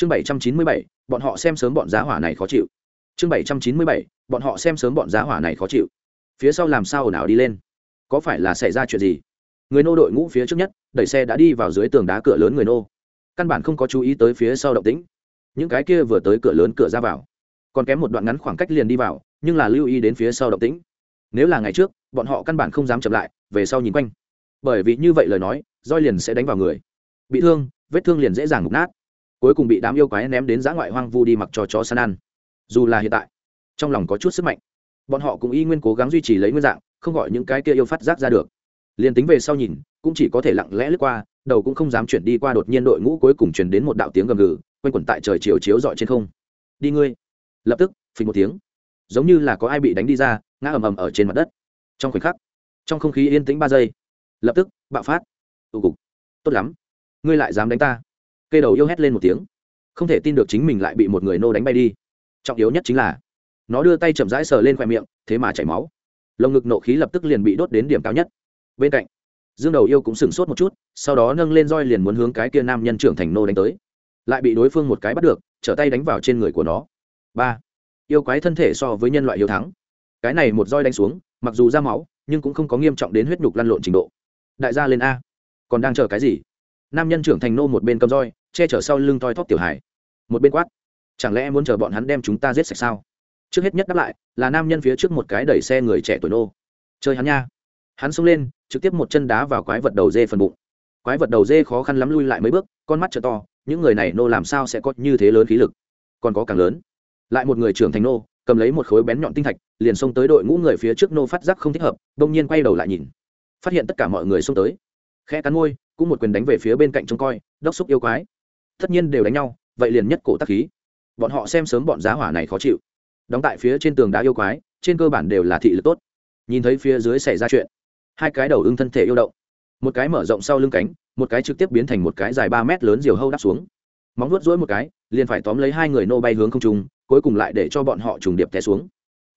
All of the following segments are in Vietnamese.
chương bảy trăm chín mươi bảy, bọn họ xem sớm bọn giá hỏa này khó chịu. Chương bảy trăm chín mươi bảy, bọn họ xem sớm bọn giá hỏa này khó chịu. Phía sau làm sao ồn ào đi lên? Có phải là xảy ra chuyện gì? Người nô đội ngũ phía trước nhất, đẩy xe đã đi vào dưới tường đá cửa lớn người nô. Căn bản không có chú ý tới phía sau động tĩnh. Những cái kia vừa tới cửa lớn cửa ra vào. Còn kém một đoạn ngắn khoảng cách liền đi vào, nhưng là lưu ý đến phía sau động tĩnh. Nếu là ngày trước, bọn họ căn bản không dám chậm lại, về sau nhìn quanh. Bởi vì như vậy lời nói, roi liền sẽ đánh vào người. Bị thương, vết thương liền dễ dàng mục nát cuối cùng bị đám yêu quái ném đến giã ngoại hoang vu đi mặc cho chó săn ăn. Dù là hiện tại, trong lòng có chút sức mạnh. Bọn họ cũng y nguyên cố gắng duy trì lấy nguyên dạng, không gọi những cái kia yêu phát giác ra được. Liền tính về sau nhìn, cũng chỉ có thể lặng lẽ lướt qua, đầu cũng không dám chuyển đi qua đột nhiên đội ngũ cuối cùng chuyển đến một đạo tiếng gầm gừ, quanh quẩn tại trời chiều chiếu dọi trên không. Đi ngươi! Lập tức, phình một tiếng. Giống như là có ai bị đánh đi ra, ngã ầm ầm ở trên mặt đất. Trong khoảnh khắc, trong không khí yên tĩnh ba giây, lập tức bạo phát. Tụ cục, tốt lắm. Ngươi lại dám đánh ta cây đầu yêu hét lên một tiếng. Không thể tin được chính mình lại bị một người nô đánh bay đi. Trọng yếu nhất chính là, nó đưa tay chậm rãi sờ lên khoe miệng, thế mà chảy máu. Lồng ngực nộ khí lập tức liền bị đốt đến điểm cao nhất. Bên cạnh, dương đầu yêu cũng sửng sốt một chút, sau đó nâng lên roi liền muốn hướng cái kia nam nhân trưởng thành nô đánh tới. Lại bị đối phương một cái bắt được, trở tay đánh vào trên người của nó. Ba, yêu quái thân thể so với nhân loại yêu thắng. Cái này một roi đánh xuống, mặc dù ra máu, nhưng cũng không có nghiêm trọng đến huyết nhục lăn lộn trình độ. Đại gia lên a, còn đang chờ cái gì? Nam nhân trưởng thành nô một bên cầm roi, che chở sau lưng toi thóp tiểu hải một bên quát, chẳng lẽ muốn chờ bọn hắn đem chúng ta giết sạch sao? Trước hết nhất đáp lại, là nam nhân phía trước một cái đẩy xe người trẻ tuổi nô. Chơi hắn nha. Hắn xông lên, trực tiếp một chân đá vào quái vật đầu dê phần bụng. Quái vật đầu dê khó khăn lắm lui lại mấy bước, con mắt t to, những người này nô làm sao sẽ có như thế lớn khí lực? Còn có càng lớn. Lại một người trưởng thành nô, cầm lấy một khối bén nhọn tinh thạch, liền xông tới đội ngũ người phía trước nô phát giác không thích hợp đông nhiên quay đầu lại nhìn. Phát hiện tất cả mọi người xông tới. Khe cắn môi cũng một quyền đánh về phía bên cạnh trông coi, đốc xúc yêu quái. Tất nhiên đều đánh nhau, vậy liền nhất cổ tắc khí. Bọn họ xem sớm bọn giá hỏa này khó chịu. Đóng tại phía trên tường đá yêu quái, trên cơ bản đều là thị lực tốt. Nhìn thấy phía dưới xảy ra chuyện, hai cái đầu ưng thân thể yêu động. Một cái mở rộng sau lưng cánh, một cái trực tiếp biến thành một cái dài ba mét lớn diều hâu đáp xuống. Móng vuốt rỗi một cái, liền phải tóm lấy hai người nô bay hướng không trung, cuối cùng lại để cho bọn họ trùng điệp té xuống.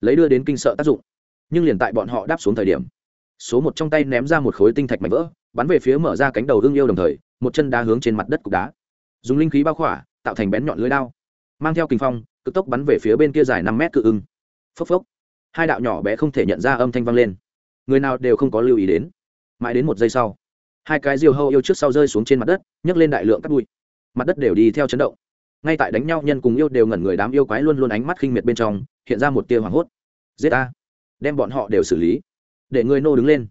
Lấy đưa đến kinh sợ tác dụng. Nhưng liền tại bọn họ đáp xuống thời điểm, số một trong tay ném ra một khối tinh thạch mảnh vỡ bắn về phía mở ra cánh đầu hương yêu đồng thời, một chân đá hướng trên mặt đất cục đá. Dùng linh khí bao khỏa, tạo thành bén nhọn lưới đao. Mang theo kinh phong, cực tốc bắn về phía bên kia dài năm mét cự ưng phốc phốc. Hai đạo nhỏ bé không thể nhận ra âm thanh vang lên. Người nào đều không có lưu ý đến. Mãi đến một giây sau, hai cái diều hâu yêu trước sau rơi xuống trên mặt đất, nhấc lên đại lượng cắt bụi. Mặt đất đều đi theo chấn động. Ngay tại đánh nhau, nhân cùng yêu đều ngẩn người, đám yêu quái luôn luôn ánh mắt khinh miệt bên trong, hiện ra một tia hoảng hốt. Giết ta. Đem bọn họ đều xử lý. Để người nô đứng lên.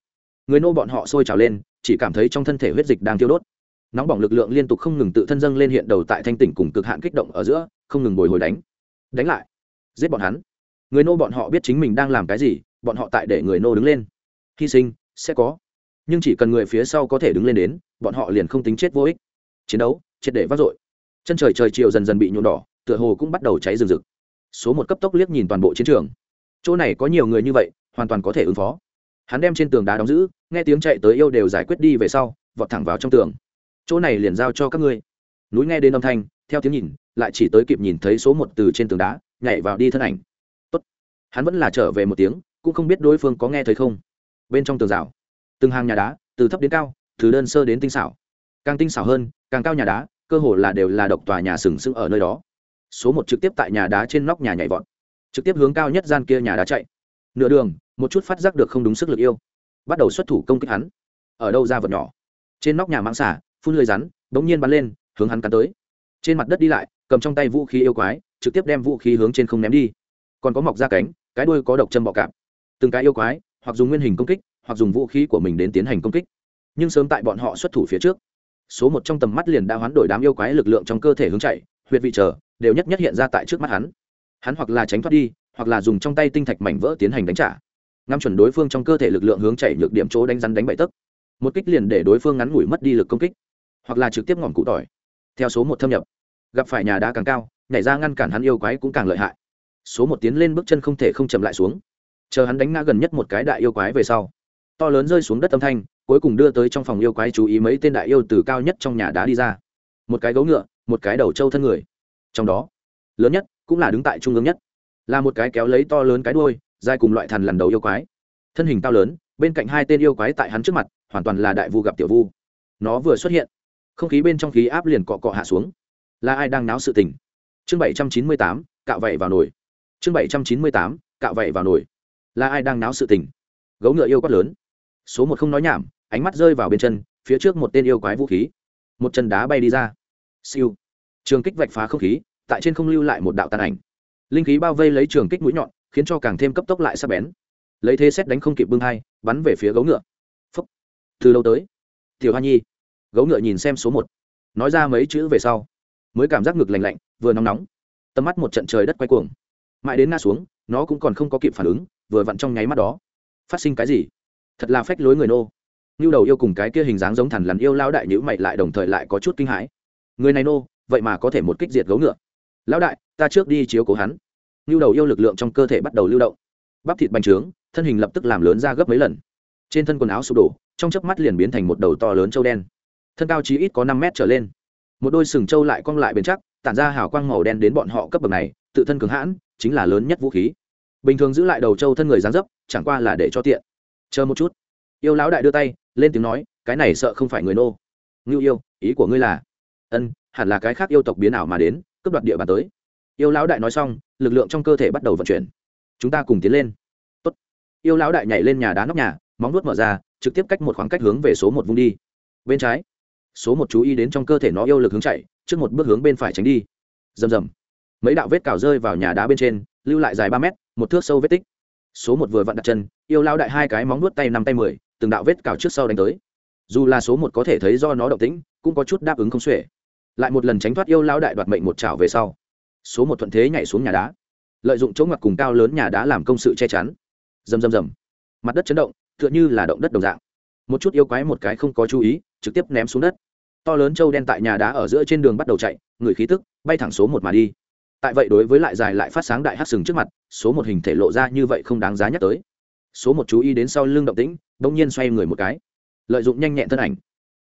Người nô bọn họ sôi trào lên chỉ cảm thấy trong thân thể huyết dịch đang tiêu đốt. Nóng bỏng lực lượng liên tục không ngừng tự thân dâng lên hiện đầu tại thanh tỉnh cùng cực hạn kích động ở giữa, không ngừng bồi hồi đánh. Đánh lại. Giết bọn hắn. Người nô bọn họ biết chính mình đang làm cái gì, bọn họ tại để người nô đứng lên. Hy sinh, sẽ có. Nhưng chỉ cần người phía sau có thể đứng lên đến, bọn họ liền không tính chết vô ích. Chiến đấu, triệt để vác dội. Chân trời trời chiều dần dần bị nhuộm đỏ, tựa hồ cũng bắt đầu cháy rừng rực. Số một cấp tốc liếc nhìn toàn bộ chiến trường. Chỗ này có nhiều người như vậy, hoàn toàn có thể ứng phó hắn đem trên tường đá đóng giữ, nghe tiếng chạy tới yêu đều giải quyết đi về sau, vọt thẳng vào trong tường. Chỗ này liền giao cho các ngươi. Núi nghe đến âm thanh, theo tiếng nhìn, lại chỉ tới kịp nhìn thấy số một từ trên tường đá, nhảy vào đi thân ảnh. Tốt. hắn vẫn là trở về một tiếng, cũng không biết đối phương có nghe thấy không. Bên trong tường rào, từng hàng nhà đá, từ thấp đến cao, từ đơn sơ đến tinh xảo. Càng tinh xảo hơn, càng cao nhà đá, cơ hồ là đều là độc tòa nhà sừng sững ở nơi đó. Số một trực tiếp tại nhà đá trên nóc nhà nhảy vọt. Trực tiếp hướng cao nhất gian kia nhà đá chạy. Nửa đường một chút phát giác được không đúng sức lực yêu. Bắt đầu xuất thủ công kích hắn. Ở đâu ra vật nhỏ? Trên nóc nhà mang xả phun lưới rắn bỗng nhiên bắn lên, hướng hắn cắn tới. Trên mặt đất đi lại, cầm trong tay vũ khí yêu quái, trực tiếp đem vũ khí hướng trên không ném đi. Còn có mọc ra cánh, cái đuôi có độc châm bọ cạp. Từng cái yêu quái, hoặc dùng nguyên hình công kích, hoặc dùng vũ khí của mình đến tiến hành công kích. Nhưng sớm tại bọn họ xuất thủ phía trước, số một trong tầm mắt liền đã hoán đổi đám yêu quái lực lượng trong cơ thể hướng chạy, huyệt vị chờ, đều nhất nhất hiện ra tại trước mắt hắn. Hắn hoặc là tránh thoát đi, hoặc là dùng trong tay tinh thạch mảnh vỡ tiến hành đánh trả ngắm chuẩn đối phương trong cơ thể lực lượng hướng chảy nhược điểm chỗ đánh rắn đánh bậy tấc. Một kích liền để đối phương ngắn ngủi mất đi lực công kích, hoặc là trực tiếp ngỏm cụ tỏi. Theo số một thâm nhập, gặp phải nhà đá càng cao, nhảy ra ngăn cản hắn yêu quái cũng càng lợi hại. Số một tiến lên bước chân không thể không chậm lại xuống. Chờ hắn đánh ngã gần nhất một cái đại yêu quái về sau, to lớn rơi xuống đất âm thanh, cuối cùng đưa tới trong phòng yêu quái chú ý mấy tên đại yêu từ cao nhất trong nhà đá đi ra. Một cái gấu ngựa, một cái đầu trâu thân người. Trong đó, lớn nhất cũng là đứng tại trung ương nhất, là một cái kéo lấy to lớn cái đuôi dài cùng loại thần lần đầu yêu quái. Thân hình cao lớn, bên cạnh hai tên yêu quái tại hắn trước mặt, hoàn toàn là đại vu gặp tiểu vu. Nó vừa xuất hiện, không khí bên trong khí áp liền cọ cọ hạ xuống. Là ai đang náo sự tình? Chương bảy trăm chín mươi tám, cạo vẩy vào nồi. Chương bảy trăm chín mươi tám, cạo vẩy vào nồi. Là ai đang náo sự tình? Gấu ngựa yêu quát lớn. Số một không nói nhảm, ánh mắt rơi vào bên chân, phía trước một tên yêu quái vũ khí. Một chân đá bay đi ra. Siêu. Trường kích vạch phá không khí, tại trên không lưu lại một đạo tàn ảnh. Linh khí bao vây lấy trường kích mũi nhọn khiến cho càng thêm cấp tốc lại sắc bén. Lấy thế xét đánh không kịp bưng hai, bắn về phía gấu ngựa. Phúc. Từ lâu tới. Tiểu hoa nhi. Gấu ngựa nhìn xem số một. Nói ra mấy chữ về sau, mới cảm giác ngực lành lạnh, vừa nóng nóng. Tầm mắt một trận trời đất quay cuồng. Mãi đến nga xuống, nó cũng còn không có kịp phản ứng, vừa vặn trong nháy mắt đó. Phát sinh cái gì? Thật là phách lối người nô. Như đầu yêu cùng cái kia hình dáng giống thằn lằn yêu lao đại nhữ mày lại đồng thời lại có chút kinh hãi. Người này nô, vậy mà có thể một kích diệt gấu ngựa. Lão đại, ta trước đi chiếu cố hắn nhu đầu yêu lực lượng trong cơ thể bắt đầu lưu động. Bắp thịt bành trướng, thân hình lập tức làm lớn ra gấp mấy lần. Trên thân quần áo sụp đổ, trong chớp mắt liền biến thành một đầu to lớn trâu đen. Thân cao chí ít có năm mét trở lên. Một đôi sừng trâu lại cong lại bền chắc, tản ra hào quang màu đen đến bọn họ cấp bậc này, tự thân cường hãn, chính là lớn nhất vũ khí. Bình thường giữ lại đầu trâu thân người dáng dấp, chẳng qua là để cho tiện. Chờ một chút. Yêu lão đại đưa tay, lên tiếng nói, cái này sợ không phải người nô. Ngưu yêu, ý của ngươi là? Ân, hẳn là cái khác yêu tộc biến ảo mà đến, cướp đoạt địa bàn tới yêu lão đại nói xong, lực lượng trong cơ thể bắt đầu vận chuyển. Chúng ta cùng tiến lên. Tốt. yêu lão đại nhảy lên nhà đá nóc nhà, móng nuốt mở ra, trực tiếp cách một khoảng cách hướng về số một vung đi. Bên trái, số một chú ý đến trong cơ thể nó yêu lực hướng chạy, trước một bước hướng bên phải tránh đi. Rầm rầm. Mấy đạo vết cào rơi vào nhà đá bên trên, lưu lại dài ba mét, một thước sâu vết tích. Số một vừa vặn đặt chân, yêu lao đại hai cái móng nuốt tay năm tay mười, từng đạo vết cào trước sau đánh tới. Dù là số một có thể thấy do nó động tĩnh, cũng có chút đáp ứng không xuể. Lại một lần tránh thoát yêu lao đại đoạt mệnh một chảo về sau số một thuận thế nhảy xuống nhà đá, lợi dụng chỗ ngặt cùng cao lớn nhà đá làm công sự che chắn. Rầm rầm rầm. Mặt đất chấn động, tựa như là động đất đồng dạng. Một chút yêu quái một cái không có chú ý, trực tiếp ném xuống đất. To lớn trâu đen tại nhà đá ở giữa trên đường bắt đầu chạy, người khí tức, bay thẳng số một mà đi. Tại vậy đối với lại dài lại phát sáng đại hát sừng trước mặt, số một hình thể lộ ra như vậy không đáng giá nhắc tới. Số một chú ý đến sau lưng động tĩnh, bỗng nhiên xoay người một cái. Lợi dụng nhanh nhẹn thân ảnh.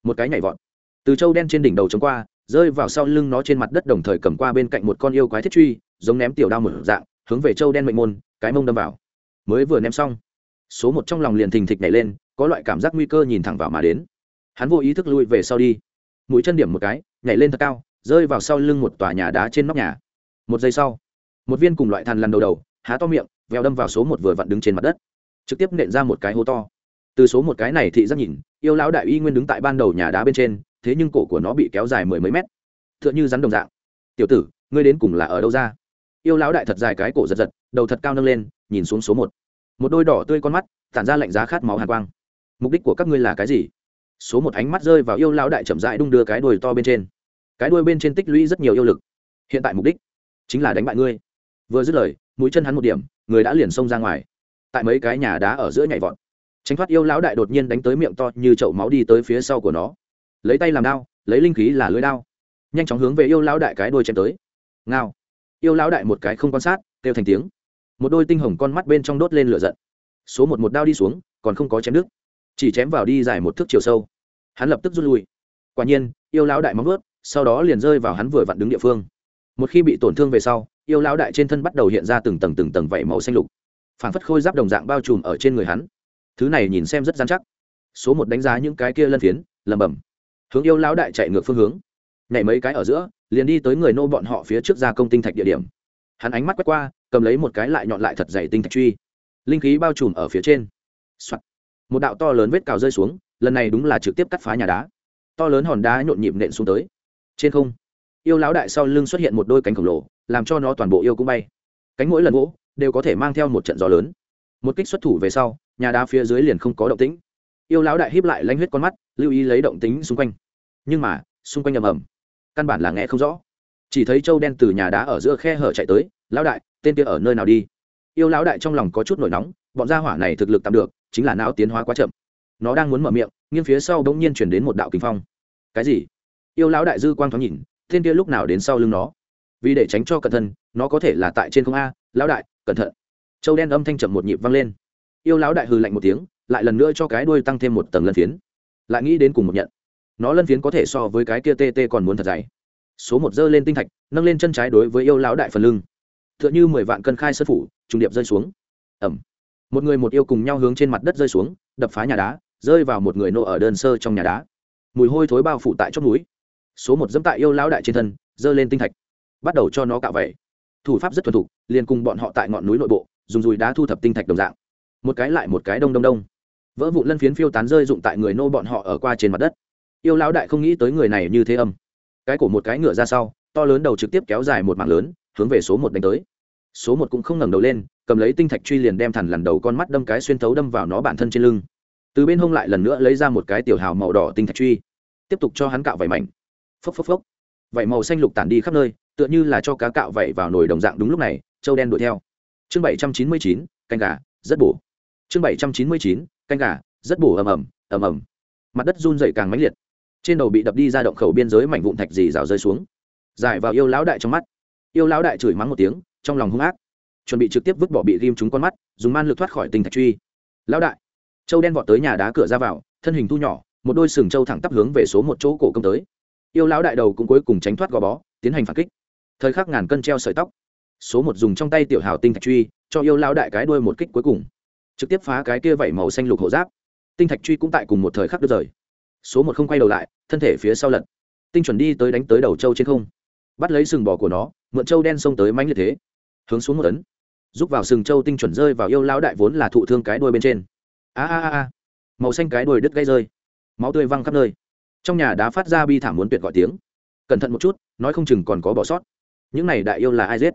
Một cái nhảy vọt. Từ trâu đen trên đỉnh đầu chống qua rơi vào sau lưng nó trên mặt đất đồng thời cầm qua bên cạnh một con yêu quái thiết truy, giống ném tiểu đao mở dạng, hướng về châu đen mệnh môn, cái mông đâm vào. Mới vừa ném xong, số một trong lòng liền thình thịch nhảy lên, có loại cảm giác nguy cơ nhìn thẳng vào mà đến. Hắn vô ý thức lui về sau đi. Mũi chân điểm một cái, nhảy lên thật cao, rơi vào sau lưng một tòa nhà đá trên nóc nhà. Một giây sau, một viên cùng loại thằn lằn đầu đầu, há to miệng, vèo đâm vào số một vừa vặn đứng trên mặt đất. Trực tiếp nện ra một cái hố to từ số một cái này thị giác nhìn, yêu lão đại y nguyên đứng tại ban đầu nhà đá bên trên, thế nhưng cổ của nó bị kéo dài mười mấy mét. T h ư ợ n h ư rắn đồng dạng. Tiểu tử, ngươi đến cùng là ở đâu ra? Yêu lão đại thật dài cái cổ giật giật, đầu thật cao nâng lên, nhìn xuống số một. Một đôi đỏ tươi con mắt, tản ra lạnh giá khát máu hàn quang. Mục đích của các ngươi là cái gì? Số một ánh mắt rơi vào yêu lão đại chậm rãi đung đưa cái đuôi to bên trên. Cái đuôi bên trên tích lũy rất nhiều yêu lực. Hiện tại mục đích chính là đánh bại ngươi. Vừa dứt lời, mũi chân hắn một điểm, người đã liền xông ra ngoài. Tại mấy cái nhà đá ở giữa nhảy vọt tránh thoát yêu lão đại đột nhiên đánh tới miệng to như chậu máu đi tới phía sau của nó. Lấy tay làm đao, lấy linh khí là lưới đao. Nhanh chóng hướng về yêu lão đại cái đuôi chém tới. Ngao. Yêu lão đại một cái không quan sát, kêu thành tiếng. Một đôi tinh hồng con mắt bên trong đốt lên lửa giận. Số một một đao đi xuống, còn không có chém đứt. Chỉ chém vào đi dài một thước chiều sâu. Hắn lập tức rút lui. Quả nhiên, yêu lão đại móng vớt sau đó liền rơi vào hắn vừa vặn đứng địa phương. Một khi bị tổn thương về sau, yêu lão đại trên thân bắt đầu hiện ra từng tầng từng tầng vảy màu xanh lục. Phảng phất khôi giáp đồng dạng bao trùm ở trên người hắn thứ này nhìn xem rất dán chắc. Số một đánh giá những cái kia lân phiến lầm bầm hướng yêu lão đại chạy ngược phương hướng. Nhảy mấy cái ở giữa, liền đi tới người nô bọn họ phía trước ra công tinh thạch địa điểm. Hắn ánh mắt quét qua, cầm lấy một cái lại nhọn lại thật dày tinh thạch truy. Linh khí bao trùm ở phía trên、Soạn. một đạo to lớn vết cào rơi xuống, lần này đúng là trực tiếp cắt phá nhà đá. To lớn hòn đá nhộn nhịp nện xuống tới. Trên không, yêu lão đại sau lưng xuất hiện một đôi cánh khổng lồ, làm cho nó toàn bộ yêu cũng bay. Cánh mỗi lần gỗ đều có thể mang theo một trận gió lớn. Một kích xuất thủ về sau nhà đá phía dưới liền không có động tĩnh. Yêu lão đại híp lại lanh huyết con mắt, lưu ý lấy động tính xung quanh. Nhưng mà, xung quanh ầm ầm. Căn bản là nghe không rõ. Chỉ thấy châu đen từ nhà đá ở giữa khe hở chạy tới, lão đại, tên kia ở nơi nào đi? Yêu lão đại trong lòng có chút nổi nóng, bọn gia hỏa này thực lực tạm được, chính là não tiến hóa quá chậm. Nó đang muốn mở miệng, nghiêng phía sau bỗng nhiên chuyển đến một đạo kinh phong. Cái gì? Yêu lão đại dư quang thoáng nhìn, tên kia lúc nào đến sau lưng nó? Vì để tránh cho cẩn thận, nó có thể là tại trên không a, lão đại, cẩn thận. Châu đen âm thanh chậm một nhịp vang lên yêu lão đại hừ lạnh một tiếng, lại lần nữa cho cái đuôi tăng thêm một tầng lân phiến. Lại nghĩ đến cùng một nhận. Nó lân phiến có thể so với cái kia tê tê còn muốn thật dày. Số một dơ lên tinh thạch, nâng lên chân trái đối với yêu lão đại phần lưng. T h ư ợ n h ư mười vạn cân khai sân phủ, trùng điệp rơi xuống. Ẩm. Một người một yêu cùng nhau hướng trên mặt đất rơi xuống, đập phá nhà đá, rơi vào một người nô ở đơn sơ trong nhà đá. Mùi hôi thối bao phủ tại chót núi. Số một dẫm tại yêu lão đại trên thân, dơ lên tinh thạch. Bắt đầu cho nó cạo vậy thủ pháp rất thuần thục, liền cùng bọn họ tại ngọn núi nội bộ, dùng dùi đá thu thập tinh thạch đồng dạng một cái lại một cái đông đông đông. Vỡ vụn lân phiến phiêu tán rơi dụng tại người nô bọn họ ở qua trên mặt đất. Yêu lão đại không nghĩ tới người này như thế âm. Cái cổ một cái ngựa ra sau, to lớn đầu trực tiếp kéo dài một mạng lớn, hướng về số một đánh tới. Số một cũng không ngẩng đầu lên, cầm lấy tinh thạch truy liền đem thẳng lần đầu con mắt đâm cái xuyên thấu đâm vào nó bản thân trên lưng. Từ bên hông lại lần nữa lấy ra một cái tiểu hào màu đỏ tinh thạch truy, tiếp tục cho hắn cạo vảy mảnh. Phốc phốc phốc. Vảy màu xanh lục tản đi khắp nơi, tựa như là cho cá cạo vảy vào nồi đồng dạng đúng lúc này châu đen đuổi theo. Chương bảy trăm chín mươi chín, canh gà, rất bổ chương bảy trăm chín mươi chín, canh gà, rất bổ ầm ầm ầm ầm. Mặt đất run rẩy càng mãnh liệt. Trên đầu bị đập đi ra động khẩu biên giới mảnh vụn thạch dì rào rơi xuống. Giải vào yêu lão đại trong mắt. Yêu lão đại chửi mắng một tiếng, trong lòng hung ác. Chuẩn bị trực tiếp vứt bỏ bị ghim trúng con mắt, dùng man lực thoát khỏi tình thạch truy. Lão đại. Châu đen vọt tới nhà đá cửa ra vào, thân hình thu nhỏ, một đôi sừng châu thẳng tắp hướng về số một chỗ cổ công tới. Yêu lão đại đầu cũng cuối cùng tránh thoát gò bó, tiến hành phản kích. Thời khắc ngàn cân treo sợi tóc. Số một dùng trong tay tiểu hào tinh thạch truy, cho yêu lão đại cái đuôi một kích cuối cùng trực tiếp phá cái kia vảy màu xanh lục hộ giáp. Tinh thạch truy cũng tại cùng một thời khắc đứt rời. Số một không quay đầu lại, thân thể phía sau lật. Tinh chuẩn đi tới đánh tới đầu trâu trên không. Bắt lấy sừng bò của nó, mượn trâu đen xông tới mánh liệt thế. Hướng xuống một tấn. Giúp vào sừng trâu tinh chuẩn rơi vào yêu lão đại vốn là thụ thương cái đuôi bên trên. A a a màu xanh cái đuôi đứt gây rơi. Máu tươi văng khắp nơi. Trong nhà đá phát ra bi thảm muốn tuyệt gọi tiếng. Cẩn thận một chút, nói không chừng còn có bỏ sót. Những này đại yêu là ai giết?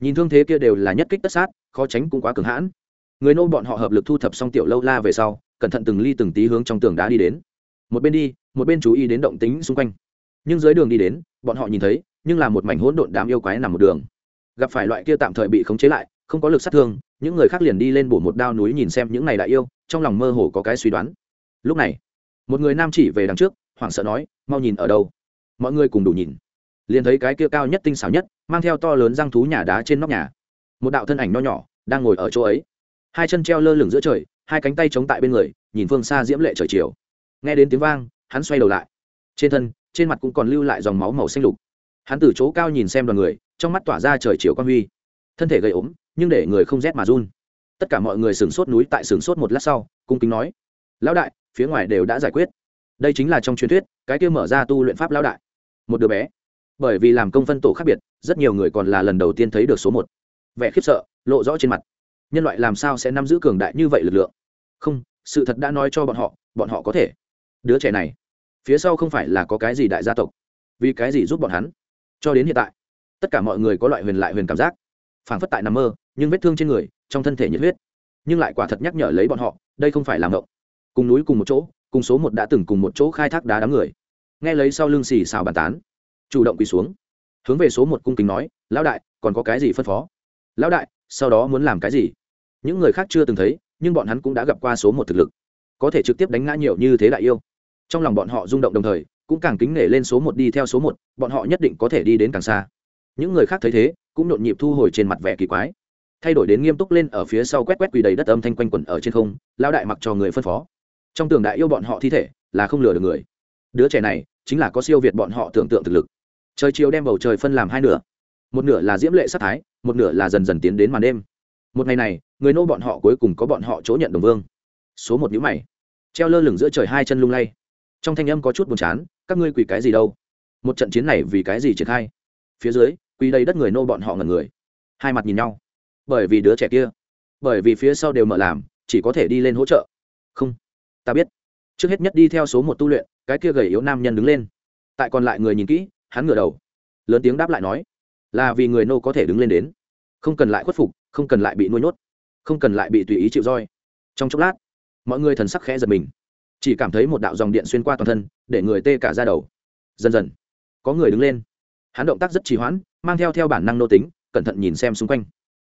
Nhìn thương thế kia đều là nhất kích tất sát, khó tránh cũng quá cường hãn người nô bọn họ hợp lực thu thập xong tiểu lâu la về sau, cẩn thận từng ly từng tí hướng trong tường đá đi đến. Một bên đi, một bên chú ý đến động tính xung quanh. Nhưng dưới đường đi đến, bọn họ nhìn thấy, nhưng là một mảnh hỗn độn đám yêu quái nằm một đường. Gặp phải loại kia tạm thời bị khống chế lại, không có lực sát thương, những người khác liền đi lên bổ một đao núi nhìn xem những này đại yêu, trong lòng mơ hồ có cái suy đoán. Lúc này, một người nam chỉ về đằng trước, hoảng sợ nói, mau nhìn ở đâu? Mọi người cùng đủ nhìn. Liền thấy cái kia cao nhất tinh xảo nhất, mang theo to lớn răng thú nhà đá trên nóc nhà. Một đạo thân ảnh nho nhỏ, đang ngồi ở chỗ ấy hai chân treo lơ lửng giữa trời, hai cánh tay chống tại bên người, nhìn phương xa diễm lệ trời chiều. Nghe đến tiếng vang, hắn xoay đầu lại. Trên thân, trên mặt cũng còn lưu lại dòng máu màu xanh lục. Hắn từ chỗ cao nhìn xem đoàn người, trong mắt tỏa ra trời chiều quan huy. Thân thể gầy ốm, nhưng để người không rét mà run. Tất cả mọi người sửng sốt núi tại sửng sốt một lát sau, cung kính nói, lão đại, phía ngoài đều đã giải quyết. Đây chính là trong truyền thuyết, cái kia mở ra tu luyện pháp lão đại. Một đứa bé. Bởi vì làm công phân tổ khác biệt, rất nhiều người còn là lần đầu tiên thấy được số một. Vẻ khiếp sợ, lộ rõ trên mặt nhân loại làm sao sẽ nắm giữ cường đại như vậy lực lượng? Không, sự thật đã nói cho bọn họ bọn họ có thể. Đứa trẻ này, phía sau không phải là có cái gì đại gia tộc. Vì cái gì giúp bọn hắn? Cho đến hiện tại, tất cả mọi người có loại huyền lại huyền cảm giác. Phảng phất tại nằm mơ, nhưng vết thương trên người, trong thân thể nhiệt huyết. Nhưng lại quả thật nhắc nhở lấy bọn họ, đây không phải làm ngộng. Cùng núi cùng một chỗ, cùng số một đã từng cùng một chỗ khai thác đá đám người. Nghe lấy sau lưng xì xào bàn tán, chủ động quỳ xuống. Hướng về số một cung kính nói, lão đại, còn có cái gì phân phó? Lão đại sau đó muốn làm cái gì? Những người khác chưa từng thấy, nhưng bọn hắn cũng đã gặp qua số một thực lực. Có thể trực tiếp đánh ngã nhiều như thế đại yêu. Trong lòng bọn họ rung động đồng thời, cũng càng kính nể lên số một đi theo số một, bọn họ nhất định có thể đi đến càng xa. Những người khác thấy thế, cũng nhộn nhịp thu hồi trên mặt vẻ kỳ quái. Thay đổi đến nghiêm túc lên ở phía sau quét quét quỳ đầy đất âm thanh quanh quẩn ở trên không lao đại mặc cho người phân phó. Trong tường đại yêu bọn họ thi thể, là không lừa được người. Đứa trẻ này, chính là có siêu việt bọn họ tưởng tượng thực lực. Trời chiều đem bầu trời phân làm hai nửa một nửa là diễm lệ sắc thái, một nửa là dần dần tiến đến màn đêm. Một ngày này, người nô bọn họ cuối cùng có bọn họ chỗ nhận đồng vương. Số một nhữ mày. Treo lơ lửng giữa trời hai chân lung lay. Trong thanh âm có chút buồn chán, các ngươi quỳ cái gì đâu? Một trận chiến này vì cái gì triển khai? Phía dưới, quỳ đầy đất người nô bọn họ ngần người. Hai mặt nhìn nhau. Bởi vì đứa trẻ kia. Bởi vì phía sau đều mở làm, chỉ có thể đi lên hỗ trợ. Không. Ta biết. Trước hết nhất đi theo số một tu luyện, cái kia gầy yếu nam nhân đứng lên. Tại còn lại người nhìn kỹ, hắn ngửa đầu. Lớn tiếng đáp lại nói là vì người nô có thể đứng lên đến. Không cần lại khuất phục, không cần lại bị nuôi nhốt, không cần lại bị tùy ý chịu roi. Trong chốc lát, mọi người thần sắc khẽ giật mình. Chỉ cảm thấy một đạo dòng điện xuyên qua toàn thân, để người tê cả ra đầu. Dần dần, có người đứng lên. Hắn động tác rất trì hoãn, mang theo theo bản năng nô tính, cẩn thận nhìn xem xung quanh.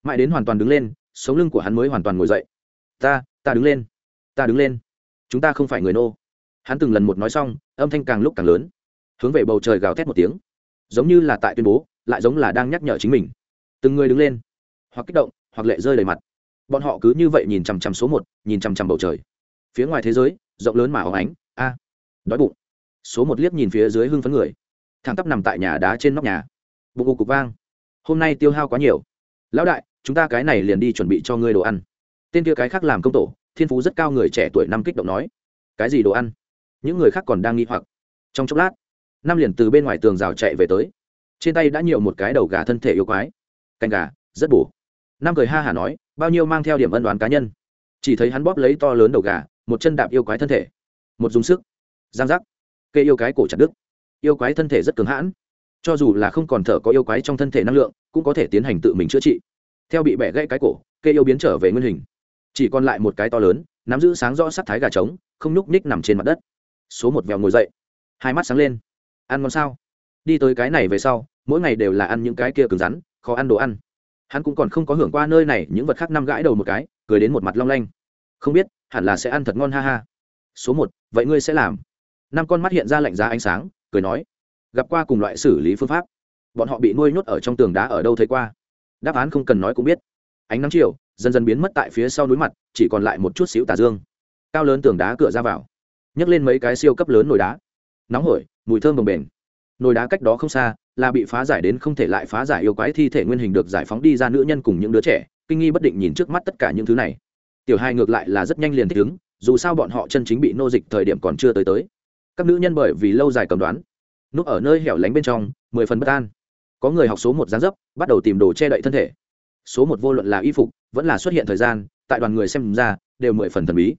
Mãi đến hoàn toàn đứng lên, sống lưng của hắn mới hoàn toàn ngồi dậy. Ta ta đứng lên, ta đứng lên. Chúng ta không phải người nô. Hắn từng lần một nói xong, âm thanh càng lúc càng lớn. Hướng về bầu trời gào thét một tiếng. Giống như là tại tuyên bố lại giống là đang nhắc nhở chính mình. Từng người đứng lên, hoặc kích động, hoặc lệ rơi đầy mặt. Bọn họ cứ như vậy nhìn chằm chằm số một, nhìn chằm chằm bầu trời. Phía ngoài thế giới, rộng lớn mà óng ánh, a, đói bụng. Số một liếc nhìn phía dưới hưng phấn người. Thằng tắp nằm tại nhà đá trên nóc nhà. Bụng cục cục vang. Hôm nay tiêu hao quá nhiều. Lão đại, chúng ta cái này liền đi chuẩn bị cho ngươi đồ ăn. Tên kia cái khác làm công tổ, thiên phú rất cao người trẻ tuổi năm kích động nói. Cái gì đồ ăn? Những người khác còn đang nghi hoặc. Trong chốc lát, năm liền từ bên ngoài tường rào chạy về tới trên tay đã nhiều một cái đầu gà thân thể yêu quái. Canh gà, rất bổ. Nam cười ha hả nói, bao nhiêu mang theo điểm ân đoán cá nhân. Chỉ thấy hắn bóp lấy to lớn đầu gà, một chân đạp yêu quái thân thể. Một dùng sức. Giang giác. Kê yêu cái cổ chặt đứt. Yêu quái thân thể rất cứng hãn. Cho dù là không còn thở có yêu quái trong thân thể năng lượng, cũng có thể tiến hành tự mình chữa trị. Theo bị bẻ gãy cái cổ, kê yêu biến trở về nguyên hình. Chỉ còn lại một cái to lớn, nắm giữ sáng rõ sắc thái gà trống, không nhúc ních nằm trên mặt đất. Số một vèo ngồi dậy. Hai mắt sáng lên. Ăn ngon sao? Đi tới cái này về sau, mỗi ngày đều là ăn những cái kia cứng rắn, khó ăn đồ ăn. Hắn cũng còn không có hưởng qua nơi này những vật khác năm gãi đầu một cái, cười đến một mặt long lanh. Không biết, hẳn là sẽ ăn thật ngon ha ha. Số một, vậy ngươi sẽ làm. Năm con mắt hiện ra lạnh giá ánh sáng, cười nói. Gặp qua cùng loại xử lý phương pháp. Bọn họ bị nuôi nhốt ở trong tường đá ở đâu thấy qua? Đáp án không cần nói cũng biết. Ánh nắng chiều, dần dần biến mất tại phía sau núi mặt, chỉ còn lại một chút xíu tà dương. Cao lớn tường đá cửa ra vào. Nhấc lên mấy cái siêu cấp lớn nồi đá. Nóng hổi, mùi thơm bồng bềnh nồi đá cách đó không xa, là bị phá giải đến không thể lại phá giải yêu quái thi thể nguyên hình được giải phóng đi ra nữ nhân cùng những đứa trẻ, kinh nghi bất định nhìn trước mắt tất cả những thứ này. Tiểu hai ngược lại là rất nhanh liền thích ứng, dù sao bọn họ chân chính bị nô dịch thời điểm còn chưa tới tới. Các nữ nhân bởi vì lâu dài cầm đoán, núp ở nơi hẻo lánh bên trong, mười phần bất an. Có người học số một gián dấp, bắt đầu tìm đồ che đậy thân thể. Số một vô luận là y phục, vẫn là xuất hiện thời gian, tại đoàn người xem ra, đều mười phần thần bí.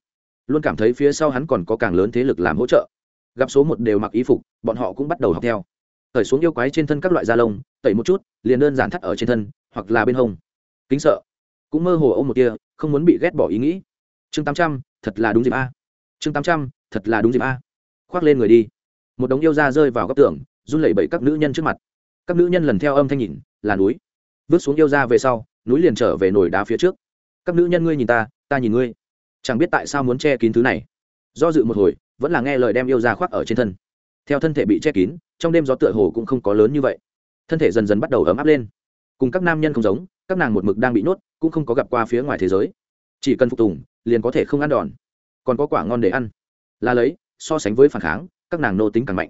Luôn cảm thấy phía sau hắn còn có càng lớn thế lực làm hỗ trợ. Gặp số một đều mặc y phục, bọn họ cũng bắt đầu học theo tẩy xuống yêu quái trên thân các loại da lông, tẩy một chút, liền đơn giản thắt ở trên thân, hoặc là bên hông. Kính sợ. Cũng mơ hồ ông một kia không muốn bị ghét bỏ ý nghĩ. Chương tám trăm, thật là đúng dịp a. Chương tám trăm, thật là đúng dịp a. Khoác lên người đi. Một đống yêu da rơi vào góc tường, run lẩy bẩy các nữ nhân trước mặt. Các nữ nhân lần theo âm thanh nhìn, là núi. Vứt xuống yêu ra về sau, núi liền trở về nồi đá phía trước. Các nữ nhân ngươi nhìn ta ta nhìn ngươi. Chẳng biết tại sao muốn che kín thứ này. Do dự một hồi, vẫn là nghe lời đem yêu ra khoác ở trên thân. Theo thân thể bị che kín trong đêm gió tựa hồ cũng không có lớn như vậy. Thân thể dần dần bắt đầu ấm áp lên. Cùng các nam nhân không giống các nàng một mực đang bị nuốt, cũng không có gặp qua phía ngoài thế giới. Chỉ cần phục tùng liền có thể không ăn đòn. Còn có quả ngon để ăn. Là lấy so sánh với phản kháng các nàng nô tính càng mạnh.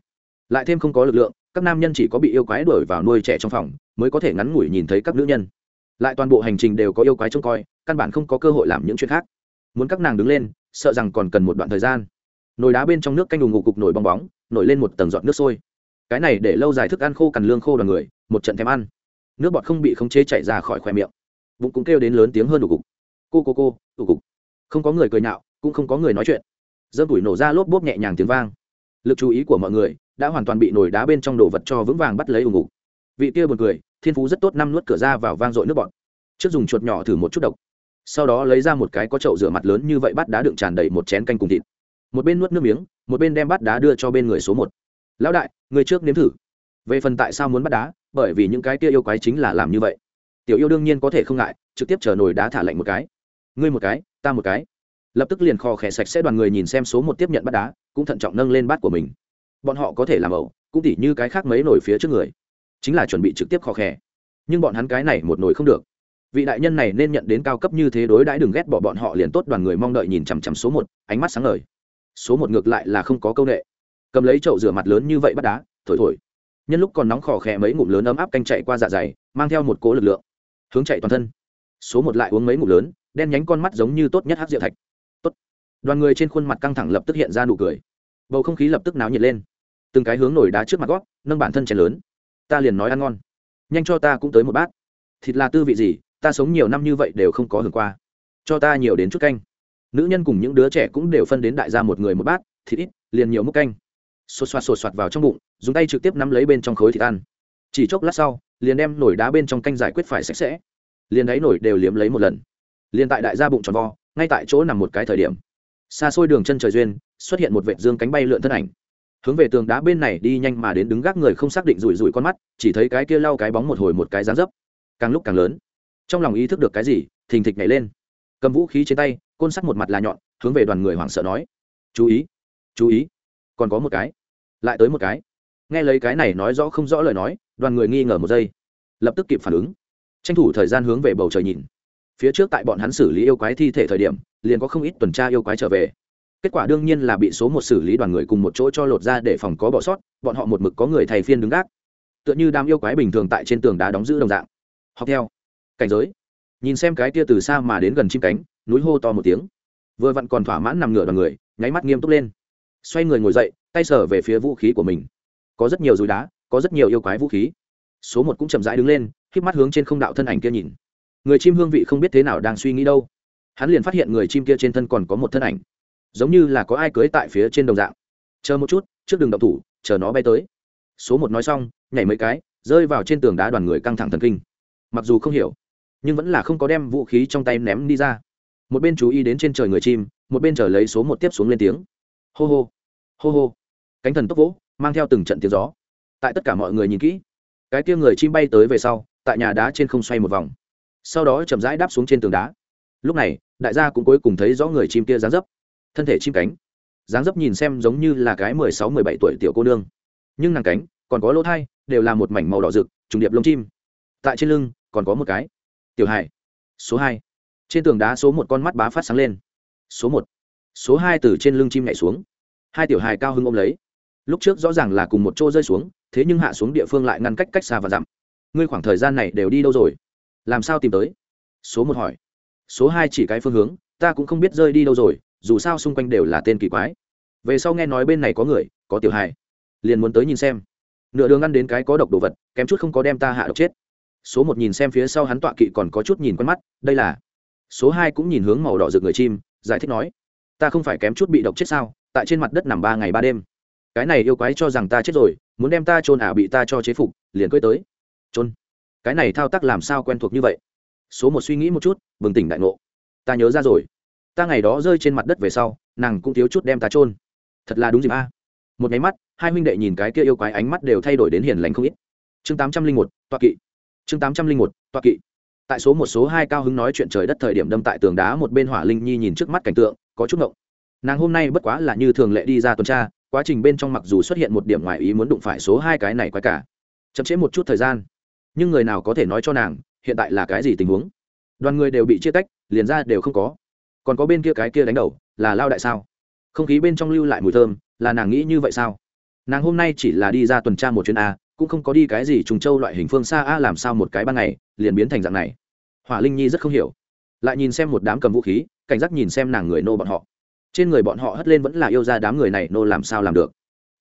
Lại thêm không có lực lượng các nam nhân chỉ có bị yêu quái đuổi vào nuôi trẻ trong phòng mới có thể ngắn ngủi nhìn thấy các nữ nhân. Lại toàn bộ hành trình đều có yêu quái trông coi căn bản không có cơ hội làm những chuyện khác. Muốn các nàng đứng lên sợ rằng còn cần một đoạn thời gian. Nồi đá bên trong nước canh đùng ngục cục nổi bong bóng nổi lên một tầng giọt nước sôi cái này để lâu dài thức ăn khô cằn lương khô đoàn người, một trận thèm ăn. Nước bọt không bị khống chế chạy ra khỏi khoe miệng. Bụng cũng kêu đến lớn tiếng hơn đủ cục. Cô cô cô, đủ cục. Không có người cười nhạo, cũng không có người nói chuyện. Dơm bụi nổ ra lốp bốp nhẹ nhàng tiếng vang. Lực chú ý của mọi người đã hoàn toàn bị nổi đá bên trong đồ vật cho vững vàng bắt lấy ủng ngục. Vị kia buồn cười, thiên phú rất tốt năm nuốt cửa ra vào vang dội nước bọt. Trước dùng chuột nhỏ thử một chút độc. Sau đó lấy ra một cái có chậu rửa mặt lớn như vậy bắt đá đựng tràn đầy một chén canh cùng thịt. Một bên nuốt nước miếng, một bên đem bắt đá đưa cho bên người số một lão đại người trước nếm thử. Về phần tại sao muốn bắt đá, bởi vì những cái kia yêu quái chính là làm như vậy. Tiểu yêu đương nhiên có thể không ngại, trực tiếp chờ nồi đá thả lạnh một cái. Ngươi một cái, ta một cái. Lập tức liền kho khẽ sạch sẽ đoàn người nhìn xem số một tiếp nhận bắt đá, cũng thận trọng nâng lên bát của mình. Bọn họ có thể làm ẩu, cũng tỉ như cái khác mấy nồi phía trước người. Chính là chuẩn bị trực tiếp kho khẽ. Nhưng bọn hắn cái này một nồi không được. Vị đại nhân này nên nhận đến cao cấp như thế đối đãi đừng ghét bỏ bọn họ liền tốt, đoàn người mong đợi nhìn chằm chằm số một, ánh mắt sáng ngời. Số một ngược lại là không có câu nghệ cầm lấy chậu rửa mặt lớn như vậy bắt đá, thổi thổi. Nhân lúc còn nóng khò khẽ mấy ngụm lớn ấm áp canh chạy qua dạ dày, mang theo một cố lực lượng. Hướng chạy toàn thân. Số một lại uống mấy ngụm lớn, đen nhánh con mắt giống như tốt nhất hát rượu thạch. Tốt. Đoàn người trên khuôn mặt căng thẳng lập tức hiện ra nụ cười. Bầu không khí lập tức náo nhiệt lên. Từng cái hướng nổi đá trước mặt gót, nâng bản thân chén lớn. Ta liền nói ăn ngon. Nhanh cho ta cũng tới một bát. Thịt là tư vị gì, ta sống nhiều năm như vậy đều không có hưởng qua. Cho ta nhiều đến chút canh. Nữ nhân cùng những đứa trẻ cũng đều phân đến đại gia một người một bát, thịt ít, liền nhiều múc canh sột soạt sột soạt vào trong bụng, dùng tay trực tiếp nắm lấy bên trong khối thịt ăn. Chỉ chốc lát sau, liền đem nổi đá bên trong canh giải quyết phải sạch sẽ. Liền đáy nổi đều liếm lấy một lần. Liền tại đại gia bụng tròn vo, ngay tại chỗ nằm một cái thời điểm. Xa xôi đường chân trời duyên, xuất hiện một vệ dương cánh bay lượn thân ảnh. Hướng về tường đá bên này đi nhanh mà đến đứng gác người không xác định rủi rủi con mắt, chỉ thấy cái kia lau cái bóng một hồi một cái dán dấp. Càng lúc càng lớn. Trong lòng ý thức được cái gì, thình thịch nhảy lên. Cầm vũ khí trên tay, côn sắt một mặt là nhọn, hướng về đoàn người hoảng sợ nói. Chú ý chú ý còn có một cái. Lại tới một cái. Nghe lấy cái này nói rõ không rõ lời nói, đoàn người nghi ngờ một giây. Lập tức kịp phản ứng. Tranh thủ thời gian hướng về bầu trời nhìn. Phía trước tại bọn hắn xử lý yêu quái thi thể thời điểm, liền có không ít tuần tra yêu quái trở về. Kết quả đương nhiên là bị số một xử lý đoàn người cùng một chỗ cho lột ra để phòng có bỏ sót, bọn họ một mực có người thầy phiên đứng gác. Tựa như đám yêu quái bình thường tại trên tường đá đóng giữ đồng dạng. Học theo. Cảnh giới. Nhìn xem cái tia từ xa mà đến gần chim cánh, núi hô to một tiếng. Vừa vặn còn thỏa mãn nằm ngửa đoàn người, nháy mắt nghiêm túc lên xoay người ngồi dậy, tay sở về phía vũ khí của mình. Có rất nhiều dùi đá, có rất nhiều yêu quái vũ khí. Số một cũng chậm rãi đứng lên k mắt hướng trên không đạo thân ảnh kia nhìn. Người chim hương vị không biết thế nào đang suy nghĩ đâu. Hắn liền phát hiện người chim kia trên thân còn có một thân ảnh. Giống như là có ai cưới tại phía trên đồng dạng. Chờ một chút, trước đường động thủ, chờ nó bay tới. Số một nói xong, nhảy mấy cái, rơi vào trên tường đá đoàn người căng thẳng thần kinh. Mặc dù không hiểu, nhưng vẫn là không có đem vũ khí trong tay ném đi ra. Một bên chú ý đến trên trời người chim, một bên chờ lấy số một tiếp xuống lên tiếng. Hô hô hô hô. Cánh thần tốc vỗ, mang theo từng trận tiếng gió. Tại tất cả mọi người nhìn kỹ, cái kia người chim bay tới về sau, tại nhà đá trên không xoay một vòng. Sau đó chậm rãi đáp xuống trên tường đá. Lúc này, đại gia cũng cuối cùng thấy rõ người chim kia dáng dấp. Thân thể chim cánh. Dáng dấp nhìn xem giống như là cái mười sáu, mười bảy tuổi tiểu cô nương. Nhưng nàng cánh, còn có lỗ thai, đều là một mảnh màu đỏ rực, trùng điệp lông chim. Tại trên lưng, còn có một cái. Tiểu hải. Số hai. Trên tường đá số một con mắt bá phát sáng lên. Số một. Số hai từ trên lưng chim nhảy xuống hai tiểu hài cao hưng ôm lấy. Lúc trước rõ ràng là cùng một chỗ rơi xuống, thế nhưng hạ xuống địa phương lại ngăn cách cách xa và dặm. Ngươi khoảng thời gian này đều đi đâu rồi? Làm sao tìm tới? Số một hỏi. Số hai chỉ cái phương hướng, ta cũng không biết rơi đi đâu rồi, dù sao xung quanh đều là tên kỳ quái. Về sau nghe nói bên này có người, có tiểu hài. Liền muốn tới nhìn xem. Nửa đường ăn đến cái có độc đồ vật, kém chút không có đem ta hạ độc chết. Số một nhìn xem phía sau hắn tọa kỵ còn có chút nhìn quen mắt, đây là. Số hai cũng nhìn hướng màu đỏ rực người chim, giải thích nói, ta không phải kém chút bị độc chết sao? Tại trên mặt đất nằm ba ngày ba đêm. Cái này yêu quái cho rằng ta chết rồi, muốn đem ta trôn ả bị ta cho chế phục, liền cưới tới. Trôn cái này thao tác làm sao quen thuộc như vậy? Số một suy nghĩ một chút, bừng tỉnh đại ngộ. Ta nhớ ra rồi. Ta ngày đó rơi trên mặt đất về sau, nàng cũng thiếu chút đem ta trôn thật là đúng dịp a. Một nháy mắt, hai huynh đệ nhìn cái kia yêu quái ánh mắt đều thay đổi đến hiền lành không ít. Chương tám trăm linh một toa kỵ. Chương tám trăm linh một toa kỵ. Tại số một số hai cao hứng nói chuyện trời đất thời điểm đâm tại tường đá một bên hỏa linh nhi nhìn trước mắt cảnh tượng, có chút ngộng nàng hôm nay bất quá là như thường lệ đi ra tuần tra, quá trình bên trong mặc dù xuất hiện một điểm ngoài ý muốn đụng phải số hai cái này quái cả. Chậm chế một chút thời gian. Nhưng người nào có thể nói cho nàng, hiện tại là cái gì tình huống? Đoàn người đều bị chia tách, liền ra đều không có. Còn có bên kia cái kia đánh đầu, là lao đại sao? Không khí bên trong lưu lại mùi thơm, là nàng nghĩ như vậy sao? Nàng hôm nay chỉ là đi ra tuần tra một chuyến a, cũng không có đi cái gì trùng châu loại hình phương xa a làm sao một cái ban ngày, liền biến thành dạng này. Hỏa linh nhi rất không hiểu. Lại nhìn xem một đám cầm vũ khí, cảnh giác nhìn xem nàng người nô bọn họ trên người bọn họ hất lên vẫn là yêu ra đám người này, nô làm sao làm được?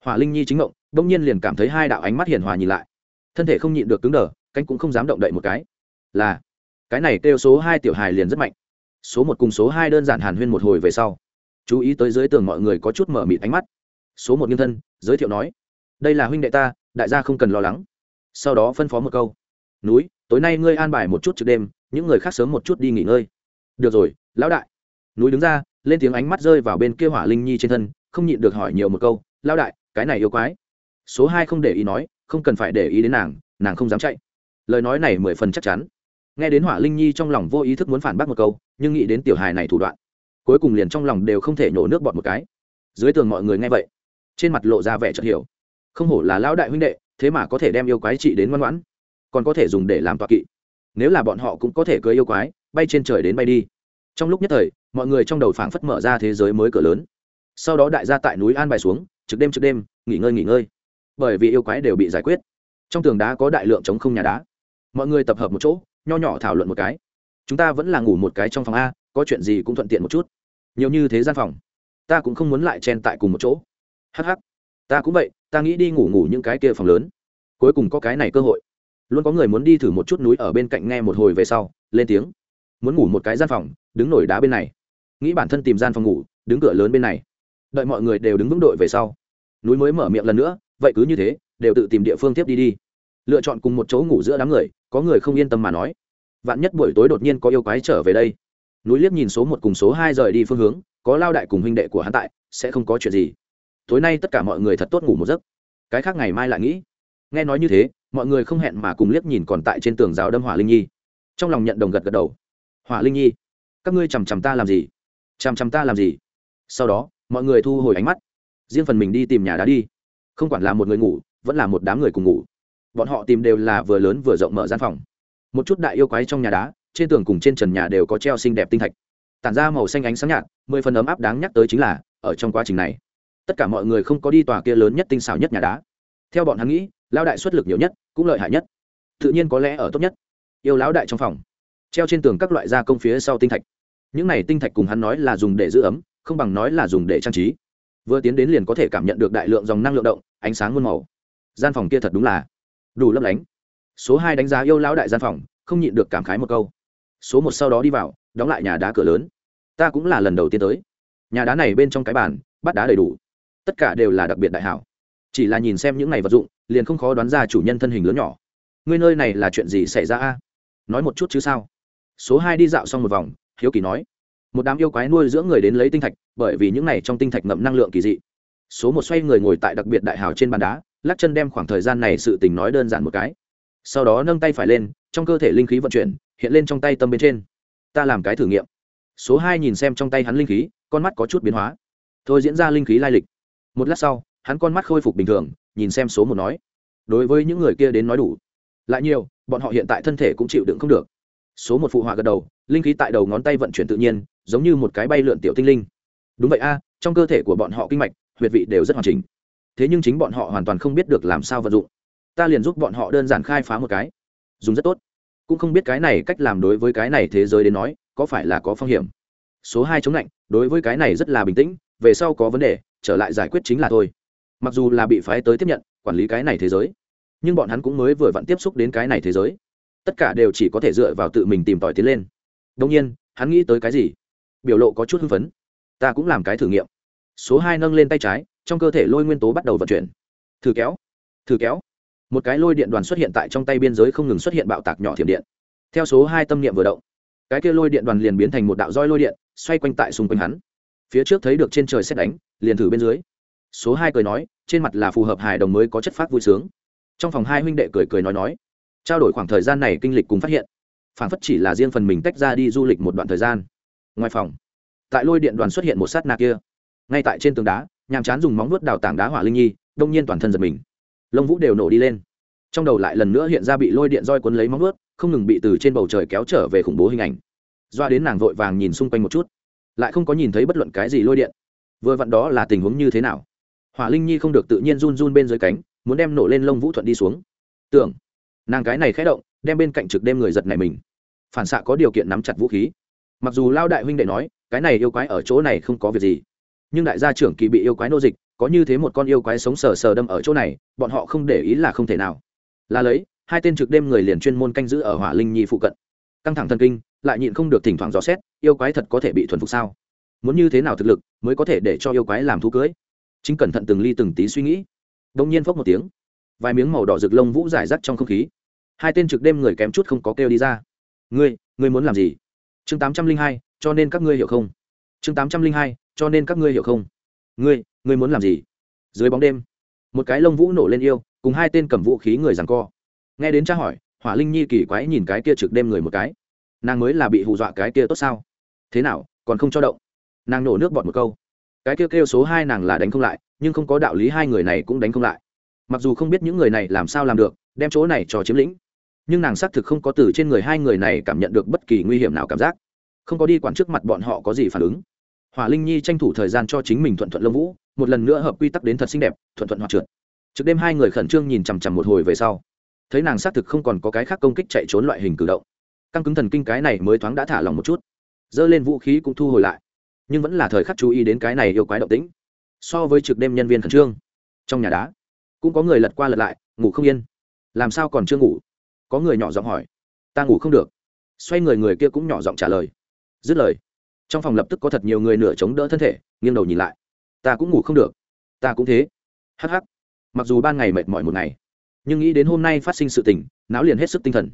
Hỏa linh nhi chính mộng bỗng nhiên liền cảm thấy hai đạo ánh mắt hiền hòa nhìn lại. Thân thể không nhịn được cứng đờ, cánh cũng không dám động đậy một cái. Là, cái này kêu số hai tiểu hài liền rất mạnh. Số một cùng số hai đơn giản hàn huyên một hồi về sau, chú ý tới dưới tường mọi người có chút mở mịt ánh mắt. Số một nghiêng thân, giới thiệu nói, đây là huynh đệ ta, đại gia không cần lo lắng. Sau đó phân phó một câu, núi, tối nay ngươi an bài một chút trước đêm, những người khác sớm một chút đi nghỉ ngơi. Được rồi, lão đại. Núi đứng ra lên tiếng ánh mắt rơi vào bên kia hỏa linh nhi trên thân, không nhịn được hỏi nhiều một câu, lão đại, cái này yêu quái. Số hai không để ý nói, không cần phải để ý đến nàng nàng không dám chạy. Lời nói này mười phần chắc chắn. Nghe đến hỏa linh nhi trong lòng vô ý thức muốn phản bác một câu, nhưng nghĩ đến tiểu hài này thủ đoạn, cuối cùng liền trong lòng đều không thể nhổ nước bọt một cái. Dưới tường mọi người nghe vậy, trên mặt lộ ra vẻ chợt hiểu. Không hổ là lão đại huynh đệ, thế mà có thể đem yêu quái trị đến ngoan ngoãn, còn có thể dùng để làm tọa kỵ. Nếu là bọn họ cũng có thể cưới yêu quái, bay trên trời đến bay đi trong lúc nhất thời, mọi người trong đầu phảng phất mở ra thế giới mới cửa lớn. Sau đó đại gia tại núi an bài xuống, trực đêm trực đêm, nghỉ ngơi nghỉ ngơi. Bởi vì yêu quái đều bị giải quyết. Trong tường đá có đại lượng chống không nhà đá. Mọi người tập hợp một chỗ, nho nhỏ thảo luận một cái. Chúng ta vẫn là ngủ một cái trong phòng a, có chuyện gì cũng thuận tiện một chút. Nhiều như thế gian phòng, ta cũng không muốn lại chen tại cùng một chỗ. Hh ta cũng vậy, ta nghĩ đi ngủ ngủ những cái kia phòng lớn. Cuối cùng có cái này cơ hội. Luôn có người muốn đi thử một chút núi ở bên cạnh nghe một hồi về sau, lên tiếng. Muốn ngủ một cái gian phòng đứng nổi đá bên này. Nghĩ bản thân tìm gian phòng ngủ, đứng cửa lớn bên này. Đợi mọi người đều đứng vững đội về sau. Núi mới mở miệng lần nữa, vậy cứ như thế, đều tự tìm địa phương tiếp đi đi. Lựa chọn cùng một chỗ ngủ giữa đám người, có người không yên tâm mà nói. Vạn nhất buổi tối đột nhiên có yêu quái trở về đây. Núi liếc nhìn số một cùng số hai rời đi phương hướng, có lao đại cùng huynh đệ của hắn tại, sẽ không có chuyện gì. Tối nay tất cả mọi người thật tốt ngủ một giấc. Cái khác ngày mai lại nghĩ. Nghe nói như thế, mọi người không hẹn mà cùng liếc nhìn còn tại trên tường rào đâm hỏa linh nhi. Trong lòng nhận đồng gật gật đầu. Hỏa linh nhi các ngươi chằm chằm ta làm gì? Chằm chằm ta làm gì? Sau đó, mọi người thu hồi ánh mắt. Riêng phần mình đi tìm nhà đá đi. Không quản là một người ngủ, vẫn là một đám người cùng ngủ. Bọn họ tìm đều là vừa lớn vừa rộng mở gian phòng. Một chút đại yêu quái trong nhà đá, trên tường cùng trên trần nhà đều có treo xinh đẹp tinh thạch. Tản ra màu xanh ánh sáng nhạt, mười phần ấm áp đáng nhắc tới chính là, ở trong quá trình này, tất cả mọi người không có đi tòa kia lớn nhất tinh xảo nhất nhà đá. Theo bọn hắn nghĩ lao đại xuất lực nhiều nhất, cũng lợi hại nhất. Tự nhiên có lẽ ở tốt nhất. Yêu lão đại trong phòng, treo trên tường các loại gia công phía sau tinh thạch những này tinh thạch cùng hắn nói là dùng để giữ ấm, không bằng nói là dùng để trang trí. Vừa tiến đến liền có thể cảm nhận được đại lượng dòng năng lượng động, ánh sáng muôn màu. Gian phòng kia thật đúng là đủ lấp lánh. Số hai đánh giá yêu lão đại gian phòng, không nhịn được cảm khái một câu. Số một sau đó đi vào, đóng lại nhà đá cửa lớn. Ta cũng là lần đầu tiên tới. Nhà đá này bên trong cái bàn bắt đá đầy đủ. Tất cả đều là đặc biệt đại hảo. Chỉ là nhìn xem những này vật dụng, liền không khó đoán ra chủ nhân thân hình lớn nhỏ. Ngươi nơi này là chuyện gì xảy ra a? Nói một chút chứ sao? Số hai đi dạo xong một vòng hiếu kỳ nói, một đám yêu quái nuôi dưỡng người đến lấy tinh thạch, bởi vì những này trong tinh thạch ngậm năng lượng kỳ dị. Số một xoay người ngồi tại đặc biệt đại hào trên bàn đá, lắc chân đem khoảng thời gian này sự tình nói đơn giản một cái. Sau đó nâng tay phải lên, trong cơ thể linh khí vận chuyển, hiện lên trong tay tâm bên trên. Ta làm cái thử nghiệm. Số hai nhìn xem trong tay hắn linh khí, con mắt có chút biến hóa. Thôi diễn ra linh khí lai lịch. Một lát sau, hắn con mắt khôi phục bình thường, nhìn xem số một nói, đối với những người kia đến nói đủ. Lại nhiều, bọn họ hiện tại thân thể cũng chịu đựng không được số một phụ họa gật đầu, linh khí tại đầu ngón tay vận chuyển tự nhiên, giống như một cái bay lượn tiểu tinh linh. Đúng vậy a, trong cơ thể của bọn họ kinh mạch, huyệt vị đều rất hoàn chỉnh. Thế nhưng chính bọn họ hoàn toàn không biết được làm sao vận dụng. Ta liền giúp bọn họ đơn giản khai phá một cái. Dùng rất tốt. Cũng không biết cái này cách làm đối với cái này thế giới đến nói, có phải là có phong hiểm. Số hai chống lạnh, đối với cái này rất là bình tĩnh, về sau có vấn đề, trở lại giải quyết chính là thôi. Mặc dù là bị phái tới tiếp nhận, quản lý cái này thế giới, nhưng bọn hắn cũng mới vừa vặn tiếp xúc đến cái này thế giới tất cả đều chỉ có thể dựa vào tự mình tìm tòi tiến lên. Đông nhiên, hắn nghĩ tới cái gì? Biểu lộ có chút hưng phấn. Ta cũng làm cái thử nghiệm. Số hai nâng lên tay trái, trong cơ thể lôi nguyên tố bắt đầu vận chuyển. Thử kéo thử kéo. Một cái lôi điện đoàn xuất hiện tại trong tay biên giới không ngừng xuất hiện bạo tạc nhỏ thiểm điện. Theo số hai tâm niệm vừa động, cái kia lôi điện đoàn liền biến thành một đạo roi lôi điện, xoay quanh tại xung quanh hắn. Phía trước thấy được trên trời xét đánh, liền thử bên dưới. Số hai cười nói, trên mặt là phù hợp hài đồng mới có chất phát vui sướng. Trong phòng hai huynh đệ cười cười nói nói trao đổi khoảng thời gian này kinh lịch cùng phát hiện phản phất chỉ là riêng phần mình tách ra đi du lịch một đoạn thời gian. Ngoài phòng, tại lôi điện đoàn xuất hiện một sát nạ kia. Ngay tại trên tường đá, nhàm chán dùng móng nuốt đào tảng đá hỏa linh nhi, đông nhiên toàn thân giật mình. Lông vũ đều nổ đi lên. Trong đầu lại lần nữa hiện ra bị lôi điện roi cuốn lấy móng nuốt không ngừng bị từ trên bầu trời kéo trở về khủng bố hình ảnh. Doa đến nàng vội vàng nhìn xung quanh một chút, lại không có nhìn thấy bất luận cái gì lôi điện. Vừa vặn đó là tình huống như thế nào? Hỏa linh nhi không được tự nhiên run run bên dưới cánh, muốn đem nổ lên lông vũ thuận đi xuống. Tưởng nàng cái này khé động, đem bên cạnh trực đêm người giật này mình. Phản xạ có điều kiện nắm chặt vũ khí. Mặc dù lao đại huynh đệ nói, cái này yêu quái ở chỗ này không có việc gì, nhưng đại gia trưởng kỳ bị yêu quái nô dịch, có như thế một con yêu quái sống sờ sờ đâm ở chỗ này, bọn họ không để ý là không thể nào. Là lấy, hai tên trực đêm người liền chuyên môn canh giữ ở hỏa linh nhi phụ cận. Căng thẳng thần kinh, lại nhịn không được thỉnh thoảng dò xét, yêu quái thật có thể bị thuần phục sao? Muốn như thế nào thực lực mới có thể để cho yêu quái làm thú cưới? Chính cẩn thận từng ly từng tí suy nghĩ. Đông nhiên phốc một tiếng vài miếng màu đỏ rực lông vũ giải rác trong không khí. Hai tên trực đêm người kém chút không có kêu đi ra. Ngươi ngươi muốn làm gì? Chương tám trăm linh hai, cho nên các ngươi hiểu không? Chương tám trăm linh hai, cho nên các ngươi hiểu không? Ngươi ngươi muốn làm gì? Dưới bóng đêm. Một cái lông vũ nổ lên yêu, cùng hai tên cầm vũ khí người rằng co. Nghe đến tra hỏi, hỏa linh nhi kỳ quái nhìn cái kia trực đêm người một cái. Nàng mới là bị hù dọa cái kia tốt sao? Thế nào, còn không cho động? Nàng nổ nước bọt một câu. Cái kia kêu số hai nàng là đánh không lại, nhưng không có đạo lý hai người này cũng đánh không lại mặc dù không biết những người này làm sao làm được, đem chỗ này cho chiếm lĩnh, nhưng nàng xác thực không có từ trên người hai người này cảm nhận được bất kỳ nguy hiểm nào cảm giác. Không có đi quản trước mặt bọn họ có gì phản ứng. Hỏa linh nhi tranh thủ thời gian cho chính mình thuận thuận lông vũ, một lần nữa hợp quy tắc đến thật xinh đẹp, thuận thuận hoạt trượt. Trước đêm hai người khẩn trương nhìn chằm chằm một hồi về sau, thấy nàng xác thực không còn có cái khác công kích chạy trốn loại hình cử động. Căng cứng thần kinh cái này mới thoáng đã thả lòng một chút. Dơ lên vũ khí cũng thu hồi lại, nhưng vẫn là thời khắc chú ý đến cái này yêu quái động tĩnh. So với trực đêm nhân viên khẩn trương, trong nhà đá cũng có người lật qua lật lại, ngủ không yên. Làm sao còn chưa ngủ? Có người nhỏ giọng hỏi. Ta ngủ không được. Xoay người người kia cũng nhỏ giọng trả lời. Dứt lời, trong phòng lập tức có thật nhiều người nửa chống đỡ thân thể, nghiêng đầu nhìn lại. Ta cũng ngủ không được. Ta cũng thế. Hh mặc dù ban ngày mệt mỏi một ngày, nhưng nghĩ đến hôm nay phát sinh sự tình, não liền hết sức tinh thần.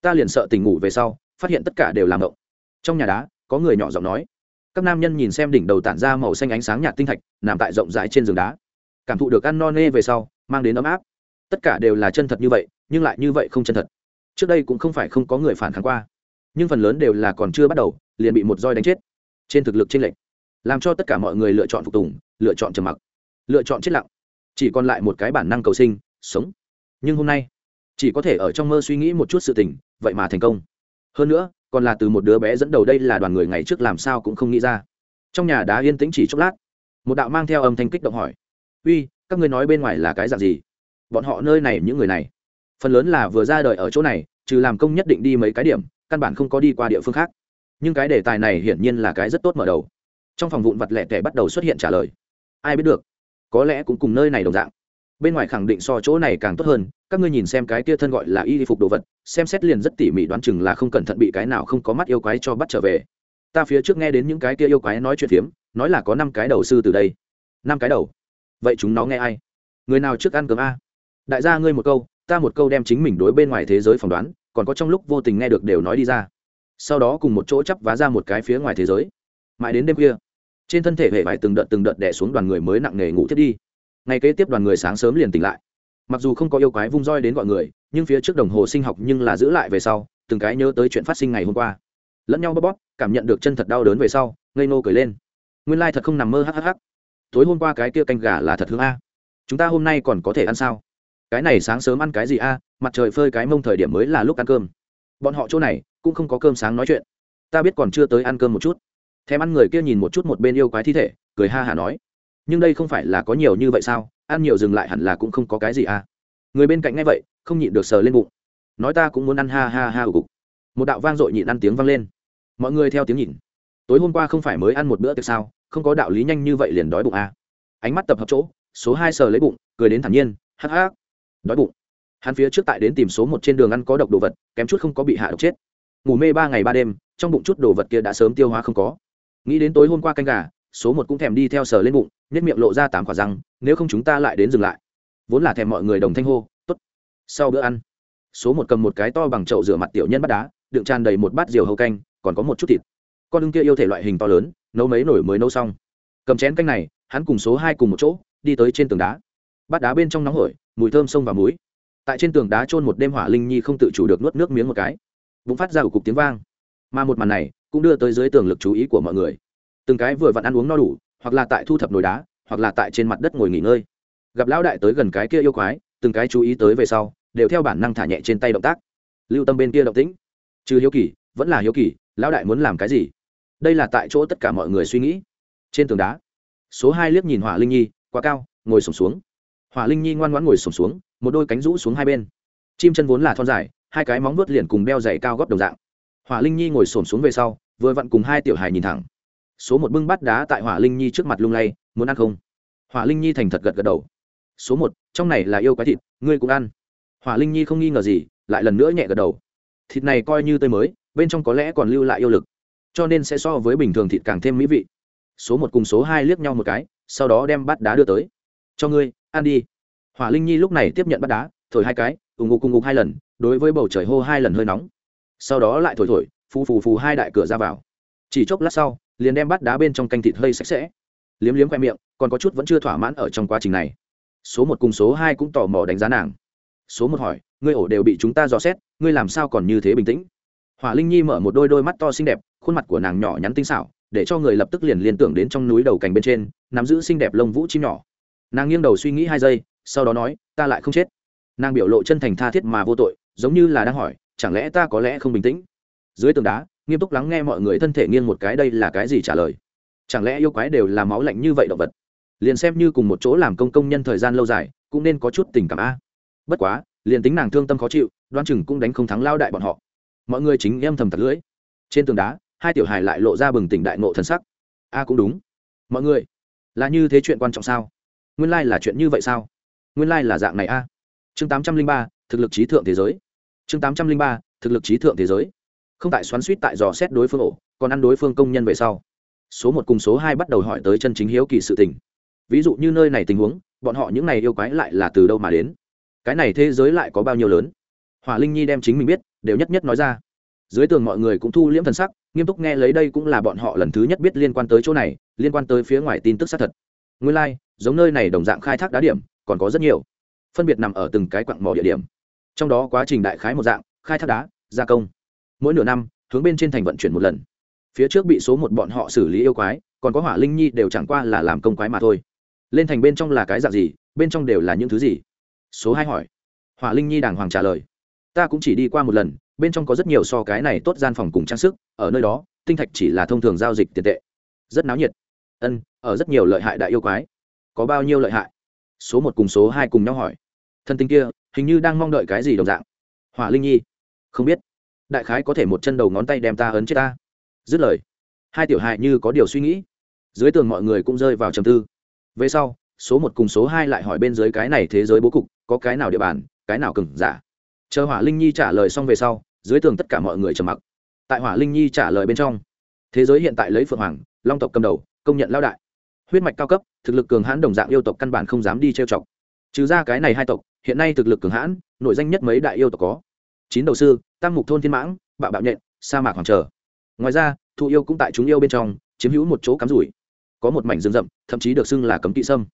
Ta liền sợ tình ngủ về sau, phát hiện tất cả đều làm động trong nhà đá, có người nhỏ giọng nói. Các nam nhân nhìn xem đỉnh đầu tản ra màu xanh ánh sáng nhạt tinh thạch, nằm tại rộng rãi trên giường đá cảm thụ được ăn no nê về sau, mang đến ấm áp. Tất cả đều là chân thật như vậy, nhưng lại như vậy không chân thật. Trước đây cũng không phải không có người phản kháng qua, nhưng phần lớn đều là còn chưa bắt đầu, liền bị một roi đánh chết. Trên thực lực trên lệnh làm cho tất cả mọi người lựa chọn phục tùng, lựa chọn trầm mặc, lựa chọn chết lặng. Chỉ còn lại một cái bản năng cầu sinh, sống. Nhưng hôm nay, chỉ có thể ở trong mơ suy nghĩ một chút sự tình, vậy mà thành công. Hơn nữa, còn là từ một đứa bé dẫn đầu đây là đoàn người ngày trước làm sao cũng không nghĩ ra. Trong nhà đá yên tĩnh chỉ chốc lát, một đạo mang theo âm thanh kích động hỏi uy, các ngươi nói bên ngoài là cái dạng gì? Bọn họ nơi này những người này, phần lớn là vừa ra đời ở chỗ này, trừ làm công nhất định đi mấy cái điểm, căn bản không có đi qua địa phương khác. Nhưng cái đề tài này hiển nhiên là cái rất tốt mở đầu. Trong phòng vụn vặt lẻ tẻ bắt đầu xuất hiện trả lời. Ai biết được, có lẽ cũng cùng nơi này đồng dạng. Bên ngoài khẳng định so chỗ này càng tốt hơn, các ngươi nhìn xem cái kia thân gọi là y phục đồ vật, xem xét liền rất tỉ mỉ đoán chừng là không cẩn thận bị cái nào không có mắt yêu quái cho bắt trở về. Ta phía trước nghe đến những cái kia yêu quái nói chuyện phiếm, nói là có năm cái đầu sư từ đây. Năm cái đầu vậy chúng nó nghe ai? Người nào trước ăn cơm a? Đại gia ngươi một câu, ta một câu đem chính mình đối bên ngoài thế giới phỏng đoán, còn có trong lúc vô tình nghe được đều nói đi ra. Sau đó cùng một chỗ chắp vá ra một cái phía ngoài thế giới. Mãi đến đêm khuya, trên thân thể hệ vải từng đợt từng đợt đẻ xuống đoàn người mới nặng nề ngủ thiết đi. Ngày kế tiếp đoàn người sáng sớm liền tỉnh lại. Mặc dù không có yêu quái vung roi đến gọi người, nhưng phía trước đồng hồ sinh học nhưng là giữ lại về sau, từng cái nhớ tới chuyện phát sinh ngày hôm qua. Lẫn nhau bóp bóp, cảm nhận được chân thật đau đớn về sau, ngây nô cười lên. Nguyên lai thật không nằm mơ hhh tối hôm qua cái kia canh gà là thật hương a. Chúng ta hôm nay còn có thể ăn sao? Cái này sáng sớm ăn cái gì a? Mặt trời phơi cái mông thời điểm mới là lúc ăn cơm. Bọn họ chỗ này cũng không có cơm sáng nói chuyện. Ta biết còn chưa tới ăn cơm một chút. Thèm ăn người kia nhìn một chút một bên yêu quái thi thể, cười ha hả nói. Nhưng đây không phải là có nhiều như vậy sao? Ăn nhiều dừng lại hẳn là cũng không có cái gì à người bên cạnh nghe vậy, không nhịn được sờ lên bụng. Nói ta cũng muốn ăn ha ha ha ủ cục một đạo vang dội nhịn ăn tiếng vang lên. Mọi người theo tiếng nhìn tối hôm qua không phải mới ăn một bữa tiệc sao? Không có đạo lý nhanh như vậy liền đói bụng à. ánh mắt tập hợp chỗ, số hai sờ lấy bụng, cười đến thản nhiên, hắc hắc. Đói bụng. Hắn phía trước tại đến tìm số một trên đường ăn có độc đồ vật, kém chút không có bị hạ độc chết. Ngủ mê ba ngày ba đêm, trong bụng chút đồ vật kia đã sớm tiêu hóa không có. Nghĩ đến tối hôm qua canh gà, số một cũng thèm đi theo sờ lên bụng nhất miệng lộ ra tám quả răng, nếu không chúng ta lại đến dừng lại. Vốn là thèm mọi người đồng thanh hô, tốt, sau bữa ăn. Số một cầm một cái to bằng chậu rửa mặt tiểu nhân bắt đá, đựng tràn đầy một bát diều hầu canh, còn có một chút thịt. Con đương kia yêu thể loại hình to lớn nấu mấy nổi mới nấu xong. Cầm chén canh này, hắn cùng số hai cùng một chỗ, đi tới trên tường đá. Bát đá bên trong nóng hổi, mùi thơm sông và muối. Tại trên tường đá trôn một đêm hỏa linh nhi không tự chủ được nuốt nước miếng một cái. Bụng phát ra một cục tiếng vang. Mà một màn này, cũng đưa tới dưới tường lực chú ý của mọi người. Từng cái vừa vặn ăn uống no đủ, hoặc là tại thu thập nồi đá, hoặc là tại trên mặt đất ngồi nghỉ ngơi. Gặp lão đại tới gần cái kia yêu quái, từng cái chú ý tới về sau, đều theo bản năng thả nhẹ trên tay động tác. Lưu tâm bên kia động tĩnh. Trừ hiếu kỳ, vẫn là hiếu kỳ, lão đại muốn làm cái gì? Đây là tại chỗ tất cả mọi người suy nghĩ. Trên tường đá, số hai liếc nhìn hỏa linh nhi, quá cao, ngồi sổm xuống. Hỏa linh nhi ngoan ngoãn ngồi sổm xuống, một đôi cánh rũ xuống hai bên. Chim chân vốn là thon dài, hai cái móng vuốt liền cùng đeo dày cao góp đồng dạng. Hỏa linh nhi ngồi sổm xuống về sau, vừa vặn cùng hai tiểu hài nhìn thẳng. Số một bưng bắt đá tại hỏa linh nhi trước mặt lung lay, muốn ăn không? Hỏa linh nhi thành thật gật gật đầu. Số một, trong này là yêu quái thịt, ngươi cũng ăn. Hỏa linh nhi không nghi ngờ gì, lại lần nữa nhẹ gật đầu. Thịt này coi như tươi mới, bên trong có lẽ còn lưu lại yêu lực cho nên sẽ so với bình thường thịt càng thêm mỹ vị. Số một cùng số hai liếc nhau một cái, sau đó đem bát đá đưa tới. Cho ngươi, ăn đi. Hỏa linh nhi lúc này tiếp nhận bát đá, thổi hai cái ủng ngục cùng ngục hai lần, đối với bầu trời hô hai lần hơi nóng. Sau đó lại thổi thổi, phù phù phù hai đại cửa ra vào. Chỉ chốc lát sau, liền đem bát đá bên trong canh thịt hơi sạch sẽ. Liếm liếm khoe miệng, còn có chút vẫn chưa thỏa mãn ở trong quá trình này. Số một cùng số hai cũng tò mò đánh giá nàng. Số một hỏi, ngươi ổ đều bị chúng ta dò xét, ngươi làm sao còn như thế bình tĩnh? Hỏa linh nhi mở một đôi đôi mắt to xinh đẹp khuôn mặt của nàng nhỏ nhắn tinh xảo, để cho người lập tức liền liên tưởng đến trong núi đầu cành bên trên, nắm giữ xinh đẹp lông vũ chim nhỏ. Nàng nghiêng đầu suy nghĩ hai giây, sau đó nói, ta lại không chết. Nàng biểu lộ chân thành tha thiết mà vô tội, giống như là đang hỏi, chẳng lẽ ta có lẽ không bình tĩnh? Dưới tường đá, nghiêm túc lắng nghe mọi người thân thể nghiêng một cái đây là cái gì trả lời? Chẳng lẽ yêu quái đều là máu lạnh như vậy động vật? Liền xem như cùng một chỗ làm công công nhân thời gian lâu dài, cũng nên có chút tình cảm a. Bất quá, liền tính nàng thương tâm khó chịu đoan chừng cũng đánh không thắng lao đại bọn họ. Mọi người chính em thầm thật lưỡi. Trên tường đá hai tiểu hài lại lộ ra bừng tỉnh đại nộ thân sắc. A, cũng đúng. Mọi người, là như thế chuyện quan trọng sao? Nguyên lai、like、là chuyện như vậy sao? Nguyên lai、like、là dạng này a. Chương tám trăm linh ba, thực lực trí thượng thế giới. Chương tám trăm linh ba, thực lực trí thượng thế giới. Không tại xoắn suýt tại dò xét đối phương ổ, còn ăn đối phương công nhân về sau. Số một cùng số hai bắt đầu hỏi tới chân chính hiếu kỳ sự tình. Ví dụ như nơi này tình huống, bọn họ những này yêu quái lại là từ đâu mà đến? Cái này thế giới lại có bao nhiêu lớn? Hỏa linh nhi đem chính mình biết, đều nhất nhất nói ra. Dưới tường mọi người cũng thu liễm thần sắc nghiêm túc nghe lấy đây cũng là bọn họ lần thứ nhất biết liên quan tới chỗ này liên quan tới phía ngoài tin tức xác thật. Nguyên lai、like, giống nơi này đồng dạng khai thác đá điểm còn có rất nhiều. Phân biệt nằm ở từng cái quặng mỏ địa điểm. Trong đó quá trình đại khái một dạng khai thác đá gia công. Mỗi nửa năm hướng bên trên thành vận chuyển một lần. Phía trước bị số một bọn họ xử lý yêu quái còn có hỏa linh nhi đều chẳng qua là làm công quái mà thôi. Lên thành bên trong là cái dạng gì bên trong đều là những thứ gì? Số hai hỏi. Hỏa linh nhi đàng hoàng trả lời. Ta cũng chỉ đi qua một lần bên trong có rất nhiều so cái này tốt gian phòng cùng trang sức, ở nơi đó, tinh thạch chỉ là thông thường giao dịch tiền tệ. Rất náo nhiệt. Ân, ở rất nhiều lợi hại đại yêu quái. Có bao nhiêu lợi hại? Số một cùng số hai cùng nhau hỏi. Thân tinh kia, hình như đang mong đợi cái gì đồng dạng. Hỏa linh nhi. Không biết. Đại khái có thể một chân đầu ngón tay đem ta ấn chết ta. Dứt lời. Hai tiểu hại như có điều suy nghĩ. Dưới tường mọi người cũng rơi vào trầm tư. Về sau, số một cùng số hai lại hỏi bên dưới cái này thế giới bố cục, có cái nào địa bàn, cái nào cừng giả? Chờ hỏa linh nhi trả lời xong về sau, dưới tường tất cả mọi người trầm mặc. Tại hỏa linh nhi trả lời bên trong, thế giới hiện tại lấy phượng hoàng, long tộc cầm đầu, công nhận lao đại. Huyết mạch cao cấp, thực lực cường hãn đồng dạng yêu tộc căn bản không dám đi trêu chọc. Trừ ra cái này hai tộc, hiện nay thực lực cường hãn nội danh nhất mấy đại yêu tộc có. Chín đầu sư tăng mục thôn thiên mãng, bạo bạo nhện, sa mạc hoàng trở ngoài ra thụ yêu cũng tại chúng yêu bên trong, chiếm hữu một chỗ cắm rủi. Có một mảnh rừng rậm, thậm chí được xưng là cấm kỵ sâm.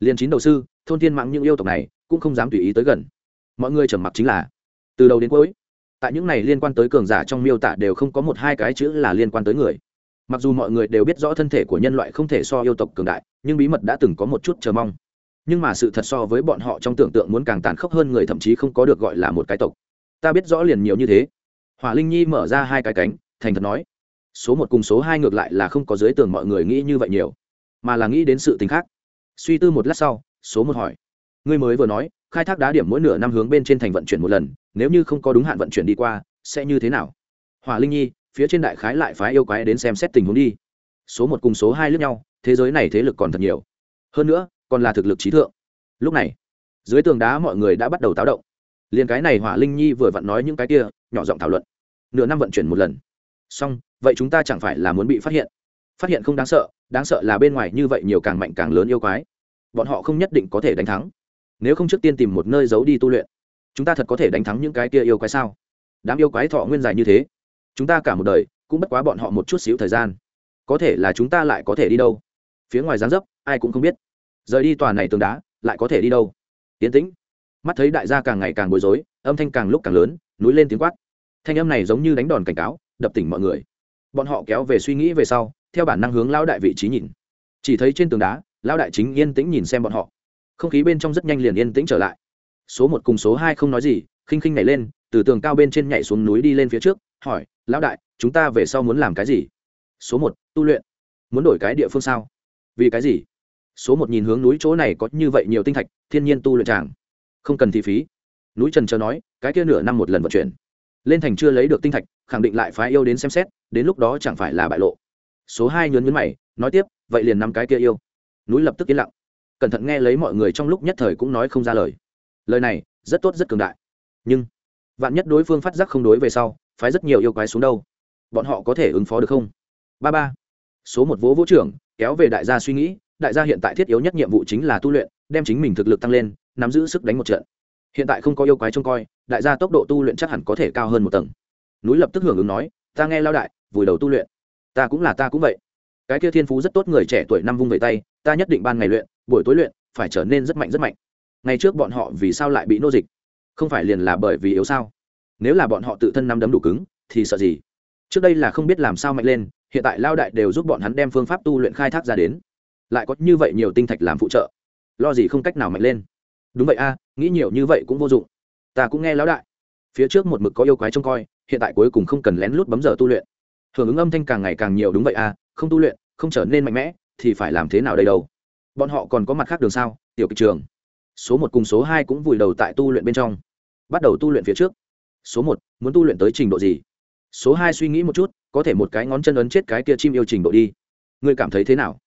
Liền chín đầu sư, thôn thiên mãng những yêu tộc này cũng không dám tùy ý tới gần. Mọi người trầm mặc chính là từ đầu đến cuối, tại những này liên quan tới cường giả trong miêu tả đều không có một hai cái chữ là liên quan tới người. Mặc dù mọi người đều biết rõ thân thể của nhân loại không thể so yêu tộc cường đại, nhưng bí mật đã từng có một chút chờ mong. Nhưng mà sự thật so với bọn họ trong tưởng tượng muốn càng tàn khốc hơn người thậm chí không có được gọi là một cái tộc. Ta biết rõ liền nhiều như thế. Hỏa linh nhi mở ra hai cái cánh, thành thật nói, số một cùng số hai ngược lại là không có dưới tường mọi người nghĩ như vậy nhiều, mà là nghĩ đến sự tình khác. Suy tư một lát sau, số một hỏi, ngươi mới vừa nói khai thác đá điểm mỗi nửa năm hướng bên trên thành vận chuyển một lần, nếu như không có đúng hạn vận chuyển đi qua, sẽ như thế nào? Hỏa linh nhi, phía trên đại khái lại phái yêu quái đến xem xét tình huống đi. Số một cùng số hai lướt nhau, thế giới này thế lực còn thật nhiều. Hơn nữa, còn là thực lực trí thượng. Lúc này, dưới tường đá mọi người đã bắt đầu táo động. Liền cái này hỏa linh nhi vừa vặn nói những cái kia, nhỏ giọng thảo luận. Nửa năm vận chuyển một lần. Xong, vậy chúng ta chẳng phải là muốn bị phát hiện? Phát hiện không đáng sợ đáng sợ là bên ngoài như vậy nhiều càng mạnh càng lớn yêu quái. Bọn họ không nhất định có thể đánh thắng nếu không trước tiên tìm một nơi giấu đi tu luyện, chúng ta thật có thể đánh thắng những cái kia yêu quái sao? Đám yêu quái thọ nguyên dài như thế, chúng ta cả một đời cũng bất quá bọn họ một chút xíu thời gian. Có thể là chúng ta lại có thể đi đâu? Phía ngoài gián dấp, ai cũng không biết. Rời đi tòa này tường đá, lại có thể đi đâu? Tiến tĩnh. Mắt thấy đại gia càng ngày càng bối rối, âm thanh càng lúc càng lớn, núi lên tiếng quát. Thanh âm này giống như đánh đòn cảnh cáo, đập tỉnh mọi người. Bọn họ kéo về suy nghĩ về sau, theo bản năng hướng lao đại vị trí nhìn. Chỉ thấy trên tường đá lao đại chính yên tĩnh nhìn xem bọn họ không khí bên trong rất nhanh liền yên tĩnh trở lại. Số một cùng số hai không nói gì, khinh khinh nhảy lên, từ tường cao bên trên nhảy xuống núi đi lên phía trước, hỏi, lão đại, chúng ta về sau muốn làm cái gì? Số một, tu luyện. Muốn đổi cái địa phương sao? Vì cái gì? Số một nhìn hướng núi chỗ này có như vậy nhiều tinh thạch, thiên nhiên tu luyện tràng. Không cần thi phí. Núi trần chờ nói, cái kia nửa năm một lần vận chuyển. Lên thành chưa lấy được tinh thạch, khẳng định lại phái yêu đến xem xét, đến lúc đó chẳng phải là bại lộ. Số hai nhớn nhớn mày, nói tiếp, vậy liền năm cái kia yêu. Núi lập tức yên lặng cẩn thận nghe lấy mọi người trong lúc nhất thời cũng nói không ra lời. Lời này, rất tốt, rất cường đại. Nhưng, vạn nhất đối phương phát giác không đối về sau, phái rất nhiều yêu quái xuống đâu? Bọn họ có thể ứng phó được không? Ba ba. Số một vỗ vũ trưởng, kéo về đại gia suy nghĩ, đại gia hiện tại thiết yếu nhất nhiệm vụ chính là tu luyện, đem chính mình thực lực tăng lên, nắm giữ sức đánh một trận. Hiện tại không có yêu quái trông coi, đại gia tốc độ tu luyện chắc hẳn có thể cao hơn một tầng. Núi lập tức hưởng ứng nói, ta nghe lao đại, vùi đầu tu luyện. Ta cũng là ta cũng vậy. Cái kia thiên phú rất tốt người trẻ tuổi năm vung về tay, ta nhất định ban ngày luyện buổi tối luyện phải trở nên rất mạnh rất mạnh. Ngày trước bọn họ vì sao lại bị nô dịch? Không phải liền là bởi vì yếu sao? Nếu là bọn họ tự thân nắm đấm đủ cứng, thì sợ gì? Trước đây là không biết làm sao mạnh lên, hiện tại lao đại đều giúp bọn hắn đem phương pháp tu luyện khai thác ra đến. Lại có như vậy nhiều tinh thạch làm phụ trợ. Lo gì không cách nào mạnh lên. Đúng vậy a, nghĩ nhiều như vậy cũng vô dụng. Ta cũng nghe lão đại. Phía trước một mực có yêu quái trông coi, hiện tại cuối cùng không cần lén lút bấm giờ tu luyện. Hưởng ứng âm thanh càng ngày càng nhiều, đúng vậy a, không tu luyện, không trở nên mạnh mẽ, thì phải làm thế nào đây đâu? Bọn họ còn có mặt khác đường sao? Tiểu kịch trường. Số một cùng số hai cũng vùi đầu tại tu luyện bên trong. Bắt đầu tu luyện phía trước. Số một, muốn tu luyện tới trình độ gì? Số hai suy nghĩ một chút, có thể một cái ngón chân ấn chết cái kia chim yêu trình độ đi. Ngươi cảm thấy thế nào?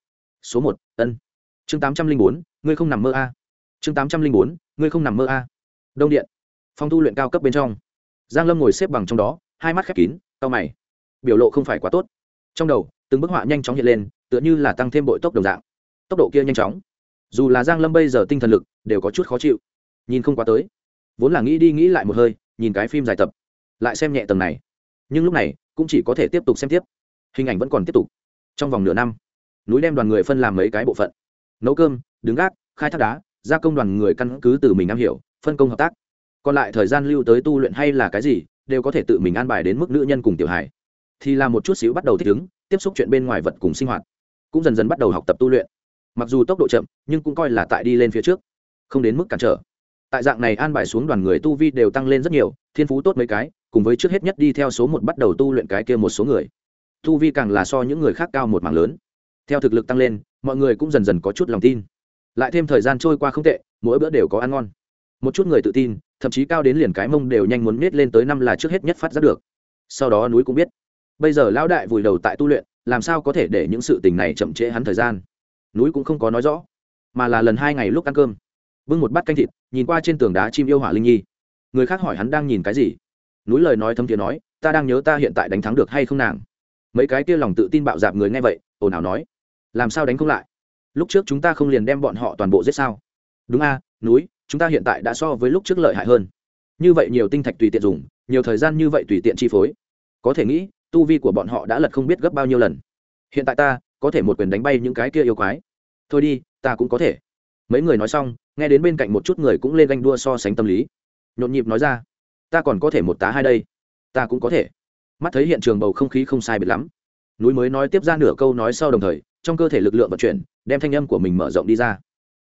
Số một, ân. Chương tám trăm linh bốn, ngươi không nằm mơ a. Chương tám trăm linh bốn, ngươi không nằm mơ a. Đông điện. Phong tu luyện cao cấp bên trong. Giang lâm ngồi xếp bằng trong đó, hai mắt khép kín tao mày. Biểu lộ không phải quá tốt. Trong đầu, từng bức họa nhanh chóng hiện lên, tựa như là tăng thêm bội tốc đồng dạng tốc độ kia nhanh chóng. Dù là giang lâm bây giờ tinh thần lực đều có chút khó chịu nhìn không quá tới vốn là nghĩ đi nghĩ lại một hơi nhìn cái phim dài tập lại xem nhẹ tầng này. Nhưng lúc này cũng chỉ có thể tiếp tục xem tiếp. Hình ảnh vẫn còn tiếp tục. Trong vòng nửa năm núi đem đoàn người phân làm mấy cái bộ phận. Nấu cơm đứng gác khai thác đá gia công đoàn người căn cứ từ mình am hiểu phân công hợp tác. Còn lại thời gian lưu tới tu luyện hay là cái gì đều có thể tự mình an bài đến mức nữ nhân cùng tiểu Hải, thì là một chút xíu bắt đầu thích ứng tiếp xúc chuyện bên ngoài vật cùng sinh hoạt. Cũng dần dần bắt đầu học tập tu luyện mặc dù tốc độ chậm, nhưng cũng coi là tại đi lên phía trước, không đến mức cản trở. Tại dạng này an bài xuống đoàn người tu vi đều tăng lên rất nhiều, thiên phú tốt mấy cái, cùng với trước hết nhất đi theo số một bắt đầu tu luyện cái kia một số người. Tu vi càng là so những người khác cao một mảng lớn. Theo thực lực tăng lên, mọi người cũng dần dần có chút lòng tin. Lại thêm thời gian trôi qua không tệ, mỗi bữa đều có ăn ngon. Một chút người tự tin, thậm chí cao đến liền cái mông đều nhanh muốn miết lên tới năm là trước hết nhất phát ra được. Sau đó núi cũng biết. Bây giờ lão đại vùi đầu tại tu luyện, làm sao có thể để những sự tình này chậm trễ hắn thời gian? Núi cũng không có nói rõ, mà là lần hai ngày lúc ăn cơm. Bưng một bát canh thịt, nhìn qua trên tường đá chim yêu hỏa linh nhi. Người khác hỏi hắn đang nhìn cái gì? Núi lời nói thâm thiền nói, ta đang nhớ ta hiện tại đánh thắng được hay không nàng? Mấy cái kia lòng tự tin bạo dạp người nghe vậy, ồn ào nói, làm sao đánh không lại? Lúc trước chúng ta không liền đem bọn họ toàn bộ giết sao? Đúng a, núi, chúng ta hiện tại đã so với lúc trước lợi hại hơn. Như vậy nhiều tinh thạch tùy tiện dùng, nhiều thời gian như vậy tùy tiện chi phối. Có thể nghĩ, tu vi của bọn họ đã lật không biết gấp bao nhiêu lần. Hiện tại ta có thể một quyền đánh bay những cái kia yêu quái. Thôi đi, ta cũng có thể. Mấy người nói xong, nghe đến bên cạnh một chút người cũng lên ganh đua so sánh tâm lý. Nhộn nhịp nói ra, ta còn có thể một tá hai đây. Ta cũng có thể. Mắt thấy hiện trường bầu không khí không sai biệt lắm. Núi mới nói tiếp ra nửa câu nói sau đồng thời, trong cơ thể lực lượng vận chuyển, đem thanh âm của mình mở rộng đi ra.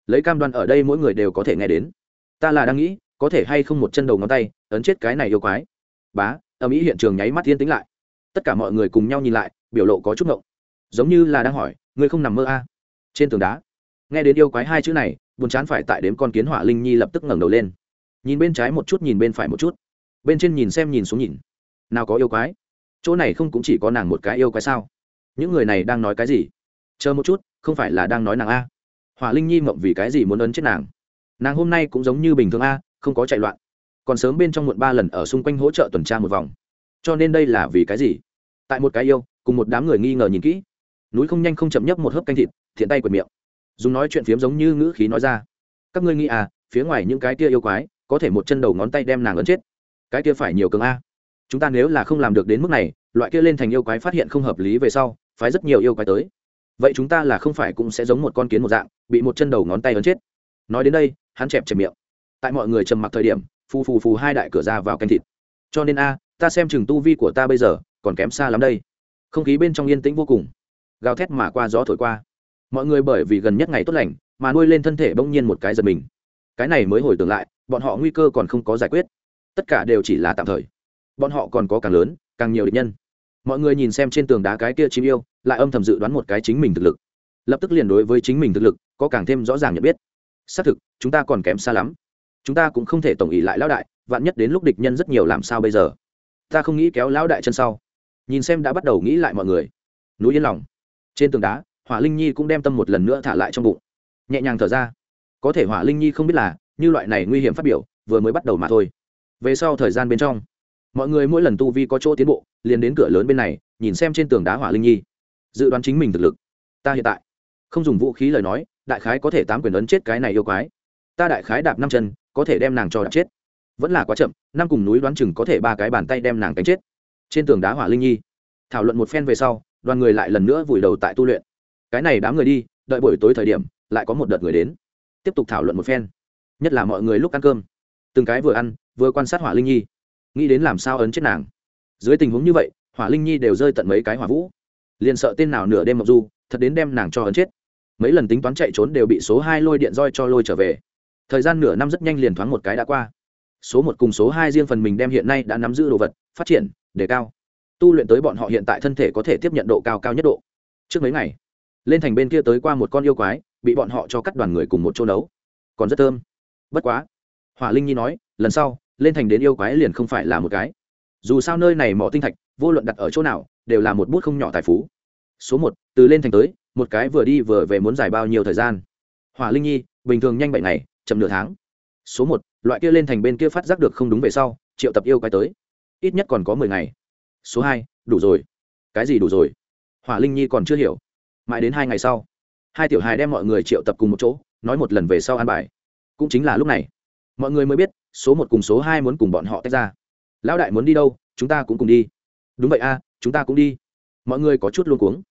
Lấy cam đoan ở đây mỗi người đều có thể nghe đến. Ta là đang nghĩ, có thể hay không một chân đầu ngón tay, ấn chết cái này yêu quái? Bá, âm ý hiện trường nháy mắt yên tính lại. Tất cả mọi người cùng nhau nhìn lại, biểu lộ có chút ngộng giống như là đang hỏi, ngươi không nằm mơ a à? trên tường đá, nghe đến yêu quái hai chữ này, buồn chán phải tại đếm con kiến hỏa linh nhi lập tức ngẩng đầu lên. Nhìn bên trái một chút, nhìn bên phải một chút. Bên trên nhìn xem nhìn xuống nhìn. Nào có yêu quái? Chỗ này không cũng chỉ có nàng một cái yêu quái sao? Những người này đang nói cái gì? Chờ một chút, không phải là đang nói nàng a. Hỏa linh nhi mộng vì cái gì muốn ấn chết nàng? Nàng hôm nay cũng giống như bình thường a, không có chạy loạn. Còn sớm bên trong muộn ba lần ở xung quanh hỗ trợ tuần tra một vòng. Cho nên đây là vì cái gì? Tại một cái yêu, cùng một đám người nghi ngờ nhìn kỹ núi không nhanh không chậm nhấp một hớp canh thịt, thiện tay quệt miệng. Dùng nói chuyện phiếm giống như ngữ khí nói ra. Các ngươi nghĩ à phía ngoài những cái kia yêu quái, có thể một chân đầu ngón tay đem nàng ấn chết. Cái kia phải nhiều cường a. Chúng ta nếu là không làm được đến mức này, loại kia lên thành yêu quái phát hiện không hợp lý về sau, phái rất nhiều yêu quái tới. Vậy chúng ta là không phải cũng sẽ giống một con kiến một dạng, bị một chân đầu ngón tay ấn chết. Nói đến đây, hắn chẹp chẹp miệng. Tại mọi người trầm mặc thời điểm, phù phù phù hai đại cửa ra vào canh thịt. Cho nên a, ta xem chừng tu vi của ta bây giờ còn kém xa lắm đây. Không khí bên trong yên tĩnh vô cùng gào thét mà qua gió thổi qua. Mọi người bởi vì gần nhất ngày tốt lành mà nuôi lên thân thể bỗng nhiên một cái giật mình. Cái này mới hồi tưởng lại, bọn họ nguy cơ còn không có giải quyết. Tất cả đều chỉ là tạm thời. Bọn họ còn có càng lớn, càng nhiều địch nhân. Mọi người nhìn xem trên tường đá cái kia chim yêu, lại âm thầm dự đoán một cái chính mình thực lực. Lập tức liền đối với chính mình thực lực có càng thêm rõ ràng nhận biết. Xác thực, chúng ta còn kém xa lắm. Chúng ta cũng không thể tổng ý lại lão đại, vạn nhất đến lúc địch nhân rất nhiều làm sao bây giờ? Ta không nghĩ kéo lão đại chân sau. Nhìn xem đã bắt đầu nghĩ lại mọi người. Núi yên lòng trên tường đá, hỏa linh nhi cũng đem tâm một lần nữa thả lại trong bụng. Nhẹ nhàng thở ra. Có thể hỏa linh nhi không biết là, như loại này nguy hiểm phát biểu, vừa mới bắt đầu mà thôi. Về sau thời gian bên trong, mọi người mỗi lần tu vi có chỗ tiến bộ, liền đến cửa lớn bên này, nhìn xem trên tường đá hỏa linh nhi. Dự đoán chính mình thực lực. Ta hiện tại, không dùng vũ khí lời nói, đại khái có thể tám quyền ấn chết cái này yêu quái. Ta đại khái đạp năm chân, có thể đem nàng cho đạp chết. Vẫn là quá chậm, năm cùng núi đoán chừng có thể ba cái bàn tay đem nàng đánh chết. Trên tường đá hỏa linh nhi, thảo luận một phen về sau đoàn người lại lần nữa vùi đầu tại tu luyện. Cái này đám người đi, đợi buổi tối thời điểm, lại có một đợt người đến. Tiếp tục thảo luận một phen. Nhất là mọi người lúc ăn cơm. Từng cái vừa ăn, vừa quan sát hỏa linh nhi. Nghĩ đến làm sao ấn chết nàng. Dưới tình huống như vậy, hỏa linh nhi đều rơi tận mấy cái hỏa vũ. Liền sợ tên nào nửa đêm mộng du, thật đến đem nàng cho ấn chết. Mấy lần tính toán chạy trốn đều bị số hai lôi điện roi cho lôi trở về. Thời gian nửa năm rất nhanh liền thoáng một cái đã qua. Số một cùng số hai riêng phần mình đem hiện nay đã nắm giữ đồ vật, phát triển, đề cao tu luyện tới bọn họ hiện tại thân thể có thể tiếp nhận độ cao cao nhất độ. Trước mấy ngày, lên thành bên kia tới qua một con yêu quái, bị bọn họ cho cắt đoàn người cùng một chỗ nấu. Còn rất thơm. Bất quá, hỏa linh nhi nói, lần sau, lên thành đến yêu quái liền không phải là một cái. Dù sao nơi này mỏ tinh thạch, vô luận đặt ở chỗ nào, đều là một bút không nhỏ tài phú. Số một, từ lên thành tới, một cái vừa đi vừa về muốn dài bao nhiêu thời gian? Hỏa linh nhi, bình thường nhanh bảy ngày, chậm nửa tháng. Số một, loại kia lên thành bên kia phát giác được không đúng về sau, triệu tập yêu quái tới. Ít nhất còn có mười ngày số hai, đủ rồi. Cái gì đủ rồi? Hỏa linh nhi còn chưa hiểu. Mãi đến hai ngày sau, hai tiểu hài đem mọi người triệu tập cùng một chỗ, nói một lần về sau an bài. Cũng chính là lúc này, mọi người mới biết, số một cùng số hai muốn cùng bọn họ tách ra. Lão đại muốn đi đâu, chúng ta cũng cùng đi. Đúng vậy a, chúng ta cũng đi. Mọi người có chút luôn cuống.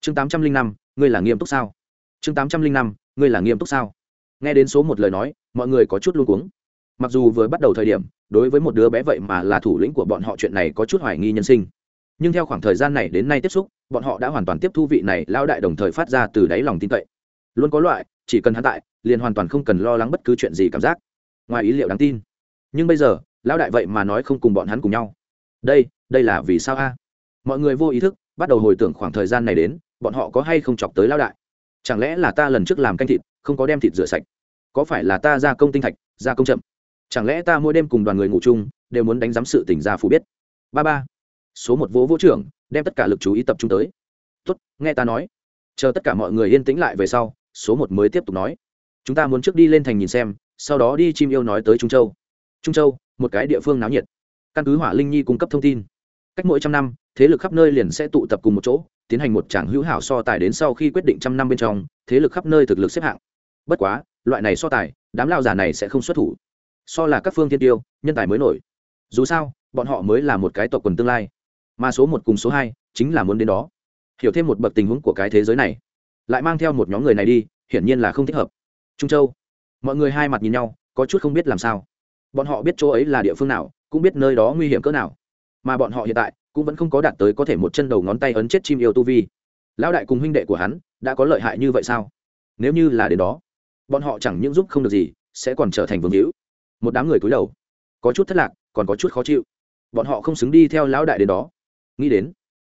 Chương tám trăm linh năm, ngươi là nghiêm túc sao? Chương tám trăm linh năm, ngươi là nghiêm túc sao? Nghe đến số một lời nói, mọi người có chút luôn cuống. Mặc dù vừa bắt đầu thời điểm đối với một đứa bé vậy mà là thủ lĩnh của bọn họ chuyện này có chút hoài nghi nhân sinh. Nhưng theo khoảng thời gian này đến nay tiếp xúc, bọn họ đã hoàn toàn tiếp thu vị này lao đại đồng thời phát ra từ đáy lòng tin cậy. Luôn có loại, chỉ cần hắn tại, liền hoàn toàn không cần lo lắng bất cứ chuyện gì cảm giác. Ngoài ý liệu đáng tin. Nhưng bây giờ, lão đại vậy mà nói không cùng bọn hắn cùng nhau. Đây đây là vì sao a? Mọi người vô ý thức, bắt đầu hồi tưởng khoảng thời gian này đến, bọn họ có hay không chọc tới lão đại? Chẳng lẽ là ta lần trước làm canh thịt, không có đem thịt rửa sạch? Có phải là ta ra công tinh thạch ra công chậm? Chẳng lẽ ta mỗi đêm cùng đoàn người ngủ chung, đều muốn đánh giám sự tỉnh ra phủ biết? Ba ba, số một vỗ vỗ trưởng, đem tất cả lực chú ý tập trung tới. Tốt, nghe ta nói. Chờ tất cả mọi người yên tĩnh lại về sau, số một mới tiếp tục nói. Chúng ta muốn trước đi lên thành nhìn xem, sau đó đi chim yêu nói tới trung châu. Trung châu, một cái địa phương náo nhiệt. Căn cứ hỏa linh nhi cung cấp thông tin, cách mỗi trăm năm, thế lực khắp nơi liền sẽ tụ tập cùng một chỗ, tiến hành một tràng hữu hảo so tài đến sau khi quyết định trăm năm bên trong, thế lực khắp nơi thực lực xếp hạng. Bất quá, loại này so tài, đám lao giả này sẽ không xuất thủ so là các phương thiên tiêu, nhân tài mới nổi. Dù sao, bọn họ mới là một cái tộc quần tương lai. Mà số một cùng số hai chính là muốn đến đó. Hiểu thêm một bậc tình huống của cái thế giới này. Lại mang theo một nhóm người này đi, hiển nhiên là không thích hợp. Trung châu. Mọi người hai mặt nhìn nhau, có chút không biết làm sao. Bọn họ biết chỗ ấy là địa phương nào, cũng biết nơi đó nguy hiểm cỡ nào. Mà bọn họ hiện tại, cũng vẫn không có đạt tới có thể một chân đầu ngón tay ấn chết chim yêu tu vi. Lão đại cùng huynh đệ của hắn, đã có lợi hại như vậy sao? Nếu như là đến đó, bọn họ chẳng những giúp không được gì, sẽ còn trở thành vương hữu một đám người cúi đầu. Có chút thất lạc, còn có chút khó chịu. Bọn họ không xứng đi theo lão đại đến đó. Nghĩ đến,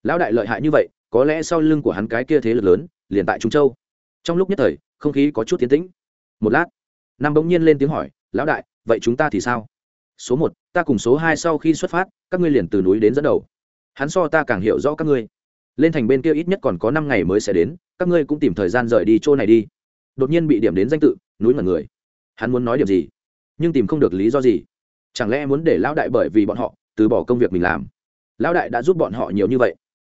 lão đại lợi hại như vậy, có lẽ sau lưng của hắn cái kia thế lực lớn, liền tại trung châu. Trong lúc nhất thời, không khí có chút tiến tĩnh. Một lát, nam bỗng nhiên lên tiếng hỏi, lão đại, vậy chúng ta thì sao? Số một, ta cùng số hai sau khi xuất phát, các ngươi liền từ núi đến dẫn đầu. Hắn so ta càng hiểu rõ các ngươi. Lên thành bên kia ít nhất còn có năm ngày mới sẽ đến, các ngươi cũng tìm thời gian rời đi chỗ này đi. Đột nhiên bị điểm đến danh tự, núi mật người. Hắn muốn nói điểm gì? Nhưng tìm không được lý do gì. Chẳng lẽ muốn để lão đại bởi vì bọn họ, từ bỏ công việc mình làm? Lão đại đã giúp bọn họ nhiều như vậy.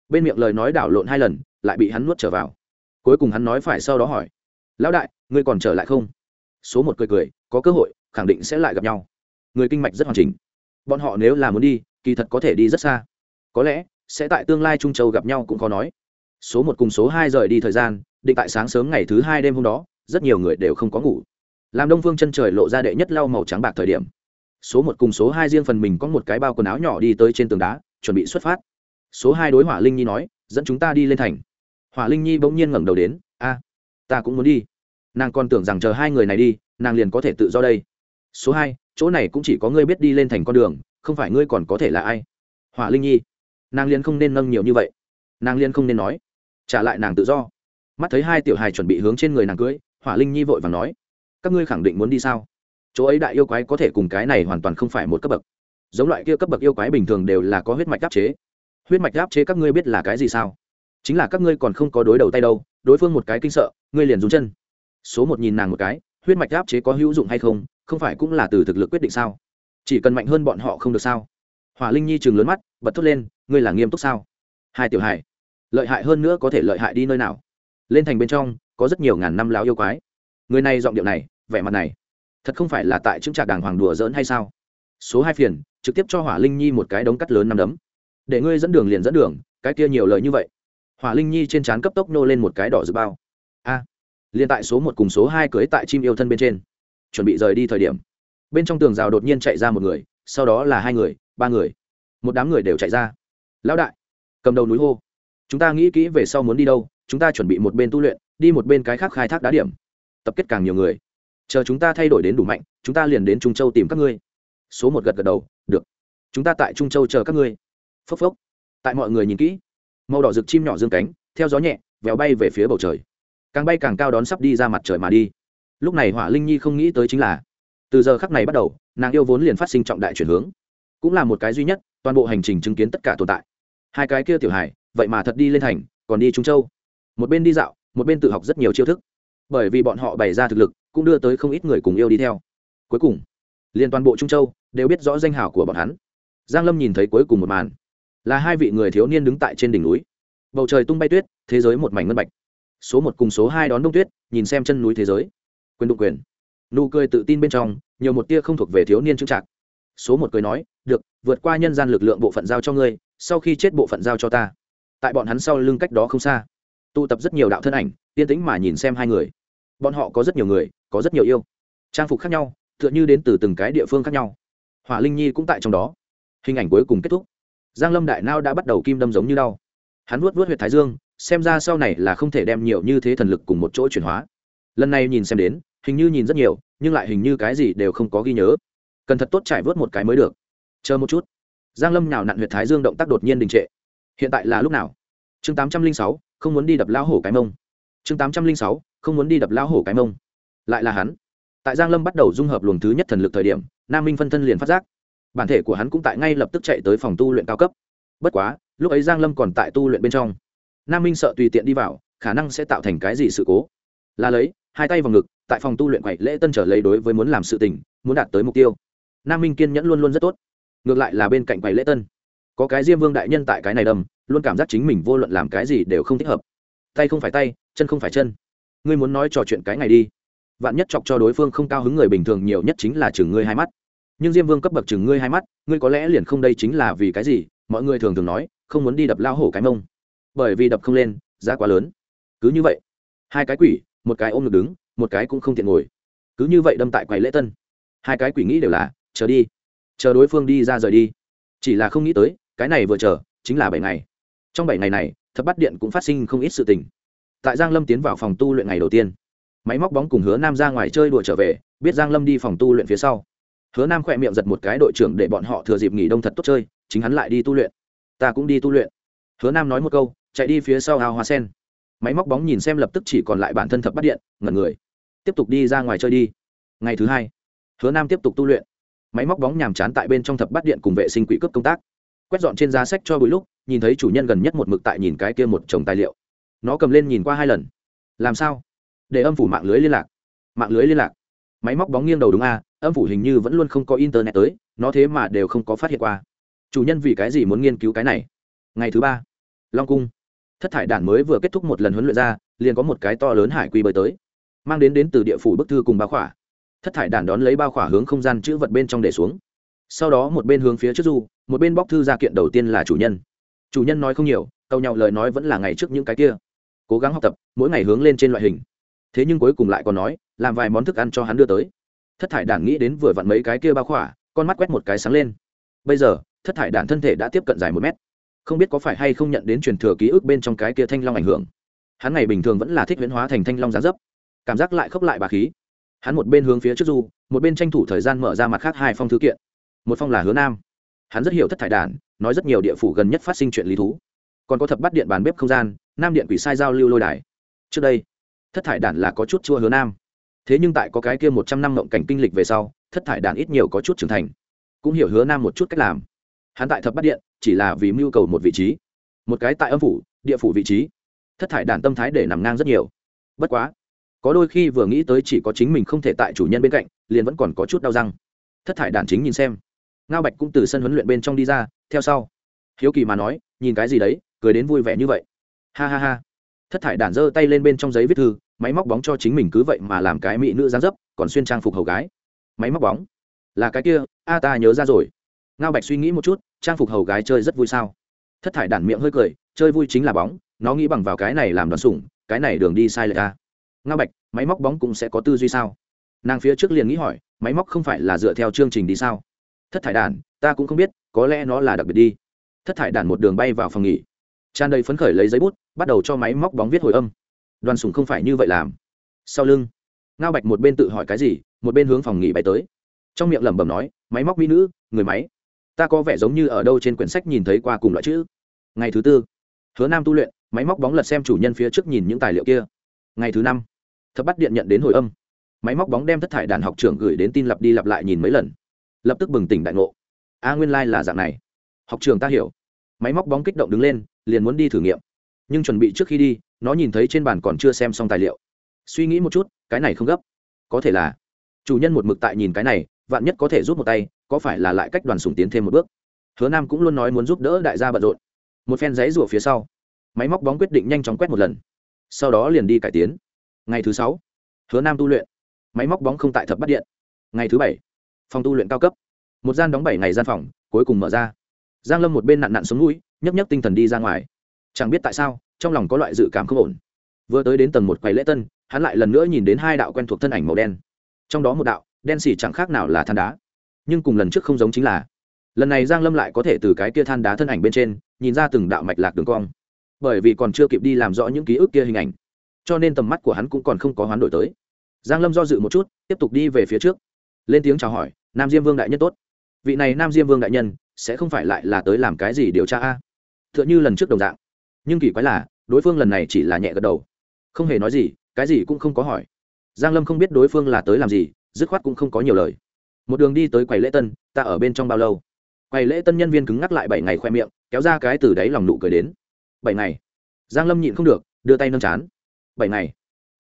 Bên miệng lời nói đảo lộn hai lần, lại bị hắn nuốt trở vào. Cuối cùng hắn nói phải sau đó hỏi, lão đại, ngươi còn trở lại không? Số một cười cười, có cơ hội, khẳng định sẽ lại gặp nhau. Người kinh mạch rất hoàn chỉnh. Bọn họ nếu là muốn đi, kỳ thật có thể đi rất xa. Có lẽ, sẽ tại tương lai trung châu gặp nhau cũng khó nói. Số một cùng số hai rời đi thời gian, định tại sáng sớm ngày thứ hai đêm hôm đó, rất nhiều người đều không có ngủ làm đông phương chân trời lộ ra đệ nhất lau màu trắng bạc thời điểm. Số một cùng số hai riêng phần mình có một cái bao quần áo nhỏ đi tới trên tường đá, chuẩn bị xuất phát. Số hai đối hỏa linh nhi nói, dẫn chúng ta đi lên thành. Hỏa linh nhi bỗng nhiên ngẩng đầu đến, a, ta cũng muốn đi. Nàng còn tưởng rằng chờ hai người này đi, nàng liền có thể tự do đây. Số hai, chỗ này cũng chỉ có ngươi biết đi lên thành con đường, không phải ngươi còn có thể là ai? Hỏa linh nhi, nàng liền không nên nâng nhiều như vậy. Nàng liền không nên nói, trả lại nàng tự do. Mắt thấy hai tiểu hài chuẩn bị hướng trên người nàng cưới, hỏa linh nhi vội và nói các ngươi khẳng định muốn đi sao? Chỗ ấy đại yêu quái có thể cùng cái này hoàn toàn không phải một cấp bậc. Giống loại kia cấp bậc yêu quái bình thường đều là có huyết mạch áp chế. Huyết mạch áp chế các ngươi biết là cái gì sao? Chính là các ngươi còn không có đối đầu tay đâu, đối phương một cái kinh sợ, ngươi liền dùng chân. Số một nhìn nàng một cái, huyết mạch áp chế có hữu dụng hay không không phải cũng là từ thực lực quyết định sao? Chỉ cần mạnh hơn bọn họ không được sao? Hỏa linh nhi chừng lớn mắt, bật thốt lên, ngươi là nghiêm túc sao? Hai tiểu hài, lợi hại hơn nữa có thể lợi hại đi nơi nào? Lên thành bên trong, có rất nhiều ngàn năm láo yêu quái. Người này giọng điệu này vẻ mặt này. Thật không phải là tại chứng trạc đàng hoàng đùa giỡn hay sao? Số hai phiền trực tiếp cho hỏa linh nhi một cái đống cắt lớn năm đấm. Để ngươi dẫn đường liền dẫn đường cái kia nhiều lời như vậy. Hỏa linh nhi trên trán cấp tốc nô lên một cái đỏ dự bao. A! À, liền tại số một cùng số hai cưới tại chim yêu thân bên trên. Chuẩn bị rời đi thời điểm. Bên trong tường rào đột nhiên chạy ra một người sau đó là hai người ba người. Một đám người đều chạy ra. Lão đại! Cầm đầu núi hô. Chúng ta nghĩ kỹ về sau muốn đi đâu chúng ta chuẩn bị một bên tu luyện đi một bên cái khác khai thác đá điểm. Tập kết càng nhiều người chờ chúng ta thay đổi đến đủ mạnh, chúng ta liền đến trung châu tìm các ngươi. Số một gật gật đầu, được. Chúng ta tại trung châu chờ các ngươi. Phốc phốc. Tại mọi người nhìn kỹ. Màu đỏ rực chim nhỏ dương cánh, theo gió nhẹ, vèo bay về phía bầu trời. Càng bay càng cao đón sắp đi ra mặt trời mà đi. Lúc này hỏa linh nhi không nghĩ tới chính là, từ giờ khắc này bắt đầu, nàng yêu vốn liền phát sinh trọng đại chuyển hướng. Cũng là một cái duy nhất, toàn bộ hành trình chứng kiến tất cả tồn tại. Hai cái kia tiểu hải vậy mà thật đi lên thành, còn đi trung châu. Một bên đi dạo, một bên tự học rất nhiều chiêu thức bởi vì bọn họ bày ra thực lực, cũng đưa tới không ít người cùng yêu đi theo. Cuối cùng, liền toàn bộ trung châu đều biết rõ danh hào của bọn hắn. Giang lâm nhìn thấy cuối cùng một màn, là hai vị người thiếu niên đứng tại trên đỉnh núi. Bầu trời tung bay tuyết, thế giới một mảnh ngân bạch. Số một cùng số hai đón đông tuyết, nhìn xem chân núi thế giới. Quyền đụng quyền. Nụ cười tự tin bên trong, nhiều một tia không thuộc về thiếu niên trưng trạc số một cười nói, được, vượt qua nhân gian lực lượng bộ phận giao cho ngươi, sau khi chết bộ phận giao cho ta. Tại bọn hắn sau lưng cách đó không xa, tụ tập rất nhiều đạo thân ảnh tiên tĩnh mà nhìn xem hai người bọn họ có rất nhiều người, có rất nhiều yêu. Trang phục khác nhau, tựa như đến từ từng cái địa phương khác nhau. Hỏa linh nhi cũng tại trong đó. Hình ảnh cuối cùng kết thúc. Giang lâm đại nao đã bắt đầu kim đâm giống như đau. Hắn vuốt vuốt huyệt thái dương, xem ra sau này là không thể đem nhiều như thế thần lực cùng một chỗ chuyển hóa. Lần này nhìn xem đến, hình như nhìn rất nhiều, nhưng lại hình như cái gì đều không có ghi nhớ. Cần thật tốt trải vớt một cái mới được. Chờ một chút. Giang lâm nào nặn huyệt thái dương động tác đột nhiên đình trệ. Hiện tại là lúc nào? Chương tám trăm linh sáu, không muốn đi đập lão hổ cái mông chương tám trăm linh sáu, không muốn đi đập lão hổ cái mông. Lại là hắn. Tại giang lâm bắt đầu dung hợp luồng thứ nhất thần lực thời điểm, nam minh phân thân liền phát giác. Bản thể của hắn cũng tại ngay lập tức chạy tới phòng tu luyện cao cấp. Bất quá, lúc ấy giang lâm còn tại tu luyện bên trong. Nam minh sợ tùy tiện đi vào, khả năng sẽ tạo thành cái gì sự cố. Là lấy, hai tay vào ngực, tại phòng tu luyện quậy lễ tân trở lấy đối với muốn làm sự tình, muốn đạt tới mục tiêu. Nam minh kiên nhẫn luôn luôn rất tốt. Ngược lại là bên cạnh quậy lễ tân. Có cái diêm vương đại nhân tại cái này đầm luôn cảm giác chính mình vô luận làm cái gì đều không thích hợp tay không phải tay, chân không phải chân. Ngươi muốn nói trò chuyện cái ngày đi. Vạn nhất chọc cho đối phương không cao hứng người bình thường nhiều nhất chính là chừng ngươi hai mắt. Nhưng diêm vương cấp bậc chừng ngươi hai mắt, ngươi có lẽ liền không đây chính là vì cái gì, mọi người thường thường nói, không muốn đi đập lao hổ cái mông. Bởi vì đập không lên, giá quá lớn. Cứ như vậy, hai cái quỷ, một cái ôm ngực đứng, một cái cũng không tiện ngồi. Cứ như vậy đâm tại quầy lễ tân. Hai cái quỷ nghĩ đều là, chờ đi. Chờ đối phương đi ra rời đi. Chỉ là không nghĩ tới, cái này vừa chờ, chính là bảy ngày. Trong bảy ngày này thập bắt điện cũng phát sinh không ít sự tình. Tại giang lâm tiến vào phòng tu luyện ngày đầu tiên, máy móc bóng cùng hứa nam ra ngoài chơi đùa trở về, biết giang lâm đi phòng tu luyện phía sau. Hứa nam khỏe miệng giật một cái, đội trưởng, để bọn họ thừa dịp nghỉ đông thật tốt chơi, chính hắn lại đi tu luyện. Ta cũng đi tu luyện. Hứa nam nói một câu, chạy đi phía sau ao hoa sen. Máy móc bóng nhìn xem lập tức chỉ còn lại bản thân thập bắt điện, ngẩn người. Tiếp tục đi ra ngoài chơi đi. Ngày thứ hai, hứa nam tiếp tục tu luyện. Máy móc bóng nhàm chán tại bên trong thập bắt điện cùng vệ sinh quỹ cướp công tác quét dọn trên giá sách cho bụi lúc nhìn thấy chủ nhân gần nhất một mực tại nhìn cái kia một chồng tài liệu. Nó cầm lên nhìn qua hai lần. Làm sao? Để âm phủ mạng lưới liên lạc. Mạng lưới liên lạc. Máy móc bóng nghiêng đầu đúng a à, âm phủ hình như vẫn luôn không có internet tới nó thế mà đều không có phát hiện qua. Chủ nhân vì cái gì muốn nghiên cứu cái này? Ngày thứ ba long cung. Thất thải đản mới vừa kết thúc một lần huấn luyện ra liền có một cái to lớn hải quy bơi tới mang đến đến từ địa phủ bức thư cùng bao khỏa. Thất thải đản đón lấy bao khỏa hướng không gian chữ vật bên trong để xuống. Sau đó một bên hướng phía trước du một bên bóc thư ra kiện đầu tiên là chủ nhân. Chủ nhân nói không nhiều tàu nhau lời nói vẫn là ngày trước những cái kia. Cố gắng học tập, mỗi ngày hướng lên trên loại hình. Thế nhưng cuối cùng lại còn nói, làm vài món thức ăn cho hắn đưa tới. Thất thải đản nghĩ đến vừa vặn mấy cái kia bao khỏa, con mắt quét một cái sáng lên. Bây giờ, thất thải đản thân thể đã tiếp cận dài một mét. Không biết có phải hay không nhận đến truyền thừa ký ức bên trong cái kia thanh long ảnh hưởng. Hắn ngày bình thường vẫn là thích huyễn hóa thành thanh long giá dấp. Cảm giác lại khốc lại bà khí. Hắn một bên hướng phía trước du, một bên tranh thủ thời gian mở ra mặt khác hai phong thư kiện. Một phong là hứa nam hắn rất hiểu thất thải đàn, nói rất nhiều địa phủ gần nhất phát sinh chuyện lý thú. Còn có thập bắt điện bàn bếp không gian, nam điện quỷ sai giao lưu lôi đài. Trước đây, thất thải đàn là có chút chua hứa nam. Thế nhưng tại có cái kia một trăm năm mộng cảnh kinh lịch về sau, thất thải đàn ít nhiều có chút trưởng thành. Cũng hiểu hứa nam một chút cách làm. Hắn tại thập bắt điện, chỉ là vì mưu cầu một vị trí. Một cái tại âm phủ, địa phủ vị trí. Thất thải đàn tâm thái để nằm ngang rất nhiều. Bất quá, có đôi khi vừa nghĩ tới chỉ có chính mình không thể tại chủ nhân bên cạnh, liền vẫn còn có chút đau răng. Thất thải đàn chính nhìn xem ngao bạch cũng từ sân huấn luyện bên trong đi ra, theo sau. Hiếu kỳ mà nói, nhìn cái gì đấy, cười đến vui vẻ như vậy. Ha ha ha. Thất thải đản giơ tay lên bên trong giấy viết thư, máy móc bóng cho chính mình cứ vậy mà làm cái mỹ nữ gián dấp, còn xuyên trang phục hầu gái. Máy móc bóng? Là cái kia, a ta nhớ ra rồi. Ngao bạch suy nghĩ một chút, trang phục hầu gái chơi rất vui sao? Thất thải đản miệng hơi cười, chơi vui chính là bóng, nó nghĩ bằng vào cái này làm đoàn sủng, cái này đường đi sai lệch ta ngao bạch, máy móc bóng cũng sẽ có tư duy sao? Nàng phía trước liền nghĩ hỏi, máy móc không phải là dựa theo chương trình đi sao? Thất thải Đàn, ta cũng không biết có lẽ nó là đặc biệt đi. Thất thải Đàn một đường bay vào phòng nghỉ. Tràn đầy phấn khởi lấy giấy bút bắt đầu cho máy móc bóng viết hồi âm. Đoàn sùng không phải như vậy làm. Sau lưng ngao bạch một bên tự hỏi cái gì một bên hướng phòng nghỉ bay tới. Trong miệng lẩm bẩm nói máy móc mỹ nữ người máy. Ta có vẻ giống như ở đâu trên quyển sách nhìn thấy qua cùng loại chữ. Ngày thứ tư hứa nam tu luyện máy móc bóng lật xem chủ nhân phía trước nhìn những tài liệu kia. Ngày thứ năm thập bắt điện nhận đến hồi âm. Máy móc bóng đem thất thải đàn học trưởng gửi đến tin lặp đi lặp lại nhìn mấy lần lập tức bừng tỉnh đại ngộ. A nguyên lai、like、là dạng này. Học trường ta hiểu. Máy móc bóng kích động đứng lên, liền muốn đi thử nghiệm. Nhưng chuẩn bị trước khi đi, nó nhìn thấy trên bàn còn chưa xem xong tài liệu. Suy nghĩ một chút, cái này không gấp. Có thể là chủ nhân một mực tại nhìn cái này, vạn nhất có thể rút một tay, có phải là lại cách đoàn sùng tiến thêm một bước? Hứa nam cũng luôn nói muốn giúp đỡ đại gia bận rộn. Một phen giấy rủa phía sau, máy móc bóng quyết định nhanh chóng quét một lần. Sau đó liền đi cải tiến. Ngày thứ sáu, hứa nam tu luyện. Máy móc bóng không tại thập bắt điện. Ngày thứ bảy phòng tu luyện cao cấp. Một gian đóng bảy ngày gian phòng, cuối cùng mở ra. Giang lâm một bên nặn nặn xuống mũi nhấp nhấp tinh thần đi ra ngoài. Chẳng biết tại sao, trong lòng có loại dự cảm không ổn. Vừa tới đến tầng một quầy lễ tân, hắn lại lần nữa nhìn đến hai đạo quen thuộc thân ảnh màu đen. Trong đó một đạo, đen xỉ chẳng khác nào là than đá. Nhưng cùng lần trước không giống chính là, lần này giang lâm lại có thể từ cái kia than đá thân ảnh bên trên, nhìn ra từng đạo mạch lạc đường cong. Bởi vì còn chưa kịp đi làm rõ những ký ức kia hình ảnh, cho nên tầm mắt của hắn cũng còn không có hoán đổi tới. Giang lâm do dự một chút, tiếp tục đi về phía trước. Lên tiếng chào hỏi nam diêm vương đại nhân tốt. Vị này nam diêm vương đại nhân, sẽ không phải lại là tới làm cái gì điều tra a? T h ư ợ n h ư lần trước đồng dạng. Nhưng kỳ quái là, đối phương lần này chỉ là nhẹ gật đầu. Không hề nói gì, cái gì cũng không có hỏi. Giang lâm không biết đối phương là tới làm gì, dứt khoát cũng không có nhiều lời. Một đường đi tới quầy lễ tân, ta ở bên trong bao lâu? Quầy lễ tân nhân viên cứng ngắc lại bảy ngày khoe miệng, kéo ra cái từ đáy lòng nụ cười đến. Bảy ngày. Giang lâm nhịn không được, đưa tay nâng chán. Bảy ngày.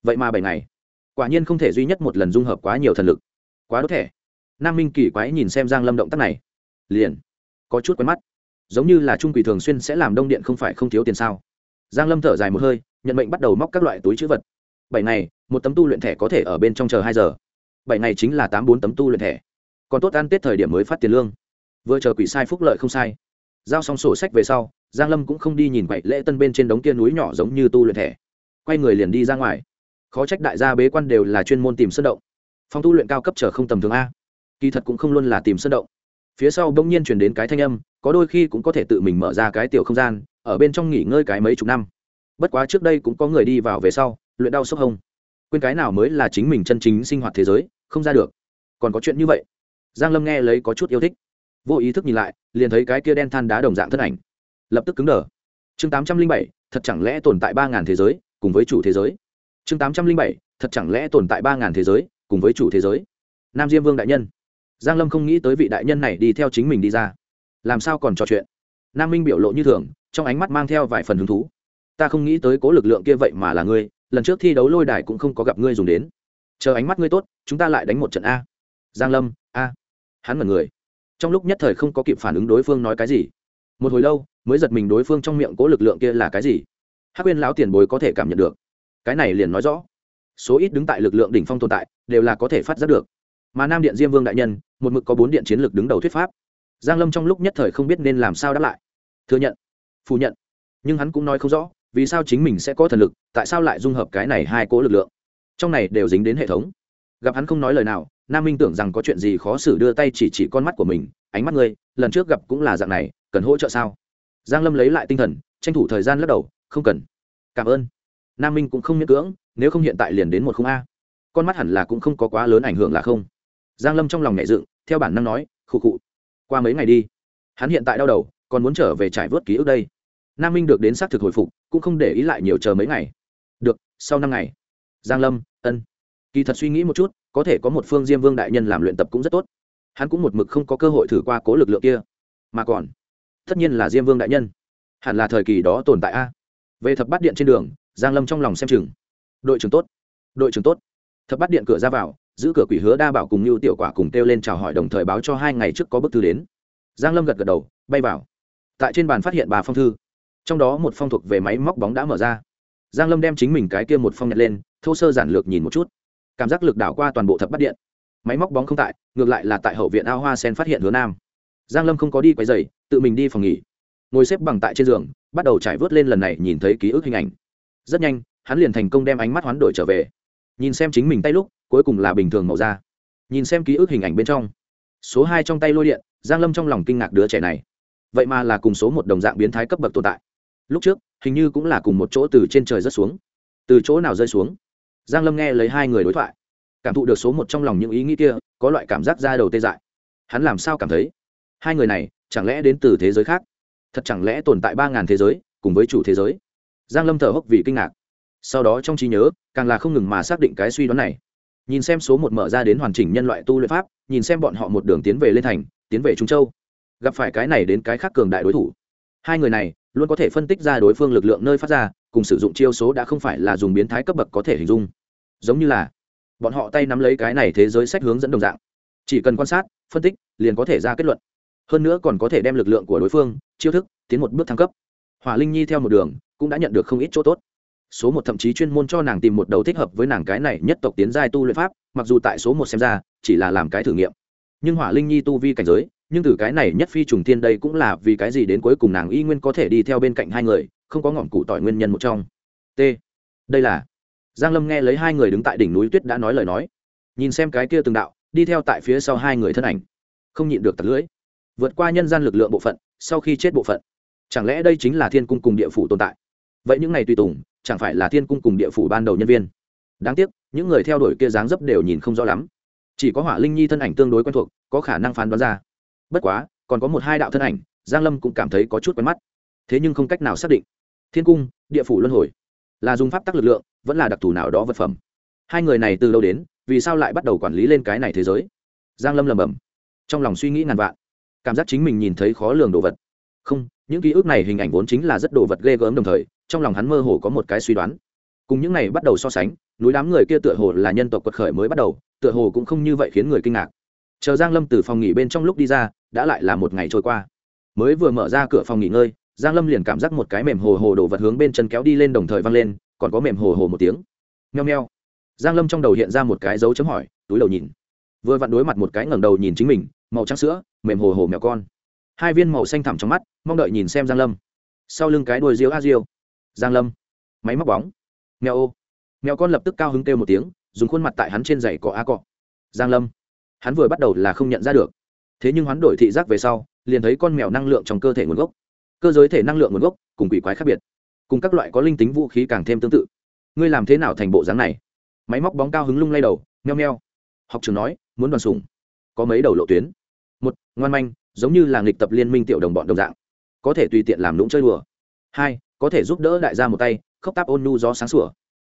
Vậy mà bảy ngày. Quả nhiên không thể duy nhất một lần dung hợp quá nhiều thần lực. Quá đốt thẻ nam minh kỳ quái nhìn xem giang lâm động tác này liền có chút quen mắt giống như là trung quỷ thường xuyên sẽ làm đông điện không phải không thiếu tiền sao giang lâm thở dài một hơi nhận mệnh bắt đầu móc các loại túi chữ vật bảy ngày một tấm tu luyện thẻ có thể ở bên trong chờ hai giờ bảy ngày chính là tám bốn tấm tu luyện thẻ còn tốt ăn tết thời điểm mới phát tiền lương vừa chờ quỷ sai phúc lợi không sai giao xong sổ sách về sau giang lâm cũng không đi nhìn vậy lễ tân bên trên đống kia núi nhỏ giống như tu luyện thẻ quay người liền đi ra ngoài khó trách đại gia bế quan đều là chuyên môn tìm sơn động phong tu luyện cao cấp trở không tầm thường a kỳ thật cũng không luôn là tìm sân động. Phía sau bỗng nhiên chuyển đến cái thanh âm, có đôi khi cũng có thể tự mình mở ra cái tiểu không gian, ở bên trong nghỉ ngơi cái mấy chục năm. Bất quá trước đây cũng có người đi vào về sau, luyện đau sốc hông. Quên cái nào mới là chính mình chân chính sinh hoạt thế giới, không ra được. Còn có chuyện như vậy. Giang lâm nghe lấy có chút yêu thích. Vô ý thức nhìn lại, liền thấy cái kia đen than đá đồng dạng thân ảnh. Lập tức cứng đờ. Chương tám trăm linh bảy, thật chẳng lẽ tồn tại ba ngàn thế giới, cùng với chủ thế giới? Chương tám trăm linh bảy, thật chẳng lẽ tồn tại ba ngàn thế giới, cùng với chủ thế giới? Nam diêm vương đại nhân giang lâm không nghĩ tới vị đại nhân này đi theo chính mình đi ra. Làm sao còn trò chuyện? Nam minh biểu lộ như thường, trong ánh mắt mang theo vài phần hứng thú. Ta không nghĩ tới cố lực lượng kia vậy mà là ngươi, lần trước thi đấu lôi đài cũng không có gặp ngươi dùng đến. Chờ ánh mắt ngươi tốt, chúng ta lại đánh một trận a. Giang lâm, a. Hắn mật người. Trong lúc nhất thời không có kịp phản ứng đối phương nói cái gì. Một hồi lâu, mới giật mình đối phương trong miệng cố lực lượng kia là cái gì. Hắc quyên lão tiền bối có thể cảm nhận được. Cái này liền nói rõ. Số ít đứng tại lực lượng đỉnh phong tồn tại, đều là có thể phát giác được mà nam điện diêm vương đại nhân, một mực có bốn điện chiến lược đứng đầu thuyết pháp. Giang lâm trong lúc nhất thời không biết nên làm sao đáp lại. Thừa nhận, phủ nhận. Nhưng hắn cũng nói không rõ, vì sao chính mình sẽ có thần lực, tại sao lại dung hợp cái này hai cố lực lượng? Trong này đều dính đến hệ thống. Gặp hắn không nói lời nào, nam minh tưởng rằng có chuyện gì khó xử đưa tay chỉ chỉ con mắt của mình, ánh mắt ngươi, lần trước gặp cũng là dạng này, cần hỗ trợ sao? Giang lâm lấy lại tinh thần, tranh thủ thời gian lắc đầu, không cần. Cảm ơn. Nam minh cũng không miễn cưỡng, nếu không hiện tại liền đến một không a. Con mắt hẳn là cũng không có quá lớn ảnh hưởng là không giang lâm trong lòng nhẹ dựng, theo bản năng nói, khụ khụ, qua mấy ngày đi. Hắn hiện tại đau đầu, còn muốn trở về trải vớt ký ức đây. Nam minh được đến xác thực hồi phục, cũng không để ý lại nhiều chờ mấy ngày. Được, sau năm ngày. Giang lâm, ân. Kỳ thật suy nghĩ một chút, có thể có một phương diêm vương đại nhân làm luyện tập cũng rất tốt. Hắn cũng một mực không có cơ hội thử qua cố lực lượng kia. Mà còn, tất nhiên là diêm vương đại nhân. Hẳn là thời kỳ đó tồn tại a. Về thập bát điện trên đường, giang lâm trong lòng xem chừng. Đội trưởng tốt, đội trưởng tốt. Thập bát điện cửa ra vào giữ cửa quỷ hứa đa bảo cùng như tiểu quả cùng kêu lên chào hỏi đồng thời báo cho hai ngày trước có bức thư đến. Giang lâm gật gật đầu, bay vào. Tại trên bàn phát hiện bà phong thư. Trong đó một phong thuộc về máy móc bóng đã mở ra. Giang lâm đem chính mình cái kia một phong nhặt lên, thô sơ giản lược nhìn một chút. Cảm giác lực đảo qua toàn bộ thập bắt điện. Máy móc bóng không tại, ngược lại là tại hậu viện ao hoa sen phát hiện hứa nam. Giang lâm không có đi quấy giày tự mình đi phòng nghỉ. Ngồi xếp bằng tại trên giường, bắt đầu trải vớt lên lần này nhìn thấy ký ức hình ảnh. Rất nhanh, hắn liền thành công đem ánh mắt hoán đổi trở về. Nhìn xem chính mình tay lúc cuối cùng là bình thường màu da. Nhìn xem ký ức hình ảnh bên trong, số hai trong tay lôi điện, giang lâm trong lòng kinh ngạc đứa trẻ này. Vậy mà là cùng số một đồng dạng biến thái cấp bậc tồn tại. Lúc trước, hình như cũng là cùng một chỗ từ trên trời rớt xuống. Từ chỗ nào rơi xuống? Giang lâm nghe lấy hai người đối thoại, cảm thụ được số một trong lòng những ý nghĩ kia, có loại cảm giác ra đầu tê dại. Hắn làm sao cảm thấy? Hai người này, chẳng lẽ đến từ thế giới khác? Thật chẳng lẽ tồn tại ba ngàn thế giới, cùng với chủ thế giới? Giang lâm thở hốc vì kinh ngạc. Sau đó trong trí nhớ, càng là không ngừng mà xác định cái suy đoán này nhìn xem số một mở ra đến hoàn chỉnh nhân loại tu luyện pháp, nhìn xem bọn họ một đường tiến về lên thành, tiến về trung châu. Gặp phải cái này đến cái khác cường đại đối thủ. Hai người này luôn có thể phân tích ra đối phương lực lượng nơi phát ra, cùng sử dụng chiêu số đã không phải là dùng biến thái cấp bậc có thể hình dung. Giống như là bọn họ tay nắm lấy cái này thế giới sách hướng dẫn đồng dạng. Chỉ cần quan sát, phân tích, liền có thể ra kết luận. Hơn nữa còn có thể đem lực lượng của đối phương, chiêu thức, tiến một bước thăng cấp. Hỏa linh nhi theo một đường, cũng đã nhận được không ít chỗ tốt số một thậm chí chuyên môn cho nàng tìm một đầu thích hợp với nàng cái này nhất tộc tiến giai tu luyện pháp, mặc dù tại số một xem ra, chỉ là làm cái thử nghiệm. Nhưng hỏa linh nhi tu vi cảnh giới, nhưng từ cái này nhất phi trùng tiên đây cũng là vì cái gì đến cuối cùng nàng y nguyên có thể đi theo bên cạnh hai người, không có ngọn cụ tỏi nguyên nhân một trong. T. Đây là. Giang lâm nghe lấy hai người đứng tại đỉnh núi tuyết đã nói lời nói. Nhìn xem cái kia từng đạo, đi theo tại phía sau hai người thân ảnh. Không nhịn được tật lưỡi. Vượt qua nhân gian lực lượng bộ phận, sau khi chết bộ phận. Chẳng lẽ đây chính là thiên cung cùng địa phủ tồn tại? Vậy những ngày tùy tùng chẳng phải là thiên cung cùng địa phủ ban đầu nhân viên. Đáng tiếc, những người theo đuổi kia dáng dấp đều nhìn không rõ lắm. Chỉ có hỏa linh nhi thân ảnh tương đối quen thuộc, có khả năng phán đoán ra. Bất quá, còn có một hai đạo thân ảnh, giang lâm cũng cảm thấy có chút quen mắt. Thế nhưng không cách nào xác định. Thiên cung, địa phủ luân hồi, là dùng pháp tắc lực lượng, vẫn là đặc thù nào đó vật phẩm. Hai người này từ lâu đến, vì sao lại bắt đầu quản lý lên cái này thế giới? Giang lâm lầm bầm trong lòng suy nghĩ ngàn vạn. Cảm giác chính mình nhìn thấy khó lường đồ vật. Không, những ký ức này hình ảnh vốn chính là rất đồ vật ghê gớm đồng thời trong lòng hắn mơ hồ có một cái suy đoán. Cùng những này bắt đầu so sánh, núi đám người kia tựa hồ là nhân tộc quật khởi mới bắt đầu, tựa hồ cũng không như vậy khiến người kinh ngạc. Chờ giang lâm từ phòng nghỉ bên trong lúc đi ra, đã lại là một ngày trôi qua. Mới vừa mở ra cửa phòng nghỉ ngơi, giang lâm liền cảm giác một cái mềm hồ hồ đổ vật hướng bên chân kéo đi lên đồng thời văng lên, còn có mềm hồ hồ một tiếng. Nheo nheo giang lâm trong đầu hiện ra một cái dấu chấm hỏi, túi đầu nhìn. Vừa vặn đối mặt một cái ngẩng đầu nhìn chính mình, màu trắng sữa, mềm hồ hồ mèo con. Hai viên màu xanh thẳm trong mắt, mong đợi nhìn xem giang lâm. Sau lưng cái đuôi riêu a riêu giang lâm. Máy móc bóng. Mèo ô. Mèo con lập tức cao hứng kêu một tiếng dùng khuôn mặt tại hắn trên giày cọ a cọ. Giang lâm. Hắn vừa bắt đầu là không nhận ra được. Thế nhưng hắn đổi thị giác về sau liền thấy con mèo năng lượng trong cơ thể nguồn gốc. Cơ giới thể năng lượng nguồn gốc cùng quỷ quái khác biệt cùng các loại có linh tính vũ khí càng thêm tương tự. Ngươi làm thế nào thành bộ dáng này? Máy móc bóng cao hứng lung lay đầu meo meo. Học trường nói muốn đoàn sùng, có mấy đầu lộ tuyến. Một ngoan manh giống như là nghịch tập liên minh tiểu đồng bọn đồng dạng. Có thể tùy tiện làm lũng chơi đùa. Hai có thể giúp đỡ đại gia một tay khốc táp ôn nhu gió sáng sủa.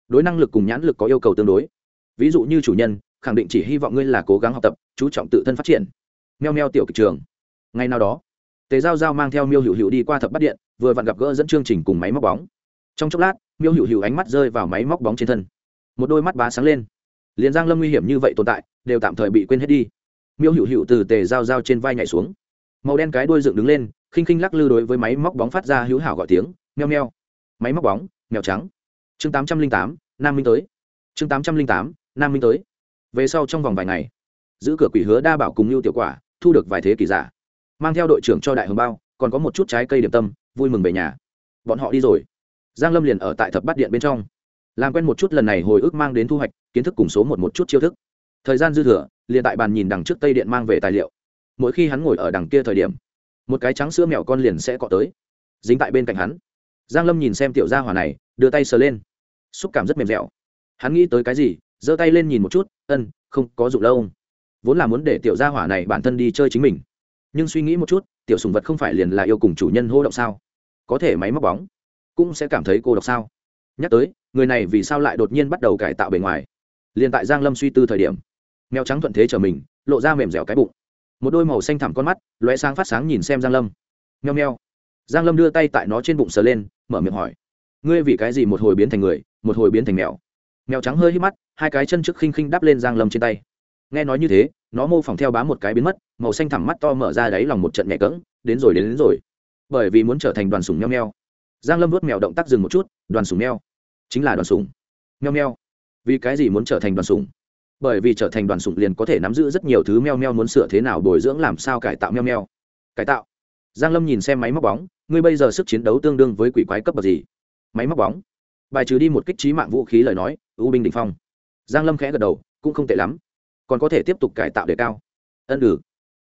Đối năng lực cùng nhãn lực có yêu cầu tương đối. Ví dụ như chủ nhân, khẳng định chỉ hy vọng ngươi là cố gắng học tập, chú trọng tự thân phát triển. Meo meo tiểu kịch trường. Ngay nào đó, tề giao giao mang theo miêu hữu hữu đi qua thập bắt điện, vừa vặn gặp gỡ dẫn chương trình cùng máy móc bóng. Trong chốc lát, miêu hữu hữu ánh mắt rơi vào máy móc bóng trên thân. Một đôi mắt bá sáng lên. Liền giang lâm nguy hiểm như vậy tồn tại, đều tạm thời bị quên hết đi. Miêu hữu hữu từ tề giao giao trên vai nhảy xuống. Màu đen cái đuôi dựng đứng lên, khinh khinh lắc lư đối với máy móc bóng phát ra hữu hảo gọi tiếng meo meo máy móc bóng, mèo trắng. Chương tám trăm linh tám, nam minh tới. Chương tám trăm linh tám, nam minh tới. Về sau trong vòng vài ngày, giữ cửa quỷ hứa đa bảo cùng lưu tiểu quả thu được vài thế kỷ giả. Mang theo đội trưởng cho đại hồng bao, còn có một chút trái cây điểm tâm, vui mừng về nhà. Bọn họ đi rồi. Giang lâm liền ở tại thập bát điện bên trong. Làm quen một chút lần này hồi ức mang đến thu hoạch, kiến thức cùng số một một chút chiêu thức. Thời gian dư thừa, liền tại bàn nhìn đằng trước tây điện mang về tài liệu. Mỗi khi hắn ngồi ở đằng kia thời điểm, một cái trắng sữa mèo con liền sẽ cọ tới. Dính tại bên cạnh hắn giang lâm nhìn xem tiểu gia hỏa này, đưa tay sờ lên. Xúc cảm rất mềm dẻo. Hắn nghĩ tới cái gì, giơ tay lên nhìn một chút, ân, không có dụng lâu. Vốn là muốn để tiểu gia hỏa này bản thân đi chơi chính mình. Nhưng suy nghĩ một chút, tiểu sùng vật không phải liền là yêu cùng chủ nhân hô động sao? Có thể máy móc bóng, cũng sẽ cảm thấy cô độc sao? Nhắc tới, người này vì sao lại đột nhiên bắt đầu cải tạo bề ngoài? Liền tại giang lâm suy tư thời điểm, mèo trắng thuận thế trở mình, lộ ra mềm dẻo cái bụng. Một đôi màu xanh thẳm con mắt, lóe sáng phát sáng nhìn xem giang lâm. Nheo nheo giang lâm đưa tay tại nó trên bụng sờ lên mở miệng hỏi ngươi vì cái gì một hồi biến thành người một hồi biến thành mèo? Mèo trắng hơi hít mắt hai cái chân trước khinh khinh đắp lên giang lâm trên tay. Nghe nói như thế nó mô phỏng theo bám một cái biến mất màu xanh thẳm mắt to mở ra đáy lòng một trận nhẹ cỡng đến rồi đến, đến rồi. Bởi vì muốn trở thành đoàn sùng meo meo. Giang lâm vuốt mèo động tác dừng một chút đoàn sùng meo. Chính là đoàn sùng meo meo. Vì cái gì muốn trở thành đoàn sùng bởi vì trở thành đoàn sùng liền có thể nắm giữ rất nhiều thứ meo meo muốn sửa thế nào bồi dưỡng làm sao cải tạo meo meo. Cải tạo. Giang lâm nhìn xem máy móc bóng ngươi bây giờ sức chiến đấu tương đương với quỷ quái cấp bậc gì? Máy móc bóng. Bài trừ đi một kích trí mạng vũ khí lời nói, u binh đỉnh phong. Giang lâm khẽ gật đầu, cũng không tệ lắm. Còn có thể tiếp tục cải tạo để cao. Ân ừ.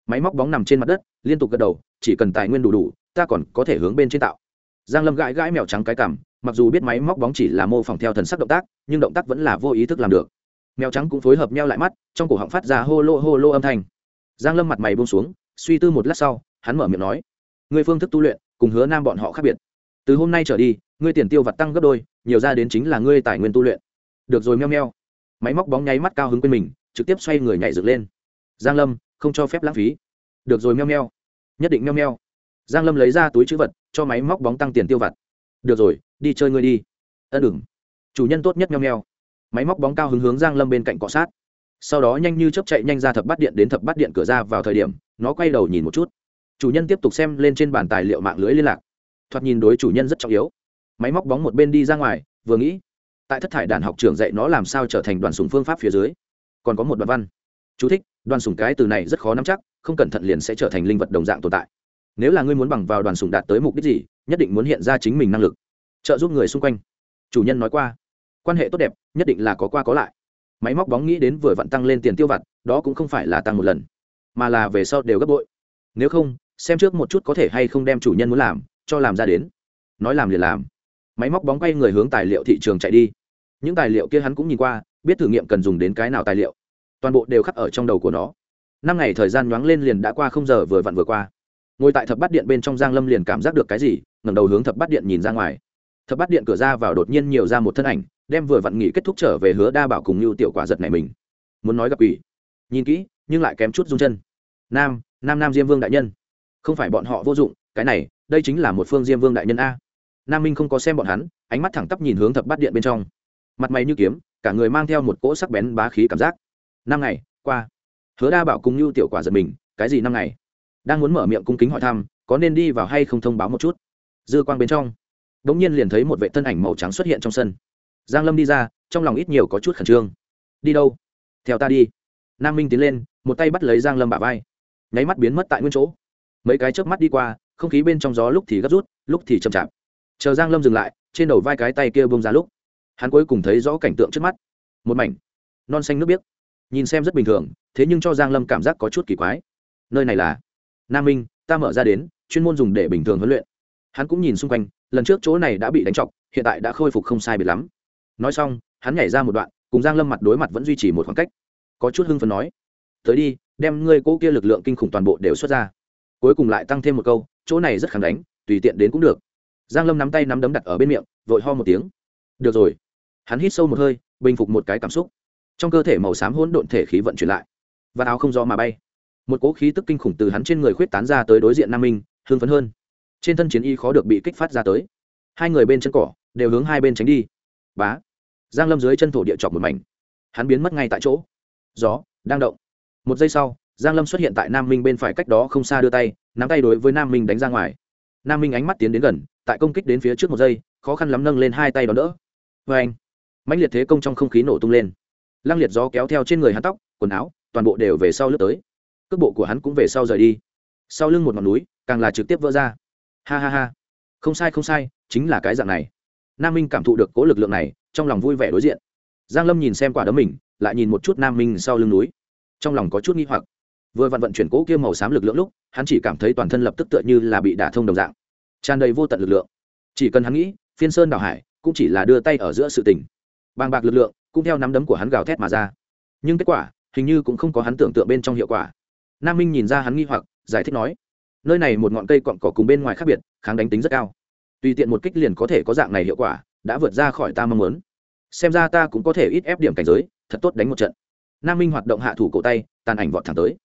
Máy móc bóng nằm trên mặt đất, liên tục gật đầu, chỉ cần tài nguyên đủ đủ, ta còn có thể hướng bên trên tạo. Giang lâm gãi gãi mèo trắng cái cằm, mặc dù biết máy móc bóng chỉ là mô phỏng theo thần sắc động tác, nhưng động tác vẫn là vô ý thức làm được. Mèo trắng cũng phối hợp meo lại mắt, trong cổ họng phát ra hô lô hô lô âm thanh. Giang lâm mặt mày buông xuống, suy tư một lát sau, hắn mở miệng nói người phương thức tu luyện cùng hứa nam bọn họ khác biệt. Từ hôm nay trở đi, ngươi tiền tiêu vặt tăng gấp đôi, nhiều ra đến chính là ngươi tài nguyên tu luyện. Được rồi, meo meo. Máy móc bóng nháy mắt cao hứng quên mình, trực tiếp xoay người nhảy dựng lên. Giang lâm, không cho phép lãng phí. Được rồi, meo meo. Nhất định meo meo. Giang lâm lấy ra túi chữ vật, cho máy móc bóng tăng tiền tiêu vặt. Được rồi, đi chơi ngươi đi. Ân đừng. Chủ nhân tốt nhất meo meo. Máy móc bóng cao hứng hướng giang lâm bên cạnh cọ sát. Sau đó nhanh như chớp chạy nhanh ra thập bát điện đến thập bát điện cửa ra vào thời điểm, nó quay đầu nhìn một chút chủ nhân tiếp tục xem lên trên bản tài liệu mạng lưới liên lạc. Thoạt nhìn đối chủ nhân rất trọng yếu. Máy móc bóng một bên đi ra ngoài, vừa nghĩ, tại thất thải đàn học trưởng dạy nó làm sao trở thành đoàn sùng phương pháp phía dưới. Còn có một đoạn văn. Chú thích, đoàn sùng cái từ này rất khó nắm chắc, không cẩn thận liền sẽ trở thành linh vật đồng dạng tồn tại. Nếu là ngươi muốn bằng vào đoàn sùng đạt tới mục đích gì, nhất định muốn hiện ra chính mình năng lực. Trợ giúp người xung quanh. Chủ nhân nói qua. Quan hệ tốt đẹp, nhất định là có qua có lại. Máy móc bóng nghĩ đến vừa vặn tăng lên tiền tiêu vặt, đó cũng không phải là tăng một lần, mà là về sau đều gấp bội. Nếu không xem trước một chút có thể hay không đem chủ nhân muốn làm, cho làm ra đến. Nói làm liền làm. Máy móc bóng quay người hướng tài liệu thị trường chạy đi. Những tài liệu kia hắn cũng nhìn qua, biết thử nghiệm cần dùng đến cái nào tài liệu. Toàn bộ đều khắc ở trong đầu của nó. Năm ngày thời gian nhoáng lên liền đã qua không giờ vừa vặn vừa qua. Ngồi tại thập bát điện bên trong giang lâm liền cảm giác được cái gì, ngẩng đầu hướng thập bát điện nhìn ra ngoài. Thập bát điện cửa ra vào đột nhiên nhiều ra một thân ảnh, đem vừa vặn nghỉ kết thúc trở về hứa đa bảo cùng lưu tiểu quả giật này mình. Muốn nói gặp ủy nhìn kỹ, nhưng lại kém chút rung chân. Nam nam nam diêm vương đại nhân không phải bọn họ vô dụng, cái này, đây chính là một phương diêm vương đại nhân a. Nam minh không có xem bọn hắn, ánh mắt thẳng tắp nhìn hướng thập bát điện bên trong. Mặt mày như kiếm, cả người mang theo một cỗ sắc bén bá khí cảm giác. Năm ngày, qua. Hứa đa bảo cùng như tiểu quả giật mình, cái gì năm ngày? Đang muốn mở miệng cung kính hỏi thăm, có nên đi vào hay không thông báo một chút? Dư quang bên trong đ ỗ n g nhiên liền thấy một vệ thân ảnh màu trắng xuất hiện trong sân. Giang lâm đi ra, trong lòng ít nhiều có chút khẩn trương. Đi đâu? Theo ta đi. Nam minh tiến lên, một tay bắt lấy giang lâm bả vai. Nháy mắt biến mất tại nguyên chỗ mấy cái chớp mắt đi qua, không khí bên trong gió lúc thì gấp rút, lúc thì chậm chạp. Chờ giang lâm dừng lại, trên đầu vai cái tay kia bông ra lúc, hắn cuối cùng thấy rõ cảnh tượng trước mắt. Một mảnh, non xanh nước biếc. Nhìn xem rất bình thường, thế nhưng cho giang lâm cảm giác có chút kỳ quái. Nơi này là nam minh, ta mở ra đến, chuyên môn dùng để bình thường huấn luyện. Hắn cũng nhìn xung quanh, lần trước chỗ này đã bị đánh trọc hiện tại đã khôi phục không sai biệt lắm. Nói xong, hắn nhảy ra một đoạn, cùng giang lâm mặt đối mặt vẫn duy trì một khoảng cách. Có chút hưng phấn nói, tới đi, đem ngươi cô kia lực lượng kinh khủng toàn bộ đều xuất ra cuối cùng lại tăng thêm một câu, chỗ này rất kháng đánh, tùy tiện đến cũng được. Giang lâm nắm tay nắm đấm đặt ở bên miệng, vội ho một tiếng. Được rồi. Hắn hít sâu một hơi, bình phục một cái cảm xúc. Trong cơ thể màu xám hỗn độn thể khí vận chuyển lại. Và áo không do mà bay. Một cỗ khí tức kinh khủng từ hắn trên người khuyết tán ra tới đối diện nam minh, hưng phấn hơn. Trên thân chiến y khó được bị kích phát ra tới. Hai người bên chân cỏ, đều hướng hai bên tránh đi. Bá. Giang lâm dưới chân thổ địa chọc một mảnh. Hắn biến mất ngay tại chỗ. Gió đang động. Một giây sau giang lâm xuất hiện tại nam minh bên phải cách đó không xa đưa tay, nắm tay đối với nam minh đánh ra ngoài. Nam minh ánh mắt tiến đến gần, tại công kích đến phía trước một giây, khó khăn lắm nâng lên hai tay đón đỡ. Vê anh mãnh liệt thế công trong không khí nổ tung lên. Lăng liệt gió kéo theo trên người hắn tóc, quần áo, toàn bộ đều về sau lướt tới. Cước bộ của hắn cũng về sau rời đi. Sau lưng một ngọn núi, càng là trực tiếp vỡ ra. Ha ha ha! Không sai không sai, chính là cái dạng này. Nam minh cảm thụ được cố lực lượng này, trong lòng vui vẻ đối diện. Giang lâm nhìn xem quả đấm mình, lại nhìn một chút nam minh sau lưng núi. Trong lòng có chút nghi hoặc vừa vặn vận chuyển cố kia màu xám lực lượng lúc, hắn chỉ cảm thấy toàn thân lập tức tựa như là bị đả thông đồng dạng. Tràn đầy vô tận lực lượng. Chỉ cần hắn nghĩ, phiên sơn đảo hải cũng chỉ là đưa tay ở giữa sự tình. Bàng bạc lực lượng cũng theo nắm đấm của hắn gào thét mà ra. Nhưng kết quả, hình như cũng không có hắn tưởng tượng bên trong hiệu quả. Nam minh nhìn ra hắn nghi hoặc, giải thích nói, nơi này một ngọn cây cọn cỏ cùng bên ngoài khác biệt, kháng đánh tính rất cao. Tùy tiện một kích liền có thể có dạng này hiệu quả, đã vượt ra khỏi ta mong muốn. Xem ra ta cũng có thể ít ép điểm cảnh giới, thật tốt đánh một trận. Nam minh hoạt động hạ thủ cổ tay, tàn ảnh vọt thẳng tới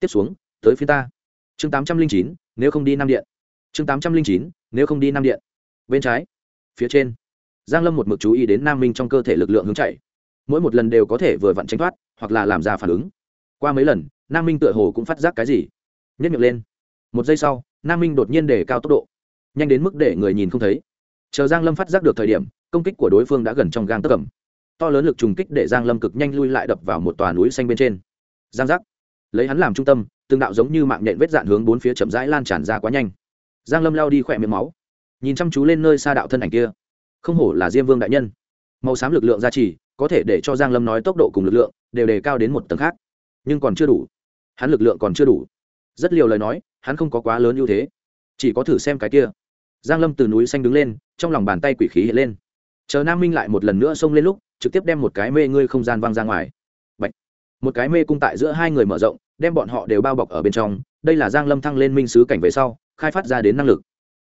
tiếp xuống, tới phía ta. Chương tám trăm linh chín, nếu không đi nam điện. Chương tám trăm linh chín, nếu không đi nam điện. Bên trái, phía trên. Giang lâm một mực chú ý đến nam minh trong cơ thể lực lượng hướng chạy. Mỗi một lần đều có thể vừa vặn tránh thoát, hoặc là làm ra phản ứng. Qua mấy lần, nam minh tựa hồ cũng phát giác cái gì. Nhất miệng lên. Một giây sau, nam minh đột nhiên để cao tốc độ. Nhanh đến mức để người nhìn không thấy. Chờ giang lâm phát giác được thời điểm, công kích của đối phương đã gần trong gang tấc cầm. To lớn lực trùng kích để giang lâm cực nhanh lui lại đập vào một tòa núi xanh bên trên. Giang giác lấy hắn làm trung tâm tương đạo giống như mạng nhện vết dạn hướng bốn phía chậm rãi lan tràn ra quá nhanh. Giang lâm lao đi khỏe miệng máu, nhìn chăm chú lên nơi xa đạo thân ảnh kia. Không hổ là diêm vương đại nhân. Màu xám lực lượng gia trì, có thể để cho giang lâm nói tốc độ cùng lực lượng đều đề cao đến một tầng khác, nhưng còn chưa đủ. Hắn lực lượng còn chưa đủ. Rất nhiều lời nói, hắn không có quá lớn ưu thế, chỉ có thử xem cái kia. Giang lâm từ núi xanh đứng lên, trong lòng bàn tay quỷ khí hiện lên. Chờ nam minh lại một lần nữa xông lên lúc, trực tiếp đem một cái mê ngươi không gian văng ra ngoài một cái mê cung tại giữa hai người mở rộng, đem bọn họ đều bao bọc ở bên trong, đây là giang lâm thăng lên minh sứ cảnh về sau, khai phát ra đến năng lực.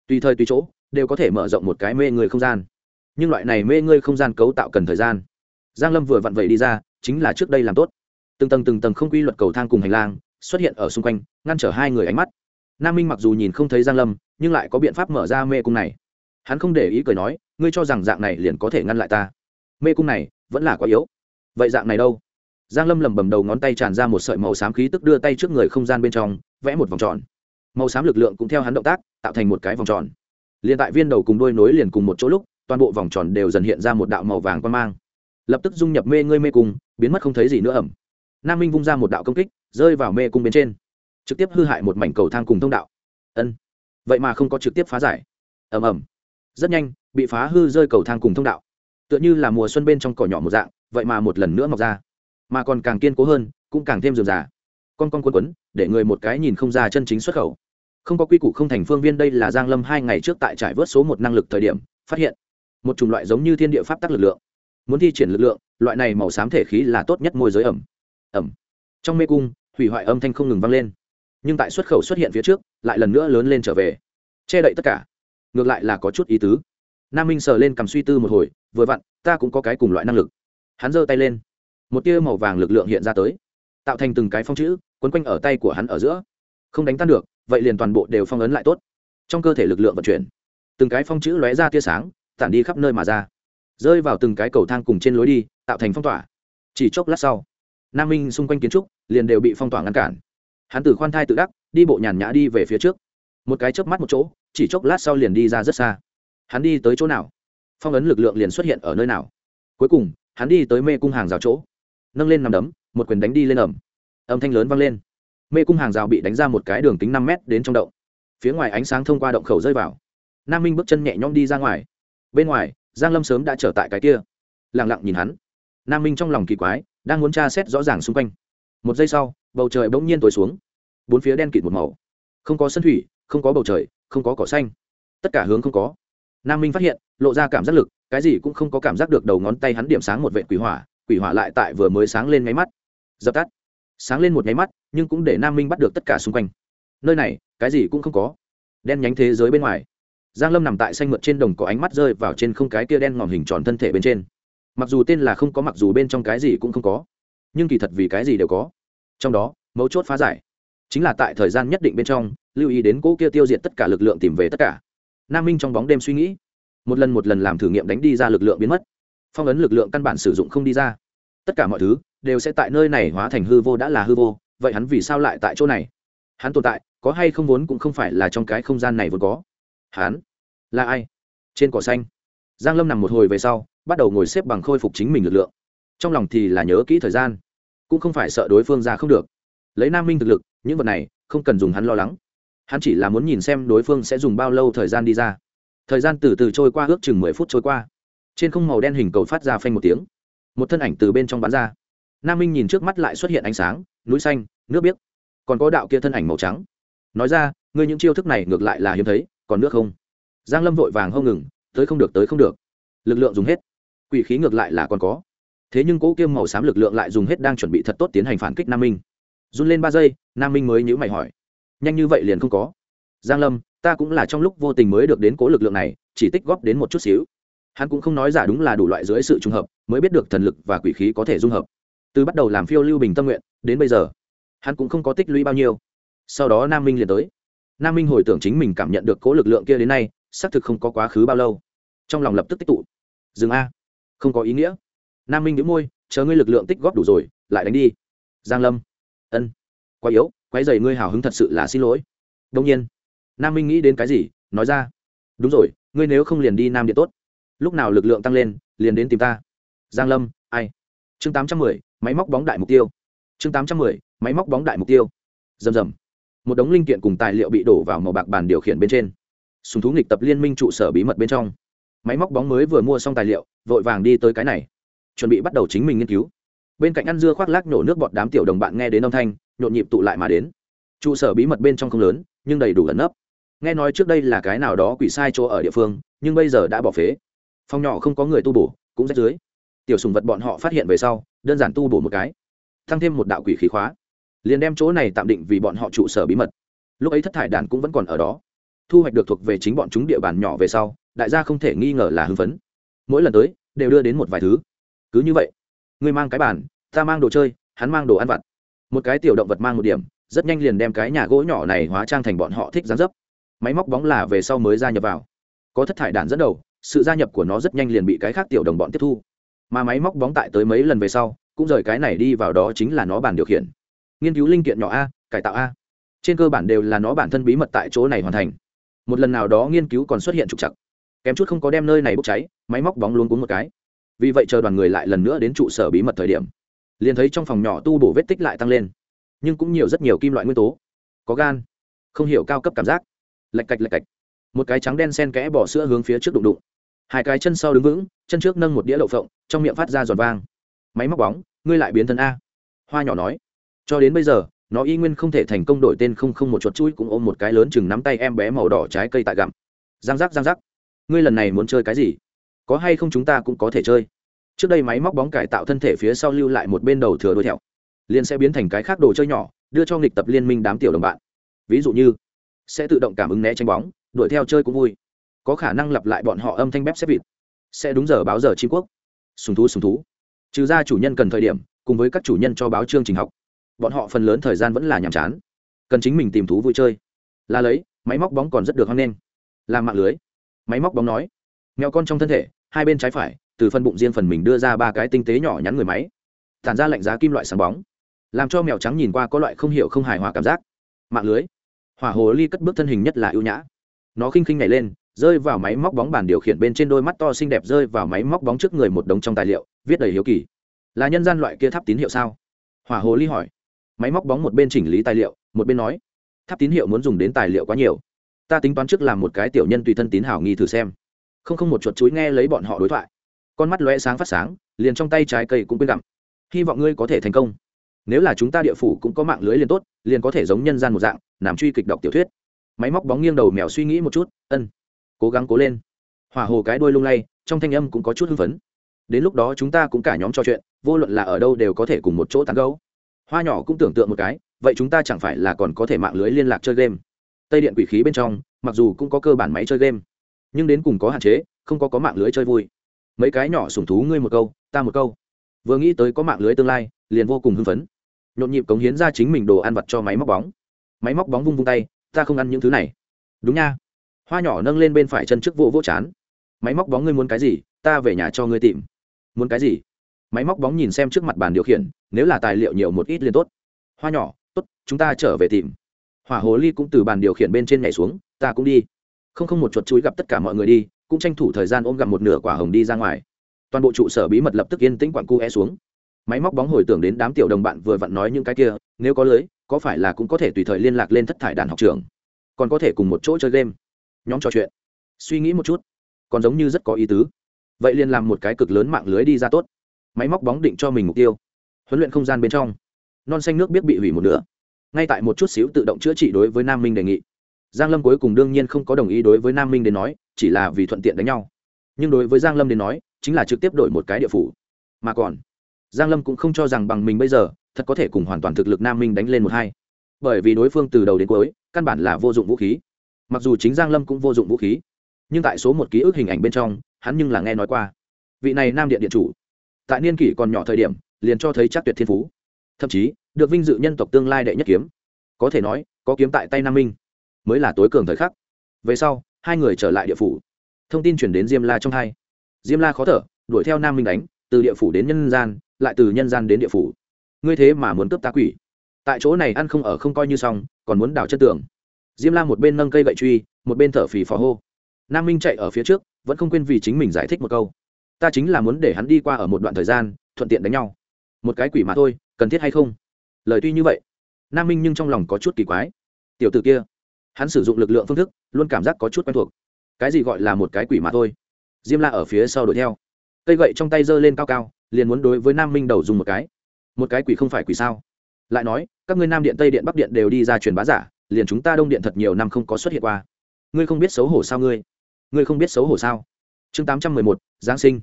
Tùy thời tùy chỗ, đều có thể mở rộng một cái mê người không gian. Nhưng loại này mê ngươi không gian cấu tạo cần thời gian. Giang lâm vừa vặn vậy đi ra, chính là trước đây làm tốt. Từng tầng từng tầng không quy luật cầu thang cùng hành lang xuất hiện ở xung quanh, ngăn trở hai người ánh mắt. Nam minh mặc dù nhìn không thấy giang lâm, nhưng lại có biện pháp mở ra mê cung này. Hắn không để ý cười nói, ngươi cho rằng dạng này liền có thể ngăn lại ta? Mê cung này vẫn là quá yếu. Vậy dạng này đâu? Giang lâm lầm bầm đầu ngón tay tràn ra một sợi màu xám khí tức đưa tay trước người không gian bên trong, vẽ một vòng tròn. Màu xám lực lượng cũng theo hắn động tác, tạo thành một cái vòng tròn. Liền tại viên đầu cùng đôi nối liền cùng một chỗ lúc, toàn bộ vòng tròn đều dần hiện ra một đạo màu vàng quan mang. Lập tức dung nhập mê ngươi mê cung, biến mất không thấy gì nữa ẩm. Nam minh vung ra một đạo công kích, rơi vào mê cung bên trên. Trực tiếp hư hại một mảnh cầu thang cùng thông đạo. Ân. Vậy mà không có trực tiếp phá giải. Ẩm ẩm rất nhanh, bị phá hư rơi cầu thang cùng thông đạo. Tựa như là mùa xuân bên trong cỏ nhỏ một dạng, vậy mà một lần nữa mọc ra mà còn càng kiên cố hơn, cũng càng thêm dườm già. Con con quấn quấn để người một cái nhìn không ra chân chính xuất khẩu. Không có quy củ không thành phương viên đây là giang lâm hai ngày trước tại trải vớt số một năng lực thời điểm, phát hiện một chủng loại giống như thiên địa pháp tắc lực lượng. Muốn thi triển lực lượng, loại này màu xám thể khí là tốt nhất môi giới ẩm. Ẩm. Trong mê cung, hủy hoại âm thanh không ngừng vang lên. Nhưng tại xuất khẩu xuất hiện phía trước, lại lần nữa lớn lên trở về. Che đậy tất cả. Ngược lại là có chút ý tứ. Nam minh sờ lên cầm suy tư một hồi, vừa vặn, ta cũng có cái cùng loại năng lực. Hắn giơ tay lên một tia màu vàng lực lượng hiện ra tới, tạo thành từng cái phong chữ quấn quanh ở tay của hắn ở giữa. Không đánh tan được, vậy liền toàn bộ đều phong ấn lại tốt. Trong cơ thể lực lượng vận chuyển, từng cái phong chữ lóe ra tia sáng, tản đi khắp nơi mà ra. Rơi vào từng cái cầu thang cùng trên lối đi, tạo thành phong tỏa. Chỉ chốc lát sau, nam minh xung quanh kiến trúc liền đều bị phong tỏa ngăn cản. Hắn từ khoan thai tự đắc, đi bộ nhàn nhã đi về phía trước. Một cái chớp mắt một chỗ, chỉ chốc lát sau liền đi ra rất xa. Hắn đi tới chỗ nào? Phong ấn lực lượng liền xuất hiện ở nơi nào? Cuối cùng, hắn đi tới mê cung hàng rào chỗ nâng lên nằm đấm, một quyền đánh đi lên ẩm. Âm thanh lớn vang lên. Mê cung hàng rào bị đánh ra một cái đường kính năm mét đến trong động. Phía ngoài ánh sáng thông qua động khẩu rơi vào. Nam minh bước chân nhẹ nhõm đi ra ngoài. Bên ngoài, giang lâm sớm đã trở tại cái kia. Lặng lặng nhìn hắn. Nam minh trong lòng kỳ quái, đang muốn tra xét rõ ràng xung quanh. Một giây sau, bầu trời bỗng nhiên tối xuống. Bốn phía đen kịt một màu. Không có sân thủy, không có bầu trời, không có cỏ xanh. Tất cả hướng không có. Nam minh phát hiện, lộ ra cảm giác lực, cái gì cũng không có cảm giác được đầu ngón tay hắn điểm sáng một vệ quỷ hỏa quỷ hỏa lại tại vừa mới sáng lên nháy mắt. Dập tắt. Sáng lên một nháy mắt, nhưng cũng để nam minh bắt được tất cả xung quanh. Nơi này, cái gì cũng không có. Đen nhánh thế giới bên ngoài. Giang lâm nằm tại xanh mượt trên đồng có ánh mắt rơi vào trên không cái kia đen ngòm hình tròn thân thể bên trên. Mặc dù tên là không có, mặc dù bên trong cái gì cũng không có, nhưng kỳ thật vì cái gì đều có. Trong đó, mấu chốt phá giải. Chính là tại thời gian nhất định bên trong, lưu ý đến cỗ kia tiêu diệt tất cả lực lượng tìm về tất cả. Nam minh trong bóng đêm suy nghĩ, một lần một lần làm thử nghiệm đánh đi ra lực lượng biến mất phong ấn lực lượng căn bản sử dụng không đi ra. Tất cả mọi thứ đều sẽ tại nơi này hóa thành hư vô đã là hư vô, vậy hắn vì sao lại tại chỗ này? Hắn tồn tại, có hay không vốn cũng không phải là trong cái không gian này vốn có. Hắn là ai? Trên cỏ xanh. Giang lâm nằm một hồi về sau, bắt đầu ngồi xếp bằng khôi phục chính mình lực lượng. Trong lòng thì là nhớ kỹ thời gian. Cũng không phải sợ đối phương ra không được. Lấy nam minh thực lực, những vật này không cần dùng hắn lo lắng. Hắn chỉ là muốn nhìn xem đối phương sẽ dùng bao lâu thời gian đi ra. Thời gian từ từ trôi qua, ước chừng mười phút trôi qua trên không màu đen hình cầu phát ra phanh một tiếng. Một thân ảnh từ bên trong bán ra. Nam minh nhìn trước mắt lại xuất hiện ánh sáng, núi xanh, nước biếc. Còn có đạo kia thân ảnh màu trắng. Nói ra, ngươi những chiêu thức này ngược lại là hiếm thấy, còn nước không? Giang lâm vội vàng hông ngừng, tới không được, tới không được. Lực lượng dùng hết. Quỷ khí ngược lại là còn có. Thế nhưng cỗ kiêm màu xám lực lượng lại dùng hết đang chuẩn bị thật tốt tiến hành phản kích nam minh. Run lên ba giây, nam minh mới nhữ mày hỏi. Nhanh như vậy liền không có. Giang lâm, ta cũng là trong lúc vô tình mới được đến cố lực lượng này, chỉ tích góp đến một chút xíu hắn cũng không nói giả đúng là đủ loại dưới sự trùng hợp, mới biết được thần lực và quỷ khí có thể dung hợp. Từ bắt đầu làm phiêu lưu bình tâm nguyện, đến bây giờ, hắn cũng không có tích lũy bao nhiêu. Sau đó nam minh liền tới. Nam minh hồi tưởng chính mình cảm nhận được cố lực lượng kia đến nay, xác thực không có quá khứ bao lâu. Trong lòng lập tức tích tụ. Dừng a. Không có ý nghĩa. Nam minh nhíu môi, chờ ngươi lực lượng tích góp đủ rồi, lại đánh đi. Giang lâm. Ân. Quá yếu, quái dày ngươi hào hứng thật sự là xin lỗi. Đông nhiên, nam minh nghĩ đến cái gì, nói ra. Đúng rồi, ngươi nếu không liền đi nam điện tốt lúc nào lực lượng tăng lên, liền đến tìm ta. Giang lâm, ai? Chương tám trăm mười, máy móc bóng đại mục tiêu. Chương tám trăm mười, máy móc bóng đại mục tiêu. Rầm rầm. Một đống linh kiện cùng tài liệu bị đổ vào màu bạc bàn điều khiển bên trên. Sùng thú nghịch tập liên minh trụ sở bí mật bên trong. Máy móc bóng mới vừa mua xong tài liệu, vội vàng đi tới cái này. Chuẩn bị bắt đầu chính mình nghiên cứu. Bên cạnh ăn dưa khoác lác nổ nước bọt đám tiểu đồng bạn nghe đến âm thanh, nhộn nhịp tụ lại mà đến. Trụ sở bí mật bên trong không lớn, nhưng đầy đủ ẩn nấp. Nghe nói trước đây là cái nào đó quỷ sai chỗ ở địa phương, nhưng bây giờ đã bỏ phế phòng nhỏ không có người tu bổ, cũng rách dưới. Tiểu sùng vật bọn họ phát hiện về sau, đơn giản tu bổ một cái, tăng thêm một đạo quỷ khí khóa, liền đem chỗ này tạm định vì bọn họ trụ sở bí mật. Lúc ấy thất thải đàn cũng vẫn còn ở đó. Thu hoạch được thuộc về chính bọn chúng địa bàn nhỏ về sau, đại gia không thể nghi ngờ là hưng phấn. Mỗi lần tới, đều đưa đến một vài thứ. Cứ như vậy, ngươi mang cái bàn, ta mang đồ chơi, hắn mang đồ ăn vặt. Một cái tiểu động vật mang một điểm, rất nhanh liền đem cái nhà gỗ nhỏ này hóa trang thành bọn họ thích dán dấp. Máy móc bóng là về sau mới gia nhập vào. Có thất thải đạn dẫn đầu sự gia nhập của nó rất nhanh liền bị cái khác tiểu đồng bọn tiếp thu. Mà máy móc bóng tại tới mấy lần về sau, cũng rời cái này đi vào đó chính là nó bản điều khiển. Nghiên cứu linh kiện nhỏ a, cải tạo a. Trên cơ bản đều là nó bản thân bí mật tại chỗ này hoàn thành. Một lần nào đó nghiên cứu còn xuất hiện trục chặt kém chút không có đem nơi này bốc cháy, máy móc bóng luôn cuống một cái. Vì vậy chờ đoàn người lại lần nữa đến trụ sở bí mật thời điểm, liền thấy trong phòng nhỏ tu bổ vết tích lại tăng lên. Nhưng cũng nhiều rất nhiều kim loại nguyên tố. Có gan. Không hiểu cao cấp cảm giác. Lạch cạch lạch cạch. Một cái trắng đen sen kẽ bỏ sữa hướng phía trước đụng đụng hai cái chân sau đứng vững, chân trước nâng một đĩa lậu phộng, trong miệng phát ra giòn vang. Máy móc bóng, ngươi lại biến thân a. Hoa nhỏ nói. Cho đến bây giờ, nó y nguyên không thể thành công đổi tên không không một chuột chui cũng ôm một cái lớn chừng nắm tay em bé màu đỏ trái cây tại gặm. Giang giác giang giác. Ngươi lần này muốn chơi cái gì? Có hay không chúng ta cũng có thể chơi. Trước đây máy móc bóng cải tạo thân thể phía sau lưu lại một bên đầu thừa đuôi thẹo. Liền sẽ biến thành cái khác đồ chơi nhỏ, đưa cho nghịch tập liên minh đám tiểu đồng bạn. Ví dụ như, sẽ tự động cảm ứng né tránh bóng, đuổi theo chơi cũng vui có khả năng lặp lại bọn họ âm thanh bếp xếp vịt. Sẽ đúng giờ báo giờ chim quốc. Sùng thú sùng thú. Trừ ra chủ nhân cần thời điểm, cùng với các chủ nhân cho báo chương trình học. Bọn họ phần lớn thời gian vẫn là nhàm chán. Cần chính mình tìm thú vui chơi. Là lấy, máy móc bóng còn rất được hăng lên làm mạng lưới. Máy móc bóng nói. Mèo con trong thân thể, hai bên trái phải, từ phần bụng riêng phần mình đưa ra ba cái tinh tế nhỏ nhắn người máy. Tản ra lạnh giá kim loại sáng bóng. Làm cho mèo trắng nhìn qua có loại không hiểu không hài hòa cảm giác. Mạng lưới. Hỏa hồ ly cất bước thân hình nhất là ưu nhã. Nó khinh khinh nhảy lên rơi vào máy móc bóng bàn điều khiển bên trên đôi mắt to xinh đẹp rơi vào máy móc bóng trước người một đống trong tài liệu, viết đầy hiếu kỳ. Là nhân gian loại kia tháp tín hiệu sao? Hỏa hồ ly hỏi. Máy móc bóng một bên chỉnh lý tài liệu, một bên nói, tháp tín hiệu muốn dùng đến tài liệu quá nhiều. Ta tính toán trước làm một cái tiểu nhân tùy thân tín hảo nghi thử xem. Không không một chuột chuối nghe lấy bọn họ đối thoại. Con mắt lóe sáng phát sáng, liền trong tay trái cây cũng quên gặm. Hy vọng ngươi có thể thành công. Nếu là chúng ta địa phủ cũng có mạng lưới liền tốt, liền có thể giống nhân gian một dạng làm truy kịch đọc tiểu thuyết. Máy móc bóng nghiêng đầu mèo suy nghĩ một chút, ân cố gắng cố lên. Hỏa hồ cái đuôi lung lay, trong thanh âm cũng có chút hưng phấn. Đến lúc đó chúng ta cũng cả nhóm trò chuyện, vô luận là ở đâu đều có thể cùng một chỗ tán gấu hoa nhỏ cũng tưởng tượng một cái, vậy chúng ta chẳng phải là còn có thể mạng lưới liên lạc chơi game. Tây điện quỷ khí bên trong, mặc dù cũng có cơ bản máy chơi game, nhưng đến cùng có hạn chế, không có có mạng lưới chơi vui. Mấy cái nhỏ sủng thú ngươi một câu, ta một câu. Vừa nghĩ tới có mạng lưới tương lai, liền vô cùng hưng phấn. Nhộn nhịp cống hiến ra chính mình đồ ăn vặt cho máy móc bóng. Máy móc bóng vung vung tay, ta không ăn những thứ này. Đúng nha hoa nhỏ nâng lên bên phải chân trước vỗ vỗ chán. Máy móc bóng ngươi muốn cái gì, ta về nhà cho ngươi tìm. Muốn cái gì? Máy móc bóng nhìn xem trước mặt bàn điều khiển, nếu là tài liệu nhiều một ít liền tốt. Hoa nhỏ, tốt, chúng ta trở về tìm. Hỏa hồ ly cũng từ bàn điều khiển bên trên nhảy xuống, ta cũng đi. Không không một chuột chuối gặp tất cả mọi người đi, cũng tranh thủ thời gian ôm gặp một nửa quả hồng đi ra ngoài. Toàn bộ trụ sở bí mật lập tức yên tĩnh quặn cu e xuống. Máy móc bóng hồi tưởng đến đám tiểu đồng bạn vừa vặn nói những cái kia, nếu có lưới, có phải là cũng có thể tùy thời liên lạc lên thất thải đàn học trường. Còn có thể cùng một chỗ chơi game nhóm trò chuyện. Suy nghĩ một chút, còn giống như rất có ý tứ. Vậy liền làm một cái cực lớn mạng lưới đi ra tốt. Máy móc bóng định cho mình mục tiêu. Huấn luyện không gian bên trong. Non xanh nước biết bị hủy một nửa. Ngay tại một chút xíu tự động chữa trị đối với nam minh đề nghị. Giang lâm cuối cùng đương nhiên không có đồng ý đối với nam minh đến nói, chỉ là vì thuận tiện đánh nhau. Nhưng đối với giang lâm đến nói, chính là trực tiếp đổi một cái địa phủ. Mà còn, giang lâm cũng không cho rằng bằng mình bây giờ, thật có thể cùng hoàn toàn thực lực nam minh đánh lên một hai. Bởi vì đối phương từ đầu đến cuối, căn bản là vô dụng vũ khí mặc dù chính giang lâm cũng vô dụng vũ khí, nhưng tại số một ký ức hình ảnh bên trong, hắn nhưng là nghe nói qua. Vị này nam điện điện chủ, tại niên kỷ còn nhỏ thời điểm, liền cho thấy chắc tuyệt thiên phú. Thậm chí, được vinh dự nhân tộc tương lai đệ nhất kiếm. Có thể nói, có kiếm tại tay nam minh, mới là tối cường thời khắc. Về sau, hai người trở lại địa phủ. Thông tin chuyển đến diêm la trong hai. Diêm la khó thở, đuổi theo nam minh đánh, từ địa phủ đến nhân gian, lại từ nhân gian đến địa phủ. Ngươi thế mà muốn cướp ta quỷ. Tại chỗ này ăn không ở không coi như xong, còn muốn đảo chất tường diêm la một bên nâng cây gậy truy, một bên thở phì phò hô. Nam minh chạy ở phía trước, vẫn không quên vì chính mình giải thích một câu. Ta chính là muốn để hắn đi qua ở một đoạn thời gian, thuận tiện đánh nhau. Một cái quỷ mà thôi, cần thiết hay không? Lời tuy như vậy, nam minh nhưng trong lòng có chút kỳ quái. Tiểu t ử kia, hắn sử dụng lực lượng phương thức, luôn cảm giác có chút quen thuộc. Cái gì gọi là một cái quỷ mà thôi? Diêm la ở phía sau đuổi theo. Cây gậy trong tay giơ lên cao cao, liền muốn đối với nam minh đầu dùng một cái. Một cái quỷ không phải quỷ sao? Lại nói, các ngươi nam điện, tây điện, bắc điện đều đi ra truyền bá giả liền chúng ta đông điện thật nhiều năm không có xuất hiện qua. Ngươi không biết xấu hổ sao ngươi? Ngươi không biết xấu hổ sao? Chương tám trăm mười một, giáng sinh.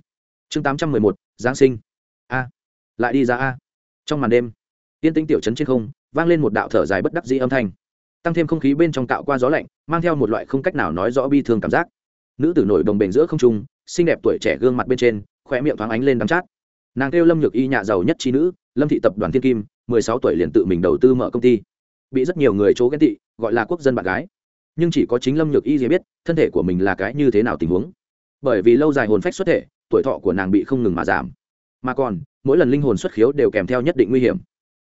Chương tám trăm mười một, giáng sinh. A. Lại đi ra a. Trong màn đêm tiên tinh tiểu trấn trên không, vang lên một đạo thở dài bất đắc dĩ âm thanh. Tăng thêm không khí bên trong cạo qua gió lạnh, mang theo một loại không cách nào nói rõ bi thương cảm giác. Nữ tử nổi đồng bền giữa không trung, xinh đẹp tuổi trẻ gương mặt bên trên khỏe miệng thoáng ánh lên đắm chát. Nàng kêu lâm nhược y nhà giàu nhất trí nữ, lâm thị tập đoàn thiên kim, mười sáu tuổi liền tự mình đầu tư mở công ty bị rất nhiều người chỗ ghen tị, gọi là quốc dân bạn gái. Nhưng chỉ có chính lâm nhược y dễ biết, thân thể của mình là cái như thế nào tình huống. Bởi vì lâu dài hồn phách xuất thể, tuổi thọ của nàng bị không ngừng mà giảm. Mà còn, mỗi lần linh hồn xuất khiếu đều kèm theo nhất định nguy hiểm.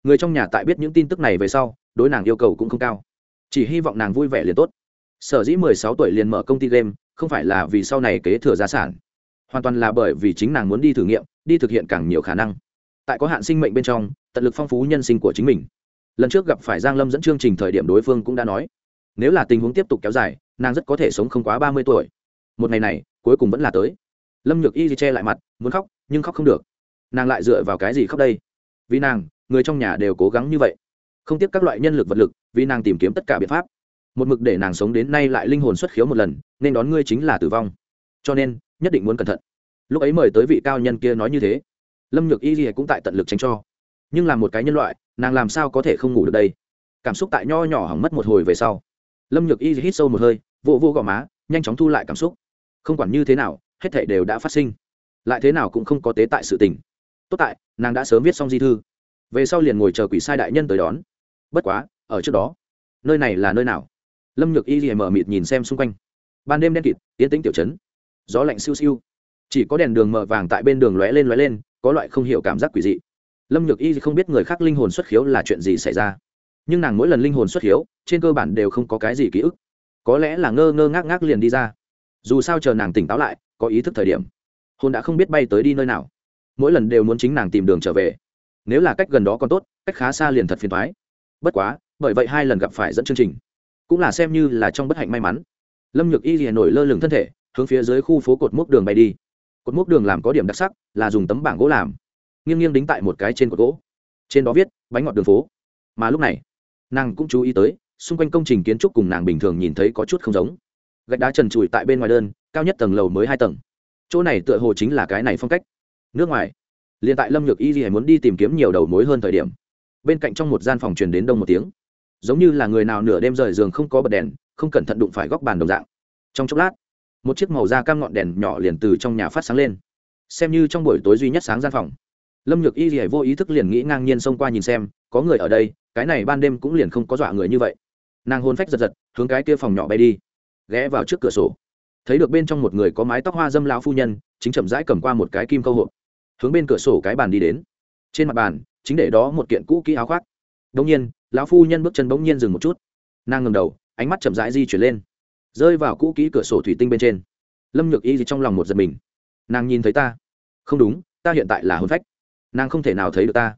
Người trong nhà tại biết những tin tức này về sau, đối nàng yêu cầu cũng không cao. Chỉ hy vọng nàng vui vẻ liền tốt. Sở dĩ mười sáu tuổi liền mở công ty game, không phải là vì sau này kế thừa gia sản. Hoàn toàn là bởi vì chính nàng muốn đi thử nghiệm, đi thực hiện càng nhiều khả năng. Tại có hạn sinh mệnh bên trong, tận lực phong phú nhân sinh của chính mình lần trước gặp phải giang lâm dẫn chương trình thời điểm đối phương cũng đã nói, nếu là tình huống tiếp tục kéo dài, nàng rất có thể sống không quá ba mươi tuổi. Một ngày này, cuối cùng vẫn là tới. Lâm nhược y che lại mặt, muốn khóc, nhưng khóc không được. Nàng lại dựa vào cái gì khóc đây? Vì nàng, người trong nhà đều cố gắng như vậy. Không tiếp các loại nhân lực vật lực, vì nàng tìm kiếm tất cả biện pháp. Một mực để nàng sống đến nay lại linh hồn xuất khiếu một lần, nên đón ngươi chính là tử vong. Cho nên, nhất định muốn cẩn thận. Lúc ấy mời tới vị cao nhân kia nói như thế. Lâm nhược y cũng tại tận lực tránh cho. Nhưng là một cái nhân loại nàng làm sao có thể không ngủ được đây? Cảm xúc tại nho nhỏ hỏng mất một hồi về sau, lâm nhược y hít sâu một hơi vô vô gò má, nhanh chóng thu lại cảm xúc. Không quản như thế nào, hết thể đều đã phát sinh. Lại thế nào cũng không có tế tại sự tình. Tốt tại, nàng đã sớm viết xong di thư. Về sau liền ngồi chờ quỷ sai đại nhân tới đón. Bất quá, ở trước đó, nơi này là nơi nào? Lâm nhược y gì mở mịt nhìn xem xung quanh. Ban đêm đen kịt tiến tĩnh tiểu chấn gió lạnh siêu siêu. Chỉ có đèn đường mờ vàng tại bên đường lóe lên lóe lên, có loại không hiểu cảm giác quỷ dị lâm nhược y không biết người khác linh hồn xuất khiếu là chuyện gì xảy ra nhưng nàng mỗi lần linh hồn xuất khiếu trên cơ bản đều không có cái gì ký ức có lẽ là ngơ ngơ ngác ngác liền đi ra dù sao chờ nàng tỉnh táo lại có ý thức thời điểm hồn đã không biết bay tới đi nơi nào mỗi lần đều muốn chính nàng tìm đường trở về nếu là cách gần đó còn tốt cách khá xa liền thật phiền thoái bất quá bởi vậy hai lần gặp phải dẫn chương trình cũng là xem như là trong bất hạnh may mắn lâm nhược y liền nổi lơ lửng thân thể hướng phía dưới khu phố cột mốc đường bay đi cột mốc đường làm có điểm đặc sắc là dùng tấm bảng gỗ làm nghiêng nghiêng đính tại một cái trên cột gỗ. Trên đó viết, bánh ngọt đường phố. Mà lúc này, nàng cũng chú ý tới, xung quanh công trình kiến trúc cùng nàng bình thường nhìn thấy có chút không giống. Gạch đá trần trụi tại bên ngoài đơn, cao nhất tầng lầu mới hai tầng. Chỗ này tựa hồ chính là cái này phong cách. Nước ngoài, liền tại lâm nhược y gì muốn đi tìm kiếm nhiều đầu mối hơn thời điểm. Bên cạnh trong một gian phòng truyền đến đông một tiếng. Giống như là người nào nửa đêm rời giường không có bật đèn, không cẩn thận đụng phải góc bàn đồng dạng. Trong chốc lát, một chiếc màu da cam ngọn đèn nhỏ liền từ trong nhà phát sáng lên. Xem như trong buổi tối duy nhất sáng gian phòng lâm nhược y thì vô ý thức liền nghĩ ngang nhiên xông qua nhìn xem, có người ở đây, cái này ban đêm cũng liền không có dọa người như vậy. Nàng hôn phách giật giật, hướng cái kia phòng nhỏ bay đi, ghé vào trước cửa sổ. Thấy được bên trong một người có mái tóc hoa dâm lão phu nhân, chính chậm rãi cầm qua một cái kim câu hộp, hướng bên cửa sổ cái bàn đi đến. Trên mặt bàn, chính để đó một kiện cũ kỹ áo khoác. Đông nhiên, lão phu nhân bước chân bỗng nhiên dừng một chút. Nàng ngầm đầu, ánh mắt chậm rãi di chuyển lên, rơi vào cũ kỹ cửa sổ thủy tinh bên trên. Lâm nhược y trong lòng một giật mình. Nàng nhìn thấy ta. Không đúng, ta hiện tại là hôn phách nàng không thể nào thấy được ta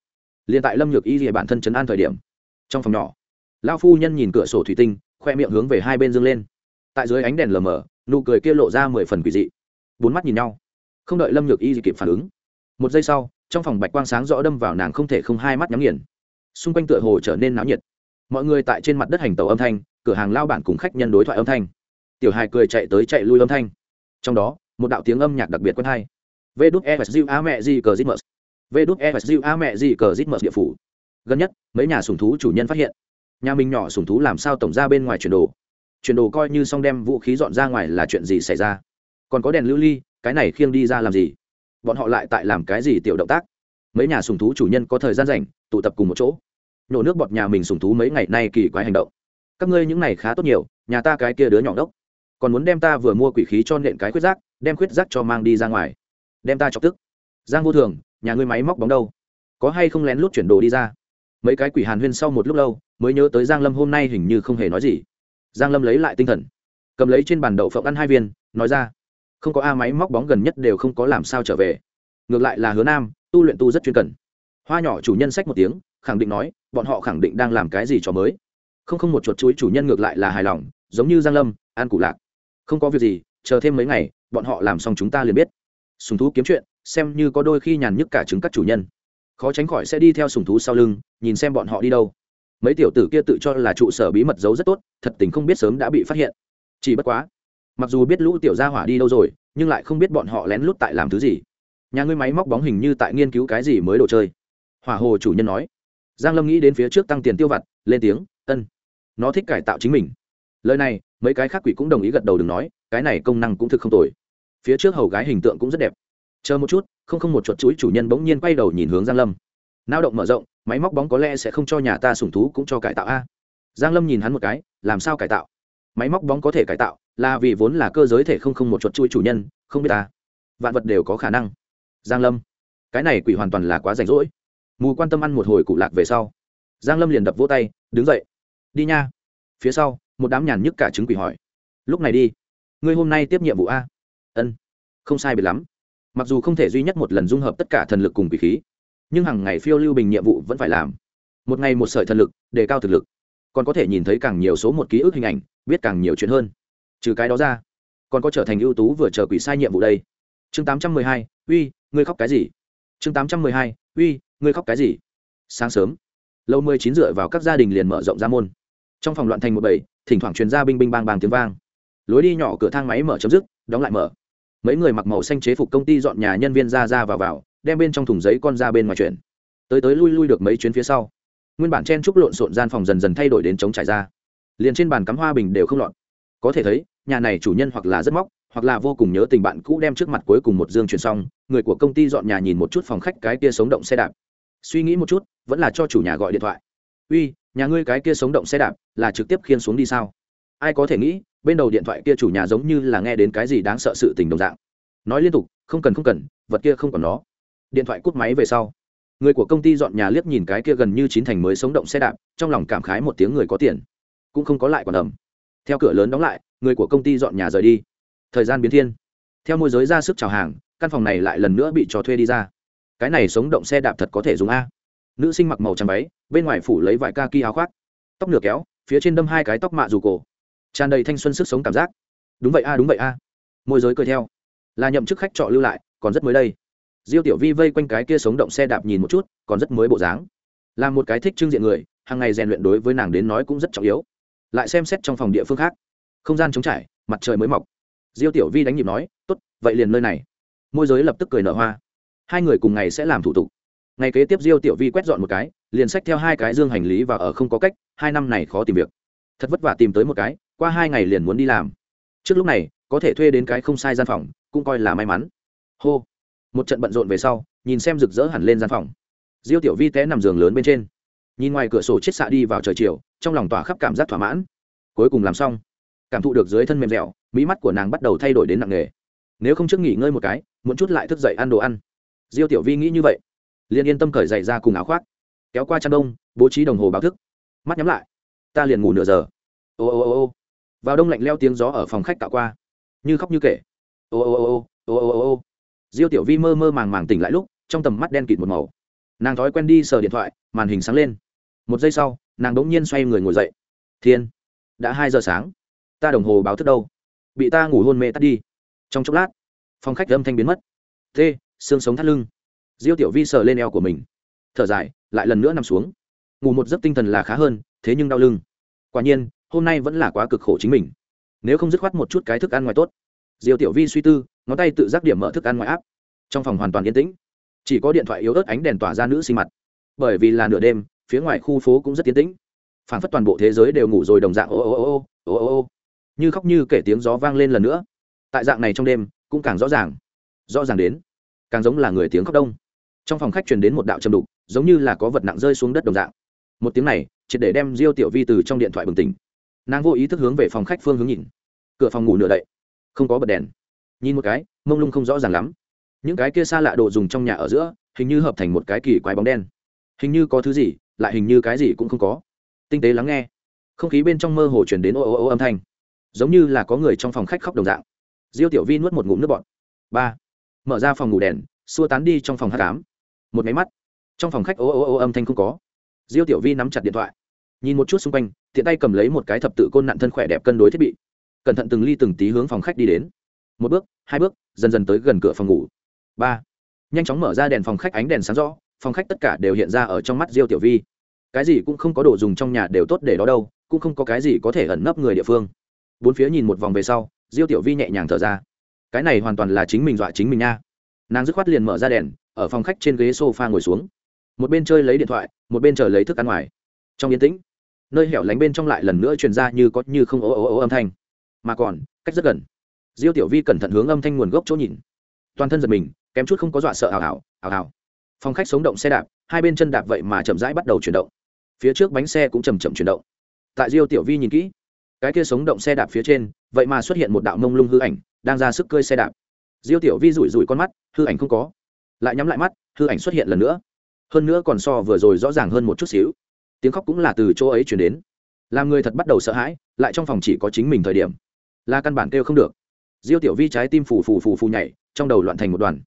liền tại lâm nhược y rìa bản thân chấn an thời điểm trong phòng nhỏ lao phu nhân nhìn cửa sổ thủy tinh khoe miệng hướng về hai bên dương lên tại dưới ánh đèn lờ mờ nụ cười kia lộ ra mười phần quỷ dị bốn mắt nhìn nhau không đợi lâm nhược y kịp phản ứng một giây sau trong phòng bạch quang sáng rõ đâm vào nàng không thể không hai mắt nhắm nghiền xung quanh tựa hồ trở nên náo nhiệt mọi người tại trên mặt đất hành tàu âm thanh cửa hàng lao bản cùng khách nhân đối thoại âm thanh tiểu hài cười chạy tới chạy lui âm thanh trong đó một đạo tiếng âm nhạc đặc biệt quen hay vê đúc e s a mẹ di cờ zitmus vê đúc e a mẹ gì cờ zitmus địa phủ. Gần nhất mấy nhà sùng thú chủ nhân phát hiện. Nhà mình nhỏ sùng thú làm sao tổng ra bên ngoài chuyển đồ. Chuyển đồ coi như xong đem vũ khí dọn ra ngoài là chuyện gì xảy ra. Còn có đèn lưu ly cái này khiêng đi ra làm gì? Bọn họ lại tại làm cái gì tiểu động tác? Mấy nhà sùng thú chủ nhân có thời gian rảnh tụ tập cùng một chỗ. Nhổ nước bọt nhà mình sùng thú mấy ngày nay kỳ quái hành động. Các ngươi những này khá tốt nhiều nhà ta cái kia đứa nhỏ đốc. Còn muốn đem ta vừa mua quỷ khí cho nện cái khuyết giác, đem khuyết giác cho mang đi ra ngoài. Đem ta chọc tức. Giang vô thường nhà ngươi máy móc bóng đâu? Có hay không lén lút chuyển đồ đi ra? Mấy cái quỷ hàn huyên sau một lúc lâu, mới nhớ tới giang lâm hôm nay hình như không hề nói gì. Giang lâm lấy lại tinh thần, cầm lấy trên bàn đậu phộng ăn hai viên, nói ra, không có a, máy móc bóng gần nhất đều không có làm sao trở về. Ngược lại là hứa nam, tu luyện tu rất chuyên cần. Hoa nhỏ chủ nhân sách một tiếng, khẳng định nói, bọn họ khẳng định đang làm cái gì cho mới. Không không một chuột chuối chủ nhân ngược lại là hài lòng, giống như giang lâm, an cụ lạc. Không có việc gì, chờ thêm mấy ngày, bọn họ làm xong chúng ta liền biết. Sùng thú kiếm chuyện xem như có đôi khi nhàn nhức cả chứng các chủ nhân. Khó tránh khỏi sẽ đi theo sùng thú sau lưng, nhìn xem bọn họ đi đâu. Mấy tiểu tử kia tự cho là trụ sở bí mật giấu rất tốt, thật tình không biết sớm đã bị phát hiện. Chỉ bất quá, mặc dù biết lũ tiểu gia hỏa đi đâu rồi, nhưng lại không biết bọn họ lén lút tại làm thứ gì. Nhà ngươi máy móc bóng hình như tại nghiên cứu cái gì mới đồ chơi. Hỏa hồ chủ nhân nói. Giang lâm nghĩ đến phía trước tăng tiền tiêu vặt, lên tiếng, ân, nó thích cải tạo chính mình. Lời này, mấy cái khác quỷ cũng đồng ý gật đầu đừng nói, cái này công năng cũng thực không tồi. Phía trước hầu gái hình tượng cũng rất đẹp chờ một chút, không không một chuột chuối chủ nhân bỗng nhiên quay đầu nhìn hướng giang lâm. Lao động mở rộng, máy móc bóng có lẽ sẽ không cho nhà ta sủng thú cũng cho cải tạo a. Giang lâm nhìn hắn một cái, làm sao cải tạo? Máy móc bóng có thể cải tạo, là vì vốn là cơ giới thể không không một chuột chuối chủ nhân, không biết ta. Vạn vật đều có khả năng. Giang lâm. Cái này quỷ hoàn toàn là quá rảnh rỗi. Mù quan tâm ăn một hồi cụ lạc về sau. Giang lâm liền đập vỗ tay, đứng dậy. Đi nha. Phía sau, một đám nhàn nhức cả trứng quỷ hỏi. Lúc này đi. Ngươi hôm nay tiếp nhiệm vụ a? Ân. Không sai biệt lắm mặc dù không thể duy nhất một lần dung hợp tất cả thần lực cùng quỷ khí, nhưng hàng ngày phiêu lưu bình nhiệm vụ vẫn phải làm. Một ngày một sợi thần lực, đề cao thực lực. Còn có thể nhìn thấy càng nhiều số một ký ức hình ảnh, biết càng nhiều chuyện hơn. Trừ cái đó ra, còn có trở thành ưu tú vừa chờ quỷ sai nhiệm vụ đây. Chương tám trăm mười hai, uy, ngươi khóc cái gì? Chương tám trăm mười hai, uy, ngươi khóc cái gì? Sáng sớm lâu mười chín dựa vào các gia đình liền mở rộng ra môn. Trong phòng loạn thành một bầy, thỉnh thoảng truyền ra binh binh bang bang tiếng vang. Lối đi nhỏ cửa thang máy mở chấm dứt, đóng lại mở mấy người mặc màu xanh chế phục công ty dọn nhà nhân viên ra ra vào vào, đem bên trong thùng giấy con ra bên ngoài chuyển. Tới tới lui lui được mấy chuyến phía sau, nguyên bản chen trúc lộn xộn gian phòng dần dần thay đổi đến chống trải ra. Liền trên bàn cắm hoa bình đều không lọt. Có thể thấy, nhà này chủ nhân hoặc là rất móc, hoặc là vô cùng nhớ tình bạn cũ đem trước mặt cuối cùng một dương chuyển xong, người của công ty dọn nhà nhìn một chút phòng khách cái kia sống động xe đạp. Suy nghĩ một chút, vẫn là cho chủ nhà gọi điện thoại. Uy, nhà ngươi cái kia sống động xe đạp là trực tiếp khiên xuống đi sao? Ai có thể nghĩ bên đầu điện thoại kia chủ nhà giống như là nghe đến cái gì đáng sợ sự tình đồng dạng. Nói liên tục, không cần không cần, vật kia không còn nó. Điện thoại cút máy về sau, người của công ty dọn nhà liếc nhìn cái kia gần như chín thành mới sống động xe đạp, trong lòng cảm khái một tiếng người có tiền, cũng không có lại còn ẩm theo cửa lớn đóng lại, người của công ty dọn nhà rời đi. Thời gian biến thiên. Theo môi giới ra sức chào hàng, căn phòng này lại lần nữa bị trò thuê đi ra. Cái này sống động xe đạp thật có thể dùng a. Nữ sinh mặc màu trắng váy, bên ngoài phủ lấy vải ca ki áo khoác. Tóc nửa kéo, phía trên đâm hai cái tóc mạ dù cổ tràn đầy thanh xuân sức sống cảm giác. Đúng vậy a, đúng vậy a. Môi giới cười theo. Là nhậm chức khách trọ lưu lại, còn rất mới đây. Diêu tiểu vi vây quanh cái kia sống động xe đạp nhìn một chút, còn rất mới bộ dáng. Là một cái thích trưng diện người, hàng ngày rèn luyện đối với nàng đến nói cũng rất trọng yếu. Lại xem xét trong phòng địa phương khác. Không gian trống trải, mặt trời mới mọc. Diêu tiểu vi đánh nhịp nói, tốt, vậy liền nơi này. Môi giới lập tức cười nở hoa. Hai người cùng ngày sẽ làm thủ tục. Ngày kế tiếp diêu tiểu vi quét dọn một cái, liền xách theo hai cái dương hành lý và ở không có cách, hai năm này khó tìm việc. Thật vất vả tìm tới một cái qua hai ngày liền muốn đi làm. Trước lúc này, có thể thuê đến cái không sai gian phòng, cũng coi là may mắn. Hô. Một trận bận rộn về sau, nhìn xem rực rỡ hẳn lên gian phòng. Diêu tiểu vi té nằm giường lớn bên trên. Nhìn ngoài cửa sổ chết xạ đi vào trời chiều, trong lòng tỏa khắp cảm giác thỏa mãn. Cuối cùng làm xong, cảm thụ được dưới thân mềm dẻo, mỹ mắt của nàng bắt đầu thay đổi đến nặng nề. Nếu không trước nghỉ ngơi một cái, muốn chút lại thức dậy ăn đồ ăn. Diêu tiểu vi nghĩ như vậy. Liền yên tâm cởi dậy ra cùng áo khoác. Kéo qua chăn đông, bố trí đồng hồ báo thức. Mắt nhắm lại. Ta liền ngủ nửa giờ. Ô ô ô ô vào đông lạnh leo tiếng gió ở phòng khách tạo qua. Như khóc như kể. Ô ô ô ô ô ô ô ô. Diêu tiểu vi mơ mơ màng màng tỉnh lại lúc, trong tầm mắt đen kịt một màu. Nàng thói quen đi sờ điện thoại, màn hình sáng lên. Một giây sau, nàng đ ỗ n g nhiên xoay người ngồi dậy. Thiên, đã hai giờ sáng. Ta đồng hồ báo thức đâu? Bị ta ngủ hôn mê tắt đi. Trong chốc lát, phòng khách âm thanh biến mất. T xương sống thắt lưng. Diêu tiểu vi sờ lên eo của mình. Thở dài, lại lần nữa nằm xuống. Ngủ một giấc tinh thần là khá hơn, thế nhưng đau lưng. Quả nhiên hôm nay vẫn là quá cực khổ chính mình. Nếu không dứt khoát một chút cái thức ăn ngoài tốt. Diều tiểu vi suy tư, ngón tay tự giác điểm mở thức ăn ngoài áp. Trong phòng hoàn toàn yên tĩnh. Chỉ có điện thoại yếu ớt ánh đèn tỏa ra nữ sinh mặt. Bởi vì là nửa đêm, phía ngoài khu phố cũng rất yên tĩnh. Phản phất toàn bộ thế giới đều ngủ rồi đồng dạng ô ô ô ô ô ô ô. Như khóc như kể tiếng gió vang lên lần nữa. Tại dạng này trong đêm, cũng càng rõ ràng. Rõ ràng đến, càng giống là người tiếng khóc đông. Trong phòng khách truyền đến một đạo trầm đục, giống như là có vật nặng rơi xuống đất đồng dạng. Một tiếng này, triệt để đem diêu tiểu vi từ trong điện thoại bừng tỉnh nàng vô ý thức hướng về phòng khách phương hướng nhìn. Cửa phòng ngủ nửa đậy. Không có bật đèn. Nhìn một cái, mông lung không rõ ràng lắm. Những cái kia xa lạ đồ dùng trong nhà ở giữa, hình như hợp thành một cái kỳ quái bóng đen. Hình như có thứ gì, lại hình như cái gì cũng không có. Tinh tế lắng nghe. Không khí bên trong mơ hồ chuyển đến ô ô ô âm thanh. Giống như là có người trong phòng khách khóc đồng dạng. Diêu tiểu vi nuốt một ngụm nước bọt. Ba. Mở ra phòng ngủ đèn, xua tán đi trong phòng h tám một máy mắt. Trong phòng khách ô ô ô âm thanh không có. Diêu tiểu vi nắm chặt điện thoại nhìn một chút xung quanh, tiện tay cầm lấy một cái thập tự côn nạn thân khỏe đẹp cân đối thiết bị. Cẩn thận từng ly từng tí hướng phòng khách đi đến. Một bước, hai bước, dần dần tới gần cửa phòng ngủ. Ba. Nhanh chóng mở ra đèn phòng khách ánh đèn sáng rõ, phòng khách tất cả đều hiện ra ở trong mắt diêu tiểu vi. Cái gì cũng không có đồ dùng trong nhà đều tốt để đó đâu, cũng không có cái gì có thể ẩn nấp người địa phương. Bốn phía nhìn một vòng về sau, diêu tiểu vi nhẹ nhàng thở ra. Cái này hoàn toàn là chính mình dọa chính mình nha. Nàng dứt khoát liền mở ra đèn, ở phòng khách trên ghế s o f a ngồi xuống. Một bên chơi lấy điện thoại, một bên chờ lấy thức ăn ngoài. Trong yên tĩnh nơi hẻo lánh bên trong lại lần nữa truyền ra như có như không ố ố ố âm thanh. Mà còn, cách rất gần. Diêu tiểu vi cẩn thận hướng âm thanh nguồn gốc chỗ nhìn. Toàn thân giật mình, kém chút không có dọa sợ ảo ảo ảo ảo phòng khách sống động xe đạp, hai bên chân đạp vậy mà chậm rãi bắt đầu chuyển động. Phía trước bánh xe cũng chầm chậm chuyển động. Tại diêu tiểu vi nhìn kỹ, cái kia sống động xe đạp phía trên, vậy mà xuất hiện một đạo mông lung hư ảnh, đang ra sức cơi xe đạp. Diêu tiểu vi rủi rủi con mắt, hư ảnh không có. Lại nhắm lại mắt, hư ảnh xuất hiện lần nữa. Hơn nữa còn so vừa rồi rõ ràng hơn một chút xíu tiếng khóc cũng là từ chỗ ấy chuyển đến. Làm người thật bắt đầu sợ hãi, lại trong phòng chỉ có chính mình thời điểm. Là căn bản kêu không được. Diêu tiểu vi trái tim phù phù phù phù nhảy, trong đầu loạn thành một đoàn.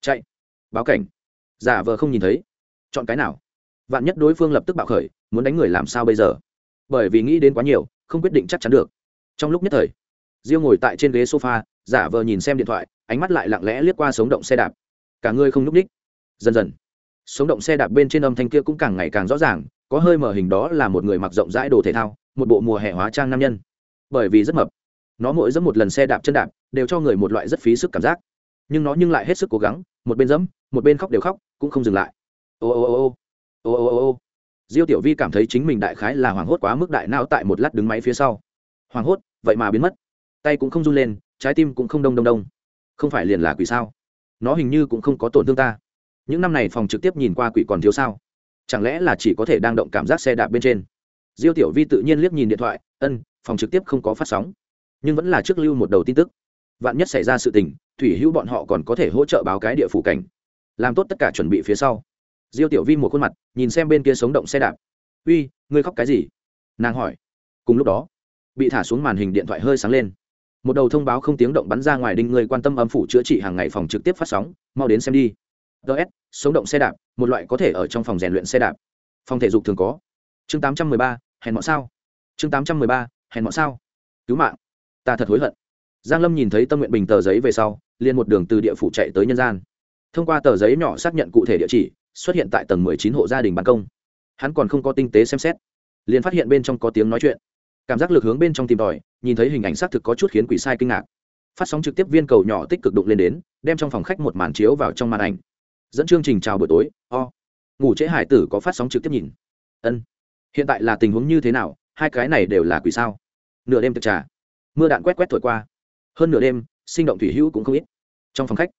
Chạy. Báo cảnh. Giả vờ không nhìn thấy. Chọn cái nào? Vạn nhất đối phương lập tức bạo khởi, muốn đánh người làm sao bây giờ? Bởi vì nghĩ đến quá nhiều, không quyết định chắc chắn được. Trong lúc nhất thời, diêu ngồi tại trên ghế sofa, giả vờ nhìn xem điện thoại, ánh mắt lại lặng lẽ liếc qua sống động xe đạp. Cả người không n ú c ních dần dần, sống động xe đạp bên trên âm thanh kia cũng càng ngày càng rõ ràng có hơi mở hình đó là một người mặc rộng rãi đồ thể thao, một bộ mùa hè hóa trang nam nhân. Bởi vì rất mập, nó mỗi dẫm một lần xe đạp chân đạp đều cho người một loại rất phí sức cảm giác. Nhưng nó nhưng lại hết sức cố gắng, một bên dẫm một bên khóc đều khóc, cũng không dừng lại. Ô ô ô ô ô ô ô ô. Diêu tiểu vi cảm thấy chính mình đại khái là hoảng hốt quá mức đại não tại một lát đứng máy phía sau. Hoảng hốt, vậy mà biến mất. Tay cũng không run lên, trái tim cũng không đông đông đông. Không phải liền là quỷ sao? Nó hình như cũng không có tổn thương ta. Những năm này phòng trực tiếp nhìn qua quỷ còn thiếu sao? Chẳng lẽ là chỉ có thể đang động cảm giác xe đạp bên trên? Diêu tiểu vi tự nhiên liếc nhìn điện thoại, ân, phòng trực tiếp không có phát sóng, nhưng vẫn là trước lưu một đầu tin tức. Vạn nhất xảy ra sự tình, thủy hữu bọn họ còn có thể hỗ trợ báo cái địa phủ cảnh. Làm tốt tất cả chuẩn bị phía sau. Diêu tiểu vi một khuôn mặt, nhìn xem bên kia sống động xe đạp. Uy, ngươi khóc cái gì? Nàng hỏi. Cùng lúc đó, bị thả xuống màn hình điện thoại hơi sáng lên. Một đầu thông báo không tiếng động bắn ra ngoài đinh người quan tâm âm phủ chữa trị hàng ngày phòng trực tiếp phát sóng, mau đến xem đi ts sống động xe đạp một loại có thể ở trong phòng rèn luyện xe đạp. Phòng thể dục thường có. Chương 813, hèn mọi sao. Chương 813, hèn mọi sao. Cứu mạng. Ta thật hối hận. Giang lâm nhìn thấy tâm nguyện bình tờ giấy về sau liền một đường từ địa phủ chạy tới nhân gian. Thông qua tờ giấy nhỏ xác nhận cụ thể địa chỉ xuất hiện tại tầng 19 hộ gia đình ban công. Hắn còn không có tinh tế xem xét liền phát hiện bên trong có tiếng nói chuyện. Cảm giác lực hướng bên trong tìm tòi nhìn thấy hình ảnh xác thực có chút khiến quỷ sai kinh ngạc. Phát sóng trực tiếp viên cầu nhỏ tích cực đụng lên đến đem trong phòng khách một màn chiếu vào trong màn ảnh dẫn chương trình chào buổi tối, o. Ngủ trễ hải tử có phát sóng trực tiếp nhìn. Ân. Hiện tại là tình huống như thế nào, hai cái này đều là quỷ sao? Nửa đêm thực trà. Mưa đạn quét quét thổi qua. Hơn nửa đêm, sinh động thủy hữu cũng không ít. Trong phòng khách,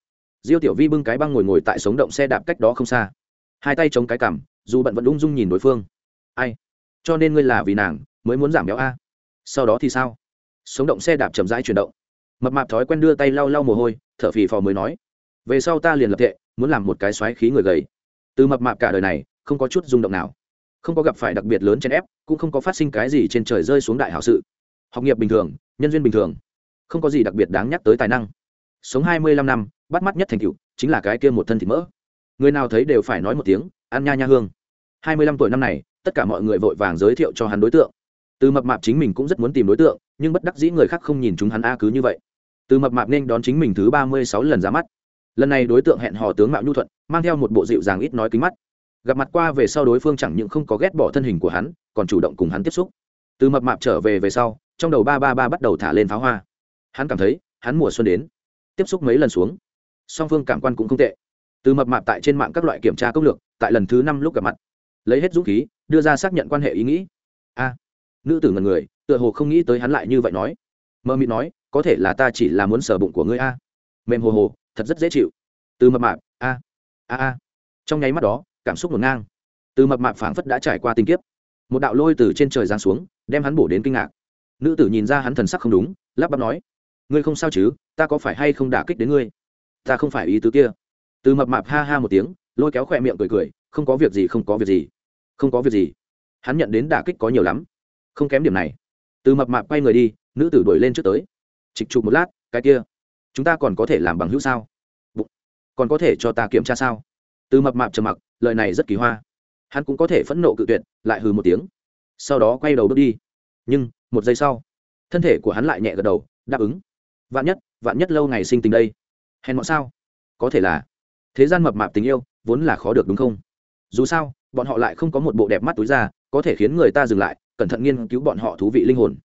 diêu tiểu vi bưng cái băng ngồi ngồi tại sống động xe đạp cách đó không xa. Hai tay chống cái cằm, dù bận vẫn ung dung nhìn đối phương. Ai? Cho nên ngươi là vì nàng, mới muốn giảm béo a. Sau đó thì sao? Sống động xe đạp chậm rãi chuyển động. Mập mạp thói quen đưa tay lau lau mồ hôi, thở phì phò mới nói. Về sau ta liền lập tệ muốn làm một cái xoáy khí người gầy. Từ mập mạp cả đời này, không có chút rung động nào. Không có gặp phải đặc biệt lớn trên ép, cũng không có phát sinh cái gì trên trời rơi xuống đại hảo sự. Học nghiệp bình thường, nhân duyên bình thường. Không có gì đặc biệt đáng nhắc tới tài năng. Sống hai mươi lăm năm, bắt mắt nhất thành cựu chính là cái kia một thân thịt mỡ. Người nào thấy đều phải nói một tiếng, ăn nha nha hương. hai mươi lăm tuổi năm này, tất cả mọi người vội vàng giới thiệu cho hắn đối tượng. Từ mập mạp chính mình cũng rất muốn tìm đối tượng, nhưng bất đắc dĩ người khác không nhìn chúng hắn a cứ như vậy. Từ mập mạp nên đón chính mình thứ ba mươi sáu lần ra mắt lần này đối tượng hẹn hò tướng mạo nhu thuận, mang theo một bộ dịu dàng ít nói kính mắt. Gặp mặt qua về sau đối phương chẳng những không có ghét bỏ thân hình của hắn, còn chủ động cùng hắn tiếp xúc. Từ mập mạp trở về về sau, trong đầu ba ba ba bắt đầu thả lên pháo hoa. Hắn cảm thấy, hắn mùa xuân đến. Tiếp xúc mấy lần xuống, song phương cảm quan cũng không tệ. Từ mập mạp tại trên mạng các loại kiểm tra công lược, tại lần thứ năm lúc gặp mặt. Lấy hết dũng khí, đưa ra xác nhận quan hệ ý nghĩ. A, nữ tử ngần người, tựa hồ không nghĩ tới hắn lại như vậy nói. Mơ mịt nói, có thể là ta chỉ là muốn sờ bụng của ngươi a. Mềm hồ hồ thật rất dễ chịu. Từ mập mạp, a a a. Trong nháy mắt đó, cảm xúc ngổn ngang. Từ mập mạp phảng phất đã trải qua tình kiếp. Một đạo lôi từ trên trời giáng xuống, đem hắn bổ đến kinh ngạc. Nữ tử nhìn ra hắn thần sắc không đúng, lắp bắp nói, ngươi không sao chứ? Ta có phải hay không đả kích đến ngươi? Ta không phải ý tứ kia. Từ mập mạp ha ha một tiếng, lôi kéo khỏe miệng cười cười, không có việc gì, không có việc gì. Không có việc gì. Hắn nhận đến đả kích có nhiều lắm. Không kém điểm này. Từ mập mạp quay người đi, nữ tử đuổi lên trước tới. Trịch trục một lát, cái kia chúng ta còn có thể làm bằng hữu sao? Bụng. còn có thể cho ta kiểm tra sao? Từ mập mạp trầm mặc, lời này rất kỳ hoa. Hắn cũng có thể phẫn nộ cự tuyệt, lại hừ một tiếng. Sau đó quay đầu bước đi. Nhưng, một giây sau, thân thể của hắn lại nhẹ gật đầu, đáp ứng. Vạn nhất vạn nhất lâu ngày sinh tình đây. Hèn mọn sao? Có thể là. Thế gian mập mạp tình yêu, vốn là khó được đúng không? Dù sao, bọn họ lại không có một bộ đẹp mắt túi ra, có thể khiến người ta dừng lại, cẩn thận nghiên cứu bọn họ thú vị linh hồn.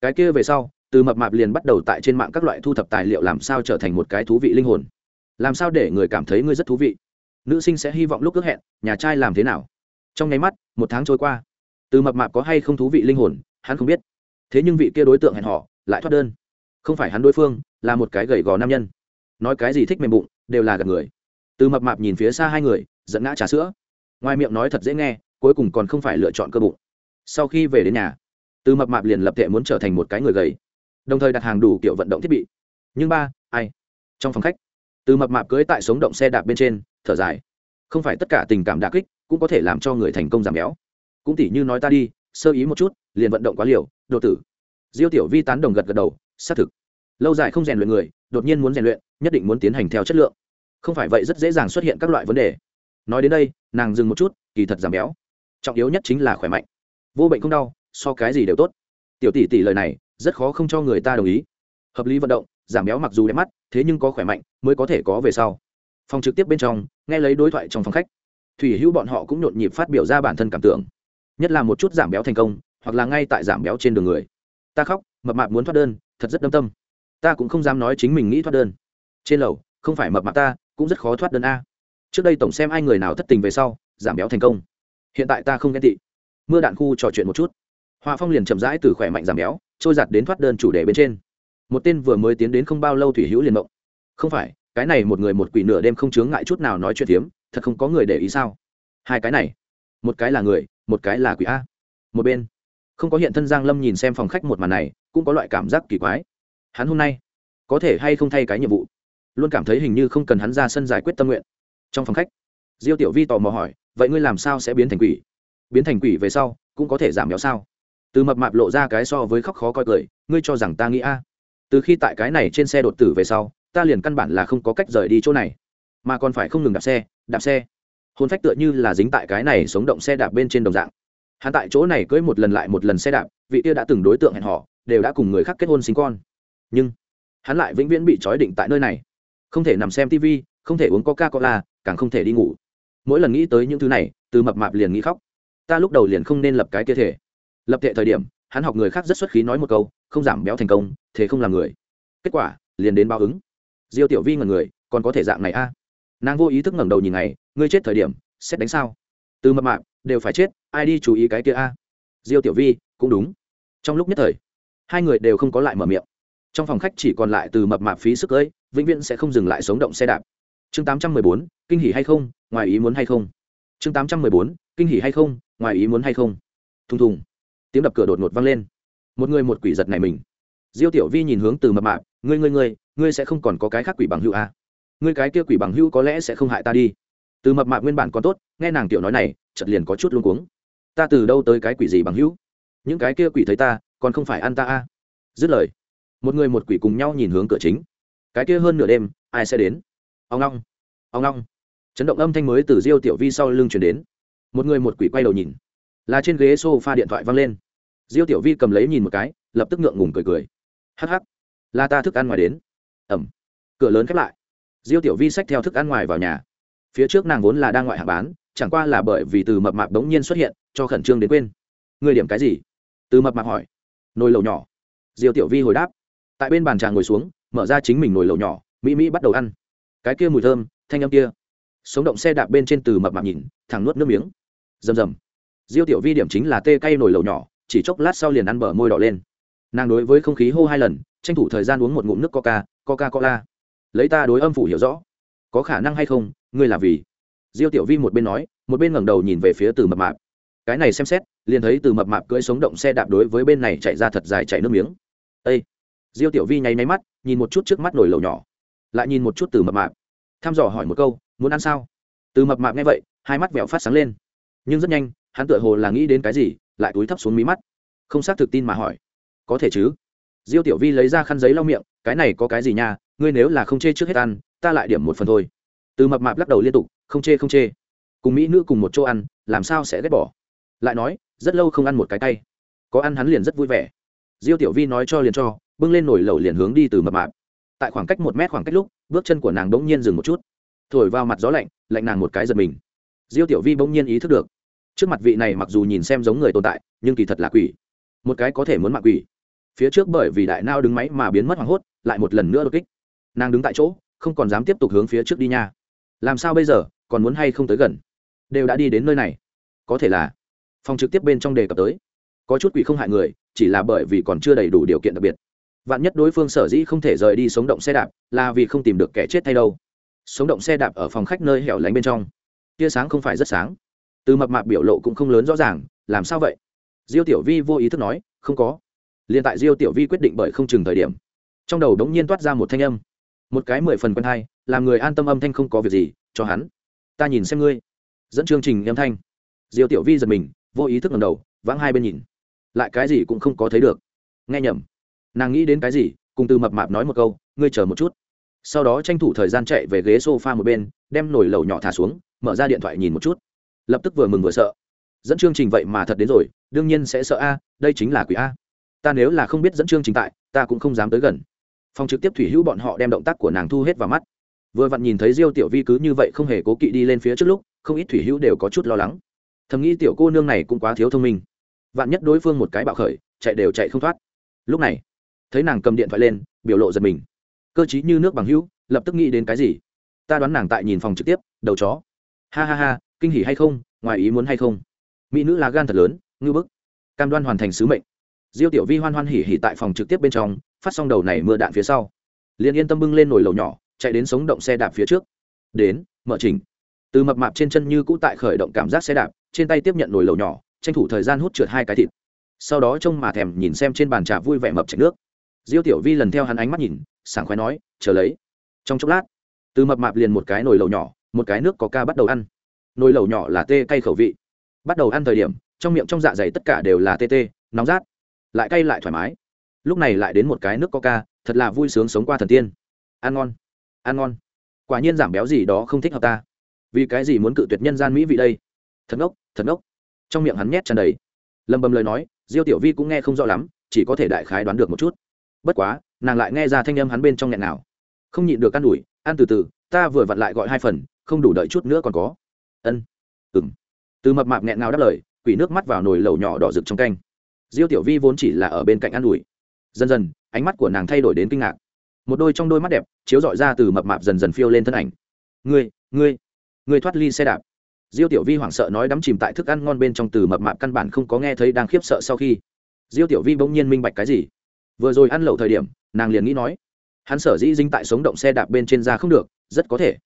Cái kia về sau từ mập mạp liền bắt đầu tại trên mạng các loại thu thập tài liệu làm sao trở thành một cái thú vị linh hồn. Làm sao để người cảm thấy ngươi rất thú vị? Nữ sinh sẽ hy vọng lúc ước hẹn, nhà trai làm thế nào? Trong nháy mắt, một tháng trôi qua. Từ mập mạp có hay không thú vị linh hồn, hắn không biết. Thế nhưng vị kia đối tượng hẹn họ lại thoát đơn. Không phải hắn đối phương, là một cái gầy gò nam nhân. Nói cái gì thích mềm bụng, đều là gặp người. Từ mập mạp nhìn phía xa hai người dẫn ngã trà sữa. Ngoài miệng nói thật dễ nghe, cuối cùng còn không phải lựa chọn cơ bụng. Sau khi về đến nhà, từ mập mạp liền lập tệ muốn trở thành một cái người gầy đồng thời đặt hàng đủ kiểu vận động thiết bị. Nhưng ba, ai? Trong phòng khách, từ mập mạp cưới tại sống động xe đạp bên trên, thở dài. Không phải tất cả tình cảm đà kích cũng có thể làm cho người thành công giảm béo. Cũng tỉ như nói ta đi, sơ ý một chút, liền vận động quá liều đột tử. Diêu tiểu vi tán đồng gật gật đầu, xác thực. Lâu dài không rèn luyện người, đột nhiên muốn rèn luyện, nhất định muốn tiến hành theo chất lượng. Không phải vậy rất dễ dàng xuất hiện các loại vấn đề. Nói đến đây, nàng dừng một chút, kỳ thật giảm béo. Trọng yếu nhất chính là khỏe mạnh. Vô bệnh không đau, so cái gì đều tốt. Tiểu tỷ tỷ lời này rất khó không cho người ta đồng ý. Hợp lý vận động, giảm béo mặc dù đẹp mắt, thế nhưng có khỏe mạnh mới có thể có về sau. Phòng trực tiếp bên trong, nghe lấy đối thoại trong phòng khách, thủy hữu bọn họ cũng nhộn nhịp phát biểu ra bản thân cảm tưởng. Nhất là một chút giảm béo thành công, hoặc là ngay tại giảm béo trên đường người. Ta khóc, mập mạp muốn thoát đơn, thật rất đâm tâm. Ta cũng không dám nói chính mình nghĩ thoát đơn. Trên lầu, không phải mập mạp ta, cũng rất khó thoát đơn a. Trước đây tổng xem ai người nào thất tình về sau, giảm béo thành công. Hiện tại ta không ghen tị. Mưa đạn khu trò chuyện một chút. Hoa phong liền chậm rãi từ khỏe mạnh giảm béo trôi giặt đến thoát đơn chủ đề bên trên. Một tên vừa mới tiến đến không bao lâu thủy hữu liền mộng. không phải, cái này một người một quỷ nửa đêm không chướng ngại chút nào nói chuyện tiếm thật không có người để ý sao? Hai cái này, một cái là người, một cái là quỷ a. Một bên, không có hiện thân giang lâm nhìn xem phòng khách một màn này, cũng có loại cảm giác kỳ quái. Hắn hôm nay, có thể hay không thay cái nhiệm vụ? Luôn cảm thấy hình như không cần hắn ra sân giải quyết tâm nguyện. Trong phòng khách, diêu tiểu vi tò mò hỏi, vậy ngươi làm sao sẽ biến thành quỷ? Biến thành quỷ về sau, cũng có thể giảm béo sao? Từ mập mạp lộ ra cái so với khóc khó coi cười, ngươi cho rằng ta nghĩ a? Từ khi tại cái này trên xe đột tử về sau, ta liền căn bản là không có cách rời đi chỗ này. Mà còn phải không ngừng đạp xe đạp xe. Hôn phách tựa như là dính tại cái này sống động xe đạp bên trên đồng dạng. Hắn tại chỗ này cưỡi một lần lại một lần xe đạp, vị kia đã từng đối tượng hẹn họ đều đã cùng người khác kết hôn sinh con. Nhưng, hắn lại vĩnh viễn bị trói định tại nơi này. Không thể nằm xem tv không thể uống coca cola càng không thể đi ngủ. Mỗi lần nghĩ tới những thứ này, từ mập mạp liền nghĩ khóc. Ta lúc đầu liền không nên lập cái kia thể lập tệ thời điểm, hắn học người khác rất xuất khí nói một câu, không giảm béo thành công, thế không làm người. Kết quả, liền đến báo ứng. Diêu tiểu vi ngần người, còn có thể dạng này a? Nàng vô ý thức ngẩng đầu nhìn này ngươi chết thời điểm, xét đánh sao? Từ mập mạng đều phải chết, ai đi chú ý cái kia a? Diêu tiểu vi, cũng đúng. Trong lúc nhất thời, hai người đều không có lại mở miệng. Trong phòng khách chỉ còn lại từ mập mạp phí sức ơi, vĩnh viễn sẽ không dừng lại sống động xe đạp. Chương tám trăm mười bốn, kinh hỉ hay không, ngoài ý muốn hay không? Chương tám trăm mười bốn, kinh hỉ hay không, ngoài ý muốn hay không? Thùng thùng tiếng đập cửa đột ngột vang lên. Một người một quỷ giật này mình. Diêu tiểu vi nhìn hướng từ mập mạp, ngươi ngươi ngươi ngươi sẽ không còn có cái khác quỷ bằng hữu à? ngươi cái kia quỷ bằng hữu có lẽ sẽ không hại ta đi. Từ mập mạp nguyên bản còn tốt, nghe nàng tiểu nói này, chợt liền có chút luống cuống. Ta từ đâu tới cái quỷ gì bằng hữu? Những cái kia quỷ thấy ta, còn không phải ăn ta à? dứt lời, một người một quỷ cùng nhau nhìn hướng cửa chính. Cái kia hơn nửa đêm, ai sẽ đến? Ông long ông long chấn động âm thanh mới từ diêu tiểu vi sau lưng chuyển đến. Một người một quỷ quay đầu nhìn. Là trên ghế s o f a điện thoại văng lên diêu tiểu vi cầm lấy nhìn một cái, lập tức ngượng ngùng cười cười. Hh là ta thức ăn ngoài đến. Ẩm. Cửa lớn khép lại. Diêu tiểu vi xách theo thức ăn ngoài vào nhà. Phía trước nàng vốn là đang ngoại hạ bán, chẳng qua là bởi vì từ mập mạp đống nhiên xuất hiện, cho khẩn trương đến quên. Người điểm cái gì? Từ mập mạp hỏi. Nồi lầu nhỏ. Diêu tiểu vi hồi đáp. Tại bên bàn trà ngồi xuống, mở ra chính mình nồi lầu nhỏ, mỹ mỹ bắt đầu ăn. Cái kia mùi thơm, thanh âm kia. Sống động xe đạp bên trên từ mập mạp nhìn, thẳng nuốt nước miếng. Rầm rầm. Diêu tiểu vi điểm chính là tê cay nồi lầu nhỏ chỉ chốc lát sau liền ăn bờ môi đỏ lên. Nàng đối với không khí hô hai lần, tranh thủ thời gian uống một ngụm nước coca coca cola lấy ta đối âm phủ hiểu rõ. Có khả năng hay không, ngươi là vì? Diêu tiểu vi một bên nói, một bên ngẩng đầu nhìn về phía từ mập mạp. Cái này xem xét, liền thấy từ mập mạp cưỡi sống động xe đạp đối với bên này chạy ra thật dài chạy nước miếng. Ê! Diêu tiểu vi nháy máy mắt, nhìn một chút trước mắt nồi lầu nhỏ. Lại nhìn một chút từ mập mạp. Thăm dò hỏi một câu, muốn ăn sao? Từ mập mạp nghe vậy, hai mắt vẹo phát sáng lên. Nhưng rất nhanh, hắn tựa hồ là nghĩ đến cái gì lại túi thấp xuống mí mắt. Không xác thực tin mà hỏi. Có thể chứ? Diêu tiểu vi lấy ra khăn giấy lau miệng, cái này có cái gì nha, ngươi nếu là không chê trước hết ăn, ta lại điểm một phần thôi. Từ mập mạp lắc đầu liên tục, không chê không chê. Cùng mỹ nữ cùng một chỗ ăn, làm sao sẽ ghét bỏ? Lại nói, rất lâu không ăn một cái tay có ăn hắn liền rất vui vẻ. Diêu tiểu vi nói cho liền cho, bưng lên nổi lẩu liền hướng đi từ mập mạp. Tại khoảng cách một mét khoảng cách lúc, bước chân của nàng đ ỗ n g nhiên dừng một chút. Thổi vào mặt gió lạnh lạnh nàng một cái giật mình. Diêu tiểu vi bỗng nhiên ý thức được trước mặt vị này mặc dù nhìn xem giống người tồn tại, nhưng kỳ thật là quỷ. Một cái có thể muốn mạng quỷ. Phía trước bởi vì đại nao đứng máy mà biến mất hoảng hốt, lại một lần nữa đột kích. Nàng đứng tại chỗ, không còn dám tiếp tục hướng phía trước đi nha. Làm sao bây giờ, còn muốn hay không tới gần? Đều đã đi đến nơi này. Có thể là phòng trực tiếp bên trong đề cập tới. Có chút quỷ không hại người, chỉ là bởi vì còn chưa đầy đủ điều kiện đặc biệt. Vạn nhất đối phương sở dĩ không thể rời đi sống động xe đạp, là vì không tìm được kẻ chết thay đâu. Sống động xe đạp ở phòng khách nơi hẻo lánh bên trong. Tia sáng không phải rất sáng từ mập mạp biểu lộ cũng không lớn rõ ràng, làm sao vậy? Diêu tiểu vi vô ý thức nói, không có. Liền tại diêu tiểu vi quyết định bởi không chừng thời điểm, trong đầu đống nhiên toát ra một thanh âm. Một cái mười phần quen hai làm người an tâm âm thanh không có việc gì, cho hắn. Ta nhìn xem ngươi. Dẫn chương trình âm thanh. Diêu tiểu vi giật mình, vô ý thức ngầm đầu, vãng hai bên nhìn. Lại cái gì cũng không có thấy được. Nghe nhầm. Nàng nghĩ đến cái gì, cùng từ mập mạp nói một câu, ngươi chờ một chút. Sau đó tranh thủ thời gian chạy về ghế s o f a một bên, đem nồi lẩu nhỏ thả xuống, mở ra điện thoại nhìn một chút lập tức vừa mừng vừa sợ. Dẫn chương trình vậy mà thật đến rồi, đương nhiên sẽ sợ a, đây chính là quỷ a. Ta nếu là không biết dẫn chương trình tại, ta cũng không dám tới gần. Phòng trực tiếp thủy hữu bọn họ đem động tác của nàng thu hết vào mắt. Vừa vặn nhìn thấy diêu tiểu vi cứ như vậy không hề cố kỵ đi lên phía trước lúc, không ít thủy hữu đều có chút lo lắng. Thầm nghĩ tiểu cô nương này cũng quá thiếu thông minh. Vạn nhất đối phương một cái bạo khởi, chạy đều chạy không thoát. Lúc này, thấy nàng cầm điện thoại lên, biểu lộ giật mình. Cơ chí như nước bằng hữu, lập tức nghĩ đến cái gì? Ta đoán nàng tại nhìn phòng trực tiếp, đầu chó. Ha ha ha kinh hỉ hay không, ngoài ý muốn hay không. Mỹ nữ là gan thật lớn ngư bức. Cam đoan hoàn thành sứ mệnh. Diêu tiểu vi hoan hoan hỉ hỉ tại phòng trực tiếp bên trong, phát xong đầu này mưa đạn phía sau. Liền yên tâm bưng lên nồi lầu nhỏ, chạy đến sống động xe đạp phía trước. Đến, mở trình. Từ mập mạp trên chân như cũ tại khởi động cảm giác xe đạp, trên tay tiếp nhận nồi lầu nhỏ, tranh thủ thời gian hút trượt hai cái thịt. Sau đó trông mà thèm nhìn xem trên bàn trà vui vẻ mập chảy nước. Diêu tiểu vi lần theo hắn ánh mắt nhìn, sảng khoái nói, chờ lấy. Trong chốc lát, từ mập mạp liền một cái nồi lẩu nhỏ, một cái nước có ca bắt đầu ăn nồi lẩu nhỏ là tê cay khẩu vị. Bắt đầu ăn thời điểm, trong miệng trong dạ dày tất cả đều là tê tê, nóng rát. Lại cay lại thoải mái. Lúc này lại đến một cái nước coca, thật là vui sướng sống qua thần tiên. Ăn ngon ăn ngon. Quả nhiên giảm béo gì đó không thích hợp ta. Vì cái gì muốn cự tuyệt nhân gian mỹ vị đây? Thật ngốc thật ngốc. Trong miệng hắn nhét tràn đầy. Lầm bầm lời nói, diêu tiểu vi cũng nghe không rõ lắm, chỉ có thể đại khái đoán được một chút. Bất quá, nàng lại nghe ra thanh âm hắn bên trong nghẹn nào không nhịn được ăn đuổi ăn từ từ, ta vừa vặn lại gọi hai phần, không đủ đợi chút nữa còn có ân. Ừng từ mập mạp nghẹn ngào đáp lời, quỷ nước mắt vào nồi lẩu nhỏ đỏ rực trong canh. Diêu tiểu vi vốn chỉ là ở bên cạnh ăn đuổi dần dần, ánh mắt của nàng thay đổi đến kinh ngạc. Một đôi trong đôi mắt đẹp, chiếu dọi ra từ mập mạp dần dần phiêu lên thân ảnh. Ngươi ngươi ngươi thoát ly xe đạp. Diêu tiểu vi hoảng sợ nói đắm chìm tại thức ăn ngon bên trong từ mập mạp căn bản không có nghe thấy đang khiếp sợ sau khi. Diêu tiểu vi bỗng nhiên minh bạch cái gì. Vừa rồi ăn lẩu thời điểm, nàng liền nghĩ nói, hắn sở dĩ dính tại sống động xe đạp bên trên ra không được, rất có thể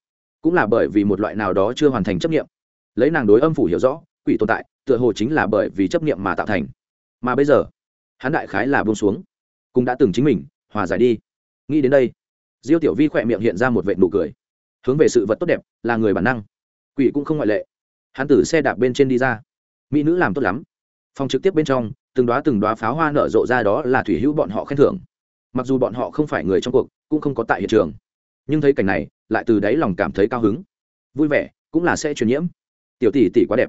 cũng là bởi vì một loại nào đó chưa hoàn thành chấp nghiệm. Lấy nàng đối âm phủ hiểu rõ, quỷ tồn tại, tựa hồ chính là bởi vì chấp nghiệm mà tạo thành. Mà bây giờ, hắn đại khái là buông xuống, cũng đã từng chính mình, hòa giải đi. Nghĩ đến đây, diêu tiểu vi khỏe miệng hiện ra một vệ nụ cười. Hướng về sự vật tốt đẹp, là người bản năng. Quỷ cũng không ngoại lệ. Hắn từ xe đạp bên trên đi ra. Mỹ nữ làm tốt lắm. Phòng trực tiếp bên trong, từng đoá từng đoá pháo hoa nở rộ ra đó là thủy hữu bọn họ khen thưởng. Mặc dù bọn họ không phải người trong cuộc, cũng không có tại hiện trường nhưng thấy cảnh này, lại từ đáy lòng cảm thấy cao hứng. Vui vẻ, cũng là sẽ truyền nhiễm. Tiểu tỷ tỷ quá đẹp.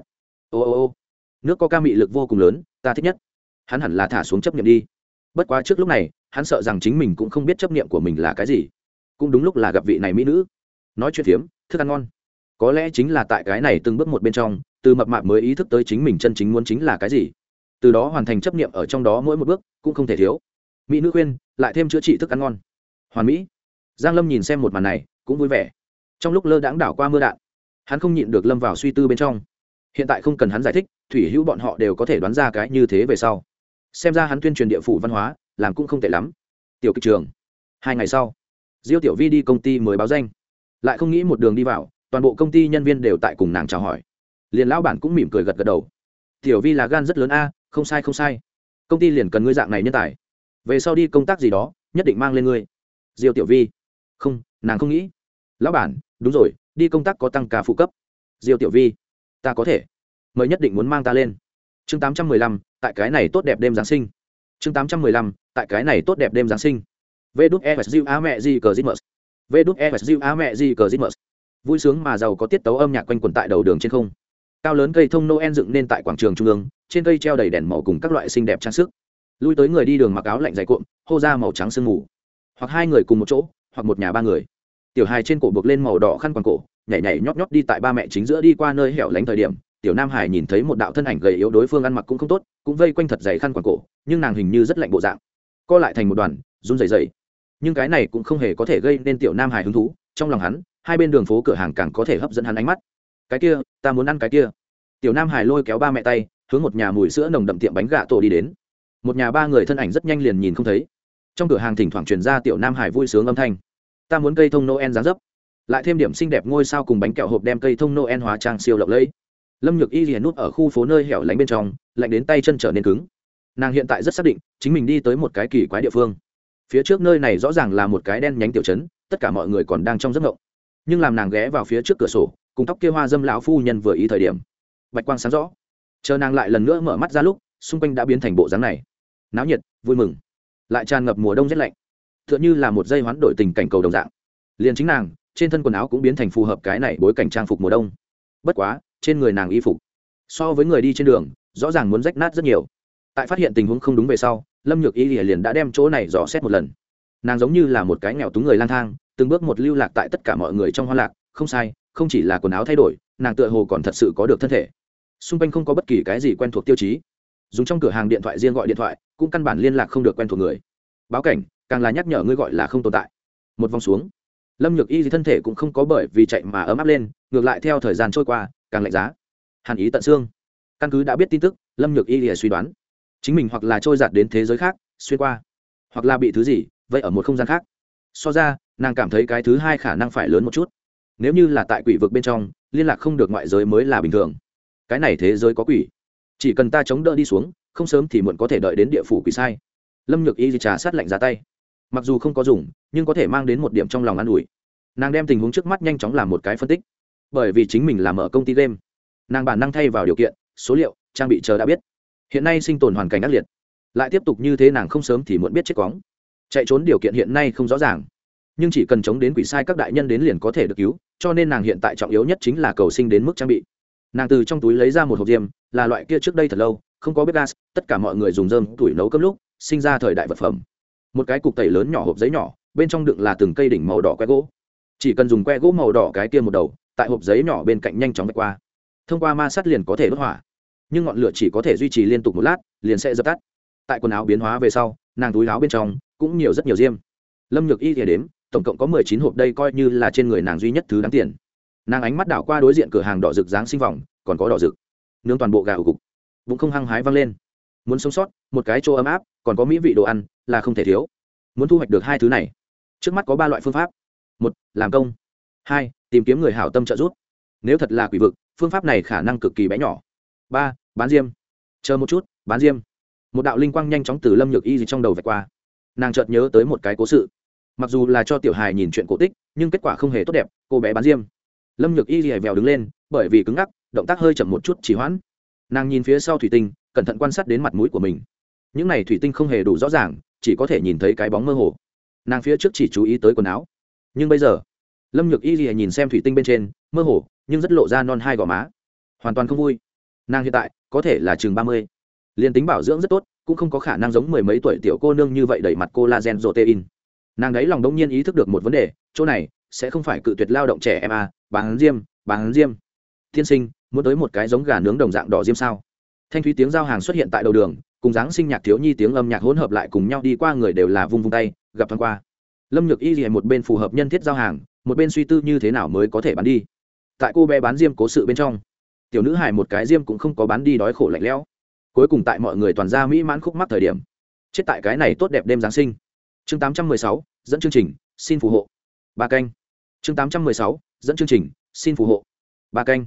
Ô ô ô. Nước có ca mị lực vô cùng lớn, ta thích nhất. Hắn hẳn là thả xuống chấp nghiệm đi. Bất quá trước lúc này, hắn sợ rằng chính mình cũng không biết chấp niệm của mình là cái gì. Cũng đúng lúc là gặp vị này mỹ nữ. Nói chuyện phiếm thức ăn ngon. Có lẽ chính là tại cái này từng bước một bên trong, từ mập mạp mới ý thức tới chính mình chân chính muốn chính là cái gì. Từ đó hoàn thành chấp niệm ở trong đó mỗi một bước, cũng không thể thiếu. Mỹ nữ khuyên, lại thêm chữa trị thức ăn ngon. Hoàn mỹ giang lâm nhìn xem một màn này, cũng vui vẻ. Trong lúc lơ đãng đảo qua mưa đạn, hắn không nhịn được lâm vào suy tư bên trong. Hiện tại không cần hắn giải thích, thủy hữu bọn họ đều có thể đoán ra cái như thế về sau. Xem ra hắn tuyên truyền địa phủ văn hóa, làm cũng không tệ lắm. Tiểu kịch trường, hai ngày sau, diêu tiểu vi đi công ty mới báo danh. Lại không nghĩ một đường đi vào, toàn bộ công ty nhân viên đều tại cùng nàng chào hỏi. Liền lão bản cũng mỉm cười gật gật đầu. Tiểu vi là gan rất lớn a, không sai không sai. Công ty liền cần ngươi dạng này nhân tài. Về sau đi công tác gì đó, nhất định mang lên ngươi. Diêu tiểu vi không, nàng không nghĩ. Lão bản, đúng rồi, đi công tác có tăng ca phụ cấp. Diêu tiểu vi, ta có thể. Mời nhất định muốn mang ta lên. Chương tám trăm mười lăm, tại cái này tốt đẹp đêm giáng sinh. Chương tám trăm mười lăm, tại cái này tốt đẹp đêm giáng sinh. Vê đúc e s a mẹ di cờ zimmer vê đúc e s a mẹ gì cờ zimmer vui sướng mà giàu có tiết tấu âm nhạc quanh quẩn tại đầu đường trên không. Cao lớn cây thông noel dựng nên tại quảng trường trung ương, trên cây treo đầy đèn màu cùng các loại xinh đẹp trang sức. Lui tới người đi đường mặc áo lạnh dày cuộn, hô ra màu trắng sương mù. Hoặc hai người cùng một chỗ hoặc một nhà ba người. Tiểu hài trên cổ buộc lên màu đỏ khăn quàng cổ, nhảy nhảy nhót nhót đi tại ba mẹ chính giữa đi qua nơi hẻo lánh thời điểm, tiểu nam hải nhìn thấy một đạo thân ảnh gầy yếu đối phương ăn mặc cũng không tốt, cũng vây quanh thật dày khăn quàng cổ, nhưng nàng hình như rất lạnh bộ dạng. Co lại thành một đoàn, run rẩy rẩy. Nhưng cái này cũng không hề có thể gây nên tiểu nam hải hứng thú, trong lòng hắn, hai bên đường phố cửa hàng càng có thể hấp dẫn hắn ánh mắt. Cái kia, ta muốn ăn cái kia. Tiểu nam hải lôi kéo ba mẹ tay, hướng một nhà mùi sữa nồng đậm tiệm bánh gà tổ đi đến. Một nhà ba người thân ảnh rất nhanh liền nhìn không thấy trong cửa hàng thỉnh thoảng truyền ra tiểu nam hải vui sướng âm thanh. Ta muốn cây thông noel dáng dấp. Lại thêm điểm xinh đẹp ngôi sao cùng bánh kẹo hộp đem cây thông noel hóa trang siêu lộng lẫy. Lâm nhược y liền nút ở khu phố nơi hẻo lánh bên trong, lạnh đến tay chân trở nên cứng. Nàng hiện tại rất xác định, chính mình đi tới một cái kỳ quái địa phương. Phía trước nơi này rõ ràng là một cái đen nhánh tiểu chấn tất cả mọi người còn đang trong giấc ngộng nhưng làm nàng ghé vào phía trước cửa sổ, cùng tóc kia hoa dâm lão phu nhân vừa ý thời điểm, bạch quang sáng rõ. Chờ nàng lại lần nữa mở mắt ra lúc, xung quanh đã biến thành bộ dáng này. Náo nhiệt, vui mừng lại tràn ngập mùa đông rét lạnh. T h ư ợ n h ư là một dây hoán đổi tình cảnh cầu đồng dạng. Liền chính nàng, trên thân quần áo cũng biến thành phù hợp cái này bối cảnh trang phục mùa đông. Bất quá, trên người nàng y phục, so với người đi trên đường, rõ ràng muốn rách nát rất nhiều. Tại phát hiện tình huống không đúng về sau, lâm nhược y liền đã đem chỗ này dò xét một lần. Nàng giống như là một cái nghèo túng người lang thang, từng bước một lưu lạc tại tất cả mọi người trong hoa lạc, không sai, không chỉ là quần áo thay đổi, nàng tựa hồ còn thật sự có được thân thể. Xung quanh không có bất kỳ cái gì quen thuộc tiêu chí. Dùng trong cửa hàng điện thoại riêng gọi điện thoại cũng căn bản liên lạc không được quen thuộc người. Báo cảnh, càng là nhắc nhở ngươi gọi là không tồn tại. Một vòng xuống, lâm nhược y thì thân thể cũng không có bởi vì chạy mà ấm áp lên, ngược lại theo thời gian trôi qua, càng lạnh giá. Hàn ý tận xương. Căn cứ đã biết tin tức, lâm nhược y thì suy đoán, chính mình hoặc là trôi giạt đến thế giới khác, xuyên qua, hoặc là bị thứ gì vậy ở một không gian khác. So ra, nàng cảm thấy cái thứ hai khả năng phải lớn một chút. Nếu như là tại quỷ vực bên trong, liên lạc không được ngoại giới mới là bình thường. Cái này thế giới có quỷ. Chỉ cần ta chống đỡ đi xuống không sớm thì muộn có thể đợi đến địa phủ quỷ sai. Lâm nhược y trà sát lạnh ra tay. Mặc dù không có dùng, nhưng có thể mang đến một điểm trong lòng an ủi. Nàng đem tình huống trước mắt nhanh chóng làm một cái phân tích. Bởi vì chính mình làm ở công ty game, nàng bản năng thay vào điều kiện, số liệu, trang bị chờ đã biết. Hiện nay sinh tồn hoàn cảnh ác liệt. Lại tiếp tục như thế nàng không sớm thì muộn biết chết quóng. Chạy trốn điều kiện hiện nay không rõ ràng. Nhưng chỉ cần chống đến quỷ sai các đại nhân đến liền có thể được cứu, cho nên nàng hiện tại trọng yếu nhất chính là cầu sinh đến mức trang bị. Nàng từ trong túi lấy ra một hộp diêm, là loại kia trước đây thật lâu không có bếp gas, tất cả mọi người dùng dơm tuổi nấu cơm lúc, sinh ra thời đại vật phẩm. Một cái cục tẩy lớn nhỏ hộp giấy nhỏ, bên trong đựng là từng cây đỉnh màu đỏ que gỗ. Chỉ cần dùng que gỗ màu đỏ cái kia một đầu, tại hộp giấy nhỏ bên cạnh nhanh chóng vạch qua. Thông qua ma sát liền có thể đốt hỏa. Nhưng ngọn lửa chỉ có thể duy trì liên tục một lát, liền sẽ dập tắt. Tại quần áo biến hóa về sau, nàng túi áo bên trong cũng nhiều rất nhiều diêm. Lâm nhược y thì đếm, tổng cộng có mười chín hộp đây coi như là trên người nàng duy nhất thứ đáng tiền. Nàng ánh mắt đảo qua đối diện cửa hàng đỏ rực dáng sinh vòng còn có đỏ rực. Nướng toàn bộ gà ủ cục bụng không hăng hái văng lên. Muốn sống sót, một cái chỗ ấm áp, còn có mỹ vị đồ ăn, là không thể thiếu. Muốn thu hoạch được hai thứ này. Trước mắt có ba loại phương pháp. Một, làm công. Hai, tìm kiếm người hảo tâm trợ giúp. Nếu thật là quỷ vực, phương pháp này khả năng cực kỳ bé nhỏ. Ba, bán diêm. Chờ một chút, bán diêm. Một đạo linh quang nhanh chóng từ lâm nhược y gì trong đầu vạch qua. Nàng chợt nhớ tới một cái cố sự. Mặc dù là cho tiểu hài nhìn chuyện cổ tích, nhưng kết quả không hề tốt đẹp, cô bé bán diêm. Lâm nhược y gì vèo đứng lên, bởi vì cứng ngắc, động tác hơi chậm một chút chỉ hoãn nàng nhìn phía sau thủy tinh, cẩn thận quan sát đến mặt mũi của mình. Những này thủy tinh không hề đủ rõ ràng, chỉ có thể nhìn thấy cái bóng mơ hồ. Nàng phía trước chỉ chú ý tới quần áo. Nhưng bây giờ, lâm nhược y gì nhìn xem thủy tinh bên trên, mơ hồ, nhưng rất lộ ra non hai gò má. Hoàn toàn không vui. Nàng hiện tại, có thể là chừng ba mươi. Liền tính bảo dưỡng rất tốt, cũng không có khả năng giống mười mấy tuổi tiểu cô nương như vậy đẩy mặt cô la gen protein. Nàng ấy lòng đông nhiên ý thức được một vấn đề, chỗ này, sẽ không phải cự tuyệt lao động trẻ em à bán diêm bán diêm tiên sinh muốn tới một cái giống gà nướng đồng dạng đỏ diêm sao? Thanh thúy tiếng giao hàng xuất hiện tại đầu đường cùng dáng sinh nhạc thiếu nhi tiếng âm nhạc hỗn hợp lại cùng nhau đi qua người đều là vung vung tay gặp thoáng qua. Lâm nhược y liền một bên phù hợp nhân thiết giao hàng một bên suy tư như thế nào mới có thể bán đi. Tại cô bé bán diêm cố sự bên trong tiểu nữ hải một cái diêm cũng không có bán đi đói khổ lạnh lẽo. Cuối cùng tại mọi người toàn ra mỹ mãn khúc mắc thời điểm chết tại cái này tốt đẹp đêm giáng sinh. Chương 816, dẫn chương trình xin phù hộ. Ba canh. Chương 816, dẫn chương trình xin phù hộ. Ba canh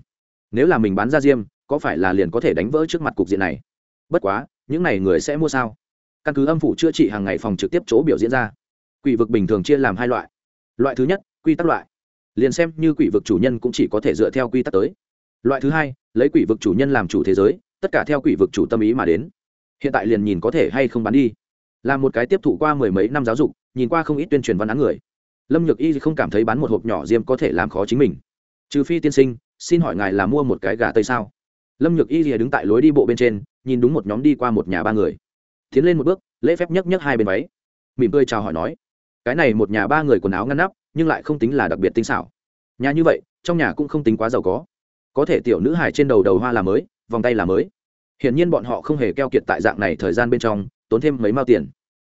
nếu là mình bán ra diêm, có phải là liền có thể đánh vỡ trước mặt cục diện này? Bất quá, những n à y người sẽ mua sao? Căn cứ âm phủ chữa trị hàng ngày phòng trực tiếp chỗ biểu diễn ra. Quỷ vực bình thường chia làm hai loại. Loại thứ nhất, quy tắc loại. Liền xem như quỷ vực chủ nhân cũng chỉ có thể dựa theo quy tắc tới. Loại thứ hai, lấy quỷ vực chủ nhân làm chủ thế giới, tất cả theo quỷ vực chủ tâm ý mà đến. Hiện tại liền nhìn có thể hay không bán đi. Là một cái tiếp thụ qua mười mấy năm giáo dục, nhìn qua không ít tuyên truyền văn án người. Lâm nhược y không cảm thấy bán một hộp nhỏ diêm có thể làm khó chính mình. Trừ phi tiên sinh xin hỏi ngài là mua một cái gà tây sao? Lâm nhược y rìa đứng tại lối đi bộ bên trên, nhìn đúng một nhóm đi qua một nhà ba người. Tiến lên một bước, lễ phép nhấc nhấc hai bên váy. Mỉm cười chào hỏi nói, cái này một nhà ba người quần áo ngăn nắp, nhưng lại không tính là đặc biệt tinh xảo. Nhà như vậy, trong nhà cũng không tính quá giàu có. Có thể tiểu nữ hài trên đầu đầu hoa là mới, vòng tay là mới. Hiển nhiên bọn họ không hề keo kiệt tại dạng này thời gian bên trong, tốn thêm mấy mao tiền.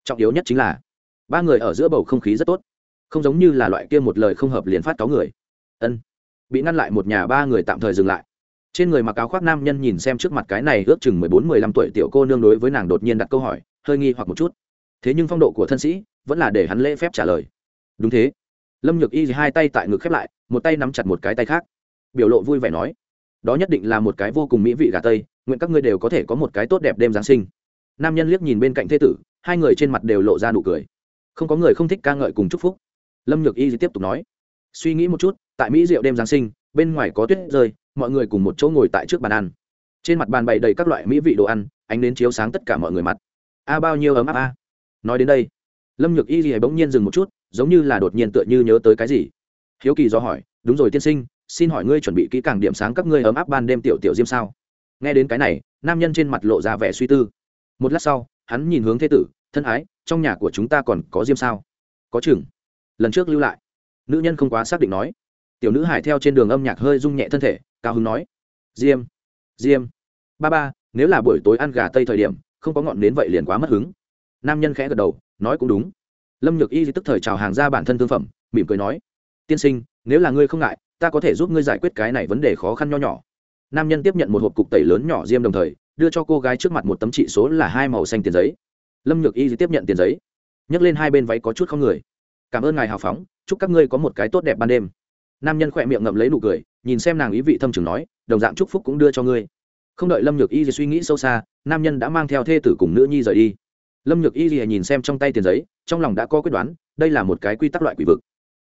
Trọng yếu nhất chính là, ba người ở giữa bầu không khí rất tốt. Không giống như là loại kia một lời không hợp liền phát cáo người. Ân bị ngăn lại một nhà ba người tạm thời dừng lại. Trên người mặc áo khoác nam nhân nhìn xem trước mặt cái này ước chừng mười bốn, mười lăm tuổi tiểu cô nương đối với nàng đột nhiên đặt câu hỏi, hơi nghi hoặc một chút. Thế nhưng phong độ của thân sĩ vẫn là để hắn lễ phép trả lời. Đúng thế. Lâm nhược y hai tay tại ngực khép lại, một tay nắm chặt một cái tay khác. Biểu lộ vui vẻ nói, đó nhất định là một cái vô cùng mỹ vị gà tây, nguyện các ngươi đều có thể có một cái tốt đẹp đêm giáng sinh. Nam nhân liếc nhìn bên cạnh thế tử, hai người trên mặt đều lộ ra nụ cười. Không có người không thích ca ngợi cùng chúc phúc. Lâm nhược y tiếp tục nói, suy nghĩ một chút tại mỹ rượu đêm giáng sinh, bên ngoài có tuyết rơi, mọi người cùng một chỗ ngồi tại trước bàn ăn. Trên mặt bàn bày đầy các loại mỹ vị đồ ăn, ánh đến chiếu sáng tất cả mọi người mặt. A, bao nhiêu ấm áp a. Nói đến đây, lâm nhược y gì bỗng nhiên dừng một chút, giống như là đột nhiên tựa như nhớ tới cái gì. Hiếu kỳ do hỏi, đúng rồi tiên sinh, xin hỏi ngươi chuẩn bị kỹ càng điểm sáng các ngươi ấm áp ban đêm tiểu tiểu diêm sao? Nghe đến cái này, nam nhân trên mặt lộ ra vẻ suy tư. Một lát sau, hắn nhìn hướng thế tử, thân ái, trong nhà của chúng ta còn có diêm sao? Có chừng. Lần trước lưu lại. Nữ nhân không quá xác định nói tiểu nữ hải theo trên đường âm nhạc hơi rung nhẹ thân thể, cao hứng nói, diêm diêm, ba ba, nếu là buổi tối ăn gà tây thời điểm, không có ngọn nến vậy liền quá mất hứng. Nam nhân khẽ gật đầu, nói cũng đúng. Lâm nhược y tức thời chào hàng ra bản thân thương phẩm, mỉm cười nói, tiên sinh, nếu là ngươi không ngại, ta có thể giúp ngươi giải quyết cái này vấn đề khó khăn nho nhỏ. Nam nhân tiếp nhận một hộp cục tẩy lớn nhỏ diêm đồng thời, đưa cho cô gái trước mặt một tấm trị số là hai màu xanh tiền giấy. Lâm nhược y tiếp nhận tiền giấy, nhấc lên hai bên váy có chút không người. Cảm ơn ngài hào phóng, chúc các ngươi có một cái tốt đẹp ban đêm nam nhân khỏe miệng ngậm lấy nụ cười, nhìn xem nàng ý vị thâm trường nói, đồng dạng chúc phúc cũng đưa cho ngươi. Không đợi lâm nhược y suy nghĩ sâu xa, nam nhân đã mang theo thê tử cùng nữ nhi rời đi. Lâm nhược y lìa nhìn xem trong tay tiền giấy, trong lòng đã có quyết đoán, đây là một cái quy tắc loại quỷ vực.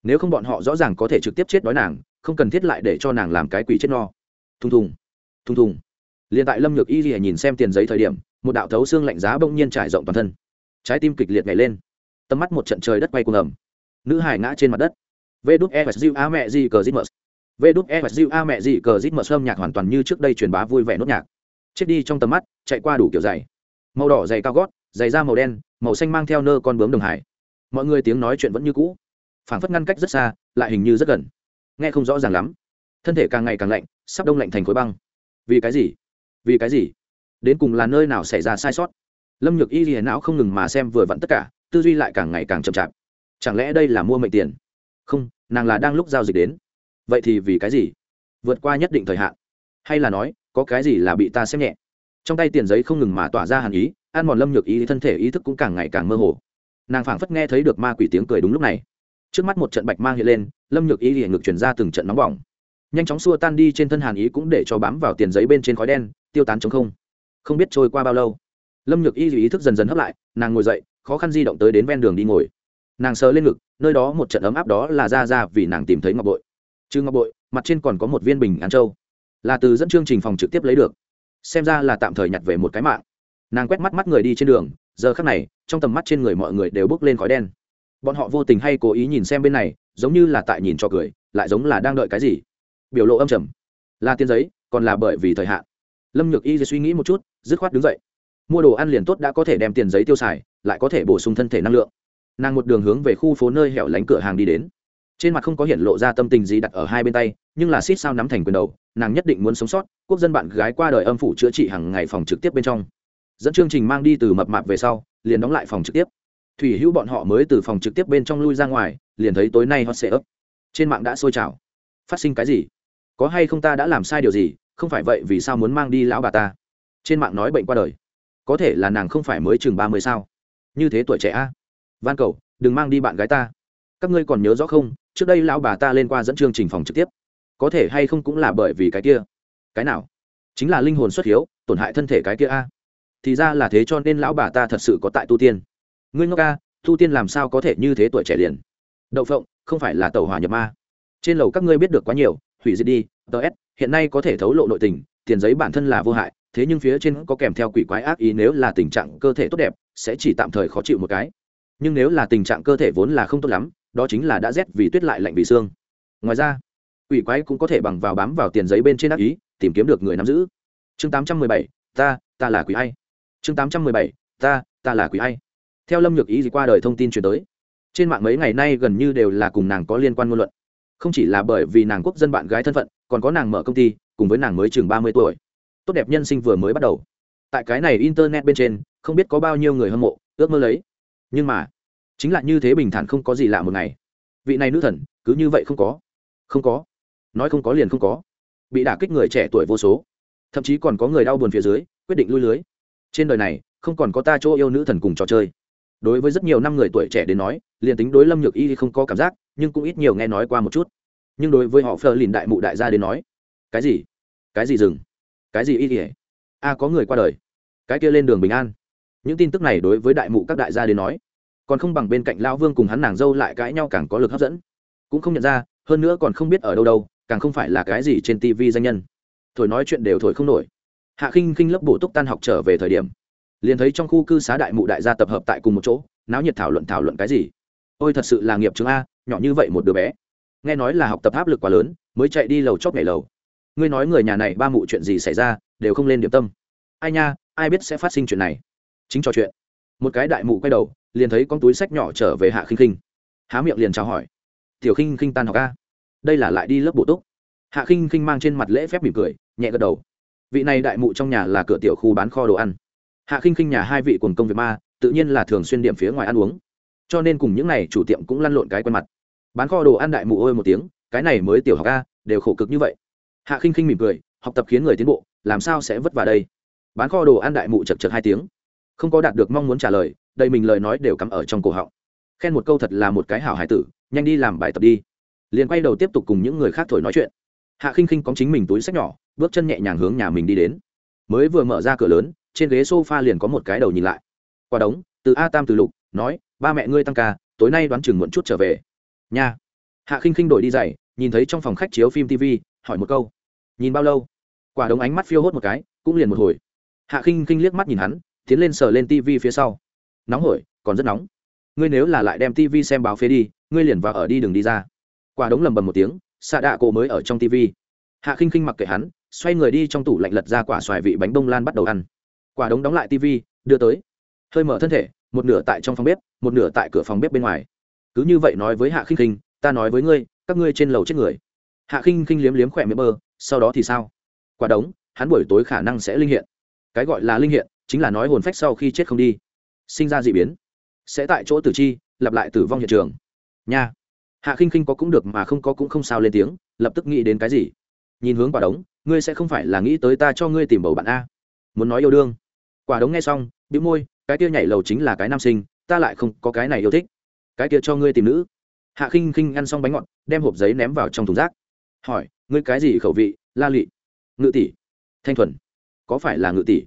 Nếu không bọn họ rõ ràng có thể trực tiếp chết đói nàng, không cần thiết lại để cho nàng làm cái quỷ chết no. Thùng thùng thùng thùng. Liền tại lâm nhược y lìa nhìn xem tiền giấy thời điểm, một đạo thấu xương lạnh giá bỗng nhiên trải rộng toàn thân. Trái tim kịch liệt nhảy lên. Tầm mắt một trận trời đất quay cuồng ầm. Nữ hải ngã trên mặt đất vê đúc e s a mẹ gì cờ zit mờ vê đúc e s a mẹ gì cờ zit mờ âm nhạc hoàn toàn như trước đây truyền bá vui vẻ nốt nhạc. Chết đi trong tầm mắt, chạy qua đủ kiểu dày màu đỏ dày cao gót dày da màu đen, màu xanh mang theo nơ con bướm đồng hải. Mọi người tiếng nói chuyện vẫn như cũ. Phảng phất ngăn cách rất xa, lại hình như rất gần. Nghe không rõ ràng lắm. Thân thể càng ngày càng lạnh, sắp đông lạnh thành khối băng. Vì cái gì? Vì cái gì? Đến cùng là nơi nào xảy ra sai sót? Lâm nhược y hiền não không ngừng mà xem vừa vặn tất cả, tư duy lại càng ngày càng chậm chạp. Chẳng lẽ đây là mua mệnh tiền? Không nàng là đang lúc giao dịch đến. Vậy thì vì cái gì? Vượt qua nhất định thời hạn. Hay là nói, có cái gì là bị ta xem nhẹ? Trong tay tiền giấy không ngừng mà tỏa ra hàn ý ăn mòn lâm nhược ý thân thể ý thức cũng càng ngày càng mơ hồ. Nàng phảng phất nghe thấy được ma quỷ tiếng cười đúng lúc này. Trước mắt một trận bạch mang hiện lên, lâm nhược ý liền ngực chuyển ra từng trận nóng bỏng. Nhanh chóng xua tan đi trên thân hàn ý cũng để cho bám vào tiền giấy bên trên khói đen, tiêu tán chống không. Không biết trôi qua bao lâu, lâm nhược y ý thức dần dần hấp lại, nàng ngồi dậy, khó khăn di động tới đến ven đường đi ngồi nàng sờ lên ngực, nơi đó một trận ấm áp đó là ra ra vì nàng tìm thấy ngọc bội. Chứ ngọc bội, mặt trên còn có một viên bình an châu là từ dẫn chương trình phòng trực tiếp lấy được. Xem ra là tạm thời nhặt về một cái mạng. Nàng quét mắt mắt người đi trên đường, giờ khắc này, trong tầm mắt trên người mọi người đều bước lên khói đen. Bọn họ vô tình hay cố ý nhìn xem bên này, giống như là tại nhìn cho cười, lại giống là đang đợi cái gì. Biểu lộ âm trầm. Là tiền giấy, còn là bởi vì thời hạn. Lâm nhược y suy nghĩ một chút, dứt khoát đứng dậy. Mua đồ ăn liền tốt đã có thể đem tiền giấy tiêu xài, lại có thể bổ sung thân thể năng lượng nàng một đường hướng về khu phố nơi hẻo lánh cửa hàng đi đến. Trên mặt không có hiện lộ ra tâm tình gì đặt ở hai bên tay, nhưng là xít sao nắm thành quyền đầu, nàng nhất định muốn sống sót, quốc dân bạn gái qua đời âm phủ chữa trị hàng ngày phòng trực tiếp bên trong. Dẫn chương trình mang đi từ mập mạp về sau, liền đóng lại phòng trực tiếp. Thủy hữu bọn họ mới từ phòng trực tiếp bên trong lui ra ngoài, liền thấy tối nay hot sẽ ấp trên mạng đã sôi trào. Phát sinh cái gì? Có hay không ta đã làm sai điều gì? Không phải vậy, vì sao muốn mang đi lão bà ta? Trên mạng nói bệnh qua đời. Có thể là nàng không phải mới chừng ba mươi sao? Như thế tuổi trẻ a van cầu đừng mang đi bạn gái ta. Các ngươi còn nhớ rõ không? Trước đây lão bà ta lên qua dẫn chương trình phòng trực tiếp. Có thể hay không cũng là bởi vì cái kia. Cái nào? Chính là linh hồn xuất hiếu tổn hại thân thể cái kia a. Thì ra là thế cho nên lão bà ta thật sự có tại tu tiên. Ngươi ngốc Ca, tu tiên làm sao có thể như thế tuổi trẻ liền? Đậu phộng không phải là tàu hỏa nhập ma. Trên lầu các ngươi biết được quá nhiều hủy diệt đi ts hiện nay có thể thấu lộ nội tình tiền giấy bản thân là vô hại thế nhưng phía trên có kèm theo quỷ quái ác ý nếu là tình trạng cơ thể tốt đẹp sẽ chỉ tạm thời khó chịu một cái nhưng nếu là tình trạng cơ thể vốn là không tốt lắm đó chính là đã rét vì tuyết lại lạnh vì xương. Ngoài ra quỷ quái cũng có thể bằng vào bám vào tiền giấy bên trên đắc ý tìm kiếm được người nắm giữ. Chương 817, ta ta là quỷ ai? Chương 817, ta ta là quỷ ai? Theo lâm nhược ý gì qua đời thông tin truyền tới trên mạng mấy ngày nay gần như đều là cùng nàng có liên quan ngôn luận. Không chỉ là bởi vì nàng quốc dân bạn gái thân phận còn có nàng mở công ty cùng với nàng mới chừng ba mươi tuổi. Tốt đẹp nhân sinh vừa mới bắt đầu. Tại cái này internet bên trên không biết có bao nhiêu người hâm mộ ước mơ lấy nhưng mà, chính là như thế bình thản không có gì lạ một ngày. Vị này nữ thần, cứ như vậy không có. Không có. Nói không có liền không có. Bị đả kích người trẻ tuổi vô số. Thậm chí còn có người đau buồn phía dưới, quyết định lui lưới. Trên đời này, không còn có ta chỗ yêu nữ thần cùng trò chơi. Đối với rất nhiều năm người tuổi trẻ đến nói, liền tính đối lâm nhược y không có cảm giác, nhưng cũng ít nhiều nghe nói qua một chút. Nhưng đối với họ phờ lìn đại mụ đại gia đến nói, cái gì? Cái gì dừng? Cái gì y kỉa a, có người qua đời. Cái kia lên đường bình an. Những tin tức này đối với đại mụ các đại gia đến nói còn không bằng bên cạnh lão vương cùng hắn nàng dâu lại cãi nhau càng có lực hấp dẫn. Cũng không nhận ra, hơn nữa còn không biết ở đâu đâu, càng không phải là cái gì trên tv danh nhân. Thổi nói chuyện đều thổi không nổi. Hạ khinh khinh lớp bổ túc tan học trở về thời điểm, liền thấy trong khu cư xá đại mụ đại gia tập hợp tại cùng một chỗ, náo nhiệt thảo luận thảo luận cái gì? Ôi, thật sự là nghiệp chứng a, nhỏ như vậy một đứa bé. Nghe nói là học tập áp lực quá lớn, mới chạy đi lầu chót nhảy lầu. Ngươi nói người nhà này ba mụ chuyện gì xảy ra, đều không lên điểm tâm. Ai nha, ai biết sẽ phát sinh chuyện này? Chính trò chuyện. Một cái đại mụ quay đầu liền thấy con túi sách nhỏ trở về hạ khinh khinh. Há miệng liền chào hỏi. Tiểu khinh khinh tan học ca đây là lại đi lớp bộ túc. Hạ khinh khinh mang trên mặt lễ phép mỉm cười, nhẹ gật đầu. Vị này đại mụ trong nhà là cửa tiểu khu bán kho đồ ăn. Hạ khinh khinh nhà hai vị cùng công việc ma, tự nhiên là thường xuyên điểm phía ngoài ăn uống. Cho nên cùng những n à y chủ tiệm cũng lăn lộn cái quen mặt. Bán kho đồ ăn đại mụ ôi một tiếng, cái này mới tiểu học ca đều khổ cực như vậy. Hạ khinh khinh mỉm cười, học tập khiến người tiến bộ, làm sao sẽ vất vả đây? Bán kho đồ ăn đại mụ chật chật hai tiếng. Không có đạt được mong muốn trả lời đây mình lời nói đều cắm ở trong cổ họng. Khen một câu thật là một cái hảo hải tử, nhanh đi làm bài tập đi. Liền quay đầu tiếp tục cùng những người khác thổi nói chuyện. Hạ khinh khinh có chính mình túi sách nhỏ, bước chân nhẹ nhàng hướng nhà mình đi đến. Mới vừa mở ra cửa lớn, trên ghế s o f a liền có một cái đầu nhìn lại. Quả đống, từ a tam từ lục, nói, ba mẹ ngươi tăng ca, tối nay đoán chừng muộn chút trở về. Nha. Hạ khinh khinh đổi đi giày, nhìn thấy trong phòng khách chiếu phim tv hỏi một câu. Nhìn bao lâu? Quả đống ánh mắt phiêu hốt một cái, cũng liền một hồi. Hạ khinh khinh liếc mắt nhìn hắn, tiến lên sờ lên tv phía sau nóng hổi, còn rất nóng. Ngươi nếu là lại đem tv xem báo phế đi, ngươi liền vào ở đi đừng đi ra. Quả đống lầm bầm một tiếng, xạ đạ cổ mới ở trong tv hạ khinh khinh mặc kệ hắn, xoay người đi trong tủ lạnh lật ra quả xoài vị bánh bông lan bắt đầu ăn. Quả đống đóng lại tv đưa tới. Hơi mở thân thể, một nửa tại trong phòng bếp, một nửa tại cửa phòng bếp bên ngoài. Cứ như vậy nói với hạ khinh khinh, ta nói với ngươi, các ngươi trên lầu chết người. Hạ khinh khinh liếm liếm khỏe miệng bơ, sau đó thì sao? Quả đống, hắn buổi tối khả năng sẽ linh hiện. Cái gọi là linh hiện, chính là nói hồn phách sau khi chết không đi sinh ra d ị biến, sẽ tại chỗ tử chi, lặp lại tử vong hiện trường. Nha. Hạ khinh khinh có cũng được mà không có cũng không sao lên tiếng, lập tức nghĩ đến cái gì? Nhìn hướng quả đống, ngươi sẽ không phải là nghĩ tới ta cho ngươi tìm bầu bạn a. Muốn nói yêu đương. Quả đống nghe xong bị môi, cái kia nhảy lầu chính là cái nam sinh, ta lại không có cái này yêu thích. Cái kia cho ngươi tìm nữ. Hạ khinh khinh ăn xong bánh ngọt, đem hộp giấy ném vào trong thùng rác. Hỏi, ngươi cái gì khẩu vị? La lị. Ngự tỷ. Thanh thuần. Có phải là ngự tỷ?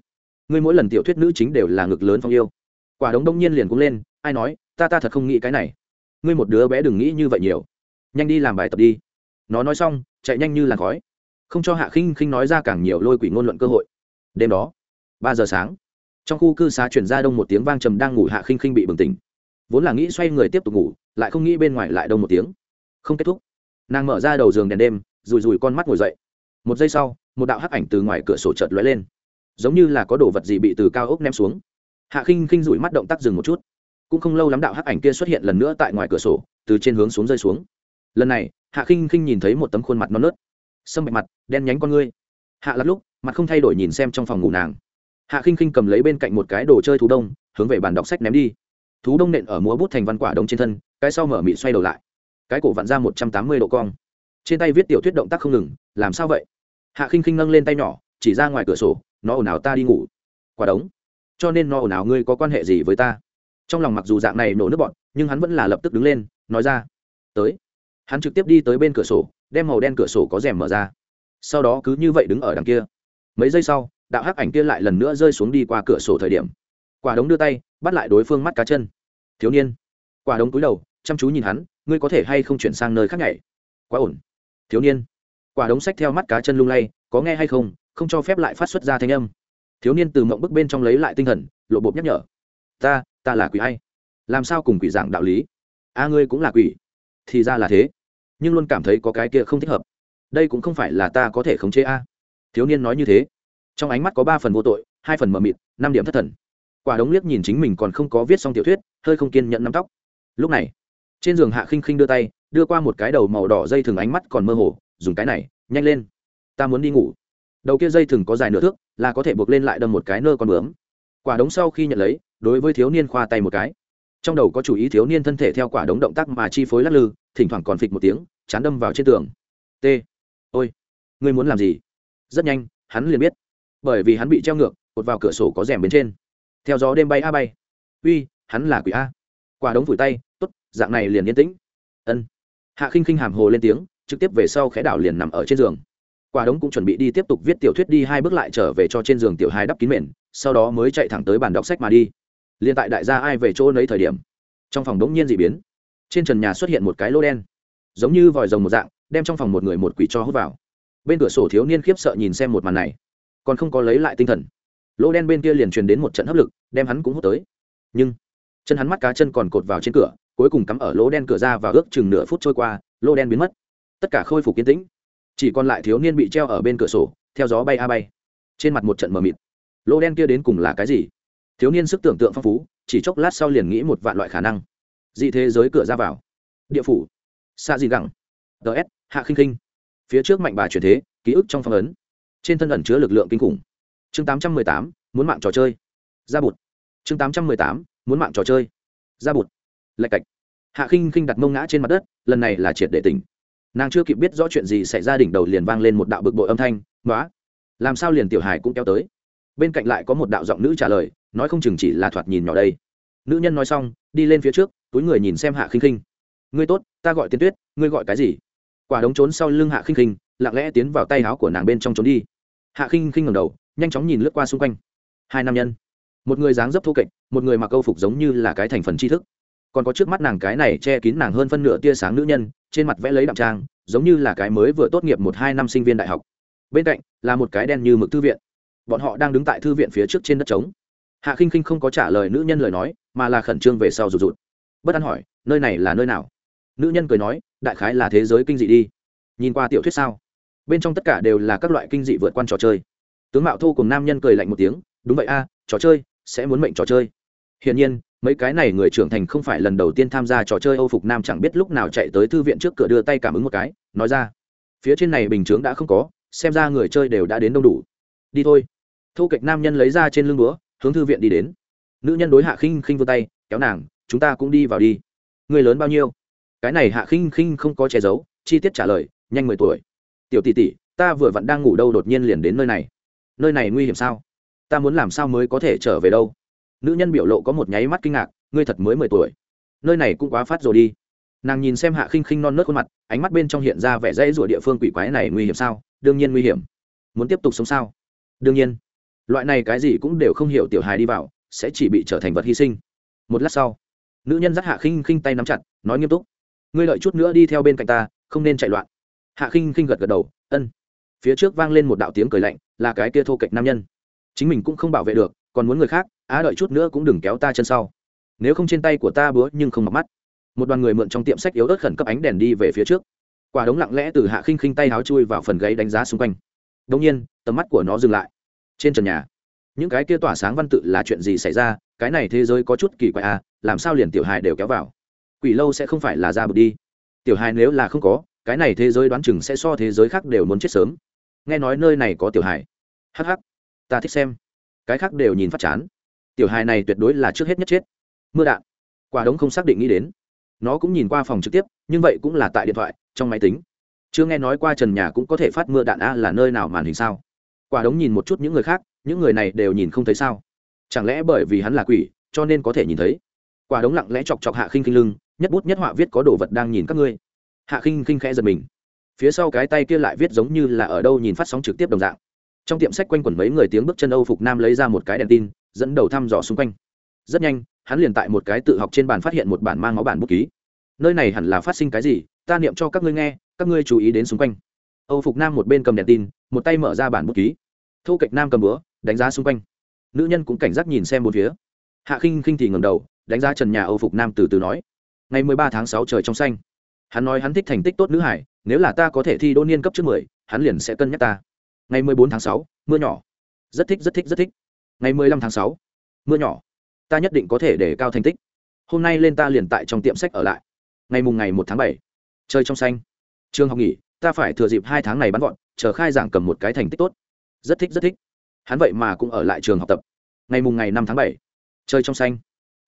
Ngươi mỗi lần tiểu thuyết nữ chính đều là ngực lớn phong yêu quả đống đông nhiên liền cũng lên, ai nói, ta ta thật không nghĩ cái này. Ngươi một đứa bé đừng nghĩ như vậy nhiều. Nhanh đi làm bài tập đi. Nó nói xong, chạy nhanh như làn khói. Không cho hạ khinh khinh nói ra càng nhiều lôi quỷ ngôn luận cơ hội. Đêm đó, ba giờ sáng, trong khu cư xá chuyển ra đông một tiếng vang trầm đang ngủ hạ khinh khinh bị bừng tỉnh. Vốn là nghĩ xoay người tiếp tục ngủ, lại không nghĩ bên ngoài lại đông một tiếng. Không kết thúc. Nàng mở ra đầu giường đèn đêm, rùi rùi con mắt ngồi dậy. Một giây sau, một đạo hắc ảnh từ ngoài cửa sổ chợt lóe lên. Giống như là có đồ vật gì bị từ cao ốc ném xuống hạ khinh khinh rủi mắt động tác dừng một chút. Cũng không lâu lắm đạo hắc ảnh kia xuất hiện lần nữa tại ngoài cửa sổ, từ trên hướng xuống rơi xuống. Lần này, hạ khinh khinh nhìn thấy một tấm khuôn mặt non nớt. Sâm bạch mặt, đen nhánh con ngươi. Hạ lát lúc, mặt không thay đổi nhìn xem trong phòng ngủ nàng. Hạ khinh khinh cầm lấy bên cạnh một cái đồ chơi thú đông, hướng về bàn đọc sách ném đi. Thú đông nện ở múa bút thành văn quả đống trên thân, cái sau mở mị xoay đầu lại. Cái cổ vặn ra một trăm tám mươi độ cong. Trên tay viết tiểu thuyết động tác không ngừng, làm sao vậy? Hạ khinh khinh nâng lên tay nhỏ, chỉ ra ngoài cửa sổ, nó ồn ào ta đi ngủ. Quả đống cho nên nó ồn ào, ngươi có quan hệ gì với ta? Trong lòng mặc dù dạng này nổ nước bọn, nhưng hắn vẫn là lập tức đứng lên, nói ra, tới. Hắn trực tiếp đi tới bên cửa sổ, đem màu đen cửa sổ có rèm mở ra. Sau đó cứ như vậy đứng ở đằng kia. Mấy giây sau, đạo hắc ảnh kia lại lần nữa rơi xuống đi qua cửa sổ thời điểm. Quả đống đưa tay, bắt lại đối phương mắt cá chân. Thiếu niên. Quả đống cúi đầu, chăm chú nhìn hắn, ngươi có thể hay không chuyển sang nơi khác nhảy? Quá ổn. Thiếu niên. Quả đống sách theo mắt cá chân lung lay, có nghe hay không? Không cho phép lại phát xuất ra thanh âm thiếu niên từ mộng bức bên trong lấy lại tinh thần, lộ bộp nhắc nhở. Ta ta là quỷ hay làm sao cùng quỷ giảng đạo lý? A ngươi cũng là quỷ. Thì ra là thế, nhưng luôn cảm thấy có cái kia không thích hợp. Đây cũng không phải là ta có thể khống chế a. Thiếu niên nói như thế. Trong ánh mắt có ba phần vô tội, hai phần mờ mịt, năm điểm thất thần. Quả đống liếc nhìn chính mình còn không có viết xong tiểu thuyết, hơi không kiên nhận nắm tóc. Lúc này, trên giường hạ khinh khinh đưa tay, đưa qua một cái đầu màu đỏ dây thừng ánh mắt còn mơ hồ, dùng cái này, nhanh lên, ta muốn đi ngủ đầu kia dây thừng có dài nửa thước, là có thể buộc lên lại đâm một cái nơ con bướm. Quả đống sau khi nhận lấy, đối với thiếu niên khoa tay một cái. Trong đầu có chủ ý thiếu niên thân thể theo quả đống động tác mà chi phối lắc lư, thỉnh thoảng còn phịch một tiếng, chán đâm vào trên tường. T. Ôi, ngươi muốn làm gì? Rất nhanh, hắn liền biết. Bởi vì hắn bị treo ngược, cột vào cửa sổ có rèm bên trên. Theo gió đêm bay a bay. Uy, hắn là quỷ a. Quả đống vùi tay t ố t dạng này liền yên tĩnh. Ân. Hạ khinh khinh hàm hồ lên tiếng, trực tiếp về sau khẽ đảo liền nằm ở trên giường quả đống cũng chuẩn bị đi tiếp tục viết tiểu thuyết đi, hai bước lại trở về cho trên giường tiểu hai đắp kín mền, sau đó mới chạy thẳng tới bàn đọc sách mà đi. Liền tại đại gia ai về chỗ nấy thời điểm, trong phòng đống nhiên d ị biến. Trên trần nhà xuất hiện một cái lô đen, giống như vòi rồng một dạng, đem trong phòng một người một quỷ cho hút vào. Bên cửa sổ thiếu niên khiếp sợ nhìn xem một màn này, còn không có lấy lại tinh thần. Lỗ đen bên kia liền truyền đến một trận hấp lực, đem hắn cũng hút tới. Nhưng, chân hắn mắt cá chân còn cột vào trên cửa, cuối cùng cắm ở lỗ đen cửa ra và ước chừng nửa phút trôi qua lỗ đen biến mất. Tất cả khôi phục kiến tĩnh chỉ còn lại thiếu niên bị treo ở bên cửa sổ, theo gió bay a bay. Trên mặt một trận mờ mịt. Lô đen kia đến cùng là cái gì? Thiếu niên sức tưởng tượng phong phú, chỉ chốc lát sau liền nghĩ một vạn loại khả năng. Dị thế giới cửa ra vào. Địa phủ. Xa dị gẳng. Ts hạ khinh khinh. Phía trước mạnh bà chuyển thế, ký ức trong phong ấn. Trên thân ẩn chứa lực lượng kinh khủng. Chương tám trăm mười tám, muốn mạng trò chơi. Ra bụt. Chương tám trăm mười tám, muốn mạng trò chơi. Ra bụt. Lạch cạch. Hạ khinh khinh đặt mông ngã trên mặt đất, lần này là triệt để tỉnh nàng chưa kịp biết rõ chuyện gì xảy ra, đỉnh đầu liền vang lên một đạo bực bội âm thanh nói làm sao liền tiểu hải cũng kéo tới? Bên cạnh lại có một đạo giọng nữ trả lời, nói không chừng chỉ là thoạt nhìn nhỏ đây. Nữ nhân nói xong, đi lên phía trước, túi người nhìn xem hạ khinh khinh. Ngươi tốt, ta gọi tiên tuyết, ngươi gọi cái gì? Quả đống trốn sau lưng hạ khinh khinh, lặng lẽ tiến vào tay áo của nàng bên trong trốn đi. Hạ khinh khinh ngầm đầu, nhanh chóng nhìn lướt qua xung quanh. Hai nam nhân, một người dáng dấp thô kệch, một người mặc câu phục giống như là cái thành phần tri thức còn có trước mắt nàng cái này che kín nàng hơn phân nửa tia sáng nữ nhân, trên mặt vẽ lấy đạm trang, giống như là cái mới vừa tốt nghiệp một hai năm sinh viên đại học. Bên cạnh, là một cái đen như mực thư viện. Bọn họ đang đứng tại thư viện phía trước trên đất trống. Hạ khinh khinh không có trả lời nữ nhân lời nói, mà là khẩn trương về sau rụt rụt. Bất an hỏi, nơi này là nơi nào? Nữ nhân cười nói, đại khái là thế giới kinh dị đi. Nhìn qua tiểu thuyết sao? Bên trong tất cả đều là các loại kinh dị vượt qua trò chơi. Tướng mạo thô cùng nam nhân cười lạnh một tiếng, đúng vậy a, trò chơi, sẽ muốn mệnh trò chơi. Hiển nhiên mấy cái này người trưởng thành không phải lần đầu tiên tham gia trò chơi âu phục nam chẳng biết lúc nào chạy tới thư viện trước cửa đưa tay cảm ứng một cái, nói ra, phía trên này bình chướng đã không có, xem ra người chơi đều đã đến đông đủ. Đi thôi. Thu kịch nam nhân lấy ra trên lưng búa, hướng thư viện đi đến. Nữ nhân đối hạ khinh khinh vươn tay, kéo nàng, chúng ta cũng đi vào đi. Người lớn bao nhiêu? Cái này hạ khinh khinh không có che giấu, chi tiết trả lời, nhanh mười tuổi. Tiểu tỷ tỷ, ta vừa vặn đang ngủ đâu đột nhiên liền đến nơi này. Nơi này nguy hiểm sao? Ta muốn làm sao mới có thể trở về đâu? Nữ nhân biểu lộ có một nháy mắt kinh ngạc, ngươi thật mới mười tuổi. Nơi này cũng quá phát rồi đi. Nàng nhìn xem hạ khinh khinh non nớt khuôn mặt, ánh mắt bên trong hiện ra vẻ dãy rủa địa phương quỷ quái này nguy hiểm sao? Đương nhiên nguy hiểm. Muốn tiếp tục sống sao? Đương nhiên. Loại này cái gì cũng đều không hiểu tiểu hài đi vào, sẽ chỉ bị trở thành vật hy sinh. Một lát sau, nữ nhân dắt hạ khinh khinh tay nắm chặt, nói nghiêm túc, ngươi lợi chút nữa đi theo bên cạnh ta, không nên chạy loạn. Hạ khinh khinh gật gật đầu, ân. Phía trước vang lên một đạo tiếng cười lạnh, là cái kia thô kệch nam nhân. Chính mình cũng không bảo vệ được còn muốn người khác, á đợi chút nữa cũng đừng kéo ta chân sau. Nếu không trên tay của ta búa nhưng không mặc mắt. Một đoàn người mượn trong tiệm sách yếu ớt khẩn cấp ánh đèn đi về phía trước. Quả đống lặng lẽ từ hạ khinh khinh tay háo chui vào phần gáy đánh giá xung quanh. Đông nhiên, tầm mắt của nó dừng lại. Trên trần nhà, những cái kia tỏa sáng văn tự là chuyện gì xảy ra? Cái này thế giới có chút kỳ quái à làm sao liền tiểu hài đều kéo vào? Quỷ lâu sẽ không phải là ra bực đi. Tiểu hài nếu là không có, cái này thế giới đoán chừng sẽ so thế giới khác đều muốn chết sớm. Nghe nói nơi này có tiểu hài. Hh ta thích xem cái khác đều nhìn phát chán. Tiểu hài này tuyệt đối là trước hết nhất chết. Mưa đạn. Quả đống không xác định nghĩ đến. Nó cũng nhìn qua phòng trực tiếp, nhưng vậy cũng là tại điện thoại, trong máy tính. Chưa nghe nói qua trần nhà cũng có thể phát mưa đạn a là nơi nào màn hình sao? Quả đống nhìn một chút những người khác, những người này đều nhìn không thấy sao? Chẳng lẽ bởi vì hắn là quỷ, cho nên có thể nhìn thấy? Quả đống lặng lẽ chọc chọc hạ khinh khinh lưng, nhất bút nhất họa viết có đồ vật đang nhìn các ngươi. Hạ khinh khinh khẽ giật mình. Phía sau cái tay kia lại viết giống như là ở đâu nhìn phát sóng trực tiếp đồng dạng trong tiệm sách quanh quẩn mấy người tiếng bước chân âu phục nam lấy ra một cái đèn tin, dẫn đầu thăm dò xung quanh. Rất nhanh, hắn liền tại một cái tự học trên bàn phát hiện một bản mang máu bản bút ký. Nơi này hẳn là phát sinh cái gì? Ta niệm cho các ngươi nghe, các ngươi chú ý đến xung quanh. Âu phục nam một bên cầm đèn tin, một tay mở ra bản bút ký. Thu kịch nam cầm búa, đánh giá xung quanh. Nữ nhân cũng cảnh giác nhìn xem một phía. Hạ khinh khinh thì ngầm đầu, đánh giá trần nhà âu phục nam từ từ nói. Ngày mười ba tháng sáu trời trong xanh. Hắn nói hắn thích thành tích tốt nữ hải, nếu là ta có thể thi đỗ niên cấp trước mười, hắn liền sẽ cân nhắc ta ngày mười bốn tháng sáu, mưa nhỏ. Rất thích rất thích rất thích. Ngày mười lăm tháng sáu, mưa nhỏ. Ta nhất định có thể để cao thành tích. Hôm nay lên ta liền tại trong tiệm sách ở lại. Ngày mùng ngày một tháng bảy chơi trong xanh. Trường học nghỉ, ta phải thừa dịp hai tháng này bắn gọn, chờ khai giảng cầm một cái thành tích tốt. Rất thích rất thích. Hắn vậy mà cũng ở lại trường học tập. Ngày mùng ngày năm tháng bảy chơi trong xanh.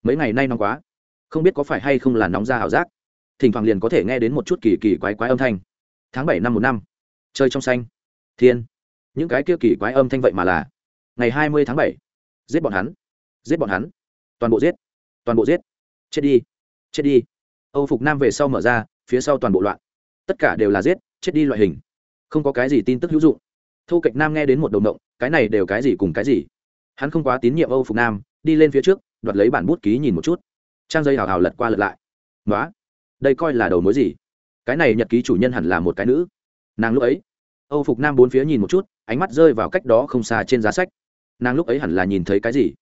Mấy ngày nay nóng quá. Không biết có phải hay không là nóng ra ảo giác. Thỉnh thoảng liền có thể nghe đến một chút kỳ kỳ quái quái âm thanh. Tháng bảy năm một năm chơi trong xanh. Thiên những cái kia kỳ quái âm thanh vậy mà là, ngày hai mươi tháng bảy, giết bọn hắn, giết bọn hắn, toàn bộ giết, toàn bộ giết, chết đi chết đi. Âu phục nam về sau mở ra, phía sau toàn bộ loạn. Tất cả đều là giết, chết đi loại hình. Không có cái gì tin tức hữu dụng. Thu kịch nam nghe đến một đồng động, cái này đều cái gì cùng cái gì. Hắn không quá tín nhiệm âu phục nam, đi lên phía trước, đoạt lấy bản bút ký nhìn một chút. Trang dây hào hào lật qua lật lại. Nói đây coi là đầu mối gì? Cái này nhật ký chủ nhân hẳn là một cái nữ. Nàng lúc ấy âu phục nam bốn phía nhìn một chút, ánh mắt rơi vào cách đó không xa trên giá sách. Nàng lúc ấy hẳn là nhìn thấy cái gì?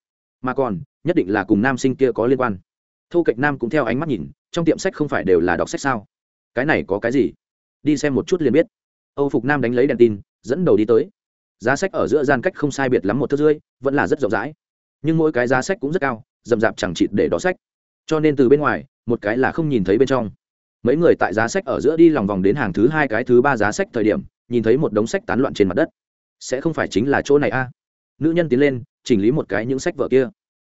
Mà còn, nhất định là cùng nam sinh kia có liên quan. Thu kịch nam cũng theo ánh mắt nhìn, trong tiệm sách không phải đều là đọc sách sao? Cái này có cái gì? Đi xem một chút liền biết. Âu phục nam đánh lấy đèn tin, dẫn đầu đi tới. Giá sách ở giữa gian cách không sai biệt lắm một thước rưỡi, vẫn là rất rộng rãi. Nhưng mỗi cái giá sách cũng rất cao, rậm rạp chẳng chịt để đó sách. Cho nên từ bên ngoài, một cái là không nhìn thấy bên trong. Mấy người tại giá sách ở giữa đi lòng vòng đến hàng thứ hai, cái thứ ba giá sách thời điểm nhìn thấy một đống sách tán loạn trên mặt đất. Sẽ không phải chính là chỗ này a? Nữ nhân tiến lên, chỉnh lý một cái những sách vở kia.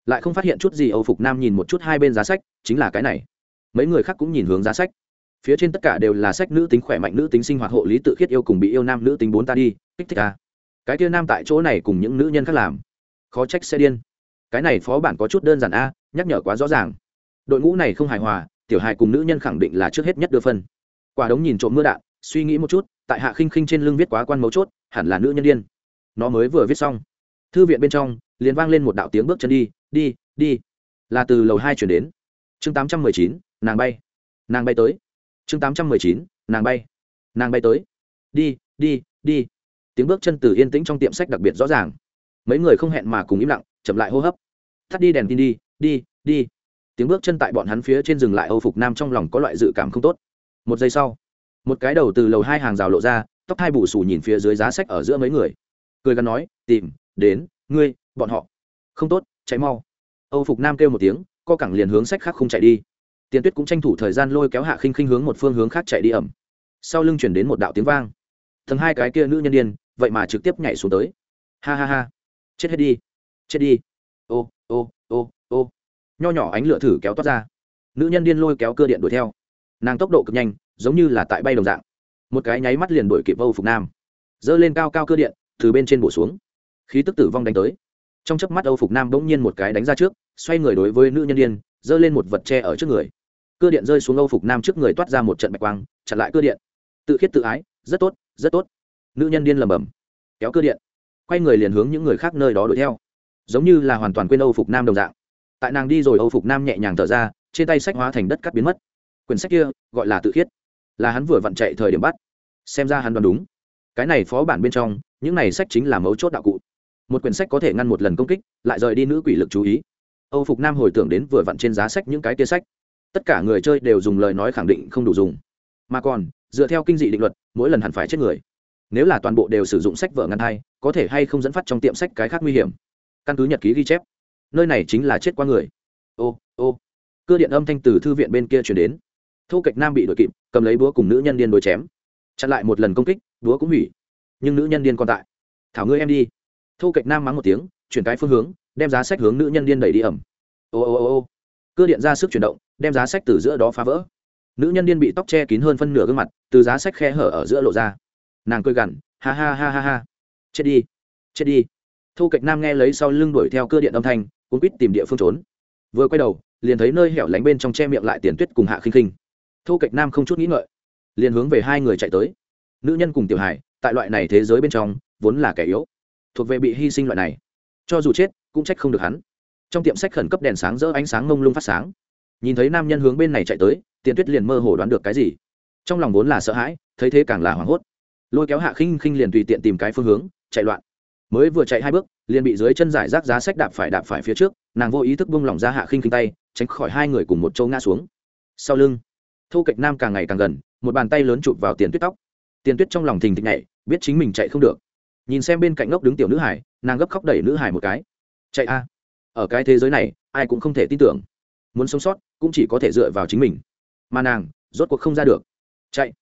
Lại không phát hiện chút gì, âu phục nam nhìn một chút hai bên giá sách, chính là cái này. Mấy người khác cũng nhìn hướng giá sách. Phía trên tất cả đều là sách nữ tính khỏe mạnh, nữ tính sinh hoạt hộ lý tự khiết yêu cùng bị yêu nam nữ tính bốn ta đi, kích thích a. Cái kia nam tại chỗ này cùng những nữ nhân khác làm, khó trách xe điên. Cái này phó bản có chút đơn giản a, nhắc nhở quá rõ ràng. Đội ngũ này không hài hòa, tiểu hài cùng nữ nhân khẳng định là trước hết nhất đưa phân. Quả đống nhìn trộm mưa đạn suy nghĩ một chút, tại hạ khinh khinh trên lưng viết quá quan mấu chốt, hẳn là nữ nhân điên. Nó mới vừa viết xong, thư viện bên trong, liền vang lên một đạo tiếng bước chân đi đi đi. Là từ lầu hai chuyển đến. Chương tám trăm mười chín, nàng bay. Nàng bay tới. Chương tám trăm mười chín, nàng bay. Nàng bay tới. Đi đi đi. Tiếng bước chân từ yên tĩnh trong tiệm sách đặc biệt rõ ràng. Mấy người không hẹn mà cùng im lặng, chậm lại hô hấp. Thắt đi đèn tin đi đi đi. Tiếng bước chân tại bọn hắn phía trên dừng lại âu phục nam trong lòng có loại dự cảm không tốt. Một giây sau một cái đầu từ lầu hai hàng rào lộ ra, tóc hai bù xù nhìn phía dưới giá sách ở giữa mấy người. Cười gắn nói, tìm, đến, ngươi, bọn họ. Không tốt, chạy mau. Âu phục nam kêu một tiếng, co cẳng liền hướng sách khác không chạy đi. Tiền tuyết cũng tranh thủ thời gian lôi kéo hạ khinh khinh hướng một phương hướng khác chạy đi ẩm. Sau lưng chuyển đến một đạo tiếng vang. Thằng hai cái kia nữ nhân đ i ê n vậy mà trực tiếp nhảy xuống tới. Ha ha ha. Chết hết đi. Chết đi. Ô ô ô ô. Nho nhỏ ánh lửa thử kéo toát ra. Nữ nhân điên lôi kéo cơ điện đuổi theo. Nàng tốc độ cực nhanh giống như là tại bay đồng dạng. Một cái nháy mắt liền đuổi kịp âu phục nam. Giơ lên cao cao cơ điện, từ bên trên bổ xuống. Khí tức tử vong đánh tới. Trong chớp mắt âu phục nam bỗng nhiên một cái đánh ra trước, xoay người đối với nữ nhân điên, giơ lên một vật tre ở trước người. Cơ điện rơi xuống âu phục nam trước người toát ra một trận bạch quang, chặn lại cơ điện. Tự khiết tự ái, rất tốt rất tốt. Nữ nhân điên lầm bầm kéo cơ điện. Quay người liền hướng những người khác nơi đó đuổi theo. Giống như là hoàn toàn quên âu phục nam đồng dạng. Tại nàng đi rồi âu phục nam nhẹ nhàng thở ra, trên tay sách hóa thành đất cắt biến mất. Quyển sách kia gọi là tự khiết là hắn vừa vặn chạy thời điểm bắt. Xem ra hắn đoán đúng. Cái này phó bản bên trong, những này sách chính là mấu chốt đạo cụ. Một quyển sách có thể ngăn một lần công kích, lại rời đi nữ quỷ lực chú ý. Âu phục nam hồi tưởng đến vừa vặn trên giá sách những cái tia sách. Tất cả người chơi đều dùng lời nói khẳng định không đủ dùng. Mà còn, dựa theo kinh dị định luật, mỗi lần hẳn phải chết người. Nếu là toàn bộ đều sử dụng sách vở ngăn thai có thể hay không dẫn phát trong tiệm sách cái khác nguy hiểm. Căn cứ nhật ký ghi chép, nơi này chính là chết qua người. Ô ô. Cơ điện âm thanh từ thư viện bên kia chuyển đến thu kệch nam bị đội kịp, cầm lấy búa cùng nữ nhân điên đối chém. Chặn lại một lần công kích, búa cũng hủy. Nhưng nữ nhân điên còn tại. Thảo ngươi em đi. Thu kệch nam mắng một tiếng, chuyển cái phương hướng, đem giá sách hướng nữ nhân điên đẩy đi ẩm. Ô ô ô ô. Cơ điện ra sức chuyển động, đem giá sách từ giữa đó phá vỡ. Nữ nhân điên bị tóc che kín hơn phân nửa gương mặt, từ giá sách khe hở ở giữa lộ ra. Nàng cười gằn, ha ha ha ha ha. Chết đi chết đi. Thu kệch nam nghe lấy sau lưng đuổi theo cơ điện âm thanh, cuốn quýt tìm địa phương trốn. Vừa quay đầu, liền thấy nơi hẻo lánh bên trong che miệng lại tiền tuyết cùng hạ khinh khinh thu kệch nam không chút nghĩ ngợi, liền hướng về hai người chạy tới. Nữ nhân cùng tiểu hải tại loại này thế giới bên trong, vốn là kẻ yếu, thuộc về bị hy sinh loại này. Cho dù chết, cũng trách không được hắn. Trong tiệm sách khẩn cấp đèn sáng rỡ ánh sáng mông lung phát sáng. Nhìn thấy nam nhân hướng bên này chạy tới, tiền tuyết liền mơ hồ đoán được cái gì. Trong lòng vốn là sợ hãi, thấy thế càng là hoảng hốt. Lôi kéo hạ khinh khinh liền tùy tiện tìm cái phương hướng, chạy loạn. Mới vừa chạy hai bước, liền bị dưới chân giải rác giá sách đạp phải đạp phải phía trước, nàng vô ý thức bung lỏng ra hạ khinh khinh tay, tránh khỏi hai người cùng một châu ngã xuống. Sau lưng thu kịch nam càng ngày càng gần, một bàn tay lớn chụp vào tiền tuyết tóc. Tiền tuyết trong lòng thình thịch nhảy, biết chính mình chạy không được. Nhìn xem bên cạnh ngốc đứng tiểu nữ hải, nàng gấp khóc đẩy nữ hải một cái. Chạy a. Ở cái thế giới này, ai cũng không thể tin tưởng. Muốn sống sót, cũng chỉ có thể dựa vào chính mình. Mà nàng, rốt cuộc không ra được. Chạy.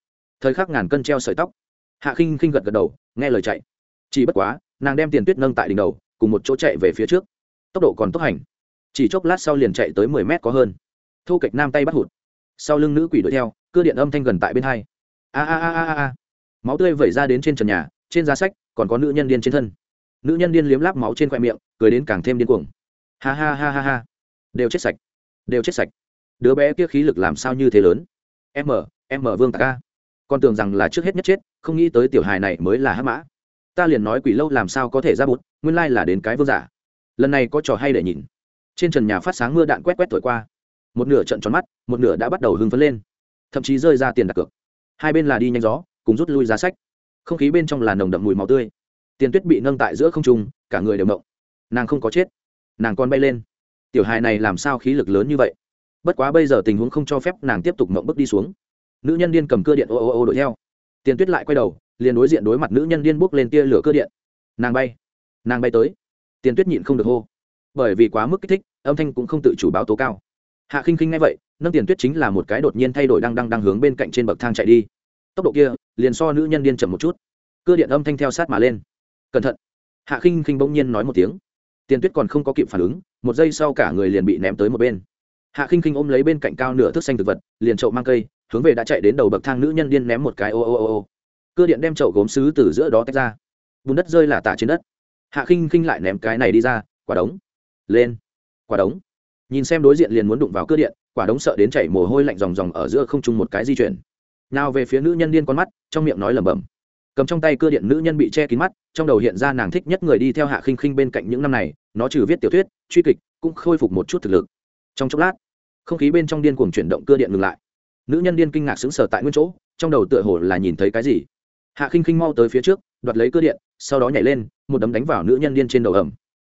Thời khắc ngàn cân treo sợi tóc. Hạ khinh khinh gật gật đầu, nghe lời chạy. Chỉ bất quá, nàng đem tiền tuyết nâng tại đỉnh đầu, cùng một chỗ chạy về phía trước. Tốc độ còn tốc hành. Chỉ chốc lát sau liền chạy tới mười mét có hơn. Thu kịch nam tay bắt hụt sau lưng nữ quỷ đuổi theo, cơ điện âm thanh gần tại bên hai. A a a a a máu tươi vẩy ra đến trên trần nhà, trên giá sách, còn có nữ nhân điên trên thân. Nữ nhân điên liếm láp máu trên khoe miệng, cười đến càng thêm điên cuồng. Ha ha ha ha ha. Đều chết sạch. Đều chết sạch. Đứa bé kia khí lực làm sao như thế lớn? M m, vương ca con tưởng rằng là trước hết nhất chết, không nghĩ tới tiểu hài này mới là hắc mã. Ta liền nói quỷ lâu làm sao có thể ra bụt, nguyên lai là đến cái vương giả. Lần này có trò hay để nhìn. Trên trần nhà phát sáng mưa đạn quét quét thổi qua một nửa trận tròn mắt, một nửa đã bắt đầu hưng phấn lên. Thậm chí rơi ra tiền đặt cược. Hai bên là đi nhanh gió, cùng rút lui giá sách. Không khí bên trong là nồng đậm mùi máu tươi. Tiền tuyết bị nâng tại giữa không trung, cả người đều mộng. Nàng không có chết, nàng còn bay lên. Tiểu hài này làm sao khí lực lớn như vậy? Bất quá bây giờ tình huống không cho phép nàng tiếp tục mộng bước đi xuống. Nữ nhân điên cầm cơ điện ô ô ô đuổi theo. Tiền tuyết lại quay đầu, liền đối diện đối mặt nữ nhân điên bốc lên tia lửa cơ điện. Nàng bay nàng bay tới. Tiền tuyết nhịn không được hô. Bởi vì quá mức kích thích, âm thanh cũng không tự chủ báo tố cao hạ khinh khinh ngay vậy, nâng tiền tuyết chính là một cái đột nhiên thay đổi đang đang đang hướng bên cạnh trên bậc thang chạy đi. Tốc độ kia, liền so nữ nhân điên chậm một chút. Cưa điện âm thanh theo sát mà lên. Cẩn thận. Hạ khinh khinh bỗng nhiên nói một tiếng. Tiền tuyết còn không có kịp phản ứng, một giây sau cả người liền bị ném tới một bên. Hạ khinh khinh ôm lấy bên cạnh cao nửa thước xanh thực vật, liền trậu mang cây, hướng về đã chạy đến đầu bậc thang nữ nhân điên ném một cái ô ô ô ô. Cơ điện đem chậu gốm xứ từ giữa đó tách ra. Bùn đất rơi là tả trên đất. Hạ khinh khinh lại ném cái này đi ra, quả đống. Lên. Quả đống nhìn xem đối diện liền muốn đụng vào cơ điện, quả đống sợ đến chảy mồ hôi lạnh ròng ròng ở giữa không trung một cái di chuyển. Nào về phía nữ nhân điên con mắt, trong miệng nói lẩm bẩm. Cầm trong tay cơ điện nữ nhân bị che kín mắt, trong đầu hiện ra nàng thích nhất người đi theo hạ khinh khinh bên cạnh những năm này, nó trừ viết tiểu thuyết, truy kịch, cũng khôi phục một chút thực lực. Trong chốc lát, không khí bên trong điên cuồng chuyển động cơ điện ngừng lại. Nữ nhân điên kinh ngạc sững sờ tại nguyên chỗ, trong đầu tựa hồ là nhìn thấy cái gì. Hạ khinh khinh mau tới phía trước, đoạt lấy cơ điện, sau đó nhảy lên, một đấm đánh vào nữ nhân điên trên đầu ẩm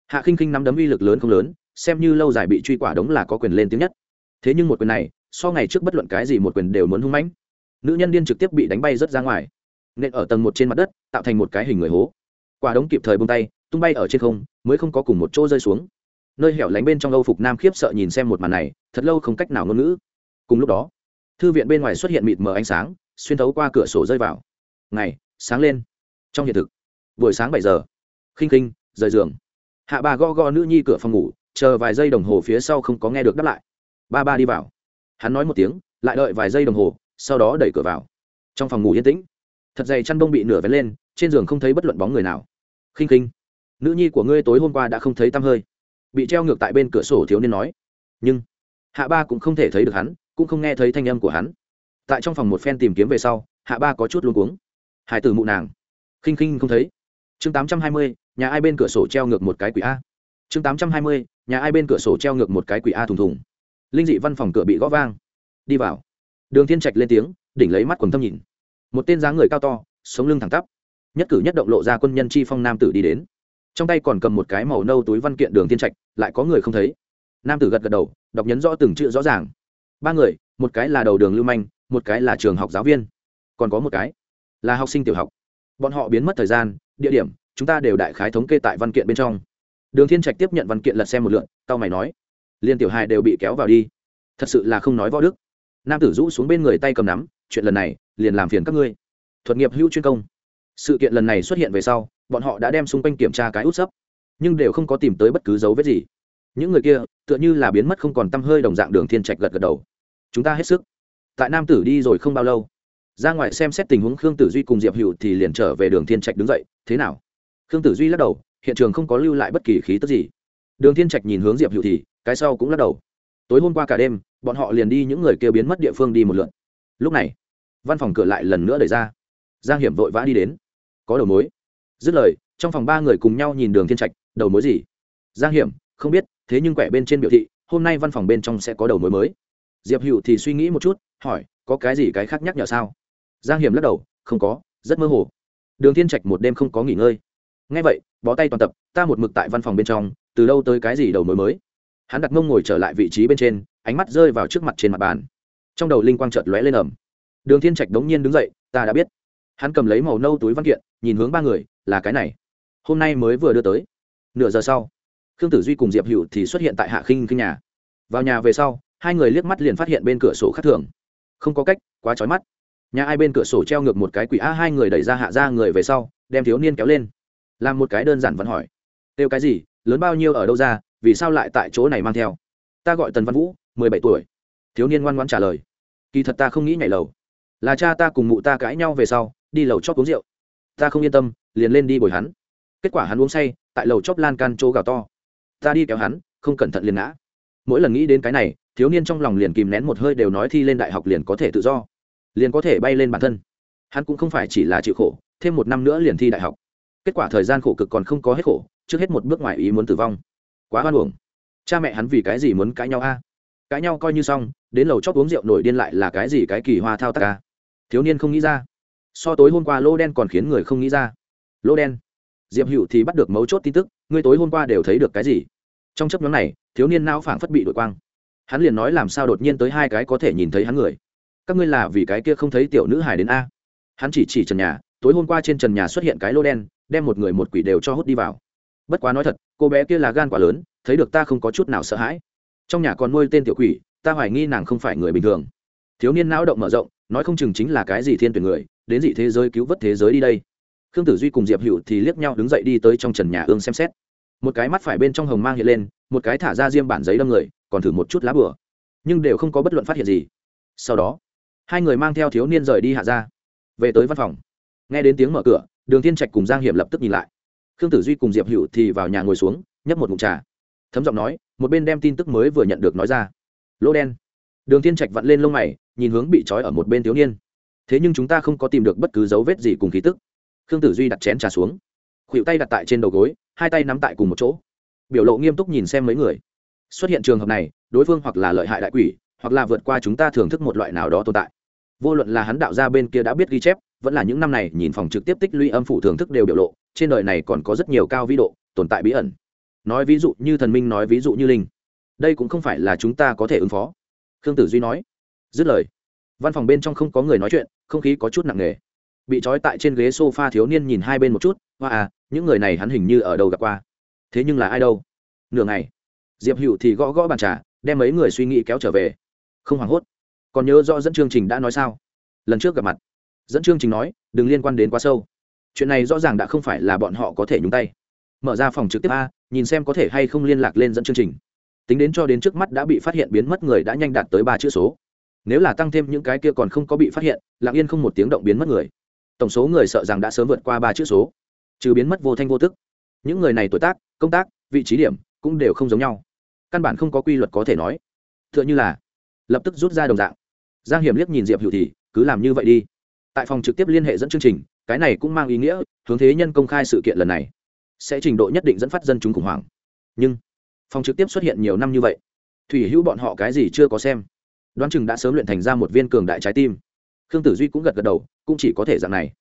hạ khinh khinh nắm đấm uy lực lớn không lớn xem như lâu dài bị truy quả đống là có quyền lên tiếng nhất. Thế nhưng một quyền này, so ngày trước bất luận cái gì một quyền đều muốn hung mãnh. Nữ nhân điên trực tiếp bị đánh bay rớt ra ngoài. Nên ở tầng một trên mặt đất, tạo thành một cái hình người hố. Quả đống kịp thời bông tay, tung bay ở trên không, mới không có cùng một chỗ rơi xuống. Nơi hẻo lánh bên trong âu phục nam khiếp sợ nhìn xem một màn này, thật lâu không cách nào ngôn ngữ. Cùng lúc đó, thư viện bên ngoài xuất hiện mịt mờ ánh sáng, xuyên thấu qua cửa sổ rơi vào. Ngày, sáng lên. Trong hiện thực, buổi sáng bảy giờ. Khinh khinh, rời giường. Hạ bà go go nữ nhi cửa phòng ngủ chờ vài giây đồng hồ phía sau không có nghe được đáp lại. Ba ba đi vào. Hắn nói một tiếng, lại đợi vài giây đồng hồ, sau đó đẩy cửa vào. Trong phòng ngủ yên tĩnh. Thật dày chăn bông bị nửa vén lên, trên giường không thấy bất luận bóng người nào. Khinh khinh. Nữ nhi của ngươi tối hôm qua đã không thấy tăm hơi. Bị treo ngược tại bên cửa sổ thiếu niên nói. Nhưng, hạ ba cũng không thể thấy được hắn, cũng không nghe thấy thanh âm của hắn. Tại trong phòng một phen tìm kiếm về sau, hạ ba có chút luôn cuống. Hải tử mụ nàng. Khinh khinh không thấy. Chương tám trăm hai mươi, nhà ai bên cửa sổ treo ngược một cái quỷ a chương tám trăm hai mươi, nhà ai bên cửa sổ treo ngược một cái quỷ a thùng thùng. Linh dị văn phòng cửa bị gõ vang. Đi vào. Đường thiên trạch lên tiếng, đỉnh lấy mắt quần thâm nhìn. Một tên dáng người cao to, sống lưng thẳng tắp. Nhất cử nhất động lộ ra quân nhân chi phong nam tử đi đến. Trong tay còn cầm một cái màu nâu túi văn kiện đường thiên trạch, lại có người không thấy. Nam tử gật gật đầu, đọc nhấn rõ từng chữ rõ ràng. Ba người, một cái là đầu đường lưu manh, một cái là trường học giáo viên. Còn có một cái là học sinh tiểu học. Bọn họ biến mất thời gian, địa điểm, chúng ta đều đại khái thống kê tại văn kiện bên trong đường thiên trạch tiếp nhận văn kiện lật xem một lượn tao mày nói, liên tiểu hài đều bị kéo vào đi. Thật sự là không nói võ đức. Nam tử rũ xuống bên người tay cầm nắm, chuyện lần này, liền làm phiền các ngươi. Thuật nghiệp hữu chuyên công. Sự kiện lần này xuất hiện về sau, bọn họ đã đem xung quanh kiểm tra cái út sấp, nhưng đều không có tìm tới bất cứ dấu vết gì. Những người kia, tựa như là biến mất không còn t hơi đồng dạng đường thiên trạch gật gật đầu. Chúng ta hết sức. Tại nam tử đi rồi không bao lâu, ra ngoài xem xét tình huống khương tử duy cùng diệp hữu thì liền trở về đường thiên trạch đứng dậy, thế nào? Khương tử duy lắc đầu hiện trường không có lưu lại bất kỳ khí tức gì. Đường thiên trạch nhìn hướng diệp hữu thì, cái sau cũng lắc đầu. Tối hôm qua cả đêm, bọn họ liền đi những người kia biến mất địa phương đi một lượt. Lúc này, văn phòng cửa lại lần nữa đẩy ra. Giang hiểm vội vã đi đến. Có đầu mối. Dứt lời, trong phòng ba người cùng nhau nhìn đường thiên trạch, đầu mối gì? Giang hiểm, không biết, thế nhưng quẻ bên trên biểu thị, hôm nay văn phòng bên trong sẽ có đầu mối mới. Diệp hữu thì suy nghĩ một chút, hỏi, có cái gì cái khác nhắc nhở sao? Giang hiểm lắc đầu, không có, rất mơ hồ. Đường thiên trạch một đêm không có nghỉ ngơi ngay vậy, bó tay toàn tập, ta một mực tại văn phòng bên trong, từ đâu tới cái gì đầu mối mới. Hắn đặt mông ngồi trở lại vị trí bên trên, ánh mắt rơi vào trước mặt trên mặt bàn. Trong đầu linh quang chợt lóe lên ẩm đường thiên trạch đống nhiên đứng dậy, ta đã biết. Hắn cầm lấy màu nâu túi văn kiện, nhìn hướng ba người, là cái này. Hôm nay mới vừa đưa tới. Nửa giờ sau, khương tử duy cùng diệp hữu thì xuất hiện tại hạ khinh khinh nhà. Vào nhà về sau, hai người liếc mắt liền phát hiện bên cửa sổ khác thường. Không có cách, quá trói mắt. Nhà ai bên cửa sổ treo ngược một cái quỷ a hai người đẩy ra hạ ra người về sau, đem thiếu niên kéo lên làm một cái đơn giản vẫn hỏi. Kêu cái gì? Lớn bao nhiêu ở đâu ra? Vì sao lại tại chỗ này mang theo? Ta gọi tần văn vũ, mười bảy tuổi. Thiếu niên ngoan ngoan trả lời. Kỳ thật ta không nghĩ nhảy lầu. Là cha ta cùng mụ ta cãi nhau về sau, đi lầu chóp uống rượu. Ta không yên tâm, liền lên đi bồi hắn. Kết quả hắn uống say, tại lầu chóp lan can chỗ gào to. Ta đi kéo hắn, không cẩn thận liền ngã. Mỗi lần nghĩ đến cái này, thiếu niên trong lòng liền kìm nén một hơi đều nói thi lên đại học liền có thể tự do. Liền có thể bay lên bản thân. Hắn cũng không phải chỉ là chịu khổ, thêm một năm nữa liền thi đại học kết quả thời gian khổ cực còn không có hết khổ, trước hết một bước ngoài ý muốn tử vong. Quá hoan hưởng cha mẹ hắn vì cái gì muốn cãi nhau a? Cãi nhau coi như xong, đến lầu chót uống rượu nổi điên lại là cái gì cái kỳ hoa thao tác a? Thiếu niên không nghĩ ra. So tối hôm qua lô đen còn khiến người không nghĩ ra. Lô đen. Diệp hữu thì bắt được mấu chốt tin tức, ngươi tối hôm qua đều thấy được cái gì? Trong chấp nhóm này, thiếu niên não phảng phất bị đội quang. Hắn liền nói làm sao đột nhiên tới hai cái có thể nhìn thấy hắn người. Các ngươi là vì cái kia không thấy tiểu nữ hải đến a? Hắn chỉ chỉ trần nhà tối hôm qua trên trần nhà xuất hiện cái lô đen, đem một người một quỷ đều cho hút đi vào. Bất quá nói thật, cô bé kia là gan quả lớn, thấy được ta không có chút nào sợ hãi. Trong nhà còn nuôi tên tiểu quỷ, ta hoài nghi nàng không phải người bình thường. Thiếu niên não động mở rộng, nói không chừng chính là cái gì thiên tuyển người, đến dị thế giới cứu vớt thế giới đi đây. Khương tử duy cùng diệp hữu thì liếc nhau đứng dậy đi tới trong trần nhà ương xem xét. Một cái mắt phải bên trong hồng mang hiện lên, một cái thả ra diêm bản giấy đâm người, còn thử một chút lá bửa nhưng đều không có bất luận phát hiện gì. Sau đó, hai người mang theo thiếu niên rời đi hạ ra. Về tới văn phòng nghe đến tiếng mở cửa, đường thiên trạch cùng giang hiểm lập tức nhìn lại. Khương tử duy cùng diệp hữu thì vào nhà ngồi xuống, nhấp một mụn trà. Thấm giọng nói, một bên đem tin tức mới vừa nhận được nói ra. Lỗ đen. Đường thiên trạch vặn lên lông mày, nhìn hướng bị trói ở một bên thiếu niên. Thế nhưng chúng ta không có tìm được bất cứ dấu vết gì cùng khí tức. Khương tử duy đặt chén trà xuống. Khuỵu tay đặt tại trên đầu gối, hai tay nắm tại cùng một chỗ. Biểu lộ nghiêm túc nhìn xem mấy người. Xuất hiện trường hợp này, đối phương hoặc là lợi hại đại quỷ, hoặc là vượt qua chúng ta thưởng thức một loại nào đó tồn tại. Vô luận là hắn đạo gia bên kia đã biết ghi chép vẫn là những năm này nhìn phòng trực tiếp tích lũy âm phủ thưởng thức đều biểu lộ, trên đời này còn có rất nhiều cao vĩ độ, tồn tại bí ẩn. Nói ví dụ như thần minh, nói ví dụ như linh. Đây cũng không phải là chúng ta có thể ứng phó. Khương tử duy nói. Dứt lời, văn phòng bên trong không có người nói chuyện, không khí có chút nặng nề. Bị trói tại trên ghế s o f a thiếu niên nhìn hai bên một chút, hoa à những người này hắn hình như ở đâu gặp qua? Thế nhưng là ai đâu? Nửa ngày. Diệp hữu thì gõ gõ bàn trà, đem mấy người suy nghĩ kéo trở về. Không hoảng hốt. Còn nhớ rõ dẫn chương trình đã nói sao? Lần trước gặp mặt dẫn chương trình nói, đừng liên quan đến quá sâu. Chuyện này rõ ràng đã không phải là bọn họ có thể nhúng tay. Mở ra phòng trực tiếp a, nhìn xem có thể hay không liên lạc lên dẫn chương trình. Tính đến cho đến trước mắt đã bị phát hiện biến mất người đã nhanh đạt tới ba chữ số. Nếu là tăng thêm những cái kia còn không có bị phát hiện, lặng yên không một tiếng động biến mất người. Tổng số người sợ rằng đã sớm vượt qua ba chữ số. Trừ biến mất vô thanh vô tức. Những người này tuổi tác, công tác, vị trí điểm cũng đều không giống nhau. Căn bản không có quy luật có thể nói. T h ư ợ n h ư là lập tức rút ra đồng dạng. Giang hiểm liếc nhìn diệp hữu thì, cứ làm như vậy đi tại phòng trực tiếp liên hệ dẫn chương trình, cái này cũng mang ý nghĩa, hướng thế nhân công khai sự kiện lần này, sẽ trình độ nhất định dẫn phát dân chúng khủng hoảng. Nhưng, phòng trực tiếp xuất hiện nhiều năm như vậy, thủy hữu bọn họ cái gì chưa có xem. Đoán chừng đã sớm luyện thành ra một viên cường đại trái tim. Khương tử duy cũng gật gật đầu, cũng chỉ có thể dạng này.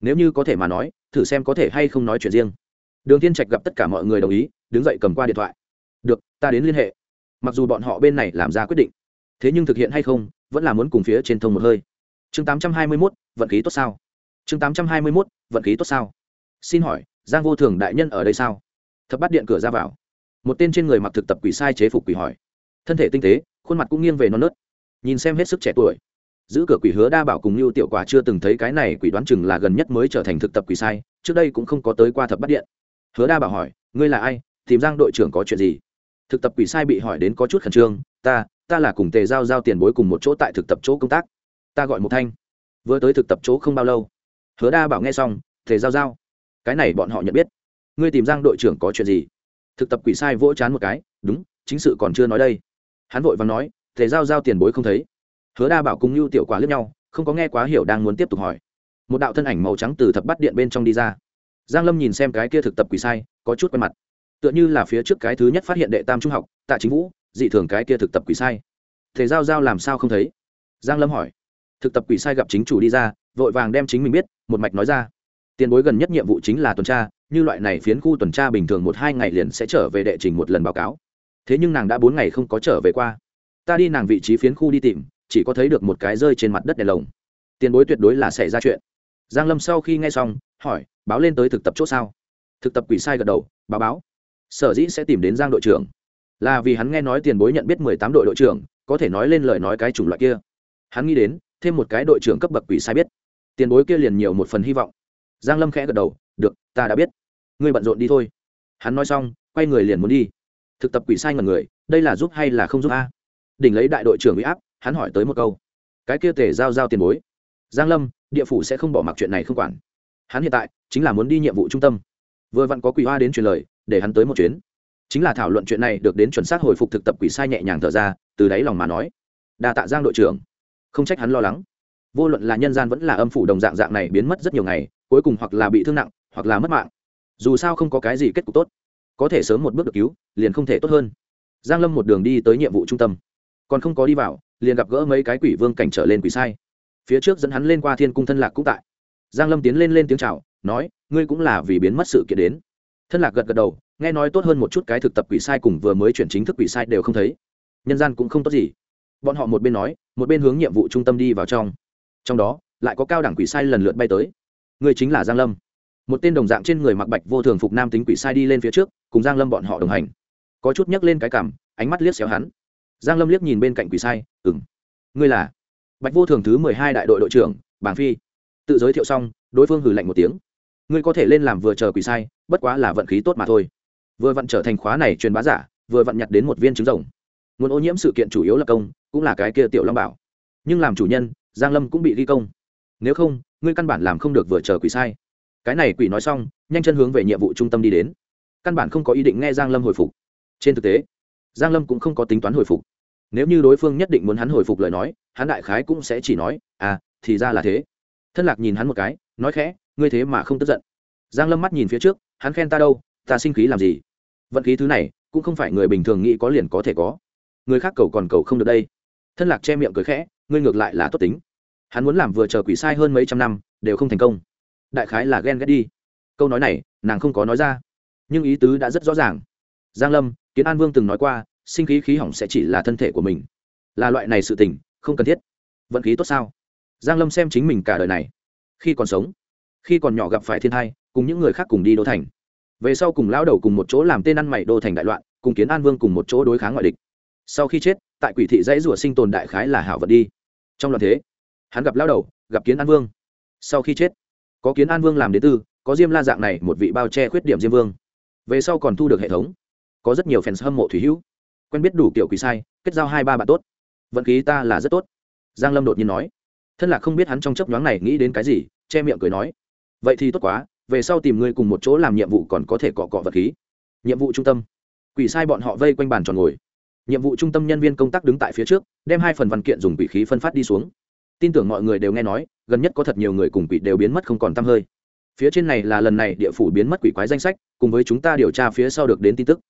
Nếu như có thể mà nói, thử xem có thể hay không nói chuyện riêng. Đường thiên trạch gặp tất cả mọi người đồng ý, đứng dậy cầm qua điện thoại. Được, ta đến liên hệ. Mặc dù bọn họ bên này làm ra quyết định, thế nhưng thực hiện hay không, vẫn là muốn cùng phía trên thông một hơi chương 821, vận khí tốt sao? chương 821, vận khí tốt sao? xin hỏi giang vô thường đại nhân ở đây sao? Thập bắt điện cửa ra vào. Một tên trên người mặc thực tập quỷ sai chế phục quỷ hỏi. Thân thể tinh tế khuôn mặt cũng nghiêng về non nớt. Nhìn xem hết sức trẻ tuổi. Giữ cửa quỷ hứa đa bảo cùng lưu tiểu quả chưa từng thấy cái này quỷ đoán chừng là gần nhất mới trở thành thực tập quỷ sai trước đây cũng không có tới qua thập bắt điện. Hứa đa bảo hỏi ngươi là ai? Tìm giang đội trưởng có chuyện gì? Thực tập quỷ sai bị hỏi đến có chút khẩn trương ta ta là cùng tề giao giao tiền bối cùng một chỗ tại thực tập chỗ công tác ta gọi một thanh. Vừa tới thực tập chỗ không bao lâu, hứa đa bảo nghe xong tề giao giao. Cái này bọn họ nhận biết. Ngươi tìm giang đội trưởng có chuyện gì? Thực tập quỷ sai vỗ chán một cái, đúng, chính sự còn chưa nói đây. Hắn vội và nói tề giao giao tiền bối không thấy. Hứa đa bảo cùng lưu tiểu quả lướt nhau, không có nghe quá hiểu đang muốn tiếp tục hỏi. Một đạo thân ảnh màu trắng từ thập bắt điện bên trong đi ra. Giang lâm nhìn xem cái kia thực tập quỷ sai, có chút quen mặt. Tựa như là phía trước cái thứ nhất phát hiện đệ tam trung học, tạ chính vũ, dị thường cái kia thực tập quỷ sai. Thể giao giao làm sao không thấy? Giang lâm hỏi thực tập quỷ sai gặp chính chủ đi ra, vội vàng đem chính mình biết, một mạch nói ra. Tiền bối gần nhất nhiệm vụ chính là tuần tra, như loại này phiến khu tuần tra bình thường một hai ngày liền sẽ trở về đệ trình một lần báo cáo. Thế nhưng nàng đã bốn ngày không có trở về qua. Ta đi nàng vị trí phiến khu đi tìm, chỉ có thấy được một cái rơi trên mặt đất đèn lồng. Tiền bối tuyệt đối là xảy ra chuyện. Giang lâm sau khi nghe xong, hỏi, báo lên tới thực tập chỗ sao? Thực tập quỷ sai gật đầu, báo báo. Sở dĩ sẽ tìm đến giang đội trưởng. Là vì hắn nghe nói tiền bối nhận biết mười tám đội đội trưởng, có thể nói lên lời nói cái chủng loại kia. Hắn nghĩ đến thêm một cái đội trưởng cấp bậc quỷ sai biết. Tiền bối kia liền nhiều một phần hy vọng. Giang lâm khẽ gật đầu, được, ta đã biết. Ngươi bận rộn đi thôi. Hắn nói xong, quay người liền muốn đi. Thực tập quỷ sai ngần người, đây là giúp hay là không giúp a? Đỉnh lấy đại đội trưởng bị áp, hắn hỏi tới một câu. Cái kia tề giao giao tiền bối. Giang lâm, địa phủ sẽ không bỏ mặc chuyện này không quản. Hắn hiện tại, chính là muốn đi nhiệm vụ trung tâm. Vừa vặn có quỷ hoa đến truyền lời, để hắn tới một chuyến. Chính là thảo luận chuyện này được đến chuẩn xác hồi phục thực tập quỷ sai nhẹ nhàng thở ra, từ đáy lòng mà nói. Đa tạ giang đội trưởng không trách hắn lo lắng. Vô luận là nhân gian vẫn là âm phủ đồng dạng dạng này biến mất rất nhiều ngày, cuối cùng hoặc là bị thương nặng, hoặc là mất mạng. Dù sao không có cái gì kết cục tốt. Có thể sớm một bước được cứu, liền không thể tốt hơn. Giang lâm một đường đi tới nhiệm vụ trung tâm. Còn không có đi vào, liền gặp gỡ mấy cái quỷ vương cảnh trở lên quỷ sai. Phía trước dẫn hắn lên qua thiên cung thân lạc cũng tại. Giang lâm tiến lên lên tiếng chào, nói, ngươi cũng là vì biến mất sự kiện đến. Thân lạc gật gật đầu, nghe nói tốt hơn một chút cái thực tập quỷ sai cùng vừa mới chuyển chính thức quỷ sai đều không thấy. Nhân gian cũng không tốt gì bọn họ một bên nói, một bên hướng nhiệm vụ trung tâm đi vào trong. Trong đó, lại có cao đẳng quỷ sai lần lượt bay tới. Người chính là giang lâm. Một tên đồng dạng trên người mặc bạch vô thường phục nam tính quỷ sai đi lên phía trước, cùng giang lâm bọn họ đồng hành. Có chút nhấc lên cái cảm, ánh mắt liếc xéo hắn. Giang lâm liếc nhìn bên cạnh quỷ sai ừng ngươi là? Bạch vô thường thứ mười hai đại đội đội trưởng, bàng phi. Tự giới thiệu xong, đối phương hử lạnh một tiếng. Ngươi có thể lên làm vừa chờ quỷ sai, bất quá là vận khí tốt mà thôi. Vừa vặn trở thành khóa này truyền bá giả, vừa vặn nhặt đến một viên trứng rồng nguồn ô nhiễm sự kiện chủ yếu là công, cũng là cái kia tiểu long bảo. Nhưng làm chủ nhân, giang lâm cũng bị ghi công. Nếu không, ngươi căn bản làm không được vừa chờ quỷ sai. Cái này quỷ nói xong, nhanh chân hướng về nhiệm vụ trung tâm đi đến. Căn bản không có ý định nghe giang lâm hồi phục. Trên thực tế, giang lâm cũng không có tính toán hồi phục. Nếu như đối phương nhất định muốn hắn hồi phục lời nói, hắn đại khái cũng sẽ chỉ nói à thì ra là thế. Thân lạc nhìn hắn một cái, nói khẽ, ngươi thế mà không tức giận. Giang lâm mắt nhìn phía trước, hắn khen ta đâu? Ta sinh khí làm gì? Vận khí thứ này, cũng không phải người bình thường nghĩ có liền có thể có người khác cầu còn cầu không được đây. Thân lạc che miệng cười khẽ, ngươi ngược lại là tốt tính. Hắn muốn làm vừa chờ quỷ sai hơn mấy trăm năm, đều không thành công. Đại khái là ghen ghét đi. Câu nói này, nàng không có nói ra. Nhưng ý tứ đã rất rõ ràng. Giang lâm, kiến an vương từng nói qua, sinh khí khí hỏng sẽ chỉ là thân thể của mình. Là loại này sự tình, không cần thiết. Vận khí tốt sao? Giang lâm xem chính mình cả đời này. Khi còn sống, khi còn nhỏ gặp phải thiên thai, cùng những người khác cùng đi đô thành. Về sau cùng lao đầu cùng một chỗ làm tên ăn mày đô thành đại loạn, cùng kiến an vương cùng một chỗ đối kháng ngoại địch sau khi chết, tại quỷ thị dãy rủa sinh tồn đại khái là hảo vật đi. Trong loạn thế, hắn gặp lao đầu, gặp kiến an vương. Sau khi chết, có kiến an vương làm đế tư, có diêm la dạng này một vị bao che khuyết điểm diêm vương. Về sau còn thu được hệ thống. Có rất nhiều fans hâm mộ thủy hữu. Quen biết đủ kiểu quỷ sai, kết giao hai ba bạn tốt. Vận khí ta là rất tốt. Giang lâm đột nhiên nói. Thân là không biết hắn trong chấp nhoáng này nghĩ đến cái gì, che miệng cười nói. Vậy thì tốt quá, về sau tìm ngươi cùng một chỗ làm nhiệm vụ còn có thể cọ cọ vật khí. Nhiệm vụ trung tâm. Quỷ sai bọn họ vây quanh bàn tròn ngồi nhiệm vụ trung tâm nhân viên công tác đứng tại phía trước, đem hai phần văn kiện dùng quỷ khí phân phát đi xuống. Tin tưởng mọi người đều nghe nói, gần nhất có thật nhiều người cùng quỷ đều biến mất không còn t hơi. Phía trên này là lần này địa phủ biến mất quỷ quái danh sách, cùng với chúng ta điều tra phía sau được đến tin tức.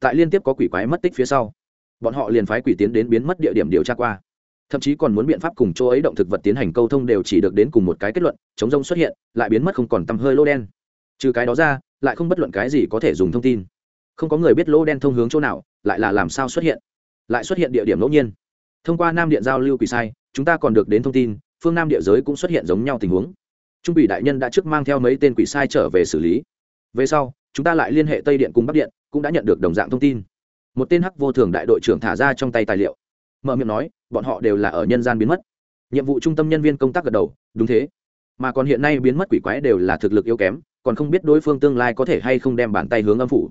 Tại liên tiếp có quỷ quái mất tích phía sau, bọn họ liền phái quỷ tiến đến biến mất địa điểm điều tra qua. Thậm chí còn muốn biện pháp cùng chỗ ấy động thực vật tiến hành câu thông đều chỉ được đến cùng một cái kết luận, chống rông xuất hiện, lại biến mất không còn tăm hơi lô đen. Trừ cái đó ra, lại không bất luận cái gì có thể dùng thông tin. Không có người biết lô đen thông hướng chỗ nào lại là làm sao xuất hiện? Lại xuất hiện địa điểm ngẫu nhiên. Thông qua nam điện giao lưu quỷ sai, chúng ta còn được đến thông tin, phương nam địa giới cũng xuất hiện giống nhau tình huống. Trung quỷ đại nhân đã trước mang theo mấy tên quỷ sai trở về xử lý. Về sau, chúng ta lại liên hệ tây điện cùng bắc điện, cũng đã nhận được đồng dạng thông tin. Một tên hắc vô thường đại đội trưởng thả ra trong tay tài liệu. Mở miệng nói, bọn họ đều là ở nhân gian biến mất. Nhiệm vụ trung tâm nhân viên công tác gật đầu, đúng thế. Mà còn hiện nay biến mất quỷ quái đều là thực lực yếu kém, còn không biết đối phương tương lai có thể hay không đem bàn tay hướng âm phủ.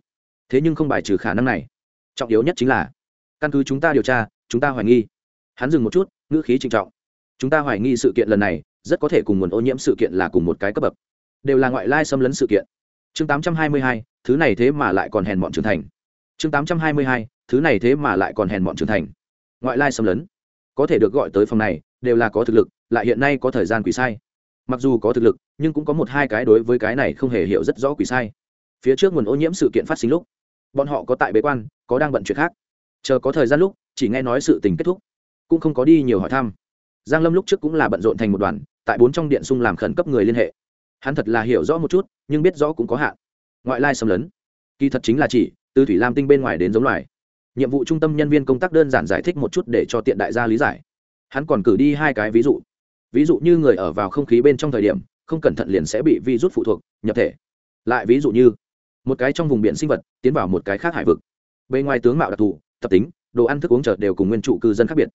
Thế nhưng không bài trừ khả năng này trọng yếu nhất chính là căn cứ chúng ta điều tra chúng ta hoài nghi. Hắn dừng một chút ngữ khí trịnh trọng. Chúng ta hoài nghi sự kiện lần này rất có thể cùng nguồn ô nhiễm sự kiện là cùng một cái cấp bậc. Đều là ngoại lai xâm lấn sự kiện. Chương 822, thứ này thế mà lại còn hèn bọn trưởng thành. Chương 822, thứ này thế mà lại còn hèn bọn trưởng thành. Ngoại lai xâm lấn. Có thể được gọi tới phòng này đều là có thực lực lại hiện nay có thời gian quỷ sai. Mặc dù có thực lực nhưng cũng có một hai cái đối với cái này không hề hiểu rất rõ quỷ sai. Phía trước nguồn ô nhiễm sự kiện phát sinh lúc bọn họ có tại bế quan, có đang bận chuyện khác. Chờ có thời gian lúc, chỉ nghe nói sự tình kết thúc, cũng không có đi nhiều hỏi thăm. Giang lâm lúc trước cũng là bận rộn thành một đoàn, tại bốn trong điện sung làm khẩn cấp người liên hệ. Hắn thật là hiểu rõ một chút, nhưng biết rõ cũng có hạn. Ngoại lai xâm lấn, kỳ thật chính là chỉ, từ thủy lam tinh bên ngoài đến giống loài. Nhiệm vụ trung tâm nhân viên công tác đơn giản giải thích một chút để cho tiện đại gia lý giải. Hắn còn cử đi hai cái ví dụ. Ví dụ như người ở vào không khí bên trong thời điểm, không cẩn thận liền sẽ bị virus phụ thuộc, nhập thể. Lại ví dụ như một cái trong vùng biển sinh vật tiến vào một cái khác hải vực. Bề ngoài tướng mạo đặc thù, tập tính, đồ ăn thức uống chợt đều cùng nguyên trụ cư dân khác biệt.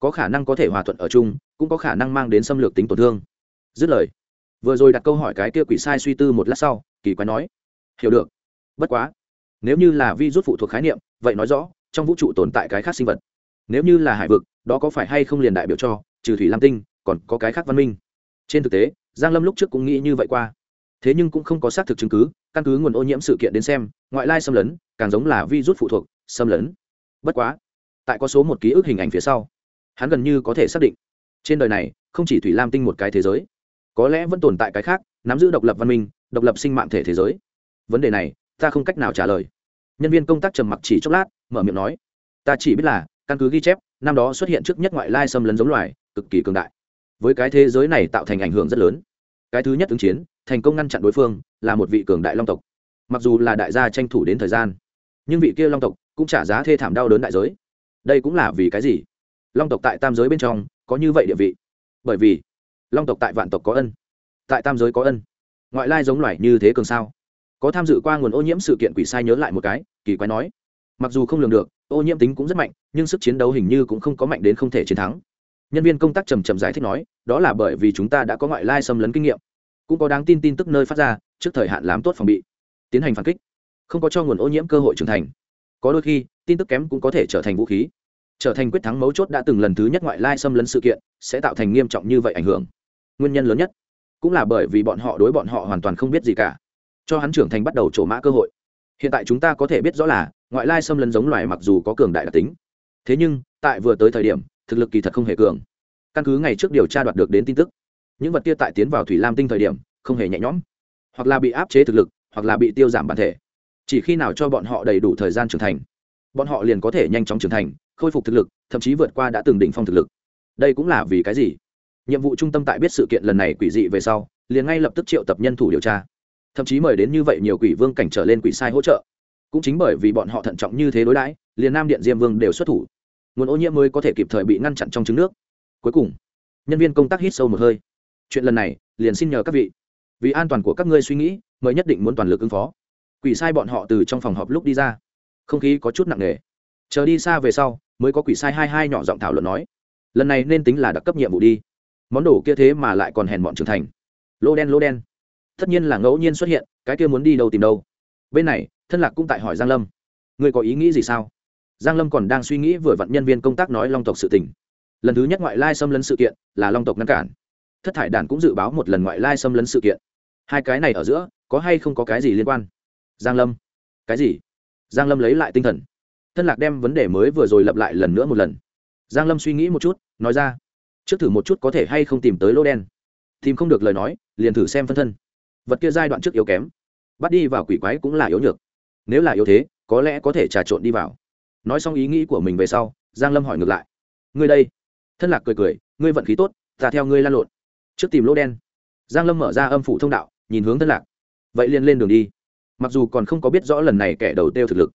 Có khả năng có thể hòa thuận ở chung, cũng có khả năng mang đến xâm lược tính tổn thương. Dứt lời, vừa rồi đặt câu hỏi cái kia quỷ sai suy tư một lát sau, kỳ quái nói, hiểu được. Bất quá, nếu như là vi rút phụ thuộc khái niệm, vậy nói rõ, trong vũ trụ tồn tại cái khác sinh vật. Nếu như là hải vực, đó có phải hay không liền đại biểu cho, trừ thủy lam tinh, còn có cái khác văn minh? Trên thực tế, giang lâm lúc trước cũng nghĩ như vậy qua. Thế nhưng cũng không có xác thực chứng cứ căn cứ nguồn ô nhiễm sự kiện đến xem, ngoại lai xâm lấn, càng giống là vi rút phụ thuộc, xâm lấn. Bất quá, tại có số một ký ức hình ảnh phía sau, hắn gần như có thể xác định, trên đời này, không chỉ thủy lam tinh một cái thế giới, có lẽ vẫn tồn tại cái khác, nắm giữ độc lập văn minh, độc lập sinh mạng thể thế giới. Vấn đề này, ta không cách nào trả lời. Nhân viên công tác trầm mặc chỉ chốc lát, mở miệng nói, ta chỉ biết là, căn cứ ghi chép, năm đó xuất hiện trước nhất ngoại lai xâm lấn giống loài, cực kỳ cường đại. Với cái thế giới này tạo thành ảnh hưởng rất lớn cái thứ nhất ứng chiến, thành công ngăn chặn đối phương, là một vị cường đại long tộc. Mặc dù là đại gia tranh thủ đến thời gian, nhưng vị kia long tộc cũng trả giá thê thảm đau đớn đại giới. Đây cũng là vì cái gì? Long tộc tại tam giới bên trong có như vậy địa vị? Bởi vì, long tộc tại vạn tộc có ân, tại tam giới có ân. Ngoại lai giống loài như thế cường sao? Có tham dự qua nguồn ô nhiễm sự kiện quỷ sai nhớ lại một cái, kỳ quái nói. Mặc dù không lường được, ô nhiễm tính cũng rất mạnh, nhưng sức chiến đấu hình như cũng không có mạnh đến không thể chiến thắng nhân viên công tác trầm trầm giải thích nói, đó là bởi vì chúng ta đã có ngoại lai xâm lấn kinh nghiệm. Cũng có đáng tin tin tức nơi phát ra, trước thời hạn làm tốt phòng bị. Tiến hành phản kích. Không có cho nguồn ô nhiễm cơ hội trưởng thành. Có đôi khi, tin tức kém cũng có thể trở thành vũ khí. Trở thành quyết thắng mấu chốt đã từng lần thứ nhất ngoại lai xâm lấn sự kiện, sẽ tạo thành nghiêm trọng như vậy ảnh hưởng. Nguyên nhân lớn nhất cũng là bởi vì bọn họ đối bọn họ hoàn toàn không biết gì cả. Cho hắn trưởng thành bắt đầu trổ mã cơ hội. Hiện tại chúng ta có thể biết rõ là, ngoại lai xâm lấn giống loài mặc dù có cường đại đặc tính. Thế nhưng, tại vừa tới thời điểm thực lực kỳ thật không hề cường. Căn cứ ngày trước điều tra đoạt được đến tin tức, những vật kia tại tiến vào thủy lam tinh thời điểm, không hề nhẹ nhõm. Hoặc là bị áp chế thực lực, hoặc là bị tiêu giảm bản thể. Chỉ khi nào cho bọn họ đầy đủ thời gian trưởng thành, bọn họ liền có thể nhanh chóng trưởng thành, khôi phục thực lực, thậm chí vượt qua đã từng đỉnh phong thực lực. Đây cũng là vì cái gì? Nhiệm vụ trung tâm tại biết sự kiện lần này quỷ dị về sau, liền ngay lập tức triệu tập nhân thủ điều tra. Thậm chí mời đến như vậy nhiều quỷ vương cảnh trở lên quỷ sai hỗ trợ. Cũng chính bởi vì bọn họ thận trọng như thế đối đãi, liền nam điện diêm vương đều xuất thủ nguồn ô nhiễm mới có thể kịp thời bị ngăn chặn trong trứng nước. Cuối cùng, nhân viên công tác hít sâu một hơi. Chuyện lần này, liền xin nhờ các vị. Vì an toàn của các ngươi suy nghĩ, mới nhất định muốn toàn lực ứng phó. Quỷ sai bọn họ từ trong phòng họp lúc đi ra. Không khí có chút nặng nề. Chờ đi xa về sau, mới có quỷ sai hai hai nhỏ giọng thảo luận nói. Lần này nên tính là đặc cấp nhiệm vụ đi. Món đồ kia thế mà lại còn hèn bọn trưởng thành. Lô đen lô đen. Tất nhiên là ngẫu nhiên xuất hiện, cái kia muốn đi đâu tìm đâu. Bên này, thân lạc cũng tại hỏi giang lâm. Người có ý nghĩ gì sao? Giang lâm còn đang suy nghĩ vừa vặn nhân viên công tác nói long tộc sự tình. Lần thứ nhất ngoại lai xâm lấn sự kiện là long tộc ngăn cản. Thất thải đàn cũng dự báo một lần ngoại lai xâm lấn sự kiện. Hai cái này ở giữa, có hay không có cái gì liên quan? Giang lâm. Cái gì? Giang lâm lấy lại tinh thần. Thân lạc đem vấn đề mới vừa rồi lặp lại lần nữa một lần. Giang lâm suy nghĩ một chút, nói ra. Trước thử một chút có thể hay không tìm tới lô đen. Tìm không được lời nói, liền thử xem phân thân. Vật kia giai đoạn trước yếu kém. Bắt đi vào quỷ quái cũng là yếu nhược. Nếu là yếu thế, có lẽ có thể trà trộn đi vào nói xong ý nghĩ của mình về sau, giang lâm hỏi ngược lại. Ngươi đây. Thân lạc cười cười, ngươi vận khí tốt, ta theo ngươi lan lộn. Trước tìm lỗ đen. Giang lâm mở ra âm phủ thông đạo, nhìn hướng thân lạc. Vậy liền lên đường đi. Mặc dù còn không có biết rõ lần này kẻ đầu tiêu thực lực,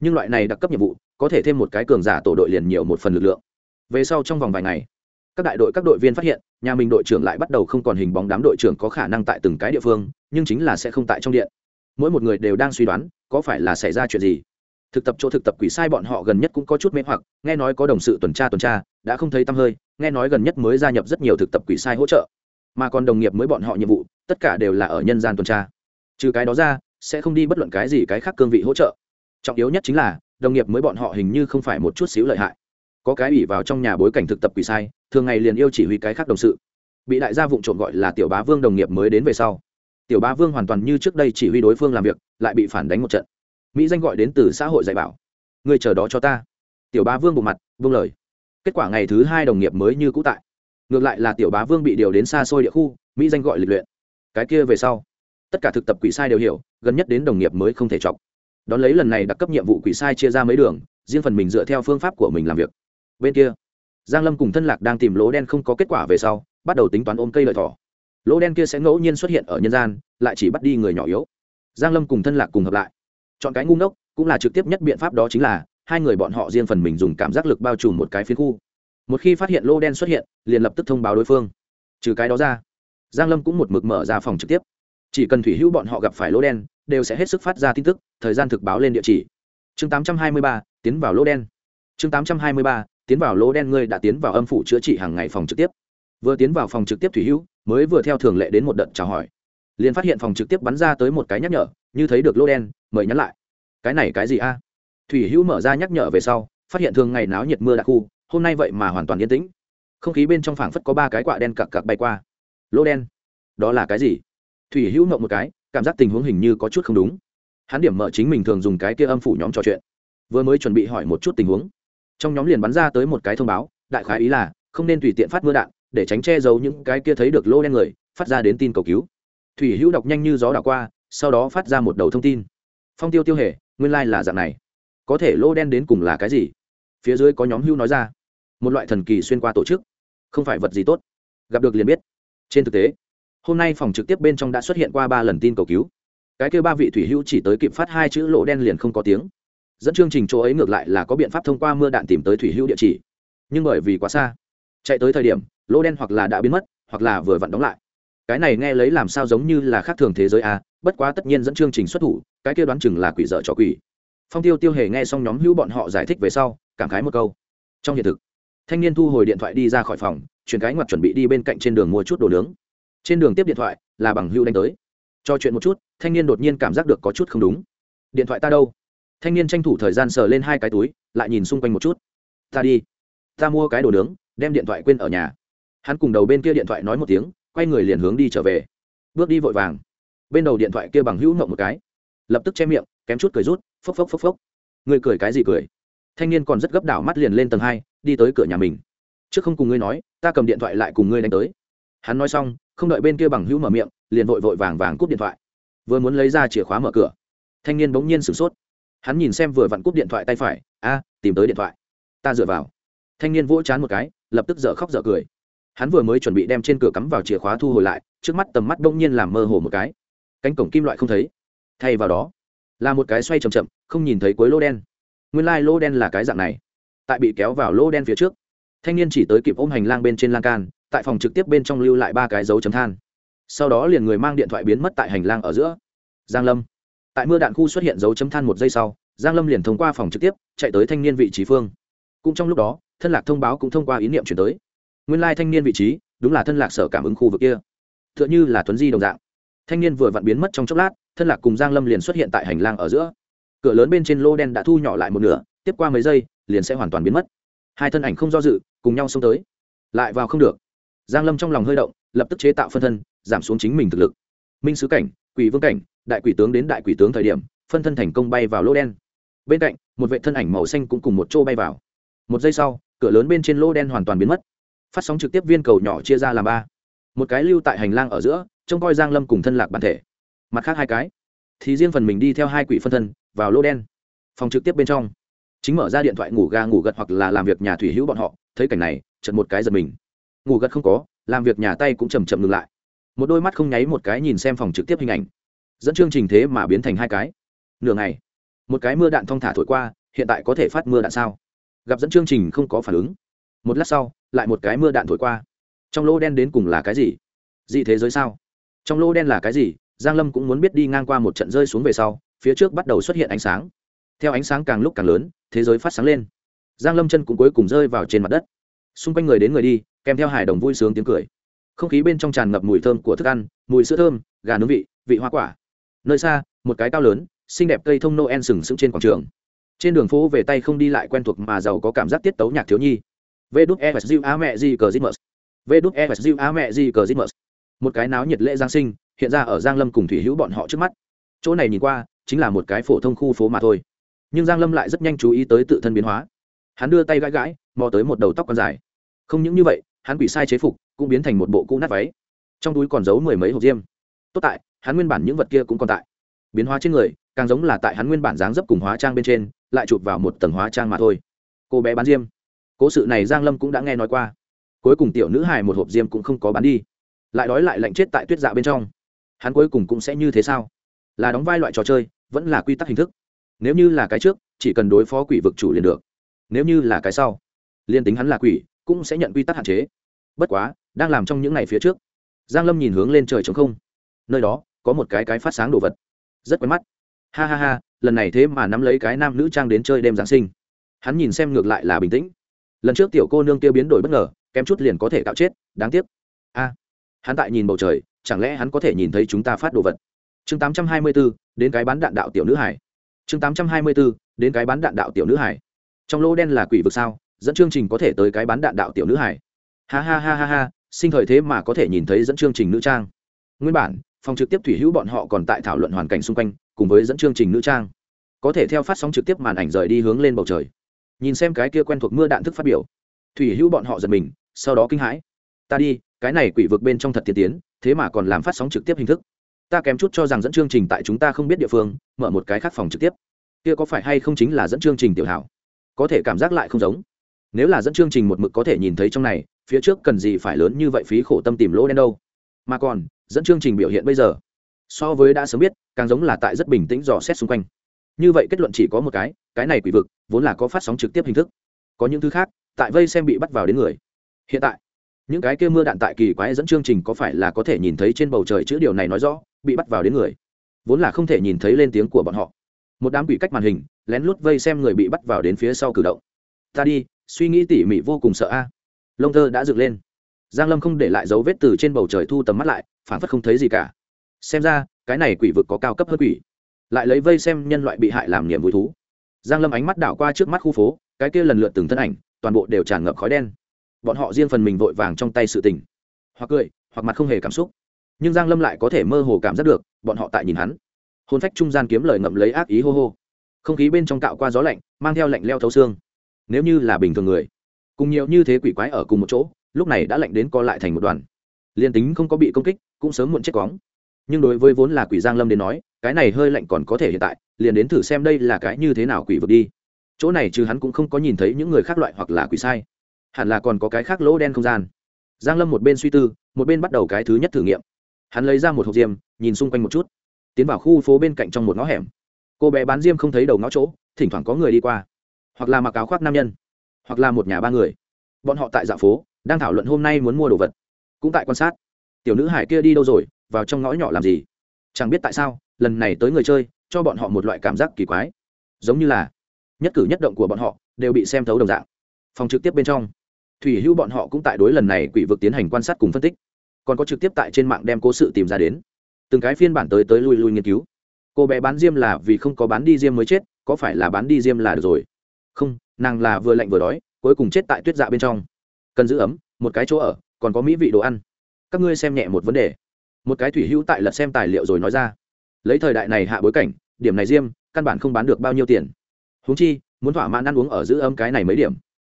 nhưng loại này đặc cấp nhiệm vụ, có thể thêm một cái cường giả tổ đội liền nhiều một phần lực lượng. Về sau trong vòng vài ngày, các đại đội các đội viên phát hiện, nhà mình đội trưởng lại bắt đầu không còn hình bóng đám đội trưởng có khả năng tại từng cái địa phương, nhưng chính là sẽ không tại trong điện. Mỗi một người đều đang suy đoán, có phải là xảy ra chuyện gì thực tập chỗ thực tập quỷ sai bọn họ gần nhất cũng có chút mê hoặc, nghe nói có đồng sự tuần tra tuần tra, đã không thấy tăm hơi, nghe nói gần nhất mới gia nhập rất nhiều thực tập quỷ sai hỗ trợ. Mà còn đồng nghiệp mới bọn họ nhiệm vụ, tất cả đều là ở nhân gian tuần tra. Trừ cái đó ra, sẽ không đi bất luận cái gì cái khác cương vị hỗ trợ. Trọng yếu nhất chính là, đồng nghiệp mới bọn họ hình như không phải một chút xíu lợi hại. Có cái ủy vào trong nhà bối cảnh thực tập quỷ sai, thường ngày liền yêu chỉ huy cái khác đồng sự. Bị đại gia vụng trộm gọi là tiểu bá vương đồng nghiệp mới đến về sau. Tiểu bá vương hoàn toàn như trước đây chỉ huy đối phương làm việc, lại bị phản đánh một trận mỹ danh gọi đến từ xã hội dạy bảo. Người chờ đó cho ta. Tiểu bá vương bộ mặt vương lời. Kết quả ngày thứ hai đồng nghiệp mới như cũ tại. Ngược lại là tiểu bá vương bị điều đến xa xôi địa khu, mỹ danh gọi lịch luyện. Cái kia về sau, tất cả thực tập quỷ sai đều hiểu, gần nhất đến đồng nghiệp mới không thể chọc. Đón lấy lần này đặc cấp nhiệm vụ quỷ sai chia ra mấy đường, riêng phần mình dựa theo phương pháp của mình làm việc. Bên kia, giang lâm cùng thân lạc đang tìm lỗ đen không có kết quả về sau, bắt đầu tính toán ôm cây lợi thỏ. Lỗ đen kia sẽ ngẫu nhiên xuất hiện ở nhân gian, lại chỉ bắt đi người nhỏ yếu. Giang lâm cùng thân lạc cùng hợp lại chọn cái ngu ngốc cũng là trực tiếp nhất biện pháp đó chính là hai người bọn họ riêng phần mình dùng cảm giác lực bao trùm một cái phiến khu. Một khi phát hiện lô đen xuất hiện liền lập tức thông báo đối phương. Trừ cái đó ra giang lâm cũng một mực mở ra phòng trực tiếp. Chỉ cần thủy hữu bọn họ gặp phải lô đen đều sẽ hết sức phát ra tin tức thời gian thực báo lên địa chỉ. Chương 823, tiến vào lô đen. Chương 823, tiến vào lô đen ngươi đã tiến vào âm phủ chữa trị hàng ngày phòng trực tiếp. Vừa tiến vào phòng trực tiếp thủy hữu mới vừa theo thường lệ đến một đợt chào hỏi. Liền phát hiện phòng trực tiếp bắn ra tới một cái nhắc nhở như thấy được lô đen, mời nhắn lại. Cái này cái gì a? Thủy hữu mở ra nhắc nhở về sau, phát hiện thường ngày náo nhiệt mưa đặc khu, hôm nay vậy mà hoàn toàn yên tĩnh. Không khí bên trong phảng phất có ba cái quạ đen cặc cặc bay qua. Lô đen? Đó là cái gì? Thủy hữu mộng một cái, cảm giác tình huống hình như có chút không đúng. Hắn điểm mở chính mình thường dùng cái kia âm phủ nhóm trò chuyện. Vừa mới chuẩn bị hỏi một chút tình huống, trong nhóm liền bắn ra tới một cái thông báo, đại khái ý là, không nên tùy tiện phát mưa đạn, để tránh che giấu những cái kia thấy được lô đen người, phát ra đến tin cầu cứu. Thủy hữu đọc nhanh như gió đảo qua sau đó phát ra một đầu thông tin. Phong tiêu tiêu hề, nguyên lai、like、là dạng này. Có thể lô đen đến cùng là cái gì? Phía dưới có nhóm hưu nói ra. Một loại thần kỳ xuyên qua tổ chức. Không phải vật gì tốt. Gặp được liền biết. Trên thực tế, hôm nay phòng trực tiếp bên trong đã xuất hiện qua ba lần tin cầu cứu. Cái kêu ba vị thủy hữu chỉ tới kịp phát hai chữ lỗ đen liền không có tiếng. Dẫn chương trình chỗ ấy ngược lại là có biện pháp thông qua mưa đạn tìm tới thủy hữu địa chỉ. Nhưng bởi vì quá xa, chạy tới thời điểm lỗ đen hoặc là đã biến mất, hoặc là vừa vặn đóng lại cái này nghe lấy làm sao giống như là khác thường thế giới a à, bất quá tất nhiên dẫn chương trình xuất thủ cái kia đoán chừng là quỷ dở trò quỷ. Phong tiêu tiêu hề nghe xong nhóm hữu bọn họ giải thích về sau cảm khái một câu. Trong hiện thực thanh niên thu hồi điện thoại đi ra khỏi phòng chuyển cái ngoặt chuẩn bị đi bên cạnh trên đường mua chút đồ nướng. Trên đường tiếp điện thoại là bằng hữu đánh tới. Cho chuyện một chút thanh niên đột nhiên cảm giác được có chút không đúng. Điện thoại ta đâu? Thanh niên tranh thủ thời gian sờ lên hai cái túi lại nhìn xung quanh một chút. Ta đi. Ta mua cái đồ nướng đem điện thoại quên ở nhà. Hắn cùng đầu bên kia điện thoại nói một tiếng quay người liền hướng đi trở về. Bước đi vội vàng. Bên đầu điện thoại kia bằng hữu ngộng một cái. Lập tức che miệng, kém chút cười rút, phốc phốc phốc phốc. Người cười cái gì cười? Thanh niên còn rất gấp đảo mắt liền lên tầng hai, đi tới cửa nhà mình. Trước không cùng ngươi nói, ta cầm điện thoại lại cùng ngươi đánh tới. Hắn nói xong, không đợi bên kia bằng hữu mở miệng, liền vội vội vàng vàng cúp điện thoại. Vừa muốn lấy ra chìa khóa mở cửa, thanh niên bỗng nhiên sửng sốt. Hắn nhìn xem vừa vặn cúp điện thoại tay phải, a, tìm tới điện thoại. Ta dựa vào. Thanh niên vỗ chán một cái, lập tức dở khóc dở cười hắn vừa mới chuẩn bị đem trên cửa cắm vào chìa khóa thu hồi lại, trước mắt tầm mắt bỗng nhiên làm mơ hồ một cái. Cánh cổng kim loại không thấy. Thay vào đó, là một cái xoay c h ậ m chậm, không nhìn thấy cuối lỗ đen. Nguyên lai、like、lỗ đen là cái dạng này. Tại bị kéo vào lỗ đen phía trước, thanh niên chỉ tới kịp ôm hành lang bên trên lan can, tại phòng trực tiếp bên trong lưu lại ba cái dấu chấm than. Sau đó liền người mang điện thoại biến mất tại hành lang ở giữa. Giang lâm. Tại mưa đạn khu xuất hiện dấu chấm than một giây sau, giang lâm liền thông qua phòng trực tiếp, chạy tới thanh niên vị trí phương. Cũng trong lúc đó, thân lạc thông báo cũng thông qua ý niệm chuyển tới nguyên lai thanh niên vị trí đúng là thân lạc sở cảm ứng khu vực kia. T h ư ợ n h ư là tuấn di đồng dạng. Thanh niên vừa vặn biến mất trong chốc lát, thân lạc cùng giang lâm liền xuất hiện tại hành lang ở giữa. Cửa lớn bên trên lô đen đã thu nhỏ lại một nửa, tiếp qua mấy giây, liền sẽ hoàn toàn biến mất. Hai thân ảnh không do dự, cùng nhau xông tới. Lại vào không được. Giang lâm trong lòng hơi động, lập tức chế tạo phân thân, giảm xuống chính mình thực lực. Minh sứ cảnh, quỷ vương cảnh, đại quỷ tướng đến đại quỷ tướng thời điểm, phân thân thành công bay vào lô đen. Bên cạnh, một vệ thân ảnh màu xanh cũng cùng một chỗ bay vào. Một giây sau, cửa lớn bên trên lô đen hoàn toàn biến mất phát sóng trực tiếp viên cầu nhỏ chia ra làm ba. Một cái lưu tại hành lang ở giữa, trông coi giang lâm cùng thân lạc bản thể. Mặt khác hai cái. Thì riêng phần mình đi theo hai quỷ phân thân, vào lô đen. Phòng trực tiếp bên trong. Chính mở ra điện thoại ngủ ga ngủ gật hoặc là làm việc nhà thủy hữu bọn họ, thấy cảnh này chật một cái giật mình. Ngủ gật không có, làm việc nhà tay cũng chầm chậm ngừng lại. Một đôi mắt không nháy một cái nhìn xem phòng trực tiếp hình ảnh. Dẫn chương trình thế mà biến thành hai cái. Nửa ngày, một cái mưa đạn thong thả thổi qua, hiện tại có thể phát mưa đạn sao? Gặp dẫn chương trình không có phản ứng. Một lát sau lại một cái mưa đạn thổi qua. Trong lô đen đến cùng là cái gì? Dị thế giới sao? Trong lô đen là cái gì? Giang lâm cũng muốn biết đi ngang qua một trận rơi xuống về sau, phía trước bắt đầu xuất hiện ánh sáng. Theo ánh sáng càng lúc càng lớn, thế giới phát sáng lên. Giang lâm chân cũng cuối cùng rơi vào trên mặt đất. Xung quanh người đến người đi, kèm theo hài đồng vui sướng tiếng cười. Không khí bên trong tràn ngập mùi thơm của thức ăn, mùi sữa thơm, gà nướng vị vị hoa quả. Nơi xa, một cái cao lớn, xinh đẹp cây thông noel sừng sững trên quảng trường. Trên đường phố về tay không đi lại quen thuộc mà giàu có cảm giác tiết tấu nhạc thiếu nhi vê đút e s a mẹ gì cờ zimmer vê đút e s a mẹ gì cờ zimmer một cái náo nhiệt lễ giáng sinh, hiện ra ở giang lâm cùng thủy hữu bọn họ trước mắt. Chỗ này nhìn qua, chính là một cái phổ thông khu phố mà thôi. Nhưng giang lâm lại rất nhanh chú ý tới tự thân biến hóa. Hắn đưa tay gãi gãi, mò tới một đầu tóc còn dài. Không những như vậy, hắn bị sai chế phục, cũng biến thành một bộ cũ nát váy. Trong túi còn giấu mười mấy hộp diêm. Tốt tại, hắn nguyên bản những vật kia cũng còn tại. Biến hóa trên người, càng giống là tại hắn nguyên bản dáng dấp cùng hóa trang bên trên, lại chụp vào một tầng hóa trang mà thôi. Cô bé bán diêm cố sự này giang lâm cũng đã nghe nói qua. Cuối cùng tiểu nữ hài một hộp diêm cũng không có bán đi. Lại đói lại lạnh chết tại tuyết dạ bên trong. Hắn cuối cùng cũng sẽ như thế sao? Là đóng vai loại trò chơi, vẫn là quy tắc hình thức? Nếu như là cái trước, chỉ cần đối phó quỷ vực chủ liền được. Nếu như là cái sau liên tính hắn là quỷ, cũng sẽ nhận quy tắc hạn chế. Bất quá, đang làm trong những ngày phía trước, giang lâm nhìn hướng lên trời trống không. Nơi đó, có một cái cái phát sáng đồ vật. Rất quen mắt. Ha ha ha, lần này thế mà nắm lấy cái nam nữ trang đến chơi đêm giáng sinh. Hắn nhìn xem ngược lại là bình tĩnh lần trước tiểu cô nương kia biến đổi bất ngờ kém chút liền có thể cạo chết đáng tiếc. A hắn tại nhìn bầu trời chẳng lẽ hắn có thể nhìn thấy chúng ta phát đồ vật? Chương 824, đến cái bán đạn đạo tiểu nữ hải. Chương 824, đến cái bán đạn đạo tiểu nữ hải. Trong lô đen là quỷ vực sao dẫn chương trình có thể tới cái bán đạn đạo tiểu nữ hải. Ha ha ha ha ha sinh thời thế mà có thể nhìn thấy dẫn chương trình nữ trang. Nguyên bản phòng trực tiếp thủy hữu bọn họ còn tại thảo luận hoàn cảnh xung quanh cùng với dẫn chương trình nữ trang. Có thể theo phát sóng trực tiếp màn ảnh rời đi hướng lên bầu trời nhìn xem cái kia quen thuộc mưa đạn thức phát biểu. Thủy hữu bọn họ giật mình, sau đó kinh hãi. Ta đi, cái này quỷ vực bên trong thật tiên tiến, thế mà còn làm phát sóng trực tiếp hình thức. Ta kém chút cho rằng dẫn chương trình tại chúng ta không biết địa phương, mở một cái khác phòng trực tiếp. Kia có phải hay không chính là dẫn chương trình tiểu hảo? Có thể cảm giác lại không giống. Nếu là dẫn chương trình một mực có thể nhìn thấy trong này, phía trước cần gì phải lớn như vậy phí khổ tâm tìm lỗ đen đâu. Mà còn, dẫn chương trình biểu hiện bây giờ, so với đã sớm biết, càng giống là tại rất bình tĩnh dò xét xung quanh. Như vậy kết luận chỉ có một cái cái này quỷ vực vốn là có phát sóng trực tiếp hình thức. Có những thứ khác, tại vây xem bị bắt vào đến người. Hiện tại, những cái kia mưa đạn tại kỳ quái dẫn chương trình có phải là có thể nhìn thấy trên bầu trời chữ điều này nói rõ, bị bắt vào đến người. Vốn là không thể nhìn thấy lên tiếng của bọn họ. Một đám quỷ cách màn hình, lén lút vây xem người bị bắt vào đến phía sau cử động. Ta đi, suy nghĩ tỉ mỉ vô cùng sợ a. Lông thơ đã dựng lên. Giang lâm không để lại dấu vết từ trên bầu trời thu tầm mắt lại phản phất không thấy gì cả. Xem ra, cái này quỷ vực có cao cấp hơn quỷ. Lại lấy vây xem nhân loại bị hại làm niềm vui thú giang lâm ánh mắt đảo qua trước mắt khu phố, cái kia lần lượt từng thân ảnh, toàn bộ đều tràn ngập khói đen. Bọn họ riêng phần mình vội vàng trong tay sự tình. Hoặc cười, hoặc mặt không hề cảm xúc. Nhưng giang lâm lại có thể mơ hồ cảm giác được, bọn họ tại nhìn hắn. Hôn phách trung gian kiếm lời ngậm lấy ác ý hô hô. Không khí bên trong cạo qua gió lạnh, mang theo lạnh leo thấu xương. Nếu như là bình thường người, cùng nhiều như thế quỷ quái ở cùng một chỗ, lúc này đã lạnh đến co lại thành một đoàn. Liền tính không có bị công kích, cũng sớm muộn chết cóng nhưng đối với vốn là quỷ giang lâm đến nói, cái này hơi lạnh còn có thể hiện tại, liền đến thử xem đây là cái như thế nào quỷ vực đi. Chỗ này trừ hắn cũng không có nhìn thấy những người khác loại hoặc là quỷ sai. Hẳn là còn có cái khác lỗ đen không gian. Giang lâm một bên suy tư, một bên bắt đầu cái thứ nhất thử nghiệm. Hắn lấy ra một hộp diêm, nhìn xung quanh một chút. Tiến vào khu phố bên cạnh trong một ngõ hẻm. Cô bé bán diêm không thấy đầu ngõ chỗ, thỉnh thoảng có người đi qua. Hoặc là mặc áo khoác nam nhân. Hoặc là một nhà ba người. Bọn họ tại dạ phố, đang thảo luận hôm nay muốn mua đồ vật. Cũng tại quan sát. Tiểu nữ hải kia đi đâu rồi? Vào trong ngõ nhỏ làm gì? Chẳng biết tại sao, lần này tới người chơi, cho bọn họ một loại cảm giác kỳ quái. Giống như là, nhất cử nhất động của bọn họ đều bị xem thấu đồng dạng. Phòng trực tiếp bên trong, thủy hữu bọn họ cũng tại đối lần này quỷ vực tiến hành quan sát cùng phân tích. Còn có trực tiếp tại trên mạng đem cố sự tìm ra đến. Từng cái phiên bản tới tới lui lui nghiên cứu. Cô bé bán diêm là vì không có bán đi diêm mới chết, có phải là bán đi diêm là được rồi? Không, nàng là vừa lạnh vừa đói, cuối cùng chết tại tuyết dạ bên trong. Cần giữ ấm, một cái chỗ ở, còn có mỹ vị đồ ăn. Các ngươi xem nhẹ một vấn đề một cái thủy hữu tại lật xem tài liệu rồi nói ra. Lấy thời đại này hạ bối cảnh, điểm này diêm, căn bản không bán được bao nhiêu tiền. Húng chi, muốn thỏa mãn ăn uống ở giữ ấm cái này mấy điểm.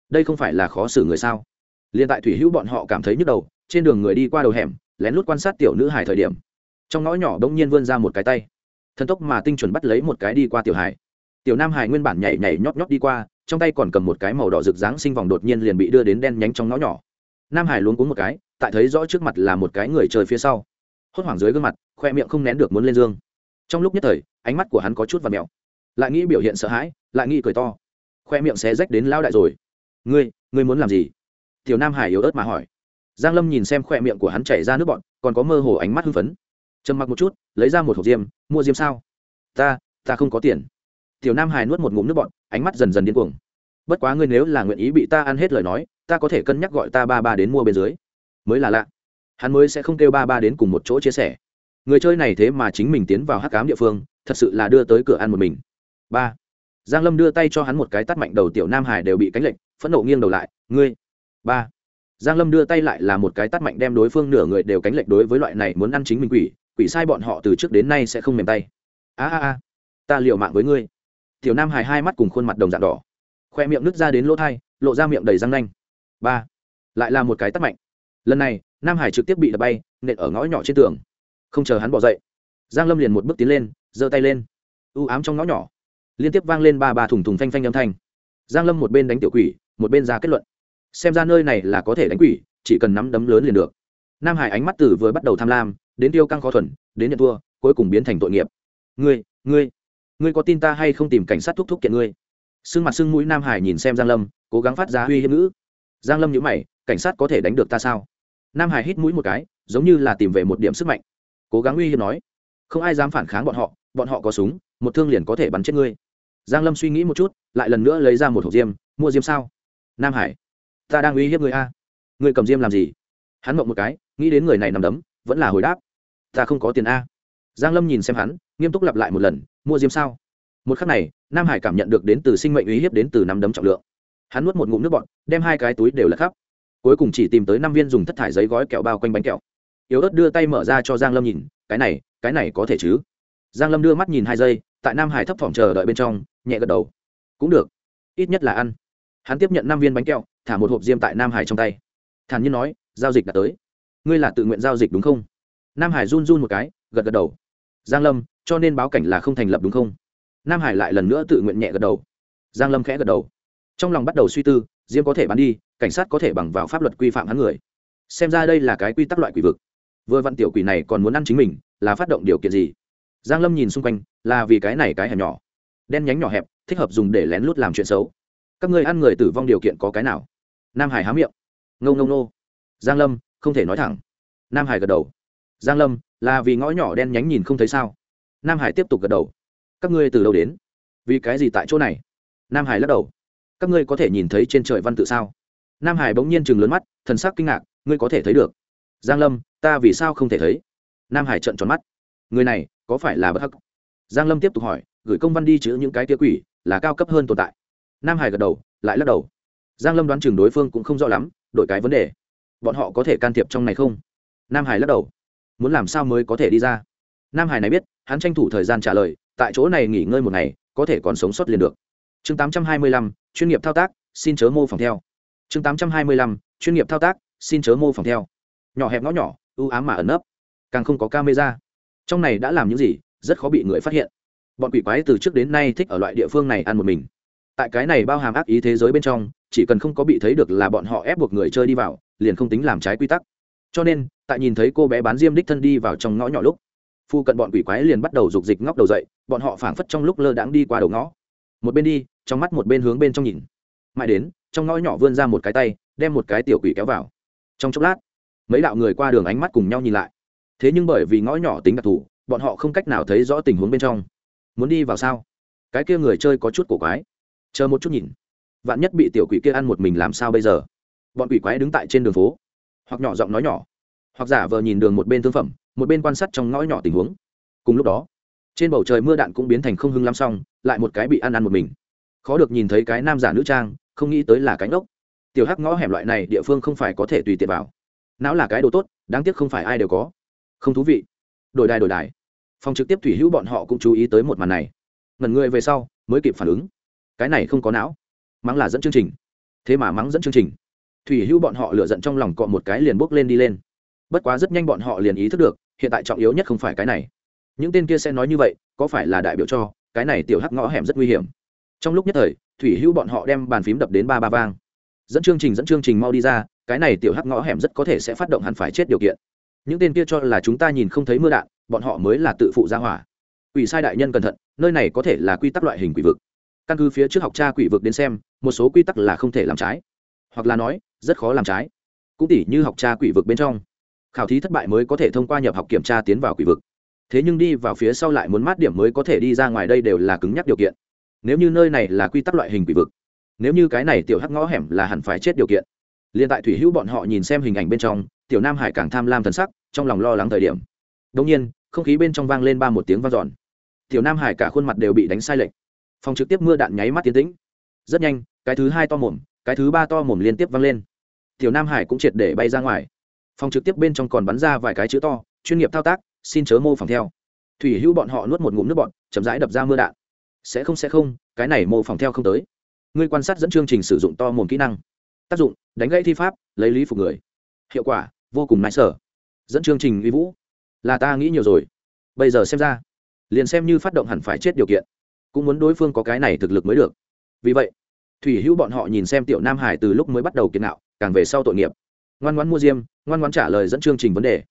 Đây không phải là khó xử người sao? Liền tại thủy hữu bọn họ cảm thấy nhức đầu, trên đường người đi qua đầu hẻm, lén lút quan sát tiểu nữ hải thời điểm. Trong ngõ nhỏ đông nhiên vươn ra một cái tay. Thần tốc mà tinh chuẩn bắt lấy một cái đi qua tiểu hải tiểu nam hải nguyên bản nhảy nhảy nhót nhót đi qua, trong tay còn cầm một cái màu đỏ rực dáng sinh vòng đột nhiên liền bị đưa đến đen nhánh trong ngõ nhỏ. Nam hải luống cuống một cái, tại thấy rõ trước mặt là một cái người trời phía sau hốt hoảng dưới gương mặt, khoe miệng không nén được muốn lên dương. Trong lúc nhất thời, ánh mắt của hắn có chút và mẹo lại nghĩ biểu hiện sợ hãi, lại nghĩ cười to. Khoe miệng xé rách đến lao đại rồi. Ngươi ngươi muốn làm gì? Tiểu nam hải yếu ớt mà hỏi. Giang lâm nhìn xem khoe miệng của hắn chảy ra nước bọn còn có mơ hồ ánh mắt hưng phấn. Trầm mặc một chút, lấy ra một hộp diêm, mua diêm sao? Ta ta không có tiền. Tiểu nam hải nuốt một ngụm nước bọn ánh mắt dần dần điên cuồng. Bất quá ngươi nếu là nguyện ý bị ta ăn hết lời nói, ta có thể cân nhắc gọi ta ba ba đến mua bên dưới. Mới là lạ hắn mới sẽ không kêu ba ba đến cùng một chỗ chia sẻ. Người chơi này thế mà chính mình tiến vào hắc cám địa phương, thật sự là đưa tới cửa ăn một mình. Ba. Giang lâm đưa tay cho hắn một cái tắt mạnh đầu tiểu nam hải đều bị cánh lệnh phẫn nộ nghiêng đầu lại, ngươi. Ba. Giang lâm đưa tay lại là một cái tắt mạnh đem đối phương nửa người đều cánh lệnh đối với loại này muốn ăn chính mình quỷ quỷ sai bọn họ từ trước đến nay sẽ không mềm tay. A a a, ta liều mạng với ngươi. Tiểu nam hải hai mắt cùng khuôn mặt đồng dạng đỏ, khoe miệng nứt ra đến lỗ thai, lộ ra miệng đầy răng nanh. Ba. Lại là một cái tắt mạnh. Lần này nam hải trực tiếp bị đập bay, nện ở ngõ nhỏ trên tường. Không chờ hắn bỏ dậy, giang lâm liền một bước tiến lên, giơ tay lên. U ám trong ngõ nhỏ, liên tiếp vang lên ba ba thùng thùng phanh phanh âm thanh. Giang lâm một bên đánh tiểu quỷ, một bên ra kết luận. Xem ra nơi này là có thể đánh quỷ, chỉ cần nắm đấm lớn liền được. Nam hải ánh mắt tử vừa bắt đầu tham lam, đến tiêu căng khó thuần, đến nhận thua, cuối cùng biến thành tội nghiệp. Ngươi ngươi ngươi có tin ta hay không tìm cảnh sát thúc thúc kiện ngươi? Sưng mặt sưng mũi nam hải nhìn xem giang lâm, cố gắng phát ra uy hiếp ngữ. Giang lâm nhíu mày, cảnh sát có thể đánh được ta sao? Nam hải hít mũi một cái, giống như là tìm về một điểm sức mạnh. Cố gắng uy hiếp nói, không ai dám phản kháng bọn họ bọn họ có súng, một thương liền có thể bắn chết ngươi. Giang lâm suy nghĩ một chút, lại lần nữa lấy ra một hộp diêm, mua diêm sao? Nam hải, ta đang uy hiếp người a. Người cầm diêm làm gì? Hắn mộng một cái, nghĩ đến người này nằm đấm, vẫn là hồi đáp, ta không có tiền a. Giang lâm nhìn xem hắn, nghiêm túc lặp lại một lần, mua diêm sao? Một khắc này, nam hải cảm nhận được đến từ sinh mệnh uy hiếp đến từ nắm đấm trọng lượng. Hắn nuốt một ngụm nước bọt, đem hai cái túi đều là khắp cuối cùng chỉ tìm tới năm viên dùng thất thải giấy gói kẹo bao quanh bánh kẹo. Yếu ớt đưa tay mở ra cho giang lâm nhìn, cái này cái này có thể chứ? Giang lâm đưa mắt nhìn hai giây, tại nam hải thấp thỏm chờ đợi bên trong, nhẹ gật đầu. Cũng được, ít nhất là ăn. Hắn tiếp nhận năm viên bánh kẹo, thả một hộp diêm tại nam hải trong tay. Thản nhiên nói, giao dịch đã tới. Ngươi là tự nguyện giao dịch đúng không? Nam hải run run một cái, gật gật đầu. Giang lâm, cho nên báo cảnh là không thành lập đúng không? Nam hải lại lần nữa tự nguyện nhẹ gật đầu. Giang lâm khẽ gật đầu trong lòng bắt đầu suy tư, diêm có thể bán đi, cảnh sát có thể bằng vào pháp luật quy phạm hắn người. Xem ra đây là cái quy tắc loại quỷ vực. Vừa vặn tiểu quỷ này còn muốn ăn chính mình, là phát động điều kiện gì? Giang lâm nhìn xung quanh, là vì cái này cái hẻm nhỏ. Đen nhánh nhỏ hẹp, thích hợp dùng để lén lút làm chuyện xấu. Các ngươi ăn người tử vong điều kiện có cái nào? Nam hải há miệng. Ngâu ngâu nô giang lâm, không thể nói thẳng. Nam hải gật đầu. Giang lâm, là vì ngõ nhỏ đen nhánh nhìn không thấy sao? Nam hải tiếp tục gật đầu. Các ngươi từ đâu đến? Vì cái gì tại chỗ này? Nam hải lắc đầu các ngươi có thể nhìn thấy trên trời văn tự sao? Nam hải bỗng nhiên chừng lớn mắt, thần sắc kinh ngạc, ngươi có thể thấy được. Giang lâm, ta vì sao không thể thấy? Nam hải trợn tròn mắt. Người này, có phải là bất hắc? Giang lâm tiếp tục hỏi, gửi công văn đi chữ những cái tia quỷ, là cao cấp hơn tồn tại. Nam hải gật đầu, lại lắc đầu. Giang lâm đoán chừng đối phương cũng không rõ lắm, đổi cái vấn đề. Bọn họ có thể can thiệp trong này không? Nam hải lắc đầu. Muốn làm sao mới có thể đi ra? Nam hải này biết, hắn tranh thủ thời gian trả lời, tại chỗ này nghỉ ngơi một ngày, có thể còn sống sót liền được chương 825, chuyên nghiệp thao tác xin chớ mô phỏng theo. Chương 825, chuyên nghiệp thao tác xin chớ mô phỏng theo. Nhỏ hẹp ngõ nhỏ ưu ám mà ẩn nấp càng không có camera. Trong này đã làm những gì rất khó bị người phát hiện. Bọn quỷ quái từ trước đến nay thích ở loại địa phương này ăn một mình. Tại cái này bao hàm ác ý thế giới bên trong chỉ cần không có bị thấy được là bọn họ ép buộc người chơi đi vào liền không tính làm trái quy tắc. Cho nên tại nhìn thấy cô bé bán diêm đích thân đi vào trong ngõ nhỏ lúc phu cận bọn quỷ quái liền bắt đầu rục dịch ngóc đầu dậy bọn họ phảng phất trong lúc lơ đãng đi qua đầu ngõ một bên đi, trong mắt một bên hướng bên trong nhìn. Mãi đến, trong ngõ nhỏ vươn ra một cái tay, đem một cái tiểu quỷ kéo vào. Trong chốc lát, mấy đạo người qua đường ánh mắt cùng nhau nhìn lại. Thế nhưng bởi vì ngõ nhỏ tính đặc thù, bọn họ không cách nào thấy rõ tình huống bên trong. Muốn đi vào sao? Cái kia người chơi có chút cổ quái. Chờ một chút nhìn. Vạn nhất bị tiểu quỷ kia ăn một mình làm sao bây giờ? Bọn quỷ quái đứng tại trên đường phố. Hoặc nhỏ giọng nói nhỏ. Hoặc giả vờ nhìn đường một bên thương phẩm, một bên quan sát trong ngõ nhỏ tình huống. Cùng lúc đó trên bầu trời mưa đạn cũng biến thành không hưng lắm xong, lại một cái bị ăn ăn một mình. Khó được nhìn thấy cái nam giả nữ trang, không nghĩ tới là cánh ốc tiểu hắc ngõ hẻm loại này địa phương không phải có thể tùy tiện vào. Não là cái đồ tốt, đáng tiếc không phải ai đều có. Không thú vị. Đổi đài đổi đài. Phòng trực tiếp thủy hữu bọn họ cũng chú ý tới một màn này. Ngần người về sau, mới kịp phản ứng. Cái này không có não. Mắng là dẫn chương trình. Thế mà mắng dẫn chương trình. Thủy hữu bọn họ lựa giận trong lòng cọ một cái liền bốc lên đi lên. Bất quá rất nhanh bọn họ liền ý thức được, hiện tại trọng yếu nhất không phải cái này những tên kia sẽ nói như vậy, có phải là đại biểu cho cái này tiểu hắc ngõ hẻm rất nguy hiểm? Trong lúc nhất thời, thủy hữu bọn họ đem bàn phím đập đến ba ba vang. Dẫn chương trình, dẫn chương trình mau đi ra, cái này tiểu hắc ngõ hẻm rất có thể sẽ phát động hẳn phải chết điều kiện. Những tên kia cho là chúng ta nhìn không thấy mưa đạn, bọn họ mới là tự phụ ra hỏa. Quỷ sai đại nhân cẩn thận, nơi này có thể là quy tắc loại hình quỷ vực. Căn cứ phía trước học tra quỷ vực đến xem, một số quy tắc là không thể làm trái. Hoặc là nói, rất khó làm trái. Cũng tỉ như học tra quỷ vực bên trong. Khảo thí thất bại mới có thể thông qua nhập học kiểm tra tiến vào quỷ vực thế nhưng đi vào phía sau lại muốn mát điểm mới có thể đi ra ngoài đây đều là cứng nhắc điều kiện. Nếu như nơi này là quy tắc loại hình quỷ vực, nếu như cái này tiểu hắc ngõ hẻm là hẳn phải chết điều kiện. Liền tại thủy hữu bọn họ nhìn xem hình ảnh bên trong, tiểu nam hải càng tham lam thần sắc, trong lòng lo lắng thời điểm. Đông nhiên, không khí bên trong vang lên ba một tiếng vang dọn. Tiểu nam hải cả khuôn mặt đều bị đánh sai lệch. Phòng trực tiếp mưa đạn nháy mắt tiến tĩnh. Rất nhanh, cái thứ hai to mồm, cái thứ ba to mồm liên tiếp vang lên. Tiểu nam hải cũng triệt để bay ra ngoài. Phòng trực tiếp bên trong còn bắn ra vài cái chữ to, chuyên nghiệp thao tác xin chớ mô phỏng theo. Thủy hữu bọn họ nuốt một ngụm nước bọn chậm rãi đập ra mưa đạn. Sẽ không sẽ không, cái này mô phỏng theo không tới. Ngươi quan sát dẫn chương trình sử dụng to mồm kỹ năng. Tác dụng, đánh gãy thi pháp, lấy lý phục người. Hiệu quả, vô cùng nãi sở. Dẫn chương trình uy vũ. Là ta nghĩ nhiều rồi. Bây giờ xem ra, liền xem như phát động hẳn phải chết điều kiện. Cũng muốn đối phương có cái này thực lực mới được. Vì vậy, thủy hữu bọn họ nhìn xem tiểu nam hải từ lúc mới bắt đầu kiến nạo càng về sau tội nghiệp. Ngoan ngoãn mua diêm, ngoan ngoãn trả lời dẫn chương trình vấn đề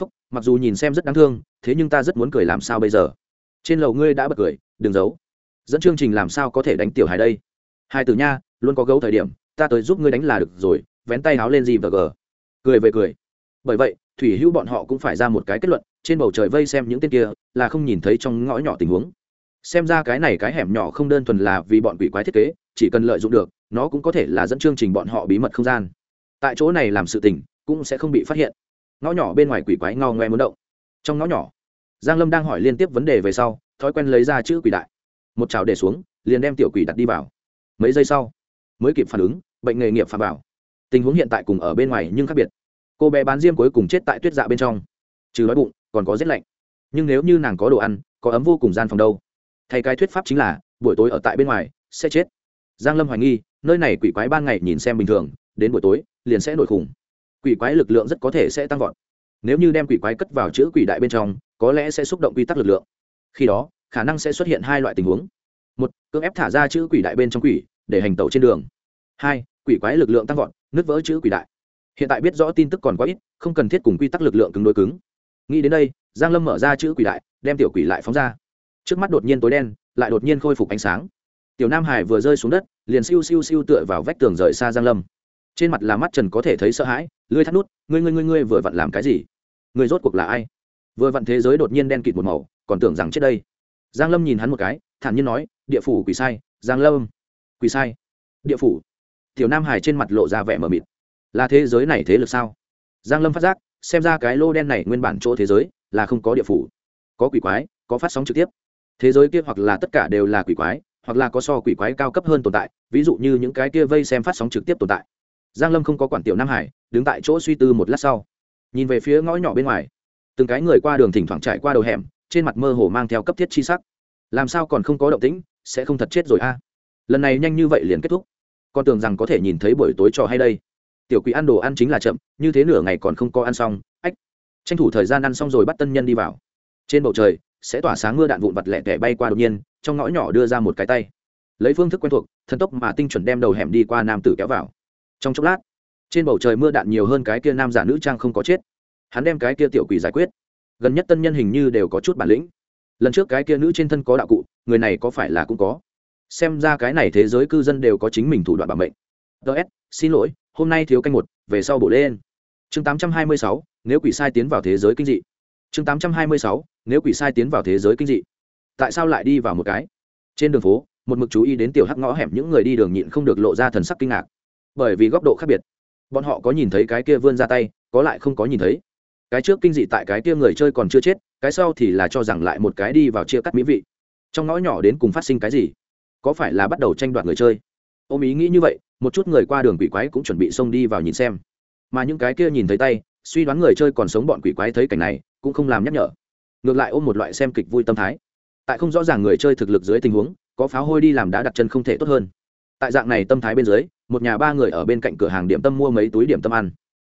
phúc, mặc dù nhìn xem rất đáng thương, thế nhưng ta rất muốn cười làm sao bây giờ? Trên lầu ngươi đã bật cười, đừng giấu. Dẫn chương trình làm sao có thể đánh tiểu hải đây? Hai từ nha, luôn có gấu thời điểm, ta tới giúp ngươi đánh là được rồi, vén tay háo lên gì và gờ cười về cười. Bởi vậy, thủy hữu bọn họ cũng phải ra một cái kết luận, trên bầu trời vây xem những tên kia, là không nhìn thấy trong ngõ nhỏ tình huống. Xem ra cái này cái hẻm nhỏ không đơn thuần là vì bọn quỷ quái thiết kế, chỉ cần lợi dụng được, nó cũng có thể là dẫn chương trình bọn họ bí mật không gian. Tại chỗ này làm sự tình, cũng sẽ không bị phát hiện ngõ nhỏ bên ngoài quỷ quái ngao ngoe muốn động. Trong ngõ nhỏ, giang lâm đang hỏi liên tiếp vấn đề về sau, thói quen lấy ra chữ quỷ đại. Một chào để xuống, liền đem tiểu quỷ đặt đi vào. Mấy giây sau, mới kịp phản ứng, bệnh nghề nghiệp phạm bảo. Tình huống hiện tại cùng ở bên ngoài nhưng khác biệt. Cô bé bán diêm cuối cùng chết tại tuyết dạ bên trong. Trừ đói bụng, còn có rét lạnh. Nhưng nếu như nàng có đồ ăn, có ấm vô cùng gian phòng đâu? Thay cái thuyết pháp chính là, buổi tối ở tại bên ngoài, sẽ chết. Giang lâm hoài nghi, nơi này quỷ quái ban ngày nhìn xem bình thường, đến buổi tối, liền sẽ nổi khủng quỷ quái lực lượng rất có thể sẽ tăng vọt. Nếu như đem quỷ quái cất vào chữ quỷ đại bên trong, có lẽ sẽ xúc động quy tắc lực lượng. Khi đó, khả năng sẽ xuất hiện hai loại tình huống. Một, cưỡng ép thả ra chữ quỷ đại bên trong quỷ, để hành tẩu trên đường. Hai, quỷ quái lực lượng tăng vọt, nứt vỡ chữ quỷ đại. Hiện tại biết rõ tin tức còn quá ít, không cần thiết cùng quy tắc lực lượng cứng đối cứng. Nghĩ đến đây, giang lâm mở ra chữ quỷ đại, đem tiểu quỷ lại phóng ra. Trước mắt đột nhiên tối đen, lại đột nhiên khôi phục ánh sáng. Tiểu nam hải vừa rơi xuống đất, liền siêu siêu siêu tựa vào vách tường rời xa giang lâm trên mặt là mắt trần có thể thấy sợ hãi lưới thắt nút, ngươi ngươi ngươi ngươi vừa vặn làm cái gì? Người rốt cuộc là ai? Vừa vặn thế giới đột nhiên đen kịt một màu, còn tưởng rằng trước đây. Giang lâm nhìn hắn một cái, thản nhiên nói, địa phủ quỷ sai, giang lâm, quỷ sai, địa phủ. Tiểu nam hải trên mặt lộ ra vẻ mờ mịt. Là thế giới này thế lực sao? Giang lâm phát giác, xem ra cái lô đen này nguyên bản chỗ thế giới là không có địa phủ. Có quỷ quái, có phát sóng trực tiếp. Thế giới kia hoặc là tất cả đều là quỷ quái, hoặc là có so quỷ quái cao cấp hơn tồn tại, ví dụ như những cái kia vây xem phát sóng trực tiếp tồn tại giang lâm không có quản tiểu nam hải, đứng tại chỗ suy tư một lát sau. Nhìn về phía ngõ nhỏ bên ngoài, từng cái người qua đường thỉnh thoảng trải qua đầu hẻm, trên mặt mơ hồ mang theo cấp thiết chi sắc. Làm sao còn không có động tĩnh, sẽ không thật chết rồi a. Lần này nhanh như vậy liền kết thúc. Con tưởng rằng có thể nhìn thấy buổi tối trò hay đây. Tiểu quỷ ăn đồ ăn chính là chậm, như thế nửa ngày còn không có ăn xong, ách. Tranh thủ thời gian ăn xong rồi bắt tân nhân đi vào. Trên bầu trời, sẽ tỏa sáng mưa đạn vụn vặt lẻ tẻ bay qua đột nhiên, trong ngõ nhỏ đưa ra một cái tay. Lấy phương thức quen thuộc, thần tốc mà tinh chuẩn đem đầu hẻm đi qua nam tử kéo vào trong chốc lát trên bầu trời mưa đạn nhiều hơn cái kia nam giả nữ trang không có chết. Hắn đem cái kia tiểu quỷ giải quyết. Gần nhất tân nhân hình như đều có chút bản lĩnh. Lần trước cái kia nữ trên thân có đạo cụ người này có phải là cũng có. Xem ra cái này thế giới cư dân đều có chính mình thủ đoạn bảo mệnh. Ts xin lỗi hôm nay thiếu canh một về sau bổ lên. Chương 826, nếu quỷ sai tiến vào thế giới kinh dị. Chương 826, nếu quỷ sai tiến vào thế giới kinh dị. Tại sao lại đi vào một cái? Trên đường phố một mực chú ý đến tiểu hắc ngõ hẻm những người đi đường nhịn không được lộ ra thần sắc kinh ngạc bởi vì góc độ khác biệt. Bọn họ có nhìn thấy cái kia vươn ra tay, có lại không có nhìn thấy. Cái trước kinh dị tại cái kia người chơi còn chưa chết, cái sau thì là cho rằng lại một cái đi vào chia cắt mỹ vị. Trong ngõ nhỏ đến cùng phát sinh cái gì? Có phải là bắt đầu tranh đoạt người chơi? Ôm ý nghĩ như vậy, một chút người qua đường quỷ quái cũng chuẩn bị xông đi vào nhìn xem. Mà những cái kia nhìn thấy tay, suy đoán người chơi còn sống bọn quỷ quái thấy cảnh này, cũng không làm nhắc nhở. Ngược lại ôm một loại xem kịch vui tâm thái. Tại không rõ ràng người chơi thực lực dưới tình huống, có pháo hôi đi làm đá đặt chân không thể tốt hơn tại dạng này tâm thái bên dưới, một nhà ba người ở bên cạnh cửa hàng điểm tâm mua mấy túi điểm tâm ăn.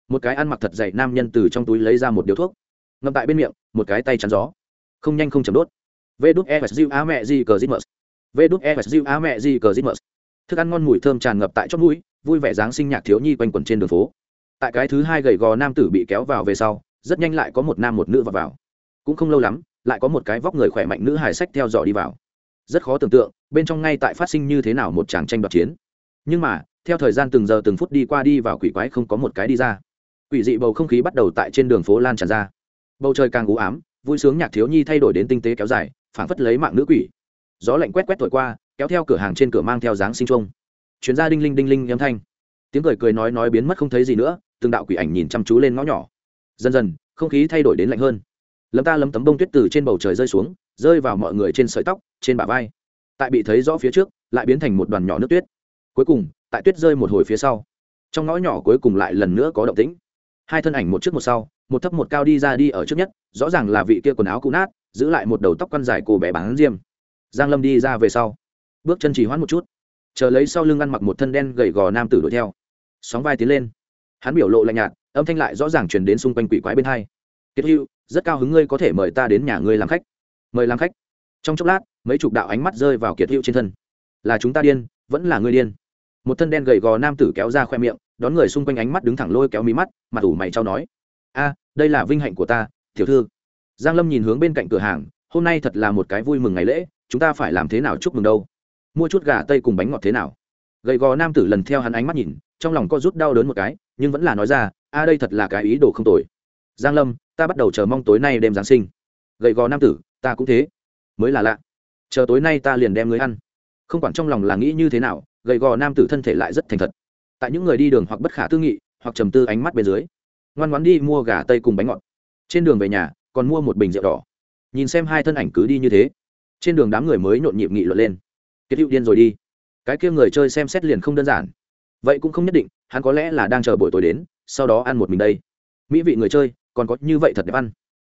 Một cái ăn mặc thật dày nam nhân từ trong túi lấy ra một điếu thuốc. Ngậm tại bên miệng, một cái tay chắn gió. Không nhanh không chầm đốt. Vê đúc e s a mẹ gì cờ mờ vê đúc e s a mẹ gì cờ mờ thức ăn ngon mùi thơm tràn ngập tại chót mũi, vui vẻ dáng sinh nhạc thiếu nhi quanh quẩn trên đường phố. Tại cái thứ hai gầy gò nam tử bị kéo vào về sau, rất nhanh lại có một nam một nữ vào vào. Cũng không lâu lắm, lại có một cái vóc người khỏe mạnh nữ hài sách theo dõi đi vào. Rất khó tưởng tượng bên trong ngay tại phát sinh như thế nào một tràng tranh đoạt chiến. Nhưng mà, theo thời gian từng giờ từng phút đi qua đi vào quỷ quái không có một cái đi ra. Quỷ dị bầu không khí bắt đầu tại trên đường phố lan tràn ra. Bầu trời càng u ám, vui sướng nhạc thiếu nhi thay đổi đến tinh tế kéo dài, phảng phất lấy mạng nữ quỷ. Gió lạnh quét quét thổi qua, kéo theo cửa hàng trên cửa mang theo dáng sinh trung chuyến ra đinh linh đinh linh âm thanh. Tiếng cười cười nói nói biến mất không thấy gì nữa, từng đạo quỷ ảnh nhìn chăm chú lên ngõ nhỏ. Dần dần, không khí thay đổi đến lạnh hơn. Lấm ta lấm tấm bông tuyết từ trên bầu trời rơi xuống, rơi vào mọi người trên sợi tóc, trên bả vai tại bị thấy rõ phía trước, lại biến thành một đoàn nhỏ nước tuyết. Cuối cùng, tại tuyết rơi một hồi phía sau, trong ngõ nhỏ cuối cùng lại lần nữa có động tĩnh. Hai thân ảnh một trước một sau, một thấp một cao đi ra đi ở trước nhất, rõ ràng là vị kia quần áo cũ nát, giữ lại một đầu tóc quăn dài cổ bé bán diêm. Giang lâm đi ra về sau, bước chân chỉ hoãn một chút, chờ lấy sau lưng ăn mặc một thân đen gầy gò nam tử đuổi theo. Sóng vai tiến lên, hắn biểu lộ lạnh nhạt, âm thanh lại rõ ràng truyền đến xung quanh quỷ quái bên hai. Kiệt hữu, rất cao hứng ngươi có thể mời ta đến nhà ngươi làm khách. Mời làm khách? Trong chốc lát mấy chục đạo ánh mắt rơi vào kiệt hữu trên thân. Là chúng ta điên, vẫn là người điên? Một thân đen gầy gò nam tử kéo ra khoe miệng, đón người xung quanh ánh mắt đứng thẳng lôi kéo mí mắt, mặt ủ mày trao nói. A, đây là vinh hạnh của ta, tiểu thư. Giang lâm nhìn hướng bên cạnh cửa hàng, hôm nay thật là một cái vui mừng ngày lễ, chúng ta phải làm thế nào chúc mừng đâu? Mua chút gà tây cùng bánh ngọt thế nào? Gầy gò nam tử lần theo hắn ánh mắt nhìn, trong lòng có rút đau đớn một cái, nhưng vẫn là nói ra, a, đây thật là cái ý đồ không tồi. Giang lâm, ta bắt đầu chờ mong tối nay đêm giáng sinh. Gầy gò nam tử, ta cũng thế. Mới là lạ chờ tối nay ta liền đem ngươi ăn. Không quản trong lòng là nghĩ như thế nào, gầy gò nam tử thân thể lại rất thành thật. Tại những người đi đường hoặc bất khả tư nghị, hoặc trầm tư ánh mắt bên dưới, ngoan ngoãn đi mua gà tây cùng bánh ngọt. Trên đường về nhà, còn mua một bình rượu đỏ. Nhìn xem hai thân ảnh cứ đi như thế, trên đường đám người mới nhộn nhịp nghị luận lên. Kiệt hữu điên rồi đi. Cái kia người chơi xem xét liền không đơn giản. Vậy cũng không nhất định, hắn có lẽ là đang chờ buổi tối đến, sau đó ăn một mình đây. Mỹ vị người chơi, còn có như vậy thật đẹp ăn.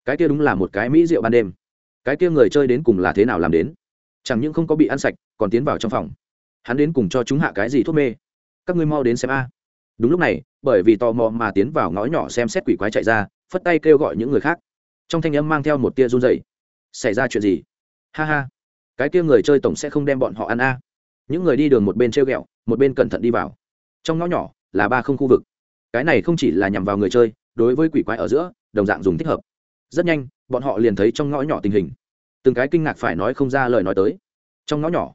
Cái kia đúng là một cái mỹ rượu ban đêm. Cái kia người chơi đến cùng là thế nào làm đến? Chẳng những không có bị ăn sạch, còn tiến vào trong phòng. Hắn đến cùng cho chúng hạ cái gì thuốc mê? Các ngươi mau đến xem a. Đúng lúc này, bởi vì tò mò mà tiến vào ngõ nhỏ xem xét quỷ quái chạy ra, phất tay kêu gọi những người khác. Trong thanh âm mang theo một tia run dày xảy ra chuyện gì? Ha ha. Cái kia người chơi tổng sẽ không đem bọn họ ăn a. Những người đi đường một bên treo ghẹo, một bên cẩn thận đi vào. Trong ngõ nhỏ là ba không khu vực. Cái này không chỉ là nhằm vào người chơi, đối với quỷ quái ở giữa, đồng dạng dùng thích hợp. Rất nhanh, bọn họ liền thấy trong ngõ nhỏ tình hình từng cái kinh ngạc phải nói không ra lời nói tới. Trong ngõ nhỏ,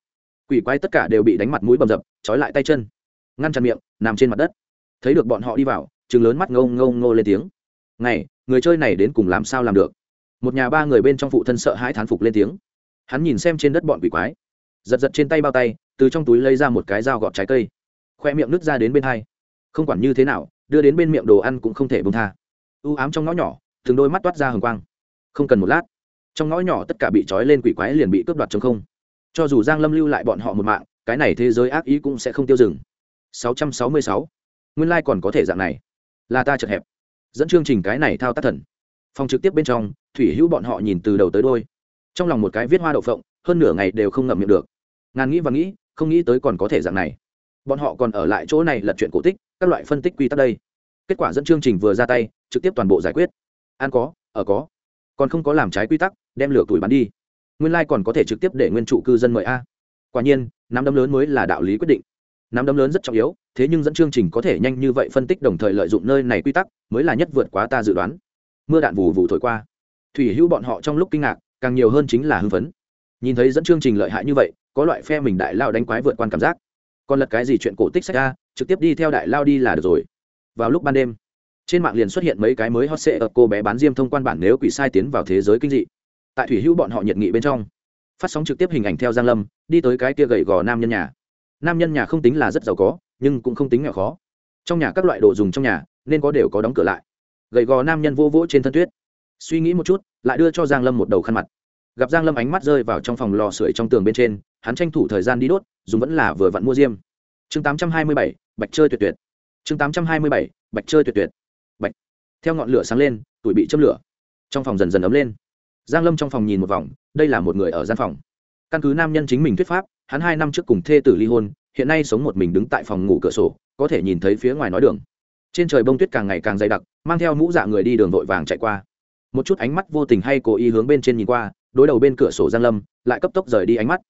quỷ quái tất cả đều bị đánh mặt mũi bầm dập, trói lại tay chân, ngăn chặn miệng, nằm trên mặt đất. Thấy được bọn họ đi vào chừng lớn mắt ngâu ngâu ngô lên tiếng. Này, người chơi này đến cùng làm sao làm được? Một nhà ba người bên trong phụ thân sợ hãi thán phục lên tiếng. Hắn nhìn xem trên đất bọn quỷ quái, giật giật trên tay bao tay, từ trong túi lấy ra một cái dao gọt trái cây, khoe miệng nứt ra đến bên hai. Không quản như thế nào, đưa đến bên miệng đồ ăn cũng không thể bông tha. U ám trong ngõ nhỏ thường đôi mắt toát ra hồng quang. Không cần một lát trong ngõ nhỏ tất cả bị trói lên quỷ quái liền bị cướp đoạt trong không. Cho dù giang lâm lưu lại bọn họ một mạng, cái này thế giới ác ý cũng sẽ không tiêu dừng. 666. nguyên lai like còn có thể dạng này. Là ta chật hẹp. Dẫn chương trình cái này thao tác thần. Phòng trực tiếp bên trong, thủy hữu bọn họ nhìn từ đầu tới đôi trong lòng một cái viết hoa đậu phộng, hơn nửa ngày đều không ngậm miệng được. Ngàn nghĩ và nghĩ, không nghĩ tới còn có thể dạng này. Bọn họ còn ở lại chỗ này lật chuyện cổ tích, các loại phân tích quy tắc đây. Kết quả dẫn chương trình vừa ra tay, trực tiếp toàn bộ giải quyết. Ăn có, ở có còn không có làm trái quy tắc, đem lửa tuổi bắn đi. Nguyên lai、like、còn có thể trực tiếp để nguyên trụ cư dân mời a. Quả nhiên, nắm đấm lớn mới là đạo lý quyết định. Nắm đấm lớn rất trọng yếu, thế nhưng dẫn chương trình có thể nhanh như vậy phân tích đồng thời lợi dụng nơi này quy tắc, mới là nhất vượt quá ta dự đoán. Mưa đạn vù vù thổi qua. Thủy hữu bọn họ trong lúc kinh ngạc, càng nhiều hơn chính là hưng phấn. Nhìn thấy dẫn chương trình lợi hại như vậy, có loại phe mình đại lao đánh quái vượt quan cảm giác. Còn lật cái gì chuyện cổ tích sách ra trực tiếp đi theo đại lao đi là được rồi. Vào lúc ban đêm trên mạng liền xuất hiện mấy cái mới hot sệ ở cô bé bán diêm thông quan bản nếu quỷ sai tiến vào thế giới kinh dị. Tại thủy hữu bọn họ nhiệt nghị bên trong phát sóng trực tiếp hình ảnh theo giang lâm đi tới cái kia gầy gò nam nhân nhà. Nam nhân nhà không tính là rất giàu có nhưng cũng không tính nghèo khó. Trong nhà các loại đồ dùng trong nhà nên có đều có đóng cửa lại. Gầy gò nam nhân vô vỗ trên thân tuyết. Suy nghĩ một chút lại đưa cho giang lâm một đầu khăn mặt. Gặp giang lâm ánh mắt rơi vào trong phòng lò sưởi trong tường bên trên hắn tranh thủ thời gian đi đốt dùng vẫn là vừa vặn mua diêm. Chương 827, bạch chơi tuyệt tuyệt. Chương 827, bạch chơi tuyệt tuyệt theo ngọn lửa sáng lên tuổi bị châm lửa. Trong phòng dần dần ấm lên. Giang lâm trong phòng nhìn một vòng, đây là một người ở gian phòng. Căn cứ nam nhân chính mình thuyết pháp, hắn hai năm trước cùng thê tử ly hôn, hiện nay sống một mình đứng tại phòng ngủ cửa sổ, có thể nhìn thấy phía ngoài nói đường. Trên trời bông tuyết càng ngày càng dày đặc, mang theo mũ dạ người đi đường vội vàng chạy qua. Một chút ánh mắt vô tình hay cố ý hướng bên trên nhìn qua, đối đầu bên cửa sổ giang lâm, lại cấp tốc rời đi ánh mắt.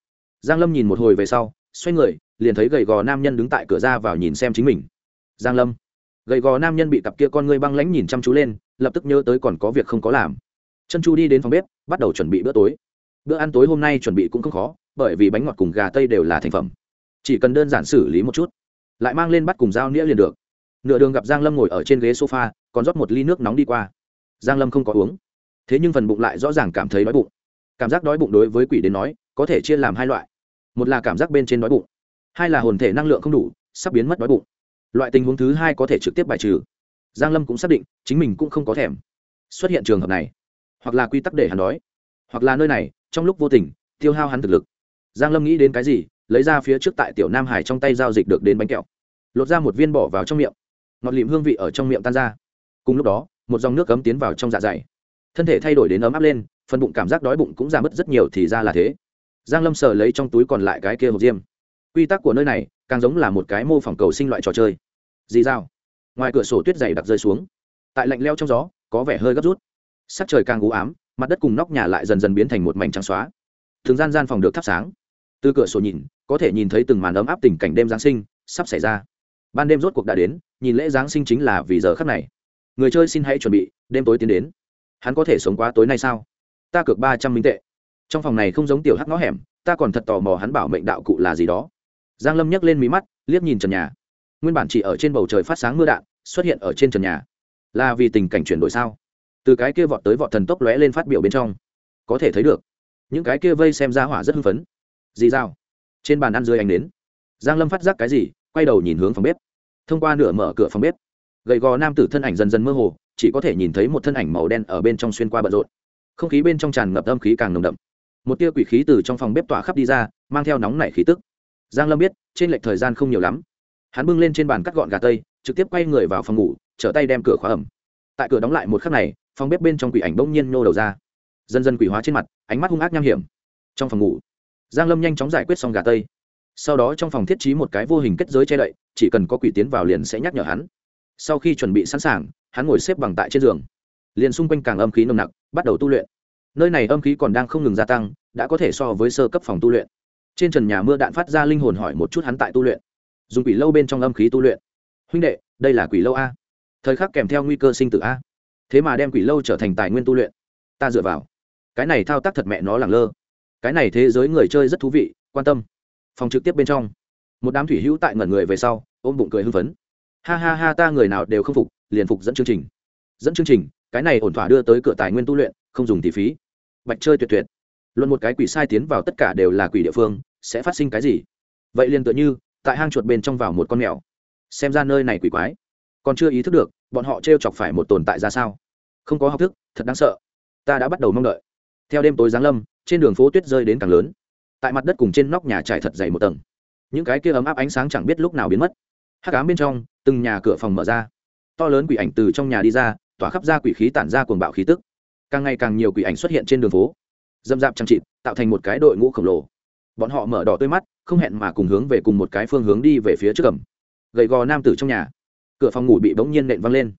Giang lâm nhìn một hồi về sau, xoay người, liền thấy gầy gò nam nhân đứng tại cửa ra vào nhìn xem chính mình. Giang lâm gầy gò nam nhân bị cặp kia con ngươi băng lãnh nhìn chăm chú lên, lập tức nhớ tới còn có việc không có làm. Chân chu đi đến phòng bếp, bắt đầu chuẩn bị bữa tối. Bữa ăn tối hôm nay chuẩn bị cũng không khó, bởi vì bánh ngọt cùng gà tây đều là thành phẩm. Chỉ cần đơn giản xử lý một chút, lại mang lên bắt cùng dao nĩa liền được. Nửa đường gặp giang lâm ngồi ở trên ghế sofa, còn rót một ly nước nóng đi qua. Giang lâm không có uống. Thế nhưng phần bụng lại rõ ràng cảm thấy đói bụng. Cảm giác đói bụng đối với quỷ đến nói, có thể chia làm hai loại. Một là cảm giác bên trên đói bụng, hai là hồn thể năng lượng không đủ, sắp biến mất đói bụng loại tình huống thứ hai có thể trực tiếp bài trừ. Giang lâm cũng xác định, chính mình cũng không có thèm. Xuất hiện trường hợp này, hoặc là quy tắc để hắn đói, hoặc là nơi này, trong lúc vô tình, tiêu hao hắn thực lực. Giang lâm nghĩ đến cái gì, lấy ra phía trước tại tiểu nam hải trong tay giao dịch được đến bánh kẹo. Lột ra một viên bỏ vào trong miệng. Ngọt lịm hương vị ở trong miệng tan ra. Cùng lúc đó, một dòng nước cấm tiến vào trong dạ dày. Thân thể thay đổi đến ấm áp lên, phần bụng cảm giác đói bụng cũng giảm mất rất nhiều thì ra là thế. Giang lâm sờ lấy trong túi còn lại cái kia hộp diêm. Quy tắc của nơi này, càng giống là một cái mô phỏng cầu sinh loại trò chơi dì dao ngoài cửa sổ tuyết dày đặc rơi xuống. Tại lạnh leo trong gió, có vẻ hơi gấp rút. Sắc trời càng u ám, mặt đất cùng nóc nhà lại dần dần biến thành một mảnh trắng xóa. Thường gian gian phòng được thắp sáng. Từ cửa sổ nhìn, có thể nhìn thấy từng màn ấm áp tình cảnh đêm giáng sinh sắp xảy ra. Ban đêm rốt cuộc đã đến, nhìn lễ giáng sinh chính là vì giờ khắc này. Người chơi xin hãy chuẩn bị, đêm tối tiến đến. Hắn có thể sống qua tối nay sao? Ta cược ba trăm minh tệ. Trong phòng này không giống tiểu hắc ngõ hẻm, ta còn thật tò mò hắn bảo mệnh đạo cụ là gì đó. Giang lâm nhấc lên mí mắt, liếc nhìn trần nhà nguyên bản chỉ ở trên bầu trời phát sáng mưa đạn, xuất hiện ở trên trần nhà. Là vì tình cảnh chuyển đổi sao? Từ cái kia vọt tới vọt thần tốc lóe lên phát biểu bên trong. Có thể thấy được, những cái kia vây xem ra hỏa rất hưng phấn. Dì dao trên bàn ăn dưới ánh đến giang lâm phát giác cái gì, quay đầu nhìn hướng phòng bếp. Thông qua nửa mở cửa phòng bếp, gầy gò nam tử thân ảnh dần dần mơ hồ, chỉ có thể nhìn thấy một thân ảnh màu đen ở bên trong xuyên qua bận rộn. Không khí bên trong tràn ngập âm khí càng nồng đậm. Một tia quỷ khí từ trong phòng bếp tỏa khắp đi ra, mang theo nóng nảy khí tức. Giang lâm biết, trên lệch thời gian không nhiều lắm hắn bưng lên trên bàn cắt gọn gà tây, trực tiếp quay người vào phòng ngủ, trở tay đem cửa khóa ẩm. Tại cửa đóng lại một khắc này, phòng bếp bên trong quỷ ảnh bỗng nhiên nô đầu ra. Dần dần quỷ hóa trên mặt, ánh mắt hung ác nham hiểm. Trong phòng ngủ, giang lâm nhanh chóng giải quyết xong gà tây. Sau đó trong phòng thiết trí một cái vô hình kết giới che đậy, chỉ cần có quỷ tiến vào liền sẽ nhắc nhở hắn. Sau khi chuẩn bị sẵn sàng, hắn ngồi xếp bằng tại trên giường. Liền xung quanh càng âm khí nồng nặc, bắt đầu tu luyện. Nơi này âm khí còn đang không ngừng gia tăng, đã có thể so với sơ cấp phòng tu luyện. Trên trần nhà mưa đạn phát ra linh hồn hỏi một chút hắn tại tu luyện dùng quỷ lâu bên trong âm khí tu luyện. Huynh đệ, đây là quỷ lâu a. Thời khắc kèm theo nguy cơ sinh tử a. Thế mà đem quỷ lâu trở thành tài nguyên tu luyện. Ta dựa vào. Cái này thao tác thật mẹ nó lẳng lơ. Cái này thế giới người chơi rất thú vị, quan tâm. Phòng trực tiếp bên trong, một đám thủy hữu tại ngẩn người về sau, ôm bụng cười hưng phấn. Ha ha ha, ta người nào đều không phục, liền phục dẫn chương trình. Dẫn chương trình, cái này ổn thỏa đưa tới cửa tài nguyên tu luyện, không dùng tỷ phí. Bạch chơi tuyệt tuyệt. Luận một cái quỷ sai tiến vào tất cả đều là quỷ địa phương, sẽ phát sinh cái gì? Vậy liền tựa như tại hang chuột bên trong vào một con mèo. Xem ra nơi này quỷ quái. Còn chưa ý thức được, bọn họ t r e o chọc phải một tồn tại ra sao? Không có học thức, thật đáng sợ. Ta đã bắt đầu mong đợi. Theo đêm tối giáng lâm, trên đường phố tuyết rơi đến càng lớn. Tại mặt đất cùng trên nóc nhà trải thật dày một tầng. Những cái kia ấm áp ánh sáng chẳng biết lúc nào biến mất. Hát cám bên trong, từng nhà cửa phòng mở ra. To lớn quỷ ảnh từ trong nhà đi ra, tỏa khắp ra quỷ khí tản ra cuồng bạo khí tức. Càng ngày càng nhiều quỷ ảnh xuất hiện trên đường phố. Dâm dạp chăm chịt, tạo thành một cái đội ngũ khổng lồ. Bọn họ mở đỏ tươi mắt không hẹn mà cùng hướng về cùng một cái phương hướng đi về phía trước cầm. Gầy gò nam tử trong nhà. Cửa phòng ngủ bị bỗng nhiên nện văng lên.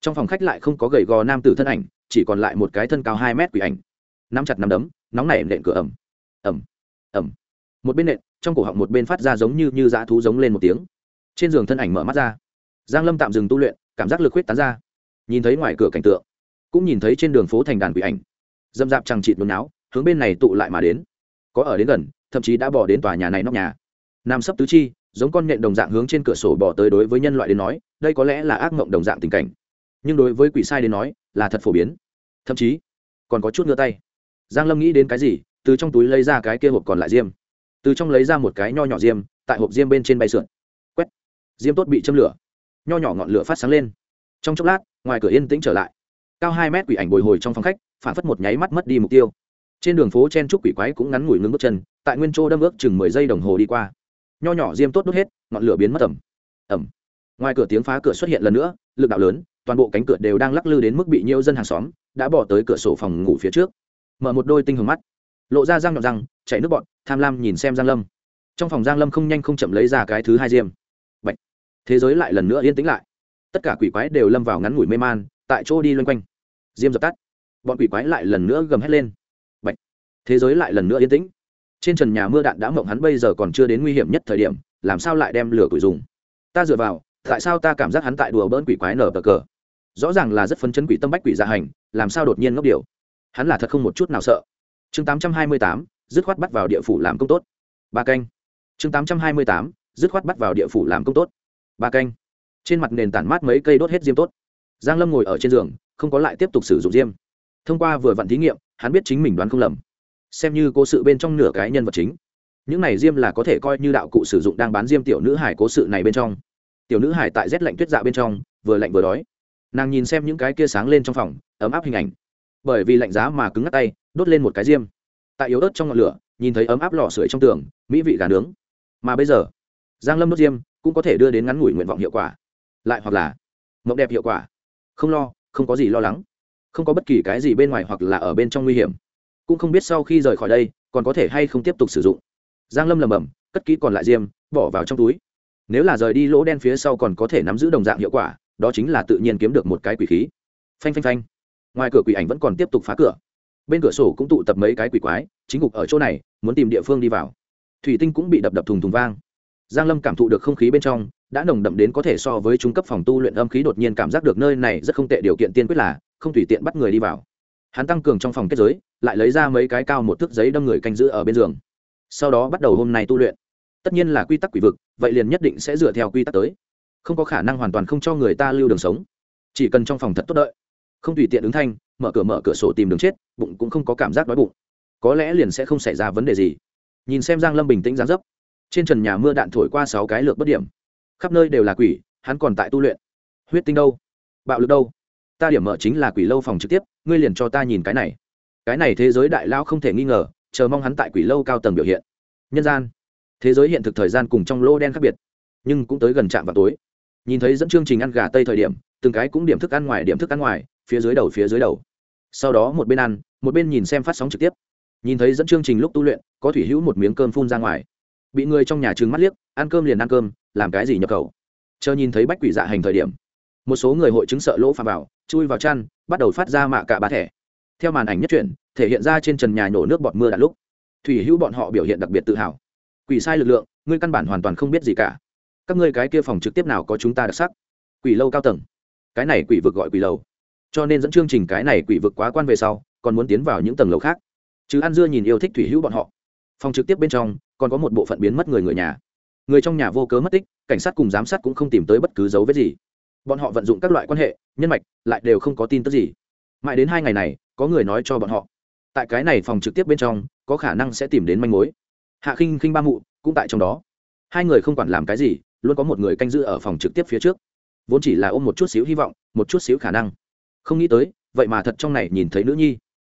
Trong phòng khách lại không có gầy gò nam tử thân ảnh, chỉ còn lại một cái thân cao hai mét quỷ ảnh. Nắm chặt nắm đấm, nóng nảy nện cửa ẩm. Ẩm. Ẩm. Một bên nện, trong cổ họng một bên phát ra giống như như dã thú giống lên một tiếng. Trên giường thân ảnh mở mắt ra. Giang lâm tạm dừng tu luyện, cảm giác lực huyết tán ra. Nhìn thấy ngoài cửa cảnh tượng, cũng nhìn thấy trên đường phố thành đàn quỷ ảnh. Dâm dạp chẳng chịt nôn áo hướng bên này tụ lại mà đến. Có ở đến gần thậm chí đã bỏ đến tòa nhà này nóc nhà. Nam sấp tứ chi, giống con nhện đồng dạng hướng trên cửa sổ bỏ tới đối với nhân loại đến nói, đây có lẽ là ác mộng đồng dạng tình cảnh. Nhưng đối với quỷ sai đến nói, là thật phổ biến. Thậm chí, còn có chút ngựa tay. Giang lâm nghĩ đến cái gì, từ trong túi lấy ra cái kia hộp còn lại diêm. Từ trong lấy ra một cái nho nhỏ diêm, tại hộp diêm bên trên bay sượn. Quét. Diêm tốt bị châm lửa. Nho nhỏ ngọn lửa phát sáng lên. Trong chốc lát, ngoài cửa yên tĩnh trở lại. Cao hai mét quỷ ảnh bồi hồi trong phòng khách, phản phất một nháy mắt mất đi mục tiêu trên đường phố chen trúc quỷ quái cũng ngắn ngủi ngưng bước chân, tại nguyên châu đâm ước chừng mười giây đồng hồ đi qua. Nho nhỏ diêm tốt đốt hết, ngọn lửa biến mất ẩm. Ẩm. Ngoài cửa tiếng phá cửa xuất hiện lần nữa, lực đạo lớn, toàn bộ cánh cửa đều đang lắc lư đến mức bị nhiều dân hàng xóm, đã bỏ tới cửa sổ phòng ngủ phía trước. Mở một đôi tinh hồng mắt. Lộ ra răng nhọn răng, chảy nước bọn tham lam nhìn xem giang lâm. Trong phòng giang lâm không nhanh không chậm lấy ra cái thứ hai diêm. Bạch. thế giới lại lần nữa yên tĩnh lại. Tất cả quỷ quái đều lâm vào ngắn ngủi mê man, tại chỗ đi loanh quanh. Diêm dập tắt. Bọn quỷ quái lại lần nữa gầm hét lên thế giới lại lần nữa yên tĩnh. Trên trần nhà mưa đạn đã mộng hắn bây giờ còn chưa đến nguy hiểm nhất thời điểm, làm sao lại đem lửa quỷ dùng? Ta dựa vào, tại sao ta cảm giác hắn tại đùa bỡn quỷ quái nở bờ cờ? Rõ ràng là rất phấn chấn quỷ tâm bách quỷ gia hành, làm sao đột nhiên ngốc điều hắn là thật không một chút nào sợ. Chương tám trăm hai mươi tám, dứt khoát bắt vào địa phủ làm công tốt. Ba canh. Chương tám trăm hai mươi tám, dứt khoát bắt vào địa phủ làm công tốt. Ba canh. Trên mặt nền tản mát mấy cây đốt hết diêm tốt. Giang lâm ngồi ở trên giường, không có lại tiếp tục sử dụng diêm. Thông qua vừa vặn thí nghiệm, hắn biết chính mình đoán không lầm xem như cố sự bên trong nửa cái nhân vật chính. Những này diêm là có thể coi như đạo cụ sử dụng đang bán diêm tiểu nữ hải cố sự này bên trong. Tiểu nữ hải tại rét lạnh tuyết dạ bên trong, vừa lạnh vừa đói. Nàng nhìn xem những cái kia sáng lên trong phòng, ấm áp hình ảnh. Bởi vì lạnh giá mà cứng ngắt tay, đốt lên một cái diêm. Tại yếu ớt trong ngọn lửa, nhìn thấy ấm áp lò sưởi trong tường, mỹ vị gà nướng. Mà bây giờ, giang lâm đốt diêm cũng có thể đưa đến ngắn ngủi nguyện vọng hiệu quả. Lại hoặc là, mộng đẹp hiệu quả. Không lo, không có gì lo lắng. Không có bất kỳ cái gì bên ngoài hoặc là ở bên trong nguy hiểm cũng không biết sau khi rời khỏi đây, còn có thể hay không tiếp tục sử dụng. Giang lâm lầm bầm cất kỹ còn lại diêm, bỏ vào trong túi. Nếu là rời đi lỗ đen phía sau còn có thể nắm giữ đồng dạng hiệu quả, đó chính là tự nhiên kiếm được một cái quỷ khí. Phanh phanh phanh. Ngoài cửa quỷ ảnh vẫn còn tiếp tục phá cửa. Bên cửa sổ cũng tụ tập mấy cái quỷ quái, chính cục ở chỗ này, muốn tìm địa phương đi vào. Thủy tinh cũng bị đập đập thùng thùng vang. Giang lâm cảm thụ được không khí bên trong, đã nồng đậm đến có thể so với trung cấp phòng tu luyện âm khí đột nhiên cảm giác được nơi này rất không tệ, điều kiện tiên quyết là không tùy tiện bắt người đi vào hắn tăng cường trong phòng kết giới, lại lấy ra mấy cái cao một thước giấy đâm người canh giữ ở bên giường. Sau đó bắt đầu hôm nay tu luyện. Tất nhiên là quy tắc quỷ vực, vậy liền nhất định sẽ dựa theo quy tắc tới. Không có khả năng hoàn toàn không cho người ta lưu đường sống. Chỉ cần trong phòng thật tốt đợi. Không tùy tiện ứng thanh, mở cửa mở cửa sổ tìm đường chết, bụng cũng không có cảm giác đói bụng. Có lẽ liền sẽ không xảy ra vấn đề gì. Nhìn xem giang lâm bình tĩnh giáng dấp. Trên trần nhà mưa đạn thổi qua sáu cái lược bất điểm. Khắp nơi đều là quỷ, hắn còn tại tu luyện. Huyết tinh đâu? Bạo lực đâu? Ta điểm mở chính là quỷ lâu phòng trực tiếp, ngươi liền cho ta nhìn cái này. Cái này thế giới đại lao không thể nghi ngờ, chờ mong hắn tại quỷ lâu cao tầng biểu hiện. Nhân gian, thế giới hiện thực thời gian cùng trong lô đen khác biệt, nhưng cũng tới gần trạm vào tối. Nhìn thấy dẫn chương trình ăn gà tây thời điểm, từng cái cũng điểm thức ăn ngoài, điểm thức ăn ngoài, phía dưới đầu, phía dưới đầu. Sau đó một bên ăn, một bên nhìn xem phát sóng trực tiếp. Nhìn thấy dẫn chương trình lúc tu luyện, có thủy hữu một miếng cơm phun ra ngoài. Bị người trong nhà trứng mắt liếc, ăn cơm liền ăn cơm, làm cái gì nhập cầu chờ nhìn thấy bách quỷ dạ hành thời điểm một số người hội chứng sợ lỗ phà vào, chui vào chăn, bắt đầu phát ra mạ cả bá thẻ. Theo màn ảnh nhất truyện, thể hiện ra trên trần nhà nhổ nước bọt mưa đạn lúc. Thủy hữu bọn họ biểu hiện đặc biệt tự hào. Quỷ sai lực lượng, ngươi căn bản hoàn toàn không biết gì cả. Các ngươi cái kia phòng trực tiếp nào có chúng ta đặc sắc? Quỷ lâu cao tầng. Cái này quỷ vực gọi quỷ lâu. Cho nên dẫn chương trình cái này quỷ vực quá quan về sau, còn muốn tiến vào những tầng lầu khác. Chứ ăn dưa nhìn yêu thích thủy hữu bọn họ. Phòng trực tiếp bên trong, còn có một bộ phận biến mất người người nhà. Người trong nhà vô cớ mất tích, cảnh sát cùng giám sát cũng không tìm tới bất cứ dấu vết gì bọn họ vận dụng các loại quan hệ, nhân mạch, lại đều không có tin tức gì. Mãi đến hai ngày này, có người nói cho bọn họ, tại cái này phòng trực tiếp bên trong, có khả năng sẽ tìm đến manh mối. Hạ khinh khinh ba mụ cũng tại trong đó. Hai người không quản làm cái gì, luôn có một người canh giữ ở phòng trực tiếp phía trước. Vốn chỉ là ôm một chút xíu hy vọng, một chút xíu khả năng. Không nghĩ tới, vậy mà thật trong này nhìn thấy nữ nhi.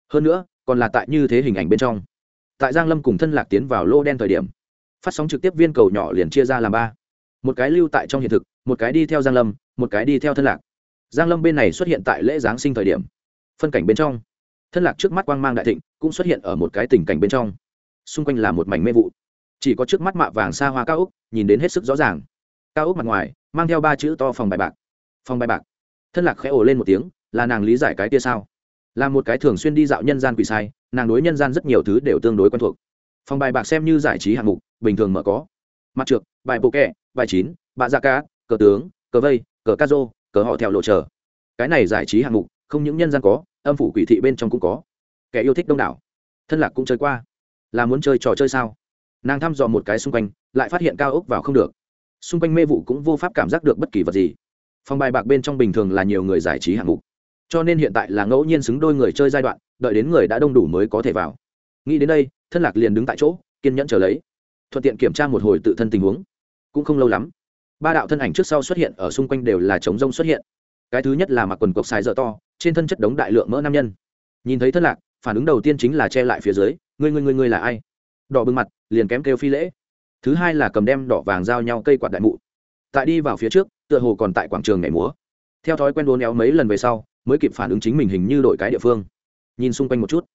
Hơn nữa, còn là tại như thế hình ảnh bên trong. Tại giang lâm cùng thân lạc tiến vào lô đen thời điểm, phát sóng trực tiếp viên cầu nhỏ liền chia ra làm ba. Một cái lưu tại trong hiện thực, một cái đi theo giang lâm một cái đi theo thân lạc. Giang lâm bên này xuất hiện tại lễ giáng sinh thời điểm. Phân cảnh bên trong. Thân lạc trước mắt quang mang đại thịnh, cũng xuất hiện ở một cái tình cảnh bên trong. Xung quanh là một mảnh mê vụ. Chỉ có trước mắt mạ vàng xa hoa cao úc nhìn đến hết sức rõ ràng. Cao úc mặt ngoài, mang theo ba chữ to phòng bài bạc. Phòng bài bạc. Thân lạc khẽ ồ lên một tiếng, là nàng lý giải cái kia sao? Là một cái thường xuyên đi dạo nhân gian quỷ sai, nàng đối nhân gian rất nhiều thứ đều tương đối quen thuộc. Phòng bài bạc xem như giải trí hạng mục, bình thường mở có. Mặt trượt bài bộ kẹ, bài chín, bạ dạ gia cá cờ tướng, cờ vây cờ ca rô, cờ họ theo lộ chờ. Cái này giải trí hạng mục, không những nhân gian có, âm phủ quỷ thị bên trong cũng có. Kẻ yêu thích đông đảo. Thân lạc cũng chơi qua. Là muốn chơi trò chơi sao? Nàng thăm dò một cái xung quanh, lại phát hiện cao ốc vào không được. Xung quanh mê vụ cũng vô pháp cảm giác được bất kỳ vật gì. Phòng bài bạc bên trong bình thường là nhiều người giải trí hạng mục. Cho nên hiện tại là ngẫu nhiên xứng đôi người chơi giai đoạn, đợi đến người đã đông đủ mới có thể vào. Nghĩ đến đây, thân lạc liền đứng tại chỗ, kiên nhẫn chờ lấy. Thuận tiện kiểm tra một hồi tự thân tình huống. Cũng không lâu lắm ba đạo thân ảnh trước sau xuất hiện ở xung quanh đều là chống rông xuất hiện. Cái thứ nhất là mặc quần cộc xài dở to, trên thân chất đống đại lượng mỡ nam nhân. Nhìn thấy thân lạc, phản ứng đầu tiên chính là che lại phía dưới, ngươi ngươi ngươi ngươi là ai? Đỏ bừng mặt, liền kém kêu phi lễ. Thứ hai là cầm đem đỏ vàng giao nhau cây quạt đại mụ. Tại đi vào phía trước, tựa hồ còn tại quảng trường nhảy múa. Theo thói quen đốn éo mấy lần về sau, mới kịp phản ứng chính mình hình như đội cái địa phương. Nhìn xung quanh một chút.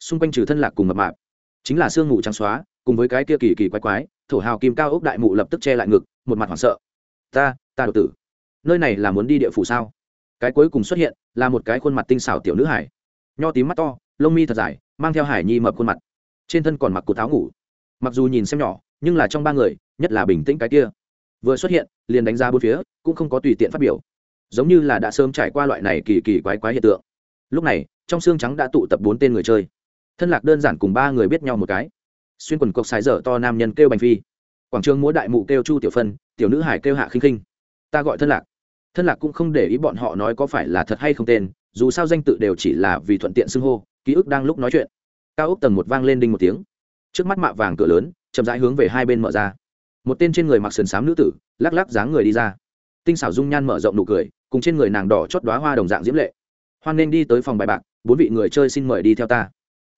Xung quanh trừ thân lạc cùng mập mạp, chính là sương mù trắng xóa, cùng với cái kia kỳ kỳ quái quái, thổ hào kim cao ốc đại mụ lập tức che lại ngực, một mặt hoảng sợ ta ta đột tử. Nơi này là muốn đi địa phủ sao? Cái cuối cùng xuất hiện là một cái khuôn mặt tinh xảo tiểu nữ hải. Nho tím mắt to, lông mi thật dài, mang theo hải nhi mập khuôn mặt. Trên thân còn mặc cột áo ngủ. Mặc dù nhìn xem nhỏ, nhưng là trong ba người, nhất là bình tĩnh cái kia. Vừa xuất hiện, liền đánh ra bốn phía, cũng không có tùy tiện phát biểu. Giống như là đã sớm trải qua loại này kỳ kỳ quái quái hiện tượng. Lúc này, trong xương trắng đã tụ tập bốn tên người chơi. Thân lạc đơn giản cùng ba người biết nhau một cái. Xuyên quần cộc xài dở to nam nhân kêu bành phi quảng trường múa đại mụ kêu chu tiểu phân, tiểu nữ hải kêu hạ khinh khinh. Ta gọi thân lạc. Thân lạc cũng không để ý bọn họ nói có phải là thật hay không tên, dù sao danh tự đều chỉ là vì thuận tiện xưng hô, ký ức đang lúc nói chuyện. Cao ốc tầng một vang lên đinh một tiếng. Trước mắt mạ vàng cửa lớn, chậm rãi hướng về hai bên mở ra. Một tên trên người mặc sườn xám nữ tử, lắc lắc dáng người đi ra. Tinh xảo dung nhan mở rộng nụ cười, cùng trên người nàng đỏ chót đoá hoa đồng dạng diễm lệ. Hoan nên đi tới phòng bài bạc, bốn vị người chơi xin mời đi theo ta.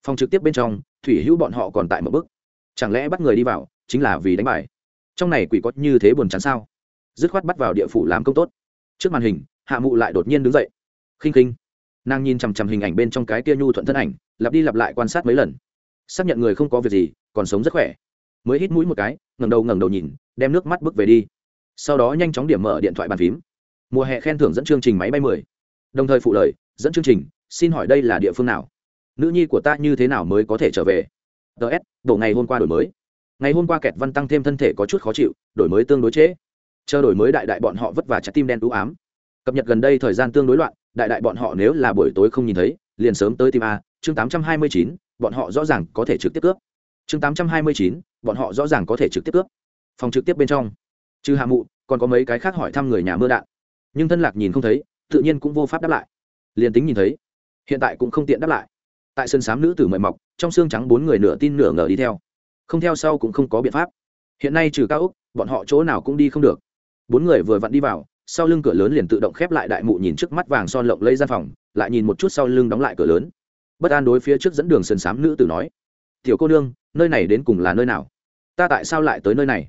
Phòng trực tiếp bên trong, thủy hữu bọn họ còn tại một bức chẳng lẽ bắt người đi vào chính là vì đánh bài. Trong này quỷ có như thế buồn chán sao? Dứt khoát bắt vào địa phủ làm công tốt. Trước màn hình, hạ mụ lại đột nhiên đứng dậy. Khinh khinh. Nàng nhìn chằm chằm hình ảnh bên trong cái tia nhu thuận thân ảnh, lặp đi lặp lại quan sát mấy lần. Xác nhận người không có việc gì, còn sống rất khỏe. Mới hít mũi một cái, ngẩng đầu ngẩng đầu nhìn, đem nước mắt bước về đi. Sau đó nhanh chóng điểm mở điện thoại bàn phím. Mùa hè khen thưởng dẫn chương trình máy bay mười. Đồng thời phụ lời, dẫn chương trình, xin hỏi đây là địa phương nào? Nữ nhi của ta như thế nào mới có thể trở về? Ts bộ ngày hôm qua đổi mới ngày hôm qua kẹt văn tăng thêm thân thể có chút khó chịu đổi mới tương đối chế, chờ đổi mới đại đại bọn họ vất vả trái tim đen đũ ám. Cập nhật gần đây thời gian tương đối loạn đại đại bọn họ nếu là buổi tối không nhìn thấy liền sớm tới tìm a chương tám trăm hai mươi chín bọn họ rõ ràng có thể trực tiếp cướp. Chương tám trăm hai mươi chín bọn họ rõ ràng có thể trực tiếp cướp. Phòng trực tiếp bên trong. Trừ hạ mụ còn có mấy cái khác hỏi thăm người nhà mưa đạn. Nhưng thân lạc nhìn không thấy tự nhiên cũng vô pháp đáp lại. Liền tính nhìn thấy hiện tại cũng không tiện đáp lại. Tại sân sám nữ tử mời mọc trong xương trắng bốn người nửa tin nửa ngờ đi theo không theo sau cũng không có biện pháp. Hiện nay trừ cao úc bọn họ chỗ nào cũng đi không được. Bốn người vừa vặn đi vào, sau lưng cửa lớn liền tự động khép lại đại mụ nhìn trước mắt vàng son lộng lấy ra phòng, lại nhìn một chút sau lưng đóng lại cửa lớn. Bất an đối phía trước dẫn đường sân sám nữ tử nói, tiểu cô nương, nơi này đến cùng là nơi nào? Ta tại sao lại tới nơi này?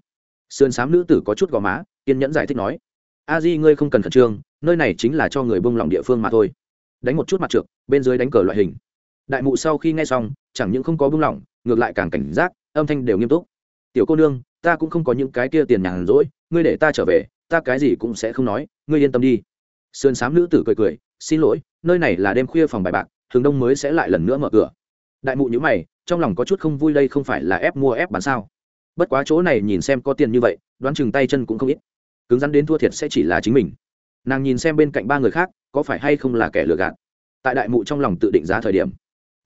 Sườn xám nữ tử có chút gò má, kiên nhẫn giải thích nói, a di, ngươi không cần khẩn trương, nơi này chính là cho người bông lòng địa phương mà thôi. Đánh một chút mặt trượt bên dưới đánh cờ loại hình. Đại mụ sau khi nghe xong, chẳng những không có bông lỏng ngược lại càng cảnh giác, âm thanh đều nghiêm túc. Tiểu cô nương, ta cũng không có những cái kia tiền nhàn rỗi, ngươi để ta trở về, ta cái gì cũng sẽ không nói, ngươi yên tâm đi. Sườn xám nữ tử cười cười, xin lỗi, nơi này là đêm khuya phòng bài bạc, thường đông mới sẽ lại lần nữa mở cửa. Đại mụ nhữ mày, trong lòng có chút không vui đây không phải là ép mua ép bán sao? Bất quá chỗ này nhìn xem có tiền như vậy, đoán chừng tay chân cũng không ít. Cứng rắn đến thua thiệt sẽ chỉ là chính mình. Nàng nhìn xem bên cạnh ba người khác, có phải hay không là kẻ lừa gạt? Tại đại mụ trong lòng tự định giá thời điểm,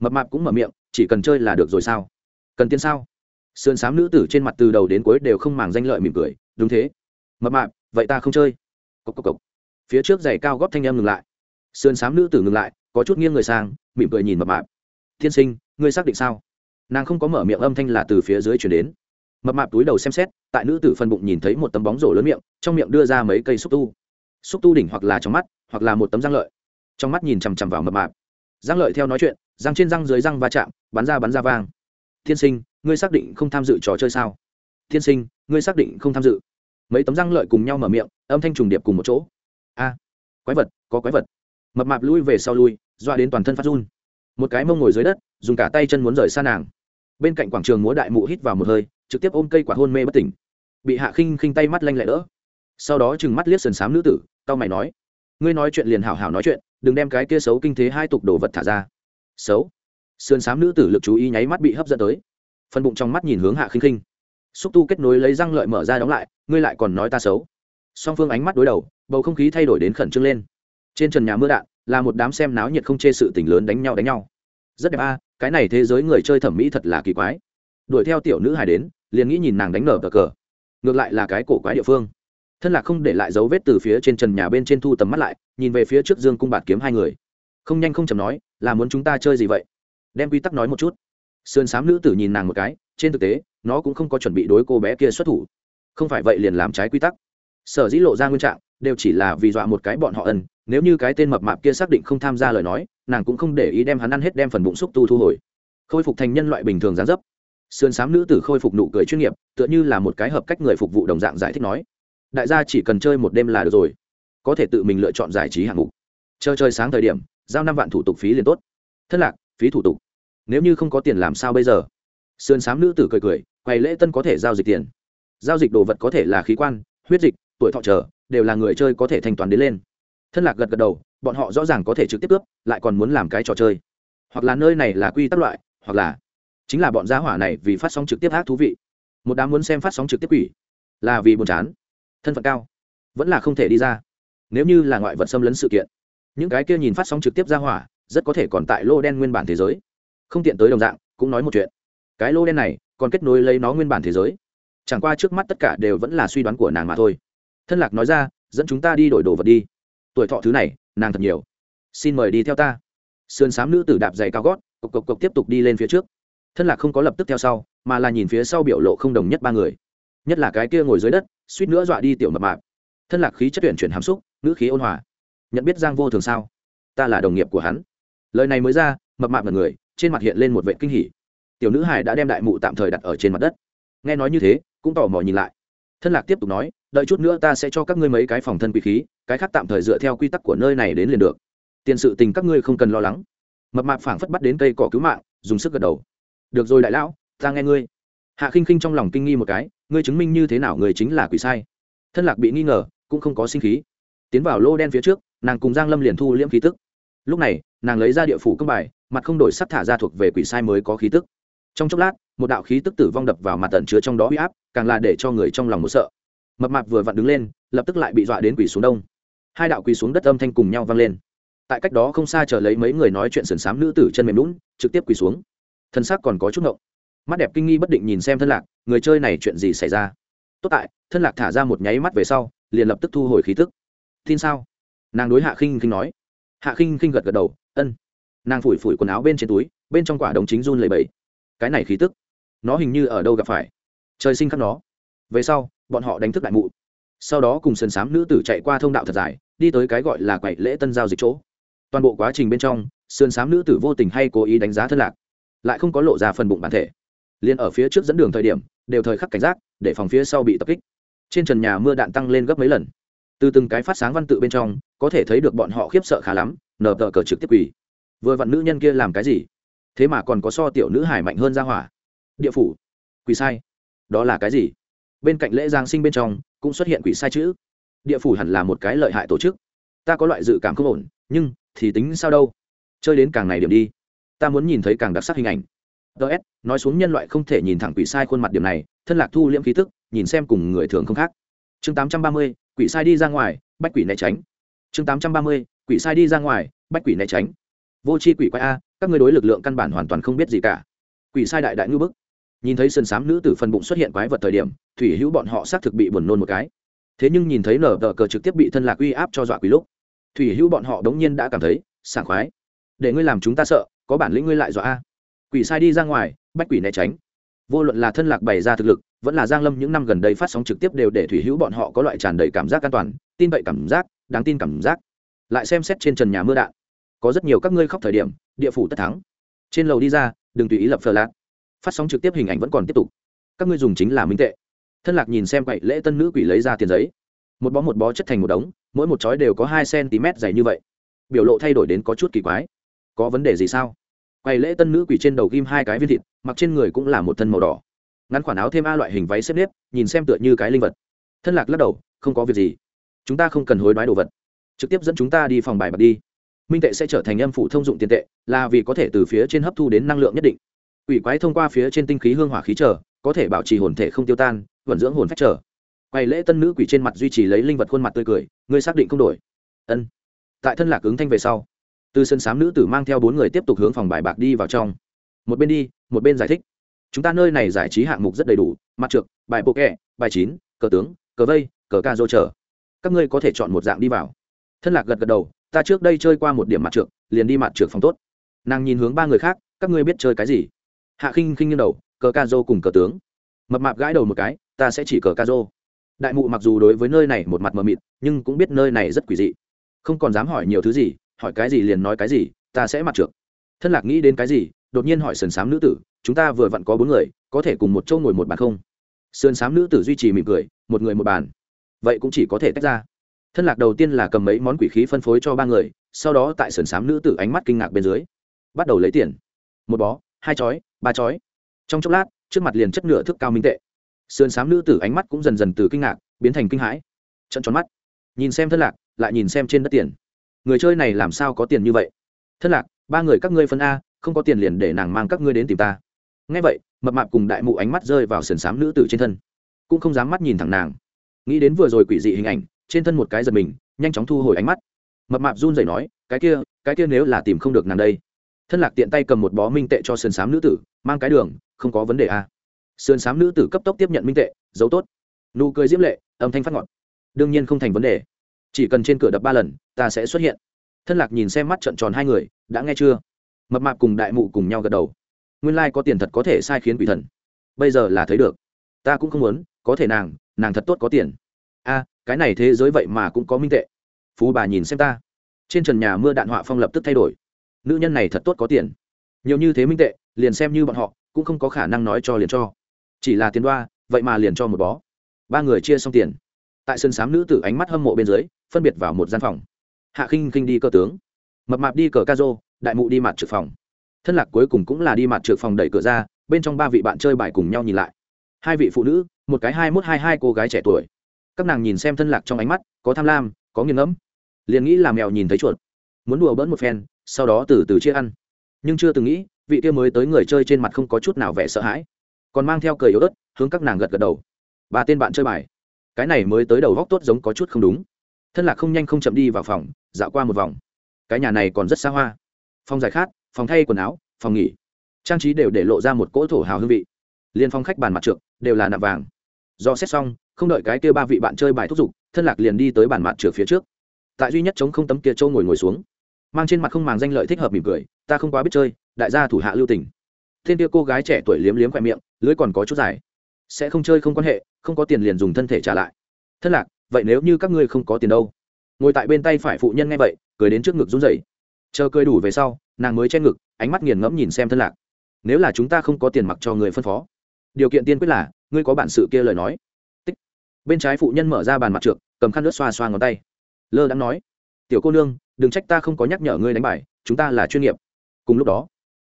mập mạp cũng mở miệng chỉ cần chơi là được rồi sao? Cần tiền sao? Sườn xám nữ tử trên mặt từ đầu đến cuối đều không màng danh lợi mỉm cười, đúng thế. Mập mạp, vậy ta không chơi. Cốc cốc cốc. phía trước giày cao góp thanh em ngừng lại. Sườn xám nữ tử ngừng lại, có chút nghiêng người sang, mỉm cười nhìn mập mạp. Thiên sinh, ngươi xác định sao? Nàng không có mở miệng âm thanh là từ phía dưới chuyển đến. Mập mạp túi đầu xem xét, tại nữ tử phân bụng nhìn thấy một tấm bóng rổ lớn miệng, trong miệng đưa ra mấy cây xúc tu. Xúc tu đỉnh hoặc là trong mắt, hoặc là một tấm răng lợi. Trong mắt nhìn chằm chằm vào mập mạp. Răng lợi theo nói chuyện răng trên răng dưới răng va chạm, bắn ra bắn ra vang. Tiên sinh, ngươi xác định không tham dự trò chơi sao? Tiên sinh, ngươi xác định không tham dự. Mấy tấm răng lợi cùng nhau mở miệng, âm thanh trùng điệp cùng một chỗ. A, quái vật, có quái vật. Mập mạp lui về sau lui, doa đến toàn thân phát run. Một cái mông ngồi dưới đất, dùng cả tay chân muốn rời xa nàng. Bên cạnh quảng trường múa đại mụ hít vào một hơi, trực tiếp ôm cây quả hôn mê bất tỉnh. Bị hạ khinh khinh tay mắt lanh lẹ đỡ. Sau đó chừng mắt liếc sần sám nữ tử tao mày nói, ngươi nói chuyện liền hảo hảo nói chuyện, đừng đem cái kia xấu kinh thế hai tục đồ vật thả ra xấu. Sườn xám nữ tử lực chú ý nháy mắt bị hấp dẫn tới. Phần bụng trong mắt nhìn hướng hạ khinh khinh. Xúc tu kết nối lấy răng lợi mở ra đóng lại, ngươi lại còn nói ta xấu. Song phương ánh mắt đối đầu, bầu không khí thay đổi đến khẩn trương lên. Trên trần nhà mưa đạn, là một đám xem náo nhiệt không chê sự tình lớn đánh nhau đánh nhau. Rất đẹp a, cái này thế giới người chơi thẩm mỹ thật là kỳ quái. Đuổi theo tiểu nữ hài đến, liền nghĩ nhìn nàng đánh nở cờ cờ. Ngược lại là cái cổ quái địa phương. Thân lạc không để lại dấu vết từ phía trên trần nhà bên trên thu tầm mắt lại, nhìn về phía trước dương cung bạt kiếm hai người. Không nhanh không chầm nói là muốn chúng ta chơi gì vậy? Đem quy tắc nói một chút. Sườn xám nữ tử nhìn nàng một cái, trên thực tế, nó cũng không có chuẩn bị đối cô bé kia xuất thủ. Không phải vậy liền làm trái quy tắc. Sở dĩ lộ ra nguyên trạng, đều chỉ là vì dọa một cái bọn họ ân, nếu như cái tên mập mạp kia xác định không tham gia lời nói, nàng cũng không để ý đem hắn ăn hết đem phần bụng xúc tu thu hồi. Khôi phục thành nhân loại bình thường gián dấp. Sườn xám nữ tử khôi phục nụ cười chuyên nghiệp, tựa như là một cái hợp cách người phục vụ đồng dạng giải thích nói, đại gia chỉ cần chơi một đêm là được rồi. Có thể tự mình lựa chọn giải trí hạng mục. Chơi chơi sáng thời điểm giao năm vạn thủ tục phí liền tốt. Thất lạc, phí thủ tục. Nếu như không có tiền làm sao bây giờ? Sườn xám nữ tử cười cười quầy lễ tân có thể giao dịch tiền. Giao dịch đồ vật có thể là khí quan, huyết dịch, tuổi thọ trở đều là người chơi có thể thanh toán đến lên. Thân lạc gật gật đầu, bọn họ rõ ràng có thể trực tiếp cướp, lại còn muốn làm cái trò chơi. Hoặc là nơi này là quy tắc loại, hoặc là chính là bọn giá hỏa này vì phát sóng trực tiếp ác thú vị. Một đám muốn xem phát sóng trực tiếp quỷ. Là vì buồn chán. Thân phận cao, vẫn là không thể đi ra. Nếu như là ngoại vật xâm lấn sự kiện những cái kia nhìn phát sóng trực tiếp ra hỏa, rất có thể còn tại lô đen nguyên bản thế giới. Không tiện tới đồng dạng, cũng nói một chuyện. Cái lô đen này, còn kết nối lấy nó nguyên bản thế giới. Chẳng qua trước mắt tất cả đều vẫn là suy đoán của nàng mà thôi. Thân lạc nói ra, dẫn chúng ta đi đổi đồ vật đi. Tuổi thọ thứ này, nàng thật nhiều. Xin mời đi theo ta. Sườn s á m nữ tử đạp dày cao gót, cộc cộc cộc tiếp tục đi lên phía trước. Thân lạc không có lập tức theo sau, mà là nhìn phía sau biểu lộ không đồng nhất ba người. Nhất là cái kia ngồi dưới đất, suýt nữa dọa đi tiểu mập mạp. Thân lạc khí chất tuyển chuyển hàm xúc, ngữ khí ôn hòa nhận biết giang vô thường sao? Ta là đồng nghiệp của hắn. Lời này mới ra, mập mạp là người, trên mặt hiện lên một vệ kinh hỉ. Tiểu nữ hải đã đem đại mụ tạm thời đặt ở trên mặt đất. Nghe nói như thế, cũng tò mò nhìn lại. Thân lạc tiếp tục nói, đợi chút nữa ta sẽ cho các ngươi mấy cái phòng thân quỷ khí, cái khác tạm thời dựa theo quy tắc của nơi này đến liền được. Tiền sự tình các ngươi không cần lo lắng. Mập mạp phảng phất bắt đến cây cỏ cứu mạng, dùng sức gật đầu. Được rồi đại lão, ta nghe ngươi. Hạ khinh khinh trong lòng kinh nghi một cái, ngươi chứng minh như thế nào người chính là quỷ sai? Thân lạc bị nghi ngờ, cũng không có sinh khí. Tiến vào lô đen phía trước nàng cùng giang lâm liền thu liễm khí tức. Lúc này, nàng lấy ra địa phủ công bài, mặt không đổi sắt thả ra thuộc về quỷ sai mới có khí tức. Trong chốc lát, một đạo khí tức tử vong đập vào mặt tận chứa trong đó huy áp, càng là để cho người trong lòng một sợ. Mập mạp vừa vặn đứng lên, lập tức lại bị dọa đến quỷ xuống đông. Hai đạo quỳ xuống đất âm thanh cùng nhau vang lên. Tại cách đó không xa chờ lấy mấy người nói chuyện sườn xám nữ tử chân mềm lún trực tiếp quỳ xuống. Thân xác còn có chút ngộng. Mắt đẹp kinh nghi bất định nhìn xem thân lạc, người chơi này chuyện gì xảy ra? Tốt tại, thân lạc thả ra một nháy mắt về sau, liền lập tức thu hồi khí tức. Tin sao? Nàng đối hạ khinh khinh nói. Hạ khinh khinh gật gật đầu, ân. Nàng phủi phủi quần áo bên trên túi, bên trong quả đống chính run lầy bẫy cái này khí tức, nó hình như ở đâu gặp phải? Trời sinh khắc nó. Về sau, bọn họ đánh thức đại mụ. Sau đó cùng sườn sám nữ tử chạy qua thông đạo thật dài, đi tới cái gọi là quậy lễ tân giao dịch chỗ. Toàn bộ quá trình bên trong sườn sám nữ tử vô tình hay cố ý đánh giá thân lạc, lại không có lộ ra phần bụng bản thể. Liền ở phía trước dẫn đường thời điểm, đều thời khắc cảnh giác, để phòng phía sau bị tập kích. Trên trần nhà mưa đạn tăng lên gấp mấy lần từ từng cái phát sáng văn tự bên trong, có thể thấy được bọn họ khiếp sợ khá lắm, nờ tờ cờ trực tiếp quỳ. Vừa vặn nữ nhân kia làm cái gì? Thế mà còn có so tiểu nữ hải mạnh hơn ra hỏa. Địa phủ. Quỳ sai. Đó là cái gì? Bên cạnh lễ giáng sinh bên trong, cũng xuất hiện quỷ sai chữ. Địa phủ hẳn là một cái lợi hại tổ chức. Ta có loại dự cảm không ổn, nhưng thì tính sao đâu? Chơi đến càng này điểm đi. Ta muốn nhìn thấy càng đặc sắc hình ảnh. Ts nói xuống nhân loại không thể nhìn thẳng quỷ sai khuôn mặt điểm này, thân lạc thu liễm khí tức, nhìn xem cùng người thường không khác. Chương tám trăm ba mươi quỷ sai đi ra ngoài, bách quỷ né tránh. Chương tám trăm ba mươi, quỷ sai đi ra ngoài, bách quỷ né tránh. Vô c h i quỷ quái a, các người đối lực lượng căn bản hoàn toàn không biết gì cả. Quỷ sai đại đại ngư bức. Nhìn thấy sân m nữ tử phần bụng xuất hiện quái vật thời điểm, thủy hữu bọn họ xác thực bị buồn nôn một cái. Thế nhưng nhìn thấy nở tờ cờ trực tiếp bị thân lạc uy áp cho dọa quỷ lúc, thủy hữu bọn họ đống nhiên đã cảm thấy sảng khoái. Để ngươi làm chúng ta sợ, có bản lĩnh ngươi lại dọa a. Quỷ sai đi ra ngoài, bách quỷ né tránh. Vô luận là thân lạc bày ra thực lực vẫn là giang lâm những năm gần đây phát sóng trực tiếp đều để thủy hữu bọn họ có loại tràn đầy cảm giác an toàn, tin bậy cảm giác, đáng tin cảm giác. Lại xem xét trên trần nhà mưa đạn, có rất nhiều các ngươi khóc thời điểm, địa phủ tất thắng. Trên lầu đi ra, đừng tùy ý lập phờ lạc phát sóng trực tiếp hình ảnh vẫn còn tiếp tục. Các ngươi dùng chính là minh tệ. Thân lạc nhìn xem quậy lễ tân nữ quỷ lấy ra tiền giấy. Một bó một bó chất thành một đống, mỗi một chói đều có hai cm dày như vậy. Biểu lộ thay đổi đến có chút kỳ quái. Có vấn đề gì sao? Quầy lễ tân nữ quỷ trên đầu ghim hai cái viên thịt, mặc trên người cũng là một thân màu đỏ ngắn khoản áo thêm a loại hình váy xếp nếp, nhìn xem tựa như cái linh vật. Thân lạc lắc đầu, không có việc gì. Chúng ta không cần hối đoái đồ vật. Trực tiếp dẫn chúng ta đi phòng bài bạc đi. Minh tệ sẽ trở thành âm phủ thông dụng tiền tệ, là vì có thể từ phía trên hấp thu đến năng lượng nhất định. Quỷ quái thông qua phía trên tinh khí hương hỏa khí trở, có thể bảo trì hồn thể không tiêu tan, vận dưỡng hồn phách trở. Quay lễ tân nữ quỷ trên mặt duy trì lấy linh vật khuôn mặt tươi cười, ngươi xác định không đổi. Ân. Tại thân lạc ứng thanh về sau từ sân sám nữ tử mang theo bốn người tiếp tục hướng phòng bài bạc đi vào trong. Một bên đi, một bên giải thích chúng ta nơi này giải trí hạng mục rất đầy đủ, mặt trượt bài bộ kẹ bài chín, cờ tướng, cờ vây, cờ ca dô chờ. Các ngươi có thể chọn một dạng đi vào. Thân lạc gật gật đầu, ta trước đây chơi qua một điểm mặt trượt liền đi mặt trượt phòng tốt. Nàng nhìn hướng ba người khác, các ngươi biết chơi cái gì? Hạ khinh khinh nghiêng đầu, cờ ca dô cùng cờ tướng. Mập mạp gãi đầu một cái, ta sẽ chỉ cờ ca dô đại mụ mặc dù đối với nơi này một mặt mờ mịt, nhưng cũng biết nơi này rất quỷ dị. Không còn dám hỏi nhiều thứ gì, hỏi cái gì liền nói cái gì, ta sẽ mặt trượt thân lạc nghĩ đến cái gì, đột nhiên hỏi sần sám nữ tử chúng ta vừa vặn có bốn người, có thể cùng một châu ngồi một bàn không? Sườn m nữ tử duy trì mỉm cười, một người một bàn. Vậy cũng chỉ có thể tách ra. Thân lạc đầu tiên là cầm mấy món quỷ khí phân phối cho ba người, sau đó tại sườn m nữ tử ánh mắt kinh ngạc bên dưới, bắt đầu lấy tiền. Một bó, hai chói, ba chói. Trong chốc lát, trước mặt liền chất nửa thước cao minh tệ. Sườn m nữ tử ánh mắt cũng dần dần từ kinh ngạc, biến thành kinh hãi. Trận tròn mắt. Nhìn xem thân lạc, lại nhìn xem trên đất tiền. Người chơi này làm sao có tiền như vậy? Thân lạc, ba người các ngươi phân a, không có tiền liền để nàng mang các ngươi đến tìm ta ngay vậy, mập mạp cùng đại mụ ánh mắt rơi vào sườn xám nữ tử trên thân. Cũng không dám mắt nhìn thẳng nàng. Nghĩ đến vừa rồi quỷ dị hình ảnh, trên thân một cái giật mình, nhanh chóng thu hồi ánh mắt. Mập mạp run rẩy nói, cái kia cái kia nếu là tìm không được nàng đây. Thân lạc tiện tay cầm một bó minh tệ cho sườn xám nữ tử, mang cái đường, không có vấn đề à? sườn xám nữ tử cấp tốc tiếp nhận minh tệ, giấu tốt. Nụ cười diễm lệ, âm thanh phát ngọt. Đương nhiên không thành vấn đề. Chỉ cần trên cửa đập ba lần, ta sẽ xuất hiện. Thân lạc nhìn xem mắt trận tròn hai người, đã nghe chưa? Mập mạp cùng đại mụ cùng nhau gật đầu nguyên lai có tiền thật có thể sai khiến quỷ thần. Bây giờ là thấy được. Ta cũng không muốn, có thể nàng nàng thật tốt có tiền. A, cái này thế giới vậy mà cũng có minh tệ. Phú bà nhìn xem ta. Trên trần nhà mưa đạn họa phong lập tức thay đổi. Nữ nhân này thật tốt có tiền. Nhiều như thế minh tệ, liền xem như bọn họ, cũng không có khả năng nói cho liền cho. Chỉ là tiền đoa, vậy mà liền cho một bó. Ba người chia xong tiền. Tại sân sám nữ tử ánh mắt hâm mộ bên dưới, phân biệt vào một gian phòng. Hạ khinh khinh đi cơ tướng. Mập mạp đi cờ ca rô, đại mụ đi mặt trực phòng thân lạc cuối cùng cũng là đi mặt trượt phòng đẩy cửa ra, bên trong ba vị bạn chơi bài cùng nhau nhìn lại. Hai vị phụ nữ, một cái hai mốt hai hai cô gái trẻ tuổi. Các nàng nhìn xem thân lạc trong ánh mắt, có tham lam, có nghiền ngẫm. Liền nghĩ là mèo nhìn thấy chuột. Muốn đùa bỡn một phen, sau đó từ từ chia ăn. Nhưng chưa từng nghĩ, vị kia mới tới người chơi trên mặt không có chút nào vẻ sợ hãi. Còn mang theo cười yếu ớt, hướng các nàng gật gật đầu. Ba tên bạn chơi bài. Cái này mới tới đầu góc tốt giống có chút không đúng. Thân lạc không nhanh không chậm đi vào phòng, dạo qua một vòng. Cái nhà này còn rất xa hoa. Phòng giải khát phòng thay quần áo, phòng nghỉ. Trang trí đều để lộ ra một cỗ thổ hào hương vị. Liên phong khách bàn mặt trượt đều là nạp vàng. Do xét xong, không đợi cái kia ba vị bạn chơi bài thúc giục, thân lạc liền đi tới bàn mặt trượt phía trước. Tại duy nhất chống không tấm kia châu ngồi ngồi xuống. Mang trên mặt không màng danh lợi thích hợp mỉm cười, ta không quá biết chơi, đại gia thủ hạ lưu tình. Thiên kia cô gái trẻ tuổi liếm liếm khoe miệng lưới còn có chút dài. Sẽ không chơi không quan hệ, không có tiền liền dùng thân thể trả lại. Thân lạc, vậy nếu như các ngươi không có tiền đâu? Ngồi tại bên tay phải phụ nhân nghe vậy, cười đến trước ngực run rẩy. Chờ cười đủ về sau nàng mới che ngực, ánh mắt nghiền ngẫm nhìn xem thân lạc. Nếu là chúng ta không có tiền mặc cho người phân phó, điều kiện tiên quyết là, ngươi có bản sự kia lời nói. Tích. bên trái phụ nhân mở ra bàn mặt trượt cầm khăn nước xoa xoa ngón tay. Lơ đang nói, tiểu cô nương, đừng trách ta không có nhắc nhở ngươi đánh bài, chúng ta là chuyên nghiệp. Cùng lúc đó,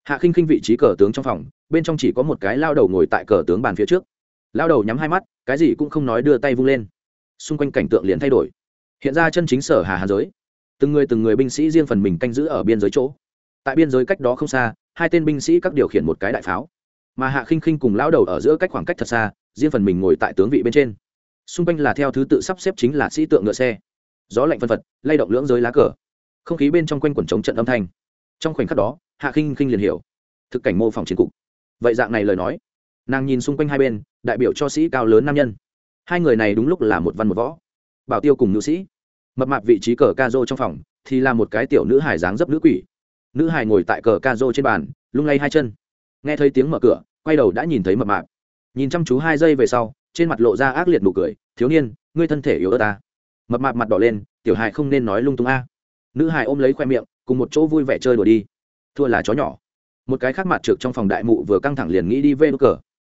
hạ khinh khinh vị trí cờ tướng trong phòng, bên trong chỉ có một cái lao đầu ngồi tại cờ tướng bàn phía trước. Lao đầu nhắm hai mắt, cái gì cũng không nói đưa tay vung lên. Xung quanh cảnh tượng liền thay đổi. Hiện ra chân chính sở hà hà giới. Từng người từng người binh sĩ riêng phần mình canh giữ ở biên giới chỗ tại biên giới cách đó không xa, hai tên binh sĩ các điều khiển một cái đại pháo. Mà hạ khinh khinh cùng lão đầu ở giữa cách khoảng cách thật xa, riêng phần mình ngồi tại tướng vị bên trên. Xung quanh là theo thứ tự sắp xếp chính là sĩ tượng ngựa xe. Gió lạnh phân phật, lay động lưỡng giới lá cờ. Không khí bên trong quanh quần chống trận âm thanh. Trong khoảnh khắc đó, hạ khinh khinh liền hiểu. Thực cảnh mô phỏng chiến cục. Vậy dạng này lời nói, nàng nhìn xung quanh hai bên, đại biểu cho sĩ cao lớn nam nhân. Hai người này đúng lúc là một văn một võ. Bảo tiêu cùng nữ sĩ. Mập mạp vị trí cờ ca rô trong phòng, thì là một cái tiểu nữ hải dáng dấp nữ quỷ nữ hài ngồi tại cờ ca rô trên bàn, lung lay hai chân. Nghe thấy tiếng mở cửa, quay đầu đã nhìn thấy mập mạp. Nhìn chăm chú hai giây về sau, trên mặt lộ ra ác liệt nụ cười, thiếu niên, ngươi thân thể yếu ớt ta. Mập mạp mặt đỏ lên, tiểu hài không nên nói lung tung a. Nữ hài ôm lấy khoe miệng, cùng một chỗ vui vẻ chơi đùa đi. Thua là chó nhỏ. Một cái khác mặt trượt trong phòng đại mụ vừa căng thẳng liền nghĩ đi vê đốt cờ.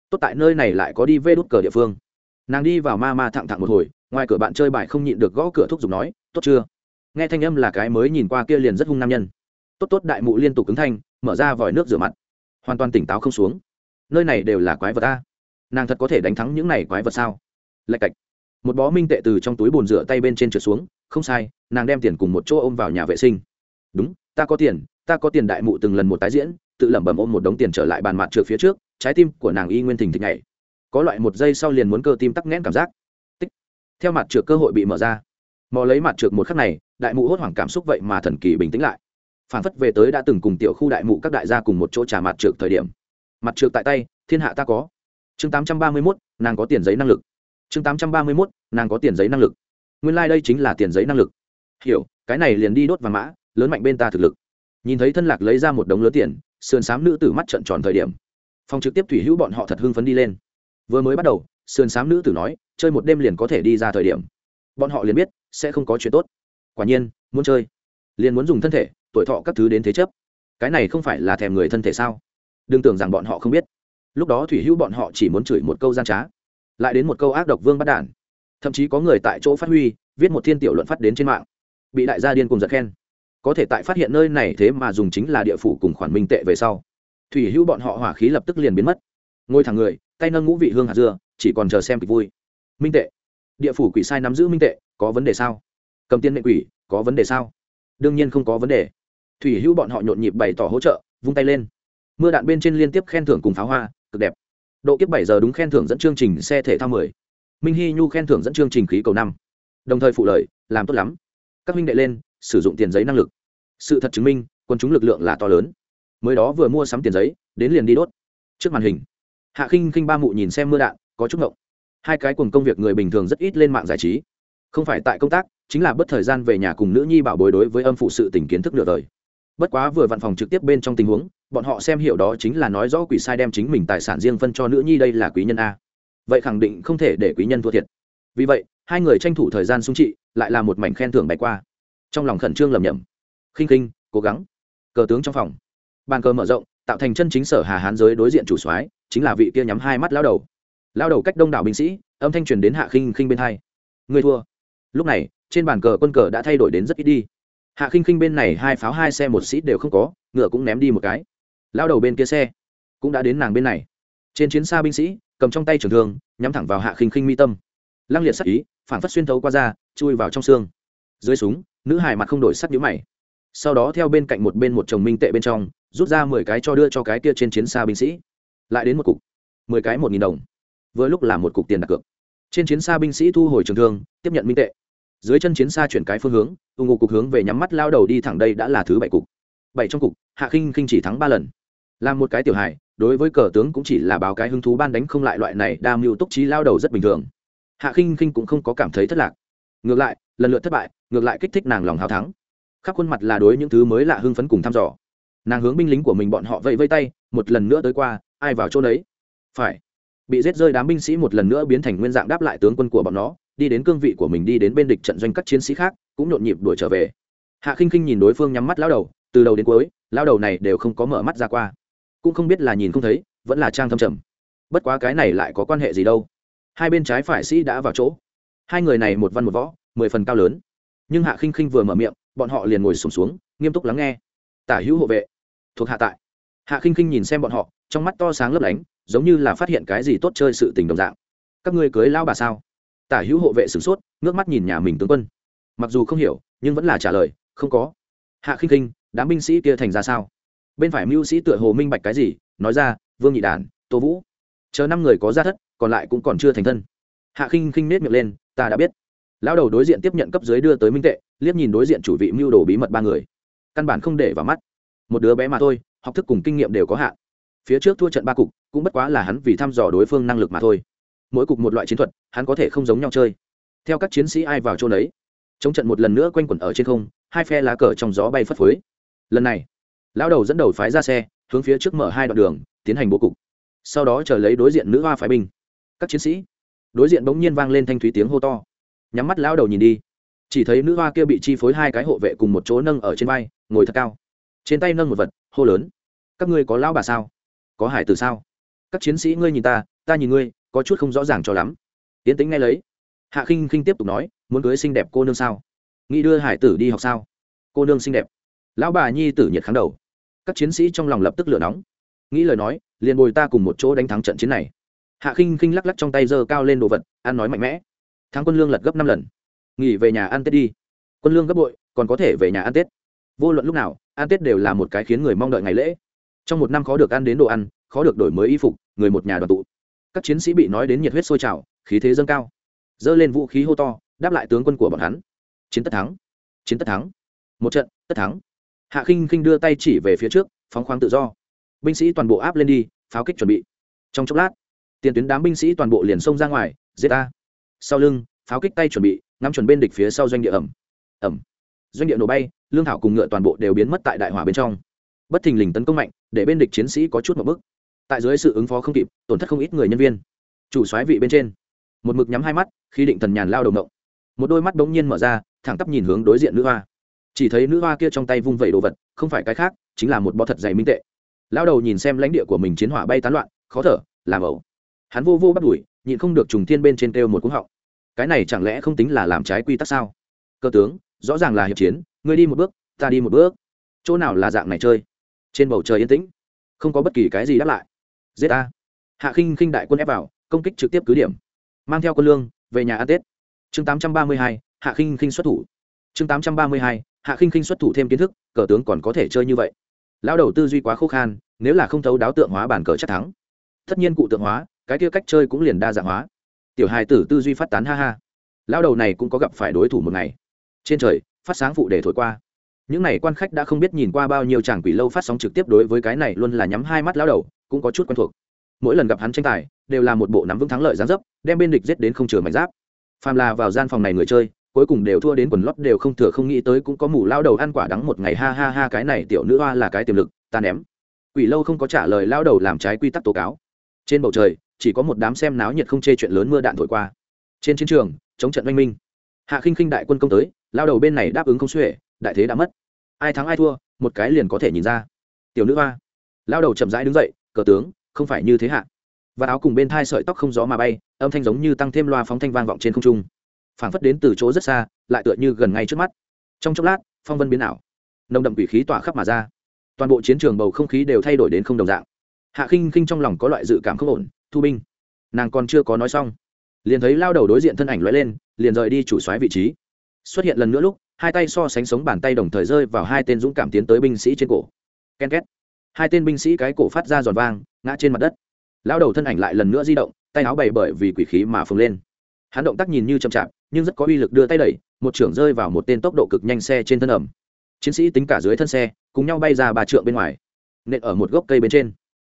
Tốt tại nơi này lại có đi vê đốt cờ địa phương. Nàng đi vào ma ma thẳng thẳng một hồi, ngoài cửa bạn chơi bài không nhịn được gõ cửa thúc giục nói, tốt chưa? Nghe thanh âm là cái mới nhìn qua kia liền rất hung nam nhân tốt tốt đại mụ liên tục cứng thanh, mở ra vòi nước rửa mặt. Hoàn toàn tỉnh táo không xuống. Nơi này đều là quái vật ta nàng thật có thể đánh thắng những này quái vật sao? Lạch cạch. Một bó minh tệ từ trong túi bồn rửa tay bên trên trượt xuống, không sai, nàng đem tiền cùng một chỗ ôm vào nhà vệ sinh. Đúng, ta có tiền, ta có tiền đại mụ từng lần một tái diễn, tự lẩm bẩm ôm một đống tiền trở lại bàn mặt trượt phía trước, trái tim của nàng y nguyên thình thịch nhảy. Có loại một giây sau liền muốn cơ tim tắc nghẽn cảm giác. Tích. theo mặt trượt cơ hội bị mở ra. Mò lấy mặt trượt một khắc này, đại mụ hốt hoảng cảm xúc vậy mà thần kỳ bình tĩnh lại phản phất về tới đã từng cùng tiểu khu đại mụ các đại gia cùng một chỗ trả mặt trượt thời điểm. Mặt trượt tại tay, thiên hạ ta có. Chương tám trăm ba mươi mốt, nàng có tiền giấy năng lực. Chương tám trăm ba mươi mốt, nàng có tiền giấy năng lực. Nguyên lai、like、đây chính là tiền giấy năng lực. Hiểu, cái này liền đi đốt vàng mã, lớn mạnh bên ta thực lực. Nhìn thấy thân lạc lấy ra một đống lớn tiền, sườn s á m nữ tử mắt trận tròn thời điểm. Phòng trực tiếp thủy hữu bọn họ thật hưng phấn đi lên. Vừa mới bắt đầu, sườn s á m nữ tử nói, chơi một đêm liền có thể đi ra thời điểm. Bọn họ liền biết, sẽ không có chuyện tốt. Quả nhiên, muốn chơi liền muốn dùng thân thể, tuổi thọ các thứ đến thế chấp. Cái này không phải là thèm người thân thể sao? Đừng tưởng rằng bọn họ không biết. Lúc đó thủy hữu bọn họ chỉ muốn chửi một câu gian trá, lại đến một câu ác độc vương bắt đản. Thậm chí có người tại chỗ phát huy, viết một thiên tiểu luận phát đến trên mạng. Bị đại gia điên cùng giật khen. Có thể tại phát hiện nơi này thế mà dùng chính là địa phủ cùng khoản minh tệ về sau, thủy hữu bọn họ hỏa khí lập tức liền biến mất. Ngồi thẳng người, tay nâng ngũ vị hương hạt dưa, chỉ còn chờ xem kịch vui. Minh tệ. Địa phủ quỷ sai nắm giữ minh tệ, có vấn đề sao? Cầm tiền mệnh quỷ, có vấn đề sao? Đương nhiên không có vấn đề. Thủy hữu bọn họ nhộn nhịp bày tỏ hỗ trợ, vung tay lên. Mưa đạn bên trên liên tiếp khen thưởng cùng pháo hoa, cực đẹp. Độ kiếp bảy giờ đúng khen thưởng dẫn chương trình xe thể thao mười. Minh hy nhu khen thưởng dẫn chương trình khí cầu năm. Đồng thời phụ lợi làm tốt lắm. Các huynh đệ lên, sử dụng tiền giấy năng lực. Sự thật chứng minh, quân chúng lực lượng là to lớn. Mới đó vừa mua sắm tiền giấy, đến liền đi đốt. Trước màn hình, hạ khinh khinh ba mụ nhìn xem mưa đạn, có chút ngộng. Hai cái cùng công việc người bình thường rất ít lên mạng giải trí. Không phải tại công tác chính là bất thời gian về nhà cùng nữ nhi bảo bối đối với âm phụ sự tình kiến thức nửa đời. Bất quá vừa văn phòng trực tiếp bên trong tình huống, bọn họ xem hiểu đó chính là nói rõ quỷ sai đem chính mình tài sản riêng phân cho nữ nhi đây là quý nhân a. Vậy khẳng định không thể để quý nhân thua thiệt. Vì vậy, hai người tranh thủ thời gian sung trị, lại là một mảnh khen thưởng bày qua. Trong lòng khẩn trương lầm nhầm khinh khinh, cố gắng. Cờ tướng trong phòng. Bàn cờ mở rộng, tạo thành chân chính sở hà hán giới đối diện chủ soái, chính là vị kia nhắm hai mắt lao đầu. Lao đầu cách đông đảo binh sĩ, âm thanh truyền đến hạ khinh khinh bên hai. Người thua. Lúc này trên bàn cờ quân cờ đã thay đổi đến rất ít đi. Hạ khinh khinh bên này hai pháo hai xe một sĩ đều không có, ngựa cũng ném đi một cái. Lao đầu bên kia xe cũng đã đến nàng bên này. Trên chiến xa binh sĩ, cầm trong tay trường thương, nhắm thẳng vào hạ khinh khinh mi tâm. Lăng liệt sắc ý phản phất xuyên thấu qua da, chui vào trong xương. Dưới súng, nữ hài mặt không đổi sắc nhũ mày. Sau đó theo bên cạnh một bên một chồng minh tệ bên trong, rút ra mười cái cho đưa cho cái kia trên chiến xa binh sĩ. Lại đến một cục. Mười cái một nghìn đồng. Vừa lúc là một cục tiền đặt cược. Trên chiến xa binh sĩ thu hồi trường thương, tiếp nhận minh tệ dưới chân chiến xa chuyển cái phương hướng ủng hộ cục hướng về nhắm mắt lao đầu đi thẳng đây đã là thứ bảy cục. Bảy trong cục, hạ khinh khinh chỉ thắng ba lần. Làm một cái tiểu hài, đối với cờ tướng cũng chỉ là báo cái hứng thú ban đánh không lại loại này đa mưu túc trí lao đầu rất bình thường. Hạ khinh khinh cũng không có cảm thấy thất lạc. Ngược lại, lần lượt thất bại, ngược lại kích thích nàng lòng hào thắng. Khắp khuôn mặt là đối những thứ mới lạ hưng phấn cùng thăm dò. Nàng hướng binh lính của mình bọn họ vẫy vây tay, một lần nữa tới qua, ai vào chỗ đấy? Phải. Bị giết rơi đám binh sĩ một lần nữa biến thành nguyên dạng đáp lại tướng quân của bọn nó đi đến cương vị của mình đi đến bên địch trận doanh các chiến sĩ khác cũng nhộn nhịp đuổi trở về. Hạ khinh khinh nhìn đối phương nhắm mắt lao đầu từ đầu đến cuối lao đầu này đều không có mở mắt ra qua. Cũng không biết là nhìn không thấy vẫn là trang thâm trầm. Bất quá cái này lại có quan hệ gì đâu. Hai bên trái phải sĩ đã vào chỗ. Hai người này một văn một võ mười phần cao lớn. Nhưng hạ khinh khinh vừa mở miệng bọn họ liền ngồi sùng xuống, xuống nghiêm túc lắng nghe. Tả hữu hộ vệ thuộc hạ tại. Hạ khinh khinh nhìn xem bọn họ trong mắt to sáng lấp lánh giống như là phát hiện cái gì tốt chơi sự tình đồng dạng. Các ngươi cưới lao bà sao? Tả hữu hộ vệ sửng sốt, ngước mắt nhìn nhà mình tướng quân. Mặc dù không hiểu, nhưng vẫn là trả lời, không có. Hạ khinh khinh, đám binh sĩ kia thành ra sao? Bên phải mưu sĩ tựa hồ minh bạch cái gì, nói ra, vương nhị đản, tô vũ. Chờ năm người có ra thất, còn lại cũng còn chưa thành thân. Hạ khinh khinh nết miệng lên, ta đã biết. Lão đầu đối diện tiếp nhận cấp dưới đưa tới minh tệ, liếc nhìn đối diện chủ vị mưu đồ bí mật ba người. Căn bản không để vào mắt. Một đứa bé mà thôi, học thức cùng kinh nghiệm đều có hạn. Phía trước thua trận ba cục, cũng bất quá là hắn vì thăm dò đối phương năng lực mà thôi mỗi cục một loại chiến thuật, hắn có thể không giống nhau chơi. Theo các chiến sĩ ai vào chỗ đấy chống trận một lần nữa quanh quẩn ở trên không, hai phe lá cờ trong gió bay phất phới. Lần này, lão đầu dẫn đầu phái ra xe, hướng phía trước mở hai đoạn đường, tiến hành bố cục. Sau đó chờ lấy đối diện nữ hoa phái binh. Các chiến sĩ, đối diện bỗng nhiên vang lên thanh thúy tiếng hô to. Nhắm mắt lão đầu nhìn đi. Chỉ thấy nữ hoa kia bị chi phối hai cái hộ vệ cùng một chỗ nâng ở trên vai, ngồi thật cao. Trên tay nâng một vật, hô lớn. Các ngươi có lão bà sao? Có hải từ sao? Các chiến sĩ ngươi nhìn ta ta nhìn ngươi có chút không rõ ràng cho lắm. Tiến tính ngay lấy, hạ khinh khinh tiếp tục nói, muốn cưới xinh đẹp cô nương sao? Nghĩ đưa hải tử đi học sao? Cô nương xinh đẹp. Lão bà nhi tử nhiệt kháng đầu. Các chiến sĩ trong lòng lập tức lửa nóng. Nghĩ lời nói, liền bồi ta cùng một chỗ đánh thắng trận chiến này. Hạ khinh khinh lắc lắc trong tay giơ cao lên đồ vật, ăn nói mạnh mẽ. Thắng quân lương lật gấp năm lần. Nghỉ về nhà ăn tết đi. Quân lương gấp bội, còn có thể về nhà ăn tết. Vô luận lúc nào, ăn tết đều là một cái khiến người mong đợi ngày lễ. Trong một năm khó được ăn đến đồ ăn, khó được đổi mới y phục, người một nhà đoàn tụ các chiến sĩ bị nói đến nhiệt huyết sôi trào, khí thế dâng cao. Dơ lên vũ khí hô to, đáp lại tướng quân của bọn hắn. Chiến tất thắng, chiến tất thắng. Một trận, tất thắng. Hạ khinh khinh đưa tay chỉ về phía trước, phóng khoáng tự do. Binh sĩ toàn bộ áp lên đi, pháo kích chuẩn bị. Trong chốc lát, tiền tuyến đám binh sĩ toàn bộ liền xông ra ngoài, giết ta. Sau lưng, pháo kích tay chuẩn bị, ngắm chuẩn bên địch phía sau doanh địa ẩm. Ẩm. Doanh địa nổ bay, lương thảo cùng ngựa toàn bộ đều biến mất tại đại hỏa bên trong. Bất thình lình tấn công mạnh, để bên địch chiến sĩ có chút một bức tại dưới sự ứng phó không kịp, tổn thất không ít người nhân viên. Chủ soái vị bên trên. Một mực nhắm hai mắt, khi định thần nhàn lao đầu động một đôi mắt bỗng nhiên mở ra, thẳng tắp nhìn hướng đối diện nữ hoa. Chỉ thấy nữ hoa kia trong tay vung vẩy đồ vật, không phải cái khác, chính là một bó thật dày minh tệ. Lao đầu nhìn xem lãnh địa của mình chiến hỏa bay tán loạn, khó thở, làm ẩu. Hắn vô vô bắt đuổi, nhịn không được trùng thiên bên trên kêu một cúng họng. Cái này chẳng lẽ không tính là làm trái quy tắc sao? Cơ tướng, rõ ràng là hiệp chiến, ngươi đi một bước, ta đi một bước. Chỗ nào là dạng này chơi? Trên bầu trời yên tĩnh, không có bất kỳ cái gì đáp lại giết ta hạ khinh khinh đại quân ép vào, công kích trực tiếp cứ điểm. Mang theo quân lương, về nhà ăn tết. Chương tám trăm ba mươi hai, hạ khinh khinh xuất thủ. Chương tám trăm ba mươi hai, hạ khinh khinh xuất thủ thêm kiến thức, cờ tướng còn có thể chơi như vậy. Lão đầu tư duy quá khô khan, nếu là không thấu đáo tượng hóa bản cờ chắc thắng. Tất nhiên cụ tượng hóa, cái kia cách chơi cũng liền đa dạng hóa. Tiểu hài tử tư duy phát tán ha ha. Lão đầu này cũng có gặp phải đối thủ một ngày. Trên trời, phát sáng phụ để thổi qua những n à y quan khách đã không biết nhìn qua bao nhiêu chàng quỷ lâu phát sóng trực tiếp đối với cái này luôn là nhắm hai mắt lão đầu, cũng có chút quen thuộc. Mỗi lần gặp hắn tranh tài, đều là một bộ nắm vững thắng lợi gián dấp, đem bên địch giết đến không chừa mảnh giáp. Phàm là vào gian phòng này người chơi, cuối cùng đều thua đến quần lót đều không thừa không nghĩ tới cũng có mù lao đầu ăn quả đắng một ngày ha ha ha cái này tiểu nữ hoa là cái tiềm lực, ta ném. Quỷ lâu không có trả lời lao đầu làm trái quy tắc tố cáo. Trên bầu trời, chỉ có một đám xem náo nhiệt không chê chuyện lớn mưa đạn thổi qua. Trên chiến trường, chống trận oanh minh. Hạ khinh khinh đại quân công tới lao đầu bên này đáp ứng không xuể đại thế đã mất. Ai thắng ai thua, một cái liền có thể nhìn ra. Tiểu nữ hoa. Lao đầu chậm rãi đứng dậy, cờ tướng, không phải như thế hạ. Và áo cùng bên thai sợi tóc không gió mà bay, âm thanh giống như tăng thêm loa phóng thanh vang vọng trên không trung. Phảng phất đến từ chỗ rất xa, lại tựa như gần ngay trước mắt. Trong chốc lát, phong vân biến ảo. Nồng đậm quỷ khí tỏa khắp mà ra. Toàn bộ chiến trường bầu không khí đều thay đổi đến không đồng dạng. Hạ khinh khinh trong lòng có loại dự cảm không ổn, thu binh, nàng còn chưa có nói xong. Liền thấy lao đầu đối diện thân ảnh l lên, liền rời đi chủ xoáy vị trí. Xuất hiện lần nữa lúc hai tay so sánh sống bàn tay đồng thời rơi vào hai tên dũng cảm tiến tới binh sĩ trên cổ. Ken két. Hai tên binh sĩ cái cổ phát ra giòn vang, ngã trên mặt đất. Lao đầu thân ảnh lại lần nữa di động, tay áo bày bởi vì quỷ khí mà phồng lên. Hắn động tác nhìn như chậm chạp, nhưng rất có uy lực đưa tay đẩy, một trưởng rơi vào một tên tốc độ cực nhanh xe trên thân ẩm. Chiến sĩ tính cả dưới thân xe, cùng nhau bay ra ba trượng bên ngoài, nện ở một gốc cây bên trên.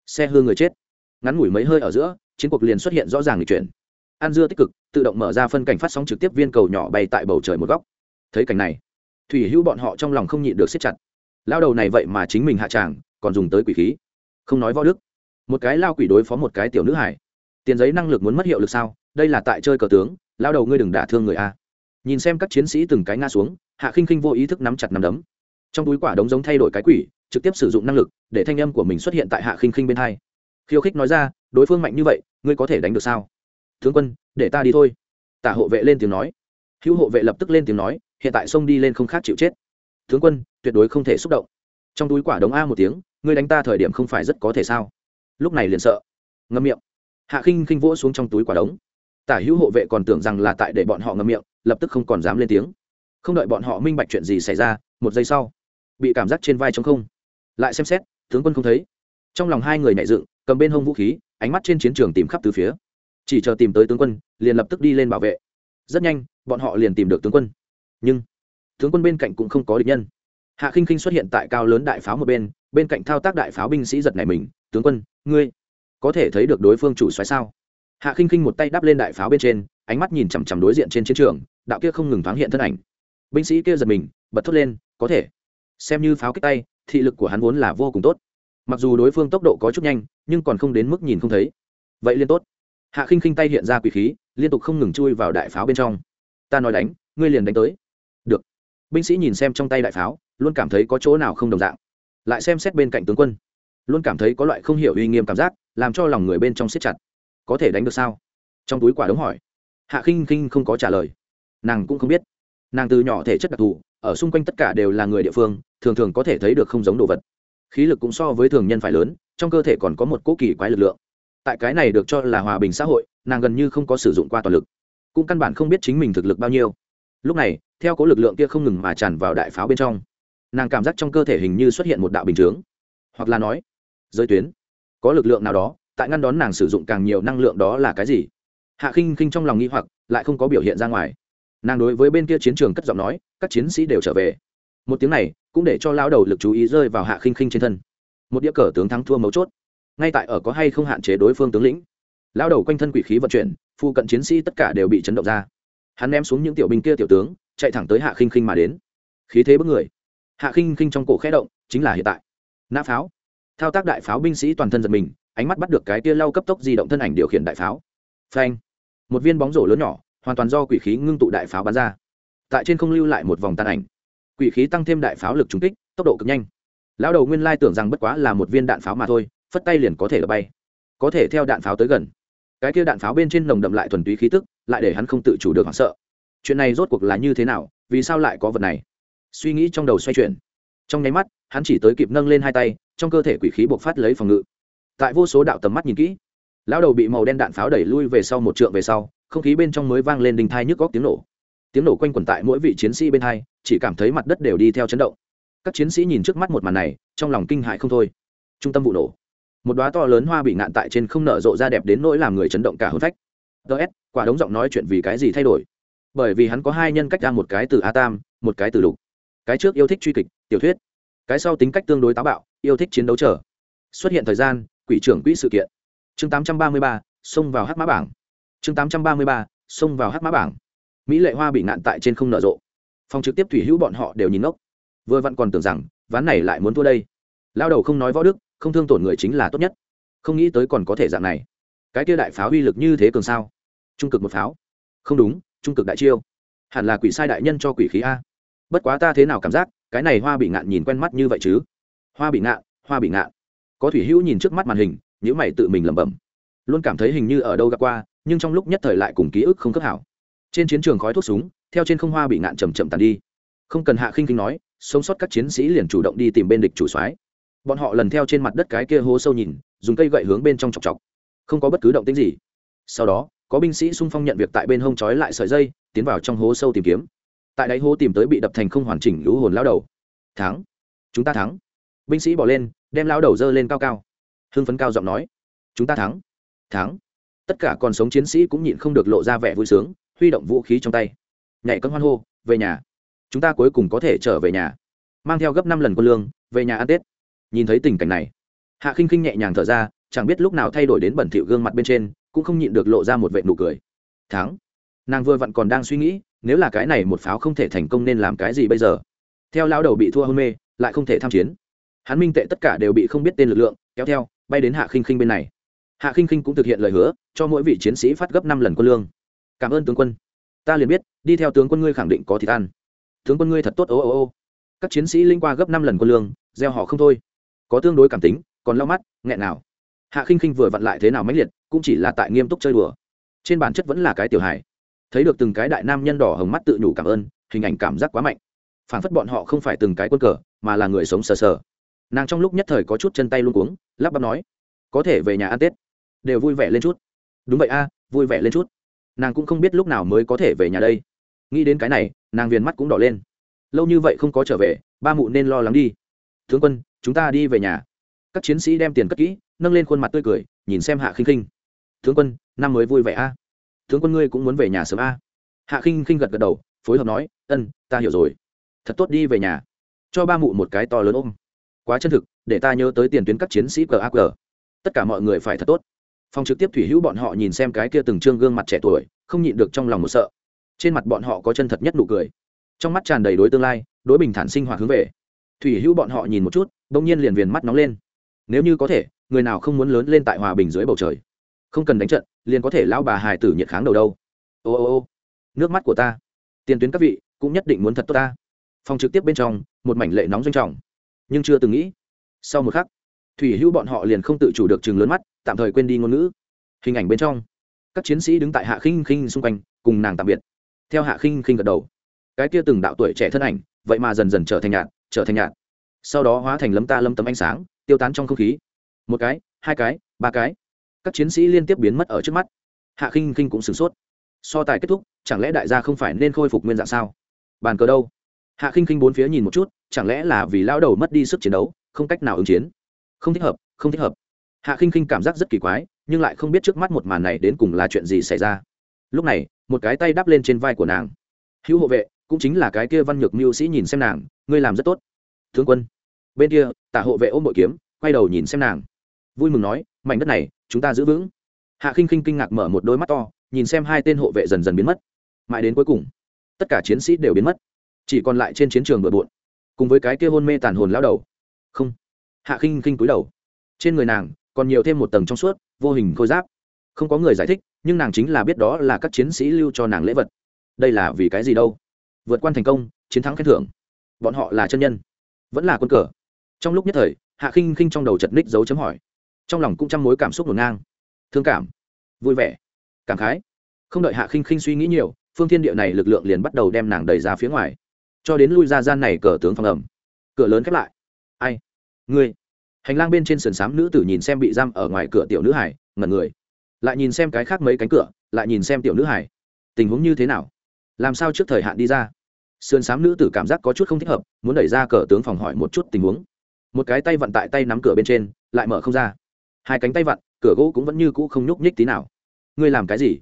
Xe hư người chết. Ngắn ngủi mấy hơi ở giữa, chiến cuộc liền xuất hiện rõ ràng lịch chuyển. An dưa tích cực, tự động mở ra phân cảnh phát sóng trực tiếp viên cầu nhỏ bay tại bầu trời một góc thấy cảnh này, thủy hữu bọn họ trong lòng không nhịn được siết chặt. Lao đầu này vậy mà chính mình hạ tràng, còn dùng tới quỷ khí. Không nói võ đức. Một cái lao quỷ đối phó một cái tiểu nữ hải tiền giấy năng lực muốn mất hiệu lực sao? Đây là tại chơi cờ tướng, lao đầu ngươi đừng đả thương người a. Nhìn xem các chiến sĩ từng cái ngã xuống, hạ khinh khinh vô ý thức nắm chặt nắm đấm. Trong túi quả đống giống thay đổi cái quỷ, trực tiếp sử dụng năng lực để thanh âm của mình xuất hiện tại hạ khinh khinh bên hai. Khiêu khích nói ra, đối phương mạnh như vậy, ngươi có thể đánh được sao? Tướng quân, để ta đi thôi. Tả hộ vệ lên tiếng nói. Hữu hộ vệ lập tức lên tiếng nói hiện tại xông đi lên không khác chịu chết. Tướng quân, tuyệt đối không thể xúc động. Trong túi quả đống a một tiếng, ngươi đánh ta thời điểm không phải rất có thể sao? Lúc này liền sợ. Ngâm miệng. Hạ khinh khinh vỗ xuống trong túi quả đống. Tả hữu hộ vệ còn tưởng rằng là tại để bọn họ ngâm miệng, lập tức không còn dám lên tiếng. Không đợi bọn họ minh bạch chuyện gì xảy ra, một giây sau, bị cảm giác trên vai t không. Lại xem xét, tướng quân không thấy. Trong lòng hai người nhảy dựng, cầm bên hông vũ khí, ánh mắt trên chiến trường tìm khắp từ phía. Chỉ chờ tìm tới tướng quân, liền lập tức đi lên bảo vệ. Rất nhanh, bọn họ liền tìm được tướng quân nhưng tướng quân bên cạnh cũng không có địch nhân. Hạ khinh khinh xuất hiện tại cao lớn đại pháo một bên bên cạnh thao tác đại pháo binh sĩ giật này mình, tướng quân, ngươi có thể thấy được đối phương chủ xoáy sao? Hạ khinh khinh một tay đắp lên đại pháo bên trên, ánh mắt nhìn chằm chằm đối diện trên chiến trường, đạo kia không ngừng thoáng hiện thân ảnh. Binh sĩ kia giật mình, bật thốt lên, có thể. Xem như pháo kích tay, thị lực của hắn vốn là vô cùng tốt. Mặc dù đối phương tốc độ có chút nhanh, nhưng còn không đến mức nhìn không thấy. Vậy liên tốt. Hạ khinh khinh tay hiện ra quỷ khí, liên tục không ngừng chui vào đại pháo bên trong. Ta nói đánh, ngươi liền đánh tới binh sĩ nhìn xem trong tay đại pháo, luôn cảm thấy có chỗ nào không đồng dạng. Lại xem xét bên cạnh tướng quân, luôn cảm thấy có loại không hiểu uy nghiêm cảm giác, làm cho lòng người bên trong siết chặt. Có thể đánh được sao? Trong túi quả đống hỏi. Hạ khinh khinh không có trả lời. Nàng cũng không biết. Nàng từ nhỏ thể chất đặc thù, ở xung quanh tất cả đều là người địa phương, thường thường có thể thấy được không giống đồ vật. Khí lực cũng so với thường nhân phải lớn, trong cơ thể còn có một cỗ kỳ quái lực lượng. Tại cái này được cho là hòa bình xã hội, nàng gần như không có sử dụng qua toàn lực. Cũng căn bản không biết chính mình thực lực bao nhiêu. Lúc này theo cố lực lượng kia không ngừng mà tràn vào đại pháo bên trong, nàng cảm giác trong cơ thể hình như xuất hiện một đạo bình chướng, hoặc là nói, giới tuyến, có lực lượng nào đó, tại ngăn đón nàng sử dụng càng nhiều năng lượng đó là cái gì? Hạ khinh khinh trong lòng nghi hoặc, lại không có biểu hiện ra ngoài. Nàng đối với bên kia chiến trường cất giọng nói, các chiến sĩ đều trở về. Một tiếng này, cũng để cho lao đầu lực chú ý rơi vào hạ khinh khinh trên thân. Một đĩa cờ tướng thắng thua mấu chốt. Ngay tại ở có hay không hạn chế đối phương tướng lĩnh lao đầu quanh thân quỷ khí vận chuyển, phụ cận chiến sĩ tất cả đều bị chấn động ra. Hắn ném xuống những tiểu binh kia tiểu tướng chạy thẳng tới hạ khinh khinh mà đến. Khí thế bức người. Hạ khinh khinh trong cổ khẽ động, chính là hiện tại. Nã pháo. Thao tác đại pháo binh sĩ toàn thân giật mình, ánh mắt bắt được cái tia lau cấp tốc di động thân ảnh điều khiển đại pháo. Phanh. Một viên bóng rổ lớn nhỏ, hoàn toàn do quỷ khí ngưng tụ đại pháo bắn ra. Tại trên không lưu lại một vòng tàn ảnh. Quỷ khí tăng thêm đại pháo lực trúng kích, tốc độ cực nhanh. Lão đầu nguyên lai tưởng rằng bất quá là một viên đạn pháo mà thôi, phất tay liền có thể đập bay. Có thể theo đạn pháo tới gần. Cái kia đạn pháo bên trên nồng đậm lại thuần túy khí tức, lại để hắn không tự chủ được hoảng sợ chuyện này rốt cuộc là như thế nào, vì sao lại có vật này? Suy nghĩ trong đầu xoay chuyển. Trong nháy mắt, hắn chỉ tới kịp nâng lên hai tay, trong cơ thể quỷ khí buộc phát lấy phòng ngự. Tại vô số đạo tầm mắt nhìn kỹ, lão đầu bị màu đen đạn pháo đẩy lui về sau một trượng về sau, không khí bên trong mới vang lên đình thai nhức góc tiếng nổ. Tiếng nổ quanh quẩn tại mỗi vị chiến sĩ bên hai, chỉ cảm thấy mặt đất đều đi theo chấn động. Các chiến sĩ nhìn trước mắt một màn này, trong lòng kinh hại không thôi. Trung tâm vụ nổ. Một đoá to lớn hoa bị ngạn tại trên không nở rộ ra đẹp đến nỗi làm người chấn động cả hôn phách. Ts quả đống giọng nói chuyện vì cái gì thay đổi? Bởi vì hắn có hai nhân cách ra một cái từ a tam một cái từ lục. Cái trước yêu thích truy kịch tiểu thuyết. Cái sau tính cách tương đối táo bạo yêu thích chiến đấu trở xuất hiện thời gian quỷ trưởng quỹ sự kiện. Chương 833, xông vào hát mã bảng. Chương 833, xông vào hát mã bảng. Mỹ lệ hoa bị nạn tại trên không nở rộ. Phòng trực tiếp thủy hữu bọn họ đều nhìn ngốc. Vừa vặn còn tưởng rằng ván này lại muốn thua đây. Lao đầu không nói võ đức không thương tổn người chính là tốt nhất. Không nghĩ tới còn có thể dạng này. Cái kia đại pháo uy lực như thế cường sao? Trung cực một pháo. Không đúng trung cực đại chiêu. Hẳn là quỷ sai đại nhân cho quỷ khí a. Bất quá ta thế nào cảm giác, cái này hoa bị ngạn nhìn quen mắt như vậy chứ? Hoa bị ngạn, hoa bị ngạn. Có thủy hữu nhìn trước mắt màn hình nhữ mày tự mình lẩm bẩm. Luôn cảm thấy hình như ở đâu gặp qua, nhưng trong lúc nhất thời lại cùng ký ức không khớp hảo. Trên chiến trường khói thuốc súng, theo trên không hoa bị ngạn chầm chậm tàn đi. Không cần hạ khinh khinh nói, sống sót các chiến sĩ liền chủ động đi tìm bên địch chủ soái. Bọn họ lần theo trên mặt đất cái kia hố sâu nhìn, dùng cây gậy hướng bên trong chọc chọc. Không có bất cứ động tĩnh gì. Sau đó có binh sĩ xung phong nhận việc tại bên hông trói lại sợi dây, tiến vào trong hố sâu tìm kiếm. Tại đáy hố tìm tới bị đập thành không hoàn chỉnh lũ hồn lao đầu. Thắng, chúng ta thắng. Binh sĩ bỏ lên, đem lao đầu dơ lên cao cao. Hưng phấn cao giọng nói, chúng ta thắng thắng. Tất cả còn sống chiến sĩ cũng nhịn không được lộ ra vẻ vui sướng, huy động vũ khí trong tay. Nhảy cân hoan hô, về nhà, chúng ta cuối cùng có thể trở về nhà. Mang theo gấp năm lần quân lương, về nhà ăn tết. Nhìn thấy tình cảnh này, hạ khinh khinh nhẹ nhàng thở ra, chẳng biết lúc nào thay đổi đến bẩn thỉu gương mặt bên trên cũng không nhịn được lộ ra một vệ nụ cười. Thắng. Nàng vừa vặn còn đang suy nghĩ, nếu là cái này một pháo không thể thành công nên làm cái gì bây giờ? Theo lao đầu bị thua hôn mê, lại không thể tham chiến. Hắn minh tệ tất cả đều bị không biết tên lực lượng, kéo theo, bay đến hạ khinh khinh bên này. Hạ khinh khinh cũng thực hiện lời hứa, cho mỗi vị chiến sĩ phát gấp năm lần quân lương. Cảm ơn tướng quân. Ta liền biết, đi theo tướng quân ngươi khẳng định có thịt ăn. Tướng quân ngươi thật tốt, ô ô ô. Các chiến sĩ linh qua gấp năm lần quân lương, gieo họ không thôi. Có tương đối cảm tính, còn lau mắt, nghẹn nào. Hạ khinh khinh vừa vặn lại thế nào mãnh liệt cũng chỉ là tại nghiêm túc chơi đùa. Trên bản chất vẫn là cái tiểu hài. Thấy được từng cái đại nam nhân đỏ hồng mắt tự nhủ cảm ơn, hình ảnh cảm giác quá mạnh. Phản phất bọn họ không phải từng cái quân cờ, mà là người sống sờ sờ. Nàng trong lúc nhất thời có chút chân tay luôn cuống, lắp bắp nói, có thể về nhà ăn tết. Đều vui vẻ lên chút. Đúng vậy a, vui vẻ lên chút. Nàng cũng không biết lúc nào mới có thể về nhà đây. Nghĩ đến cái này, nàng viền mắt cũng đỏ lên. Lâu như vậy không có trở về, ba mụ nên lo lắng đi. Tướng quân, chúng ta đi về nhà. Các chiến sĩ đem tiền cất kỹ, nâng lên khuôn mặt tươi cười, nhìn xem hạ khinh khinh tướng quân, năm mới vui vẻ a. Tướng quân ngươi cũng muốn về nhà sớm a. Hạ khinh khinh gật gật đầu, phối hợp nói, ân, ta hiểu rồi. Thật tốt đi về nhà. Cho ba mụ một cái to lớn ôm. Quá chân thực, để ta nhớ tới tiền tuyến các chiến sĩ qaq tất cả mọi người phải thật tốt. Phòng trực tiếp thủy hữu bọn họ nhìn xem cái kia từng trương gương mặt trẻ tuổi, không nhịn được trong lòng một sợ. Trên mặt bọn họ có chân thật nhất nụ cười. Trong mắt tràn đầy đối tương lai, đối bình thản sinh hoạt hướng về. Thủy hữu bọn họ nhìn một chút, bỗng nhiên liền viền mắt nóng lên. Nếu như có thể, người nào không muốn lớn lên tại hòa bình dưới bầu trời? Không cần đánh trận, liền có thể lão bà hài tử nhiệt kháng đầu đâu. Ô ô ô, nước mắt của ta. Tiền tuyến các vị, cũng nhất định muốn thật tốt ta. Phòng trực tiếp bên trong, một mảnh lệ nóng doanh trọng. Nhưng chưa từng nghĩ, sau một khắc, thủy hữu bọn họ liền không tự chủ được chừng lớn mắt, tạm thời quên đi ngôn ngữ. Hình ảnh bên trong, các chiến sĩ đứng tại hạ khinh khinh xung quanh, cùng nàng tạm biệt. Theo hạ khinh khinh gật đầu. Cái kia từng đạo tuổi trẻ thân ảnh, vậy mà dần dần trở thành nhạt, trở thành nhạt. Sau đó hóa thành lấm ta lâm tấm ánh sáng, tiêu tán trong không khí. Một cái, hai cái, ba cái các chiến sĩ liên tiếp biến mất ở trước mắt. Hạ khinh khinh cũng sửng sốt. So tài kết thúc, chẳng lẽ đại gia không phải nên khôi phục nguyên dạng sao? Bàn cờ đâu? Hạ khinh khinh bốn phía nhìn một chút, chẳng lẽ là vì lao đầu mất đi sức chiến đấu, không cách nào ứng chiến? Không thích hợp, không thích hợp. Hạ khinh khinh cảm giác rất kỳ quái, nhưng lại không biết trước mắt một màn này đến cùng là chuyện gì xảy ra. Lúc này, một cái tay đắp lên trên vai của nàng. Hữu hộ vệ, cũng chính là cái kia văn nhược mưu sĩ nhìn xem nàng, ngươi làm rất tốt. Thương quân. Bên kia, tả hộ vệ ôm bội kiếm, quay đầu nhìn xem nàng. Vui mừng nói mảnh đất này, chúng ta giữ vững. Hạ khinh khinh kinh ngạc mở một đôi mắt to, nhìn xem hai tên hộ vệ dần dần biến mất. Mãi đến cuối cùng, tất cả chiến sĩ đều biến mất. Chỉ còn lại trên chiến trường bừa bộn, cùng với cái kia hôn mê tàn hồn lao đầu. Không. Hạ khinh khinh cúi đầu. Trên người nàng, còn nhiều thêm một tầng trong suốt, vô hình khôi giáp. Không có người giải thích, nhưng nàng chính là biết đó là các chiến sĩ lưu cho nàng lễ vật. Đây là vì cái gì đâu? Vượt qua thành công, chiến thắng khen thưởng. Bọn họ là chân nhân. Vẫn là quân cờ. Trong lúc nhất thời, hạ khinh khinh trong đầu chật ních dấu chấm hỏi trong lòng cũng trăm mối cảm xúc ngổn ngang. Thương cảm, vui vẻ, cảm khái. Không đợi hạ khinh khinh suy nghĩ nhiều, phương thiên địa này lực lượng liền bắt đầu đem nàng đẩy ra phía ngoài. Cho đến lui ra gian này cờ tướng phòng ẩm. Cửa lớn khép lại. Ai? Ngươi. Hành lang bên trên sườn xám nữ tử nhìn xem bị giam ở ngoài cửa tiểu nữ hải, ngẩn người. Lại nhìn xem cái khác mấy cánh cửa, lại nhìn xem tiểu nữ hải. Tình huống như thế nào? Làm sao trước thời hạn đi ra? Sườn xám nữ tử cảm giác có chút không thích hợp, muốn đẩy ra cờ tướng phòng hỏi một chút tình huống. Một cái tay vặn tại tay nắm cửa bên trên, lại mở không ra hai cánh tay vặn, cửa gỗ cũng vẫn như cũ không nhúc nhích tí nào. Ngươi làm cái gì?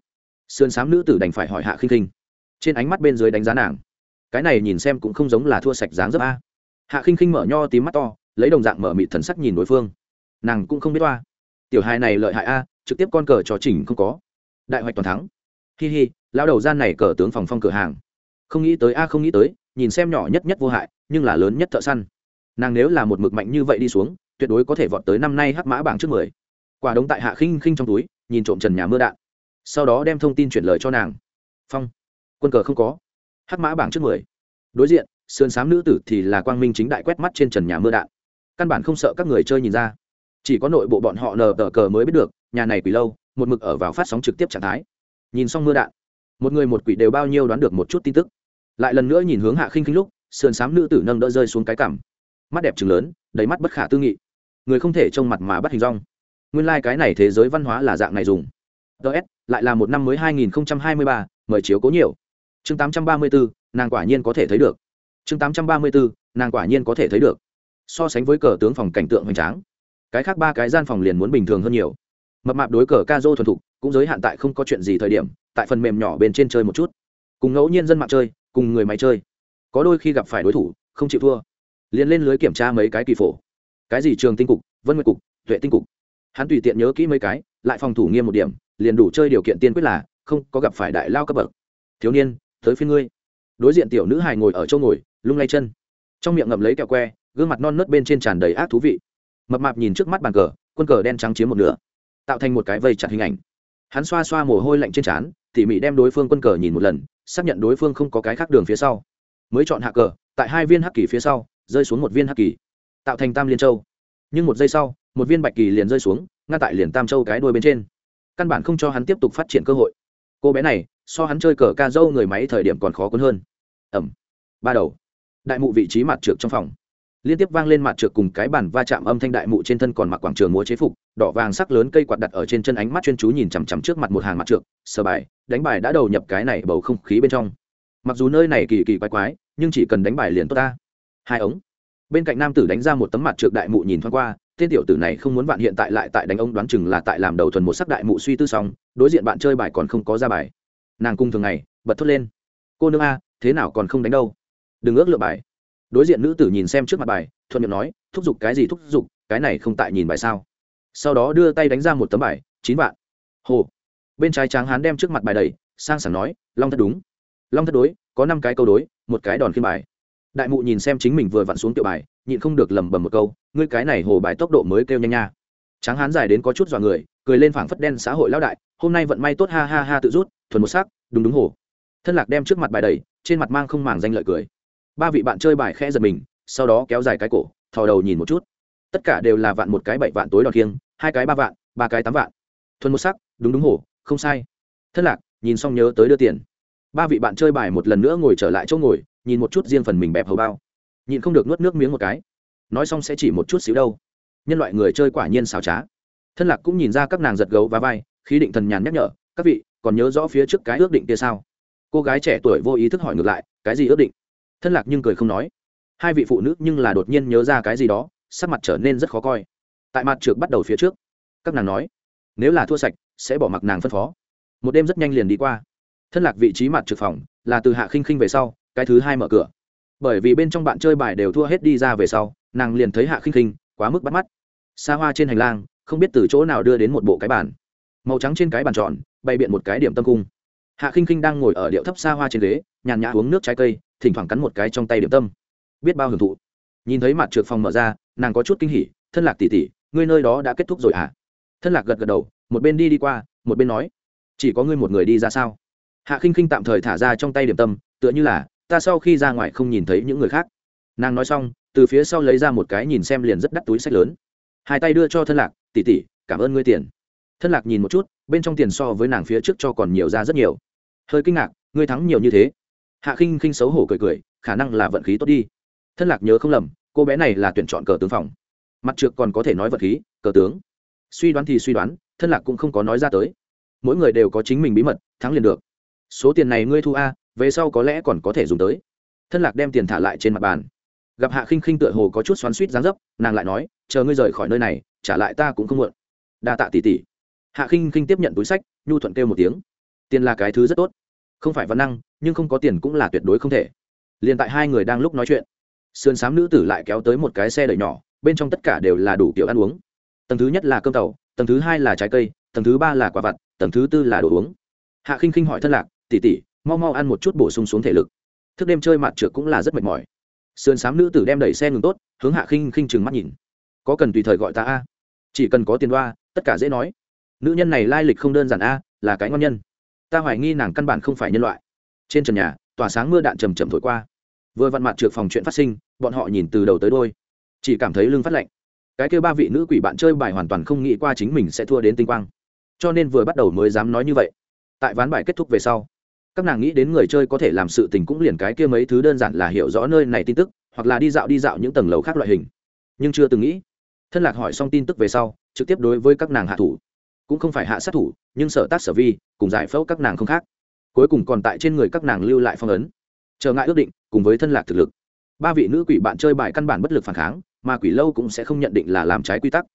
Sườn xám nữ tử đành phải hỏi hạ khinh khinh. Trên ánh mắt bên dưới đánh giá nàng. Cái này nhìn xem cũng không giống là thua sạch dáng dấp a. Hạ khinh khinh mở nho tím mắt to, lấy đồng dạng mở mịt thần sắc nhìn đối phương. Nàng cũng không biết toa tiểu hài này lợi hại a, trực tiếp con cờ cho chỉnh không có. Đại hoạch toàn thắng. Hi hi lao đầu gian này cờ tướng phòng phong cửa hàng. Không nghĩ tới a, không nghĩ tới, nhìn xem nhỏ nhất nhất vô hại, nhưng là lớn nhất thợ săn. Nàng nếu là một mực mạnh như vậy đi xuống tuyệt đối có thể vọt tới năm nay hắc mã bảng trước mười. Quả đống tại hạ khinh khinh trong túi, nhìn trộm trần nhà mưa đạn. Sau đó đem thông tin chuyển lời cho nàng. Phong. Quân cờ không có. Hắc mã bảng trước mười. Đối diện, sườn xám nữ tử thì là quang minh chính đại quét mắt trên trần nhà mưa đạn. Căn bản không sợ các người chơi nhìn ra. Chỉ có nội bộ bọn họ nờ tờ cờ mới biết được, nhà này quỷ lâu, một mực ở vào phát sóng trực tiếp trạng thái. Nhìn xong mưa đạn, một người một quỷ đều bao nhiêu đoán được một chút tin tức. Lại lần nữa nhìn hướng hạ khinh khinh lúc, sườn xám nữ tử nâng đỡ rơi xuống cái cằm. Mắt đẹp trừng lớn, đầy mắt bất khả tư nghị người không thể trông mặt mà bắt hình rong. Nguyên lai、like、cái này thế giới văn hóa là dạng này dùng. Ts lại là một năm mới hai nghìn hai mươi ba, mời chiếu cố nhiều. Chương tám trăm ba mươi bốn nàng quả nhiên có thể thấy được. Chương tám trăm ba mươi bốn nàng quả nhiên có thể thấy được. So sánh với cờ tướng phòng cảnh tượng hoành tráng, cái khác ba cái gian phòng liền muốn bình thường hơn nhiều. Mập mạp đối cờ ca dô thuần thục, cũng giới hạn tại không có chuyện gì thời điểm, tại phần mềm nhỏ bên trên chơi một chút. Cùng ngẫu nhiên dân mạng chơi, cùng người máy chơi. Có đôi khi gặp phải đối thủ, không chịu thua. Liền lên lưới kiểm tra mấy cái kỳ phổ cái gì trường tinh cục, vân nguyệt cục, tuệ tinh cục. Hắn tùy tiện nhớ kỹ mấy cái, lại phòng thủ nghiêm một điểm, liền đủ chơi điều kiện tiên quyết là không có gặp phải đại lao cấp bậc. Thiếu niên, tới phía ngươi. Đối diện tiểu nữ hài ngồi ở chỗ ngồi, lung lay chân. Trong miệng ngậm lấy kẹo que, gương mặt non nớt bên trên tràn đầy ác thú vị. Mập mạp nhìn trước mắt bàn cờ, quân cờ đen trắng chiếm một nửa, tạo thành một cái vây chặt hình ảnh. Hắn xoa xoa mồ hôi lạnh trên trán, tỉ mỉ đem đối phương quân cờ nhìn một lần, xác nhận đối phương không có cái khác đường phía sau. Mới chọn hạ cờ, tại hai viên hắc kỳ phía sau, rơi xuống một viên hắc kỳ tạo thành tam liên châu. Nhưng một giây sau, một viên bạch kỳ liền rơi xuống, ngăn tại liền tam châu cái đuôi bên trên. Căn bản không cho hắn tiếp tục phát triển cơ hội. Cô bé này, so hắn chơi cờ ca dâu người máy thời điểm còn khó cuốn hơn. Ẩm. Ba đầu. Đại mụ vị trí mặt trượt trong phòng. Liên tiếp vang lên mặt trượt cùng cái bản va chạm âm thanh đại mụ trên thân còn mặc quảng trường múa chế phục, đỏ vàng sắc lớn cây quạt đặt ở trên chân ánh mắt chuyên chú nhìn chằm chằm trước mặt một hàng mặt trượt sờ bài, đánh bài đã đầu nhập cái này bầu không khí bên trong. Mặc dù nơi này kỳ kỳ quái quái, nhưng chỉ cần đánh bài liền tốt ta. Hai ống bên cạnh nam tử đánh ra một tấm mặt trượt đại mụ nhìn thoáng qua, tên tiểu tử này không muốn bạn hiện tại lại tại đánh ông đoán chừng là tại làm đầu thuần một sắc đại mụ suy tư xong, đối diện bạn chơi bài còn không có ra bài. Nàng cung thường ngày, bật thốt lên. Cô nương a, thế nào còn không đánh đâu? Đừng ước lựa bài. Đối diện nữ tử nhìn xem trước mặt bài, thuận miệng nói, thúc giục cái gì thúc giục, cái này không tại nhìn bài sao? Sau đó đưa tay đánh ra một tấm bài, chín vạn. Hồ. Bên trái tráng hán đem trước mặt bài đầy sang sảng nói, long thất đúng. Long thất đối, có năm cái câu đối, một cái đòn khiên bài đại mụ nhìn xem chính mình vừa vặn xuống tiểu bài, nhịn không được lầm bầm một câu, ngươi cái này hồ bài tốc độ mới kêu nhanh nha. Tráng hán dài đến có chút dọa người, cười lên phảng phất đen xã hội lão đại, hôm nay vận may tốt ha ha ha tự rút, thuần một sắc, đúng đúng hồ. Thân lạc đem trước mặt bài đầy trên mặt mang không màng danh lợi cười. Ba vị bạn chơi bài khẽ giật mình, sau đó kéo dài cái cổ, thò đầu nhìn một chút. Tất cả đều là vạn một cái bảy vạn tối đòn kiêng hai cái ba vạn, ba cái tám vạn. Thuần một sắc, đúng đúng hồ, không sai. Thân lạc, nhìn xong nhớ tới đưa tiền. Ba vị bạn chơi bài một lần nữa ngồi trở lại chỗ ngồi nhìn một chút riêng phần mình bẹp hầu bao. Nhìn không được nuốt nước miếng một cái. Nói xong sẽ chỉ một chút xíu đâu. Nhân loại người chơi quả nhiên xảo trá. Thân lạc cũng nhìn ra các nàng giật gấu và vai, khí định thần nhàn nhắc nhở, các vị, còn nhớ rõ phía trước cái ước định kia sao? Cô gái trẻ tuổi vô ý thức hỏi ngược lại, cái gì ước định? Thân lạc nhưng cười không nói. Hai vị phụ nữ nhưng là đột nhiên nhớ ra cái gì đó, sắc mặt trở nên rất khó coi. Tại mặt trượt bắt đầu phía trước, các nàng nói, nếu là thua sạch, sẽ bỏ mặc nàng phân phó. Một đêm rất nhanh liền đi qua. Thân lạc vị trí mặt trượt phòng là từ hạ khinh khinh về sau cái thứ hai mở cửa. Bởi vì bên trong bạn chơi bài đều thua hết đi ra về sau, nàng liền thấy hạ khinh khinh, quá mức bắt mắt. Xa hoa trên hành lang, không biết từ chỗ nào đưa đến một bộ cái bàn. Màu trắng trên cái bàn tròn, bày biện một cái điểm tâm cung. Hạ khinh khinh đang ngồi ở điệu thấp xa hoa trên ghế, nhàn nhã uống nước trái cây, thỉnh thoảng cắn một cái trong tay điểm tâm. Biết bao hưởng thụ. Nhìn thấy mặt trượt phòng mở ra, nàng có chút kinh hỉ, thân lạc tỉ tỉ ngươi nơi đó đã kết thúc rồi à thân lạc gật gật đầu, một bên đi đi qua, một bên nói, chỉ có ngươi một người đi ra sao? Hạ khinh khinh tạm thời thả ra trong tay điểm tâm, tựa như là ta sau khi ra ngoài không nhìn thấy những người khác. Nàng nói xong, từ phía sau lấy ra một cái nhìn xem liền rất đắt túi sách lớn. Hai tay đưa cho thân lạc tỉ tỉ cảm ơn ngươi tiền. Thân lạc nhìn một chút, bên trong tiền so với nàng phía trước cho còn nhiều ra rất nhiều. Hơi kinh ngạc, ngươi thắng nhiều như thế? Hạ khinh khinh xấu hổ cười cười, khả năng là vận khí tốt đi. Thân lạc nhớ không lầm, cô bé này là tuyển chọn cờ tướng phòng. Mặt trượt còn có thể nói vật khí, cờ tướng. Suy đoán thì suy đoán, thân lạc cũng không có nói ra tới. Mỗi người đều có chính mình bí mật, thắng liền được. Số tiền này ngươi thu a về sau có lẽ còn có thể dùng tới. Thân lạc đem tiền thả lại trên mặt bàn. Gặp hạ khinh khinh tựa hồ có chút xoắn suýt dáng dấp, nàng lại nói, chờ ngươi rời khỏi nơi này, trả lại ta cũng không muộn. Đa tạ tỷ tỷ. Hạ khinh khinh tiếp nhận túi sách, nhu thuận kêu một tiếng. Tiền là cái thứ rất tốt. Không phải văn năng, nhưng không có tiền cũng là tuyệt đối không thể. Liền tại hai người đang lúc nói chuyện, sườn xám nữ tử lại kéo tới một cái xe đẩy nhỏ, bên trong tất cả đều là đủ kiểu ăn uống. Tầng thứ nhất là cơm tàu, tầng thứ hai là trái cây, tầng thứ ba là quả vặt, tầng thứ tư là đồ uống. Hạ khinh khinh hỏi thân lạc tỉ tỉ mau mau ăn một chút bổ sung xuống thể lực. Thức đêm chơi mặt trượt cũng là rất mệt mỏi. Sườn xám nữ tử đem đẩy xe ngừng tốt, hướng hạ khinh khinh chừng mắt nhìn. Có cần tùy thời gọi ta a? Chỉ cần có tiền đoa, tất cả dễ nói. Nữ nhân này lai lịch không đơn giản a, là cái ngon nhân. Ta hoài nghi nàng căn bản không phải nhân loại. Trên trần nhà, tỏa sáng mưa đạn trầm trầm thổi qua. Vừa vặn mặt trượt phòng chuyện phát sinh, bọn họ nhìn từ đầu tới đôi chỉ cảm thấy lưng phát lạnh. Cái kêu ba vị nữ quỷ bạn chơi bài hoàn toàn không nghĩ qua chính mình sẽ thua đến tinh quang. Cho nên vừa bắt đầu mới dám nói như vậy. Tại ván bài kết thúc về sau các nàng nghĩ đến người chơi có thể làm sự tình cũng liền cái kia mấy thứ đơn giản là hiểu rõ nơi này tin tức, hoặc là đi dạo đi dạo những tầng lầu khác loại hình. Nhưng chưa từng nghĩ. Thân lạc hỏi xong tin tức về sau, trực tiếp đối với các nàng hạ thủ. Cũng không phải hạ sát thủ, nhưng sở tác sở vi, cùng giải phẫu các nàng không khác. Cuối cùng còn tại trên người các nàng lưu lại phong ấn. Trở ngại ước định, cùng với thân lạc thực lực. Ba vị nữ quỷ bạn chơi bài căn bản bất lực phản kháng, mà quỷ lâu cũng sẽ không nhận định là làm trái quy tắc.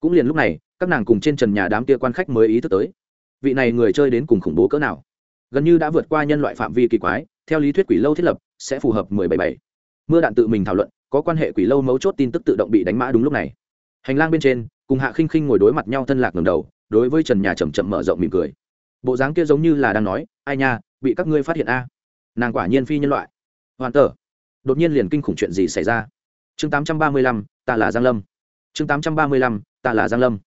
Cũng liền lúc này, các nàng cùng trên trần nhà đám kia quan khách mới ý thức tới. Vị này người chơi đến cùng khủng bố cỡ nào? Gần như đã vượt qua nhân loại phạm vi kỳ quái theo lý thuyết quỷ lâu thiết lập sẽ phù hợp 177. mưa đạn tự mình thảo luận có quan hệ quỷ lâu mấu chốt tin tức tự động bị đánh mã đúng lúc này. Hành lang bên trên cùng hạ khinh khinh ngồi đối mặt nhau thân lạc ngầm đầu đối với trần nhà chầm chậm mở rộng mỉm cười. Bộ dáng kia giống như là đang nói ai nha bị các ngươi phát hiện a. Nàng quả nhiên phi nhân loại. Hoàn tở đột nhiên liền kinh khủng chuyện gì xảy ra? Chương 835, ta là giang lâm. Chương 835, ta là giang lâm.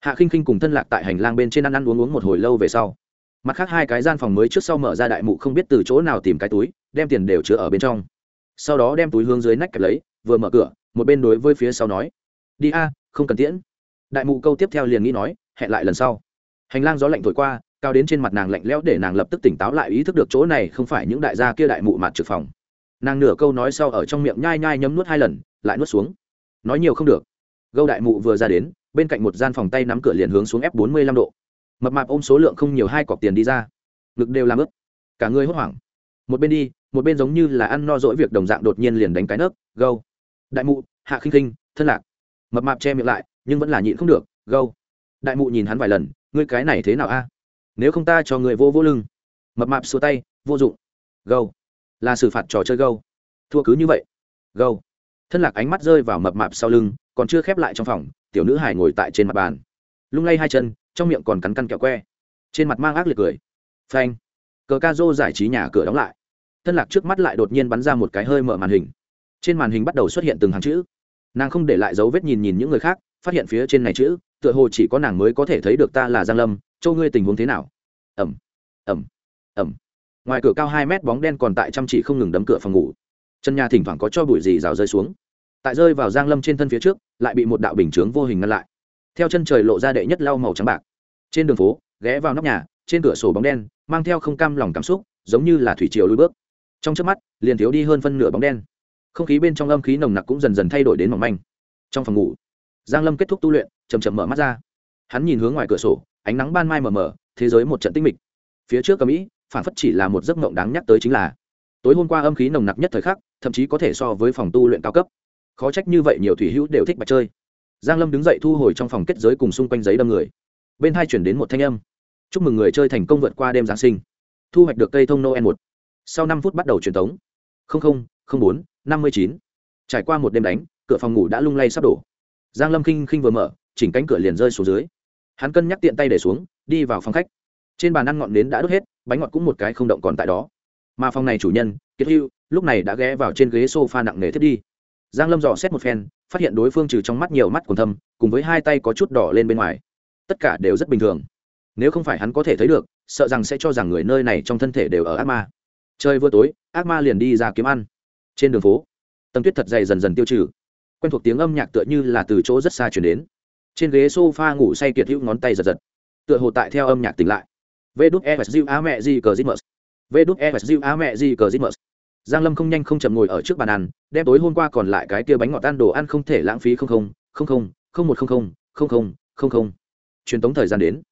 Hạ khinh khinh cùng thân lạc tại hành lang bên trên ăn ăn uống uống một hồi lâu về sau mặt khác hai cái gian phòng mới trước sau mở ra đại mụ không biết từ chỗ nào tìm cái túi, đem tiền đều chứa ở bên trong. Sau đó đem túi hướng dưới nách kẹp lấy, vừa mở cửa, một bên đối với phía sau nói, đi a, không cần tiễn. Đại mụ câu tiếp theo liền nghĩ nói, hẹn lại lần sau. Hành lang gió lạnh thổi qua, cao đến trên mặt nàng lạnh lẽo để nàng lập tức tỉnh táo lại ý thức được chỗ này không phải những đại gia kia đại mụ mặt trực phòng. Nàng nửa câu nói sau ở trong miệng nhai nhai nhấm nuốt hai lần, lại nuốt xuống. Nói nhiều không được. Gâu đại mụ vừa ra đến, bên cạnh một gian phòng tay nắm cửa liền hướng xuống f bốn mươi lăm độ mập mạp ôm số lượng không nhiều hai cọc tiền đi ra. Ngực đều làm ướt. Cả người hốt hoảng. Một bên đi, một bên giống như là ăn no dỗi việc đồng dạng đột nhiên liền đánh cái nấc, gâu. Đại mụ, hạ khinh khinh, thân lạc. Mập mạp che miệng lại, nhưng vẫn là nhịn không được, gâu. Đại mụ nhìn hắn vài lần, ngươi cái này thế nào a? Nếu không ta cho người vô vô lưng. Mập mạp xua tay, vô dụng. Gâu. Là xử phạt trò chơi gâu. Thua cứ như vậy. Gâu. Thân lạc ánh mắt rơi vào mập mạp sau lưng, còn chưa khép lại trong phòng, tiểu nữ hải ngồi tại trên mặt bàn. Lung lay hai chân trong miệng còn cắn căn kẹo que. Trên mặt mang ác liệt cười. Phanh. Cờ ca dô giải trí nhà cửa đóng lại. Thân lạc trước mắt lại đột nhiên bắn ra một cái hơi mở màn hình. Trên màn hình bắt đầu xuất hiện từng hàng chữ. Nàng không để lại dấu vết nhìn nhìn những người khác, phát hiện phía trên này chữ, tựa hồ chỉ có nàng mới có thể thấy được ta là giang lâm, châu ngươi tình huống thế nào? Ẩm. Ẩm. Ẩm. Ngoài cửa cao hai mét bóng đen còn tại chăm chỉ không ngừng đấm cửa phòng ngủ. Chân nhà thỉnh thoảng có cho bụi gì rào rơi xuống. Tại rơi vào giang lâm trên thân phía trước, lại bị một đạo bình chướng vô hình ngăn lại theo chân trời lộ ra đệ nhất lau màu trắng bạc. Trên đường phố, ghé vào nóc nhà, trên cửa sổ bóng đen, mang theo không cam lòng cảm xúc, giống như là thủy triều lùi bước. Trong trước mắt, liền thiếu đi hơn phân nửa bóng đen. Không khí bên trong âm khí nồng nặc cũng dần dần thay đổi đến mỏng manh. Trong phòng ngủ, giang lâm kết thúc tu luyện chầm chậm mở mắt ra. Hắn nhìn hướng ngoài cửa sổ, ánh nắng ban mai mờ mờ, thế giới một trận tinh mịch. Phía trước cầm ý, phản phất chỉ là một giấc mộng đáng nhắc tới chính là, tối hôm qua âm khí nồng nặc nhất thời khắc, thậm chí có thể so với phòng tu luyện cao cấp. Khó trách như vậy nhiều thủy hữu đều thích bạch chơi giang lâm đứng dậy thu hồi trong phòng kết giới cùng xung quanh giấy đâm người. Bên hai chuyển đến một thanh âm. Chúc mừng người chơi thành công vượt qua đêm giáng sinh. Thu hoạch được cây thông noel một. Sau năm phút bắt đầu truyền tống. Không không, không bốn năm mươi chín. Trải qua một đêm đánh cửa phòng ngủ đã lung lay sắp đổ. Giang lâm khinh khinh vừa mở chỉnh cánh cửa liền rơi xuống dưới. Hắn cân nhắc tiện tay để xuống đi vào phòng khách. Trên bàn ăn ngọn nến đã đốt hết bánh ngọt cũng một cái không động còn tại đó. Mà phòng này chủ nhân kiệt hưu lúc này đã ghé vào trên ghế sofa nặng nề thiết đi giang lâm dò xét một phen phát hiện đối phương trừ trong mắt nhiều mắt còn thâm cùng với hai tay có chút đỏ lên bên ngoài tất cả đều rất bình thường nếu không phải hắn có thể thấy được sợ rằng sẽ cho rằng người nơi này trong thân thể đều ở ác ma chơi vừa tối ác ma liền đi ra kiếm ăn trên đường phố tầng tuyết thật dày dần dần tiêu trừ quen thuộc tiếng âm nhạc tựa như là từ chỗ rất xa chuyển đến trên ghế sofa ngủ say kiệt hữu ngón tay giật giật tựa hồ tại theo âm nhạc tỉnh lại vê đúc e s a mẹ di cờ zimmer vê đúc e s a mẹ di cờ zimmer giang lâm không nhanh không chậm ngồi ở trước bàn ăn, đem tối hôm qua còn lại cái kia bánh ngọt ăn đồ ăn không thể lãng phí không không không không không một không không không không không không. Truyền tống thời gian đến.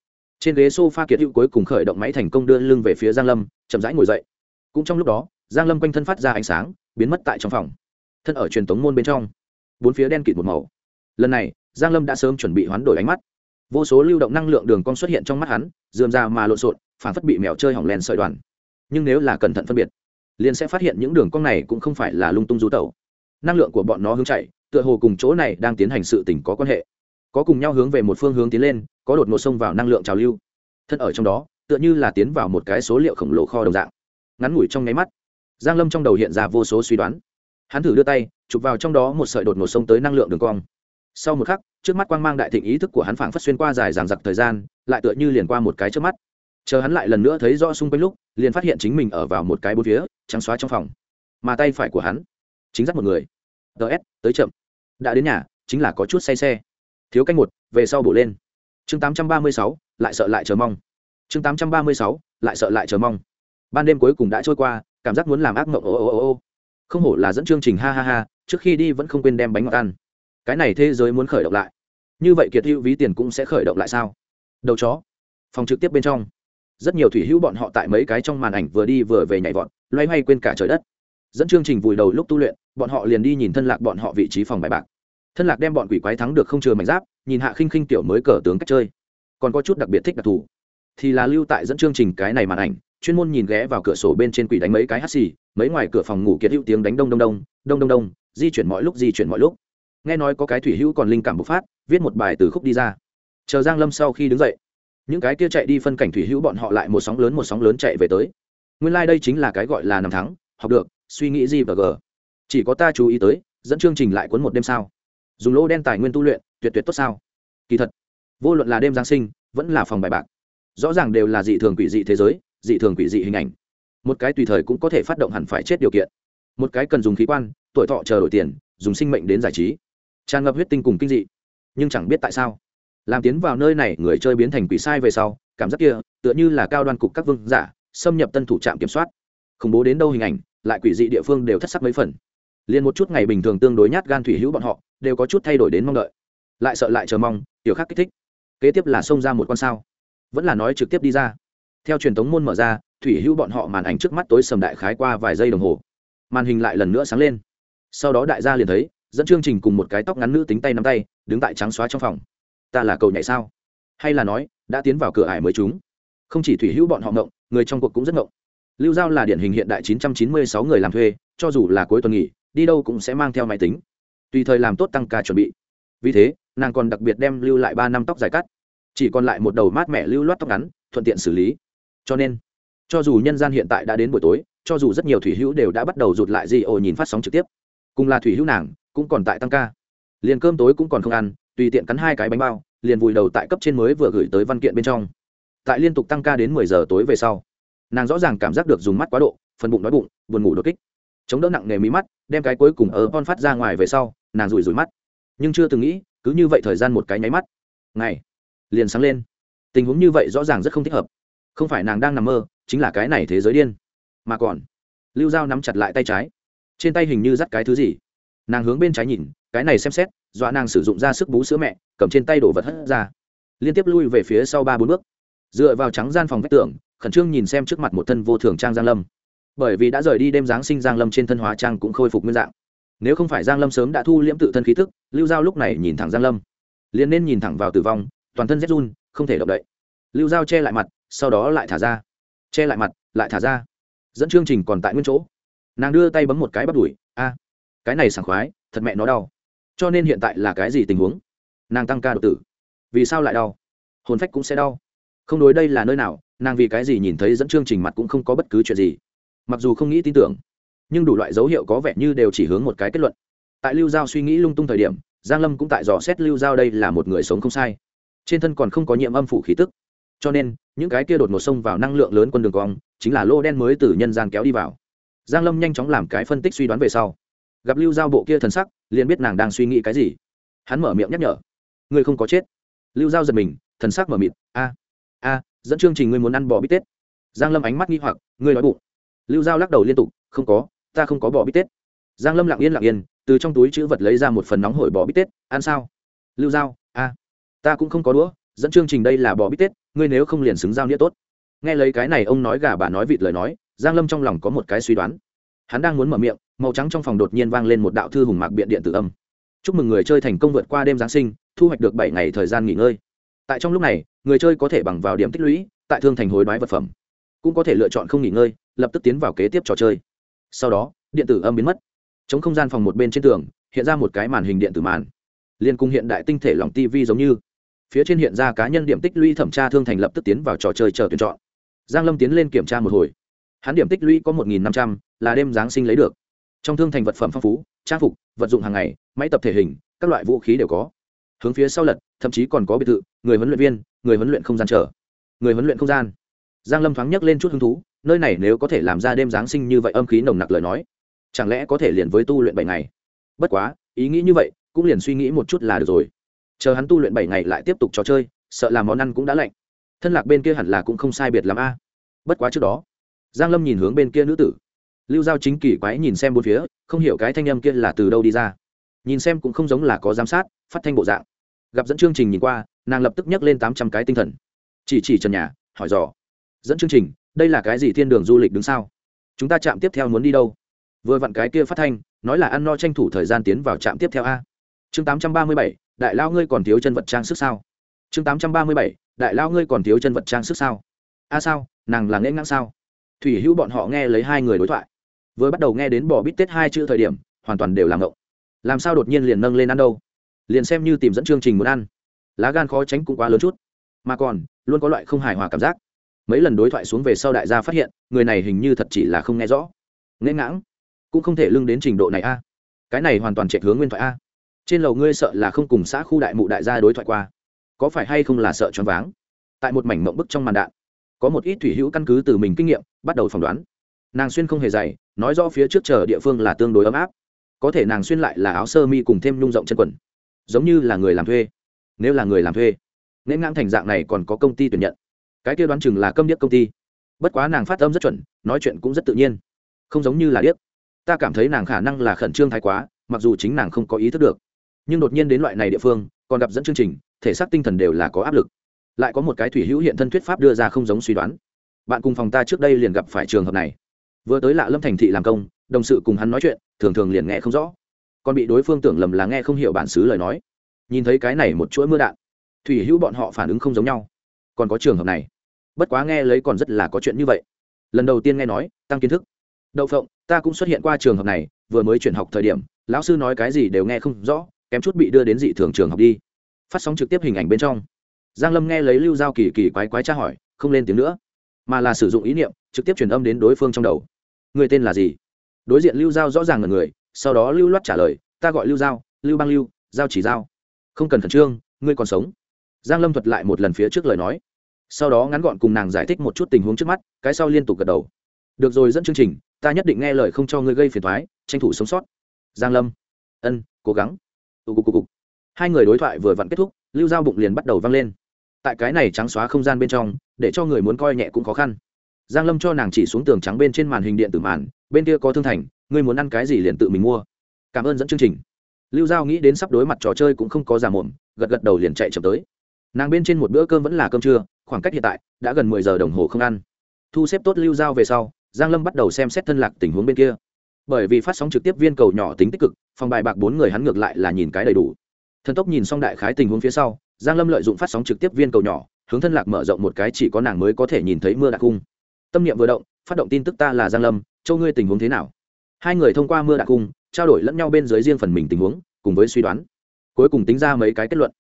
Trên ghế sofa kiệt hữu cuối cùng khởi động máy thành công đưa lưng về phía giang lâm, chậm rãi ngồi dậy. Cũng trong lúc đó, giang lâm quanh thân phát ra ánh sáng, biến mất tại trong phòng. Thân ở truyền tống môn bên trong. Bốn phía đen kịt một màu. Lần này, giang lâm đã sớm chuẩn bị hoán đổi ánh mắt. Vô số lưu động năng lượng đường cong xuất hiện trong mắt hắn, dườm ra mà lộn xộn phản phất bị mèo chơi hỏng len sợi đoàn. Nhưng nếu là cẩn thận phân biệt liền sẽ phát hiện những đường cong này cũng không phải là lung tung rú tẩu. Năng lượng của bọn nó hướng chạy, tựa hồ cùng chỗ này đang tiến hành sự tình có quan hệ. Có cùng nhau hướng về một phương hướng tiến lên, có đột ngột xông vào năng lượng trào lưu. Thân ở trong đó, tựa như là tiến vào một cái số liệu khổng lồ kho đồng dạng. Ngắn ngủi trong nháy mắt, giang lâm trong đầu hiện ra vô số suy đoán. Hắn thử đưa tay, chụp vào trong đó một sợi đột ngột xông tới năng lượng đường cong. Sau một khắc, trước mắt quang mang đại thịnh ý thức của hắn phảng phất xuyên qua dài dằng dặc thời gian, lại tựa như liền qua một cái trước mắt chờ hắn lại lần nữa thấy rõ xung quanh lúc, liền phát hiện chính mình ở vào một cái bốn phía, trắng xóa trong phòng. Mà tay phải của hắn, chính dắt một người. Ts tới chậm. Đã đến nhà, chính là có chút say xe. Thiếu canh một, về sau bổ lên. Chương tám trăm ba mươi sáu, lại sợ lại chờ mong. Chương tám trăm ba mươi sáu, lại sợ lại chờ mong. Ban đêm cuối cùng đã trôi qua, cảm giác muốn làm ác mộng ô ô ô ô. Không hổ là dẫn chương trình, ha ha ha, trước khi đi vẫn không quên đem bánh ngọt ăn. Cái này thế giới muốn khởi động lại. Như vậy kiệt hữu ví tiền cũng sẽ khởi động lại sao? Đầu chó. Phòng trực tiếp bên trong rất nhiều thủy hữu bọn họ tại mấy cái trong màn ảnh vừa đi vừa về nhảy vọt, loay hoay quên cả trời đất. Dẫn chương trình vùi đầu lúc tu luyện, bọn họ liền đi nhìn thân lạc bọn họ vị trí phòng bài bạc. Thân lạc đem bọn quỷ quái thắng được không chừa mảnh giáp, nhìn hạ khinh khinh tiểu mới cờ tướng cách chơi. Còn có chút đặc biệt thích đặc thù. Thì là lưu tại dẫn chương trình cái này màn ảnh, chuyên môn nhìn ghé vào cửa sổ bên trên quỷ đánh mấy cái hắt xì, mấy ngoài cửa phòng ngủ kiệt hữu tiếng đánh đông đông đông đông đông đông, di chuyển mọi lúc, di chuyển mọi lúc. Nghe nói có cái thủy hữu còn linh cảm bộc phát, viết một bài từ khúc đi ra. Chờ giang lâm sau khi đứng dậy những cái kia chạy đi phân cảnh thủy hữu bọn họ lại một sóng lớn một sóng lớn chạy về tới. Nguyên lai đây chính là cái gọi là nằm thắng, học được, suy nghĩ gì và g chỉ có ta chú ý tới, dẫn chương trình lại cuốn một đêm sao? Dùng lô đen tài nguyên tu luyện, tuyệt tuyệt tốt sao? Kỳ thật, vô luận là đêm giáng sinh, vẫn là phòng bài bạc. Rõ ràng đều là dị thường quỷ dị thế giới, dị thường quỷ dị hình ảnh. Một cái tùy thời cũng có thể phát động hẳn phải chết điều kiện. Một cái cần dùng khí quan, tuổi thọ chờ đổi tiền, dùng sinh mệnh đến giải trí. Tràn ngập huyết tinh cùng kinh dị. Nhưng chẳng biết tại sao làm tiến vào nơi này, người chơi biến thành quỷ sai về sau, cảm giác kia, tựa như là cao đoan cục các vương giả, xâm nhập tân thủ trạm kiểm soát. Khủng bố đến đâu hình ảnh, lại quỷ dị địa phương đều thất sắc mấy phần. Liền một chút ngày bình thường tương đối nhát gan thủy hữu bọn họ, đều có chút thay đổi đến mong đợi. Lại sợ lại chờ mong, tiểu khác kích thích. Kế tiếp là xông ra một con sao. Vẫn là nói trực tiếp đi ra. Theo truyền thống môn mở ra, thủy hữu bọn họ màn ảnh trước mắt tối sầm đại khái qua vài giây đồng hồ. Màn hình lại lần nữa sáng lên. Sau đó đại gia liền thấy, dẫn chương trình cùng một cái tóc ngắn nữ tính tay nắm tay, đứng tại trắng xóa trong phòng ta là cầu nhảy sao? Hay là nói, đã tiến vào cửa ải mới chúng? Không chỉ thủy hữu bọn họ ngộng, người trong cuộc cũng rất ngộng. Lưu giao là điển hình hiện đại 996 người làm thuê, cho dù là cuối tuần nghỉ, đi đâu cũng sẽ mang theo máy tính. Tùy thời làm tốt tăng ca chuẩn bị. Vì thế, nàng còn đặc biệt đem lưu lại ba năm tóc dài cắt. Chỉ còn lại một đầu mát mẻ lưu loát tóc ngắn, thuận tiện xử lý. Cho nên, cho dù nhân gian hiện tại đã đến buổi tối, cho dù rất nhiều thủy hữu đều đã bắt đầu rụt lại di ồ nhìn phát sóng trực tiếp. Cùng là thủy hữu nàng, cũng còn tại tăng ca. Liền cơm tối cũng còn không ăn tùy tiện cắn hai cái bánh bao, liền vùi đầu tại cấp trên mới vừa gửi tới văn kiện bên trong. Tại liên tục tăng ca đến mười giờ tối về sau, nàng rõ ràng cảm giác được dùng mắt quá độ, phần bụng đói bụng, buồn ngủ đột kích. Chống đỡ nặng nề mí mắt, đem cái cuối cùng ở con phát ra ngoài về sau, nàng rủi rủi mắt. Nhưng chưa từng nghĩ, cứ như vậy thời gian một cái nháy mắt, ngày, liền sáng lên. Tình huống như vậy rõ ràng rất không thích hợp. Không phải nàng đang nằm mơ, chính là cái này thế giới điên. Mà còn, lưu dao nắm chặt lại tay trái. Trên tay hình như dắt cái thứ gì? Nàng hướng bên trái nhìn, cái này xem xét, dọa nàng sử dụng ra sức bú sữa mẹ, cầm trên tay đổ vật hất ra. Liên tiếp lui về phía sau ba bốn bước. Dựa vào trắng gian phòng vách tường, khẩn trương nhìn xem trước mặt một thân vô thường trang giang lâm. Bởi vì đã rời đi đêm giáng sinh giang lâm trên thân hóa trang cũng khôi phục nguyên dạng. Nếu không phải giang lâm sớm đã thu liễm tự thân khí thức lưu giao lúc này nhìn thẳng giang lâm. Liền nên nhìn thẳng vào tử vong, toàn thân rét run, không thể động đậy. Lưu giao che lại mặt, sau đó lại thả ra. Che lại mặt, lại thả ra. Dẫn chương trình còn tại nguyên chỗ. Nàng đưa tay bấm một cái bắt đuổi a cái này sảng khoái, thật mẹ nó đau. Cho nên hiện tại là cái gì tình huống? Nàng tăng ca đột tử. Vì sao lại đau? Hồn phách cũng sẽ đau. Không đối đây là nơi nào, nàng vì cái gì nhìn thấy dẫn chương trình mặt cũng không có bất cứ chuyện gì. Mặc dù không nghĩ tin tưởng, nhưng đủ loại dấu hiệu có vẻ như đều chỉ hướng một cái kết luận. Tại lưu giao suy nghĩ lung tung thời điểm, giang lâm cũng tại dò xét lưu giao đây là một người sống không sai. Trên thân còn không có nhiễm âm phủ khí tức. Cho nên, những cái kia đột ngột xông vào năng lượng lớn quân đường cong, chính là lô đen mới từ nhân gian kéo đi vào. Giang lâm nhanh chóng làm cái phân tích suy đoán về sau gặp lưu giao bộ kia thần sắc, liền biết nàng đang suy nghĩ cái gì. Hắn mở miệng nhắc nhở. Ngươi không có chết. Lưu giao giật mình, thần sắc mở mịt. A a, dẫn chương trình ngươi muốn ăn bò bít tết. Giang lâm ánh mắt nghi hoặc, ngươi nói bụng. Lưu giao lắc đầu liên tục, không có, ta không có bò bít tết. Giang lâm lặng yên lặng yên, từ trong túi chữ vật lấy ra một phần nóng hổi bò bít tết, ăn sao? Lưu giao, a, ta cũng không có đũa, dẫn chương trình đây là bò bít tết, ngươi nếu không liền xứng giao nghĩa tốt. Nghe lấy cái này, ông nói gà bà nói vịt lời nói, giang lâm trong lòng có một cái suy đoán. Hắn đang muốn mở miệng màu trắng trong phòng đột nhiên vang lên một đạo thư hùng mạc biện điện tử âm. Chúc mừng người chơi thành công vượt qua đêm giáng sinh, thu hoạch được bảy ngày thời gian nghỉ ngơi. Tại trong lúc này, người chơi có thể bằng vào điểm tích lũy, tại thương thành hối đoái vật phẩm, cũng có thể lựa chọn không nghỉ ngơi, lập tức tiến vào kế tiếp trò chơi. Sau đó, điện tử âm biến mất. Chống không gian phòng một bên trên tường, hiện ra một cái màn hình điện tử màn. Liên cung hiện đại tinh thể lòng tv giống như. Phía trên hiện ra cá nhân điểm tích lũy thẩm tra thương thành lập tức tiến vào trò chơi chờ tuyển chọn. Giang lâm tiến lên kiểm tra một hồi. Hắn điểm tích lũy có một năm trăm l là đêm giáng sinh lấy được trong thương thành vật phẩm phong phú, trang phục, vật dụng hàng ngày, máy tập thể hình, các loại vũ khí đều có. Hướng phía sau lật, thậm chí còn có biệt thự, người huấn luyện viên, người huấn luyện không gian chờ. Người huấn luyện không gian. Giang lâm thoáng nhắc lên chút hứng thú, nơi này nếu có thể làm ra đêm giáng sinh như vậy âm khí nồng nặc lời nói, chẳng lẽ có thể liền với tu luyện bảy ngày? Bất quá, ý nghĩ như vậy, cũng liền suy nghĩ một chút là được rồi. Chờ hắn tu luyện bảy ngày lại tiếp tục trò chơi, sợ là món ăn cũng đã lạnh. Thân lạc bên kia hẳn là cũng không sai biệt l a. Bất quá trước đó, giang lâm nhìn hướng bên kia nữ tử lưu giao chính kỳ quái nhìn xem bốn phía, không hiểu cái thanh âm kia là từ đâu đi ra. Nhìn xem cũng không giống là có giám sát, phát thanh bộ dạng. Gặp dẫn chương trình nhìn qua, nàng lập tức nhắc lên tám trăm cái tinh thần. Chỉ chỉ trần nhà, hỏi dò. Dẫn chương trình, đây là cái gì thiên đường du lịch đứng sao? Chúng ta chạm tiếp theo muốn đi đâu? Vừa vặn cái kia phát thanh, nói là ăn no tranh thủ thời gian tiến vào trạm tiếp theo a. Chương tám trăm ba mươi bảy, đại lao ngươi còn thiếu chân vật trang sức sao? Chương tám trăm ba mươi bảy, đại lao ngươi còn thiếu chân vật trang sức sao? A sao, nàng là nghễ ngang sao? Thủy hữu bọn họ nghe lấy hai người đối thoại vừa bắt đầu nghe đến bỏ bít tết hai chữ thời điểm, hoàn toàn đều làm ngộng. Làm sao đột nhiên liền nâng lên ăn đâu? Liền xem như tìm dẫn chương trình muốn ăn. Lá gan khó tránh cũng quá lớn chút. Mà còn, luôn có loại không hài hòa cảm giác. Mấy lần đối thoại xuống về sau đại gia phát hiện, người này hình như thật chỉ là không nghe rõ. Nghễ ngãng. Cũng không thể lưng đến trình độ này a. Cái này hoàn toàn chạy hướng nguyên thoại a. Trên lầu ngươi sợ là không cùng xã khu đại mụ đại gia đối thoại qua. Có phải hay không là sợ choáng váng? Tại một mảnh mộng bức trong màn đạn, có một ít thủy hữu căn cứ từ mình kinh nghiệm, bắt đầu phỏng đoán nàng xuyên không hề dày, nói rõ phía trước chờ địa phương là tương đối ấm áp. Có thể nàng xuyên lại là áo sơ mi cùng thêm nhung rộng chân quần. Giống như là người làm thuê. Nếu là người làm thuê nên ngang thành dạng này còn có công ty tuyển nhận. Cái kia đoán chừng là câm điếc công ty. Bất quá nàng phát âm rất chuẩn, nói chuyện cũng rất tự nhiên. Không giống như là điếc. Ta cảm thấy nàng khả năng là khẩn trương thái quá, mặc dù chính nàng không có ý thức được. Nhưng đột nhiên đến loại này địa phương, còn gặp dẫn chương trình, thể xác tinh thần đều là có áp lực. Lại có một cái thủy hữu hiện thân thuyết pháp đưa ra không giống suy đoán. Bạn cùng phòng ta trước đây liền gặp phải trường hợp này vừa tới lạ lâm thành thị làm công, đồng sự cùng hắn nói chuyện, thường thường liền nghe không rõ. Còn bị đối phương tưởng lầm là nghe không hiểu bản xứ lời nói. Nhìn thấy cái này một chuỗi mưa đạn, thủy hữu bọn họ phản ứng không giống nhau. Còn có trường hợp này. Bất quá nghe lấy còn rất là có chuyện như vậy. Lần đầu tiên nghe nói, tăng kiến thức. Đậu phộng, ta cũng xuất hiện qua trường hợp này, vừa mới chuyển học thời điểm, lão sư nói cái gì đều nghe không rõ, kém chút bị đưa đến dị thường trường học đi. Phát sóng trực tiếp hình ảnh bên trong. Giang lâm nghe lấy lưu giao kỳ kỳ quái quái tra hỏi, không lên tiếng nữa mà là sử dụng ý niệm, trực tiếp truyền âm đến đối phương trong đầu. Người tên là gì? Đối diện lưu giao rõ ràng là người, sau đó lưu loát trả lời, ta gọi lưu giao, lưu bang lưu, giao chỉ giao. Không cần khẩn trương, ngươi còn sống. Giang lâm thuật lại một lần phía trước lời nói. Sau đó ngắn gọn cùng nàng giải thích một chút tình huống trước mắt, cái sau liên tục gật đầu. Được rồi, dẫn chương trình, ta nhất định nghe lời không cho ngươi gây phiền thoái tranh thủ sống sót. Giang lâm. Ân, cố gắng. Tụ cục cục cục. Hai người đối thoại vừa vặn kết thúc, lưu giao bụng liền bắt đầu văng lên tại cái này trắng xóa không gian bên trong, để cho người muốn coi nhẹ cũng khó khăn. Giang lâm cho nàng chỉ xuống tường trắng bên trên màn hình điện tử màn, bên kia có thương thành, ngươi muốn ăn cái gì liền tự mình mua. Cảm ơn dẫn chương trình. Lưu giao nghĩ đến sắp đối mặt trò chơi cũng không có giả mồm, gật gật đầu liền chạy chậm tới. Nàng bên trên một bữa cơm vẫn là cơm trưa, khoảng cách hiện tại đã gần mười giờ đồng hồ không ăn. Thu xếp tốt lưu giao về sau, giang lâm bắt đầu xem xét thân lạc tình huống bên kia. Bởi vì phát sóng trực tiếp viên cầu nhỏ tính tích cực, phòng bài bạc bốn người hắn ngược lại là nhìn cái đầy đủ. Thần tốc nhìn xong đại khái tình huống phía sau giang lâm lợi dụng phát sóng trực tiếp viên cầu nhỏ, hướng thân lạc mở rộng một cái chỉ có nàng mới có thể nhìn thấy mưa đặc cung. Tâm niệm vừa động, phát động tin tức ta là giang lâm, châu ngươi tình huống thế nào? Hai người thông qua mưa đặc cung, trao đổi lẫn nhau bên dưới riêng phần mình tình huống, cùng với suy đoán. Cuối cùng tính ra mấy cái kết luận.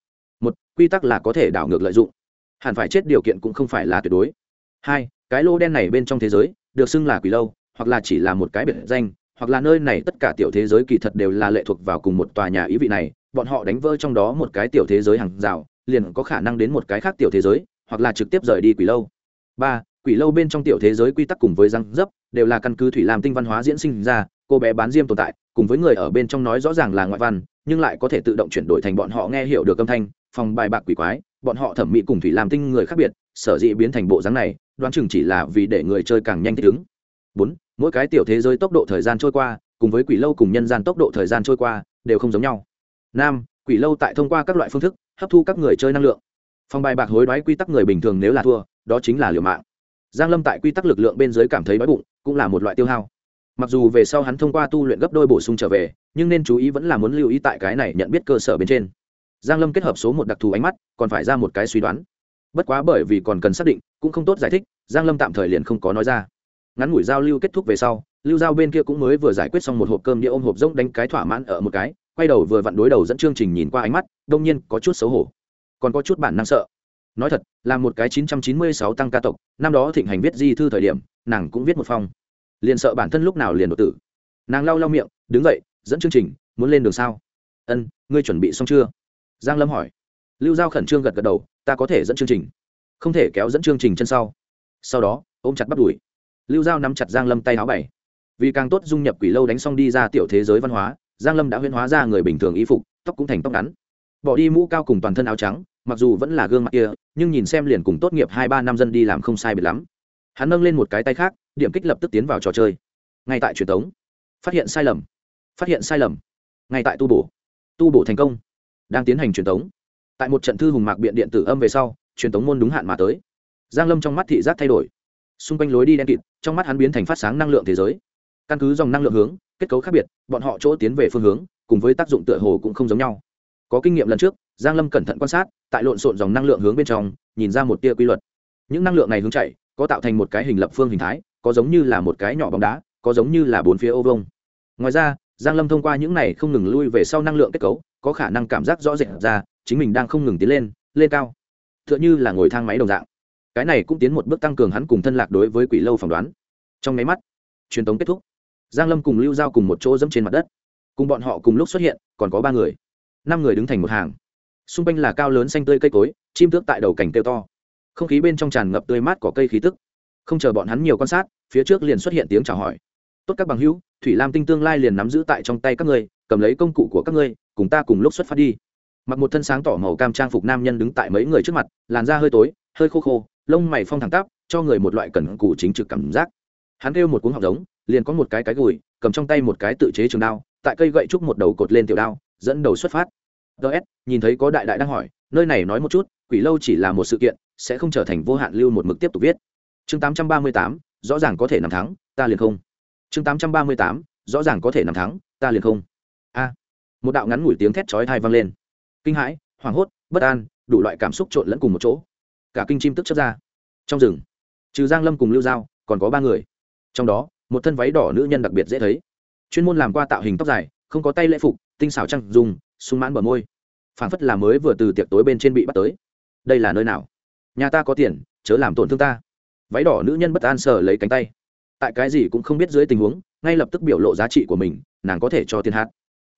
Một, quy tắc là có thể đảo ngược lợi dụng. Hẳn phải chết điều kiện cũng không phải là tuyệt đối. Hai, cái lô đen này bên trong thế giới, được xưng là quỷ lâu, hoặc là chỉ là một cái biệt danh, hoặc là nơi này tất cả tiểu thế giới kỳ thật đều là lệ thuộc vào cùng một tòa nhà ý vị này bọn họ đánh vỡ trong đó một cái tiểu thế giới hàng rào, liền có khả năng đến một cái khác tiểu thế giới, hoặc là trực tiếp rời đi quỷ lâu. Ba, quỷ lâu bên trong tiểu thế giới quy tắc cùng với răng dấp, đều là căn cứ thủy làm tinh văn hóa diễn sinh ra, cô bé bán diêm tồn tại, cùng với người ở bên trong nói rõ ràng là ngoại văn, nhưng lại có thể tự động chuyển đổi thành bọn họ nghe hiểu được âm thanh, phòng bài bạc quỷ quái, bọn họ thẩm mỹ cùng thủy làm tinh người khác biệt, sở dĩ biến thành bộ dáng này, đoán chừng chỉ là vì để người chơi càng nhanh thích ứng. Bốn, mỗi cái tiểu thế giới tốc độ thời gian trôi qua, cùng với quỷ lâu cùng nhân gian tốc độ thời gian trôi qua, đều không giống nhau năm quỷ lâu tại thông qua các loại phương thức, hấp thu các người chơi năng lượng. Phòng bài bạc hối đoái quy tắc người bình thường nếu là thua, đó chính là liều mạng. Giang lâm tại quy tắc lực lượng bên dưới cảm thấy đói bụng, cũng là một loại tiêu hao. Mặc dù về sau hắn thông qua tu luyện gấp đôi bổ sung trở về, nhưng nên chú ý vẫn là muốn lưu ý tại cái này nhận biết cơ sở bên trên. Giang lâm kết hợp số một đặc thù ánh mắt, còn phải ra một cái suy đoán. Bất quá bởi vì còn cần xác định, cũng không tốt giải thích, giang lâm tạm thời liền không có nói ra. Ngắn ngủi giao lưu kết thúc về sau, lưu giao bên kia cũng mới vừa giải quyết xong một hộp cơm đĩa ôm hộp rỗng đánh cái thỏa mãn ở một cái quay đầu vừa vặn đối đầu dẫn chương trình nhìn qua ánh mắt, đông nhiên có chút xấu hổ. Còn có chút bản năng sợ. Nói thật, là một cái 996 tăng ca tộc, năm đó thịnh hành viết di thư thời điểm, nàng cũng viết một phong. Liền sợ bản thân lúc nào liền đột tử. Nàng lau lau miệng, đứng dậy, dẫn chương trình, muốn lên đường sao? Ân, ngươi chuẩn bị xong chưa? Giang lâm hỏi. Lưu giao khẩn trương gật gật đầu, ta có thể dẫn chương trình. Không thể kéo dẫn chương trình chân sau. Sau đó, ôm chặt bắt đuổi lưu giao nắm chặt giang lâm tay áo bảy. Vì càng tốt dung nhập quỷ lâu đánh xong đi ra tiểu thế giới văn hóa giang lâm đã huyễn hóa ra người bình thường y phục, tóc cũng thành tóc ngắn. Bỏ đi mũ cao cùng toàn thân áo trắng, mặc dù vẫn là gương mặt kia, nhưng nhìn xem liền cùng tốt nghiệp hai ba năm dân đi làm không sai biệt lắm. Hắn nâng lên một cái tay khác, điểm kích lập tức tiến vào trò chơi. Ngay tại truyền thống. Phát hiện sai lầm. Phát hiện sai lầm. Ngay tại tu bổ. Tu bổ thành công. Đang tiến hành truyền thống. Tại một trận thư hùng mạc biện điện tử âm về sau, truyền thống môn đúng hạn mà tới. Giang lâm trong mắt thị giác thay đổi. Xung quanh lối đi đen kịt, trong mắt hắn biến thành phát sáng năng lượng thế giới. Căn cứ dòng năng lượng hướng kết cấu khác biệt, bọn họ chỗ tiến về phương hướng, cùng với tác dụng tựa hồ cũng không giống nhau. Có kinh nghiệm lần trước, giang lâm cẩn thận quan sát, tại lộn xộn dòng năng lượng hướng bên trong, nhìn ra một tia quy luật. Những năng lượng này hướng chạy, có tạo thành một cái hình lập phương hình thái, có giống như là một cái nhỏ bóng đá, có giống như là bốn phía ô vông ngoài ra, giang lâm thông qua những này không ngừng lui về sau năng lượng kết cấu, có khả năng cảm giác rõ rệt ra, chính mình đang không ngừng tiến lên lên cao. Tựa như là ngồi thang máy đồng dạng. Cái này cũng tiến một bước tăng cường hắn cùng thân lạc đối với quỷ lâu phỏng đoán. Trong máy mắt, truyền tống kết thúc giang lâm cùng lưu giao cùng một chỗ dẫm trên mặt đất. Cùng bọn họ cùng lúc xuất hiện, còn có ba người. Năm người đứng thành một hàng. Xung quanh là cao lớn xanh tươi cây cối, chim tước tại đầu cảnh kêu to. Không khí bên trong tràn ngập tươi mát cỏ cây khí tức. Không chờ bọn hắn nhiều quan sát, phía trước liền xuất hiện tiếng chào hỏi. Tốt các bằng hữu, thủy lam tinh tương lai liền nắm giữ tại trong tay các ngươi, cầm lấy công cụ của các ngươi, cùng ta cùng lúc xuất phát đi. Mặc một thân sáng tỏ màu cam trang phục nam nhân đứng tại mấy người trước mặt, làn da hơi tối, hơi khô khô, lông mày phong thẳng tắp, cho người một loại cẩn cù chính trực cảm giác. Hắn kêu một cuống học giống liền có một cái cái gùi cầm trong tay một cái tự chế trường đao tại cây gậy trúc một đầu cột lên tiểu đao dẫn đầu xuất phát. Ts nhìn thấy có đại đại đang hỏi nơi này nói một chút quỷ lâu chỉ là một sự kiện sẽ không trở thành vô hạn lưu một mực tiếp tục viết. Chương 838, rõ ràng có thể nằm thắng ta liền không. Chương 838, rõ ràng có thể nằm thắng ta liền không. A. Một đạo ngắn ngủi tiếng thét chói tai vang lên. Kinh hãi hoảng hốt bất an đủ loại cảm xúc trộn lẫn cùng một chỗ. Cả kinh chim tức chất ra. Trong rừng trừ giang lâm cùng lưu giao còn có ba người. Trong đó một thân váy đỏ nữ nhân đặc biệt dễ thấy. Chuyên môn làm qua tạo hình tóc dài, không có tay lễ phục, tinh xảo trăng dùng sung mãn bờ môi. Phản phất là mới vừa từ tiệc tối bên trên bị bắt tới. Đây là nơi nào? Nhà ta có tiền, chớ làm tổn thương ta. Váy đỏ nữ nhân bất an sờ lấy cánh tay. Tại cái gì cũng không biết dưới tình huống, ngay lập tức biểu lộ giá trị của mình, nàng có thể cho tiền hát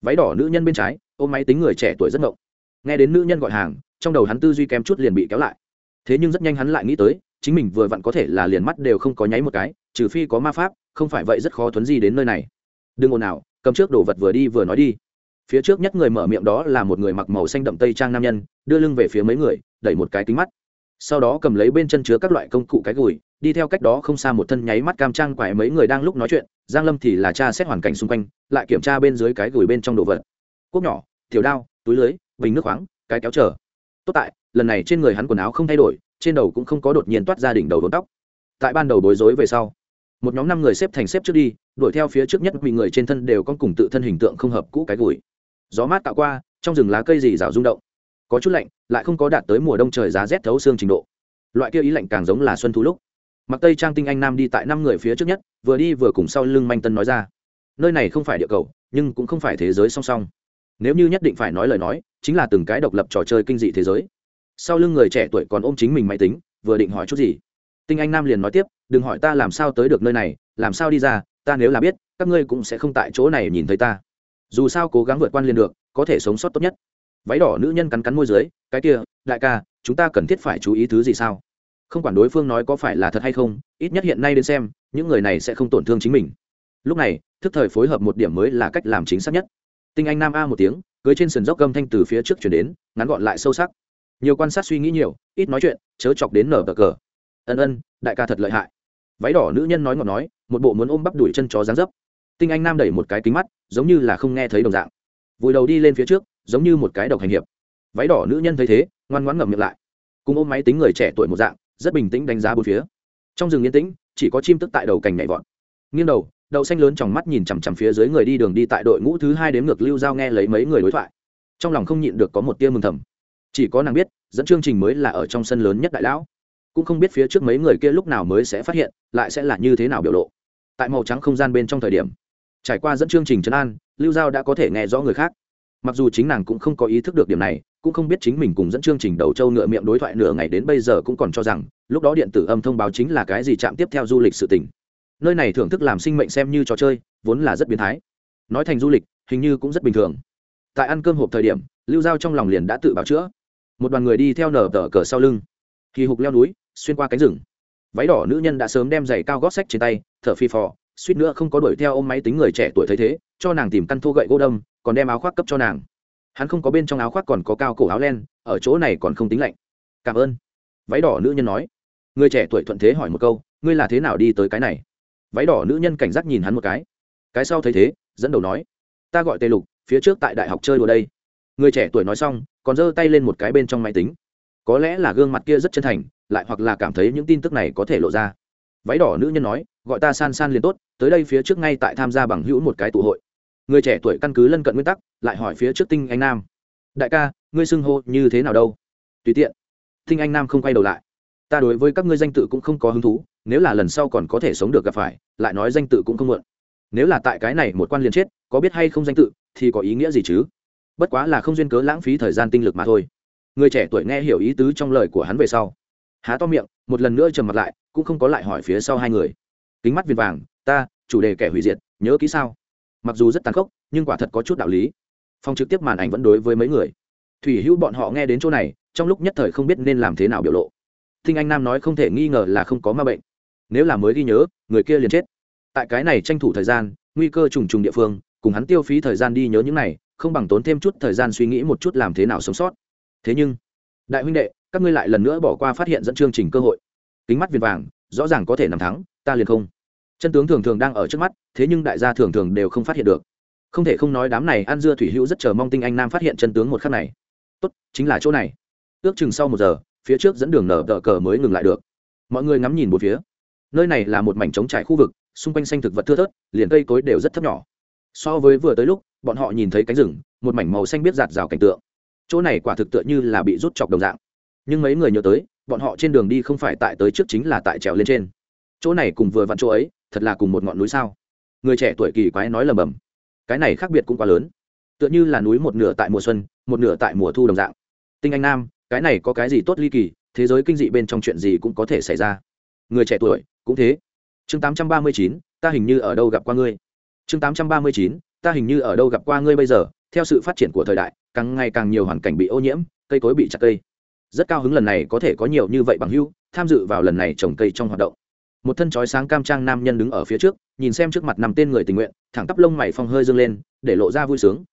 váy đỏ nữ nhân bên trái, ôm máy tính người trẻ tuổi rất ngộng. Nghe đến nữ nhân gọi hàng, trong đầu hắn tư duy kém chút liền bị kéo lại. Thế nhưng rất nhanh hắn lại nghĩ tới, chính mình vừa vặn có thể là liền mắt đều không có nháy một cái, trừ phi có ma pháp không phải vậy rất khó thuấn di đến nơi này. Đừng ồn nào cầm trước đồ vật vừa đi vừa nói đi. Phía trước nhất người mở miệng đó là một người mặc màu xanh đậm tây trang nam nhân, đưa lưng về phía mấy người, đẩy một cái kính mắt. Sau đó cầm lấy bên chân chứa các loại công cụ cái gùi, đi theo cách đó không xa một thân nháy mắt cam trang quải mấy người đang lúc nói chuyện, giang lâm thì là cha xét hoàn cảnh xung quanh, lại kiểm tra bên dưới cái gùi bên trong đồ vật. Cuốc nhỏ, tiểu đao, túi lưới, bình nước khoáng, cái kéo chờ tốt tại, lần này trên người hắn quần áo không thay đổi, trên đầu cũng không có đột nhiên toát ra đỉnh đầu đốn tóc. Tại ban đầu bối rối về sau một nhóm năm người xếp thành xếp trước đi, đuổi theo phía trước nhất vì người trên thân đều có cùng tự thân hình tượng không hợp cũ cái gùi. Gió mát tạo qua, trong rừng lá cây dì rào rung động. Có chút lạnh, lại không có đạt tới mùa đông trời giá rét thấu xương trình độ. Loại kia ý lạnh càng giống là xuân thu lúc. Mặc tây trang tinh anh nam đi tại năm người phía trước nhất, vừa đi vừa cùng sau lưng manh tân nói ra. Nơi này không phải địa cầu, nhưng cũng không phải thế giới song song. Nếu như nhất định phải nói lời nói, chính là từng cái độc lập trò chơi kinh dị thế giới. Sau lưng người trẻ tuổi còn ôm chính mình máy tính, vừa định hỏi chút gì. Tinh anh nam liền nói tiếp đừng hỏi ta làm sao tới được nơi này, làm sao đi ra, ta nếu là biết, các ngươi cũng sẽ không tại chỗ này nhìn thấy ta. Dù sao cố gắng vượt qua liền được, có thể sống sót tốt nhất. Váy đỏ nữ nhân cắn cắn môi dưới, cái kia, đại ca, chúng ta cần thiết phải chú ý thứ gì sao? Không quản đối phương nói có phải là thật hay không, ít nhất hiện nay đến xem, những người này sẽ không tổn thương chính mình. Lúc này, thức thời phối hợp một điểm mới là cách làm chính xác nhất. Tinh anh nam a một tiếng, cưới trên sườn dốc gâm thanh từ phía trước chuyển đến, ngắn gọn lại sâu sắc. Nhiều quan sát suy nghĩ nhiều, ít nói chuyện, chớ chọc đến nở cờ cờ. Ân ân, đại ca thật lợi hại váy đỏ nữ nhân nói ngọt nói, một bộ muốn ôm bắp đuổi chân chó dáng dấp. Tinh anh nam đẩy một cái kính mắt, giống như là không nghe thấy đồng dạng. Vùi đầu đi lên phía trước, giống như một cái độc hành hiệp. Váy đỏ nữ nhân thấy thế, ngoan ngoãn ngậm miệng lại. Cùng ôm máy tính người trẻ tuổi một dạng, rất bình tĩnh đánh giá bốn phía. Trong rừng yên tĩnh, chỉ có chim tức tại đầu cành nhảy vọt. Nghiêng đầu, đậu xanh lớn trong mắt nhìn chằm chằm phía dưới người đi đường đi tại đội ngũ thứ hai đếm ngược lưu giao nghe lấy mấy người đối thoại. Trong lòng không nhịn được có một tia mừng thầm. Chỉ có nàng biết, dẫn chương trình mới là ở trong sân lớn nhất đại lão cũng không biết phía trước mấy người kia lúc nào mới sẽ phát hiện, lại sẽ là như thế nào biểu lộ. Tại màu trắng không gian bên trong thời điểm, trải qua dẫn chương trình trấn an, lưu giao đã có thể nghe rõ người khác. Mặc dù chính nàng cũng không có ý thức được điểm này, cũng không biết chính mình cùng dẫn chương trình đầu châu ngựa miệng đối thoại nửa ngày đến bây giờ cũng còn cho rằng, lúc đó điện tử âm thông báo chính là cái gì chạm tiếp theo du lịch sự tỉnh nơi này thưởng thức làm sinh mệnh xem như trò chơi, vốn là rất biến thái. Nói thành du lịch, hình như cũng rất bình thường. Tại ăn cơm hộp thời điểm, lưu giao trong lòng liền đã tự bảo chữa. Một đoàn người đi theo nở tờ cờ sau lưng. Kỳ hục leo núi xuyên qua cánh rừng. Váy đỏ nữ nhân đã sớm đem giày cao gót sách trên tay, thở phi phò, suýt nữa không có đuổi theo ôm máy tính người trẻ tuổi thấy thế, cho nàng tìm căn thô gậy gỗ đâm, còn đem áo khoác cấp cho nàng. Hắn không có bên trong áo khoác còn có cao cổ áo len, ở chỗ này còn không tính lạnh. Cảm ơn. Váy đỏ nữ nhân nói. Người trẻ tuổi thuận thế hỏi một câu, ngươi là thế nào đi tới cái này? Váy đỏ nữ nhân cảnh giác nhìn hắn một cái. Cái sau thấy thế, dẫn đầu nói. Ta gọi tề lục, phía trước tại đại học chơi đùa đây. Người trẻ tuổi nói xong, còn giơ tay lên một cái bên trong máy tính. Có lẽ là gương mặt kia rất chân thành lại hoặc là cảm thấy những tin tức này có thể lộ ra. Váy đỏ nữ nhân nói, gọi ta san san liền tốt, tới đây phía trước ngay tại tham gia bằng hữu một cái tụ hội. Người trẻ tuổi căn cứ lân cận nguyên tắc, lại hỏi phía trước tinh anh nam. Đại ca, ngươi xưng hô như thế nào đâu? Tùy tiện. Tinh anh nam không quay đầu lại. Ta đối với các ngươi danh tự cũng không có hứng thú, nếu là lần sau còn có thể sống được gặp phải, lại nói danh tự cũng không mượn nếu là tại cái này một quan liền chết, có biết hay không danh tự, thì có ý nghĩa gì chứ? Bất quá là không duyên cớ lãng phí thời gian tinh lực mà thôi. Người trẻ tuổi nghe hiểu ý tứ trong lời của hắn về sau há to miệng, một lần nữa trầm mặt lại, cũng không có lại hỏi phía sau hai người. Kính mắt viền vàng, ta, chủ đề kẻ hủy diệt, nhớ kỹ sao? Mặc dù rất tàn khốc, nhưng quả thật có chút đạo lý. Phong trực tiếp màn ảnh vẫn đối với mấy người. Thủy hữu bọn họ nghe đến chỗ này, trong lúc nhất thời không biết nên làm thế nào biểu lộ. Thinh anh nam nói không thể nghi ngờ là không có ma bệnh. Nếu là mới ghi nhớ, người kia liền chết. Tại cái này tranh thủ thời gian, nguy cơ trùng trùng địa phương, cùng hắn tiêu phí thời gian đi nhớ những này, không bằng tốn thêm chút thời gian suy nghĩ một chút làm thế nào sống sót. Thế nhưng, đại huynh đệ các ngươi lại lần nữa bỏ qua phát hiện dẫn chương trình cơ hội. Kính mắt viền vàng, rõ ràng có thể nằm thắng, ta liền không. Chân tướng thường thường đang ở trước mắt, thế nhưng đại gia thường thường đều không phát hiện được. Không thể không nói đám này ăn dưa thủy hữu rất chờ mong tinh anh nam phát hiện chân tướng một khắc này. Tốt, chính là chỗ này. Ước chừng sau một giờ, phía trước dẫn đường nở đỡ cờ mới ngừng lại được. Mọi người ngắm nhìn một phía. Nơi này là một mảnh trống trải khu vực, xung quanh xanh thực vật thưa thớt, liền cây cối đều rất thấp nhỏ. So với vừa tới lúc, bọn họ nhìn thấy cánh rừng, một mảnh màu xanh biết giạt rào cảnh tượng. Chỗ này quả thực tựa như là bị rút chọc đồng dạng nhưng mấy người nhớ tới bọn họ trên đường đi không phải tại tới trước chính là tại trèo lên trên. Chỗ này cùng vừa vặn chỗ ấy thật là cùng một ngọn núi sao? Người trẻ tuổi kỳ quái nói lầm bầm. Cái này khác biệt cũng quá lớn. Tựa như là núi một nửa tại mùa xuân một nửa tại mùa thu đồng dạng. Tinh anh nam cái này có cái gì tốt ly kỳ thế giới kinh dị bên trong chuyện gì cũng có thể xảy ra. Người trẻ tuổi cũng thế. Chương 839, ta hình như ở đâu gặp qua ngươi? Chương 839, ta hình như ở đâu gặp qua ngươi bây giờ? Theo sự phát triển của thời đại càng ngày càng nhiều hoàn cảnh bị ô nhiễm cây cối bị chặt cây rất cao hứng lần này có thể có nhiều như vậy bằng hưu tham dự vào lần này trồng cây trong hoạt động. Một thân chói sáng cam trang nam nhân đứng ở phía trước, nhìn xem trước mặt nằm tên người tình nguyện, thẳng tắp lông mày phong hơi dâng lên, để lộ ra vui sướng.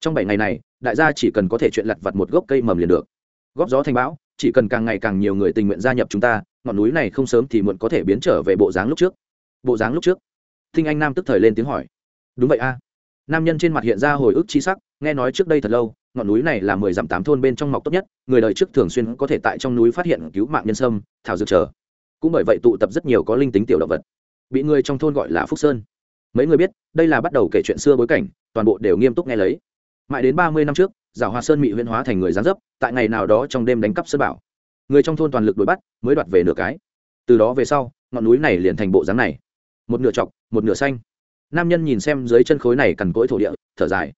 Trong bảy ngày này, đại gia chỉ cần có thể chuyện lặt vặt một gốc cây mầm liền được. Góp gió thành bão, chỉ cần càng ngày càng nhiều người tình nguyện gia nhập chúng ta, ngọn núi này không sớm thì muộn có thể biến trở về bộ dáng lúc trước. Bộ dáng lúc trước? Thinh anh nam tức thời lên tiếng hỏi. Đúng vậy a. Nam nhân trên mặt hiện ra hồi ức chi sắc, nghe nói trước đây thật lâu ngọn núi này là mười dặm tám thôn bên trong mọc tốt nhất, người đời trước thường xuyên có thể tại trong núi phát hiện cứu mạng nhân sâm, thảo dược trở. Cũng bởi vậy tụ tập rất nhiều có linh tính tiểu động vật. Bị người trong thôn gọi là phúc sơn. Mấy người biết, đây là bắt đầu kể chuyện xưa bối cảnh, toàn bộ đều nghiêm túc nghe lấy. Mãi đến ba mươi năm trước, giảo hoa sơn mị huyễn hóa thành người gián dấp, tại ngày nào đó trong đêm đánh cắp sơn bảo. Người trong thôn toàn lực đuổi bắt, mới đoạt về nửa cái. Từ đó về sau, ngọn núi này liền thành bộ dáng này. Một nửa trọc, một nửa xanh. Nam nhân nhìn xem dưới chân khối này cằn cỗi thổ địa, thở dài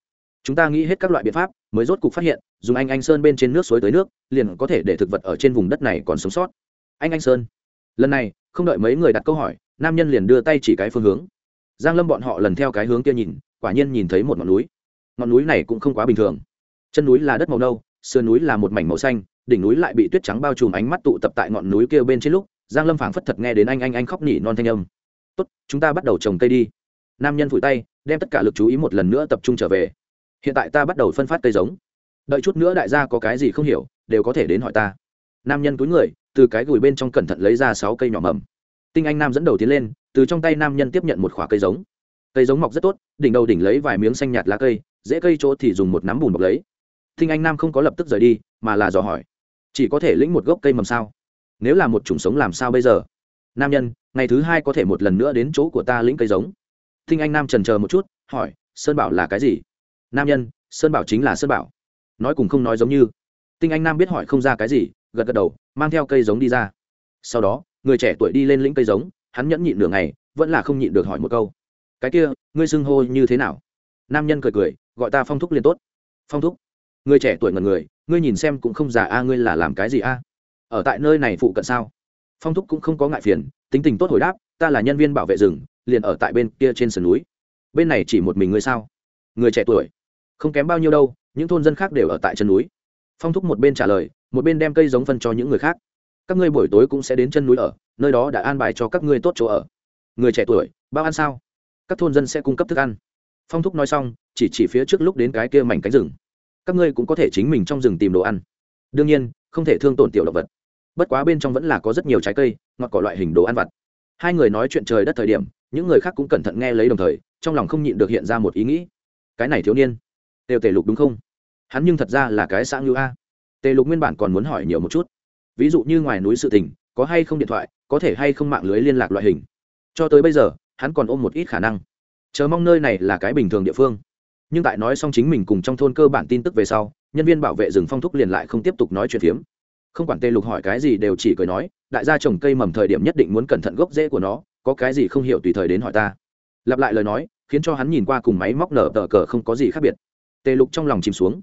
chúng ta nghĩ hết các loại biện pháp, mới rốt cục phát hiện, dùng anh anh sơn bên trên nước suối tới nước, liền có thể để thực vật ở trên vùng đất này còn sống sót. Anh anh sơn. Lần này, không đợi mấy người đặt câu hỏi, nam nhân liền đưa tay chỉ cái phương hướng. Giang lâm bọn họ lần theo cái hướng kia nhìn, quả nhiên nhìn thấy một ngọn núi. Ngọn núi này cũng không quá bình thường. Chân núi là đất màu nâu, sườn núi là một mảnh màu xanh, đỉnh núi lại bị tuyết trắng bao trùm ánh mắt tụ tập tại ngọn núi kia bên trên lúc, giang lâm phảng phất thật nghe đến anh anh anh khóc nỉ non thanh âm. Tốt, chúng ta bắt đầu trồng cây đi. Nam nhân phủi tay, đem tất cả lực chú ý một lần nữa tập trung trở về hiện tại ta bắt đầu phân phát cây giống. Đợi chút nữa đại gia có cái gì không hiểu, đều có thể đến hỏi ta. Nam nhân túi người, từ cái gùi bên trong cẩn thận lấy ra sáu cây nhỏ mầm. Tinh anh nam dẫn đầu tiến lên, từ trong tay nam nhân tiếp nhận một khoả cây giống. Cây giống mọc rất tốt, đỉnh đầu đỉnh lấy vài miếng xanh nhạt lá cây, dễ cây chỗ thì dùng một nắm bùn bọc lấy. Tinh anh nam không có lập tức rời đi, mà là dò hỏi, chỉ có thể lĩnh một gốc cây mầm sao? Nếu là một chủng sống làm sao bây giờ? Nam nhân, ngày thứ hai có thể một lần nữa đến chỗ của ta lĩnh cây giống. Tinh anh nam trần chờ một chút, hỏi, sơn bảo là cái gì? Nam nhân, sơn bảo chính là sơn bảo. Nói cùng không nói giống như. Tinh anh nam biết hỏi không ra cái gì, gật gật đầu, mang theo cây giống đi ra. Sau đó, người trẻ tuổi đi lên lĩnh cây giống, hắn nhẫn nhịn nửa ngày, vẫn là không nhịn được hỏi một câu. Cái kia, ngươi xưng hô như thế nào? Nam nhân cười cười, gọi ta phong thúc liền tốt. Phong thúc. Người trẻ tuổi ngần người, ngươi nhìn xem cũng không già a, ngươi là làm cái gì a? Ở tại nơi này phụ cận sao? Phong thúc cũng không có ngại phiền, tính tình tốt hồi đáp, ta là nhân viên bảo vệ rừng, liền ở tại bên kia trên sườn núi. Bên này chỉ một mình ngươi sao? Người trẻ tuổi không kém bao nhiêu đâu, những thôn dân khác đều ở tại chân núi. Phong thúc một bên trả lời, một bên đem cây giống phân cho những người khác. Các ngươi buổi tối cũng sẽ đến chân núi ở, nơi đó đã an bài cho các ngươi tốt chỗ ở. Người trẻ tuổi, bao ăn sao? Các thôn dân sẽ cung cấp thức ăn. Phong thúc nói xong, chỉ chỉ phía trước lúc đến cái kia mảnh cánh rừng. Các ngươi cũng có thể chính mình trong rừng tìm đồ ăn. Đương nhiên, không thể thương tổn tiểu động vật. Bất quá bên trong vẫn là có rất nhiều trái cây, ngọt cỏ loại hình đồ ăn vặt. Hai người nói chuyện trời đất thời điểm, những người khác cũng cẩn thận nghe lấy đồng thời, trong lòng không nhịn được hiện ra một ý nghĩ. Cái này thiếu niên đều tề lục đúng không? Hắn nhưng thật ra là cái xã ngữ a. Tề lục nguyên bản còn muốn hỏi nhiều một chút. Ví dụ như ngoài núi sự tình, có hay không điện thoại, có thể hay không mạng lưới liên lạc loại hình. Cho tới bây giờ, hắn còn ôm một ít khả năng. Chờ mong nơi này là cái bình thường địa phương. Nhưng tại nói xong chính mình cùng trong thôn cơ bản tin tức về sau, nhân viên bảo vệ rừng phong thúc liền lại không tiếp tục nói chuyện phiếm. Không quản tê lục hỏi cái gì đều chỉ cười nói, đại gia trồng cây mầm thời điểm nhất định muốn cẩn thận gốc rễ của nó, có cái gì không hiểu tùy thời đến hỏi ta. Lặp lại lời nói, khiến cho hắn nhìn qua cùng máy móc nở tờ cờ không có gì khác biệt tê lục trong lòng chìm xuống.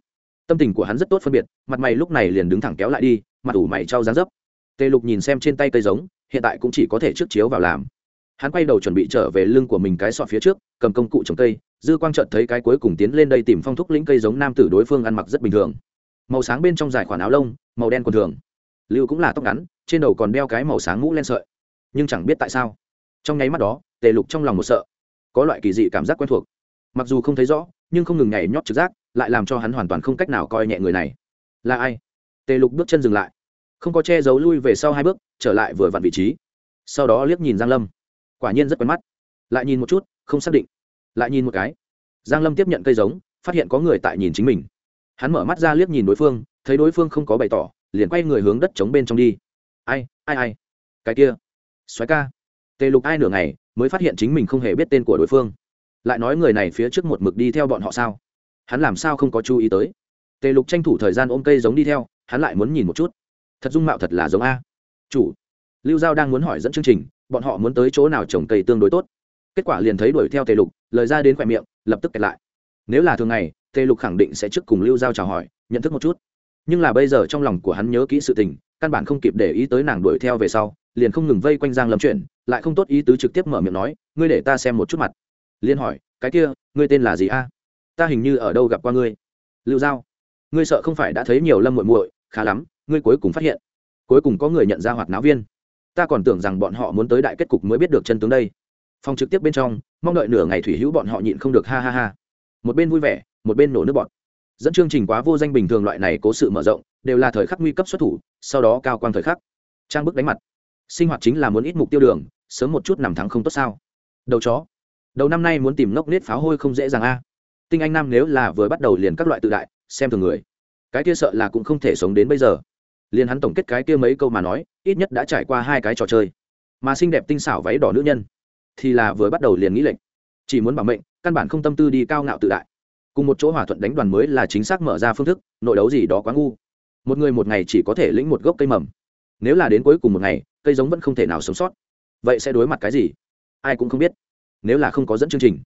Tâm tình của hắn rất tốt phân biệt, mặt mày lúc này liền đứng thẳng kéo lại đi, mặt ủ mày trao dáng dấp. Tê lục nhìn xem trên tay cây giống, hiện tại cũng chỉ có thể trước chiếu vào làm. Hắn quay đầu chuẩn bị trở về lưng của mình cái sọ phía trước, cầm công cụ trồng cây, dư quang trợt thấy cái cuối cùng tiến lên đây tìm phong thúc lĩnh cây giống nam tử đối phương ăn mặc rất bình thường. Màu sáng bên trong dài khoản áo lông, màu đen quần thường. Lưu cũng là tóc ngắn, trên đầu còn đeo cái màu sáng mũ len sợi. Nhưng chẳng biết tại sao, trong nháy mắt đó, tề lục trong lòng một sợ, có loại kỳ dị cảm giác quen thuộc. Mặc dù không thấy rõ nhưng không ngừng nhảy nhót trực giác, lại làm cho hắn hoàn toàn không cách nào coi nhẹ người này. Là ai? Tề lục bước chân dừng lại. Không có che giấu lui về sau hai bước, trở lại vừa vặn vị trí. Sau đó liếc nhìn giang lâm. Quả nhiên rất quen mắt. Lại nhìn một chút, không xác định. Lại nhìn một cái. Giang lâm tiếp nhận cây giống, phát hiện có người tại nhìn chính mình. Hắn mở mắt ra liếc nhìn đối phương, thấy đối phương không có bày tỏ, liền quay người hướng đất chống bên trong đi. Ai ai ai? Cái kia. Xoáy ca. Tề lục ai nửa ngày, mới phát hiện chính mình không hề biết tên của đối phương lại nói người này phía trước một mực đi theo bọn họ sao? Hắn làm sao không có chú ý tới? Tề lục tranh thủ thời gian ôm cây giống đi theo, hắn lại muốn nhìn một chút. Thật dung mạo thật là giống a. Chủ, lưu giao đang muốn hỏi dẫn chương trình, bọn họ muốn tới chỗ nào trồng cây tương đối tốt? Kết quả liền thấy đuổi theo tề lục, lời ra đến khoe miệng, lập tức kẹt lại. Nếu là thường ngày, tề lục khẳng định sẽ trước cùng lưu giao chào hỏi, nhận thức một chút. Nhưng là bây giờ trong lòng của hắn nhớ kỹ sự tình, căn bản không kịp để ý tới nàng đuổi theo về sau, liền không ngừng vây quanh giang lâm chuyện, lại không tốt ý tứ trực tiếp mở miệng nói, ngươi để ta xem một chút mặt liên hỏi, cái kia, ngươi tên là gì a? Ta hình như ở đâu gặp qua ngươi. Lưu giao, ngươi sợ không phải đã thấy nhiều lâm muội muội, khá lắm, ngươi cuối cùng phát hiện, cuối cùng có người nhận ra hoạt náo viên. Ta còn tưởng rằng bọn họ muốn tới đại kết cục mới biết được chân tướng đây. Phòng trực tiếp bên trong, mong đợi nửa ngày thủy hữu bọn họ nhịn không được ha ha ha. Một bên vui vẻ, một bên nổ nước bọn dẫn chương trình quá vô danh bình thường loại này cố sự mở rộng, đều là thời khắc nguy cấp xuất thủ, sau đó cao quang thời khắc. Trang bức đánh mặt. Sinh hoạt chính là muốn ít mục tiêu đường, sớm một chút nằm thắng không tốt sao. Đầu chó đầu năm nay muốn tìm ngốc nết pháo hôi không dễ dàng a. Tinh anh nam nếu là vừa bắt đầu liền các loại tự đại, xem thường người. Cái kia sợ là cũng không thể sống đến bây giờ. Liền hắn tổng kết cái kia mấy câu mà nói, ít nhất đã trải qua hai cái trò chơi. Mà xinh đẹp tinh xảo váy đỏ nữ nhân, thì là vừa bắt đầu liền nghĩ lệnh chỉ muốn bảo mệnh, căn bản không tâm tư đi cao ngạo tự đại. Cùng một chỗ hỏa thuận đánh đoàn mới là chính xác mở ra phương thức, nội đấu gì đó quá ngu. Một người một ngày chỉ có thể lĩnh một gốc cây mầm. Nếu là đến cuối cùng một ngày, cây giống vẫn không thể nào sống sót. Vậy sẽ đối mặt cái gì? Ai cũng không biết nếu là không có dẫn chương trình,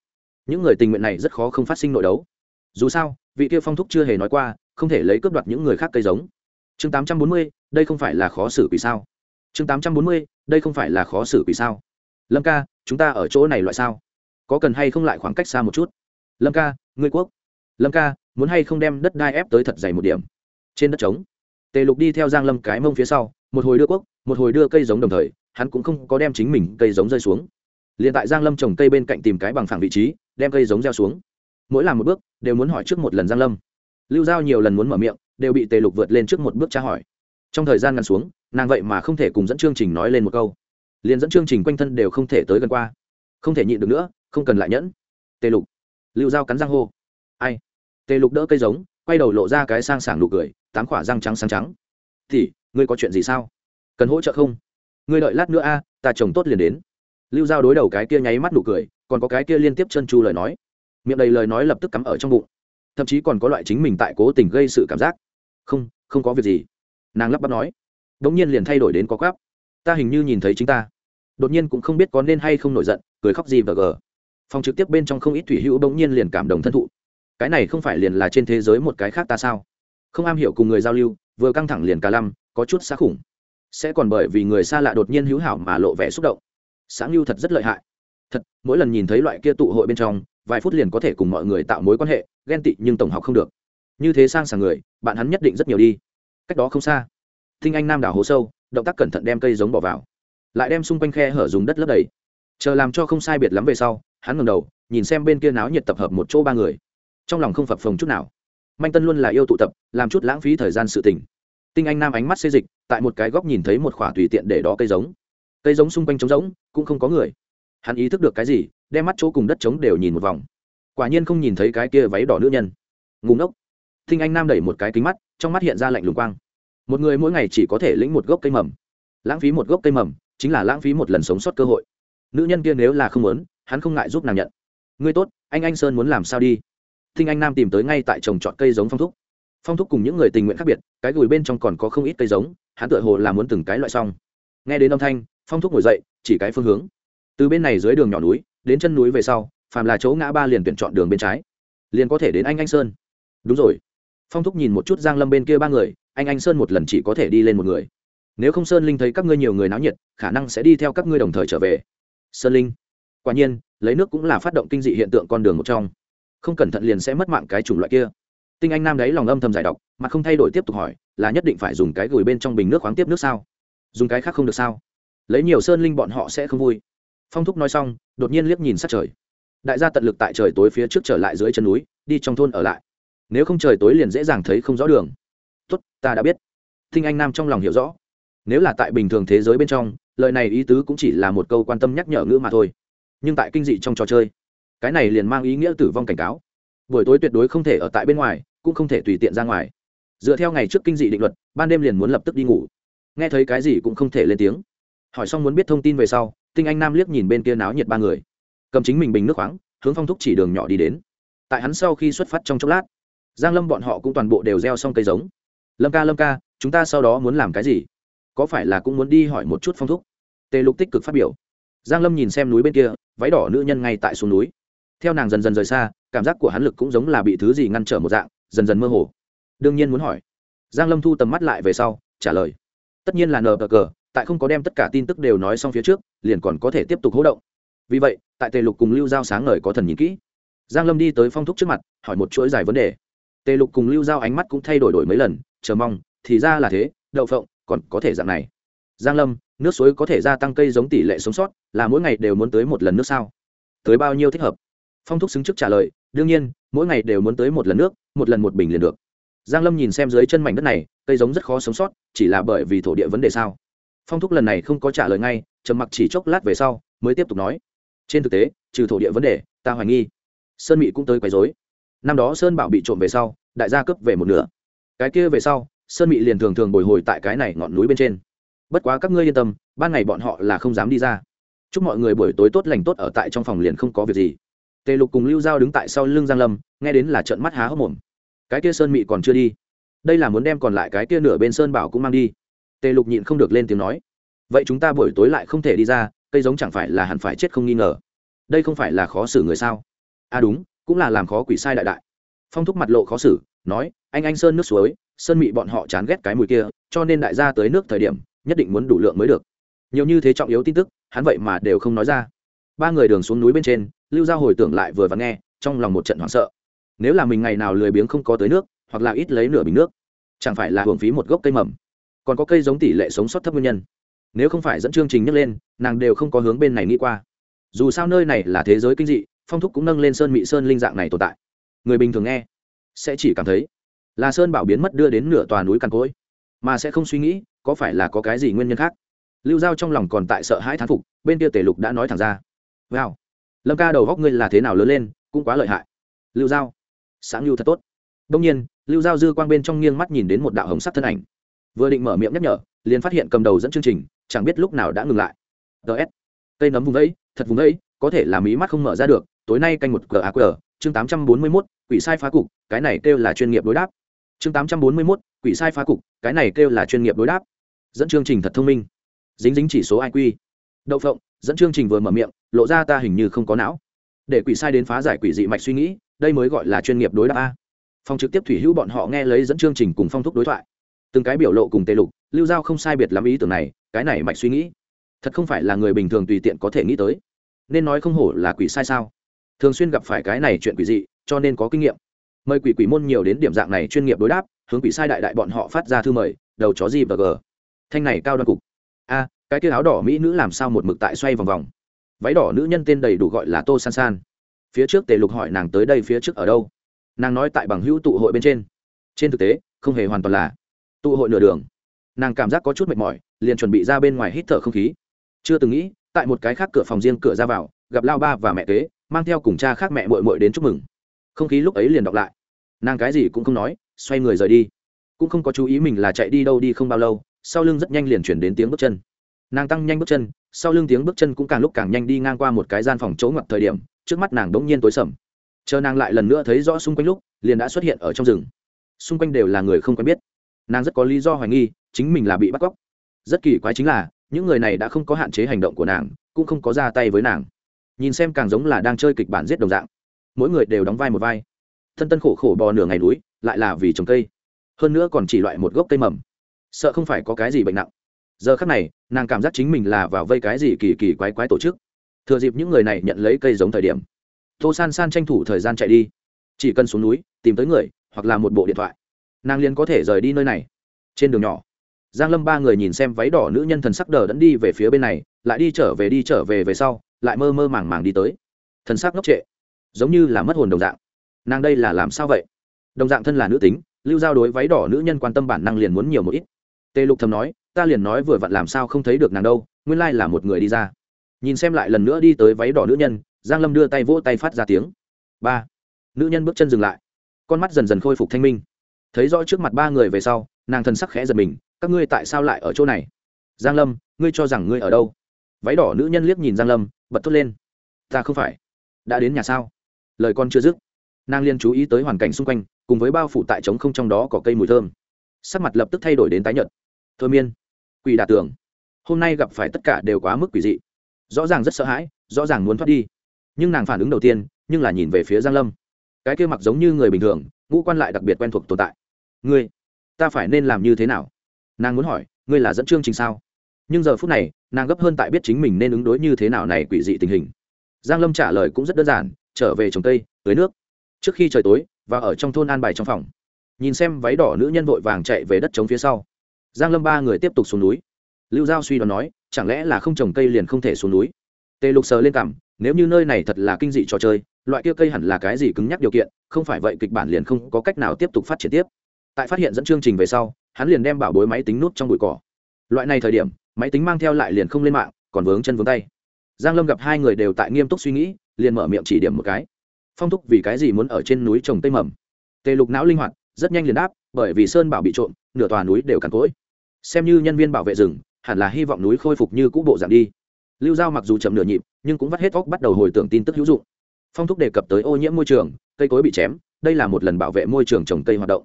những người tình nguyện này rất khó không phát sinh nội đấu. Dù sao, vị kia phong thúc chưa hề nói qua, không thể lấy cướp đoạt những người khác cây giống. Chương tám trăm bốn mươi, đây không phải là khó xử vì sao? Chương tám trăm bốn mươi, đây không phải là khó xử vì sao? Lâm ca, chúng ta ở chỗ này loại sao? Có cần hay không lại khoảng cách xa một chút? Lâm ca, ngươi quốc. Lâm ca, muốn hay không đem đất đai ép tới thật dày một điểm? Trên đất trống. Tề lục đi theo giang lâm cái mông phía sau, một hồi đưa quốc, một hồi đưa cây giống đồng thời, hắn cũng không có đem chính mình cây giống rơi xuống liền tại giang lâm trồng cây bên cạnh tìm cái bằng phẳng vị trí, đem cây giống gieo xuống. Mỗi làm một bước, đều muốn hỏi trước một lần giang lâm. Lưu giao nhiều lần muốn mở miệng, đều bị tề lục vượt lên trước một bước tra hỏi. Trong thời gian ngắn xuống, nàng vậy mà không thể cùng dẫn chương trình nói lên một câu. Liền dẫn chương trình quanh thân đều không thể tới gần qua. Không thể nhịn được nữa, không cần lại nhẫn. Tề lục. Lưu giao cắn răng hô. Ai? Tề lục đỡ cây giống, quay đầu lộ ra cái sang sảng nụ cười, tám khỏa răng trắng sáng trắng. Thì, ngươi có chuyện gì sao? Cần hỗ trợ không? Ngươi đợi lát nữa a, ta chồng tốt liền đến lưu giao đối đầu cái kia nháy mắt nụ cười, còn có cái kia liên tiếp chân chu lời nói. Miệng đầy lời nói lập tức cắm ở trong bụng. Thậm chí còn có loại chính mình tại cố tình gây sự cảm giác. Không không có việc gì. Nàng lắp bắp nói. Đ ỗ n g nhiên liền thay đổi đến có gáp ta hình như nhìn thấy chính ta. Đột nhiên cũng không biết có nên hay không nổi giận, cười khóc gì và gờ. Phòng trực tiếp bên trong không ít thủy hữu bỗng nhiên liền cảm động thân thụ. Cái này không phải liền là trên thế giới một cái khác ta sao? Không am hiểu cùng người giao lưu, vừa căng thẳng liền cả lăm, có chút xa khủng. Sẽ còn bởi vì người xa lạ đột nhiên hữu hảo mà lộ vẻ xúc động sáng lưu thật rất lợi hại. Thật, mỗi lần nhìn thấy loại kia tụ hội bên trong, vài phút liền có thể cùng mọi người tạo mối quan hệ, ghen tị nhưng tổng học không được. Như thế sang sàng người, bạn hắn nhất định rất nhiều đi. Cách đó không xa, thinh anh nam đảo hố sâu, động tác cẩn thận đem cây giống bỏ vào. Lại đem xung quanh khe hở dùng đất lấp đầy. Chờ làm cho không sai biệt lắm về sau, hắn ngầm đầu, nhìn xem bên kia náo nhiệt tập hợp một chỗ ba người. Trong lòng không phập phồng chút nào. Manh tân luôn là yêu tụ tập, làm chút lãng phí thời gian sự tình. Tinh anh nam ánh mắt xê dịch, tại một cái góc nhìn thấy một khỏa tùy tiện để đó cây giống cây giống xung quanh trống giống cũng không có người. Hắn ý thức được cái gì, đem mắt chỗ cùng đất trống đều nhìn một vòng. Quả nhiên không nhìn thấy cái kia váy đỏ nữ nhân. Ngùng ốc thinh anh nam đẩy một cái kính mắt, trong mắt hiện ra lạnh lùng quang. Một người mỗi ngày chỉ có thể lĩnh một gốc cây mầm. Lãng phí một gốc cây mầm, chính là lãng phí một lần sống sót cơ hội. Nữ nhân kia nếu là không muốn, hắn không ngại giúp nàng nhận. Ngươi tốt, anh anh sơn muốn làm sao đi? Thinh anh nam tìm tới ngay tại trồng trọt cây giống phong thúc. Phong thúc cùng những người tình nguyện khác biệt, cái gùi bên trong còn có không ít cây giống, hắn tựa hồ là muốn từng cái loại xong. Nghe đến âm thanh phong thúc ngồi dậy, chỉ cái phương hướng. Từ bên này dưới đường nhỏ núi, đến chân núi về sau, phàm là chỗ ngã ba liền tuyển chọn đường bên trái. Liền có thể đến anh anh sơn. Đúng rồi. Phong thúc nhìn một chút giang lâm bên kia ba người, anh anh sơn một lần chỉ có thể đi lên một người. Nếu không sơn linh thấy các ngươi nhiều người náo nhiệt, khả năng sẽ đi theo các ngươi đồng thời trở về. Sơn linh. Quả nhiên, lấy nước cũng là phát động kinh dị hiện tượng con đường một trong. Không cẩn thận liền sẽ mất mạng cái chủng loại kia. Tinh anh nam đấy lòng âm thầm giải độc, mà không thay đổi tiếp tục hỏi, là nhất định phải dùng cái gửi bên trong bình nước khoáng tiếp nước sao? Dùng cái khác không được sao? Lấy nhiều sơn linh bọn họ sẽ không vui. Phong thúc nói xong, đột nhiên liếc nhìn sát trời. Đại gia tận lực tại trời tối phía trước trở lại dưới chân núi, đi trong thôn ở lại. Nếu không trời tối liền dễ dàng thấy không rõ đường. Tốt, ta đã biết. Thinh anh nam trong lòng hiểu rõ. Nếu là tại bình thường thế giới bên trong, lời này ý tứ cũng chỉ là một câu quan tâm nhắc nhở ngữ mà thôi. Nhưng tại kinh dị trong trò chơi, cái này liền mang ý nghĩa tử vong cảnh cáo. Buổi tối tuyệt đối không thể ở tại bên ngoài, cũng không thể tùy tiện ra ngoài. Dựa theo ngày trước kinh dị định luật, ban đêm liền muốn lập tức đi ngủ. Nghe thấy cái gì cũng không thể lên tiếng hỏi xong muốn biết thông tin về sau, tinh anh nam liếc nhìn bên kia náo nhiệt ba người. Cầm chính mình bình nước khoáng, hướng phong thúc chỉ đường nhỏ đi đến. Tại hắn sau khi xuất phát trong chốc lát, giang lâm bọn họ cũng toàn bộ đều gieo xong cây giống. Lâm ca lâm ca, chúng ta sau đó muốn làm cái gì? Có phải là cũng muốn đi hỏi một chút phong thúc? Tề lục tích cực phát biểu. Giang lâm nhìn xem núi bên kia, váy đỏ nữ nhân ngay tại xuống núi. Theo nàng dần dần rời xa, cảm giác của hắn lực cũng giống là bị thứ gì ngăn trở một dạng, dần dần mơ hồ. Đương nhiên muốn hỏi. Giang lâm thu tầm mắt lại về sau, trả lời. Tất nhiên là nờ cờ tại không có đem tất cả tin tức đều nói xong phía trước, liền còn có thể tiếp tục hỗ động. Vì vậy, tại tề lục cùng lưu giao sáng ngời có thần nhìn kỹ. Giang lâm đi tới phong thúc trước mặt, hỏi một chuỗi dài vấn đề. Tề lục cùng lưu giao ánh mắt cũng thay đổi đổi mấy lần, chờ mong, thì ra là thế, đậu phộng, còn có thể dạng này. Giang lâm, nước suối có thể gia tăng cây giống tỷ lệ sống sót, là mỗi ngày đều muốn tới một lần nước sao? Tới bao nhiêu thích hợp? Phong thúc xứng trước trả lời, đương nhiên, mỗi ngày đều muốn tới một lần nước, một lần một bình liền được. Giang lâm nhìn xem dưới chân mảnh đất này, cây giống rất khó sống sót, chỉ là bởi vì thổ địa vấn đề sao? Phong thúc lần này không có trả lời ngay, trầm mặc chỉ chốc lát về sau, mới tiếp tục nói. Trên thực tế, trừ thổ địa vấn đề, ta hoài nghi, sơn mị cũng tới quấy dối năm đó sơn bảo bị trộm về sau, đại gia cướp về một nửa. Cái kia về sau, sơn mị liền thường thường bồi hồi tại cái này ngọn núi bên trên. Bất quá các ngươi yên tâm, ban ngày bọn họ là không dám đi ra. Chúc mọi người buổi tối tốt lành tốt ở tại trong phòng liền không có việc gì. Tề lục cùng lưu giao đứng tại sau lưng giang lâm, nghe đến là trận mắt há hốc mồm. Cái kia sơn mị còn chưa đi. Đây là muốn đem còn lại cái kia nửa bên sơn bảo cũng mang đi tề lục nhịn không được lên tiếng nói, vậy chúng ta buổi tối lại không thể đi ra, cây giống chẳng phải là hẳn phải chết không nghi ngờ. Đây không phải là khó xử người sao? À đúng, cũng là làm khó quỷ sai đại đại. Phong thúc mặt lộ khó xử, nói, anh anh sơn nước suối, sơn mị bọn họ chán ghét cái mùi kia, cho nên đại gia tới nước thời điểm, nhất định muốn đủ lượng mới được. Nhiều như thế trọng yếu tin tức, hắn vậy mà đều không nói ra. Ba người đường xuống núi bên trên, lưu giao hồi tưởng lại vừa và nghe, trong lòng một trận hoảng sợ. Nếu là mình ngày nào lười biếng không có tới nước, hoặc là ít lấy nửa bình nước, chẳng phải là hưởng phí một gốc cây mầm còn có cây giống tỷ lệ sống sót thấp nguyên nhân. Nếu không phải dẫn chương trình nhắc lên, nàng đều không có hướng bên này nghĩ qua. Dù sao nơi này là thế giới kinh dị, phong thúc cũng nâng lên sơn mị sơn linh dạng này tồn tại. Người bình thường nghe, sẽ chỉ cảm thấy là sơn bảo biến mất đưa đến nửa tòa núi cằn cỗi, mà sẽ không suy nghĩ có phải là có cái gì nguyên nhân khác. Lưu giao trong lòng còn tại sợ hãi thán phục, bên kia tể lục đã nói thẳng ra. Wow, lâm ca đầu góc ngươi là thế nào lớn lên, cũng quá lợi hại. Lưu giao, sáng lưu thật tốt. Đông nhiên, lưu giao dư quang bên trong nghiêng mắt nhìn đến một đạo hồng sắc thân ảnh vừa định mở miệng nhắc nhở, liền phát hiện cầm đầu dẫn chương trình, chẳng biết lúc nào đã ngừng lại. Ts cây nấm vùng ấy thật vùng ấy có thể là mí mắt không mở ra được, tối nay canh một qaq chương tám trăm bốn mươi mốt, quỷ sai phá cục, cái này kêu là chuyên nghiệp đối đáp. Chương tám trăm bốn mươi mốt, quỷ sai phá cục, cái này kêu là chuyên nghiệp đối đáp. Dẫn chương trình thật thông minh. Dính dính chỉ số iq đậu phộng, dẫn chương trình vừa mở miệng, lộ ra ta hình như không có não. Để quỷ sai đến phá giải quỷ dị mạch suy nghĩ, đây mới gọi là chuyên nghiệp đối đáp a. Phòng trực tiếp thủy hữu bọn họ nghe lấy dẫn chương trình cùng phong thúc đối thoại từng cái biểu lộ cùng Tề lục, lưu giao không sai biệt lắm ý tưởng này, cái này mạch suy nghĩ. Thật không phải là người bình thường tùy tiện có thể nghĩ tới. Nên nói không hổ là quỷ sai sao? Thường xuyên gặp phải cái này chuyện quỷ dị, cho nên có kinh nghiệm. Mời quỷ quỷ môn nhiều đến điểm dạng này chuyên nghiệp đối đáp, hướng quỷ sai đại đại bọn họ phát ra thư mời, đầu chó gì và g thanh này cao đoan cục. A, cái kia áo đỏ mỹ nữ làm sao một mực tại xoay vòng vòng. Váy đỏ nữ nhân tên đầy đủ gọi là tô san san. Phía trước tề lục hỏi nàng tới đây phía trước ở đâu. Nàng nói tại bằng hữu tụ hội bên trên. Trên thực tế, không hề hoàn toàn là tụ hội nửa đường. Nàng cảm giác có chút mệt mỏi, liền chuẩn bị ra bên ngoài hít thở không khí. Chưa từng nghĩ, tại một cái khác cửa phòng riêng cửa ra vào, gặp lao ba và mẹ kế, mang theo cùng cha khác mẹ mội mội đến chúc mừng. Không khí lúc ấy liền đọc lại. Nàng cái gì cũng không nói, xoay người rời đi. Cũng không có chú ý mình là chạy đi đâu đi không bao lâu, sau lưng rất nhanh liền chuyển đến tiếng bước chân. Nàng tăng nhanh bước chân, sau lưng tiếng bước chân cũng càng lúc càng nhanh đi ngang qua một cái gian phòng chỗ ngập thời điểm, trước mắt nàng đ ỗ n g nhiên tối sầm. Chờ nàng lại lần nữa thấy rõ xung quanh lúc, liền đã xuất hiện ở trong rừng. Xung quanh đều là người không quen biết nàng rất có lý do hoài nghi, chính mình là bị bắt cóc. Rất kỳ quái chính là, những người này đã không có hạn chế hành động của nàng, cũng không có ra tay với nàng. Nhìn xem càng giống là đang chơi kịch bản giết đồng dạng. Mỗi người đều đóng vai một vai. Thân tân khổ khổ bò nửa ngày núi, lại là vì trồng cây. Hơn nữa còn chỉ loại một gốc cây mầm. Sợ không phải có cái gì bệnh nặng. Giờ khắc này, nàng cảm giác chính mình là vào vây cái gì kỳ kỳ quái quái tổ chức. Thừa dịp những người này nhận lấy cây giống thời điểm. Tô san san tranh thủ thời gian chạy đi. Chỉ cần xuống núi, tìm tới người, hoặc là một bộ điện thoại nàng liền có thể rời đi nơi này. Trên đường nhỏ, giang lâm ba người nhìn xem váy đỏ nữ nhân thần sắc đờ đẫn đi về phía bên này, lại đi trở về đi trở về về sau, lại mơ mơ màng màng đi tới. Thần sắc ngốc trệ, giống như là mất hồn đồng dạng. Nàng đây là làm sao vậy? Đồng dạng thân là nữ tính, lưu giao đối váy đỏ nữ nhân quan tâm bản năng liền muốn nhiều một ít. Tề lục thầm nói, ta liền nói vừa vặn làm sao không thấy được nàng đâu, nguyên lai là một người đi ra. Nhìn xem lại lần nữa đi tới váy đỏ nữ nhân, giang lâm đưa tay vỗ tay phát ra tiếng. Ba, nữ nhân bước chân dừng lại. Con mắt dần dần khôi phục thanh minh thấy rõ trước mặt ba người về sau, nàng thần sắc khẽ giật mình, các ngươi tại sao lại ở chỗ này? Giang lâm, ngươi cho rằng ngươi ở đâu? Váy đỏ nữ nhân liếc nhìn giang lâm, bật thốt lên. Ta không phải. Đã đến nhà sao? Lời con chưa dứt, nàng liên chú ý tới hoàn cảnh xung quanh, cùng với bao phủ tại trống không trong đó có cây mùi thơm. Sắc mặt lập tức thay đổi đến tái nhợt. Thôi miên, quỷ đà tưởng. Hôm nay gặp phải tất cả đều quá mức quỷ dị. Rõ ràng rất sợ hãi, rõ ràng muốn thoát đi. Nhưng nàng phản ứng đầu tiên, nhưng là nhìn về phía giang lâm cái kia mặc giống như người bình thường, ngũ quan lại đặc biệt quen thuộc tồn tại. Ngươi, ta phải nên làm như thế nào? Nàng muốn hỏi, ngươi là dẫn chương trình sao? Nhưng giờ phút này, nàng gấp hơn tại biết chính mình nên ứng đối như thế nào này quỷ dị tình hình. Giang lâm trả lời cũng rất đơn giản, trở về trồng cây, tưới nước. Trước khi trời tối, và ở trong thôn an bài trong phòng. Nhìn xem váy đỏ nữ nhân vội vàng chạy về đất trống phía sau. Giang lâm ba người tiếp tục xuống núi. Lưu giao suy đoán nói, chẳng lẽ là không trồng cây liền không thể xuống núi? Tề lục sờ lên cảm, nếu như nơi này thật là kinh dị trò chơi loại kia cây hẳn là cái gì cứng nhắc điều kiện, không phải vậy kịch bản liền không có cách nào tiếp tục phát triển tiếp. Tại phát hiện dẫn chương trình về sau, hắn liền đem bảo bối máy tính nút trong bụi cỏ. Loại này thời điểm, máy tính mang theo lại liền không lên mạng, còn vướng chân vướng tay. Giang lâm gặp hai người đều tại nghiêm túc suy nghĩ, liền mở miệng chỉ điểm một cái. Phong thúc vì cái gì muốn ở trên núi trồng tây mầm? Tề lục não linh hoạt, rất nhanh liền đáp, bởi vì sơn bảo bị trộm, nửa tòa núi đều cằn cỗi. Xem như nhân viên bảo vệ rừng, hẳn là hy vọng núi khôi phục như cũ bộ dạng đi. Lưu giao mặc dù chậm nửa nhịp, nhưng cũng vắt hết óc bắt đầu hồi tưởng tin tức hữu dụng phong thúc đề cập tới ô nhiễm môi trường, cây cối bị chém, đây là một lần bảo vệ môi trường trồng cây hoạt động.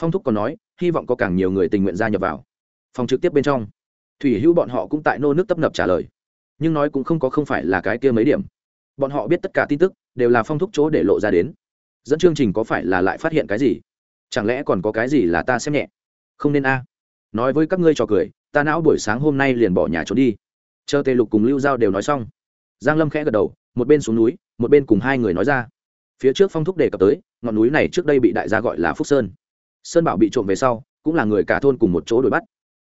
Phong thúc còn nói, hy vọng có càng nhiều người tình nguyện gia nhập vào. Phòng trực tiếp bên trong, thủy hữu bọn họ cũng tại nô nước tấp nập trả lời. Nhưng nói cũng không có không phải là cái kia mấy điểm. Bọn họ biết tất cả tin tức, đều là phong thúc chỗ để lộ ra đến. Dẫn chương trình có phải là lại phát hiện cái gì? Chẳng lẽ còn có cái gì là ta xem nhẹ? Không nên a. Nói với các ngươi trò cười, ta não buổi sáng hôm nay liền bỏ nhà trốn đi. Chờ tề lục cùng lưu giao đều nói xong. Giang lâm khẽ gật đầu, một bên xuống núi một bên cùng hai người nói ra. Phía trước phong thúc đề cập tới, ngọn núi này trước đây bị đại gia gọi là phúc sơn. Sơn bảo bị trộm về sau, cũng là người cả thôn cùng một chỗ đuổi bắt.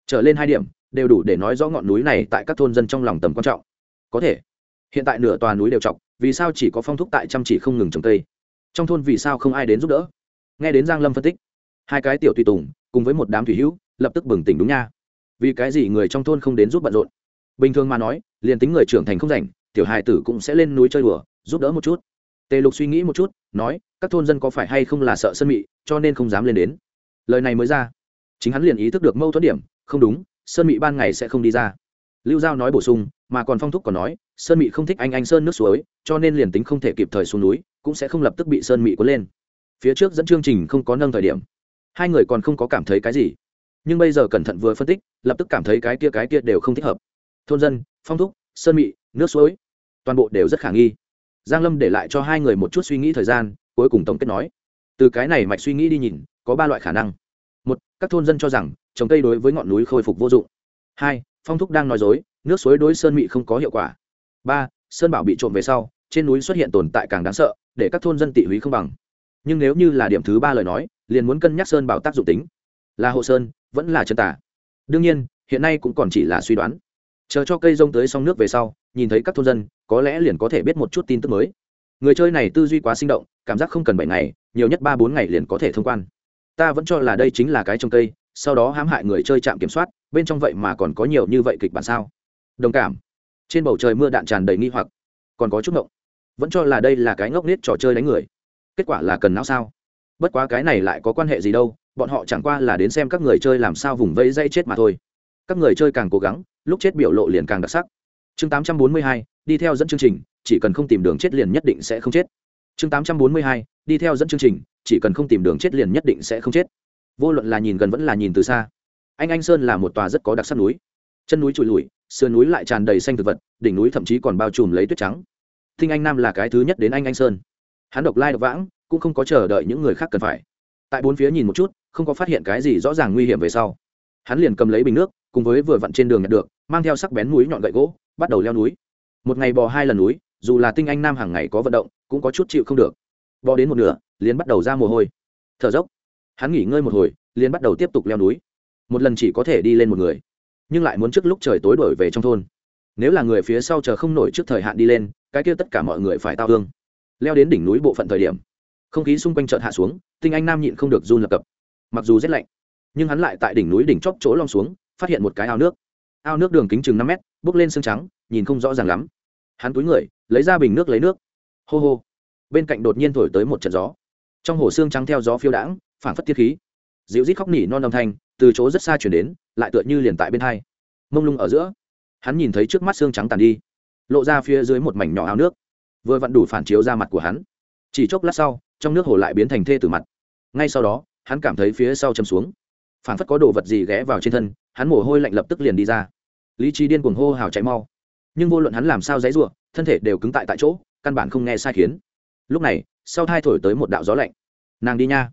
Trở lên hai điểm, đều đủ để nói rõ ngọn núi này tại các thôn dân trong lòng tầm quan trọng. Có thể, hiện tại nửa tòa núi đều trọng vì sao chỉ có phong thúc tại chăm chỉ không ngừng trồng cây? Trong thôn vì sao không ai đến giúp đỡ? Nghe đến giang lâm phân tích, hai cái tiểu tùy tùng, cùng với một đám thủy hữu, lập tức bừng tỉnh đúng nha. Vì cái gì người trong thôn không đến giúp bận rộn? Bình thường mà nói, liền tính người trưởng thành không rảnh, tiểu hài tử cũng sẽ lên núi chơi đùa giúp đỡ một chút. Tề lục suy nghĩ một chút, nói, các thôn dân có phải hay không là sợ sân mị, cho nên không dám lên đến. Lời này mới ra, chính hắn liền ý thức được mâu thuẫn điểm, không đúng sơn mị ban ngày sẽ không đi ra. Lưu giao nói bổ sung, mà còn phong thúc còn nói sơn mị không thích anh anh sơn nước suối, cho nên liền tính không thể kịp thời xuống núi, cũng sẽ không lập tức bị sơn mị cuốn lên. Phía trước dẫn chương trình không có nâng thời điểm, hai người còn không có cảm thấy cái gì. Nhưng bây giờ cẩn thận vừa phân tích, lập tức cảm thấy cái kia cái kia đều không thích hợp. Thôn dân, phong thúc, sơn mị, nước suối, toàn bộ đều rất khả nghi giang lâm để lại cho hai người một chút suy nghĩ thời gian, cuối cùng tổng kết nói, từ cái này mạch suy nghĩ đi nhìn, có ba loại khả năng. Một, các thôn dân cho rằng, trồng cây đối với ngọn núi khôi phục vô dụng. Hai, phong thúc đang nói dối, nước suối đối sơn mị không có hiệu quả. Ba, sơn bảo bị trộm về sau, trên núi xuất hiện tồn tại càng đáng sợ, để các thôn dân tị húy không bằng. Nhưng nếu như là điểm thứ ba lời nói, liền muốn cân nhắc sơn bảo tác dụng tính. Là hộ sơn, vẫn là chân tả đương nhiên, hiện nay cũng còn chỉ là suy đoán chờ cho cây rông tới xong nước về sau, nhìn thấy các thôn dân, có lẽ liền có thể biết một chút tin tức mới. Người chơi này tư duy quá sinh động, cảm giác không cần bảy ngày, nhiều nhất ba bốn ngày liền có thể thông quan. Ta vẫn cho là đây chính là cái trồng cây, sau đó hãm hại người chơi trạm kiểm soát, bên trong vậy mà còn có nhiều như vậy kịch bản sao? Đồng cảm. Trên bầu trời mưa đạn tràn đầy nghi hoặc. Còn có chút ngộng. Vẫn cho là đây là cái ngốc nết trò chơi đánh người. Kết quả là cần não sao? Bất quá cái này lại có quan hệ gì đâu, bọn họ chẳng qua là đến xem các người chơi làm sao vùng vây dây chết mà thôi các người chơi càng cố gắng lúc chết biểu lộ liền càng đặc sắc. Chương 842, đi theo dẫn chương trình chỉ cần không tìm đường chết liền nhất định sẽ không chết. Chương 842, đi theo dẫn chương trình chỉ cần không tìm đường chết liền nhất định sẽ không chết. Vô luận là nhìn gần vẫn là nhìn từ xa. Anh anh sơn là một tòa rất có đặc sắc núi. Chân núi trụi lùi sườn núi lại tràn đầy xanh thực vật đỉnh núi thậm chí còn bao trùm lấy tuyết trắng. Thinh anh nam là cái thứ nhất đến anh anh sơn. Hắn độc lai độc vãng cũng không có chờ đợi những người khác cần phải. Tại bốn phía nhìn một chút không có phát hiện cái gì rõ ràng nguy hiểm về sau. Hắn liền cầm lấy bình nước cùng với vừa vặn trên đường nhặt được, mang theo sắc bén núi nhọn gậy gỗ, bắt đầu leo núi. Một ngày bò hai lần núi, dù là tinh anh nam hàng ngày có vận động, cũng có chút chịu không được. Bò đến một nửa, liền bắt đầu ra mồ hôi. Thở dốc. Hắn nghỉ ngơi một hồi, liền bắt đầu tiếp tục leo núi. Một lần chỉ có thể đi lên một người, nhưng lại muốn trước lúc trời tối đổi về trong thôn. Nếu là người phía sau chờ không nổi trước thời hạn đi lên, cái kia tất cả mọi người phải tao thương. Leo đến đỉnh núi bộ phận thời điểm, không khí xung quanh chợt hạ xuống, tinh anh nam nhịn không được run lập cập. Mặc dù rét lạnh, nhưng hắn lại tại đỉnh núi đỉnh chóp chỗ long xuống phát hiện một cái ao nước. Ao nước đường kính chừng năm mét, bốc lên sương trắng, nhìn không rõ ràng lắm. Hắn túi người, lấy ra bình nước lấy nước. Hô hô. Bên cạnh đột nhiên thổi tới một trận gió. Trong hồ xương trắng theo gió phiêu đãng, phảng phất tiết khí. Dịu rít khóc nỉ non âm thanh, từ chỗ rất xa chuyển đến, lại tựa như liền tại bên hai. Mông lung ở giữa, hắn nhìn thấy trước mắt xương trắng tàn đi, lộ ra phía dưới một mảnh nhỏ ao nước. Vừa vặn đủ phản chiếu ra mặt của hắn. Chỉ chốc lát sau, trong nước hồ lại biến thành thê từ mặt. Ngay sau đó, hắn cảm thấy phía sau châm xuống. Phản phất có đồ vật gì ghé vào trên thân hắn mồ hôi lạnh lập tức liền đi ra. Lý trí điên cuồng hô hào chạy mau. Nhưng vô luận hắn làm sao dãy r u ộ thân thể đều cứng tại tại chỗ, căn bản không nghe sai khiến. Lúc này, sau thai thổi tới một đạo gió lạnh. Nàng đi nha.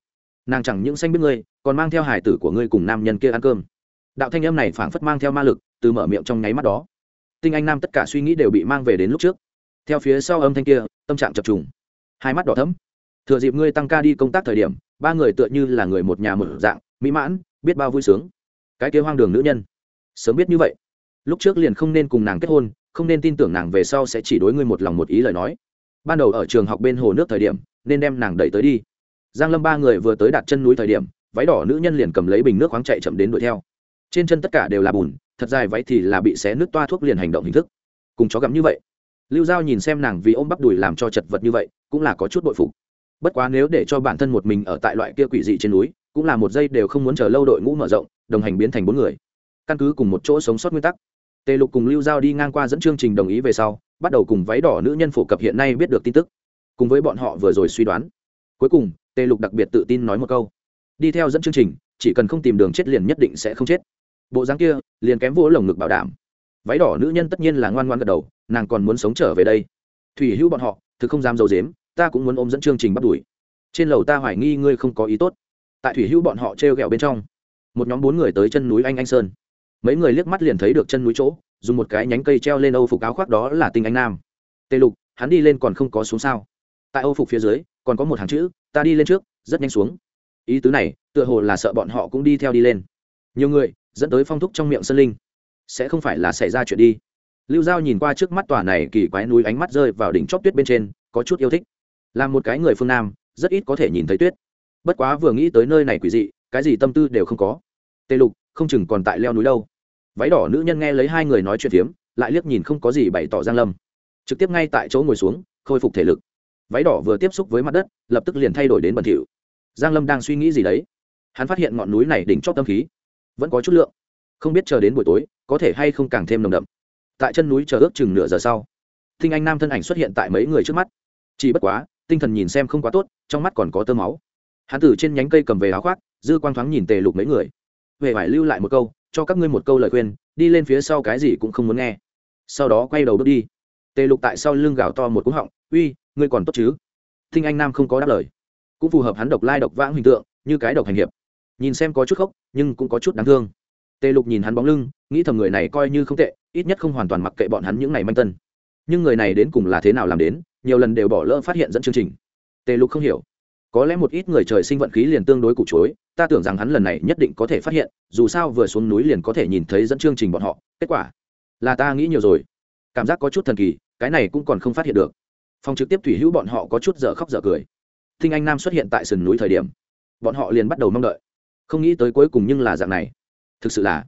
Nàng chẳng những xanh biết ngươi, còn mang theo hải tử của ngươi cùng nam nhân kia ăn cơm. Đạo thanh âm này phảng phất mang theo ma lực, từ mở miệng trong nháy mắt đó. Tinh anh nam tất cả suy nghĩ đều bị mang về đến lúc trước. Theo phía sau âm thanh kia, tâm trạng chập trùng. Hai mắt đỏ thấm thừa dịp ngươi tăng ca đi công tác thời điểm, ba người tựa như là người một nhà một dạng, mỹ mãn, biết bao vui sướng cái kia hoang đường nữ nhân. Sớm biết như vậy, lúc trước liền không nên cùng nàng kết hôn, không nên tin tưởng nàng về sau sẽ chỉ đối ngươi một lòng một ý lời nói. Ban đầu ở trường học bên hồ nước thời điểm, nên đem nàng đẩy tới đi. Giang lâm ba người vừa tới đặt chân núi thời điểm, váy đỏ nữ nhân liền cầm lấy bình nước khoáng chạy chậm đến đuổi theo. Trên chân tất cả đều là bùn, thật dài váy thì là bị xé nước toa thuốc liền hành động hình thức. Cùng chó gặm như vậy. Lưu giao nhìn xem nàng vì ôm bắp đùi làm cho chật vật như vậy, cũng là có chút bội phục. Bất quá nếu để cho bản thân một mình ở tại loại kia quỷ dị trên núi cũng là một giây đều không muốn chờ lâu đội ngũ mở rộng, đồng hành biến thành bốn người. Căn cứ cùng một chỗ sống sót nguyên tắc, tề lục cùng lưu giao đi ngang qua dẫn chương trình đồng ý về sau, bắt đầu cùng váy đỏ nữ nhân phổ cập hiện nay biết được tin tức. Cùng với bọn họ vừa rồi suy đoán. Cuối cùng, tề lục đặc biệt tự tin nói một câu. Đi theo dẫn chương trình, chỉ cần không tìm đường chết liền nhất định sẽ không chết. Bộ dáng kia, liền kém vỗ lồng ngực bảo đảm. Váy đỏ nữ nhân tất nhiên là ngoan ngoan gật đầu, nàng còn muốn sống trở về đây. Thủy hữu bọn họ, thực không dám dầu dếm ta cũng muốn ôm dẫn chương trình bắt đuổi. Trên lầu ta hoài nghi ngươi không có ý tốt tại thủy hữu bọn họ t r e o g ẹ o bên trong. Một nhóm bốn người tới chân núi anh anh sơn. Mấy người liếc mắt liền thấy được chân núi chỗ, dùng một cái nhánh cây treo lên âu phục áo khoác đó là tinh anh nam. Tê lục, hắn đi lên còn không có xuống sao? Tại âu phục phía dưới, còn có một hàng chữ, ta đi lên trước, rất nhanh xuống. Ý tứ này, tựa hồ là sợ bọn họ cũng đi theo đi lên. Nhiều người, dẫn tới phong thúc trong miệng sân linh. Sẽ không phải là xảy ra chuyện đi. Lưu giao nhìn qua trước mắt tòa này kỳ quái núi ánh mắt rơi vào đỉnh chóp tuyết bên trên, có chút yêu thích. Là một cái người phương nam, rất ít có thể nhìn thấy tuyết bất quá vừa nghĩ tới nơi này quỷ dị, cái gì tâm tư đều không có. Tê lục, không chừng còn tại leo núi đâu. Váy đỏ nữ nhân nghe lấy hai người nói chuyện phiếm, lại liếc nhìn không có gì bày tỏ giang lâm. Trực tiếp ngay tại chỗ ngồi xuống, khôi phục thể lực. Váy đỏ vừa tiếp xúc với mặt đất, lập tức liền thay đổi đến bẩn thỉu. Giang lâm đang suy nghĩ gì đấy? Hắn phát hiện ngọn núi này đỉnh chót tâm khí. Vẫn có chút lượng. Không biết chờ đến buổi tối, có thể hay không càng thêm nồng đậm. Tại chân núi chờ ước chừng nửa giờ sau, tinh anh nam thân ảnh xuất hiện tại mấy người trước mắt. Chỉ bất quá, tinh thần nhìn xem không quá tốt, trong mắt còn có tơ máu hắn từ trên nhánh cây cầm về áo khoác, dư quang thoáng nhìn tề lục mấy người. Huệ phải lưu lại một câu, cho các ngươi một câu lời khuyên, đi lên phía sau cái gì cũng không muốn nghe. Sau đó quay đầu bước đi. Tề lục tại sau lưng gào to một cúng họng, uy, ngươi còn tốt chứ? Thinh anh nam không có đáp lời. Cũng phù hợp hắn độc lai độc vãng hình tượng, như cái độc hành hiệp. Nhìn xem có chút khóc nhưng cũng có chút đáng thương. Tề lục nhìn hắn bóng lưng, nghĩ thầm người này coi như không tệ, ít nhất không hoàn toàn mặc kệ bọn hắn những ngày manh tân. Nhưng người này đến cùng là thế nào làm đến, nhiều lần đều bỏ lỡ phát hiện dẫn chương trình. Tề lục không hiểu có lẽ một ít người trời sinh vận khí liền tương đối cụ chối ta tưởng rằng hắn lần này nhất định có thể phát hiện, dù sao vừa xuống núi liền có thể nhìn thấy dẫn chương trình bọn họ, kết quả là ta nghĩ nhiều rồi. Cảm giác có chút thần kỳ, cái này cũng còn không phát hiện được. Phòng trực tiếp thủy hữu bọn họ có chút dở khóc dở cười. Thinh anh nam xuất hiện tại sườn núi thời điểm, bọn họ liền bắt đầu mong đợi. Không nghĩ tới cuối cùng nhưng là dạng này. Thực sự là,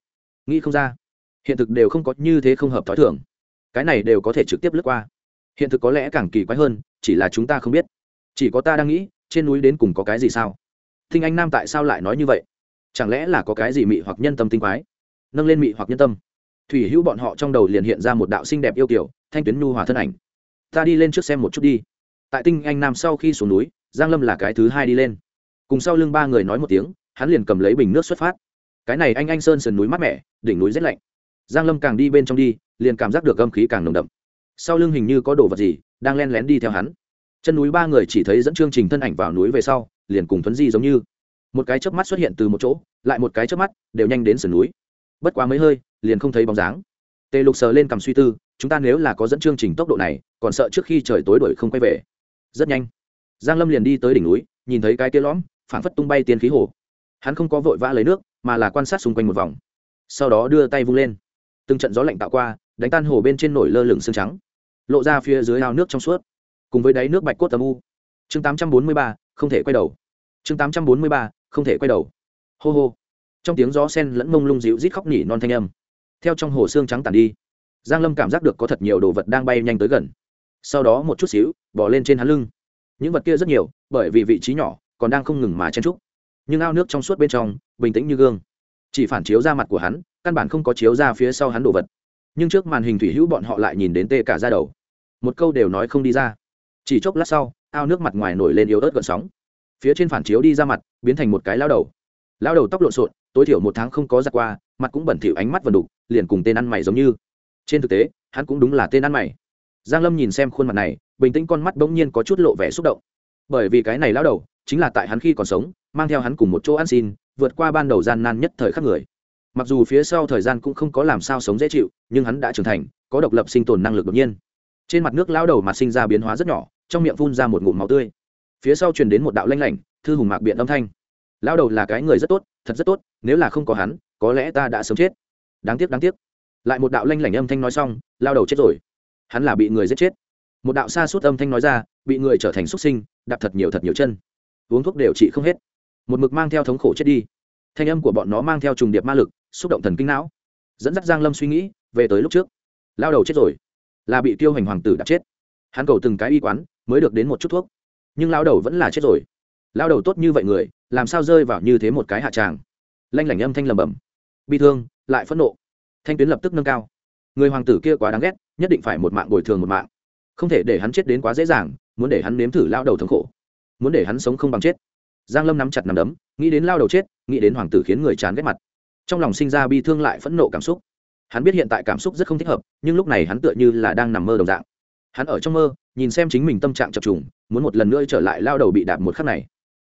nghĩ không ra. Hiện thực đều không có như thế không hợp t h ó i thưởng cái này đều có thể trực tiếp lướt qua. Hiện thực có lẽ càng kỳ quái hơn, chỉ là chúng ta không biết. Chỉ có ta đang nghĩ trên núi đến cùng có cái gì sao? Thinh anh nam tại sao lại nói như vậy? Chẳng lẽ là có cái gì mị hoặc nhân tâm tinh quái? Nâng lên mị hoặc nhân tâm. Thủy hữu bọn họ trong đầu liền hiện ra một đạo xinh đẹp yêu kiểu thanh tuyến nhu hòa thân ảnh. Ta đi lên trước xem một chút đi. Tại tinh anh nam sau khi xuống núi, giang lâm là cái thứ hai đi lên. Cùng sau lưng ba người nói một tiếng, hắn liền cầm lấy bình nước xuất phát. Cái này anh anh sơn sườn núi mát mẻ, đỉnh núi rét lạnh. Giang lâm càng đi bên trong đi, liền cảm giác được âm khí càng nồng đậm. Sau lưng hình như có đồ vật gì đang len lén đi theo hắn chân núi ba người chỉ thấy dẫn chương trình thân ảnh vào núi về sau, liền cùng thuấn di giống như. Một cái chớp mắt xuất hiện từ một chỗ, lại một cái chớp mắt, đều nhanh đến sườn núi. Bất quá mấy hơi, liền không thấy bóng dáng. Tề lục sờ lên cầm suy tư, chúng ta nếu là có dẫn chương trình tốc độ này, còn sợ trước khi trời tối đuổi không quay về. Rất nhanh, giang lâm liền đi tới đỉnh núi, nhìn thấy cái tia lõm, phảng phất tung bay tiên khí hồ. Hắn không có vội vã lấy nước, mà là quan sát xung quanh một vòng. Sau đó đưa tay vung lên. Từng trận gió lạnh tạo qua, đánh tan hồ bên trên nổi lơ lửng xương trắng. Lộ ra phía dưới ao nước trong suốt cùng với đáy nước bạch cốt âm u. Chương 843, không thể quay đầu. Chương 843, không thể quay đầu. Hô hô. Trong tiếng gió sen lẫn mông lung dịu rít khóc nỉ non thanh âm. Theo trong hồ xương trắng tàn đi giang lâm cảm giác được có thật nhiều đồ vật đang bay nhanh tới gần. Sau đó một chút xíu bỏ lên trên hắn lưng. Những vật kia rất nhiều bởi vì vị trí nhỏ còn đang không ngừng mà chen trúc nhưng ao nước trong suốt bên trong bình tĩnh như gương. Chỉ phản chiếu ra mặt của hắn căn bản không có chiếu ra phía sau hắn đồ vật. Nhưng trước màn hình thủy hữu bọn họ lại nhìn đến tê cả ra đầu. Một câu đều nói không đi ra chỉ chốc lát sau, ao nước mặt ngoài nổi lên yếu ớt gợn sóng. Phía trên phản chiếu đi ra mặt, biến thành một cái lao đầu. Lao đầu tóc lộn xộn, tối thiểu một tháng không có giặt qua, mặt cũng bẩn thỉu ánh mắt vần đục, liền cùng tên ăn mày giống như. Trên thực tế, hắn cũng đúng là tên ăn mày. Giang lâm nhìn xem khuôn mặt này, bình tĩnh con mắt bỗng nhiên có chút lộ vẻ xúc động. Bởi vì cái này lao đầu, chính là tại hắn khi còn sống, mang theo hắn cùng một chỗ ăn xin, vượt qua ban đầu gian nan nhất thời khắc người. Mặc dù phía sau thời gian cũng không có làm sao sống dễ chịu, nhưng hắn đã trưởng thành, có độc lập sinh tồn năng lực đột nhiên. Trên mặt nước lao đầu mặt sinh ra biến hóa rất nhỏ trong miệng phun ra một ngụm máu tươi. Phía sau truyền đến một đạo lanh lảnh, thư hùng mạc biện âm thanh. Lao đầu là cái người rất tốt, thật rất tốt, nếu là không có hắn, có lẽ ta đã sớm chết. Đáng tiếc đáng tiếc. Lại một đạo lanh lảnh âm thanh nói xong lao đầu chết rồi. Hắn là bị người giết chết. Một đạo xa suốt âm thanh nói ra, bị người trở thành xuất sinh, đạp thật nhiều thật nhiều chân. Uống thuốc đều trị không hết. Một mực mang theo thống khổ chết đi. Thanh âm của bọn nó mang theo trùng điệp ma lực, xúc động thần kinh não. Dẫn dắt giang lâm suy nghĩ, về tới lúc trước. Lao đầu chết rồi. Là bị tiêu hành hoàng tử đã chết. Hắn cầu từng cái y quán mới được đến một chút thuốc. Nhưng lao đầu vẫn là chết rồi. Lao đầu tốt như vậy người, làm sao rơi vào như thế một cái hạ tràng? Lanh lảnh âm thanh lầm bầm bi thương, lại phẫn nộ. Thanh tuyến lập tức nâng cao. Người hoàng tử kia quá đáng ghét, nhất định phải một mạng bồi thường một mạng. Không thể để hắn chết đến quá dễ dàng, muốn để hắn nếm thử lao đầu thống khổ. Muốn để hắn sống không bằng chết. Giang lâm nắm chặt nắm đấm, nghĩ đến lao đầu chết, nghĩ đến hoàng tử khiến người chán ghét mặt. Trong lòng sinh ra bi thương lại phẫn nộ cảm xúc. Hắn biết hiện tại cảm xúc rất không thích hợp, nhưng lúc này hắn tựa như là đang nằm mơ đồng dạng. Hắn ở trong mơ nhìn xem chính mình tâm trạng chập trùng, muốn một lần nữa trở lại lao đầu bị đạp một khắc này.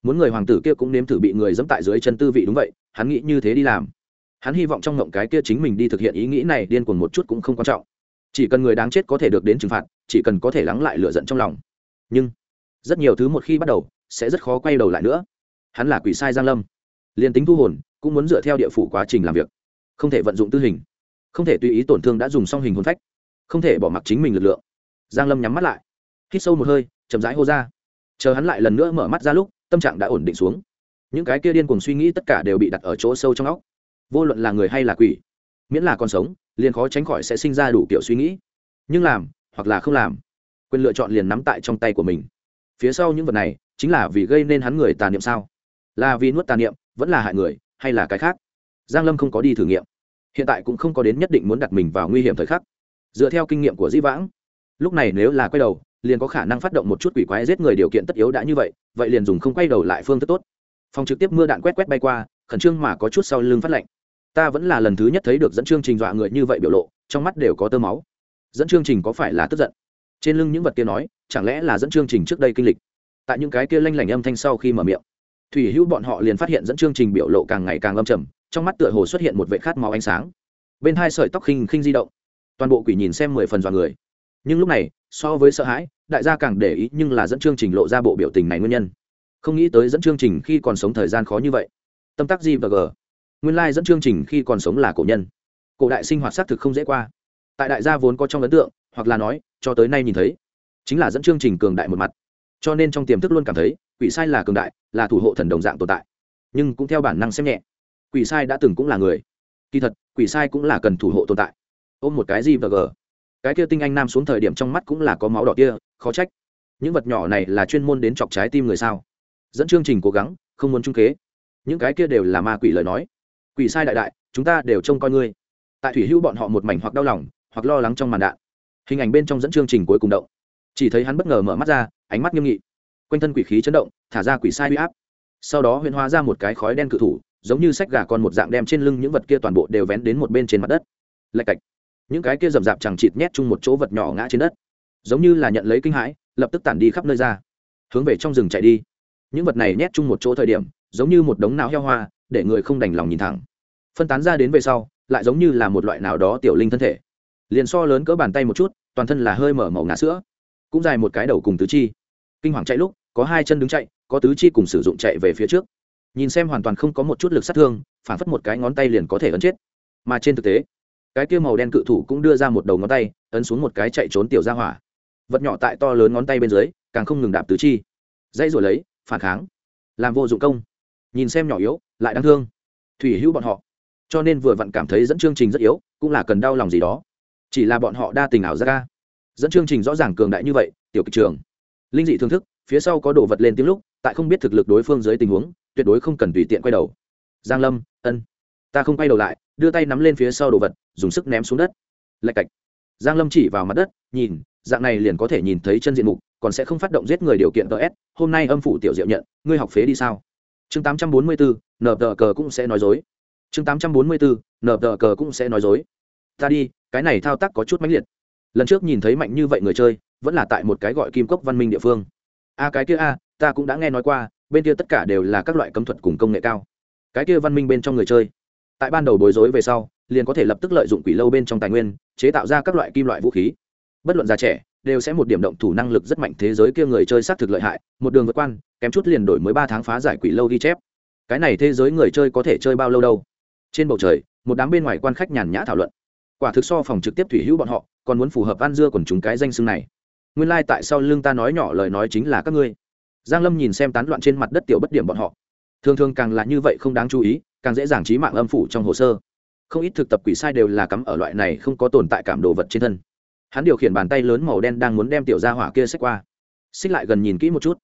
Muốn người hoàng tử kia cũng nếm thử bị người dẫm tại dưới chân tư vị đúng vậy, hắn nghĩ như thế đi làm. Hắn hy vọng trong ngộng cái kia chính mình đi thực hiện ý nghĩ này điên cuồng một chút cũng không quan trọng. Chỉ cần người đáng chết có thể được đến trừng phạt, chỉ cần có thể lắng lại lựa giận trong lòng. Nhưng, rất nhiều thứ một khi bắt đầu, sẽ rất khó quay đầu lại nữa. Hắn là quỷ sai giang lâm. Liền tính thu hồn, cũng muốn dựa theo địa phủ quá trình làm việc. Không thể vận dụng tư hình. Không thể tùy ý tổn thương đã dùng xong hình hồn phách. Không thể bỏ mặc chính mình lực lượng. Giang lâm nhắm mắt lại hít sâu một hơi, chậm rãi hô ra. Chờ hắn lại lần nữa mở mắt ra lúc, tâm trạng đã ổn định xuống. Những cái kia điên cùng suy nghĩ tất cả đều bị đặt ở chỗ sâu trong óc. Vô luận là người hay là quỷ, miễn là còn sống, liền khó tránh khỏi sẽ sinh ra đủ kiểu suy nghĩ. Nhưng làm, hoặc là không làm, quyền lựa chọn liền nắm tại trong tay của mình. Phía sau những vật này, chính là vì gây nên hắn người tà niệm sao? Là vì nuốt tà niệm, vẫn là hại người, hay là cái khác? Giang lâm không có đi thử nghiệm. Hiện tại cũng không có đến nhất định muốn đặt mình vào nguy hiểm thời khắc. Dựa theo kinh nghiệm của di vãng, lúc này nếu là quay đầu liền có khả năng phát động một chút quỷ quái giết người điều kiện tất yếu đã như vậy vậy liền dùng không quay đầu lại phương thức tốt. Phòng trực tiếp mưa đạn quét quét bay qua, khẩn trương mà có chút sau lưng phát lạnh ta vẫn là lần thứ nhất thấy được dẫn chương trình dọa người như vậy biểu lộ, trong mắt đều có tơ máu. Dẫn chương trình có phải là tức giận? Trên lưng những vật kia nói, chẳng lẽ là dẫn chương trình trước đây kinh lịch? Tại những cái kia lanh lảnh âm thanh sau khi mở miệng, thủy hữu bọn họ liền phát hiện dẫn chương trình biểu lộ càng ngày càng âm trầm, trong mắt tựa hồ xuất hiện một vệ khát máu ánh sáng. Bên hai sợi tóc khinh khinh di động. Toàn bộ quỷ nhìn xem mười phần dọa người. Nhưng lúc này so với sợ hãi, đại gia càng để ý nhưng là dẫn chương trình lộ ra bộ biểu tình này nguyên nhân. Không nghĩ tới dẫn chương trình khi còn sống thời gian khó như vậy. Tâm tác gì và g. Nguyên lai dẫn chương trình khi còn sống là cổ nhân. Cổ đại sinh hoạt xác thực không dễ qua. Tại đại gia vốn có trong ấn tượng, hoặc là nói, cho tới nay nhìn thấy, chính là dẫn chương trình cường đại một mặt. Cho nên trong tiềm thức luôn cảm thấy, quỷ sai là cường đại, là thủ hộ thần đồng dạng tồn tại. Nhưng cũng theo bản năng xem nhẹ, quỷ sai đã từng cũng là người. Kỳ thật, quỷ sai cũng là cần thủ hộ tồn tại. Ôm một cái gì và g cái kia tinh anh nam xuống thời điểm trong mắt cũng là có máu đỏ kia, khó trách. Những vật nhỏ này là chuyên môn đến chọc trái tim người sao? Dẫn chương trình cố gắng, không muốn trung kế. Những cái kia đều là ma quỷ lời nói. Quỷ sai đại đại, chúng ta đều trông coi ngươi. Tại thủy hữu bọn họ một mảnh hoặc đau lòng, hoặc lo lắng trong màn đạn. Hình ảnh bên trong dẫn chương trình cuối cùng động. Chỉ thấy hắn bất ngờ mở mắt ra, ánh mắt nghiêm nghị. Quanh thân quỷ khí chấn động, thả ra quỷ sai huy áp. Sau đó huyền hóa ra một cái khói đen cự thủ, giống như sách gà con một dạng đem trên lưng những vật kia toàn bộ đều vén đến một bên trên mặt đất. Lạch cạch những cái kia rậm rạp chẳng chịt nhét chung một chỗ vật nhỏ ngã trên đất, giống như là nhận lấy kinh hãi, lập tức tản đi khắp nơi ra, hướng về trong rừng chạy đi. Những vật này nhét chung một chỗ thời điểm, giống như một đống não heo hoa, để người không đành lòng nhìn thẳng. Phân tán ra đến về sau, lại giống như là một loại nào đó tiểu linh thân thể. Liền so lớn cỡ bàn tay một chút, toàn thân là hơi mở màu ngã sữa, cũng dài một cái đầu cùng tứ chi. Kinh hoàng chạy lúc, có hai chân đứng chạy, có tứ chi cùng sử dụng chạy về phía trước. Nhìn xem hoàn toàn không có một chút lực sát thương, phản phất một cái ngón tay liền có thể ấn chết. Mà trên thực tế cái kia màu đen cự thủ cũng đưa ra một đầu ngón tay, ấn xuống một cái chạy trốn tiểu ra hỏa. Vật nhỏ tại to lớn ngón tay bên dưới, càng không ngừng đạp tứ chi. Dãy rồi lấy, phản kháng. Làm vô dụng công. Nhìn xem nhỏ yếu, lại đáng thương. Thủy hữu bọn họ. Cho nên vừa vặn cảm thấy dẫn chương trình rất yếu, cũng là cần đau lòng gì đó. Chỉ là bọn họ đa tình ảo ra ca dẫn chương trình rõ ràng cường đại như vậy, tiểu kịch trường. Linh dị thương thức, phía sau có đồ vật lên tiếng lúc, tại không biết thực lực đối phương dưới tình huống, tuyệt đối không cần tùy tiện quay đầu. Giang lâm, ân. Ta không quay đầu lại đưa tay nắm lên phía sau đồ vật dùng sức ném xuống đất. Lạch cạch. Giang lâm chỉ vào mặt đất nhìn dạng này liền có thể nhìn thấy chân diện mục còn sẽ không phát động giết người điều kiện ts hôm nay âm phủ tiểu diệu nhận ngươi học phế đi sao? Chương 844, nờ tờ cờ cũng sẽ nói dối. Chương 844, nờ tờ cờ cũng sẽ nói dối. Ta đi cái này thao tác có chút mãnh liệt. Lần trước nhìn thấy mạnh như vậy người chơi vẫn là tại một cái gọi kim cốc văn minh địa phương. A cái kia a ta cũng đã nghe nói qua bên kia tất cả đều là các loại cấm thuật cùng công nghệ cao. Cái kia văn minh bên trong người chơi tại ban đầu bối rối về sau, liền có thể lập tức lợi dụng quỷ lâu bên trong tài nguyên, chế tạo ra các loại kim loại vũ khí. Bất luận già trẻ, đều sẽ một điểm động thủ năng lực rất mạnh thế giới kia người chơi xác thực lợi hại, một đường vượt quan, kém chút liền đổi mới ba tháng phá giải quỷ lâu ghi chép. Cái này thế giới người chơi có thể chơi bao lâu đâu? Trên bầu trời, một đám bên ngoài quan khách nhàn nhã thảo luận. Quả thực so phòng trực tiếp thủy hữu bọn họ, còn muốn phù hợp ăn dưa còn chúng cái danh xưng này. Nguyên lai、like、tại sao lưng ta nói nhỏ lời nói chính là các ngươi. Giang lâm nhìn xem tán loạn trên mặt đất tiểu bất điểm bọn họ. Thường thường càng là như vậy không đáng chú ý càng dễ dàng trí mạng âm phủ trong hồ sơ. Không ít thực tập quỷ sai đều là cắm ở loại này không có tồn tại cảm đồ vật trên thân. Hắn điều khiển bàn tay lớn màu đen đang muốn đem tiểu gia hỏa kia xách qua. Xích lại gần nhìn kỹ một chút.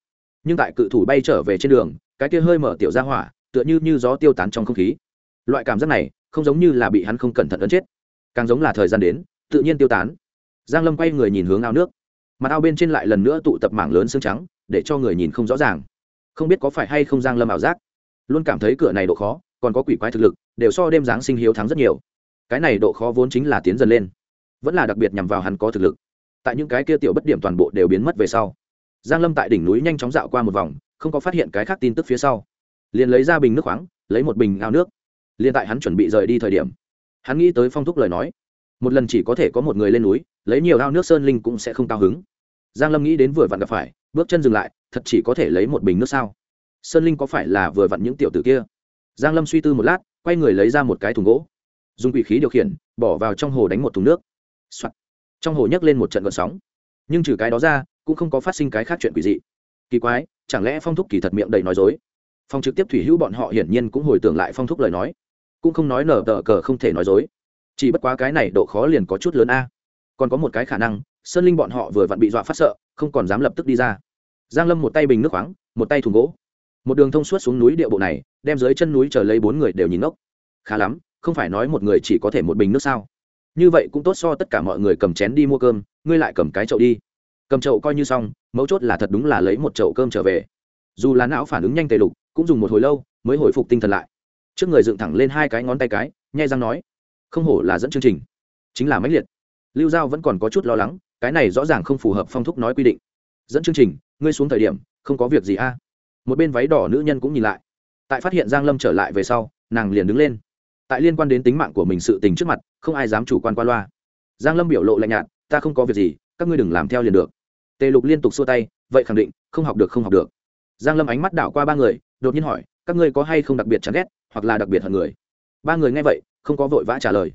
Nhưng tại cự thủ bay trở về trên đường, cái kia hơi mở tiểu gia hỏa, tựa như như gió tiêu tán trong không khí. Loại cảm giác này, không giống như là bị hắn không cẩn thận ấn chết. Càng giống là thời gian đến, tự nhiên tiêu tán. Giang lâm quay người nhìn hướng ao nước. Mặt ao bên trên lại lần nữa tụ tập mảng lớn xương trắng, để cho người nhìn không rõ ràng. Không biết có phải hay không giang lâm ảo giác. Luôn cảm thấy cửa này độ khó còn có quỷ quái thực lực, đều so đêm giáng sinh hiếu thắng rất nhiều. Cái này độ khó vốn chính là tiến dần lên. Vẫn là đặc biệt nhằm vào hắn có thực lực. Tại những cái kia tiểu bất điểm toàn bộ đều biến mất về sau, giang lâm tại đỉnh núi nhanh chóng dạo qua một vòng, không có phát hiện cái khác tin tức phía sau. Liền lấy ra bình nước khoáng, lấy một bình ao nước. Liền tại hắn chuẩn bị rời đi thời điểm, hắn nghĩ tới phong thúc lời nói. Một lần chỉ có thể có một người lên núi, lấy nhiều ao nước sơn linh cũng sẽ không cao hứng. Giang lâm nghĩ đến vừa vặn gặp phải, bước chân dừng lại, thật chỉ có thể lấy một bình nước sao? Sơn linh có phải là vừa vặn những tiểu tử kia? Giang lâm suy tư một lát, quay người lấy ra một cái thùng gỗ. Dùng quỷ khí điều khiển, bỏ vào trong hồ đánh một thùng nước、Soạn. trong hồ nhấc lên một trận gợn sóng. Nhưng trừ cái đó ra, cũng không có phát sinh cái khác chuyện quỷ dị. Kỳ quái, chẳng lẽ phong thúc kỳ thật miệng đầy nói dối? Phong trực tiếp thủy hữu bọn họ hiển nhiên cũng hồi tưởng lại phong thúc lời nói. Cũng không nói nở tờ cờ không thể nói dối. Chỉ bất quá cái này độ khó liền có chút lớn a. Còn có một cái khả năng, sơn linh bọn họ vừa vặn bị dọa phát sợ, không còn dám lập tức đi ra. Giang lâm một tay bình nước khoáng, một tay thùng gỗ một đường thông suốt xuống núi địa bộ này, đem dưới chân núi chờ lấy bốn người đều nhìn ngốc. Khá lắm, không phải nói một người chỉ có thể một bình nước sao? Như vậy cũng tốt so tất cả mọi người cầm chén đi mua cơm, ngươi lại cầm cái chậu đi. Cầm chậu coi như xong, mấu chốt là thật đúng là lấy một chậu cơm trở về. Dù là não phản ứng nhanh tề lục, cũng dùng một hồi lâu mới hồi phục tinh thần lại. Trước người dựng thẳng lên hai cái ngón tay cái, nhai răng nói, không hổ là dẫn chương trình. Chính là máy liệt. Lưu giao vẫn còn có chút lo lắng, cái này rõ ràng không phù hợp phong thúc nói quy định. Dẫn chương trình, ngươi xuống thời điểm, không có việc gì a một bên váy đỏ nữ nhân cũng nhìn lại. Tại phát hiện giang lâm trở lại về sau, nàng liền đứng lên. Tại liên quan đến tính mạng của mình sự tình trước mặt, không ai dám chủ quan qua loa. Giang lâm biểu lộ lạnh nhạt, ta không có việc gì, các ngươi đừng làm theo liền được. Tề lục liên tục xua tay, vậy khẳng định, không học được, không học được. Giang lâm ánh mắt đảo qua ba người, đột nhiên hỏi, các ngươi có hay không đặc biệt chán ghét, hoặc là đặc biệt hận người? Ba người nghe vậy, không có vội vã trả lời.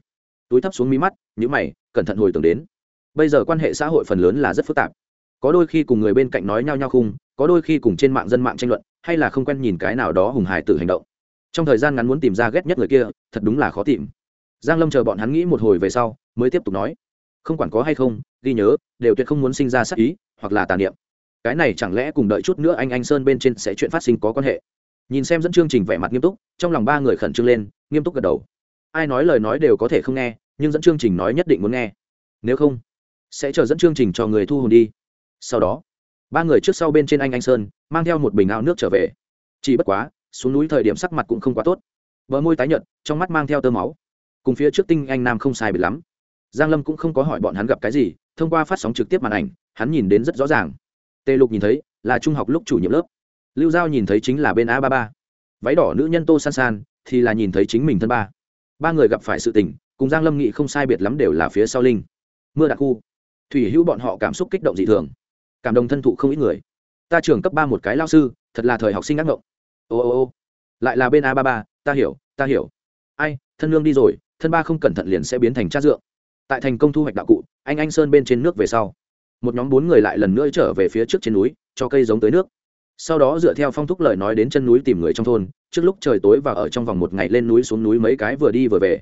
Túi thấp xuống mí mắt, nhíu mày, cẩn thận hồi tưởng đến. Bây giờ quan hệ xã hội phần lớn là rất phức tạp. Có đôi khi cùng người bên cạnh nói nhau nhau khung có đôi khi cùng trên mạng dân mạng tranh luận, hay là không quen nhìn cái nào đó hùng hải tử hành động. Trong thời gian ngắn muốn tìm ra ghét nhất người kia, thật đúng là khó tìm. Giang lâm chờ bọn hắn nghĩ một hồi về sau, mới tiếp tục nói. Không quản có hay không, ghi nhớ, đều tuyệt không muốn sinh ra sắc ý, hoặc là tàn niệm. Cái này chẳng lẽ cùng đợi chút nữa anh anh sơn bên trên sẽ chuyện phát sinh có quan hệ? Nhìn xem dẫn chương trình vẻ mặt nghiêm túc, trong lòng ba người khẩn trương lên, nghiêm túc gật đầu. Ai nói lời nói đều có thể không nghe, nhưng dẫn chương trình nói nhất định muốn nghe. Nếu không, sẽ chờ dẫn chương trình cho người thu hồn đi. Sau đó ba người trước sau bên trên anh anh sơn mang theo một bình ao nước trở về chỉ bất quá xuống núi thời điểm sắc mặt cũng không quá tốt bờ môi tái nhợt trong mắt mang theo tơ máu cùng phía trước tinh anh nam không sai biệt lắm giang lâm cũng không có hỏi bọn hắn gặp cái gì thông qua phát sóng trực tiếp màn ảnh hắn nhìn đến rất rõ ràng tề lục nhìn thấy là trung học lúc chủ nhiệm lớp lưu giao nhìn thấy chính là bên a ba ba váy đỏ nữ nhân tô san san thì là nhìn thấy chính mình thân ba ba người gặp phải sự tình cùng giang lâm nghị không sai biệt lắm đều là phía sau linh mưa đặc khu thủy hữu bọn họ cảm xúc kích động dị thường cảm động thân thụ không ít người. Ta trưởng cấp ba một cái lao sư, thật là thời học sinh ác ngộng. Ô ô ô. Lại là bên a ba ba, ta hiểu ta hiểu. Ai, thân lương đi rồi, thân ba không cẩn thận liền sẽ biến thành cha dượng. Tại thành công thu hoạch đạo cụ, anh anh sơn bên trên nước về sau. Một nhóm bốn người lại lần nữa trở về phía trước trên núi, cho cây giống tới nước. Sau đó dựa theo phong thúc lời nói đến chân núi tìm người trong thôn, trước lúc trời tối và ở trong vòng một ngày lên núi xuống núi mấy cái vừa đi vừa về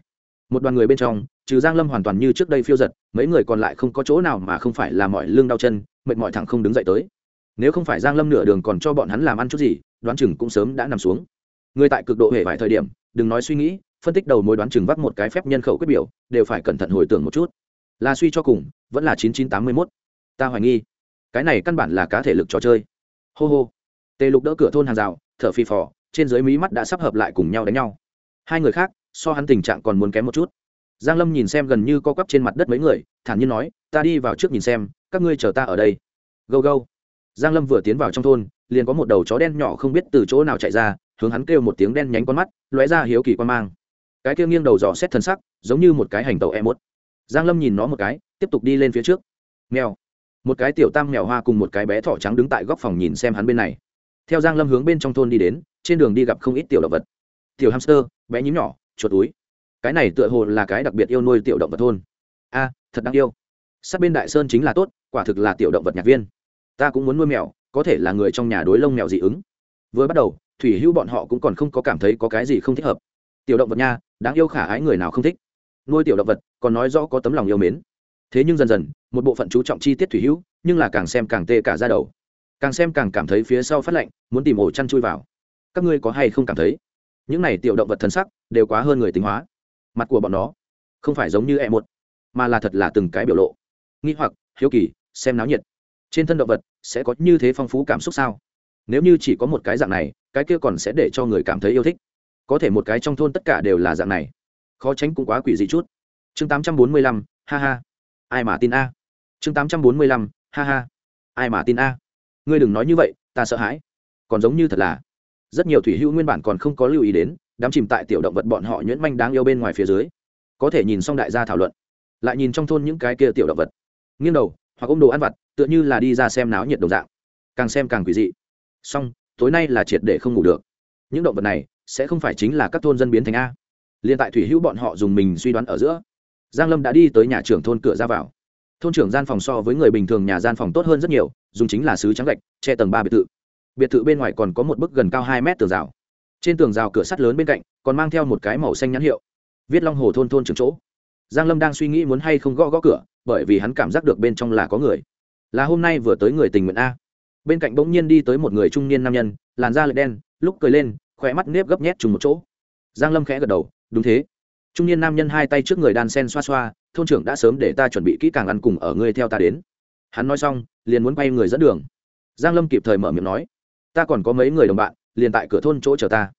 một đoàn người bên trong, trừ giang lâm hoàn toàn như trước đây phiêu giật, mấy người còn lại không có chỗ nào mà không phải là mọi lưng đau chân, mệt mỏi thẳng không đứng dậy tới. Nếu không phải giang lâm nửa đường còn cho bọn hắn làm ăn chút gì, đoán chừng cũng sớm đã nằm xuống. Người tại cực độ hề vài thời điểm, đừng nói suy nghĩ, phân tích đầu mối đoán chừng vắt một cái phép nhân khẩu quyết biểu, đều phải cẩn thận hồi tưởng một chút. Là suy cho cùng, vẫn là chín chín tám mươi 9981. ta hoài nghi, cái này căn bản là cá thể lực trò chơi. Hô hô. Tề lục đỡ cửa thôn hàng rào, thở phì phò, trên dưới mí mắt đã sắp hợp lại cùng nhau đánh nhau. Hai người khác so hắn tình trạng còn muốn kém một chút. Giang lâm nhìn xem gần như co quắp trên mặt đất mấy người, thản nhiên nói, ta đi vào trước nhìn xem, các ngươi chờ ta ở đây. Go go. Giang lâm vừa tiến vào trong thôn, liền có một đầu chó đen nhỏ không biết từ chỗ nào chạy ra, hướng hắn kêu một tiếng đen nhánh con mắt, lóe ra hiếu kỳ quan mang. Cái kia nghiêng đầu dò xét thân sắc, giống như một cái hành tàu e mốt giang lâm nhìn nó một cái, tiếp tục đi lên phía trước. Mèo. Một cái tiểu tam mèo hoa cùng một cái bé thỏ trắng đứng tại góc phòng nhìn xem hắn bên này. Theo giang lâm hướng bên trong thôn đi đến, trên đường đi gặp không ít tiểu động vật. Tiểu hamster, bé nhím nhỏ chuột túi. Cái này tựa hồ là cái đặc biệt yêu nuôi tiểu động vật thôn. A à, thật đáng yêu. Sát bên đại sơn chính là tốt, quả thực là tiểu động vật nhạc viên. Ta cũng muốn nuôi mèo, có thể là người trong nhà đối lông mèo dị ứng. Vừa bắt đầu, thủy hữu bọn họ cũng còn không có cảm thấy có cái gì không thích hợp. Tiểu động vật nha, đáng yêu khả ái người nào không thích. Nuôi tiểu động vật, còn nói rõ có tấm lòng yêu mến. Thế nhưng dần dần, một bộ phận chú trọng chi tiết thủy hữu, nhưng là càng xem càng tê cả ra đầu. Càng xem càng cảm thấy phía sau phát lạnh, muốn tìm ổ chăn chui vào. Các ngươi có hay không cảm thấy? Những này tiểu động vật thân sắc đều quá hơn người tính hóa. Mặt của bọn nó không phải giống như e một, mà là thật là từng cái biểu lộ. Nghi hoặc, hiếu kỳ, xem náo nhiệt. Trên thân động vật sẽ có như thế phong phú cảm xúc sao? Nếu như chỉ có một cái dạng này, cái kia còn sẽ để cho người cảm thấy yêu thích. Có thể một cái trong thôn tất cả đều là dạng này. Khó tránh cũng quá quỷ dị chút. Chương tám trăm bốn mươi lăm, ha ha. Ai mà tin a? Chương tám trăm bốn mươi lăm, ha ha. Ai mà tin a? Ngươi đừng nói như vậy, ta sợ hãi. Còn giống như thật là, rất nhiều thủy hữu nguyên bản còn không có lưu ý đến đám chìm tại tiểu động vật bọn họ nhuyễn manh đáng yêu bên ngoài phía dưới. Có thể nhìn xong đại gia thảo luận, lại nhìn trong thôn những cái kia tiểu động vật. Nghiêng đầu, hoặc ôm đồ ăn vặt, tựa như là đi ra xem náo nhiệt đồng dạng. Càng xem càng quỷ dị. Xong, tối nay là triệt để không ngủ được. Những động vật này sẽ không phải chính là các thôn dân biến thành a. Liền tại thủy hữu bọn họ dùng mình suy đoán ở giữa, giang lâm đã đi tới nhà trưởng thôn cửa ra vào. Thôn trưởng gian phòng so với người bình thường nhà gian phòng tốt hơn rất nhiều, dùng chính là sứ trắng gạch, che tầng ba biệt thự. Biệt thự bên ngoài còn có một bức gần cao hai mét tường rào trên tường rào cửa sắt lớn bên cạnh, còn mang theo một cái màu xanh nhãn hiệu. Viết long hồ thôn thôn trưởng chỗ. Giang lâm đang suy nghĩ muốn hay không gõ gõ cửa, bởi vì hắn cảm giác được bên trong là có người. Là hôm nay vừa tới người tình nguyện a. Bên cạnh bỗng nhiên đi tới một người trung niên nam nhân, làn da lệ đen, lúc cười lên khỏe mắt nếp gấp nhét trùng một chỗ. Giang lâm khẽ gật đầu, đúng thế. Trung niên nam nhân hai tay trước người đan sen xoa xoa, thôn trưởng đã sớm để ta chuẩn bị kỹ càng ăn cùng ở ngươi theo ta đến. Hắn nói xong, liền muốn quay người dẫn đường. Giang lâm kịp thời mở miệng nói, ta còn có mấy người đồng bạn liền tại cửa thôn chỗ chờ ta.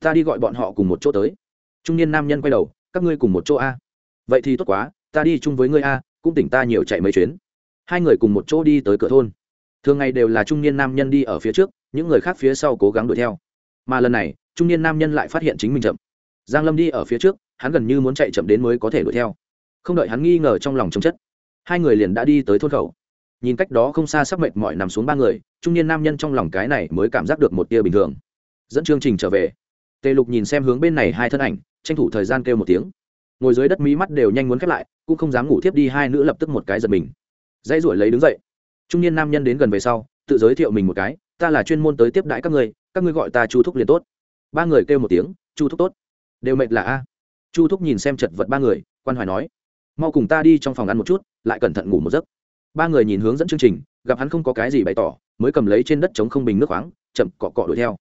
Ta đi gọi bọn họ cùng một chỗ tới. Trung niên nam nhân quay đầu, các ngươi cùng một chỗ a. Vậy thì tốt quá, ta đi chung với ngươi a, cũng tỉnh ta nhiều chạy mấy chuyến. Hai người cùng một chỗ đi tới cửa thôn. Thường ngày đều là trung niên nam nhân đi ở phía trước, những người khác phía sau cố gắng đuổi theo. Mà lần này, trung niên nam nhân lại phát hiện chính mình chậm. Giang lâm đi ở phía trước, hắn gần như muốn chạy chậm đến mới có thể đuổi theo. Không đợi hắn nghi ngờ trong lòng chống chất, hai người liền đã đi tới thôn khẩu nhìn cách đó không xa sắp mệt mỏi nằm xuống ba người, trung niên nam nhân trong lòng cái này mới cảm giác được một tia bình thường. Dẫn chương trình trở về. Tề lục nhìn xem hướng bên này hai thân ảnh, tranh thủ thời gian kêu một tiếng. Ngồi dưới đất mí mắt đều nhanh muốn khép lại, cũng không dám ngủ tiếp đi hai nữ lập tức một cái giật mình. Dãy ruổi lấy đứng dậy. Trung niên nam nhân đến gần về sau, tự giới thiệu mình một cái, ta là chuyên môn tới tiếp đãi các người các ngươi gọi ta chu thúc liền tốt. Ba người kêu một tiếng, chu thúc tốt. Đều mệt là a. Chu thúc nhìn xem chật vật ba người, quan hoài nói, mau cùng ta đi trong phòng ăn một chút, lại cẩn thận ngủ một giấc ba người nhìn hướng dẫn chương trình, gặp hắn không có cái gì bày tỏ, mới cầm lấy trên đất chống không bình nước khoáng, chậm cọ cọ đuổi theo.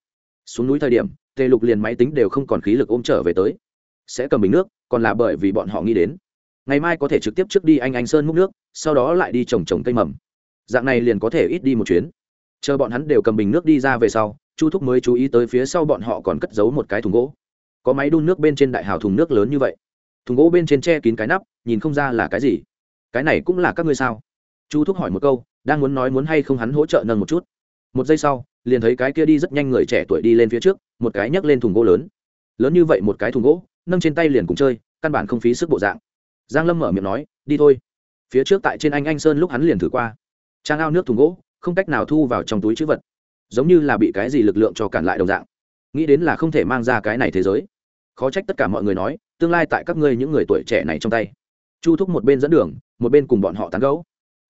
Xuống núi thời điểm, tề lục liền máy tính đều không còn khí lực ôm trở về tới. Sẽ cầm bình nước, còn là bởi vì bọn họ nghĩ đến. Ngày mai có thể trực tiếp trước đi anh anh sơn múc nước, sau đó lại đi trồng trồng cây mầm. Dạng này liền có thể ít đi một chuyến. Chờ bọn hắn đều cầm bình nước đi ra về sau, chu thúc mới chú ý tới phía sau bọn họ còn cất giấu một cái thùng gỗ. Có máy đun nước bên trên đại hào thùng nước lớn như vậy. Thùng gỗ bên trên che kín cái nắp, nhìn không ra là cái gì. Cái này cũng là các ngươi sao? Chu thúc hỏi một câu, đang muốn nói muốn hay không hắn hỗ trợ nâng một chút. Một giây sau, liền thấy cái kia đi rất nhanh người trẻ tuổi đi lên phía trước, một cái nhấc lên thùng gỗ lớn. Lớn như vậy một cái thùng gỗ, nâng trên tay liền cùng chơi, căn bản không phí sức bộ dạng. Giang lâm mở miệng nói, đi thôi. Phía trước tại trên anh anh sơn lúc hắn liền thử qua. Trang ao nước thùng gỗ, không cách nào thu vào trong túi chữ vật. Giống như là bị cái gì lực lượng cho cản lại đồng dạng. Nghĩ đến là không thể mang ra cái này thế giới. Khó trách tất cả mọi người nói, tương lai tại các ngươi những người tuổi trẻ này trong tay. Chu thúc một bên dẫn đường, một bên cùng bọn họ tán gấu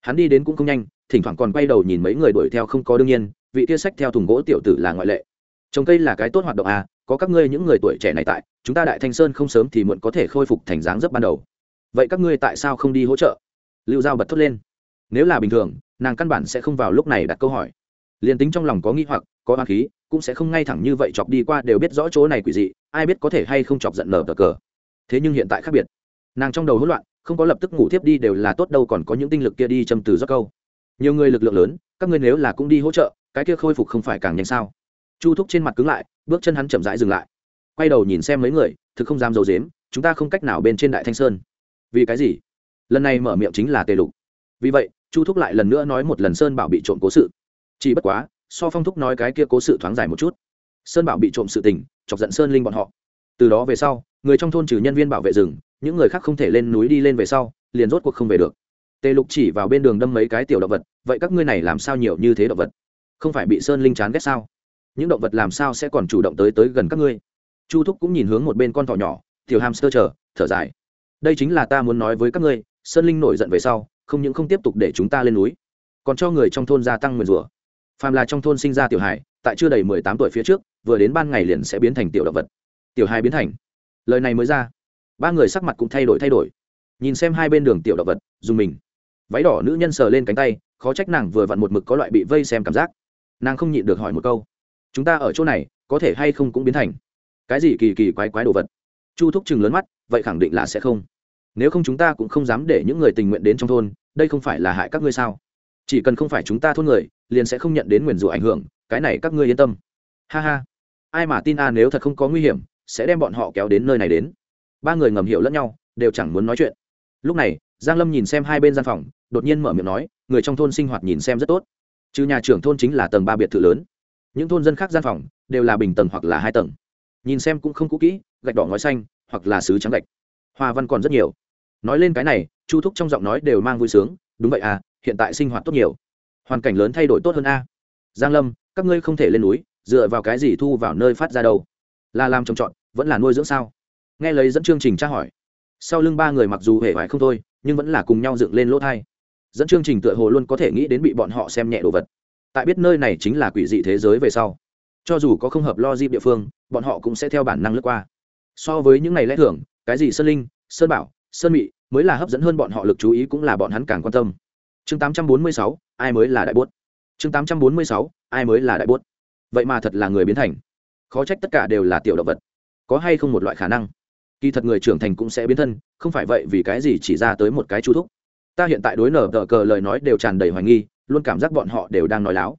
hắn đi đến cũng không nhanh, thỉnh thoảng còn quay đầu nhìn mấy người đuổi theo không có đương nhiên, vị kia sách theo thùng gỗ tiểu tử là ngoại lệ. Trồng cây là cái tốt hoạt động à có các ngươi những người tuổi trẻ này tại, chúng ta đại thanh sơn không sớm thì muộn có thể khôi phục thành dáng dấp ban đầu. Vậy các ngươi tại sao không đi hỗ trợ? Lưu giao bật thốt lên. Nếu là bình thường, nàng căn bản sẽ không vào lúc này đặt câu hỏi. Liền tính trong lòng có nghi hoặc, có hoa khí, cũng sẽ không ngay thẳng như vậy chọc đi qua đều biết rõ chỗ này quỷ dị, ai biết có thể hay không chọc giận nở cờ cờ. Thế nhưng hiện tại khác biệt nàng trong đầu hỗn loạn, không có lập tức ngủ tiếp đi đều là tốt đâu còn có những tinh lực kia đi châm từ gió câu. Nhiều người lực lượng lớn, các ngươi nếu là cũng đi hỗ trợ, cái kia khôi phục không phải càng nhanh sao? Chu thúc trên mặt cứng lại, bước chân hắn chậm rãi dừng lại. Quay đầu nhìn xem mấy người, thực không dám dầu dếm chúng ta không cách nào bên trên đại thanh sơn. Vì cái gì? Lần này mở miệng chính là tề lục. Vì vậy, chu thúc lại lần nữa nói một lần sơn bảo bị trộm cố sự. Chỉ bất quá, so phong thúc nói cái kia cố sự thoáng dài một chút. Sơn bảo bị trộm sự tình, chọc giận sơn linh bọn họ. Từ đó về sau, người trong thôn trừ nhân viên bảo vệ rừng những người khác không thể lên núi đi lên về sau, liền rốt cuộc không về được. Tề lục chỉ vào bên đường đâm mấy cái tiểu động vật, vậy các ngươi này làm sao nhiều như thế động vật? Không phải bị sơn linh chán ghét sao? Những động vật làm sao sẽ còn chủ động tới tới gần các ngươi? Chu thúc cũng nhìn hướng một bên con thỏ nhỏ, tiểu hamster chờ, thở dài. Đây chính là ta muốn nói với các ngươi, sơn linh nổi giận về sau, không những không tiếp tục để chúng ta lên núi, còn cho người trong thôn gia tăng nguyền rủa. Phàm là trong thôn sinh ra tiểu hải tại chưa đầy mười tám tuổi phía trước, vừa đến ban ngày liền sẽ biến thành tiểu động vật. Tiểu hai biến thành. Lời này mới ra ba người sắc mặt cũng thay đổi thay đổi. Nhìn xem hai bên đường tiểu động vật, dùng mình. Váy đỏ nữ nhân sờ lên cánh tay, khó trách nàng vừa vặn một mực có loại bị vây xem cảm giác. Nàng không nhịn được hỏi một câu, chúng ta ở chỗ này, có thể hay không cũng biến thành cái gì kỳ kỳ quái quái đồ vật? Chu thúc chừng lớn mắt, vậy khẳng định là sẽ không. Nếu không chúng ta cũng không dám để những người tình nguyện đến trong thôn, đây không phải là hại các ngươi sao? Chỉ cần không phải chúng ta thôn người, liền sẽ không nhận đến nguyền rủa ảnh hưởng, cái này các ngươi yên tâm. Ha ha. Ai mà tin a, nếu thật không có nguy hiểm, sẽ đem bọn họ kéo đến nơi này đến ba người ngầm hiểu lẫn nhau, đều chẳng muốn nói chuyện. Lúc này, giang lâm nhìn xem hai bên gian phòng, đột nhiên mở miệng nói, người trong thôn sinh hoạt nhìn xem rất tốt. Trừ nhà trưởng thôn chính là tầng ba biệt thự lớn. Những thôn dân khác gian phòng, đều là bình tầng hoặc là hai tầng. Nhìn xem cũng không cũ kỹ, gạch đỏ ngói xanh, hoặc là sứ trắng gạch. Hoa văn còn rất nhiều. Nói lên cái này, chu thúc trong giọng nói đều mang vui sướng, đúng vậy à hiện tại sinh hoạt tốt nhiều. Hoàn cảnh lớn thay đổi tốt hơn a. Giang lâm, các ngươi không thể lên núi, dựa vào cái gì thu vào nơi phát ra đâu? Là làm trồng trọt, vẫn là nuôi dưỡng sao? Nghe lấy dẫn chương trình tra hỏi. Sau lưng ba người mặc dù hề hoài không thôi nhưng vẫn là cùng nhau dựng lên lỗ thai. Dẫn chương trình tựa hồ luôn có thể nghĩ đến bị bọn họ xem nhẹ đồ vật. Tại biết nơi này chính là quỷ dị thế giới về sau cho dù có không hợp lo dịp địa phương bọn họ cũng sẽ theo bản năng lướt qua. So với những ngày lẽ thưởng cái gì sơn linh sơn bảo sơn mị mới là hấp dẫn hơn bọn họ lực chú ý cũng là bọn hắn càng quan tâm. Chương 846, ai mới là đại bốt? Chương 846, ai mới là đại bốt? Vậy mà thật là người biến thành. Khó trách tất cả đều là tiểu động vật. Có hay không một loại khả năng? Kỳ thật người trưởng thành cũng sẽ biến thân, không phải vậy vì cái gì chỉ ra tới một cái chú thúc. Ta hiện tại đối nở tờ cờ lời nói đều tràn đầy hoài nghi, luôn cảm giác bọn họ đều đang nói láo.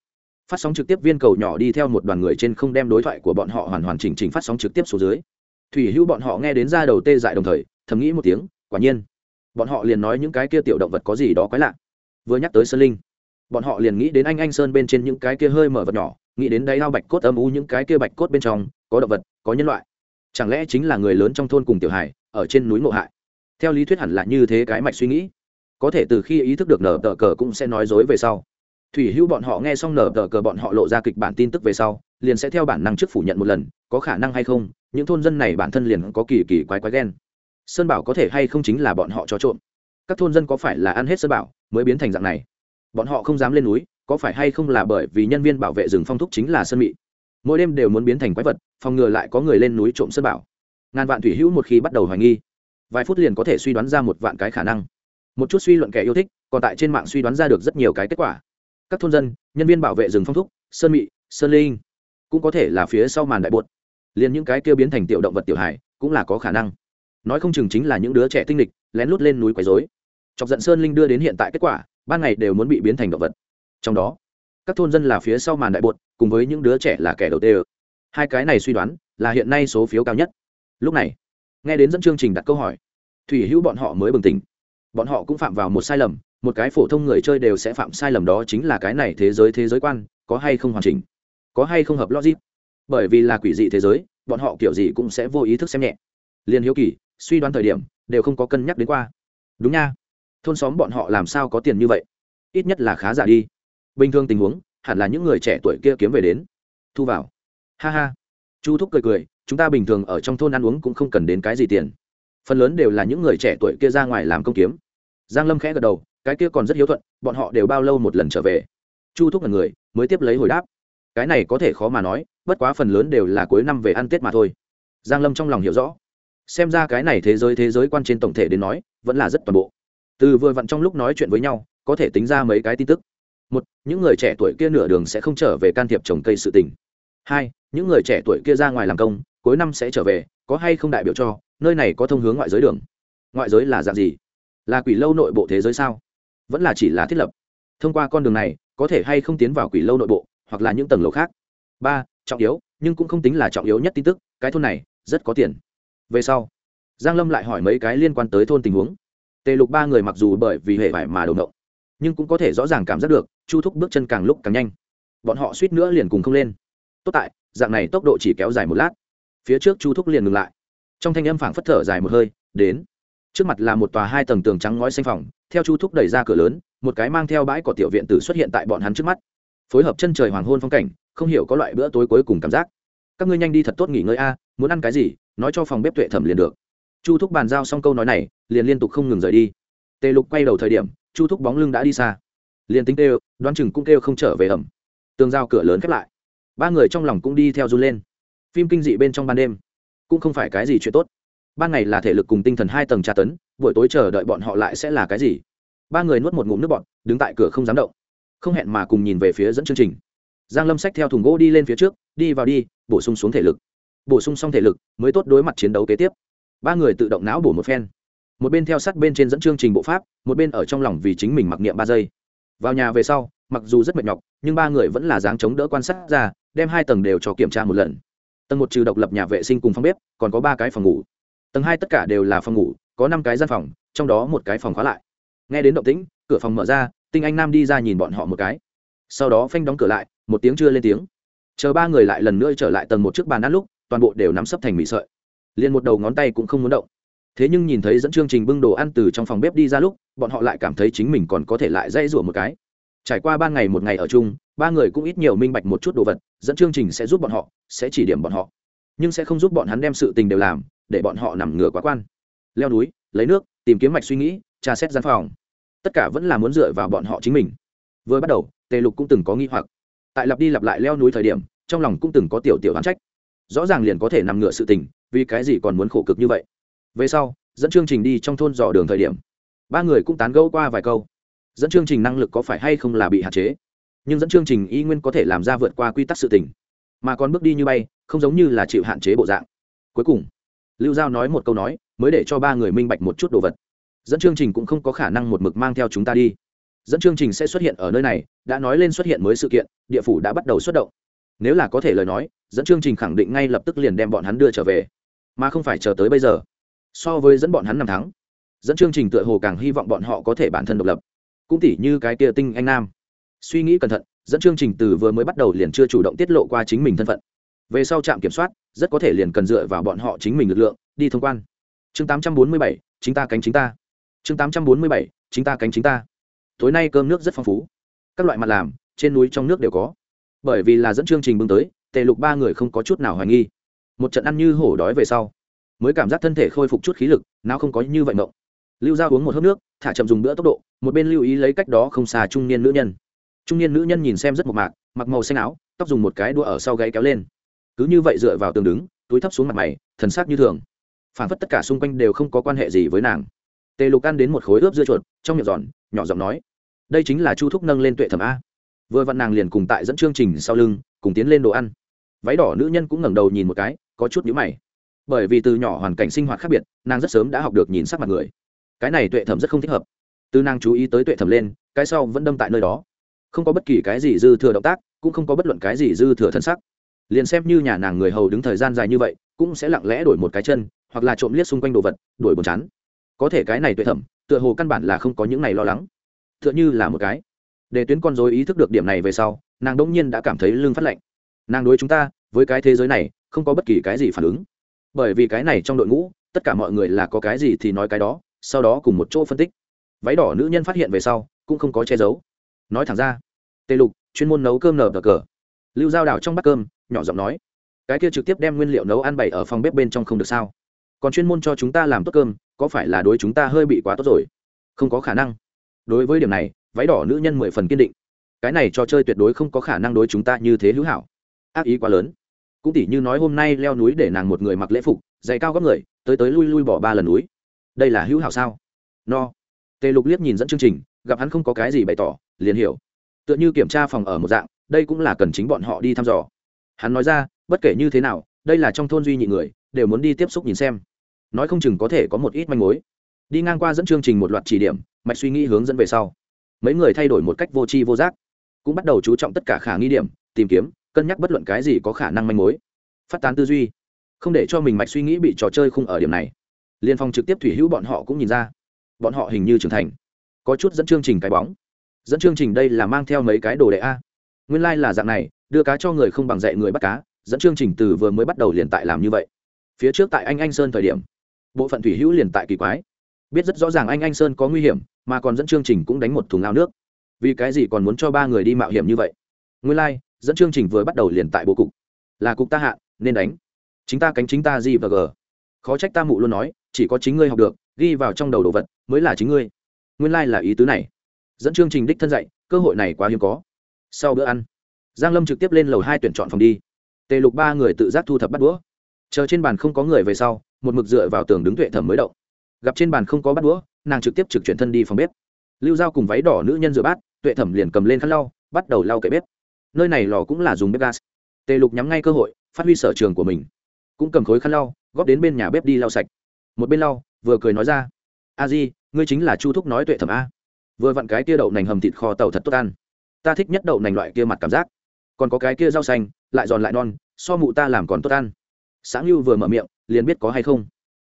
Phát sóng trực tiếp viên cầu nhỏ đi theo một đoàn người trên không đem đối thoại của bọn họ hoàn hoàn chỉnh chỉnh phát sóng trực tiếp xuống dưới. Thủy hữu bọn họ nghe đến ra đầu tê dại đồng thời, thầm nghĩ một tiếng, quả nhiên, bọn họ liền nói những cái kia tiểu động vật có gì đó quái lạ. Vừa nhắc tới sơn linh, bọn họ liền nghĩ đến anh anh sơn bên trên những cái kia hơi mở vật nhỏ, nghĩ đến đáy ao bạch cốt âm u những cái kia bạch cốt bên trong, có động vật, có nhân loại chẳng lẽ chính là người lớn trong thôn cùng tiểu hải ở trên núi ngộ hại? Theo lý thuyết hẳn là như thế cái mạch suy nghĩ. Có thể từ khi ý thức được nở tờ cờ cũng sẽ nói dối về sau. Thủy hữu bọn họ nghe xong nở tờ cờ bọn họ lộ ra kịch bản tin tức về sau, liền sẽ theo bản năng trước phủ nhận một lần, có khả năng hay không, những thôn dân này bản thân liền có kỳ kỳ quái quái ghen. Sơn bảo có thể hay không chính là bọn họ cho trộm? Các thôn dân có phải là ăn hết sơn bảo mới biến thành dạng này? Bọn họ không dám lên núi, có phải hay không là bởi vì nhân viên bảo vệ rừng phong thúc chính là sơn mị? Mỗi đêm đều muốn biến thành quái vật, phòng ngừa lại có người lên núi trộm sơn bảo. Ngàn vạn thủy hữu một khi bắt đầu hoài nghi, vài phút liền có thể suy đoán ra một vạn cái khả năng. Một chút suy luận kẻ yêu thích, còn tại trên mạng suy đoán ra được rất nhiều cái kết quả. Các thôn dân, nhân viên bảo vệ rừng phong thúc, sơn mị, sơn linh, cũng có thể là phía sau màn đại bột. Liền những cái kia biến thành tiểu động vật tiểu hải cũng là có khả năng. Nói không chừng chính là những đứa trẻ tinh lịch, lén lút lên núi quấy dối chọc giận sơn linh đưa đến hiện tại kết quả, ban ngày đều muốn bị biến thành động vật. Trong đó, các thôn dân là phía sau màn đại bột cùng với những đứa trẻ là kẻ đầu tiên. Hai cái này suy đoán là hiện nay số phiếu cao nhất. Lúc này, nghe đến dẫn chương trình đặt câu hỏi, thủy hữu bọn họ mới bừng tỉnh. Bọn họ cũng phạm vào một sai lầm, một cái phổ thông người chơi đều sẽ phạm sai lầm đó chính là cái này thế giới thế giới quan, có hay không hoàn chỉnh, có hay không hợp logic. Bởi vì là quỷ dị thế giới, bọn họ kiểu gì cũng sẽ vô ý thức xem nhẹ. Liền hiếu kỳ, suy đoán thời điểm đều không có cân nhắc đến qua. Đúng nha, thôn xóm bọn họ làm sao có tiền như vậy? Ít nhất là khá giả đi. Bình thường tình huống hẳn là những người trẻ tuổi kia kiếm về đến. Thu vào. Ha ha. Chu thúc cười cười, chúng ta bình thường ở trong thôn ăn uống cũng không cần đến cái gì tiền. Phần lớn đều là những người trẻ tuổi kia ra ngoài làm công kiếm. Giang lâm khẽ gật đầu, cái kia còn rất hiếu thuận, bọn họ đều bao lâu một lần trở về? Chu thúc là người, mới tiếp lấy hồi đáp. Cái này có thể khó mà nói, bất quá phần lớn đều là cuối năm về ăn tết mà thôi. Giang lâm trong lòng hiểu rõ. Xem ra cái này thế giới thế giới quan trên tổng thể đến nói, vẫn là rất toàn bộ. Từ vừa vặn trong lúc nói chuyện với nhau, có thể tính ra mấy cái tin tức một, những người trẻ tuổi kia nửa đường sẽ không trở về can thiệp trồng cây sự tình. Hai, những người trẻ tuổi kia ra ngoài làm công, cuối năm sẽ trở về, có hay không đại biểu cho, nơi này có thông hướng ngoại giới đường. Ngoại giới là dạng gì? Là quỷ lâu nội bộ thế giới sao? Vẫn là chỉ là thiết lập. Thông qua con đường này, có thể hay không tiến vào quỷ lâu nội bộ, hoặc là những tầng lầu khác. Ba, trọng yếu, nhưng cũng không tính là trọng yếu nhất tin tức, cái thôn này, rất có tiền. Về sau, giang lâm lại hỏi mấy cái liên quan tới thôn tình huống. Tề lục ba người mặc dù bởi vì hệ vải mà đầu động nhưng cũng có thể rõ ràng cảm giác được, chu thúc bước chân càng lúc càng nhanh. Bọn họ suýt nữa liền cùng không lên. Tốt tại, dạng này tốc độ chỉ kéo dài một lát. Phía trước chu thúc liền ngừng lại. Trong thanh âm phảng phất thở dài một hơi, đến. Trước mặt là một tòa hai tầng tường trắng ngói xanh phòng, theo chu thúc đẩy ra cửa lớn, một cái mang theo bãi cỏ tiểu viện tử xuất hiện tại bọn hắn trước mắt. Phối hợp chân trời hoàng hôn phong cảnh, không hiểu có loại bữa tối cuối cùng cảm giác. Các ngươi nhanh đi thật tốt nghỉ ngơi a, muốn ăn cái gì, nói cho phòng bếp tuệ thẩm liền được. Chu thúc bàn giao xong câu nói này, liền liên tục không ngừng rời đi. Tề lục quay đầu thời điểm chu thúc bóng lưng đã đi xa. Liền tính kêu, đoán chừng cũng kêu không trở về ẩm. Tường giao cửa lớn khép lại. Ba người trong lòng cũng đi theo run lên. Phim kinh dị bên trong ban đêm, cũng không phải cái gì chuyện tốt. Ban ngày là thể lực cùng tinh thần hai tầng tra tấn, buổi tối chờ đợi bọn họ lại sẽ là cái gì? Ba người nuốt một ngụm nước bọn đứng tại cửa không dám động. Không hẹn mà cùng nhìn về phía dẫn chương trình. Giang lâm sách theo thùng gỗ đi lên phía trước, đi vào đi, bổ sung xuống thể lực. Bổ sung xong thể lực, mới tốt đối mặt chiến đấu kế tiếp. Ba người tự động não bổ một phen một bên theo sát bên trên dẫn chương trình bộ pháp, một bên ở trong lòng vì chính mình mặc niệm ba giây. Vào nhà về sau, mặc dù rất mệt nhọc, nhưng ba người vẫn là dáng chống đỡ quan sát ra, đem hai tầng đều cho kiểm tra một lần. Tầng một trừ độc lập nhà vệ sinh cùng phòng bếp, còn có ba cái phòng ngủ. Tầng hai tất cả đều là phòng ngủ, có năm cái gian phòng, trong đó một cái phòng khóa lại. Nghe đến động tĩnh, cửa phòng mở ra, tinh anh nam đi ra nhìn bọn họ một cái. Sau đó phanh đóng cửa lại, một tiếng chưa lên tiếng. Chờ ba người lại lần nữa trở lại tầng một chiếc bàn ăn lúc, toàn bộ đều nắm sấp thành mì sợi. Liền một đầu ngón tay cũng không muốn động thế nhưng nhìn thấy dẫn chương trình bưng đồ ăn từ trong phòng bếp đi ra lúc, bọn họ lại cảm thấy chính mình còn có thể lại dây rủa một cái. Trải qua ba ngày một ngày ở chung, ba người cũng ít nhiều minh bạch một chút đồ vật, dẫn chương trình sẽ giúp bọn họ, sẽ chỉ điểm bọn họ, nhưng sẽ không giúp bọn hắn đem sự tình đều làm, để bọn họ nằm ngửa quá quan. Leo núi, lấy nước, tìm kiếm mạch suy nghĩ, tra xét gian phòng. Tất cả vẫn là muốn dựa vào bọn họ chính mình. Vừa bắt đầu, tề lục cũng từng có nghi hoặc. Tại lặp đi lặp lại leo núi thời điểm, trong lòng cũng từng có tiểu tiểu đoán trách. Rõ ràng liền có thể nằm ngựa sự tình, vì cái gì còn muốn khổ cực như vậy? Về sau, dẫn chương trình đi trong thôn dò đường thời điểm, ba người cũng tán gẫu qua vài câu. Dẫn chương trình năng lực có phải hay không là bị hạn chế? Nhưng dẫn chương trình y nguyên có thể làm ra vượt qua quy tắc sự tình. Mà còn bước đi như bay, không giống như là chịu hạn chế bộ dạng. Cuối cùng, lưu giao nói một câu nói, mới để cho ba người minh bạch một chút đồ vật. Dẫn chương trình cũng không có khả năng một mực mang theo chúng ta đi. Dẫn chương trình sẽ xuất hiện ở nơi này, đã nói lên xuất hiện mới sự kiện, địa phủ đã bắt đầu xuất động. Nếu là có thể lời nói, dẫn chương trình khẳng định ngay lập tức liền đem bọn hắn đưa trở về. Mà không phải chờ tới bây giờ so với dẫn bọn hắn năm tháng dẫn chương trình tựa hồ càng hy vọng bọn họ có thể bản thân độc lập. Cũng tỉ như cái tia tinh anh nam. Suy nghĩ cẩn thận dẫn chương trình từ vừa mới bắt đầu liền chưa chủ động tiết lộ qua chính mình thân phận. Về sau trạm kiểm soát rất có thể liền cần dựa vào bọn họ chính mình lực lượng đi thông quan. Chương 847, chính ta cánh chính ta. Chương 847, chính ta cánh chính ta. Tối nay cơm nước rất phong phú. Các loại mặt làm trên núi trong nước đều có. Bởi vì là dẫn chương trình bưng tới tề lục ba người không có chút nào hoài nghi. Một trận ăn như hổ đói về sau mới cảm giác thân thể khôi phục chút khí lực, nào không có như vậy mộng. Lưu Gia uống một hớp nước, thả chậm dùng bữa tốc độ, một bên lưu ý lấy cách đó không xa trung niên nữ nhân. Trung niên nữ nhân nhìn xem rất mộc mạc, mặc màu xanh áo, tóc dùng một cái đua ở sau gáy kéo lên. Cứ như vậy dựa vào tường đứng, túi thấp xuống mặt mày, thần sắc như thường. Phản phất tất cả xung quanh đều không có quan hệ gì với nàng. Tề lục ăn đến một khối ướp dưa chuột, trong miệng giòn, nhỏ giọng nói, đây chính là chu thúc nâng lên tuệ thẩm a. Vừa vặn nàng liền cùng tại dẫn chương trình sau lưng, cùng tiến lên đồ ăn. Váy đỏ nữ nhân cũng ngẩng đầu nhìn một cái, có chút nhíu mày bởi vì từ nhỏ hoàn cảnh sinh hoạt khác biệt, nàng rất sớm đã học được nhìn sắc mặt người. Cái này tuệ thẩm rất không thích hợp. Từ nàng chú ý tới tuệ thẩm lên, cái sau vẫn đâm tại nơi đó. Không có bất kỳ cái gì dư thừa động tác, cũng không có bất luận cái gì dư thừa thân sắc. Liền xem như nhà nàng người hầu đứng thời gian dài như vậy, cũng sẽ lặng lẽ đổi một cái chân, hoặc là trộm liếc xung quanh đồ vật, đổi buồn chán. Có thể cái này tuệ thẩm, tựa hồ căn bản là không có những này lo lắng. Tựa như là một cái. Để tuyến con dối ý thức được điểm này về sau, nàng đông nhiên đã cảm thấy lưng phát lạnh. Nàng đối chúng ta, với cái thế giới này, không có bất kỳ cái gì phản ứng bởi vì cái này trong đội ngũ, tất cả mọi người là có cái gì thì nói cái đó, sau đó cùng một chỗ phân tích. Váy đỏ nữ nhân phát hiện về sau, cũng không có che giấu. Nói thẳng ra tê lục, chuyên môn nấu cơm nở cờ cờ. Lưu dao đảo trong bát cơm, nhỏ giọng nói, cái kia trực tiếp đem nguyên liệu nấu ăn bày ở phòng bếp bên trong không được sao? Còn chuyên môn cho chúng ta làm tốt cơm, có phải là đối chúng ta hơi bị quá tốt rồi? Không có khả năng. Đối với điểm này, váy đỏ nữ nhân mười phần kiên định. Cái này trò chơi tuyệt đối không có khả năng đối chúng ta như thế hữu hảo. Ác ý quá lớn cũng tỉ như nói hôm nay leo núi để nàng một người mặc lễ phục dày cao góc người, tới tới lui lui bỏ ba lần núi. Đây là hữu hảo sao? No. Tề lục liếc nhìn dẫn chương trình, gặp hắn không có cái gì bày tỏ, liền hiểu. Tựa như kiểm tra phòng ở một dạng, đây cũng là cần chính bọn họ đi thăm dò. Hắn nói ra, bất kể như thế nào, đây là trong thôn duy nhị người, đều muốn đi tiếp xúc nhìn xem. Nói không chừng có thể có một ít manh mối. Đi ngang qua dẫn chương trình một loạt chỉ điểm, mạch suy nghĩ hướng dẫn về sau. Mấy người thay đổi một cách vô tri vô giác. Cũng bắt đầu chú trọng tất cả khả nghi điểm, tìm kiếm cân nhắc bất luận cái gì có khả năng manh mối. Phát tán tư duy. Không để cho mình mạch suy nghĩ bị trò chơi khung ở điểm này. Liên phong trực tiếp thủy hữu bọn họ cũng nhìn ra. Bọn họ hình như trưởng thành. Có chút dẫn chương trình cái bóng. Dẫn chương trình đây là mang theo mấy cái đồ đệ a. Nguyên lai、like、là dạng này đưa cá cho người không bằng dạy người bắt cá. Dẫn chương trình từ vừa mới bắt đầu liền tại làm như vậy. Phía trước tại anh anh sơn thời điểm bộ phận thủy hữu liền tại kỳ quái. Biết rất rõ ràng anh anh sơn có nguy hiểm mà còn dẫn chương trình cũng đánh một thùng ngao nước. Vì cái gì còn muốn cho ba người đi mạo hiểm như vậy? Nguyên lai、like, dẫn chương trình vừa bắt đầu liền tại bộ cục. Là cục ta hạ, nên đánh. Chính ta cánh chính ta gì và g. Khó trách ta mụ luôn nói, chỉ có chính ngươi học được, ghi vào trong đầu đồ vật, mới là chính ngươi. Nguyên lai、like、là ý tứ này. Dẫn chương trình đích thân dạy, cơ hội này quá hiếm có. Sau bữa ăn, giang lâm trực tiếp lên lầu hai tuyển chọn phòng đi. Tề lục ba người tự giác thu thập bắt đũa. Chờ trên bàn không có người về sau, một mực dựa vào tường đứng tuệ thẩm mới động. Gặp trên bàn không có bắt đũa, nàng trực tiếp trực chuyển thân đi phòng bếp. Lưu dao cùng váy đỏ nữ nhân rửa bát, tuệ thẩm liền cầm lên khăn lau, bắt đầu lau kệ bếp nơi này lò cũng là dùng bếp gas. Tề lục nhắm ngay cơ hội, phát huy sở trường của mình. Cũng cầm khối khăn lau, góp đến bên nhà bếp đi lau sạch. Một bên lau, vừa cười nói ra, a di, ngươi chính là chu thúc nói tuệ thẩm a. Vừa vặn cái kia đậu nành hầm thịt kho tàu thật tốt ăn. Ta thích nhất đậu nành loại kia mặt cảm giác. Còn có cái kia rau xanh, lại giòn lại non, so mụ ta làm còn tốt ăn. Sáng lưu vừa mở miệng, liền biết có hay không.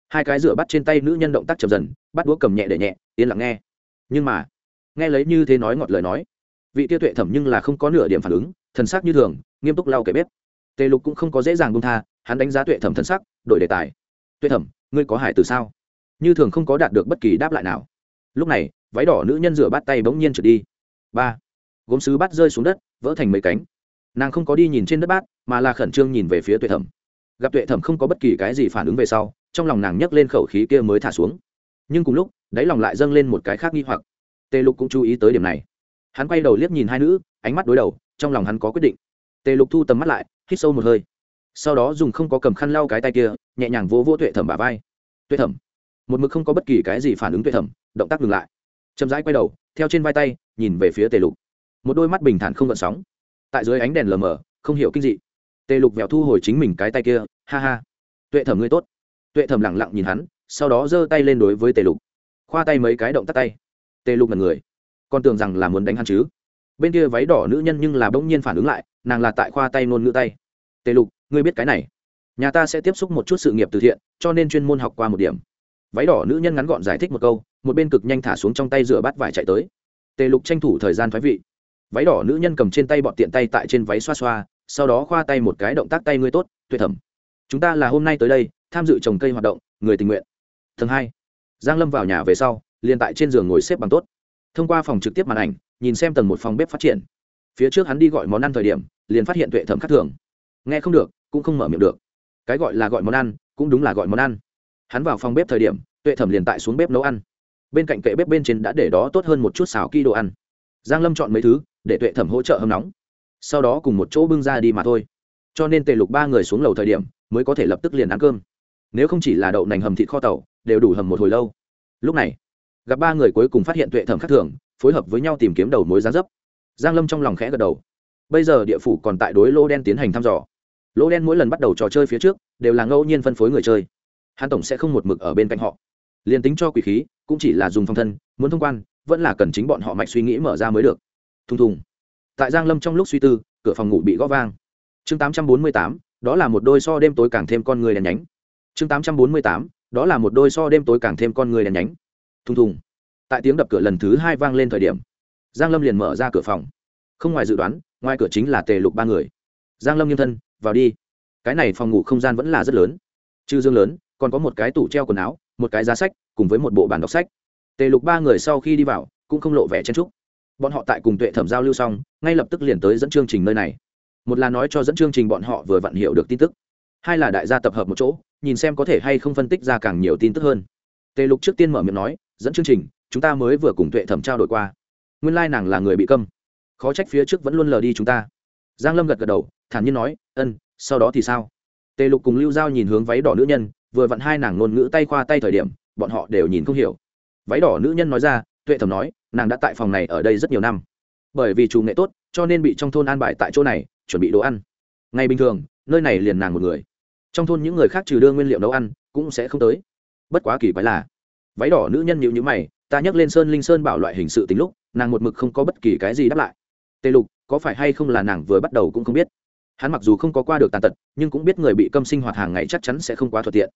Hai cái rửa bắt trên tay nữ nhân động tác chậm dần, bắt đũa cầm nhẹ để nhẹ, yên lặng nghe. Nhưng mà, nghe lấy như thế nói ngọt lời nói, vị tiêu tuệ thẩm nhưng là không có nửa điểm phản ứng thần sắc như thường, nghiêm túc lau kẻ bếp. Tề lục cũng không có dễ dàng bông tha, hắn đánh giá tuệ thẩm thần sắc, đổi đề tài. Tuệ thẩm, ngươi có hải từ sao? Như thường không có đạt được bất kỳ đáp lại nào. Lúc này, váy đỏ nữ nhân rửa bát tay bỗng nhiên trượt đi. Ba. Gốm sứ bát rơi xuống đất, vỡ thành mấy cánh. Nàng không có đi nhìn trên đất bát, mà là khẩn trương nhìn về phía tuệ thẩm. Gặp tuệ thẩm không có bất kỳ cái gì phản ứng về sau, trong lòng nàng nhấc lên khẩu khí kia mới thả xuống. Nhưng cùng lúc, đáy lòng lại dâng lên một cái khác nghi hoặc. Tề lục cũng chú ý tới điểm này. Hắn quay đầu liếc nhìn hai nữ, ánh mắt đối đầu trong lòng hắn có quyết định. Tề lục thu tầm mắt lại, hít sâu một hơi. Sau đó dùng không có cầm khăn lau cái tay kia, nhẹ nhàng vỗ vỗ tuệ thẩm bả vai. Tuệ thẩm. Một mực không có bất kỳ cái gì phản ứng tuệ thẩm, động tác ngừng lại. Chậm rãi quay đầu, theo trên vai tay, nhìn về phía tề lục. Một đôi mắt bình thản không gợn sóng. Tại dưới ánh đèn lờ mờ, không hiểu kinh dị. Tề lục vẹo thu hồi chính mình cái tay kia, ha ha. Tuệ thẩm ngươi tốt. Tuệ thẩm lẳng lặng nhìn hắn, sau đó giơ tay lên đối với tề lục. Khoa tay mấy cái động tắt tay. Tề lục là người. Con tưởng rằng là muốn đánh hắn chứ? Bên kia váy đỏ nữ nhân nhưng là bỗng nhiên phản ứng lại, nàng là tại khoa tay ngôn ngữ tay. Tề lục, ngươi biết cái này. Nhà ta sẽ tiếp xúc một chút sự nghiệp từ thiện, cho nên chuyên môn học qua một điểm. Váy đỏ nữ nhân ngắn gọn giải thích một câu, một bên cực nhanh thả xuống trong tay rửa bát vải chạy tới. Tề lục tranh thủ thời gian thoái vị. Váy đỏ nữ nhân cầm trên tay bọn tiện tay tại trên váy xoa xoa, sau đó khoa tay một cái động tác tay ngươi tốt, tuyệt thẩm. Chúng ta là hôm nay tới đây, tham dự trồng cây hoạt động, người tình nguyện. Thứ hai, giang lâm vào nhà về sau, liền tại trên giường ngồi xếp bằng tốt. Thông qua phòng trực tiếp màn ảnh nhìn xem tầng một phòng bếp phát triển. Phía trước hắn đi gọi món ăn thời điểm, liền phát hiện tuệ thẩm khắc thường. Nghe không được, cũng không mở miệng được. Cái gọi là gọi món ăn, cũng đúng là gọi món ăn. Hắn vào phòng bếp thời điểm, tuệ thẩm liền tại xuống bếp nấu ăn. Bên cạnh kệ bếp bên trên đã để đó tốt hơn một chút xào kỹ đồ ăn. Giang lâm chọn mấy thứ, để tuệ thẩm hỗ trợ hâm nóng. Sau đó cùng một chỗ bưng ra đi mà thôi. Cho nên tề lục ba người xuống lầu thời điểm, mới có thể lập tức liền ăn cơm. Nếu không chỉ là đậu nành hầm thịt kho tàu, đều đủ hầm một hồi lâu. Lúc này, gặp ba người cuối cùng phát hiện tuệ thẩm khắc thường phối hợp với nhau tìm kiếm đầu mối gián dấp. Giang lâm trong lòng khẽ gật đầu. Bây giờ địa phủ còn tại đối lô đen tiến hành thăm dò. Lô đen mỗi lần bắt đầu trò chơi phía trước đều là ngẫu nhiên phân phối người chơi. Hắn tổng sẽ không một mực ở bên cạnh họ. Liền tính cho quỷ khí cũng chỉ là dùng phong thân muốn thông quan vẫn là cần chính bọn họ mạch suy nghĩ mở ra mới được. Thùng thùng. Tại giang lâm trong lúc suy tư cửa phòng ngủ bị gõ vang. Chương 848, đó là một đôi so đêm tối càng thêm con người đèn nhánh. Chương 848, đó là một đôi so đêm tối càng thêm con người đèn nhánh. Thùng thùng tại tiếng đập cửa lần thứ hai vang lên thời điểm, giang lâm liền mở ra cửa phòng. Không ngoài dự đoán, ngoài cửa chính là tề lục ba người. Giang lâm nghiêm thân, vào đi. Cái này phòng ngủ không gian vẫn là rất lớn. Trừ dương lớn, còn có một cái tủ treo quần áo, một cái giá sách, cùng với một bộ bản đọc sách. Tề lục ba người sau khi đi vào, cũng không lộ vẻ chen trúc bọn họ tại cùng tuệ thẩm giao lưu xong, ngay lập tức liền tới dẫn chương trình nơi này. Một là nói cho dẫn chương trình bọn họ vừa vặn hiểu được tin tức, hai là đại gia tập hợp một chỗ, nhìn xem có thể hay không phân tích ra càng nhiều tin tức hơn. Tề lục trước tiên mở miệng nói, dẫn chương trình chúng ta mới vừa cùng tuệ thẩm trao đổi qua. Nguyên lai nàng là người bị câm. Khó trách phía trước vẫn luôn lờ đi chúng ta. Giang lâm gật gật đầu, thản nhiên nói, ân, sau đó thì sao? Tề lục cùng lưu giao nhìn hướng váy đỏ nữ nhân, vừa vặn hai nàng ngôn ngữ tay khoa tay thời điểm, bọn họ đều nhìn không hiểu. Váy đỏ nữ nhân nói ra, tuệ thẩm nói, nàng đã tại phòng này ở đây rất nhiều năm. Bởi vì chủ nghệ tốt, cho nên bị trong thôn an bài tại chỗ này, chuẩn bị đồ ăn. Ngày bình thường, nơi này liền nàng một người. Trong thôn những người khác trừ đưa nguyên liệu nấu ăn, cũng sẽ không tới. Bất quá kỳ quái là. Váy đỏ nữ nhân nhịu nhữ mày ta nhắc lên sơn linh sơn bảo loại hình sự tính lúc, nàng một mực không có bất kỳ cái gì đáp lại. Tề lục, có phải hay không là nàng vừa bắt đầu cũng không biết. Hắn mặc dù không có qua được tàn tật, nhưng cũng biết người bị câm sinh hoạt hàng ngày chắc chắn sẽ không quá thuận tiện.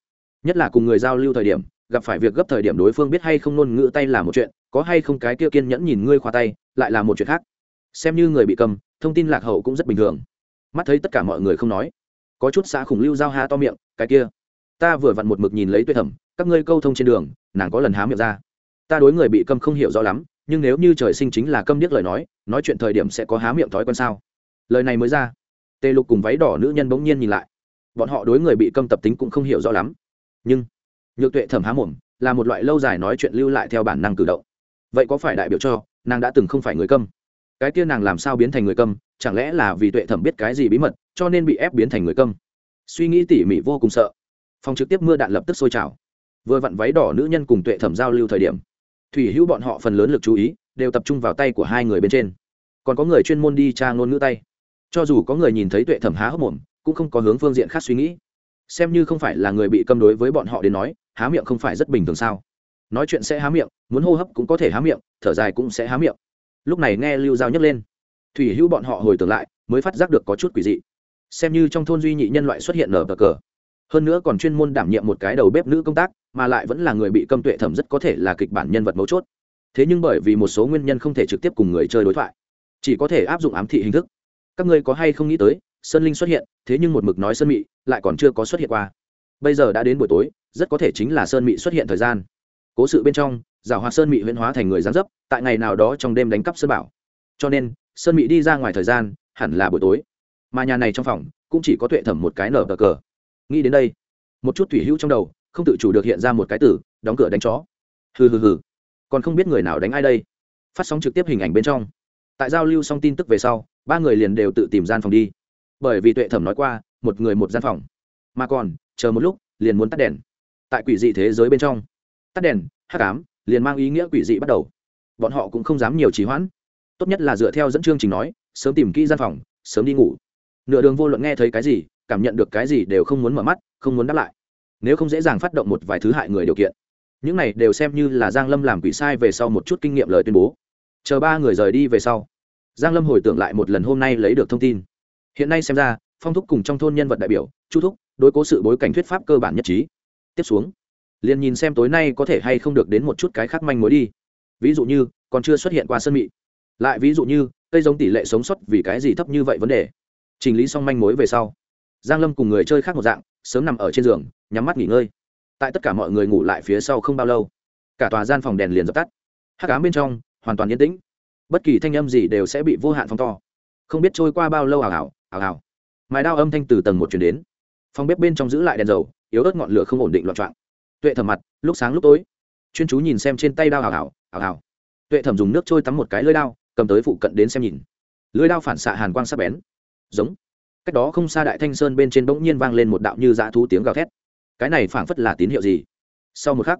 Nhất là cùng người giao lưu thời điểm, gặp phải việc gấp thời điểm đối phương biết hay không ngôn ngữ tay là một chuyện, có hay không cái kia kiên nhẫn nhìn ngươi khoa tay, lại là một chuyện khác. Xem như người bị cầm thông tin lạc hậu cũng rất bình thường. Mắt thấy tất cả mọi người không nói, có chút xã khủng lưu giao ha to miệng, cái kia, ta vừa vặn một mực nhìn lấy tuyệt thẩm, các ngươi câu thông trên đường, nàng có lần há miệng ra ta đối người bị câm không hiểu rõ lắm, nhưng nếu như trời sinh chính là câm điếc lời nói nói chuyện thời điểm sẽ có há miệng thói quen sao? Lời này mới ra, tê lục cùng váy đỏ nữ nhân bỗng nhiên nhìn lại. Bọn họ đối người bị câm tập tính cũng không hiểu rõ lắm. Nhưng, nhược tuệ thẩm há mồm, là một loại lâu dài nói chuyện lưu lại theo bản năng cử động. Vậy có phải đại biểu cho nàng đã từng không phải người câm? Cái kia nàng làm sao biến thành người câm, chẳng lẽ là vì tuệ thẩm biết cái gì bí mật, cho nên bị ép biến thành người câm? Suy nghĩ tỉ mỉ vô cùng sợ. Phòng trực tiếp mưa đạn lập tức sôi trào. Vừa vặn váy đỏ nữ nhân cùng tuệ thẩm giao lưu thời điểm thủy hữu bọn họ phần lớn lực chú ý, đều tập trung vào tay của hai người bên trên. Còn có người chuyên môn đi tra ngôn ngữ tay. Cho dù có người nhìn thấy tuệ thẩm há hốc mồm, cũng không có hướng phương diện khác suy nghĩ. Xem như không phải là người bị câm đối với bọn họ đến nói, há miệng không phải rất bình thường sao? Nói chuyện sẽ há miệng, muốn hô hấp cũng có thể há miệng, thở dài cũng sẽ há miệng. Lúc này nghe lưu giao nhấc lên, thủy hữu bọn họ hồi tưởng lại, mới phát giác được có chút quỷ dị. Xem như trong thôn duy nhị nhân loại xuất hiện nở bờ cờ hơn nữa còn chuyên môn đảm nhiệm một cái đầu bếp nữ công tác, mà lại vẫn là người bị câm tuệ thẩm rất có thể là kịch bản nhân vật mấu chốt. Thế nhưng bởi vì một số nguyên nhân không thể trực tiếp cùng người chơi đối thoại, chỉ có thể áp dụng ám thị hình thức. Các ngươi có hay không nghĩ tới, sơn linh xuất hiện, thế nhưng một mực nói sơn mị lại còn chưa có xuất hiện qua. Bây giờ đã đến buổi tối, rất có thể chính là sơn mị xuất hiện thời gian. Cố sự bên trong, giả hoa sơn mị huyễn hóa thành người gián dấp, tại ngày nào đó trong đêm đánh cắp sơn bảo. Cho nên, sơn mị đi ra ngoài thời gian, hẳn là buổi tối. Mà nhà này trong phòng, cũng chỉ có tuệ thẩm một cái nở cờ cờ nghĩ đến đây, một chút thủy hữu trong đầu, không tự chủ được hiện ra một cái tử đóng cửa đánh chó. Hừ hừ hừ. Còn không biết người nào đánh ai đây? Phát sóng trực tiếp hình ảnh bên trong. Tại giao lưu xong tin tức về sau, ba người liền đều tự tìm gian phòng đi. Bởi vì tuệ thẩm nói qua, một người một gian phòng. Mà còn, chờ một lúc, liền muốn tắt đèn. Tại quỷ dị thế giới bên trong, tắt đèn, hát cám, liền mang ý nghĩa quỷ dị bắt đầu. Bọn họ cũng không dám nhiều trì hoãn. Tốt nhất là dựa theo dẫn chương trình nói, sớm tìm kỹ gian phòng, sớm đi ngủ. Nửa đường vô luận nghe thấy cái gì cảm nhận được cái gì đều không muốn mở mắt, không muốn đáp lại. Nếu không dễ dàng phát động một vài thứ hại người điều kiện. Những này đều xem như là giang lâm làm quỷ sai về sau một chút kinh nghiệm lời tuyên bố. Chờ ba người rời đi về sau, giang lâm hồi tưởng lại một lần hôm nay lấy được thông tin. Hiện nay xem ra, phong thúc cùng trong thôn nhân vật đại biểu, chu thúc, đối cố sự bối cảnh thuyết pháp cơ bản nhất trí. Tiếp xuống, liền nhìn xem tối nay có thể hay không được đến một chút cái khác manh mối đi. Ví dụ như, còn chưa xuất hiện qua sân mị. Lại ví dụ như, cây giống tỷ lệ sống sót vì cái gì thấp như vậy vấn đề. Chỉnh lý xong manh mối về sau giang lâm cùng người chơi khác một dạng, sớm nằm ở trên giường, nhắm mắt nghỉ ngơi. Tại tất cả mọi người ngủ lại phía sau không bao lâu, cả tòa gian phòng đèn liền dập tắt. Hắc ám bên trong, hoàn toàn yên tĩnh. Bất kỳ thanh âm gì đều sẽ bị vô hạn phóng to. Không biết trôi qua bao lâu ảo ảo ảo ảo mái đao âm thanh từ tầng một chuyển đến. Phòng bếp bên trong giữ lại đèn dầu, yếu ớt ngọn lửa không ổn định loạn trạng tuệ thẩm mặt, lúc sáng lúc tối. Chuyên chú nhìn xem trên tay đao ảo ảo ảo ảo tuệ thẩm dùng nước trôi tắm một cái lưỡi đao, cầm tới phụ cận đến xem nhìn. Lưỡi đao phản xạ hàn quang sắc bén. Giống cách đó không xa đại thanh sơn bên trên bỗng nhiên vang lên một đạo như dã thú tiếng gào thét. Cái này phảng phất là tín hiệu gì? Sau một khắc,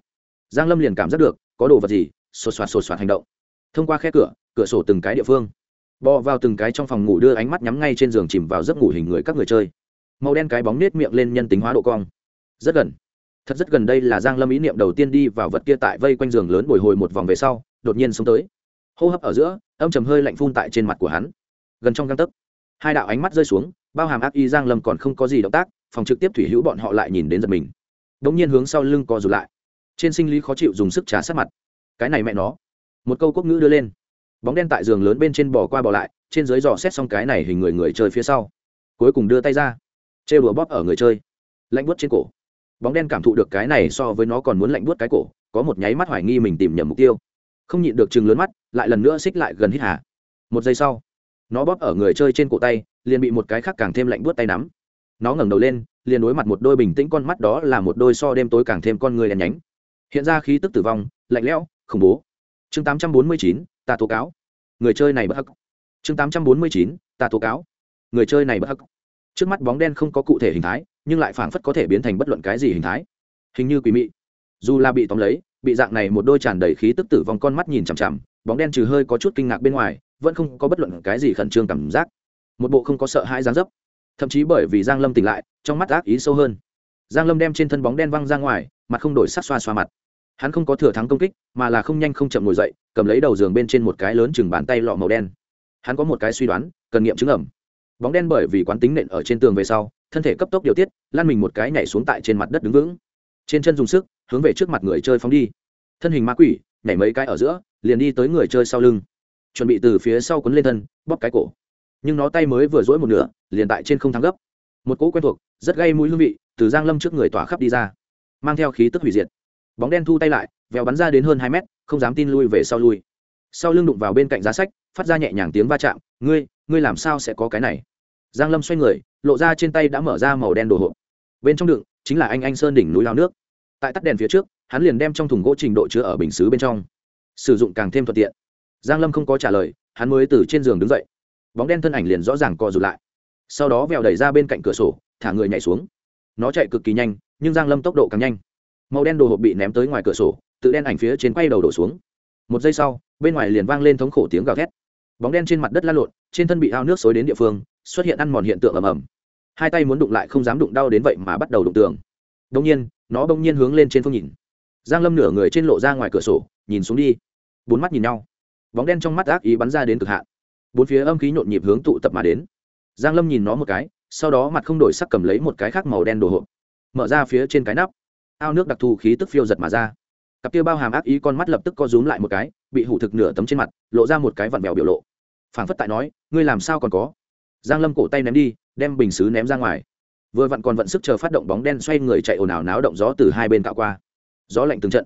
giang lâm liền cảm giác được, có đồ vật gì, sột soạt sột soạt hành động. Thông qua khe cửa cửa sổ từng cái địa phương. Bò vào từng cái trong phòng ngủ đưa ánh mắt nhắm ngay trên giường chìm vào giấc ngủ hình người các người chơi. Màu đen cái bóng nết miệng lên nhân tính hóa độ cong. Rất gần. Thật rất gần đây là giang lâm ý niệm đầu tiên đi vào vật kia tại vây quanh giường lớn bồi hồi một vòng về sau, đột nhiên xuống tới. Hô hấp ở giữa, âm trầm hơi lạnh phun tại trên mặt của hắn. Gần trong găng tấc, hai đạo ánh mắt rơi xuống bao hàm ác y giang lâm còn không có gì động tác, phòng trực tiếp thủy hữu bọn họ lại nhìn đến giật mình. Đống nhiên hướng sau lưng co rụt lại. Trên sinh lý khó chịu dùng sức trà sát mặt. Cái này mẹ nó. Một câu quốc ngữ đưa lên. Bóng đen tại giường lớn bên trên bò qua bò lại, trên dưới dò xét xong cái này hình người người chơi phía sau. Cuối cùng đưa tay ra. Chê bừa bóp ở người chơi. Lạnh buốt trên cổ. Bóng đen cảm thụ được cái này so với nó còn muốn lạnh buốt cái cổ, có một nháy mắt hoài nghi mình tìm nhầm mục tiêu. Không nhịn được chừng lớn mắt, lại lần nữa xích lại gần hít hà. Một giây sau, nó bóp ở người chơi trên cổ tay liền bị một cái khác càng thêm lạnh buốt tay nắm. Nó ngẩng đầu lên liền đối mặt một đôi bình tĩnh con mắt đó là một đôi so đêm tối càng thêm con người đèn nhánh. Hiện ra khí tức tử vong lạnh lẽo khủng bố. Chương 849, ta tố cáo. Người chơi này bất hắc. Chương 849, ta tố cáo. Người chơi này bất hắc. Trước mắt bóng đen không có cụ thể hình thái nhưng lại phảng phất có thể biến thành bất luận cái gì hình thái. Hình như quỷ mị. Dù là bị tóm lấy bị dạng này một đôi tràn đầy khí tức tử vong con mắt nhìn chằm chằm bóng đen trừ hơi có chút kinh ngạc bên ngoài vẫn không có bất luận cái gì khẩn trương cảm giác một bộ không có sợ hãi dáng dấp. Thậm chí bởi vì giang lâm tỉnh lại, trong mắt ác ý sâu hơn. Giang lâm đem trên thân bóng đen văng ra ngoài, mặt không đổi sắc xoa xoa mặt. Hắn không có thừa thắng công kích, mà là không nhanh không chậm ngồi dậy, cầm lấy đầu giường bên trên một cái lớn chừng bàn tay lọ màu đen. Hắn có một cái suy đoán, cần nghiệm chứng ẩm. Bóng đen bởi vì quán tính nện ở trên tường về sau, thân thể cấp tốc điều tiết lan mình một cái nhảy xuống tại trên mặt đất đứng vững. Trên chân dùng sức, hướng về trước mặt người chơi phóng đi. Thân hình ma quỷ, nhảy mấy cái ở giữa, liền đi tới người chơi sau lưng. Chuẩn bị từ phía sau quấn lên thân, bóp cái cổ nhưng nó tay mới vừa dỗi một nửa, liền tại trên không thắng gấp. Một cỗ quen thuộc, rất gây mũi hương vị, từ giang lâm trước người tỏa khắp đi ra, mang theo khí tức hủy diệt. Bóng đen thu tay lại, vèo bắn ra đến hơn hai mét, không dám tin lui về sau lui. Sau lưng đụng vào bên cạnh giá sách, phát ra nhẹ nhàng tiếng va chạm, ngươi ngươi làm sao sẽ có cái này? Giang lâm xoay người, lộ ra trên tay đã mở ra màu đen đồ hộp. Bên trong đựng, chính là anh anh sơn đỉnh núi lao nước. Tại tắt đèn phía trước, hắn liền đem trong thùng gỗ trình độ chứa ở bình xứ bên trong, sử dụng càng thêm thuận tiện. Giang lâm không có trả lời, hắn mới từ trên giường đứng dậy bóng đen thân ảnh liền rõ ràng co rụt lại. Sau đó vèo đẩy ra bên cạnh cửa sổ, thả người nhảy xuống. Nó chạy cực kỳ nhanh, nhưng giang lâm tốc độ càng nhanh. Màu đen đồ hộp bị ném tới ngoài cửa sổ, tự đen ảnh phía trên quay đầu đổ xuống. Một giây sau, bên ngoài liền vang lên thống khổ tiếng gào thét. Bóng đen trên mặt đất lăn lộn, trên thân bị ao nước xối đến địa phương, xuất hiện ăn mòn hiện tượng ầm ầm. Hai tay muốn đụng lại không dám đụng đau đến vậy mà bắt đầu đụng tường. Đông nhiên, nó bỗng nhiên hướng lên trên phương nhìn. Giang lâm nửa người trên lộ ra ngoài cửa sổ, nhìn xuống đi. Bốn mắt nhìn nhau. Bóng đen trong mắt ác ý bắn ra đến cực hạn bốn phía âm khí nhộn nhịp hướng tụ tập mà đến. Giang lâm nhìn nó một cái, sau đó mặt không đổi sắc cầm lấy một cái khác màu đen đồ hộp. Mở ra phía trên cái nắp. Ao nước đặc thù khí tức phiêu giật mà ra. Cặp kia bao hàm ác ý con mắt lập tức co rúm lại một cái, bị hủ thực nửa tấm trên mặt, lộ ra một cái vặn vẹo biểu lộ. Phảng phất tại nói, ngươi làm sao còn có? Giang lâm cổ tay ném đi, đem bình xứ ném ra ngoài. Vừa vặn còn vận sức chờ phát động bóng đen xoay người chạy ồn ào náo động gió từ hai bên tạo qua. Gió lạnh từng trận.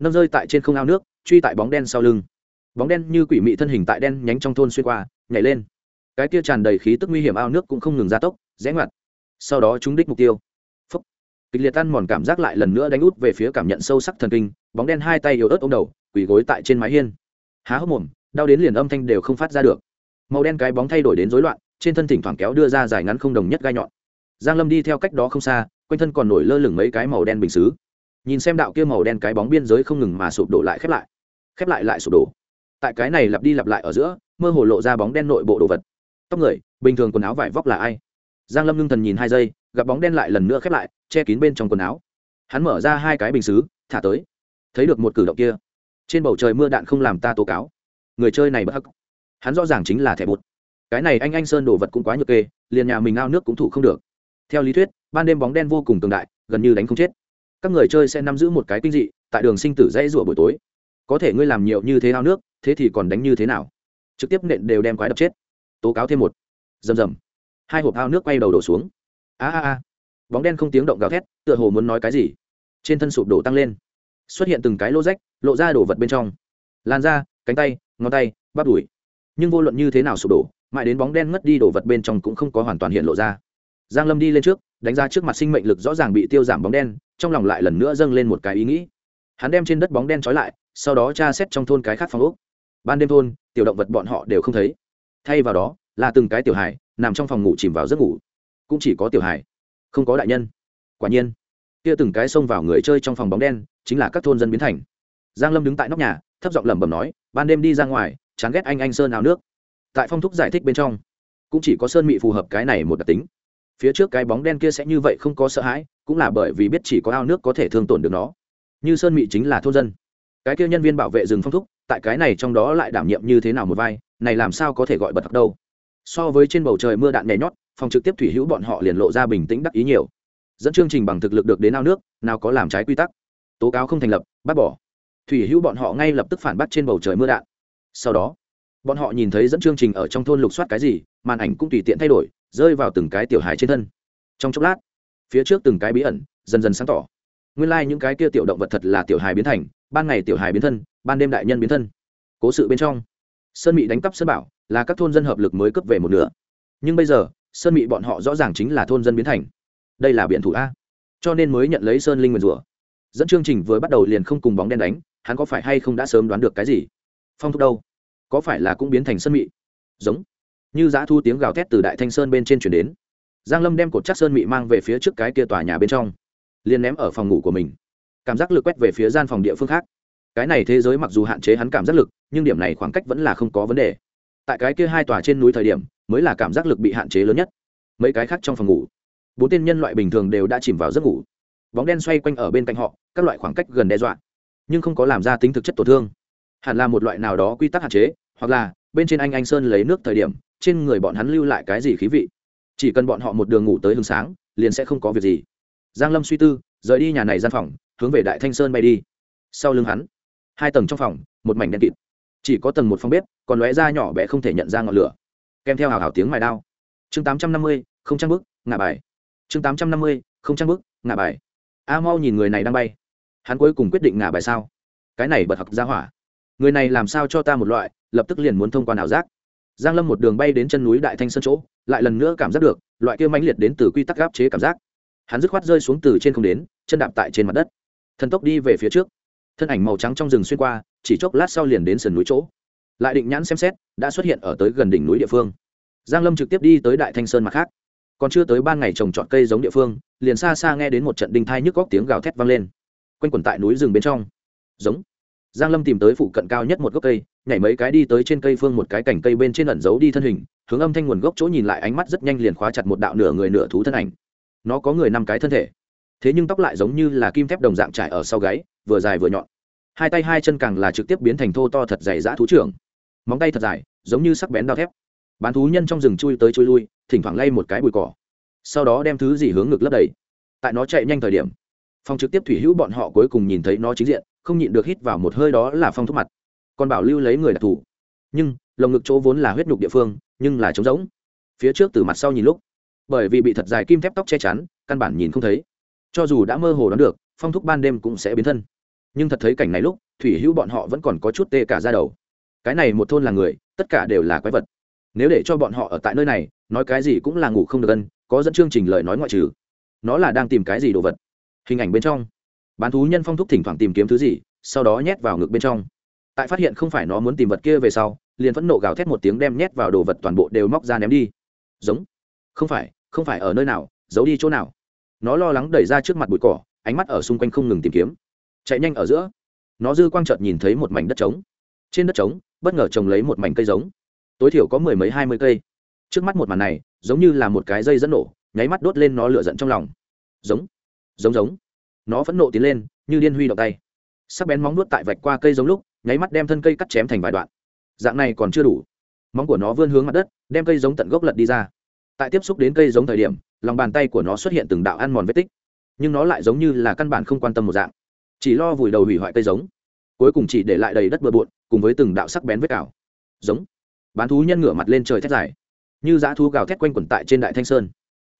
Nâng rơi tại trên không ao nước, truy tại bóng đen sau lưng bóng đen như quỷ mị thân hình tại đen nhánh trong thôn xuyên qua, nhảy lên. Cái kia tràn đầy khí tức nguy hiểm ao nước cũng không ngừng gia tốc, rẽ ngoặt. Sau đó trúng đích mục tiêu. Phấp kịch liệt tan mòn cảm giác lại lần nữa đánh út về phía cảm nhận sâu sắc thần kinh, bóng đen hai tay yếu ớt ô m đầu, quỳ gối tại trên mái hiên. Há hốc mồm, đau đến liền âm thanh đều không phát ra được. Màu đen cái bóng thay đổi đến rối loạn, trên thân thỉnh thoảng kéo đưa ra dài ngắn không đồng nhất gai nhọn. Giang lâm đi theo cách đó không xa, quanh thân còn nổi lơ lửng mấy cái màu đen bình xứ. Nhìn xem đạo kia màu đen cái bóng biên giới không ngừng mà sụp đổ lại khép lại. Khép lại lại sụp đổ tại cái này lặp đi lặp lại ở giữa, mơ hồ lộ ra bóng đen nội bộ đồ vật. Tóc người, bình thường quần áo vải vóc là ai? Giang lâm ngưng thần nhìn hai giây, gặp bóng đen lại lần nữa khép lại, che kín bên trong quần áo. Hắn mở ra hai cái bình xứ, thả tới. Thấy được một cử động kia. Trên bầu trời mưa đạn không làm ta tố cáo. Người chơi này bất hắc. Hắn rõ ràng chính là thẻ bút cái này anh anh sơn đồ vật cũng quá nhược kê, liền nhà mình ao nước cũng thủ không được. Theo lý thuyết, ban đêm bóng đen vô cùng cường đại, gần như đánh không chết. Các người chơi sẽ nắm giữ một cái kinh dị, tại đường sinh tử dãy rủa buổi tối. Có thể ngươi làm nhiều như thế ao nước thế thì còn đánh như thế nào? Trực tiếp nện đều đem quái đập chết. Tố cáo thêm một. Rầm rầm. Hai hộp ao nước quay đầu đổ xuống. A a a. Bóng đen không tiếng động gào thét, tựa hồ muốn nói cái gì. Trên thân sụp đổ tăng lên. Xuất hiện từng cái lô rách, lộ ra đổ vật bên trong. Lan da, cánh tay, ngón tay, bắp đùi. Nhưng vô luận như thế nào sụp đổ, mãi đến bóng đen ngất đi đổ vật bên trong cũng không có hoàn toàn hiện lộ ra. Giang lâm đi lên trước, đánh ra trước mặt sinh mệnh lực rõ ràng bị tiêu giảm bóng đen, trong lòng lại lần nữa dâng lên một cái ý nghĩ. Hắn đem trên đất bóng đen trói lại, sau đó tra xét trong thôn cái khác phòng ốc ban đêm thôn tiểu động vật bọn họ đều không thấy. Thay vào đó là từng cái tiểu hải nằm trong phòng ngủ chìm vào giấc ngủ. Cũng chỉ có tiểu hải, không có đại nhân. Quả nhiên kia từng cái xông vào người chơi trong phòng bóng đen chính là các thôn dân biến thành. Giang lâm đứng tại nóc nhà thấp giọng lẩm bẩm nói ban đêm đi ra ngoài chán ghét anh anh sơn ao nước. Tại phong thúc giải thích bên trong cũng chỉ có sơn mị phù hợp cái này một đặc tính. Phía trước cái bóng đen kia sẽ như vậy không có sợ hãi cũng là bởi vì biết chỉ có ao nước có thể thương tổn được nó. Như sơn mị chính là thôn dân. Cái kia nhân viên bảo vệ rừng phong thúc tại cái này trong đó lại đảm nhiệm như thế nào một vai, này làm sao có thể gọi bật thật đâu. So với trên bầu trời mưa đạn nhảy nhót, phòng trực tiếp thủy hữu bọn họ liền lộ ra bình tĩnh đắc ý nhiều. Dẫn chương trình bằng thực lực được đến ao nước, nào có làm trái quy tắc. Tố cáo không thành lập, bác bỏ. Thủy hữu bọn họ ngay lập tức phản bác trên bầu trời mưa đạn. Sau đó, bọn họ nhìn thấy dẫn chương trình ở trong thôn lục soát cái gì, màn ảnh cũng tùy tiện thay đổi, rơi vào từng cái tiểu hài trên thân. Trong chốc lát, phía trước từng cái bí ẩn dần dần sáng tỏ. Nguyên lai、like、những cái kia tiểu động vật thật là tiểu hài biến thành, ban ngày tiểu hài biến thân ban đêm đại nhân biến thân. Cố sự bên trong, sơn mị đánh cắp sơn bảo là các thôn dân hợp lực mới cấp về một nửa. Nhưng bây giờ, sơn mị bọn họ rõ ràng chính là thôn dân biến thành. Đây là biện thủ a. Cho nên mới nhận lấy sơn linh nguyền rủa. Dẫn chương trình vừa bắt đầu liền không cùng bóng đen đánh, hắn có phải hay không đã sớm đoán được cái gì? Phong thúc đâu? Có phải là cũng biến thành sơn mị? Giống. Như giã thu tiếng gào thét từ đại thanh sơn bên trên chuyển đến. Giang lâm đem cột chắc sơn mị mang về phía trước cái kia tòa nhà bên trong, liền ném ở phòng ngủ của mình. Cảm giác lực quét về phía gian phòng địa phương khác cái này thế giới mặc dù hạn chế hắn cảm giác lực, nhưng điểm này khoảng cách vẫn là không có vấn đề. Tại cái kia hai tòa trên núi thời điểm, mới là cảm giác lực bị hạn chế lớn nhất. Mấy cái khác trong phòng ngủ, bốn tên nhân loại bình thường đều đã chìm vào giấc ngủ. Bóng đen xoay quanh ở bên cạnh họ, các loại khoảng cách gần đe dọa, nhưng không có làm ra tính thực chất tổn thương. Hẳn là một loại nào đó quy tắc hạn chế, hoặc là bên trên anh anh sơn lấy nước thời điểm, trên người bọn hắn lưu lại cái gì khí vị. Chỉ cần bọn họ một đường ngủ tới hương sáng, liền sẽ không có việc gì. Giang lâm suy tư, rời đi nhà này gian phòng, hướng về đại thanh sơn bay đi. Sau lưng hắn hai tầng trong phòng, một mảnh đen kịt. Chỉ có tầng một phòng bếp, còn lóe ra nhỏ bé không thể nhận ra ngọn lửa. Kèm theo hào hào tiếng mài đao. Chương tám trăm năm mươi, không trang bức ngả bài. Chương tám trăm năm mươi, không trang bức ngả bài. A mau nhìn người này đang bay. Hắn cuối cùng quyết định ngả bài sao? Cái này bật học ra hỏa. Người này làm sao cho ta một loại, lập tức liền muốn thông qua ảo giác. Giang lâm một đường bay đến chân núi đại thanh sơn chỗ, lại lần nữa cảm giác được, loại kia mãnh liệt đến từ quy tắc gáp chế cảm giác. Hắn dứt khoát rơi xuống từ trên không đến, chân đạp tại trên mặt đất. Thần tốc đi về phía trước thân ảnh màu trắng trong rừng xuyên qua, chỉ chốc lát sau liền đến sườn núi chỗ. Lại định nhãn xem xét, đã xuất hiện ở tới gần đỉnh núi địa phương. Giang lâm trực tiếp đi tới đại thanh sơn mặt khác. Còn chưa tới ban ngày trồng trọt cây giống địa phương, liền xa xa nghe đến một trận đinh thai nhức góc tiếng gào thét vang lên. Quanh quẩn tại núi rừng bên trong. Giống. Giang lâm tìm tới phụ cận cao nhất một gốc cây, nhảy mấy cái đi tới trên cây phương một cái cành cây bên trên ẩn giấu đi thân hình, hướng âm thanh nguồn gốc chỗ nhìn lại ánh mắt rất nhanh liền khóa chặt một đạo nửa người nửa thú thân ảnh. Nó có người năm cái thân thể thế nhưng tóc lại giống như là kim thép đồng dạng trải ở sau gáy, vừa dài vừa nhọn. Hai tay hai chân càng là trực tiếp biến thành thô to thật dày dã thú trưởng. Móng tay thật dài, giống như sắc bén đao thép. Bán thú nhân trong rừng chui tới chui lui, thỉnh thoảng lay một cái bụi cỏ. Sau đó đem thứ gì hướng ngực lấp đầy. Tại nó chạy nhanh thời điểm phong trực tiếp thủy hữu bọn họ cuối cùng nhìn thấy nó chính diện, không nhịn được hít vào một hơi đó là phong thúc mặt. Còn bảo lưu lấy người đặc thù. Nhưng, lồng ngực chỗ vốn là huyết nhục địa phương, nhưng là trống rỗng. Phía trước từ mặt sau nhìn lúc, bởi vì bị thật dài kim thép tóc che chắn, căn bản nhìn không thấy cho dù đã mơ hồ đoán được, phong thúc ban đêm cũng sẽ biến thân. Nhưng thật thấy cảnh này lúc, thủy hữu bọn họ vẫn còn có chút tê cả ra đầu. Cái này một thôn là người, tất cả đều là quái vật. Nếu để cho bọn họ ở tại nơi này, nói cái gì cũng là ngủ không được ân, có dẫn chương trình lời nói ngoại trừ. Nó là đang tìm cái gì đồ vật? Hình ảnh bên trong. Bán thú nhân phong thúc thỉnh thoảng tìm kiếm thứ gì, sau đó nhét vào ngực bên trong. Tại phát hiện không phải nó muốn tìm vật kia về sau, liền phẫn nộ gào thét một tiếng đem nhét vào đồ vật toàn bộ đều móc ra ném đi. Giống. Không phải không phải ở nơi nào, giấu đi chỗ nào nó lo lắng đẩy ra trước mặt bụi cỏ, ánh mắt ở xung quanh không ngừng tìm kiếm. Chạy nhanh ở giữa, nó dư quang trợt nhìn thấy một mảnh đất trống. Trên đất trống, bất ngờ trồng lấy một mảnh cây giống. Tối thiểu có mười mấy, hai mươi cây. Trước mắt một màn này, giống như là một cái dây dẫn nổ, nháy mắt đốt lên nó lửa giận trong lòng. Giống giống giống. Nó phẫn nộ tiến lên, như điên huy động tay. Sắc bén móng nuốt tại vạch qua cây giống lúc, nháy mắt đem thân cây cắt chém thành vài đoạn. Dạng này còn chưa đủ. Móng của nó vươn hướng mặt đất, đem cây giống tận gốc lật đi ra. Tại tiếp xúc đến cây giống thời điểm lòng bàn tay của nó xuất hiện từng đạo ăn mòn vết tích, nhưng nó lại giống như là căn bản không quan tâm một dạng, chỉ lo vùi đầu hủy hoại cây giống, cuối cùng chỉ để lại đầy đất bừa bộn, cùng với từng đạo sắc bén vết cào. Giống. Bán thú nhân ngửa mặt lên trời thét dài, như dã thú gào thét quanh quẩn tại trên đại thanh sơn.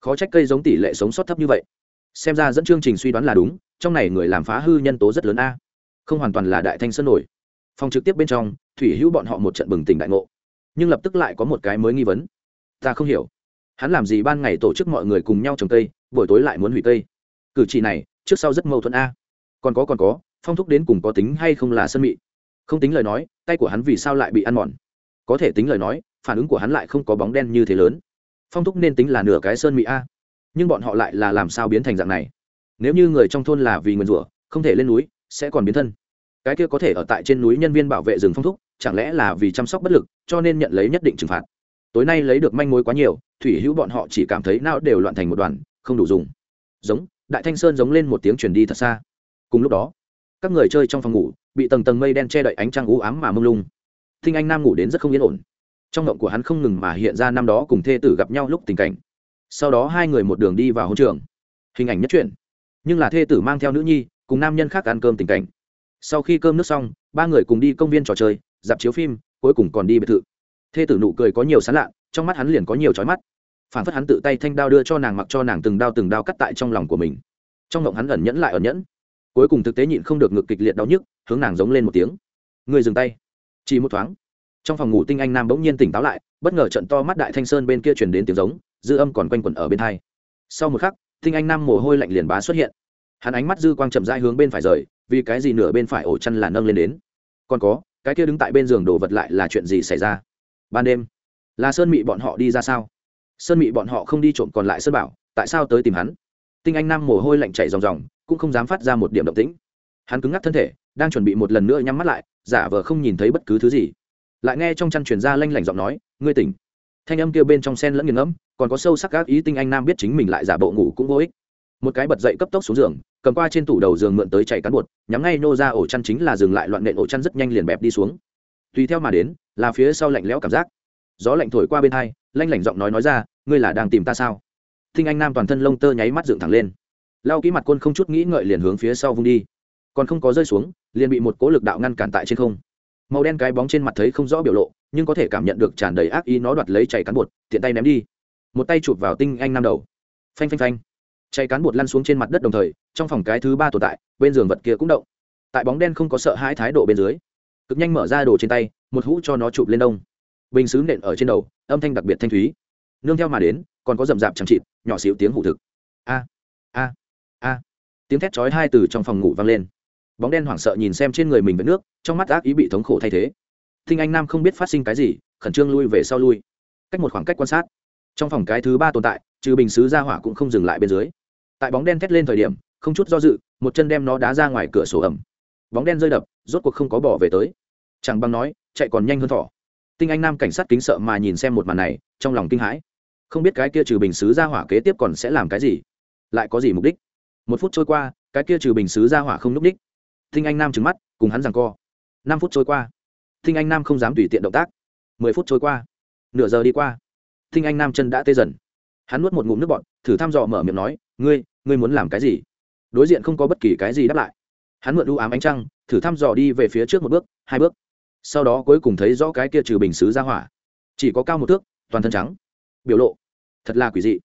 Khó trách cây giống tỷ lệ sống sót thấp như vậy. Xem ra dẫn chương trình suy đoán là đúng, trong này người làm phá hư nhân tố rất lớn a. Không hoàn toàn là đại thanh sơn nổi. Phòng trực tiếp bên trong, thủy hữu bọn họ một trận bừng tỉnh đại ngộ, nhưng lập tức lại có một cái mới nghi vấn. Ta không hiểu hắn làm gì ban ngày tổ chức mọi người cùng nhau trồng cây, buổi tối lại muốn hủy cây. Cử chỉ này, trước sau rất mâu thuẫn a. Còn có còn có, phong thúc đến cùng có tính hay không là sân mị? Không tính lời nói, tay của hắn vì sao lại bị ăn mòn? Có thể tính lời nói, phản ứng của hắn lại không có bóng đen như thế lớn. Phong thúc nên tính là nửa cái sơn mị a. Nhưng bọn họ lại là làm sao biến thành dạng này? Nếu như người trong thôn là vì nguyền rủa, không thể lên núi, sẽ còn biến thân. Cái kia có thể ở tại trên núi nhân viên bảo vệ rừng phong thúc, chẳng lẽ là vì chăm sóc bất lực, cho nên nhận lấy nhất định trừng phạt tối nay lấy được manh mối quá nhiều, thủy hữu bọn họ chỉ cảm thấy não đều loạn thành một đoàn, không đủ dùng. Giống, đại thanh sơn giống lên một tiếng chuyển đi thật xa. Cùng lúc đó, các người chơi trong phòng ngủ, bị tầng tầng mây đen che đậy ánh trăng u ám mà mông lung. Thinh anh nam ngủ đến rất không yên ổn. Trong ngộng của hắn không ngừng mà hiện ra năm đó cùng thê tử gặp nhau lúc tình cảnh. Sau đó hai người một đường đi vào hôn trường. Hình ảnh nhất truyện. Nhưng là thê tử mang theo nữ nhi, cùng nam nhân khác ăn cơm tình cảnh. Sau khi cơm nước xong, ba người cùng đi công viên trò chơi, dạp chiếu phim, cuối cùng còn đi biệt thự thê tử nụ cười có nhiều sán lạ trong mắt hắn liền có nhiều trói mắt. Phản phất hắn tự tay thanh đao đưa cho nàng mặc cho nàng từng đao từng đao cắt tại trong lòng của mình. Trong ngộng hắn ẩn nhẫn lại ẩn nhẫn. Cuối cùng thực tế nhịn không được ngực kịch liệt đau nhức, hướng nàng giống lên một tiếng. Người dừng tay. Chỉ một thoáng, trong phòng ngủ tinh anh nam bỗng nhiên tỉnh táo lại, bất ngờ trận to mắt đại thanh sơn bên kia chuyển đến tiếng giống, dư âm còn quanh quẩn ở bên hai. Sau một khắc, tinh anh nam mồ hôi lạnh liền bá xuất hiện. Hắn ánh mắt dư quang chậm rãi hướng bên phải rời, vì cái gì nửa bên phải ổ chăn là nâng lên đến. Còn có, cái kia đứng tại bên giường đồ vật lại là chuyện gì xảy ra? Ban đêm. Là sơn mị bọn họ đi ra sao? Sơn mị bọn họ không đi trộm còn lại sơn bảo, tại sao tới tìm hắn? Tinh anh nam mồ hôi lạnh chảy ròng ròng, cũng không dám phát ra một điểm động tĩnh. Hắn cứng ngắc thân thể, đang chuẩn bị một lần nữa nhắm mắt lại, giả vờ không nhìn thấy bất cứ thứ gì. Lại nghe trong chăn truyền ra lanh lảnh giọng nói, ngươi tỉnh. Thanh âm kia bên trong sen lẫn nghiền ngẫm, còn có sâu sắc các ý tinh anh nam biết chính mình lại giả bộ ngủ cũng vô ích. Một cái bật dậy cấp tốc xuống giường, cầm qua trên tủ đầu giường mượn tới chạy cán bột, nhắm ngay nô ra ổ chăn chính là dừng lại loạn nện ổ chăn rất nhanh liền bẹp đi xuống tùy theo mà đến, là phía sau lạnh lẽo cảm giác. Gió lạnh thổi qua bên hai, lanh lảnh giọng nói nói ra, ngươi là đang tìm ta sao? Thinh anh nam toàn thân lông tơ nháy mắt dựng thẳng lên. Lao kỹ mặt quân không chút nghĩ ngợi liền hướng phía sau vung đi. Còn không có rơi xuống, liền bị một cố lực đạo ngăn cản tại trên không. Màu đen cái bóng trên mặt thấy không rõ biểu lộ, nhưng có thể cảm nhận được tràn đầy ác ý nó đoạt lấy chảy cán bột, tiện tay ném đi. Một tay chụp vào tinh anh nam đầu. Phanh phanh phanh. Chạy cán bột lăn xuống trên mặt đất đồng thời, trong phòng cái thứ ba tồn tại, bên giường vật kia cũng động. Tại bóng đen không có sợ hãi thái độ bên dưới cực nhanh mở ra đồ trên tay, một hũ cho nó chụp lên đông. Bình xứ nện ở trên đầu, âm thanh đặc biệt thanh thúy. Nương theo mà đến, còn có rậm rạp chẳng chịt, nhỏ xíu tiếng hụ thực. A a a. Tiếng thét chói hai từ trong phòng ngủ vang lên. Bóng đen hoảng sợ nhìn xem trên người mình với nước, trong mắt ác ý bị thống khổ thay thế. Thinh anh nam không biết phát sinh cái gì, khẩn trương lui về sau lui. Cách một khoảng cách quan sát. Trong phòng cái thứ ba tồn tại, trừ bình xứ ra hỏa cũng không dừng lại bên dưới. Tại bóng đen thét lên thời điểm, không chút do dự, một chân đem nó đá ra ngoài cửa sổ ẩm bóng đen rơi đập, rốt cuộc không có bỏ về tới. Chẳng bằng nói, chạy còn nhanh hơn thỏ. Tinh anh nam cảnh sát kính sợ mà nhìn xem một màn này, trong lòng kinh hãi. Không biết cái kia trừ bình xứ ra hỏa kế tiếp còn sẽ làm cái gì? Lại có gì mục đích? Một phút trôi qua, cái kia trừ bình xứ ra hỏa không n ú c ních thinh anh nam trứng mắt, cùng hắn rằng co. Năm phút trôi qua. Thinh anh nam không dám tùy tiện động tác. Mười phút trôi qua. Nửa giờ đi qua. Thinh anh nam chân đã tê dần. Hắn nuốt một ngụm nước bọn thử thăm dò mở miệng nói, ngươi ngươi muốn làm cái gì? Đối diện không có bất kỳ cái gì đáp lại hắn mượn u ám ánh trăng, thử thăm dò đi về phía trước một bước, hai bước. Sau đó cuối cùng thấy rõ cái kia trừ bình xứ ra hỏa. Chỉ có cao một thước, toàn thân trắng. Biểu lộ, thật là quỷ dị.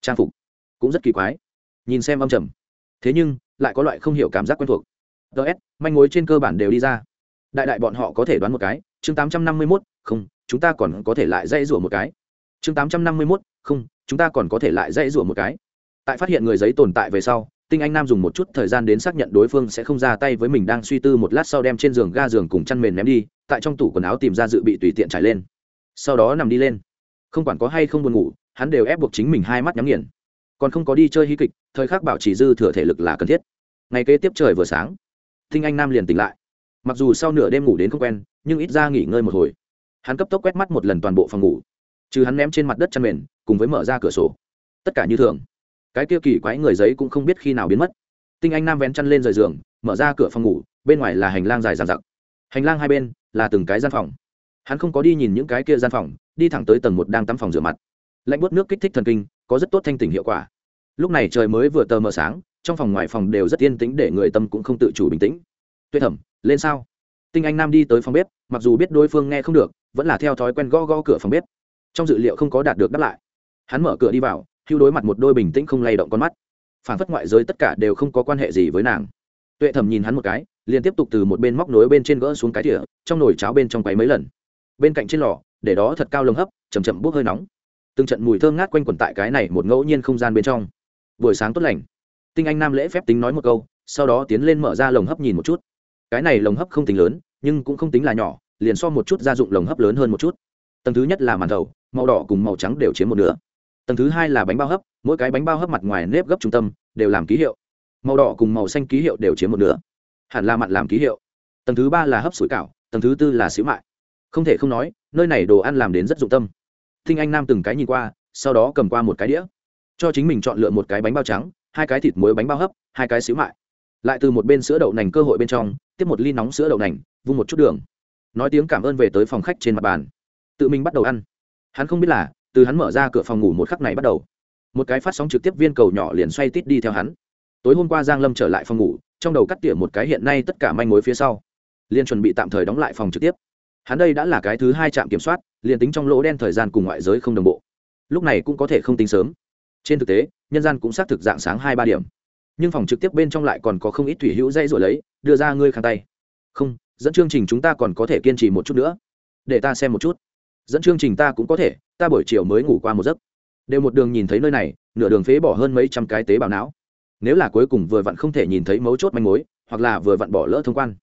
Trang phục, cũng rất kỳ quái. Nhìn xem âm trầm. Thế nhưng, lại có loại không hiểu cảm giác quen thuộc. Ts manh mối trên cơ bản đều đi ra. Đại đại bọn họ có thể đoán một cái, chương tám trăm năm mươi mốt, không, chúng ta còn có thể lại dãy rủa một cái. Chương tám trăm năm mươi mốt, không, chúng ta còn có thể lại dãy rủa một cái. Tại phát hiện người giấy tồn tại về sau tinh anh nam dùng một chút thời gian đến xác nhận đối phương sẽ không ra tay với mình đang suy tư một lát sau đem trên giường ga giường cùng chăn mền ném đi, tại trong tủ quần áo tìm ra dự bị tùy tiện trải lên. Sau đó nằm đi lên. Không quản có hay không buồn ngủ, hắn đều ép buộc chính mình hai mắt nhắm nghiền. Còn không có đi chơi hí kịch, thời khắc bảo trì dư thừa thể lực là cần thiết. Ngày kế tiếp trời vừa sáng, tinh anh nam liền tỉnh lại. Mặc dù sau nửa đêm ngủ đến không quen, nhưng ít ra nghỉ ngơi một hồi. Hắn cấp tốc quét mắt một lần toàn bộ phòng ngủ. Trừ hắn ném trên mặt đất chăn mền, cùng với mở ra cửa sổ. Tất cả như thường cái kia kỳ quái người giấy cũng không biết khi nào biến mất. Tinh anh nam vén chăn lên rời giường, mở ra cửa phòng ngủ, bên ngoài là hành lang dài dàn dặc. hành lang hai bên là từng cái gian phòng. Hắn không có đi nhìn những cái kia gian phòng, đi thẳng tới tầng một đang tắm phòng rửa mặt. Lạnh bút nước kích thích thần kinh, có rất tốt thanh tỉnh hiệu quả. Lúc này trời mới vừa tờ mờ sáng, trong phòng ngoài phòng đều rất yên tĩnh để người tâm cũng không tự chủ bình tĩnh. Tuyệt thẩm, lên sao? Tinh anh nam đi tới phòng bếp, mặc dù biết đối phương nghe không được, vẫn là theo thói quen gõ gõ cửa phòng bếp. Trong dự liệu không có đạt được đáp lại. Hắn mở cửa đi vào hưu đối mặt một đôi bình tĩnh không lay động con mắt. Phản phất ngoại giới tất cả đều không có quan hệ gì với nàng. Tuệ thẩm nhìn hắn một cái, liền tiếp tục từ một bên móc nối bên trên gỡ xuống cái thỉa trong nồi cháo bên trong quấy mấy lần. Bên cạnh trên lò, để đó thật cao lồng hấp chầm chậm bốc hơi nóng. Từng trận mùi thơm ngát quanh quẩn tại cái này một ngẫu nhiên không gian bên trong. Buổi sáng tốt lành. Tinh anh nam lễ phép tính nói một câu, sau đó tiến lên mở ra lồng hấp nhìn một chút. Cái này lồng hấp không tính lớn, nhưng cũng không tính là nhỏ, liền so một chút gia dụng lồng hấp lớn hơn một chút. Tầng thứ nhất là màn thầu, màu đỏ cùng màu trắng đều chiếm một nửa tầng thứ hai là bánh bao hấp, mỗi cái bánh bao hấp mặt ngoài nếp gấp trung tâm đều làm ký hiệu. Màu đỏ cùng màu xanh ký hiệu đều chiếm một nửa. Hẳn là mặn làm ký hiệu. Tầng thứ ba là hấp sủi cảo, tầng thứ tư là xíu mại. Không thể không nói, nơi này đồ ăn làm đến rất dụng tâm. Thinh anh nam từng cái nhìn qua, sau đó cầm qua một cái đĩa. Cho chính mình chọn lựa một cái bánh bao trắng, hai cái thịt muối bánh bao hấp, hai cái xíu mại. Lại từ một bên sữa đậu nành cơ hội bên trong, tiếp một ly nóng sữa đậu nành, vung một chút đường. Nói tiếng cảm ơn về tới phòng khách trên mặt bàn. Tự mình bắt đầu ăn. Hắn không biết là từ hắn mở ra cửa phòng ngủ một khắc này bắt đầu, một cái phát sóng trực tiếp viên cầu nhỏ liền xoay tít đi theo hắn. Tối hôm qua giang lâm trở lại phòng ngủ, trong đầu cắt tỉa một cái hiện nay tất cả manh mối phía sau. Liền chuẩn bị tạm thời đóng lại phòng trực tiếp. Hắn đây đã là cái thứ hai trạm kiểm soát, liền tính trong lỗ đen thời gian cùng ngoại giới không đồng bộ. Lúc này cũng có thể không tính sớm. Trên thực tế, nhân gian cũng xác thực dạng sáng hai ba điểm. Nhưng phòng trực tiếp bên trong lại còn có không ít thủy hữu dây rồi lấy, đưa ra ngươi khang tay. Không, dẫn chương trình chúng ta còn có thể kiên trì một chút nữa. Để ta xem một chút dẫn chương trình ta cũng có thể, ta buổi chiều mới ngủ qua một giấc. Đều một đường nhìn thấy nơi này, nửa đường phế bỏ hơn mấy trăm cái tế bào não. Nếu là cuối cùng vừa vặn không thể nhìn thấy mấu chốt manh mối, hoặc là vừa vặn bỏ lỡ thông quan.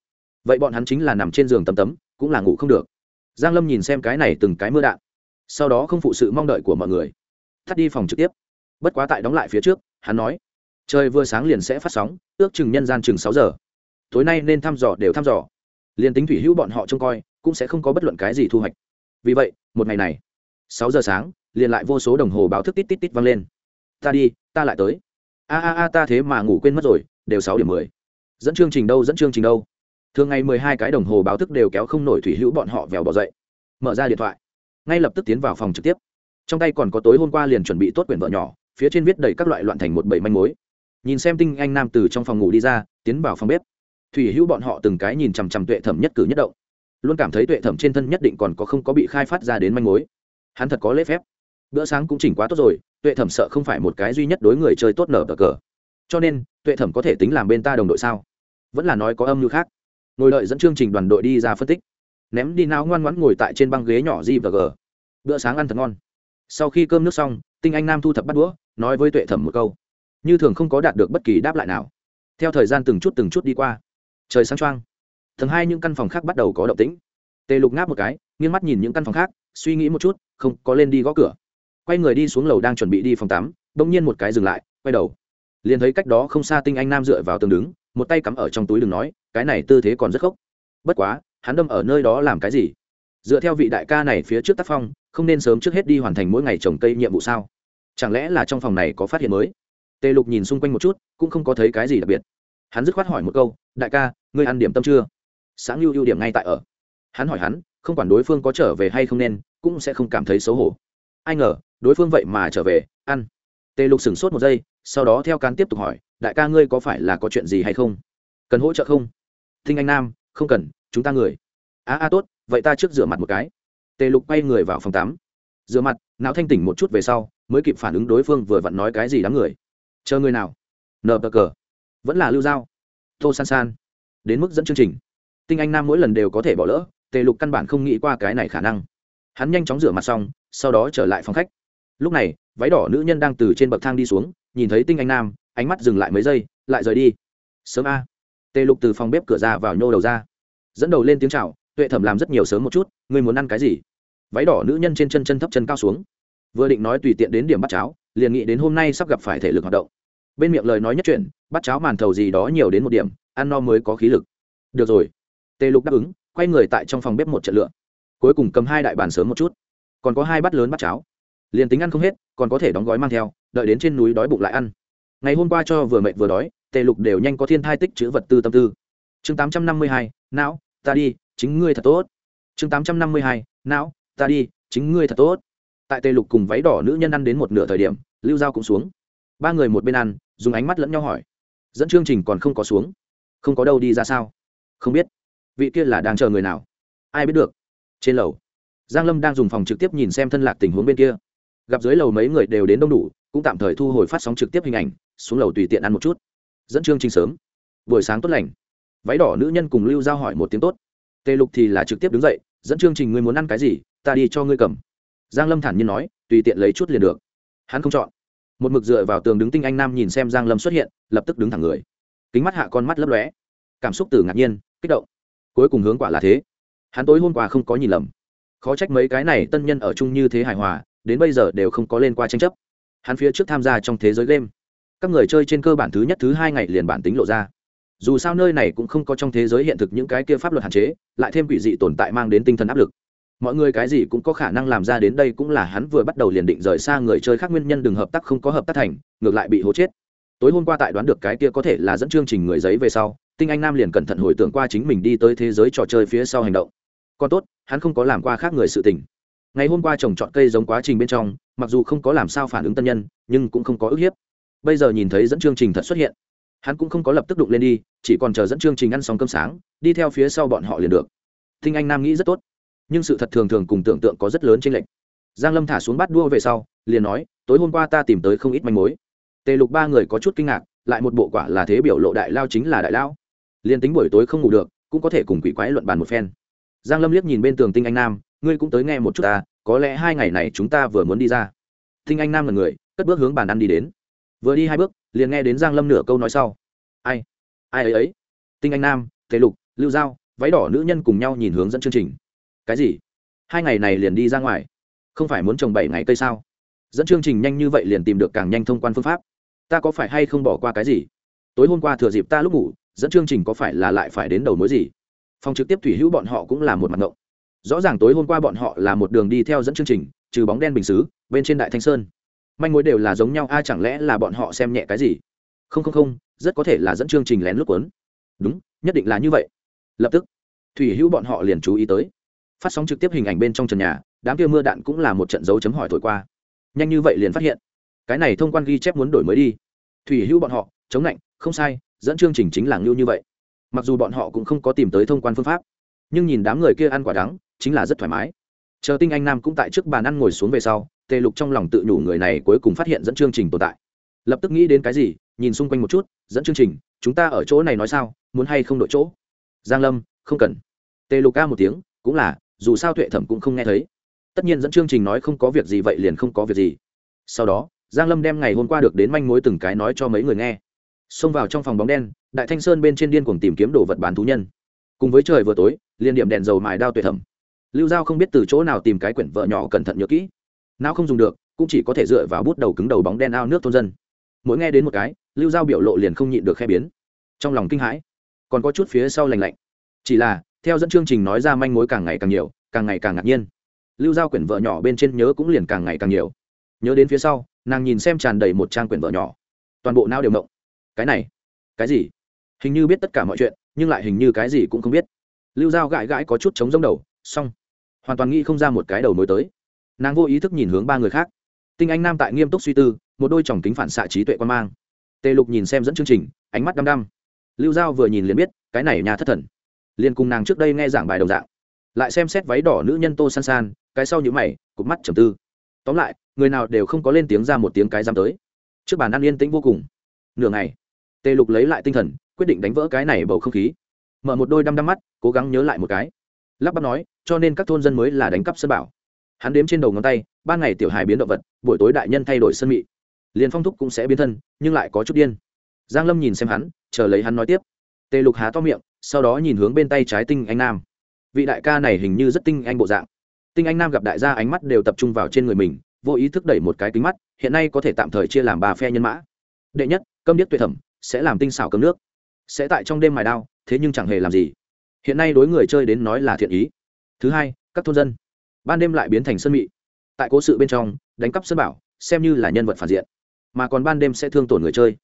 Vậy bọn hắn chính là nằm trên giường tấm tấm, cũng là ngủ không được. Giang lâm nhìn xem cái này từng cái mưa đạn. Sau đó không phụ sự mong đợi của mọi người. Thắt đi phòng trực tiếp. Bất quá tại đóng lại phía trước, hắn nói, trời vừa sáng liền sẽ phát sóng, ước chừng nhân gian chừng sáu giờ. Tối nay nên thăm dò đều thăm dò. Liền tính thủy hữu bọn họ trông coi, cũng sẽ không có bất luận cái gì thu hoạch vì vậy, một ngày này, sáu giờ sáng, liền lại vô số đồng hồ báo thức tít tít tít vang lên. Ta đi, ta lại tới. A a a, ta thế mà ngủ quên mất rồi, đều sáu điểm mười. Dẫn chương trình đâu, dẫn chương trình đâu? Thường ngày mười hai cái đồng hồ báo thức đều kéo không nổi thủy hữu bọn họ vèo bỏ dậy. Mở ra điện thoại, ngay lập tức tiến vào phòng trực tiếp. Trong tay còn có tối hôm qua liền chuẩn bị tốt quyển vợ nhỏ, phía trên viết đầy các loại loạn thành một bảy manh mối. Nhìn xem tinh anh nam từ trong phòng ngủ đi ra, tiến vào phòng bếp. Thủy hữu bọn họ từng cái nhìn chằm chằm tuệ thẩm nhất cử nhất động luôn cảm thấy tuệ thẩm trên thân nhất định còn có không có bị khai phát ra đến manh mối. Hắn thật có lễ phép. Bữa sáng cũng chỉnh quá tốt rồi, tuệ thẩm sợ không phải một cái duy nhất đối người chơi tốt nở cờ cờ. Cho nên, tuệ thẩm có thể tính làm bên ta đồng đội sao? Vẫn là nói có âm mưu khác. Ngồi đợi dẫn chương trình đoàn đội đi ra phân tích. Ném đi nao ngoan ngoãn ngồi tại trên băng ghế nhỏ g và g. Bữa sáng ăn thật ngon. Sau khi cơm nước xong, tinh anh nam thu thập bắt đũa, nói với tuệ thẩm một câu. Như thường không có đạt được bất kỳ đáp lại nào. Theo thời gian từng chút từng chút đi qua. Trời sáng trăng tầng hai những căn phòng khác bắt đầu có động tĩnh. Tề lục ngáp một cái, nghiêng mắt nhìn những căn phòng khác, suy nghĩ một chút, không, có lên đi gõ cửa. Quay người đi xuống lầu đang chuẩn bị đi phòng tắm, bỗng nhiên một cái dừng lại, quay đầu. Liền thấy cách đó không xa tinh anh nam dựa vào tường đứng, một tay cắm ở trong túi đừng nói, cái này tư thế còn rất khốc. Bất quá, hắn đâm ở nơi đó làm cái gì? Dựa theo vị đại ca này phía trước tác phong, không nên sớm trước hết đi hoàn thành mỗi ngày trồng cây nhiệm vụ sao? Chẳng lẽ là trong phòng này có phát hiện mới? Tề lục nhìn xung quanh một chút, cũng không có thấy cái gì đặc biệt. Hắn dứt khoát hỏi một câu, đại ca, ngươi ăn điểm tâm chưa? Sáng lưu ưu điểm ngay tại ở. Hắn hỏi hắn, không quản đối phương có trở về hay không nên, cũng sẽ không cảm thấy xấu hổ. Ai ngờ, đối phương vậy mà trở về, ăn. Tề lục sửng sốt một giây, sau đó theo cán tiếp tục hỏi, đại ca ngươi có phải là có chuyện gì hay không? Cần hỗ trợ không? Thinh anh nam, không cần, chúng ta người. A a, tốt, vậy ta trước rửa mặt một cái. Tề lục quay người vào phòng tắm. Rửa mặt, não thanh tỉnh một chút về sau, mới kịp phản ứng đối phương vừa vặn nói cái gì đám người. Chờ người nào? Nờ bờ cờ vẫn là lưu giao. Tô san san. Đến mức dẫn chương trình tinh anh nam mỗi lần đều có thể bỏ lỡ, tề lục căn bản không nghĩ qua cái này khả năng. Hắn nhanh chóng rửa mặt xong, sau đó trở lại phòng khách. Lúc này, váy đỏ nữ nhân đang từ trên bậc thang đi xuống, nhìn thấy tinh anh nam, ánh mắt dừng lại mấy giây, lại rời đi. Sớm a. Tề lục từ phòng bếp cửa ra vào nhô đầu ra. Dẫn đầu lên tiếng c h à o tuệ thẩm làm rất nhiều sớm một chút, ngươi muốn ăn cái gì? Váy đỏ nữ nhân trên chân chân thấp chân cao xuống. Vừa định nói tùy tiện đến điểm bắt cháo, liền nghĩ đến hôm nay sắp gặp phải thể lực hoạt động. Bên miệng lời nói nhất chuyện, bắt cháo màn thầu gì đó nhiều đến một điểm, ăn no mới có khí lực. Được rồi tề lục đáp ứng, quay người tại trong phòng bếp một trận lựa cuối cùng cầm hai đại bàn sớm một chút. Còn có hai bát lớn bát cháo. Liền tính ăn không hết, còn có thể đóng gói mang theo, đợi đến trên núi đói bụng lại ăn. Ngày hôm qua cho vừa mệt vừa đói, tề lục đều nhanh có thiên thai tích chữ vật tư tâm tư. Chương tám trăm năm mươi hai, não, ta đi, chính ngươi thật tốt. Chương tám trăm năm mươi hai, não, ta đi, chính ngươi thật tốt. Tại tề lục cùng váy đỏ nữ nhân ăn đến một nửa thời điểm, lưu giao cũng xuống. Ba người một bên ăn, dùng ánh mắt lẫn nhau hỏi. Dẫn chương trình còn không có xuống. Không có đâu đi ra sao? Không biết vị kia là đang chờ người nào? Ai biết được? Trên lầu, giang lâm đang dùng phòng trực tiếp nhìn xem thân lạc tình huống bên kia. Gặp dưới lầu mấy người đều đến đông đủ, cũng tạm thời thu hồi phát sóng trực tiếp hình ảnh, xuống lầu tùy tiện ăn một chút. Dẫn chương trình sớm. Buổi sáng tốt lành. Váy đỏ nữ nhân cùng lưu giao hỏi một tiếng tốt. Tề lục thì là trực tiếp đứng dậy, dẫn chương trình ngươi muốn ăn cái gì, ta đi cho ngươi cầm. Giang lâm thản nhiên nói, tùy tiện lấy chút liền được. Hắn không chọn. Một mực dựa vào tường đứng tinh anh nam nhìn xem giang lâm xuất hiện, lập tức đứng thẳng người. Kính mắt hạ con mắt lấp lóe. Cảm xúc từ ngạc nhiên, kích động cuối cùng hướng quả là thế. Hắn tối hôm qua không có nhìn lầm. Khó trách mấy cái này tân nhân ở chung như thế hài hòa, đến bây giờ đều không có lên qua tranh chấp. Hắn phía trước tham gia trong thế giới game. Các người chơi trên cơ bản thứ nhất, thứ hai ngày liền bản tính lộ ra. Dù sao nơi này cũng không có trong thế giới hiện thực những cái kia pháp luật hạn chế, lại thêm quỷ dị tồn tại mang đến tinh thần áp lực. Mọi người cái gì cũng có khả năng làm ra đến đây cũng là hắn vừa bắt đầu liền định rời xa người chơi khác nguyên nhân đừng hợp tác không có hợp tác thành, ngược lại bị hố chết. Tối hôm qua tại đoán được cái kia có thể là dẫn chương trình người giấy về sau tinh anh nam liền cẩn thận hồi tưởng qua chính mình đi tới thế giới trò chơi phía sau hành động. Còn tốt, hắn không có làm qua khác người sự tình. Ngày hôm qua trồng trọt cây giống quá trình bên trong, mặc dù không có làm sao phản ứng tân nhân, nhưng cũng không có ức hiếp. Bây giờ nhìn thấy dẫn chương trình thật xuất hiện, hắn cũng không có lập tức đụng lên đi, chỉ còn chờ dẫn chương trình ăn xong cơm sáng, đi theo phía sau bọn họ liền được. Tinh anh nam nghĩ rất tốt, nhưng sự thật thường thường cùng tưởng tượng có rất lớn chênh lệch. giang lâm thả xuống bát đua về sau, liền nói, tối hôm qua ta tìm tới không ít manh mối. Tề lục ba người có chút kinh ngạc, lại một bộ quả là thế biểu lộ đại lao chính là đại lao liền tính buổi tối không ngủ được, cũng có thể cùng quỷ quái luận bàn một phen. Giang lâm liếc nhìn bên tường tinh anh nam, ngươi cũng tới nghe một chút ta, có lẽ hai ngày này chúng ta vừa muốn đi ra. Tinh anh nam là người, cất bước hướng bàn ăn đi đến. Vừa đi hai bước, liền nghe đến giang lâm nửa câu nói sau. Ai? Ai ấy ấy? Tinh anh nam, thế lục, lưu giao, váy đỏ nữ nhân cùng nhau nhìn hướng dẫn chương trình. Cái gì? Hai ngày này liền đi ra ngoài? Không phải muốn trồng bảy ngày cây sao? Dẫn chương trình nhanh như vậy liền tìm được càng nhanh thông quan phương pháp. Ta có phải hay không bỏ qua cái gì? Tối hôm qua thừa dịp ta lúc ngủ dẫn chương trình có phải là lại phải đến đầu mối gì? Phòng trực tiếp thủy hữu bọn họ cũng là một mặt ngộng. Rõ ràng tối hôm qua bọn họ là một đường đi theo dẫn chương trình, trừ bóng đen bình xứ, bên trên đại thanh sơn. Manh mối đều là giống nhau, a, chẳng lẽ là bọn họ xem nhẹ cái gì? Không không không, rất có thể là dẫn chương trình lén lút quấn đúng, nhất định là như vậy. Lập tức, thủy hữu bọn họ liền chú ý tới. Phát sóng trực tiếp hình ảnh bên trong trần nhà, đám kia mưa đạn cũng là một trận dấu chấm hỏi thổi qua. Nhanh như vậy liền phát hiện. Cái này thông quan ghi chép muốn đổi mới đi. Thủy hữu bọn họ, chống lạnh, không sai dẫn chương trình chính là ngưu như vậy. Mặc dù bọn họ cũng không có tìm tới thông quan phương pháp, nhưng nhìn đám người kia ăn quả đắng, chính là rất thoải mái. Chờ tinh anh nam cũng tại trước bàn ăn ngồi xuống về sau, tề lục trong lòng tự nhủ người này cuối cùng phát hiện dẫn chương trình tồn tại. Lập tức nghĩ đến cái gì, nhìn xung quanh một chút, dẫn chương trình, chúng ta ở chỗ này nói sao, muốn hay không đổi chỗ? Giang lâm, không cần. Tề lục ca một tiếng, cũng là, dù sao tuệ thẩm cũng không nghe thấy. Tất nhiên dẫn chương trình nói không có việc gì vậy liền không có việc gì. Sau đó, giang lâm đem ngày hôm qua được đến manh mối từng cái nói cho mấy người nghe xông vào trong phòng bóng đen, đại thanh sơn bên trên điên cuồng tìm kiếm đồ vật bán thú nhân. Cùng với trời vừa tối, liên điểm đèn dầu mài đao tuyệt thẩm. Lưu giao không biết từ chỗ nào tìm cái quyển vợ nhỏ cẩn thận nhớ kỹ. Nào không dùng được, cũng chỉ có thể dựa vào bút đầu cứng đầu bóng đen ao nước thôn dân. Mỗi nghe đến một cái, lưu giao biểu lộ liền không nhịn được khe biến. Trong lòng kinh hãi. Còn có chút phía sau lành lạnh. Chỉ là, theo dẫn chương trình nói ra manh mối càng ngày càng nhiều, càng ngày càng ngạc nhiên. Lưu giao quyển vợ nhỏ bên trên nhớ cũng liền càng ngày càng nhiều. Nhớ đến phía sau, nàng nhìn xem tràn đầy một trang quyển vợ nhỏ. Toàn bộ nao đều mộng cái này, cái gì? Hình như biết tất cả mọi chuyện, nhưng lại hình như cái gì cũng không biết. Lưu Giao gãi gãi có chút chống giống đầu, xong. Hoàn toàn nghĩ không ra một cái đầu nối tới. Nàng vô ý thức nhìn hướng ba người khác. Tinh anh nam tại nghiêm túc suy tư, một đôi tròng kính phản xạ trí tuệ quan mang. Tề lục nhìn xem dẫn chương trình, ánh mắt đăm đăm. Lưu giao vừa nhìn liền biết, cái này nhà thất thần. Liền cùng nàng trước đây nghe giảng bài đồng dạng. Lại xem xét váy đỏ nữ nhân tô san san, cái sau nhữ mày, cụp mắt trầm tư. Tóm lại, người nào đều không có lên tiếng ra một tiếng cái dám tới. Trước bàn ăn yên tĩnh vô cùng. Nửa ngày tề lục lấy lại tinh thần, quyết định đánh vỡ cái này bầu không khí. Mở một đôi đăm đăm mắt, cố gắng nhớ lại một cái. Lắp bắp nói, cho nên các thôn dân mới là đánh cắp sân bảo. Hắn đếm trên đầu ngón tay ban ngày tiểu hài biến động vật, buổi tối đại nhân thay đổi sân mị. Liền phong thúc cũng sẽ biến thân, nhưng lại có chút điên. Giang lâm nhìn xem hắn, chờ lấy hắn nói tiếp. Tề lục há to miệng, sau đó nhìn hướng bên tay trái tinh anh nam. Vị đại ca này hình như rất tinh anh bộ dạng. Tinh anh nam gặp đại gia ánh mắt đều tập trung vào trên người mình, vô ý thức đẩy một cái kính mắt, hiện nay có thể tạm thời chia làm ba phe nhân mã. Đệ nhất câm điếc tuyệt thẩm sẽ làm tinh xảo cấm nước. Sẽ tại trong đêm mài đao, thế nhưng chẳng hề làm gì. Hiện nay đối người chơi đến nói là thiện ý. Thứ hai, các thôn dân. Ban đêm lại biến thành sân mị. Tại cố sự bên trong, đánh cắp sân bảo, xem như là nhân vật phản diện. Mà còn ban đêm sẽ thương tổn người chơi.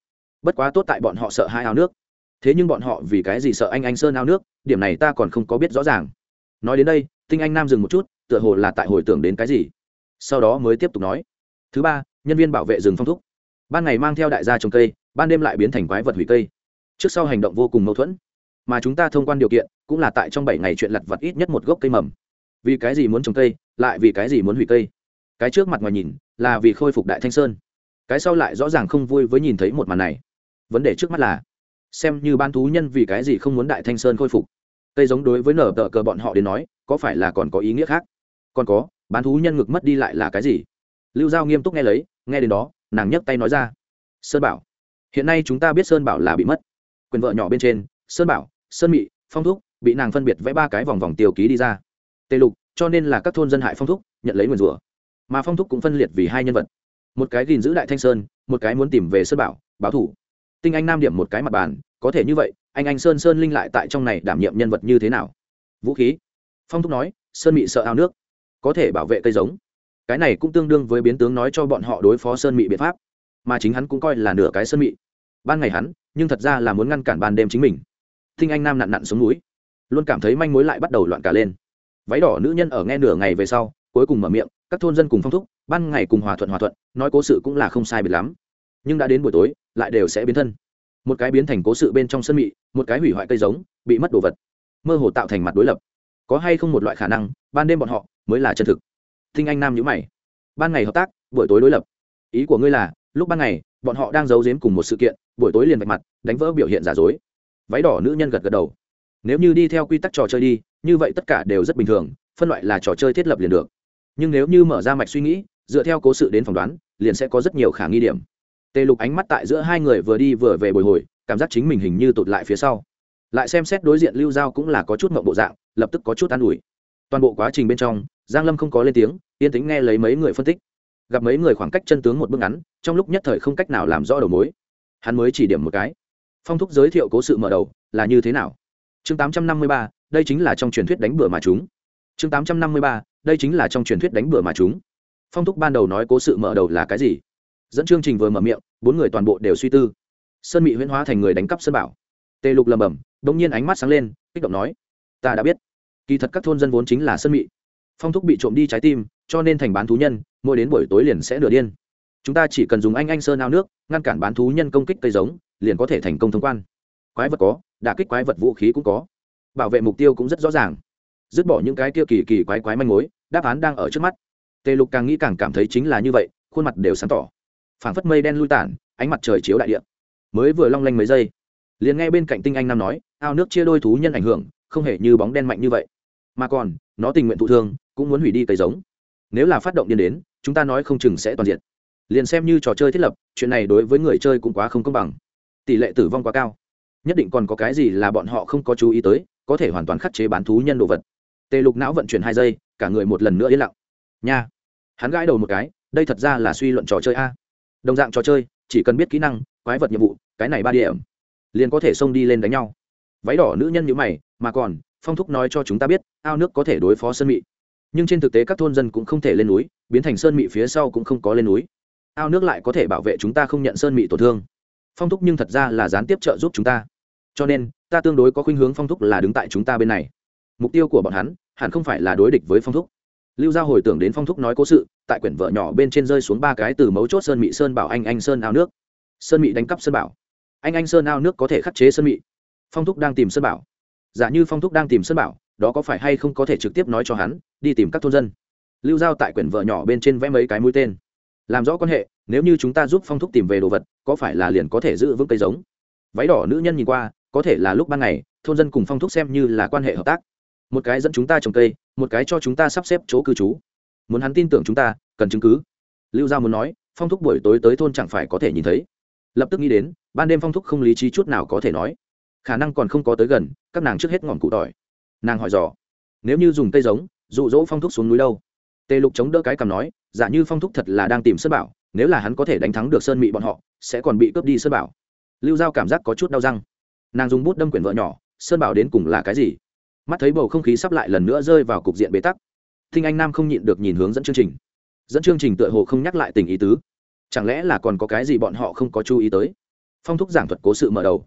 Bất quá tốt tại bọn họ sợ hai ao nước. Thế nhưng bọn họ vì cái gì sợ anh anh sơn ao nước, điểm này ta còn không có biết rõ ràng. Nói đến đây, tinh anh nam dừng một chút, tựa hồ là tại hồi tưởng đến cái gì. Sau đó mới tiếp tục nói. Thứ ba, nhân viên bảo vệ rừng phong thúc. Ban ngày mang theo đại gia trồng cây ban đêm lại biến thành quái vật hủy cây. Trước sau hành động vô cùng mâu thuẫn, mà chúng ta thông quan điều kiện cũng là tại trong bảy ngày chuyện lặt vặt ít nhất một gốc cây mầm. Vì cái gì muốn trồng cây, lại vì cái gì muốn hủy cây? Cái trước mặt ngoài nhìn là vì khôi phục đại thanh sơn. Cái sau lại rõ ràng không vui với nhìn thấy một màn này. Vấn đề trước mắt là, xem như ban thú nhân vì cái gì không muốn đại thanh sơn khôi phục. Cây giống đối với nở tờ cờ bọn họ đến nói, có phải là còn có ý nghĩa khác? Còn có bán thú nhân ngực mất đi lại là cái gì? Lưu giao nghiêm túc nghe lấy, nghe đến đó, nàng nhấc tay nói ra. Sơn bảo hiện nay chúng ta biết sơn bảo là bị mất. Quyền vợ nhỏ bên trên, sơn bảo, sơn mị, phong thúc bị nàng phân biệt vẽ ba cái vòng vòng tiêu ký đi ra. Tề lục, cho nên là các thôn dân hại phong thúc, nhận lấy nguyền rủa. Mà phong thúc cũng phân liệt vì hai nhân vật. Một cái gìn giữ đại thanh sơn, một cái muốn tìm về sơn bảo, báo thủ. Tinh anh nam điểm một cái mặt bàn, có thể như vậy, anh anh sơn sơn linh lại tại trong này đảm nhiệm nhân vật như thế nào? Vũ khí. Phong thúc nói, sơn mị sợ ao nước, có thể bảo vệ cây giống. Cái này cũng tương đương với biến tướng nói cho bọn họ đối phó sơn mị biện pháp. Mà chính hắn cũng coi là nửa cái sơn mị ban ngày hắn, nhưng thật ra là muốn ngăn cản ban đêm chính mình. Thinh anh nam nặn nặn xuống núi, luôn cảm thấy manh mối lại bắt đầu loạn cả lên. Váy đỏ nữ nhân ở nghe nửa ngày về sau, cuối cùng mở miệng, các thôn dân cùng phong thúc, ban ngày cùng hòa thuận hòa thuận, nói cố sự cũng là không sai biệt lắm. Nhưng đã đến buổi tối, lại đều sẽ biến thân. Một cái biến thành cố sự bên trong sân mị, một cái hủy hoại cây giống, bị mất đồ vật. Mơ hồ tạo thành mặt đối lập. Có hay không một loại khả năng, ban đêm bọn họ mới là chân thực? Thinh anh nam nhữ mày. Ban ngày hợp tác, buổi tối đối lập. Ý của ngươi là, lúc ban ngày, bọn họ đang giấu giếm cùng một sự kiện buổi tối liền vạch mặt, đánh vỡ biểu hiện giả dối. Váy đỏ nữ nhân gật gật đầu. Nếu như đi theo quy tắc trò chơi đi, như vậy tất cả đều rất bình thường, phân loại là trò chơi thiết lập liền được. Nhưng nếu như mở ra mạch suy nghĩ, dựa theo cố sự đến phỏng đoán, liền sẽ có rất nhiều khả nghi điểm. Tề lục ánh mắt tại giữa hai người vừa đi vừa về bồi hồi, cảm giác chính mình hình như tụt lại phía sau. Lại xem xét đối diện lưu giao cũng là có chút mộng bộ dạng, lập tức có chút an ủi. Toàn bộ quá trình bên trong, giang lâm không có lên tiếng, yên tĩnh nghe lấy mấy người phân tích. Gặp mấy người khoảng cách chân tướng một bước ngắn, trong lúc nhất thời không cách nào làm rõ đầu mối hắn mới chỉ điểm một cái. Phong thúc giới thiệu cố sự mở đầu là như thế nào? Chương 853, đây chính là trong truyền thuyết đánh bừa mà chúng. Chương 853, đây chính là trong truyền thuyết đánh bừa mà chúng. Phong thúc ban đầu nói cố sự mở đầu là cái gì? Dẫn chương trình vừa mở miệng bốn người toàn bộ đều suy tư. Sơn mị huyễn hóa thành người đánh cắp sơn bảo. Tề lục lầm bầm đ nhiên ánh mắt sáng lên kích động nói ta đã biết. Kỳ thật các thôn dân vốn chính là sơn mị. Phong thúc bị trộm đi trái tim cho nên thành bán thú nhân mỗi đến buổi tối liền sẽ nửa điên chúng ta chỉ cần dùng anh anh sơn ao nước, ngăn cản bán thú nhân công kích cây giống, liền có thể thành công thông quan. Quái vật có, đả kích quái vật vũ khí cũng có. Bảo vệ mục tiêu cũng rất rõ ràng. Dứt bỏ những cái kia kỳ kỳ quái quái manh mối, đáp án đang ở trước mắt. Tề lục càng nghĩ càng cảm thấy chính là như vậy, khuôn mặt đều sáng tỏ. Phảng phất mây đen lui tản, ánh mặt trời chiếu đại địa. Mới vừa long lanh mấy giây, liền nghe bên cạnh tinh anh nam nói, ao nước chia đôi thú nhân ảnh hưởng, không hề như bóng đen mạnh như vậy. Mà còn, nó tình nguyện thụ thương, cũng muốn hủy đi cây giống. Nếu là phát động điên đến, chúng ta nói không chừng sẽ toàn diện liền xem như trò chơi thiết lập, chuyện này đối với người chơi cũng quá không công bằng. Tỷ lệ tử vong quá cao. Nhất định còn có cái gì là bọn họ không có chú ý tới, có thể hoàn toàn khắc chế bán thú nhân đồ vật. Tề lục não vận chuyển hai giây, cả người một lần nữa yên lặng. Nha. Hắn gãi đầu một cái, đây thật ra là suy luận trò chơi a. Đồng dạng trò chơi, chỉ cần biết kỹ năng, quái vật nhiệm vụ, cái này ba điểm. Liền có thể xông đi lên đánh nhau. Váy đỏ nữ nhân như mày, mà còn, phong thúc nói cho chúng ta biết, ao nước có thể đối phó sơn mị. Nhưng trên thực tế các thôn dân cũng không thể lên núi, biến thành sơn mị phía sau cũng không có lên núi ao nước lại có thể bảo vệ chúng ta không nhận sơn mị tổn thương. Phong thúc nhưng thật ra là gián tiếp trợ giúp chúng ta. Cho nên, ta tương đối có khuynh hướng phong thúc là đứng tại chúng ta bên này. Mục tiêu của bọn hắn, hẳn không phải là đối địch với phong thúc. Lưu Gia hồi tưởng đến phong thúc nói cố sự, tại quyển vợ nhỏ bên trên rơi xuống ba cái từ mấu chốt sơn mị sơn bảo anh anh sơn ao nước. Sơn mị đánh cắp sơn bảo. Anh anh sơn ao nước có thể khắc chế sơn mị. Phong thúc đang tìm sơn bảo. Giả như phong thúc đang tìm sơn bảo, đó có phải hay không có thể trực tiếp nói cho hắn, đi tìm các thôn dân. Lưu giao tại quyển vợ nhỏ bên trên vẽ mấy cái mũi tên làm rõ quan hệ, nếu như chúng ta giúp phong thúc tìm về đồ vật, có phải là liền có thể giữ vững cây giống? Váy đỏ nữ nhân nhìn qua, có thể là lúc ban ngày, thôn dân cùng phong thúc xem như là quan hệ hợp tác. Một cái dẫn chúng ta trồng cây, một cái cho chúng ta sắp xếp chỗ cư trú. Muốn hắn tin tưởng chúng ta, cần chứng cứ. Lưu giao muốn nói, phong thúc buổi tối tới thôn chẳng phải có thể nhìn thấy. Lập tức nghĩ đến, ban đêm phong thúc không lý trí chút nào có thể nói. Khả năng còn không có tới gần, các nàng trước hết ngọn cụ tỏi nàng hỏi dò, nếu như dùng cây giống, dụ dỗ phong thúc xuống núi đâu? Tề lục chống đỡ cái cằm nói giả như phong thúc thật là đang tìm sơn bảo, nếu là hắn có thể đánh thắng được sơn mị bọn họ, sẽ còn bị cướp đi sơn bảo. Lưu giao cảm giác có chút đau răng. Nàng dùng bút đâm quyển vợ nhỏ, sơn bảo đến cùng là cái gì? Mắt thấy bầu không khí sắp lại lần nữa rơi vào cục diện bế tắc, thinh anh nam không nhịn được nhìn hướng dẫn chương trình. Dẫn chương trình tựa hồ không nhắc lại tình ý tứ. Chẳng lẽ là còn có cái gì bọn họ không có chú ý tới? Phong thúc giảng thuật cố sự mở đầu.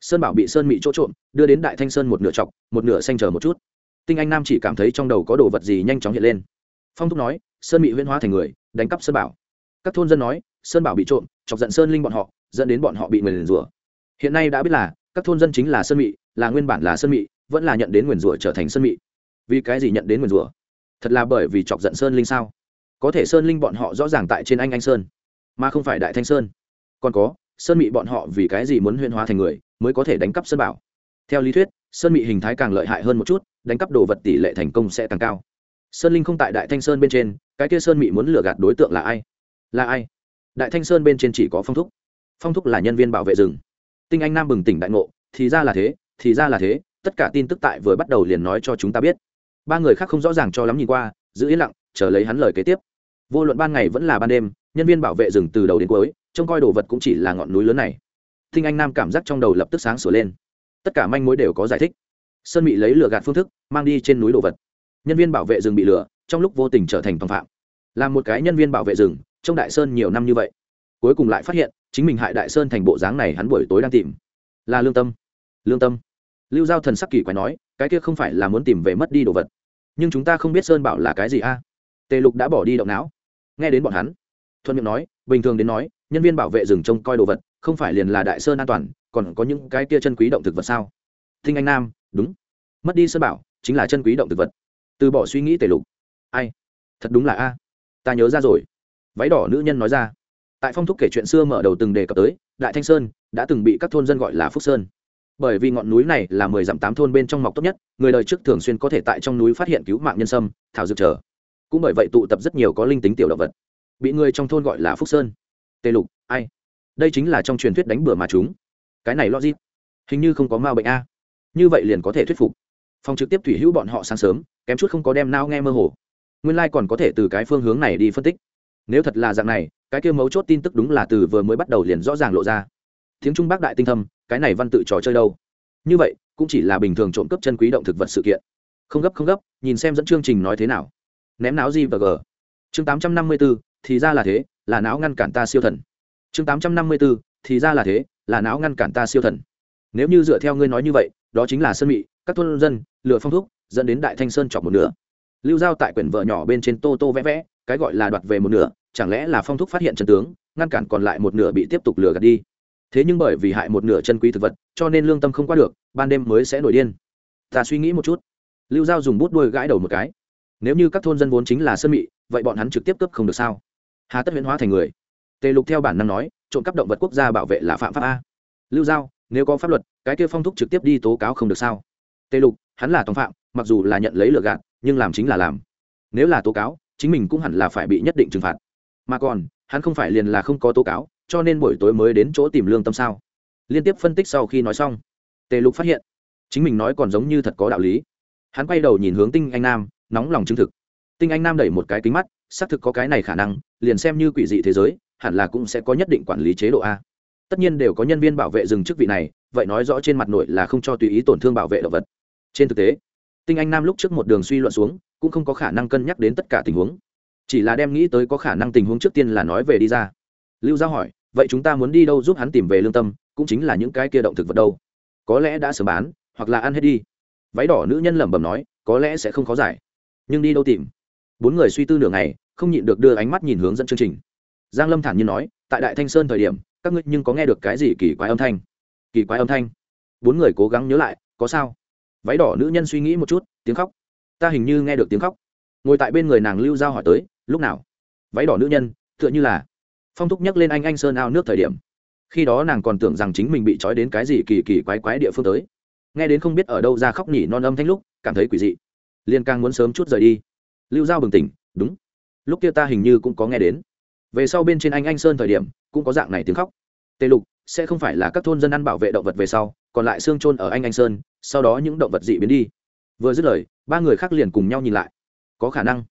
Sơn bảo bị sơn mị chỗ trộm, đưa đến đại thanh sơn một nửa chọc, một nửa xanh chờ một chút. Tinh anh nam chỉ cảm thấy trong đầu có đồ vật gì nhanh chóng hiện lên. Phong thúc nói sơn mị huyễn hóa thành người, đánh cắp sơn bảo. Các thôn dân nói, sơn bảo bị trộm, chọc giận sơn linh bọn họ, dẫn đến bọn họ bị nguyền rủa. Hiện nay đã biết là, các thôn dân chính là sơn mị, là nguyên bản là sơn mị, vẫn là nhận đến nguyền rủa trở thành sơn mị. Vì cái gì nhận đến nguyền rủa? Thật là bởi vì chọc giận sơn linh sao? Có thể sơn linh bọn họ rõ ràng tại trên anh anh sơn, mà không phải đại thanh sơn. Còn có, sơn mị bọn họ vì cái gì muốn huyên hóa thành người, mới có thể đánh cắp sơn bảo? Theo lý thuyết, sơn mị hình thái càng lợi hại hơn một chút, đánh cắp đồ vật tỷ lệ thành công sẽ càng cao sơn linh không tại đại thanh sơn bên trên, cái kia sơn mị muốn lừa gạt đối tượng là ai? Là ai? Đại thanh sơn bên trên chỉ có phong thúc. Phong thúc là nhân viên bảo vệ rừng. Tinh anh nam bừng tỉnh đại ngộ, thì ra là thế, thì ra là thế, tất cả tin tức tại vừa bắt đầu liền nói cho chúng ta biết. Ba người khác không rõ ràng cho lắm nhìn qua, giữ yên lặng, chờ lấy hắn lời kế tiếp. Vô luận ban ngày vẫn là ban đêm, nhân viên bảo vệ rừng từ đầu đến cuối, trông coi đồ vật cũng chỉ là ngọn núi lớn này. Tinh anh nam cảm giác trong đầu lập tức sáng sửa lên. Tất cả manh mối đều có giải thích. Sơn Mị lấy lửa gạt phương thức, mang đi trên núi đồ vật nhân viên bảo vệ rừng bị lừa, trong lúc vô tình trở thành tòng phạm. Là một cái nhân viên bảo vệ rừng trong đại sơn nhiều năm như vậy. Cuối cùng lại phát hiện chính mình hại đại sơn thành bộ dáng này hắn buổi tối đang tìm. Là lương tâm. Lương tâm. Lưu giao thần sắc kỳ quái nói cái kia không phải là muốn tìm về mất đi đồ vật. Nhưng chúng ta không biết sơn bảo là cái gì a? Tề lục đã bỏ đi động não. Nghe đến bọn hắn thuận miệng nói bình thường đến nói nhân viên bảo vệ rừng trông coi đồ vật không phải liền là đại sơn an toàn còn có những cái kia chân quý động thực vật sao? Thinh anh nam đúng. Mất đi sơn bảo chính là chân quý động thực vật từ bỏ suy nghĩ tề lục. Ai? Thật đúng là a. Ta nhớ ra rồi. Váy đỏ nữ nhân nói ra. Tại phong thúc kể chuyện xưa mở đầu từng đề cập tới, đại thanh sơn đã từng bị các thôn dân gọi là phúc sơn. Bởi vì ngọn núi này là mười dặm tám thôn bên trong mọc tốt nhất, người đời trước thường xuyên có thể tại trong núi phát hiện cứu mạng nhân sâm, thảo dược trở. Cũng bởi vậy tụ tập rất nhiều có linh tính tiểu động vật. Bị người trong thôn gọi là phúc sơn. Tề lục, ai? Đây chính là trong truyền thuyết đánh bừa mà chúng. Cái này logic. Hình như không có ma bệnh a. Như vậy liền có thể thuyết phục. Phòng trực tiếp thủy hữu bọn họ sáng sớm kém chút không có đem nao nghe mơ hồ. Nguyên lai、like、còn có thể từ cái phương hướng này đi phân tích. Nếu thật là dạng này, cái kêu mấu chốt tin tức đúng là từ vừa mới bắt đầu liền rõ ràng lộ ra. Tiếng trung bác đại tinh thâm, cái này văn tự trò chơi đâu? Như vậy, cũng chỉ là bình thường trộm cắp chân quý động thực vật sự kiện. Không gấp không gấp, nhìn xem dẫn chương trình nói thế nào. Ném não gì và g. Chương tám trăm năm mươi b ố thì ra là thế, là não ngăn cản ta siêu thần. Chương tám trăm năm mươi b ố thì ra là thế, là não ngăn cản ta siêu thần. Nếu như dựa theo ngươi nói như vậy, đó chính là sân mị, các thôn dân lựa phong thuốc dẫn đến đại thanh sơn chọc một nửa. Lưu giao tại quyển vợ nhỏ bên trên tô tô vẽ vẽ, cái gọi là đoạt về một nửa, chẳng lẽ là phong thúc phát hiện chân tướng, ngăn cản còn lại một nửa bị tiếp tục lừa gạt đi. Thế nhưng bởi vì hại một nửa chân quý thực vật, cho nên lương tâm không qua được, ban đêm mới sẽ nổi điên. Ta suy nghĩ một chút. Lưu giao dùng bút đuôi gãi đầu một cái. Nếu như các thôn dân vốn chính là sơn mị, vậy bọn hắn trực tiếp cấp không được sao? Hà tất huyễn hóa thành người. Tề lục theo bản năng nói, trộm cắp động vật quốc gia bảo vệ là phạm pháp a. Lưu giao, nếu có pháp luật, cái kia phong thúc trực tiếp đi tố cáo không được sao? Tề lục, hắn là tòng phạm, mặc dù là nhận lấy lừa gạt, nhưng làm chính là làm. Nếu là tố cáo, chính mình cũng hẳn là phải bị nhất định trừng phạt. Mà còn, hắn không phải liền là không có tố cáo, cho nên buổi tối mới đến chỗ tìm lương tâm sao? Liên tiếp phân tích sau khi nói xong, tề lục phát hiện, chính mình nói còn giống như thật có đạo lý. Hắn quay đầu nhìn hướng tinh anh nam, nóng lòng chứng thực. Tinh anh nam đẩy một cái kính mắt, xác thực có cái này khả năng, liền xem như quỷ dị thế giới, hẳn là cũng sẽ có nhất định quản lý chế độ a. Tất nhiên đều có nhân viên bảo vệ rừng chức vị này, vậy nói rõ trên mặt nội là không cho tùy ý tổn thương bảo vệ động vật trên thực tế, tinh anh nam lúc trước một đường suy luận xuống, cũng không có khả năng cân nhắc đến tất cả tình huống. Chỉ là đem nghĩ tới có khả năng tình huống trước tiên là nói về đi ra. Lưu giao hỏi, vậy chúng ta muốn đi đâu giúp hắn tìm về lương tâm, cũng chính là những cái kia động thực vật đâu? Có lẽ đã sớm bán, hoặc là ăn hết đi. Váy đỏ nữ nhân lẩm bẩm nói, có lẽ sẽ không khó giải. Nhưng đi đâu tìm? Bốn người suy tư nửa ngày, không nhịn được đưa ánh mắt nhìn hướng dẫn chương trình. Giang lâm thản nhiên nói, tại đại thanh sơn thời điểm, các ngươi nhưng có nghe được cái gì kỳ quái âm thanh? Kỳ quái âm thanh? Bốn người cố gắng nhớ lại, có sao? Váy đỏ nữ nhân suy nghĩ một chút, tiếng khóc. Ta hình như nghe được tiếng khóc. Ngồi tại bên người nàng lưu giao hỏi tới, lúc nào? Váy đỏ nữ nhân, tựa như là phong thúc nhắc lên anh anh sơn ao nước thời điểm. Khi đó nàng còn tưởng rằng chính mình bị trói đến cái gì kỳ kỳ quái quái địa phương tới. Nghe đến không biết ở đâu ra khóc nhỉ non âm thanh lúc, cảm thấy quỷ dị. Liên càng muốn sớm chút rời đi. Lưu giao bừng tỉnh, đúng. Lúc kia ta hình như cũng có nghe đến. Về sau bên trên anh anh sơn thời điểm, cũng có dạng này tiếng khóc. Tề lục, sẽ không phải là các thôn dân ăn bảo vệ động vật về sau, còn lại xương trôn ở anh anh sơn sau đó những động vật dị biến đi. Vừa dứt lời, ba người khác liền cùng nhau nhìn lại. Có khả năng.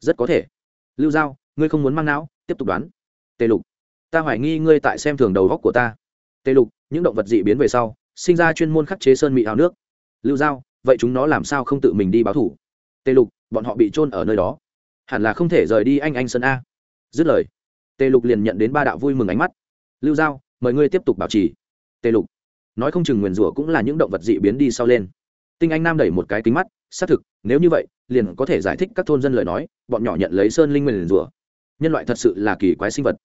Rất có thể. Lưu giao, ngươi không muốn mang não, tiếp tục đoán. Tề lục, ta hoài nghi ngươi tại xem thường đầu góc của ta. Tề lục, những động vật dị biến về sau, sinh ra chuyên môn khắc chế sơn mị ảo nước. Lưu giao, vậy chúng nó làm sao không tự mình đi báo thủ? Tề lục, bọn họ bị trôn ở nơi đó. Hẳn là không thể rời đi anh anh sơn a. Dứt lời, tề lục liền nhận đến ba đạo vui mừng ánh mắt. Lưu giao, mời ngươi tiếp tục bảo trì. Tề lục nói không chừng nguyền rủa cũng là những động vật dị biến đi sau lên. Tinh anh nam đẩy một cái kính mắt, xác thực, nếu như vậy, liền có thể giải thích các thôn dân lời nói, bọn nhỏ nhận lấy sơn linh nguyền rủa. Nhân loại thật sự là kỳ quái sinh vật.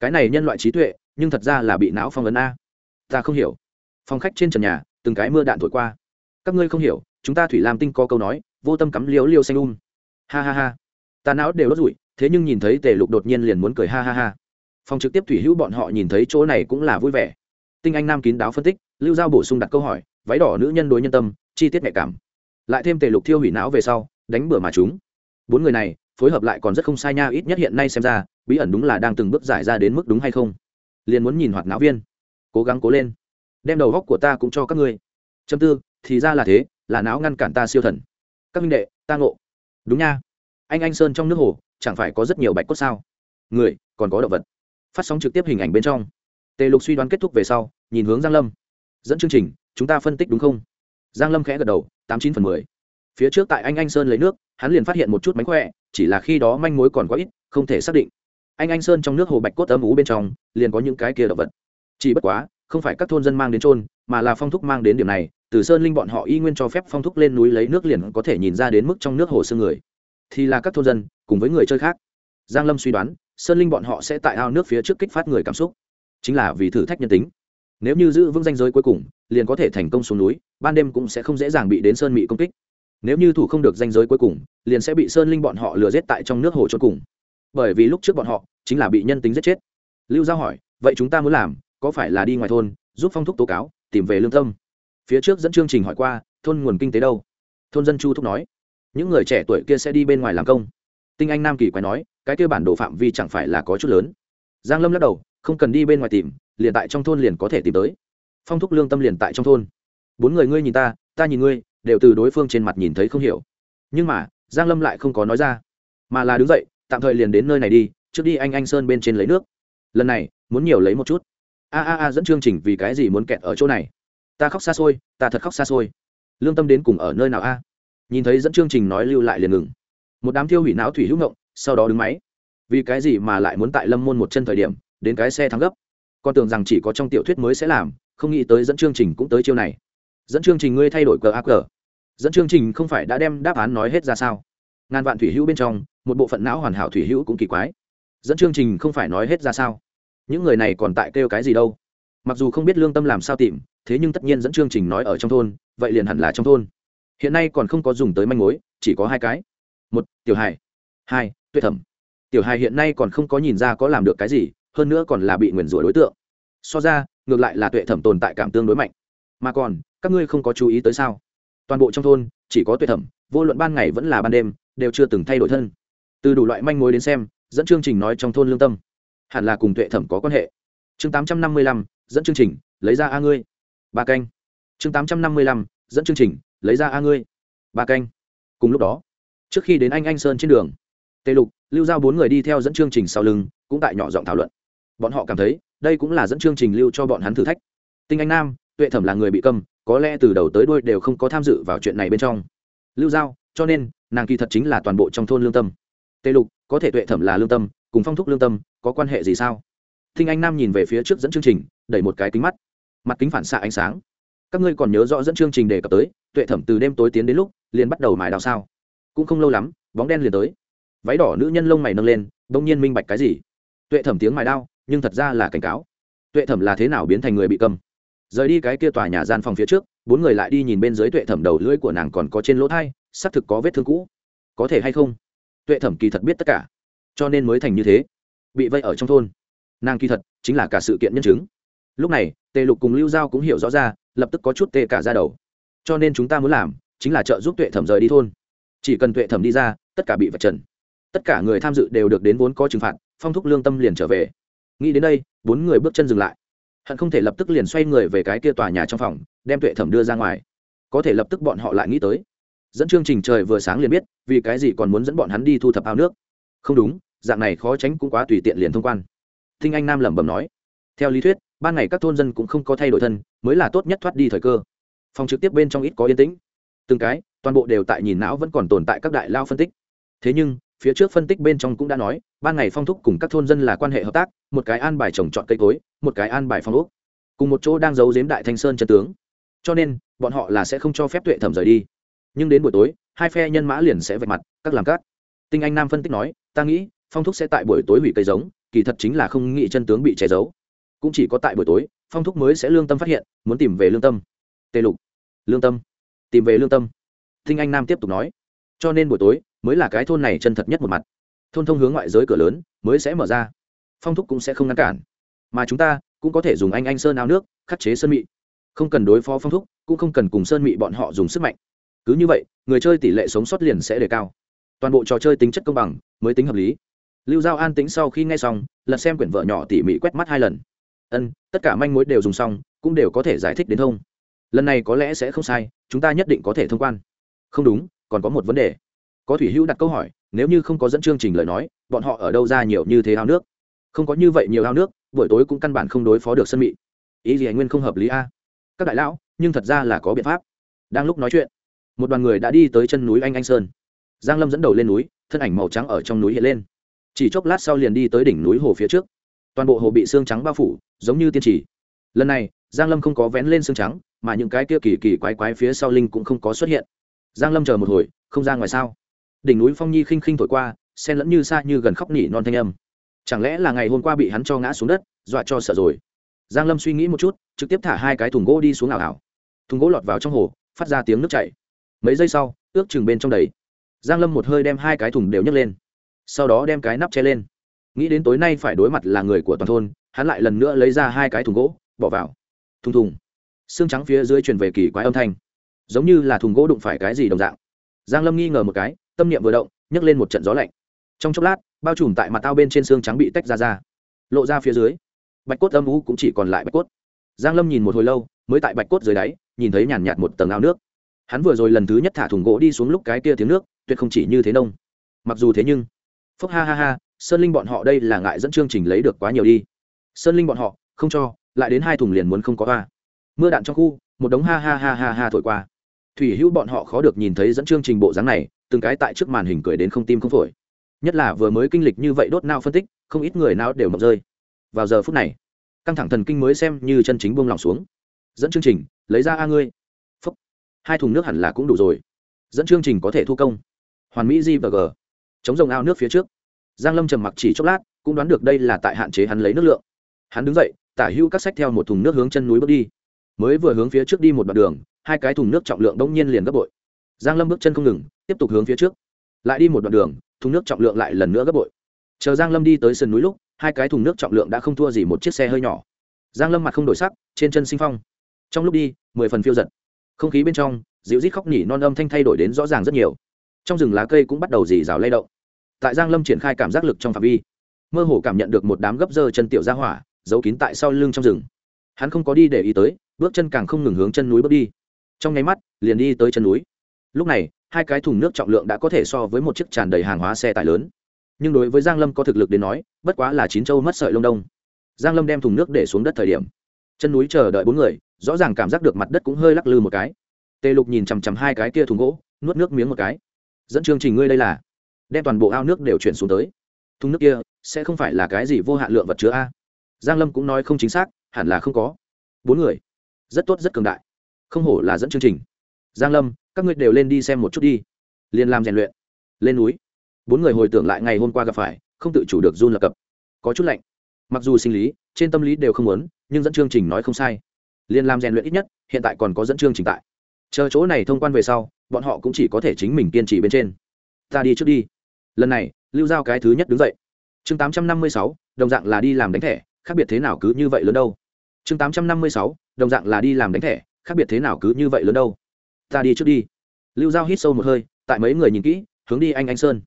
Cái này nhân loại trí tuệ, nhưng thật ra là bị não phong ấn a. Ta không hiểu. Phòng khách trên trần nhà, từng cái mưa đạn thổi qua. Các ngươi không hiểu, chúng ta thủy lam tinh có câu nói, vô tâm cắm liếu liêu xanh um. Ha ha ha. Ta não đều đốt rụi thế nhưng nhìn thấy tề lục đột nhiên liền muốn cười ha ha ha. Phòng trực tiếp thủy hữu bọn họ nhìn thấy chỗ này cũng là vui vẻ. Tinh anh nam kín đáo phân tích lưu giao bổ sung đặt câu hỏi, váy đỏ nữ nhân đối nhân tâm, chi tiết nhạy cảm. Lại thêm tề lục thiêu hủy não về sau, đánh bừa mà chúng. Bốn người này, phối hợp lại còn rất không sai nha, ít nhất hiện nay xem ra, bí ẩn đúng là đang từng bước giải ra đến mức đúng hay không. Liền muốn nhìn hoạt não viên. Cố gắng cố lên. Đem đầu góc của ta cũng cho các ngươi. Châm tư, thì ra là thế, là não ngăn cản ta siêu thần. Các minh đệ, ta ngộ. Đúng nha. Anh anh sơn trong nước hồ, chẳng phải có rất nhiều bạch cốt sao? Người, còn có động vật. Phát sóng trực tiếp hình ảnh bên trong. Tề lục suy đoán kết thúc về sau, nhìn hướng giang lâm dẫn chương trình, chúng ta phân tích đúng không? Giang lâm khẽ gật đầu, tám chín phần mười. Phía trước tại anh anh sơn lấy nước, hắn liền phát hiện một chút mánh khỏe, chỉ là khi đó manh mối còn quá ít, không thể xác định. Anh anh sơn trong nước hồ bạch cốt âm ú bên trong, liền có những cái kia động vật. Chỉ bất quá, không phải các thôn dân mang đến trôn mà là phong thúc mang đến điểm này, từ sơn linh bọn họ y nguyên cho phép phong thúc lên núi lấy nước liền có thể nhìn ra đến mức trong nước hồ xương người. Thì là các thôn dân, cùng với người chơi khác. Giang lâm suy đoán, sơn linh bọn họ sẽ tại ao nước phía trước kích phát người cảm xúc. Chính là vì thử thách nhân tính nếu như giữ vững danh giới cuối cùng, liền có thể thành công xuống núi, ban đêm cũng sẽ không dễ dàng bị đến sơn mị công kích. Nếu như thủ không được danh giới cuối cùng, liền sẽ bị sơn linh bọn họ lừa giết tại trong nước hồ trôn cùng. Bởi vì lúc trước bọn họ chính là bị nhân tính giết chết. Lưu giao hỏi, vậy chúng ta muốn làm, có phải là đi ngoài thôn, giúp phong thúc tố cáo, tìm về lương tâm? Phía trước dẫn chương trình hỏi qua, thôn nguồn kinh tế đâu? Thôn dân chu thúc nói, những người trẻ tuổi kia sẽ đi bên ngoài làm công. Tinh anh nam kỳ quái nói, cái kia bản đồ phạm vi chẳng phải là có chút lớn? Giang lâm lắc đầu, không cần đi bên ngoài tìm liền tại trong thôn liền có thể tìm tới. Phong thúc lương tâm liền tại trong thôn. Bốn người ngươi nhìn ta ta nhìn ngươi, đều từ đối phương trên mặt nhìn thấy không hiểu. Nhưng mà, giang lâm lại không có nói ra, mà là đứng dậy, tạm thời liền đến nơi này đi, trước đi anh anh sơn bên trên lấy nước. Lần này, muốn nhiều lấy một chút. A a a, dẫn chương trình vì cái gì muốn kẹt ở chỗ này? Ta khóc xa xôi, ta thật khóc xa xôi. Lương tâm đến cùng ở nơi nào a? Nhìn thấy dẫn chương trình nói lưu lại liền ngừng. Một đám thiêu hủy não thủy hữu ngộng, sau đó đứng máy. Vì cái gì mà lại muốn tại lâm môn một chân thời điểm, đến cái xe thắng gấp? Con tưởng rằng chỉ có trong tiểu thuyết mới sẽ làm, không nghĩ tới dẫn chương trình cũng tới chiêu này. Dẫn chương trình ngươi thay đổi cờ ác cờ. Dẫn chương trình không phải đã đem đáp án nói hết ra sao? Ngàn vạn thủy hữu bên trong, một bộ phận não hoàn hảo thủy hữu cũng kỳ quái. Dẫn chương trình không phải nói hết ra sao? Những người này còn tại kêu cái gì đâu? Mặc dù không biết lương tâm làm sao tìm, thế nhưng tất nhiên dẫn chương trình nói ở trong thôn, vậy liền hẳn là trong thôn. Hiện nay còn không có dùng tới manh mối, chỉ có hai cái. Một, tiểu hài hai tuyệt thẩm. Tiểu hài hiện nay còn không có nhìn ra có làm được cái gì hơn nữa còn là bị nguyền rủa đối tượng. So ra, ngược lại là tuệ thẩm tồn tại cảm tương đối mạnh. Mà còn, các ngươi không có chú ý tới sao? Toàn bộ trong thôn, chỉ có tuệ thẩm, vô luận ban ngày vẫn là ban đêm, đều chưa từng thay đổi thân. Từ đủ loại manh mối đến xem, dẫn chương trình nói trong thôn lương tâm. Hẳn là cùng tuệ thẩm có quan hệ. Chương tám trăm năm mươi lăm, dẫn chương trình, lấy ra a ngươi. Ba canh. Chương tám trăm năm mươi lăm, dẫn chương trình, lấy ra a ngươi. Ba canh. Cùng lúc đó, trước khi đến anh anh sơn trên đường tề lục, lưu giao bốn người đi theo dẫn chương trình sau lưng, cũng tại nhỏ giọng thảo luận bọn họ cảm thấy đây cũng là dẫn chương trình lưu cho bọn hắn thử thách. Tinh anh nam tuệ thẩm là người bị cầm, có lẽ từ đầu tới đuôi đều không có tham dự vào chuyện này bên trong. Lưu giao cho nên nàng kỳ thật chính là toàn bộ trong thôn lương tâm. Tề lục có thể tuệ thẩm là lương tâm cùng phong thúc lương tâm có quan hệ gì sao? Thinh anh nam nhìn về phía trước dẫn chương trình đẩy một cái kính mắt. Mặt kính phản xạ ánh sáng. Các ngươi còn nhớ rõ dẫn chương trình đề cập tới tuệ thẩm từ đêm tối tiến đến lúc liền bắt đầu mài đào sao? Cũng không lâu lắm bóng đen liền tới. Váy đỏ nữ nhân lông mày nâng lên đông nhiên minh bạch cái gì? Tuệ thẩm tiếng mài đao nhưng thật ra là cảnh cáo. Tuệ thẩm là thế nào biến thành người bị cầm rời đi cái kia tòa nhà gian phòng phía trước, bốn người lại đi nhìn bên dưới tuệ thẩm đầu lưỡi của nàng còn có trên lỗ thai, xác thực có vết thương cũ. Có thể hay không? Tuệ thẩm kỳ thật biết tất cả, cho nên mới thành như thế. Bị vây ở trong thôn. Nàng kỳ thật chính là cả sự kiện nhân chứng. Lúc này, tề lục cùng lưu giao cũng hiểu rõ ra, lập tức có chút tê cả ra đầu. Cho nên chúng ta muốn làm chính là trợ giúp tuệ thẩm rời đi thôn. Chỉ cần tuệ thẩm đi ra, tất cả bị vật trần. Tất cả người tham dự đều được đến vốn có trừng phạt, phong thúc lương tâm liền trở về nghĩ đến đây, bốn người bước chân dừng lại. Hận không thể lập tức liền xoay người về cái kia tòa nhà trong phòng, đem tuệ thẩm đưa ra ngoài. Có thể lập tức bọn họ lại nghĩ tới. Dẫn chương trình trời vừa sáng liền biết, vì cái gì còn muốn dẫn bọn hắn đi thu thập ao nước. Không đúng, dạng này khó tránh cũng quá tùy tiện liền thông quan. Thinh anh nam lẩm bẩm nói. Theo lý thuyết, ban ngày các thôn dân cũng không có thay đổi thân, mới là tốt nhất thoát đi thời cơ. Phòng trực tiếp bên trong ít có yên tĩnh. Từng cái, toàn bộ đều tại nhìn não vẫn còn tồn tại các đại lao phân tích. Thế nhưng phía trước phân tích bên trong cũng đã nói, ban ngày phong thúc cùng các thôn dân là quan hệ hợp tác, một cái an bài trồng trọt cây cối, một cái an bài phong úc cùng một chỗ đang giấu giếm đại thanh sơn chân tướng. Cho nên, bọn họ là sẽ không cho phép tuệ thẩm rời đi. Nhưng đến buổi tối, hai phe nhân mã liền sẽ vạch mặt, các làm cát tinh anh nam phân tích nói, ta nghĩ, phong thúc sẽ tại buổi tối hủy cây giống, kỳ thật chính là không nghĩ chân tướng bị che giấu. Cũng chỉ có tại buổi tối, phong thúc mới sẽ lương tâm phát hiện, muốn tìm về lương tâm. Tề lục. Lương tâm? Tìm về lương tâm? Tinh anh nam tiếp tục nói. Cho nên buổi tối mới là cái thôn này chân thật nhất một mặt. Thôn thông hướng ngoại giới cửa lớn mới sẽ mở ra. Phong thúc cũng sẽ không ngăn cản. Mà chúng ta cũng có thể dùng anh anh sơn ao nước khắc chế sơn mị. Không cần đối phó phong thúc, cũng không cần cùng sơn mị bọn họ dùng sức mạnh. Cứ như vậy, người chơi tỷ lệ sống sót liền sẽ đề cao. Toàn bộ trò chơi tính chất công bằng mới tính hợp lý. Lưu giao an tính sau khi nghe xong, lật xem quyển vợ nhỏ tỉ mỉ quét mắt hai lần. Ân, tất cả manh mối đều dùng xong, cũng đều có thể giải thích đến thông. Lần này có lẽ sẽ không sai, chúng ta nhất định có thể thông quan. Không đúng, còn có một vấn đề có thủy hữu đặt câu hỏi, nếu như không có dẫn chương trình lời nói, bọn họ ở đâu ra nhiều như thế ao nước? Không có như vậy nhiều ao nước, buổi tối cũng căn bản không đối phó được sân mị. Ý gì anh nguyên không hợp lý a? Các đại lão, nhưng thật ra là có biện pháp. Đang lúc nói chuyện, một đoàn người đã đi tới chân núi anh anh sơn. Giang lâm dẫn đầu lên núi, thân ảnh màu trắng ở trong núi hiện lên. Chỉ chốc lát sau liền đi tới đỉnh núi hồ phía trước. Toàn bộ hồ bị xương trắng bao phủ, giống như tiên trì. Lần này, giang lâm không có vén lên xương trắng, mà những cái kia kỳ kỳ quái quái phía sau linh cũng không có xuất hiện. Giang lâm chờ một hồi, không ra ngoài sao? Đỉnh núi phong nhi khinh khinh thổi qua sen lẫn như xa như gần khóc nỉ non thanh âm. Chẳng lẽ là ngày hôm qua bị hắn cho ngã xuống đất, dọa cho sợ rồi? Giang lâm suy nghĩ một chút, trực tiếp thả hai cái thùng gỗ đi xuống ảo ảo. Thùng gỗ lọt vào trong hồ, phát ra tiếng nước chảy. Mấy giây sau, ước chừng bên trong đầy. Giang lâm một hơi đem hai cái thùng đều nhấc lên. Sau đó đem cái nắp che lên. Nghĩ đến tối nay phải đối mặt là người của toàn thôn, hắn lại lần nữa lấy ra hai cái thùng gỗ, bỏ vào. Thùng thùng. Xương trắng phía dưới truyền về kỳ quái âm thanh. Giống như là thùng gỗ đụng phải cái gì đồng dạng. Giang lâm nghi ngờ một cái tâm niệm vừa động, nhấc lên một trận gió lạnh. Trong chốc lát, bao trùm tại mặt tao bên trên xương trắng bị tách ra ra, lộ ra phía dưới. Bạch cốt âm u cũng chỉ còn lại bạch cốt. Giang lâm nhìn một hồi lâu, mới tại bạch cốt dưới đáy, nhìn thấy nhàn nhạt một tầng ao nước. Hắn vừa rồi lần thứ nhất thả thùng gỗ đi xuống lúc cái kia tiếng nước, tuyệt không chỉ như thế nông. Mặc dù thế nhưng, phúc ha ha ha, sơn linh bọn họ đây là ngại dẫn chương trình lấy được quá nhiều đi. Sơn linh bọn họ, không cho, lại đến hai thùng liền muốn không có hoa. Mưa đạn trong khu, một đống ha ha ha ha ha thổi qua. Thủy hữu bọn họ khó được nhìn thấy dẫn chương trình bộ dáng này từng cái tại trước màn hình cười đến không tim không phổi. Nhất là vừa mới kinh lịch như vậy đốt nao phân tích, không ít người nào đều mọc rơi. Vào giờ phút này, căng thẳng thần kinh mới xem như chân chính buông lỏng xuống. Dẫn chương trình, lấy ra a ngươi. Phúc. Hai thùng nước hẳn là cũng đủ rồi. Dẫn chương trình có thể thu công. Hoàn mỹ g và g. Chống rồng ao nước phía trước. Giang lâm trầm mặc chỉ chốc lát, cũng đoán được đây là tại hạn chế hắn lấy nước lượng. Hắn đứng dậy, tả hữu các sách theo một thùng nước hướng chân núi bước đi. Mới vừa hướng phía trước đi một đoạn đường, hai cái thùng nước trọng lượng đông nhiên liền gấp bội giang lâm bước chân không ngừng, tiếp tục hướng phía trước. Lại đi một đoạn đường, thùng nước trọng lượng lại lần nữa gấp bội. Chờ giang lâm đi tới sườn núi lúc, hai cái thùng nước trọng lượng đã không thua gì một chiếc xe hơi nhỏ. Giang lâm mặt không đổi sắc, trên chân sinh phong. Trong lúc đi, mười phần phiêu giật. Không khí bên trong, dịu rít khóc nhỉ non âm thanh thay đổi đến rõ ràng rất nhiều. Trong rừng lá cây cũng bắt đầu dì rào lay động. Tại giang lâm triển khai cảm giác lực trong phạm vi, mơ hồ cảm nhận được một đám gấp dơ chân tiểu ra hỏa, giấu kín tại sau lưng trong rừng. Hắn không có đi để ý tới, bước chân càng không ngừng hướng chân núi bước đi. Trong nháy mắt, liền đi tới chân núi lúc này, hai cái thùng nước trọng lượng đã có thể so với một chiếc tràn đầy hàng hóa xe tải lớn. Nhưng đối với giang lâm có thực lực đến nói, bất quá là chín châu mất sợi lông đông. Giang lâm đem thùng nước để xuống đất thời điểm, chân núi chờ đợi bốn người, rõ ràng cảm giác được mặt đất cũng hơi lắc lư một cái. Tề lục nhìn chằm chằm hai cái kia thùng gỗ, nuốt nước miếng một cái. Dẫn chương trình ngươi đây là? Đem toàn bộ ao nước đều chuyển xuống tới. Thùng nước kia sẽ không phải là cái gì vô hạn lượng vật chứa a? Giang lâm cũng nói không chính xác, hẳn là không có. Bốn người, rất tốt, rất cường đại. Không hổ là dẫn chương trình. Giang lâm các ngươi đều lên đi xem một chút đi. Liền làm rèn luyện. Lên núi. Bốn người hồi tưởng lại ngày hôm qua gặp phải, không tự chủ được run lập cập. Có chút lạnh. Mặc dù sinh lý, trên tâm lý đều không muốn, nhưng dẫn chương trình nói không sai. Liền làm rèn luyện ít nhất, hiện tại còn có dẫn chương trình tại. Chờ chỗ này thông quan về sau, bọn họ cũng chỉ có thể chính mình kiên trì bên trên. Ta đi trước đi. Lần này, lưu giao cái thứ nhất đứng dậy. Chương tám trăm năm mươi sáu, đồng dạng là đi làm đánh thẻ, khác biệt thế nào cứ như vậy lớn đâu? Chương tám trăm năm mươi sáu, đồng dạng là đi làm đánh thẻ, khác biệt thế nào cứ như vậy lớn đâu? Ta đi trước đi. Lưu giao hít sâu một hơi, tại mấy người nhìn kỹ, hướng đi anh anh sơn.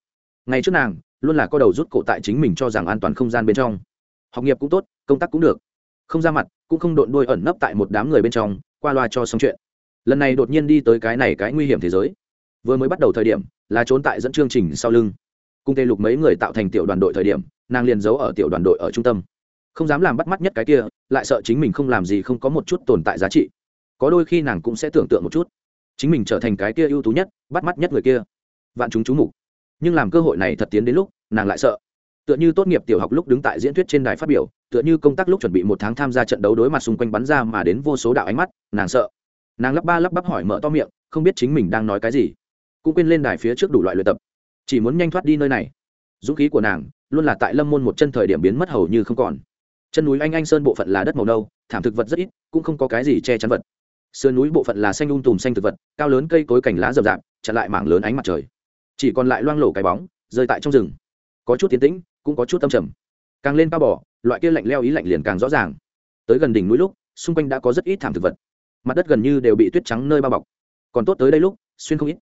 Ngày trước nàng, luôn là có đầu rút cổ tại chính mình cho rằng an toàn không gian bên trong. Học nghiệp cũng tốt, công tác cũng được. Không ra mặt, cũng không độn đôi ẩn nấp tại một đám người bên trong, qua loa cho xong chuyện. Lần này đột nhiên đi tới cái này cái nguy hiểm thế giới. Vừa mới bắt đầu thời điểm, là trốn tại dẫn chương trình sau lưng. Cung tê lục mấy người tạo thành tiểu đoàn đội thời điểm, nàng liền giấu ở tiểu đoàn đội ở trung tâm. Không dám làm bắt mắt nhất cái kia, lại sợ chính mình không làm gì không có một chút tồn tại giá trị. Có đôi khi nàng cũng sẽ tưởng tượng một chút chính mình trở thành cái kia ưu tú nhất, bắt mắt nhất người kia. Vạn chúng chú mục. Nhưng làm cơ hội này thật tiến đến lúc, nàng lại sợ. Tựa như tốt nghiệp tiểu học lúc đứng tại diễn thuyết trên đài phát biểu, tựa như công tác lúc chuẩn bị một tháng tham gia trận đấu đối mặt xung quanh bắn ra mà đến vô số đạo ánh mắt, nàng sợ. Nàng lắp ba lắp bắp hỏi mở to miệng, không biết chính mình đang nói cái gì. Cũng quên lên đài phía trước đủ loại luyện tập. Chỉ muốn nhanh thoát đi nơi này. Dũng khí của nàng luôn là tại lâm môn một chân thời điểm biến mất hầu như không còn. Chân núi anh anh sơn bộ phận là đất màu nâu, thảm thực vật rất ít, cũng không có cái gì che chắn vật sườn núi bộ phận là xanh ung um tùm xanh thực vật, cao lớn cây cối cành lá rậm rạp, chặn lại mảng lớn ánh mặt trời. Chỉ còn lại loang lổ cái bóng, rơi tại trong rừng. Có chút tiến tĩnh, cũng có chút tâm trầm. Càng lên cao bỏ loại kia lạnh leo ý lạnh liền càng rõ ràng. Tới gần đỉnh núi lúc, xung quanh đã có rất ít thảm thực vật. Mặt đất gần như đều bị tuyết trắng nơi bao bọc. Còn tốt tới đây lúc, xuyên không ít.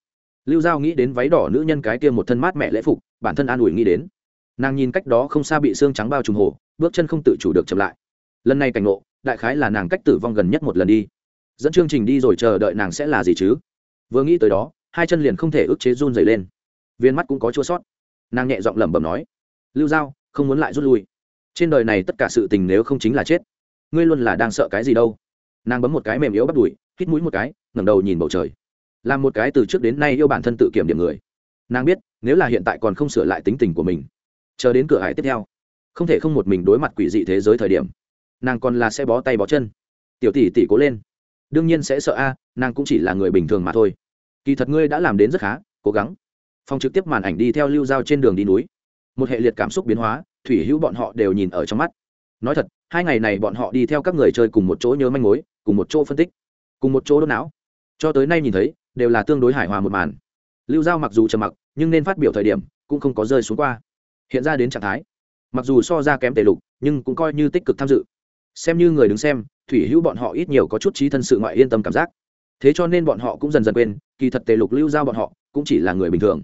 Lưu giao nghĩ đến váy đỏ nữ nhân cái kia một thân mát mẹ lễ phục, bản thân an ủi nghĩ đến. Nàng nhìn cách đó không xa bị xương trắng bao trùm hồ, bước chân không tự chủ được chậm lại. Lần này cảnh ngộ, đại khái là nàng cách tử vong gần nhất một lần đi dẫn chương trình đi rồi chờ đợi nàng sẽ là gì chứ? Vừa nghĩ tới đó, hai chân liền không thể ức chế run dày lên. Viên mắt cũng có chua sót. Nàng nhẹ giọng lẩm bẩm nói, lưu giao, không muốn lại rút lui. Trên đời này tất cả sự tình nếu không chính là chết, ngươi luôn là đang sợ cái gì đâu? Nàng bấm một cái mềm yếu bắt đùi, hít mũi một cái, ngẩng đầu nhìn bầu trời. Làm một cái từ trước đến nay yêu bản thân tự kiểm điểm người. Nàng biết, nếu là hiện tại còn không sửa lại tính tình của mình, chờ đến cửa hải tiếp theo, không thể không một mình đối mặt quỷ dị thế giới thời điểm, nàng còn là sẽ bó tay bó chân. Tiểu tỷ tỷ cố lên đương nhiên sẽ sợ a, nàng cũng chỉ là người bình thường mà thôi. Kỳ thật ngươi đã làm đến rất khá, cố gắng. Phòng trực tiếp màn ảnh đi theo lưu giao trên đường đi núi. Một hệ liệt cảm xúc biến hóa, thủy hữu bọn họ đều nhìn ở trong mắt. Nói thật, hai ngày này bọn họ đi theo các người chơi cùng một chỗ nhớ manh mối, cùng một chỗ phân tích, cùng một chỗ đốt não. Cho tới nay nhìn thấy, đều là tương đối hài hòa một màn. Lưu giao mặc dù trầm mặc, nhưng nên phát biểu thời điểm, cũng không có rơi xuống qua. Hiện ra đến trạng thái. Mặc dù so ra kém tề lục, nhưng cũng coi như tích cực tham dự. Xem như người đứng xem thủy hữu bọn họ ít nhiều có chút trí thân sự ngoại yên tâm cảm giác. Thế cho nên bọn họ cũng dần dần quên, kỳ thật tề lục lưu giao bọn họ cũng chỉ là người bình thường.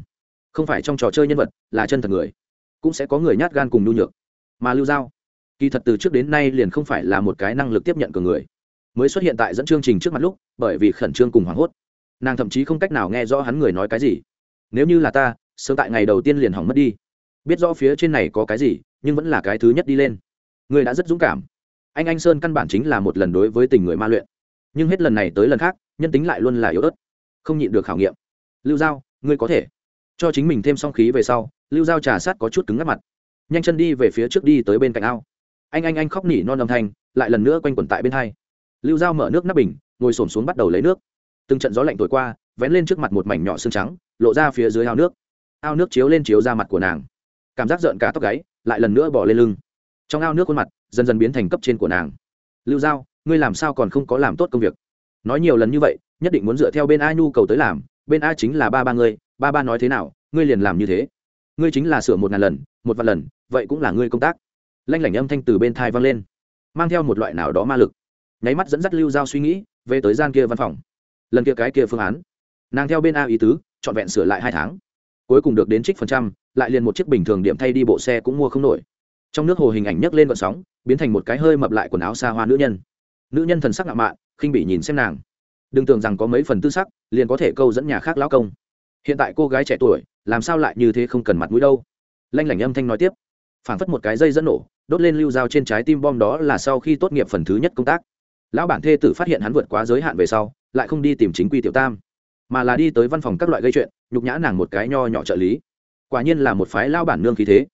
Không phải trong trò chơi nhân vật, là chân thật người. Cũng sẽ có người nhát gan cùng nhu nhược. Mà lưu giao, kỳ thật từ trước đến nay liền không phải là một cái năng lực tiếp nhận của người. Mới xuất hiện tại dẫn chương trình trước mặt lúc, bởi vì khẩn trương cùng hoảng hốt. Nàng thậm chí không cách nào nghe rõ hắn người nói cái gì. Nếu như là ta, sớm tại ngày đầu tiên liền hỏng mất đi. Biết rõ phía trên này có cái gì, nhưng vẫn là cái thứ nhất đi lên. Người đã rất dũng cảm anh anh sơn căn bản chính là một lần đối với tình người ma luyện nhưng hết lần này tới lần khác nhân tính lại luôn là yếu ớt không nhịn được khảo nghiệm lưu giao ngươi có thể cho chính mình thêm song khí về sau lưu giao trà sát có chút cứng ngắt mặt nhanh chân đi về phía trước đi tới bên cạnh ao anh anh anh khóc nỉ non âm thanh lại lần nữa quanh quẩn tại bên hai lưu giao mở nước nắp bình ngồi xổm xuống bắt đầu lấy nước từng trận gió lạnh thổi qua vén lên trước mặt một mảnh nhỏ xương trắng lộ ra phía dưới ao nước ao nước chiếu lên chiếu ra mặt của nàng cảm giác rợn cả tóc gáy lại lần nữa bỏ lên lưng trong ao nước khuôn mặt dần dần biến thành cấp trên của nàng. Lưu giao, ngươi làm sao còn không có làm tốt công việc? Nói nhiều lần như vậy, nhất định muốn dựa theo bên a nhu cầu tới làm, bên a chính là ba ba ngươi, ba ba nói thế nào, ngươi liền làm như thế. Ngươi chính là sửa một ngàn lần, một vạn lần, vậy cũng là ngươi công tác. Lanh lảnh âm thanh từ bên thai vang lên, mang theo một loại nào đó ma lực. Nháy mắt dẫn dắt lưu giao suy nghĩ, về tới gian kia văn phòng. Lần kia cái kia phương án. Nàng theo bên a ý tứ, trọn vẹn sửa lại hai tháng. Cuối cùng được đến trích phần trăm, lại liền một chiếc bình thường điểm thay đi bộ xe cũng mua không nổi trong nước hồ hình ảnh nhấc lên vận sóng, biến thành một cái hơi mập lại quần áo xa hoa nữ nhân. Nữ nhân thần sắc ngạo mạn, khinh bị nhìn xem nàng. Đừng tưởng rằng có mấy phần tư sắc, liền có thể câu dẫn nhà khác lão công. Hiện tại cô gái trẻ tuổi, làm sao lại như thế không cần mặt mũi đâu? Lanh lảnh âm thanh nói tiếp. Phảng phất một cái dây dẫn nổ, đốt lên lưu dao trên trái tim bom đó là sau khi tốt nghiệp phần thứ nhất công tác. Lão bản thê tử phát hiện hắn vượt quá giới hạn về sau, lại không đi tìm chính quy tiểu tam, mà là đi tới văn phòng các loại gây chuyện, nhục nhã nàng một cái nho nhỏ trợ lý. Quả nhiên là một phái lao bản nương khí thế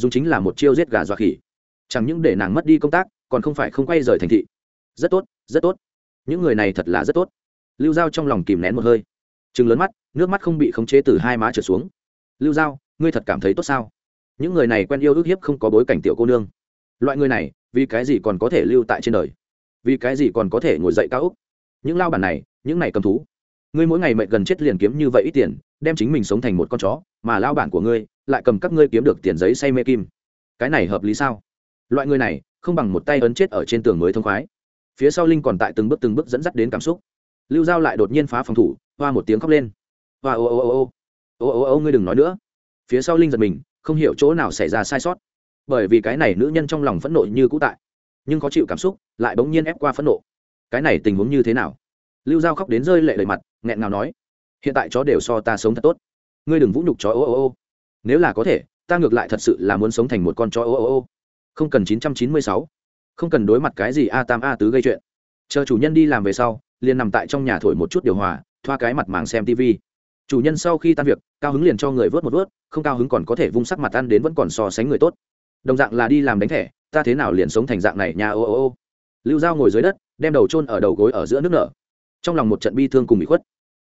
dùng chính là một chiêu giết gà dọa khỉ. Chẳng những để nàng mất đi công tác, còn không phải không quay rời thành thị. Rất tốt rất tốt. Những người này thật là rất tốt. Lưu giao trong lòng kìm nén một hơi. Chừng lớn mắt, nước mắt không bị khống chế từ hai má trở xuống. Lưu giao, ngươi thật cảm thấy tốt sao? Những người này quen yêu ước hiếp không có bối cảnh tiểu cô nương. Loại người này, vì cái gì còn có thể lưu tại trên đời? Vì cái gì còn có thể ngồi dậy cao úc? Những lao bản này, những này cầm thú. Ngươi mỗi ngày mệnh gần chết liền kiếm như vậy ít tiền, đem chính mình sống thành một con chó mà lao bản của ngươi lại cầm các ngươi kiếm được tiền giấy say mê kim. Cái này hợp lý sao? Loại người này không bằng một tay ấn chết ở trên tường mới thông khoái. Phía sau linh còn tại từng bước từng bước dẫn dắt đến cảm xúc. Lưu giao lại đột nhiên phá phòng thủ, hoa một tiếng khóc lên. Hoa ô ô ô ô. Ô ô ô, ngươi đừng nói nữa. Phía sau linh giật mình, không hiểu chỗ nào xảy ra sai sót. Bởi vì cái này nữ nhân trong lòng phẫn nộ như cũ tại, nhưng khó chịu cảm xúc, lại bỗng nhiên ép qua phẫn nộ. Cái này tình huống như thế nào? Lưu giao khóc đến rơi lệ lệ mặt, nghẹn ngào nói, hiện tại chó đều so ta sống thật tốt ngươi đừng vũ nhục chó ô ô ô. Nếu là có thể, ta ngược lại thật sự là muốn sống thành một con chó ô ô ô. Không cần chín trăm chín mươi sáu. Không cần đối mặt cái gì a tam a tứ gây chuyện. Chờ chủ nhân đi làm về sau, liền nằm tại trong nhà thổi một chút điều hòa, thoa cái mặt màng xem tv chủ nhân sau khi tan việc, cao hứng liền cho người vớt một vớt, không cao hứng còn có thể vung sắc mặt ăn đến vẫn còn so sánh người tốt. Đồng dạng là đi làm đánh thẻ, ta thế nào liền sống thành dạng này nhà ô ô ô. Lưu dao ngồi dưới đất, đem đầu chôn ở đầu gối ở giữa nước nở. Trong lòng một trận bi thương cùng bị khuất.